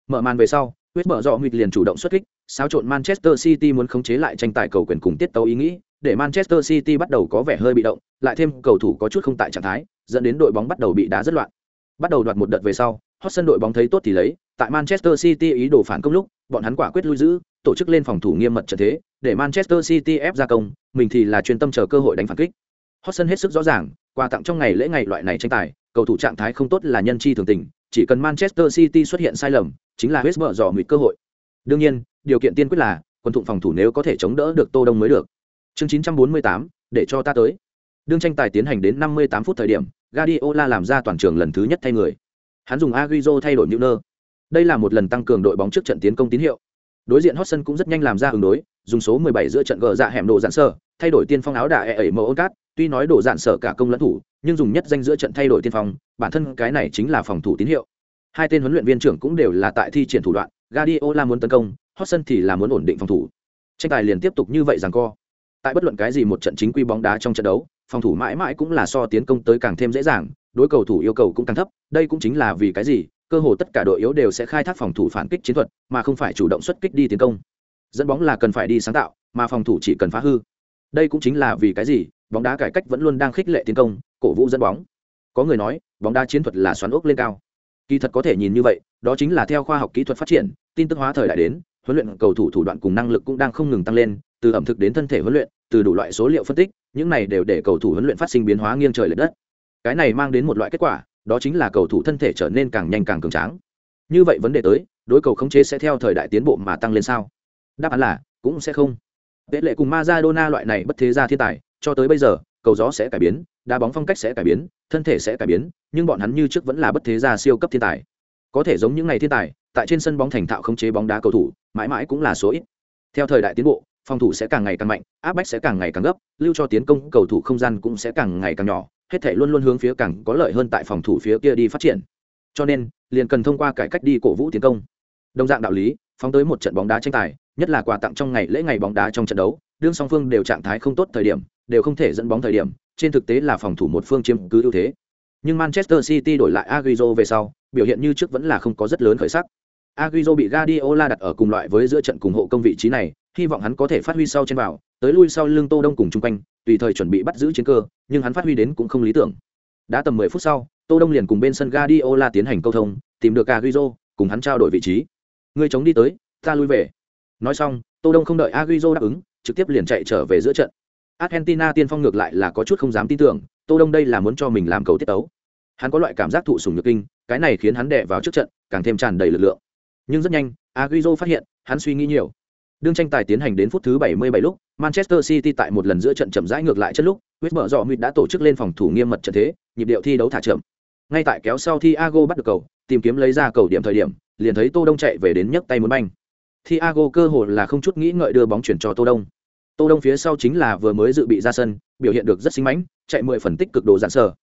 Mở màn về sau huyết mở dọ nguyệt liền chủ động xuất kích, xáo trộn manchester city muốn khống chế lại tranh tài cầu quyền cùng tiết tấu ý nghĩ, để manchester city bắt đầu có vẻ hơi bị động, lại thêm cầu thủ có chút không tại trạng thái, dẫn đến đội bóng bắt đầu bị đá rất loạn. Bắt đầu đoạt một đợt về sau hot sân đội bóng thấy tốt thì lấy. Tại manchester city ý đồ phản công lúc bọn hắn quả quyết lui giữ tổ chức lên phòng thủ nghiêm mật trận thế để manchester city ép ra công mình thì là chuyên tâm chờ cơ hội đánh phản kích. Hot sân hết sức rõ ràng quà tặng trong ngày lễ ngày loại này tranh tài cầu thủ trạng thái không tốt là nhân chi thường tình chỉ cần manchester city xuất hiện sai lầm chính là hết mở dò mịt cơ hội. Đương nhiên điều kiện tiên quyết là quân thụng phòng thủ nếu có thể chống đỡ được tô đông mới được. Chương 948, để cho ta tới. Đương tranh tài tiến hành đến 58 phút thời điểm Guardiola làm ra toàn trường lần thứ nhất thay người hắn dùng Agüero thay đổi Neuer đây là một lần tăng cường đội bóng trước trận tiến công tín hiệu. Đối diện Hotson cũng rất nhanh làm ra ứng đối, dùng số 17 giữa trận gỡ dạ hẻm đồ dạn sở, thay đổi tiên phong áo đà e ẩy mờ ôn cát. Tuy nói đồ dạn sở cả công lẫn thủ, nhưng dùng nhất danh giữa trận thay đổi tiên phong, bản thân cái này chính là phòng thủ tín hiệu. Hai tên huấn luyện viên trưởng cũng đều là tại thi triển thủ đoạn, Guardiola muốn tấn công Hotson thì là muốn ổn định phòng thủ. Tranh tài liền tiếp tục như vậy rằng co tại bất luận cái gì một trận chính quy bóng đá trong trận đấu, phòng thủ mãi mãi cũng là so tiến công tới càng thêm dễ dàng, đối cầu thủ yêu cầu cũng càng thấp, đây cũng chính là vì cái gì, cơ hồ tất cả đội yếu đều sẽ khai thác phòng thủ phản kích chiến thuật, mà không phải chủ động xuất kích đi tiến công. Dẫn bóng là cần phải đi sáng tạo, mà phòng thủ chỉ cần phá hư. Đây cũng chính là vì cái gì, bóng đá cải cách vẫn luôn đang khích lệ tiến công, cổ vũ dẫn bóng. Có người nói, bóng đá chiến thuật là xoắn ốc lên cao. Kỳ thật có thể nhìn như vậy, đó chính là theo khoa học kỹ thuật phát triển, tin tức hóa thời đại đến huấn luyện cầu thủ thủ đoạn cùng năng lực cũng đang không ngừng tăng lên từ ẩm thực đến thân thể huấn luyện từ đủ loại số liệu phân tích những này đều để cầu thủ huấn luyện phát sinh biến hóa nghiêng trời l ệ đất. Cái này mang đến một loại kết quả đó chính là cầu thủ thân thể trở nên càng nhanh càng cường tráng. Như vậy vấn đề tới đối cầu khống chế sẽ theo thời đại tiến bộ mà tăng lên sao? Đáp án là cũng sẽ không. Vệ lệ cùng Maradona loại này bất thế gia thiên tài, cho tới bây giờ, cầu gió sẽ cải biến, đá bóng phong cách sẽ cải biến, thân thể sẽ cải biến, nhưng bọn hắn như trước vẫn là bất thế gia siêu cấp thiên tài. Có thể giống những ngày thiên tài, tại trên sân bóng thành thạo khống chế bóng đá cầu thủ, mãi mãi cũng là số ít. Theo thời đại tiến bộ, phòng thủ sẽ càng ngày càng mạnh, áp bách sẽ càng ngày càng gấp, lưu cho tiến công cầu thủ không gian cũng sẽ càng ngày càng nhỏ, hết thảy luôn luôn hướng phía càng có lợi hơn tại phòng thủ phía kia đi phát triển. Cho nên, liền cần thông qua cải cách đi cổ vũ tiến công. Đồng dạng đạo lý, phóng tới một trận bóng đá tranh tài, nhất là quà tặng trong ngày lễ ngày bóng đá trong trận đấu, đương song phương đều trạng thái không tốt thời điểm, đều không thể dẫn bóng thời điểm, trên thực tế là phòng thủ một phương chiếm cứ ưu thế. Nhưng Manchester City đổi lại Agüero về sau, biểu hiện như trước vẫn là không có rất lớn khởi sắc. Agüero bị Guardiola đặt ở cùng loại với giữa trận cùng hộ công vị trí này, hy vọng hắn có thể phát huy sau trên vào, tới lui sau lưng Tô Đông cùng chung quanh, tùy thời chuẩn bị bắt giữ chiến cơ, nhưng hắn phát huy đến cũng không lý tưởng. Đã tầm 10 phút sau, Tô Đông liền cùng bên sân Guardiola tiến hành câu thông, tìm được Agüero, cùng hắn trao đổi vị trí. Người chống đi tới, ta lui về. Nói xong, Tô Đông không đợi Agüero đáp ứng, trực tiếp liền chạy trở về giữa trận. Argentina tiên phong ngược lại là có chút không dám tin tưởng, Tô Đông đây là muốn cho mình làm cầu tiết tấu. Hắn có loại cảm giác thụ sủng nhược kinh, cái này khiến hắn đè vào trước trận, càng thêm tràn đầy lực lượng. Nhưng rất nhanh, Agüero phát hiện, hắn suy nghĩ nhiều. Đương tranh tài tiến hành đến phút thứ 77 lúc, Manchester City tại một lần giữa trận chậm rãi ngược lại chất lúc, West Brom Dọ đã tổ chức lên phòng thủ nghiêm mật trận thế, nhịp điệu thi đấu thả chậm. Ngay tại kéo sau Thiago bắt được cầu, tìm kiếm lấy ra cầu điểm thời điểm, liền thấy Tô Đông chạy về đến nhấc tay muốn banh. Thiago cơ hồ là không chút nghĩ ngợi đưa bóng chuyển cho Tô Đông. Tô Đông phía sau chính là vừa mới dự bị ra sân, biểu hiện được rất xinh mãnh, chạy 10 phần tích cực độ dạn sở.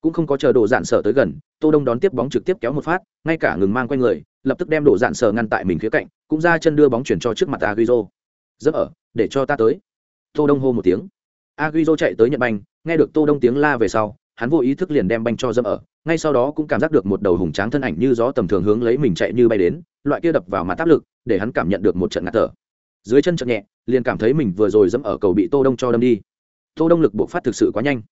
Cũng không có chờ độ dạn sở tới gần, Tô Đông đón tiếp bóng trực tiếp kéo một phát, ngay cả ngừng mang quanh người, lập tức đem đổ dạn sờ ngăn tại mình phía cạnh, cũng ra chân đưa bóng chuyển cho trước mặt aguizo "Dẫm ở, để cho ta tới." Tô Đông hô một tiếng. aguizo chạy tới nhận banh, nghe được Tô Đông tiếng la về sau, hắn vô ý thức liền đem banh cho dẫm ở, ngay sau đó cũng cảm giác được một đầu hùng tráng thân ảnh như gió tầm thường hướng lấy mình chạy như bay đến, loại kia đập vào mặt áp lực, để hắn cảm nhận được một trận ngạt thở dưới chân chậm nhẹ liền cảm thấy mình vừa rồi dẫm ở cầu bị tô đông cho đâm đi tô đông lực buộc phát thực sự quá nhanh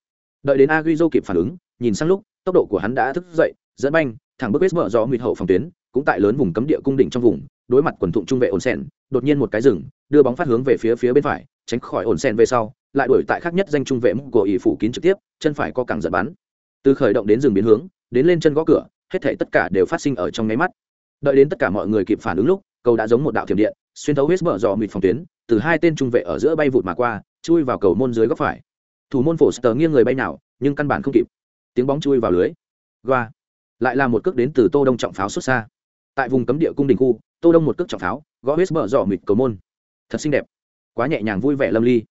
đợi đến aguizo kịp phản ứng nhìn sang lúc tốc độ của hắn đã thức dậy dẫn banh thẳng bước vết mở gió mịt hậu phòng tuyến cũng tại lớn vùng cấm địa cung đỉnh trong vùng, đối mặt quần thụng trung vệ ổn sen đột nhiên một cái rừng, đưa bóng phát hướng về phía phía bên phải, tránh khỏi ổn sen về sau, lại đuổi tại khác nhất danh trung vệ của ỷ phủ kín trực tiếp, chân phải co cẳng giật bắn. Từ khởi động đến rừng biến hướng, đến lên chân gõ cửa, hết thảy tất cả đều phát sinh ở trong nháy mắt. Đợi đến tất cả mọi người kịp phản ứng lúc, cầu đã giống một đạo thiểm điện, xuyên thấu hết mở dò mịt phòng tuyến, từ hai tên trung vệ ở giữa bay vụt mà qua, chui vào cầu môn dưới góc phải. Thủ môn phổ sờ nghiêng người bay nào, nhưng căn bản không kịp. Tiếng bóng chui vào lưới. Goa. Lại là một cước đến từ tô đông trọng pháo xuất xa tại vùng cấm địa cung đình khu tô đông một cước trọng pháo gõ huyết mở dò mịt cầu môn. Thật xinh đẹp. Quá nhẹ nhàng vui vẻ lâm ly.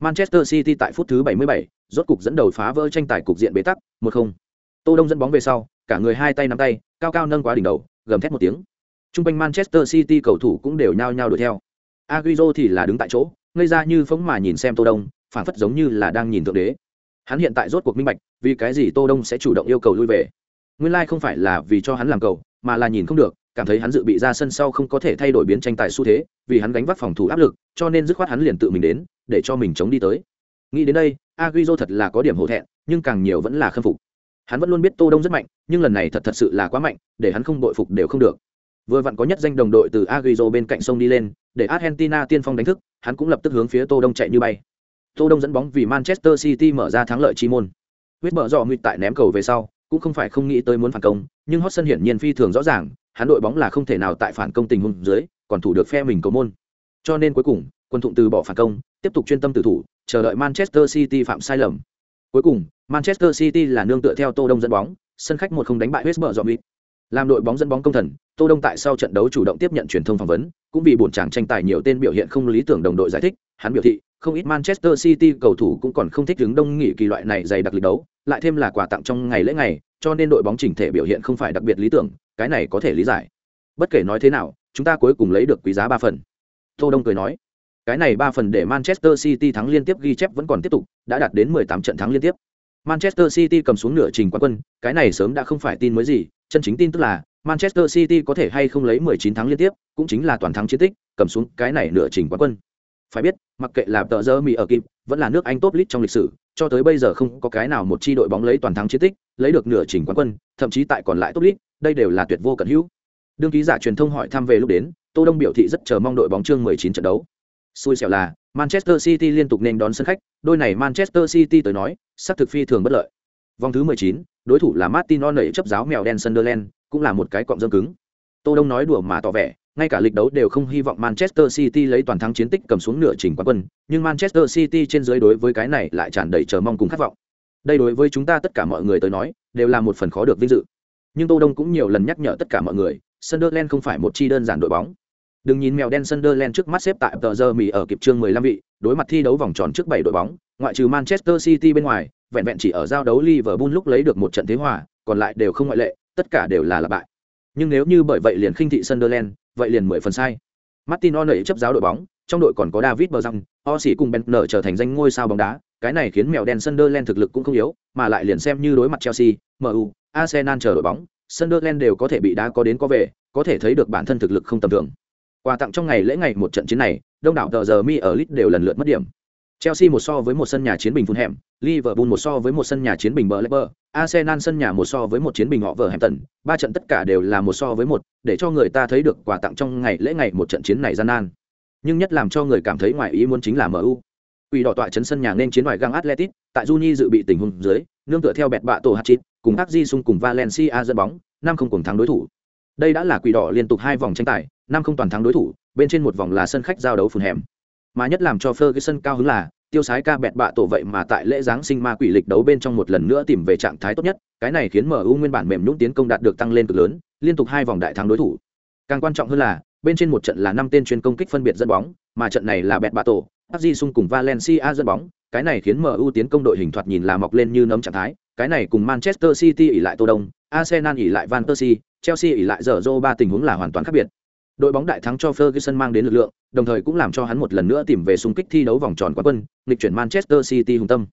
Manchester city tại phút thứ 77, rốt cục dẫn đầu phá vỡ tranh tài cục diện bế tắc một không. Tô đông dẫn bóng về sau cả người hai tay nắm tay cao cao nâng quá đỉnh đầu gầm thét một tiếng. Trung quanh manchester city cầu thủ cũng đều nhao nhao đuổi theo. Agüero thì là đứng tại chỗ ngây ra như phóng mà nhìn xem tô đông phản phất giống như là đang nhìn thượng đế. Hắn hiện tại rốt cuộc minh bạch vì cái gì tô đông sẽ chủ động yêu cầu lui về. Nguyên lai like không phải là vì cho hắn làm cầu mà là nhìn không được cảm thấy hắn dự bị ra sân sau không có thể thay đổi biến tranh tài xu thế, vì hắn gánh vác phòng thủ áp lực, cho nên dứt khoát hắn liền tự mình đến, để cho mình chống đi tới. Nghĩ đến đây, Agüero thật là có điểm hổ thẹn, nhưng càng nhiều vẫn là khâm phục. Hắn vẫn luôn biết tô đông rất mạnh, nhưng lần này thật thật sự là quá mạnh, để hắn không bội phục đều không được. Vừa vặn có nhất danh đồng đội từ Agüero bên cạnh sông đi lên, để argentina tiên phong đánh thức, hắn cũng lập tức hướng phía tô đông chạy như bay. Tô đông dẫn bóng vì manchester city mở ra thắng lợi chi môn. Huyết mở dọ nguyệt tại ném cầu về sau cũng không phải không nghĩ tới muốn phản công, nhưng hot sân hiển nhiên phi thường rõ ràng, hắn đội bóng là không thể nào tại phản công tình huống dưới, còn thủ được phe mình cầu môn. Cho nên cuối cùng, quân thụng từ bỏ phản công, tiếp tục chuyên tâm tử thủ, chờ đợi manchester city phạm sai lầm. Cuối cùng, manchester city là nương tựa theo tô đông dẫn bóng, sân khách một không đánh bại west brom làm đội bóng dẫn bóng công thần, tô đông tại sau trận đấu chủ động tiếp nhận truyền thông phỏng vấn, cũng vì buồn chàng tranh tài nhiều tên biểu hiện không lý tưởng đồng đội giải thích, hắn biểu thị, không ít manchester city cầu thủ cũng còn không thích đứng đông nghỉ kỳ loại này dày đặc lực đấu lại thêm là quà tặng trong ngày lễ ngày, cho nên đội bóng chỉnh thể biểu hiện không phải đặc biệt lý tưởng, cái này có thể lý giải. Bất kể nói thế nào, chúng ta cuối cùng lấy được quý giá ba phần. Tô đông cười nói, cái này ba phần để manchester city thắng liên tiếp ghi chép vẫn còn tiếp tục, đã đạt đến 18 trận thắng liên tiếp. Manchester city cầm xuống nửa trình quán quân, cái này sớm đã không phải tin mới gì, chân chính tin tức là, manchester city có thể hay không lấy 19 thắng liên tiếp, cũng chính là toàn thắng chiến tích, cầm xuống cái này nửa trình quán quân. Phải biết, mặc kệ là tờ giờ mỹ ở kịp, vẫn là nước anh top league trong lịch sử cho tới bây giờ không có cái nào một chi đội bóng lấy toàn thắng chiến tích lấy được nửa trình quán quân thậm chí tại còn lại top league đây đều là tuyệt vô cận hữu. Đương ký giả truyền thông hỏi thăm về lúc đến tô đông biểu thị rất chờ mong đội bóng chương 19 trận đấu. Xui xẻo là manchester city liên tục nên đón sân khách đôi này manchester city tới nói sắc thực phi thường bất lợi. Vòng thứ 19, đối thủ là martin o'neill chấp giáo mèo đen sunderland cũng là một cái cọng rơm cứng. Tô đông nói đùa mà tỏ vẻ ngay cả lịch đấu đều không hy vọng Manchester City lấy toàn thắng chiến tích cầm xuống nửa trình quán quân, nhưng Manchester City trên dưới đối với cái này lại tràn đầy chờ mong cùng khát vọng. Đây đối với chúng ta tất cả mọi người tới nói, đều là một phần khó được vinh dự. Nhưng Tô Đông cũng nhiều lần nhắc nhở tất cả mọi người, Sunderland không phải một chi đơn giản đội bóng. Đừng nhìn mèo đen Sunderland trước mắt xếp tại tờ giờ mì ở kịp chương 15 vị, đối mặt thi đấu vòng tròn trước 7 đội bóng, ngoại trừ Manchester City bên ngoài, vẹn vẹn chỉ ở giao đấu Liverpool lúc lấy được một trận thế hòa, còn lại đều không ngoại lệ, tất cả đều là là bại. Nhưng nếu như bởi vậy liền khinh thị Sunderland, vậy liền mười phần sai. Martin O'Neill chấp giáo đội bóng, trong đội còn có David Bergkamp, Osi cùng Bentner trở thành danh ngôi sao bóng đá, cái này khiến mèo đen Sunderland thực lực cũng không yếu, mà lại liền xem như đối mặt Chelsea, MU, Arsenal chờ đội bóng, Sunderland đều có thể bị đá có đến có về, có thể thấy được bản thân thực lực không tầm thường. Quà tặng trong ngày lễ ngày một trận chiến này, đông đảo tờ giờ mi ở Leeds đều lần lượt mất điểm. Chelsea một so với một sân nhà chiến bình phun hẻm, Liverpool một so với một sân nhà chiến bình Blackburn, Arsenal sân nhà một so với một chiến bình họ vờ hẻm tận. ba trận tất cả đều là một so với một, để cho người ta thấy được quà tặng trong ngày lễ ngày một trận chiến này gian nan. Nhưng nhất làm cho người cảm thấy ngoài ý muốn chính là MU. Quỷ đỏ tọa trấn sân nhà nên chiến ngoài gang Atletico, tại Juni dự bị tình huống dưới, nương tựa theo bẹt bạ tổ hạt chít, cùng Di Sung cùng Valencia dẫn bóng, năm không cùng thắng đối thủ. Đây đã là quỷ đỏ liên tục hai vòng tranh tài, năm không toàn thắng đối thủ, bên trên một vòng là sân khách giao đấu phun hẻm. Mà nhất làm cho Ferguson cao hứng là, tiêu sái ca bẹt bạ tổ vậy mà tại lễ giáng sinh ma quỷ lịch đấu bên trong một lần nữa tìm về trạng thái tốt nhất cái này khiến mu nguyên bản mềm nhũng tiến công đạt được tăng lên cực lớn liên tục hai vòng đại thắng đối thủ càng quan trọng hơn là bên trên một trận là năm tên chuyên công kích phân biệt dẫn bóng mà trận này là bẹt bạ tổ Di Sung cùng Valencia dẫn bóng, cái này khiến MU tiến công đội hình thoạt nhìn là mọc lên như nấm trạng thái, cái này cùng Manchester City ỉ lại Tô Đông, Arsenal ỉ lại Van Persie, Chelsea ỉ lại giờ ba tình huống là hoàn toàn khác biệt. Đội bóng đại thắng cho Ferguson mang đến lực lượng, đồng thời cũng làm cho hắn một lần nữa tìm về xung kích thi đấu vòng tròn quán quân, nghịch chuyển Manchester City hùng tâm.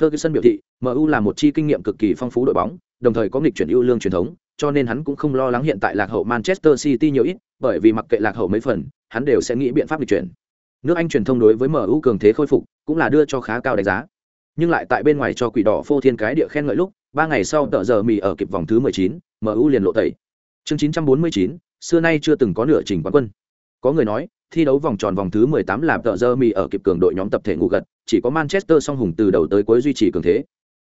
Ferguson biểu thị, MU là một chi kinh nghiệm cực kỳ phong phú đội bóng, đồng thời có nghịch chuyển ưu lương truyền thống, cho nên hắn cũng không lo lắng hiện tại lạc hậu Manchester City nhiều ít, bởi vì mặc kệ lạc hậu mấy phần, hắn đều sẽ nghĩ biện pháp nghịch chuyển. Nước Anh truyền thông đối với MU cường thế khôi phục, cũng là đưa cho khá cao đánh giá. nhưng lại tại bên ngoài cho quỷ đỏ phô thiên cái địa khen ngợi lúc ba ngày sau tờ giờ mì ở kịp vòng thứ 19, MU liền lộ tẩy. Chương 949, xưa nay chưa từng có nửa trình quán quân. Có người nói, thi đấu vòng tròn vòng thứ 18 là tờ giờ mì ở kịp cường đội nhóm tập thể ngủ gật, chỉ có Manchester song hùng từ đầu tới cuối duy trì cường thế.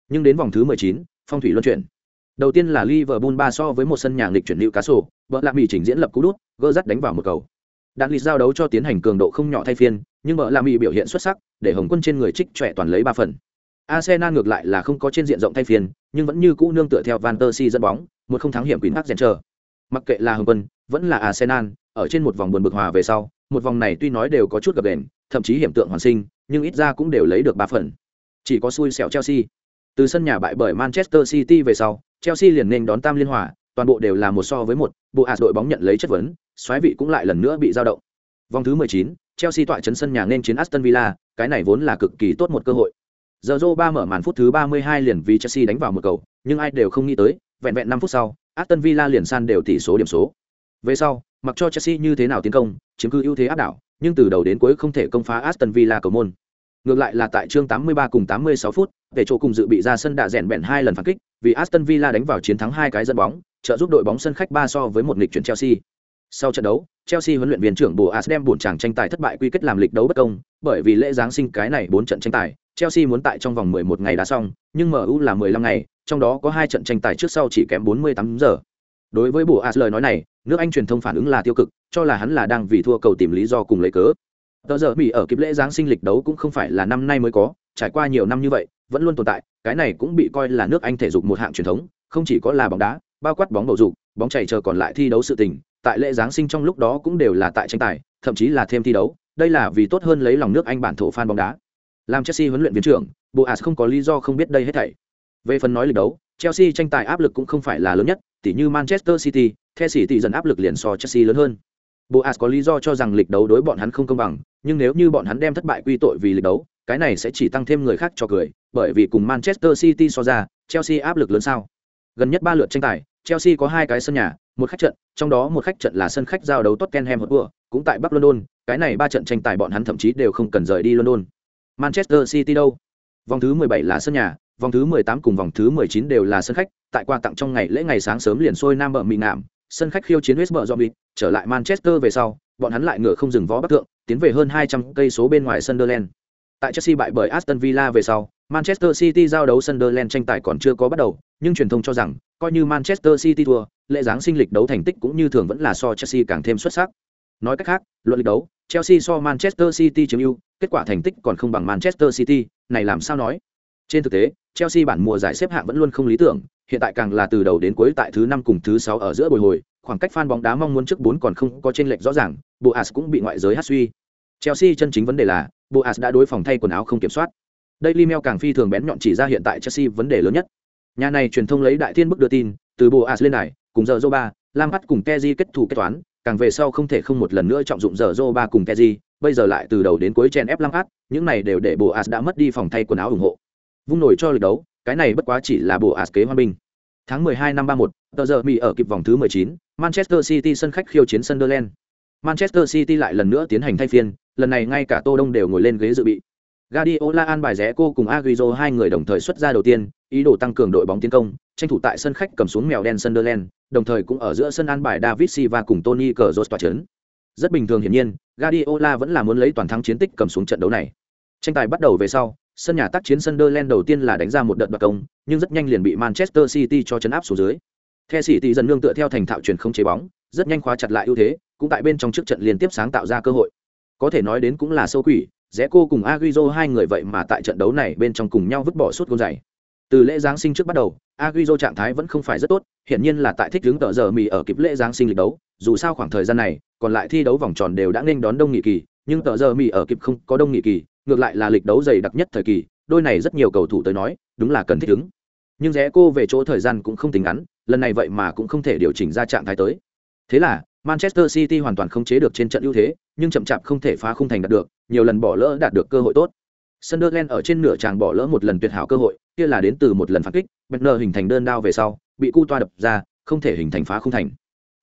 Nhưng đến vòng thứ 19, phong thủy luân chuyển. Đầu tiên là Liverpool ba so với một sân nhà nghịch chuyển newcastle cá sổ, vợ lạ bị chỉnh diễn lập cú đút, gỡ dắt đánh vào một cầu. Đạn lịch giao đấu cho tiến hành cường độ không nhỏ thay phiên, nhưng vợ lạ bị biểu hiện xuất sắc, để Hồng Quân trên người trích trẻ toàn lấy ba phần. Arsenal ngược lại là không có trên diện rộng thay phiên, nhưng vẫn như cũ nương tựa theo Van der dẫn bóng, một không thắng hiểm Queen Park chờ. Mặc kệ là Hồng Quân, vẫn là Arsenal, ở trên một vòng buồn bực hòa về sau, một vòng này tuy nói đều có chút gặp đèn, thậm chí hiểm tượng hoàn sinh, nhưng ít ra cũng đều lấy được ba phần. Chỉ có xui xẻo Chelsea. Từ sân nhà bại bởi Manchester City về sau, Chelsea liền nên đón tam liên hòa, toàn bộ đều là một so với một, bộ ạt đội bóng nhận lấy chất vấn, xoáy vị cũng lại lần nữa bị dao động. Vòng thứ 19, Chelsea tọa trấn sân nhà nên chiến Aston Villa, cái này vốn là cực kỳ tốt một cơ hội. Giờ Ba mở màn phút thứ 32 liền vì Chelsea đánh vào một cầu, nhưng ai đều không nghĩ tới, vẹn vẹn 5 phút sau, Aston Villa liền san đều tỷ số điểm số. Về sau, mặc cho Chelsea như thế nào tiến công, chiếm cứ ưu thế áp đảo, nhưng từ đầu đến cuối không thể công phá Aston Villa cầu môn. Ngược lại là tại chương 83 cùng 86 phút, về chỗ cùng dự bị ra sân đã rèn bèn hai lần phản kích, vì Aston Villa đánh vào chiến thắng hai cái dẫn bóng, trợ giúp đội bóng sân khách 3 so với một nghịch chuyển Chelsea. Sau trận đấu, Chelsea huấn luyện viên trưởng Boas đem buồn chàng tranh tài thất bại quy kết làm lịch đấu bất công, bởi vì lễ giáng sinh cái này 4 trận tranh tài, Chelsea muốn tại trong vòng 11 ngày đã xong, nhưng MU là 15 ngày, trong đó có hai trận tranh tài trước sau chỉ kém 48 giờ. Đối với Boas lời nói này, nước Anh truyền thông phản ứng là tiêu cực, cho là hắn là đang vì thua cầu tìm lý do cùng lấy cớ. Tờ giờ bị ở kịp lễ giáng sinh lịch đấu cũng không phải là năm nay mới có, trải qua nhiều năm như vậy, vẫn luôn tồn tại, cái này cũng bị coi là nước Anh thể dục một hạng truyền thống, không chỉ có là bóng đá, bao quát bóng bầu dục, bóng chảy chờ còn lại thi đấu sự tình, tại lễ giáng sinh trong lúc đó cũng đều là tại tranh tài, thậm chí là thêm thi đấu, đây là vì tốt hơn lấy lòng nước Anh bản thổ fan bóng đá. Làm Chelsea huấn luyện viên trưởng, Boas không có lý do không biết đây hết thảy. Về phần nói lịch đấu, Chelsea tranh tài áp lực cũng không phải là lớn nhất, tỉ như Manchester City, The City dần áp lực liền so Chelsea lớn hơn. Boas có lý do cho rằng lịch đấu đối bọn hắn không công bằng, nhưng nếu như bọn hắn đem thất bại quy tội vì lịch đấu, cái này sẽ chỉ tăng thêm người khác cho cười, bởi vì cùng Manchester City so ra, Chelsea áp lực lớn sao? Gần nhất ba lượt tranh tài, Chelsea có hai cái sân nhà, một khách trận, trong đó một khách trận là sân khách giao đấu Tottenham Hotspur, cũng tại Bắc London, cái này ba trận tranh tài bọn hắn thậm chí đều không cần rời đi London. Manchester City đâu? Vòng thứ 17 là sân nhà, vòng thứ 18 cùng vòng thứ 19 đều là sân khách, tại qua tặng trong ngày lễ ngày sáng sớm liền sôi nam bờ mị nạm, sân khách khiêu chiến West Brom trở lại Manchester về sau, bọn hắn lại ngựa không dừng vó bắc thượng, tiến về hơn 200 cây số bên ngoài Sunderland. Tại Chelsea bại bởi Aston Villa về sau, Manchester City giao đấu Sunderland tranh tài còn chưa có bắt đầu, nhưng truyền thông cho rằng, coi như Manchester City thua, lễ giáng sinh lịch đấu thành tích cũng như thường vẫn là so Chelsea càng thêm xuất sắc. Nói cách khác, luận lịch đấu, Chelsea so Manchester City chiếm ưu, kết quả thành tích còn không bằng Manchester City, này làm sao nói? Trên thực tế, Chelsea bản mùa giải xếp hạng vẫn luôn không lý tưởng, hiện tại càng là từ đầu đến cuối tại thứ năm cùng thứ sáu ở giữa bồi hồi, khoảng cách fan bóng đá mong muốn trước bốn còn không có chênh lệch rõ ràng, Boas cũng bị ngoại giới hát suy. Chelsea chân chính vấn đề là, Boas đã đối phòng thay quần áo không kiểm soát. Daily Mail càng phi thường bén nhọn chỉ ra hiện tại Chelsea vấn đề lớn nhất. Nhà này truyền thông lấy đại thiên bức đưa tin, từ Boas lên đài, cùng giờ Zoba, Lampard cùng Kessié kết thủ kết toán, càng về sau không thể không một lần nữa trọng dụng giờ Zoba cùng Kezi, bây giờ lại từ đầu đến cuối chen ép Lam những này đều để Boas đã mất đi phòng thay quần áo ủng hộ. Vung nổi cho lượt đấu, cái này bất quá chỉ là Boas kế hòa bình. Tháng 12 năm 31, tờ giờ Mỹ ở kịp vòng thứ 19, Manchester City sân khách khiêu chiến Sunderland. Manchester City lại lần nữa tiến hành thay phiên, lần này ngay cả Tô Đông đều ngồi lên ghế dự bị. Guardiola an bài rẽ cô cùng Agüero hai người đồng thời xuất ra đầu tiên, ý đồ tăng cường đội bóng tiến công, tranh thủ tại sân khách cầm xuống mèo đen Sunderland, đồng thời cũng ở giữa sân an bài David Silva cùng Tony Kroos tỏa chấn. Rất bình thường hiển nhiên, Guardiola vẫn là muốn lấy toàn thắng chiến tích cầm xuống trận đấu này. Tranh tài bắt đầu về sau, sân nhà tác chiến Sunderland đầu tiên là đánh ra một đợt đoạt công, nhưng rất nhanh liền bị Manchester City cho chấn áp xuống dưới. The City dần nương tựa theo thành thạo truyền không chế bóng, rất nhanh khóa chặt lại ưu thế, cũng tại bên trong trước trận liên tiếp sáng tạo ra cơ hội. Có thể nói đến cũng là sâu quỷ, rẽ cô cùng Agüero hai người vậy mà tại trận đấu này bên trong cùng nhau vứt bỏ suốt gôn giày. Từ lễ giáng sinh trước bắt đầu, aguizo trạng thái vẫn không phải rất tốt, hiển nhiên là tại thích đứng tờ giờ mì ở kịp lễ giáng sinh lịch đấu, dù sao khoảng thời gian này, còn lại thi đấu vòng tròn đều đã nên đón đông nghị kỳ, nhưng tờ giờ mì ở kịp không có đông nghị kỳ, ngược lại là lịch đấu dày đặc nhất thời kỳ, đôi này rất nhiều cầu thủ tới nói, đúng là cần thích ứng. Nhưng rẽ cô về chỗ thời gian cũng không tính ngắn, lần này vậy mà cũng không thể điều chỉnh ra trạng thái tới. Thế là, Manchester City hoàn toàn không chế được trên trận ưu thế, nhưng chậm chạp không thể phá khung thành đạt được, nhiều lần bỏ lỡ đạt được cơ hội tốt. Sunderland ở trên nửa tràng bỏ lỡ một lần tuyệt hảo cơ hội, kia là đến từ một lần phản kích, bất ngờ hình thành đơn đao về sau, bị cu toa đập ra, không thể hình thành phá không thành.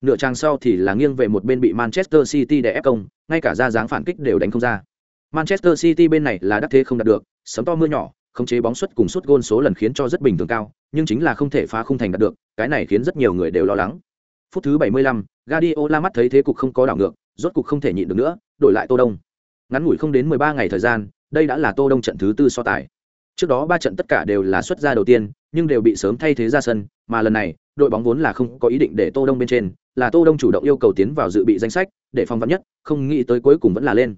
Nửa trang sau thì là nghiêng về một bên bị Manchester City đè ép công, ngay cả ra dáng phản kích đều đánh không ra. Manchester City bên này là đắc thế không đạt được, sấm to mưa nhỏ, khống chế bóng suất cùng suất gôn số lần khiến cho rất bình thường cao, nhưng chính là không thể phá không thành đạt được, cái này khiến rất nhiều người đều lo lắng. Phút thứ 75, Guardiola mắt thấy thế cục không có đảo ngược, rốt cục không thể nhịn được nữa, đổi lại Tô Đông. Ngắn ngủi không đến 13 ngày thời gian, đây đã là Tô Đông trận thứ tư so tài. Trước đó ba trận tất cả đều là xuất ra đầu tiên, nhưng đều bị sớm thay thế ra sân, mà lần này, đội bóng vốn là không có ý định để Tô Đông bên trên, là Tô Đông chủ động yêu cầu tiến vào dự bị danh sách, để phòng vắn nhất, không nghĩ tới cuối cùng vẫn là lên.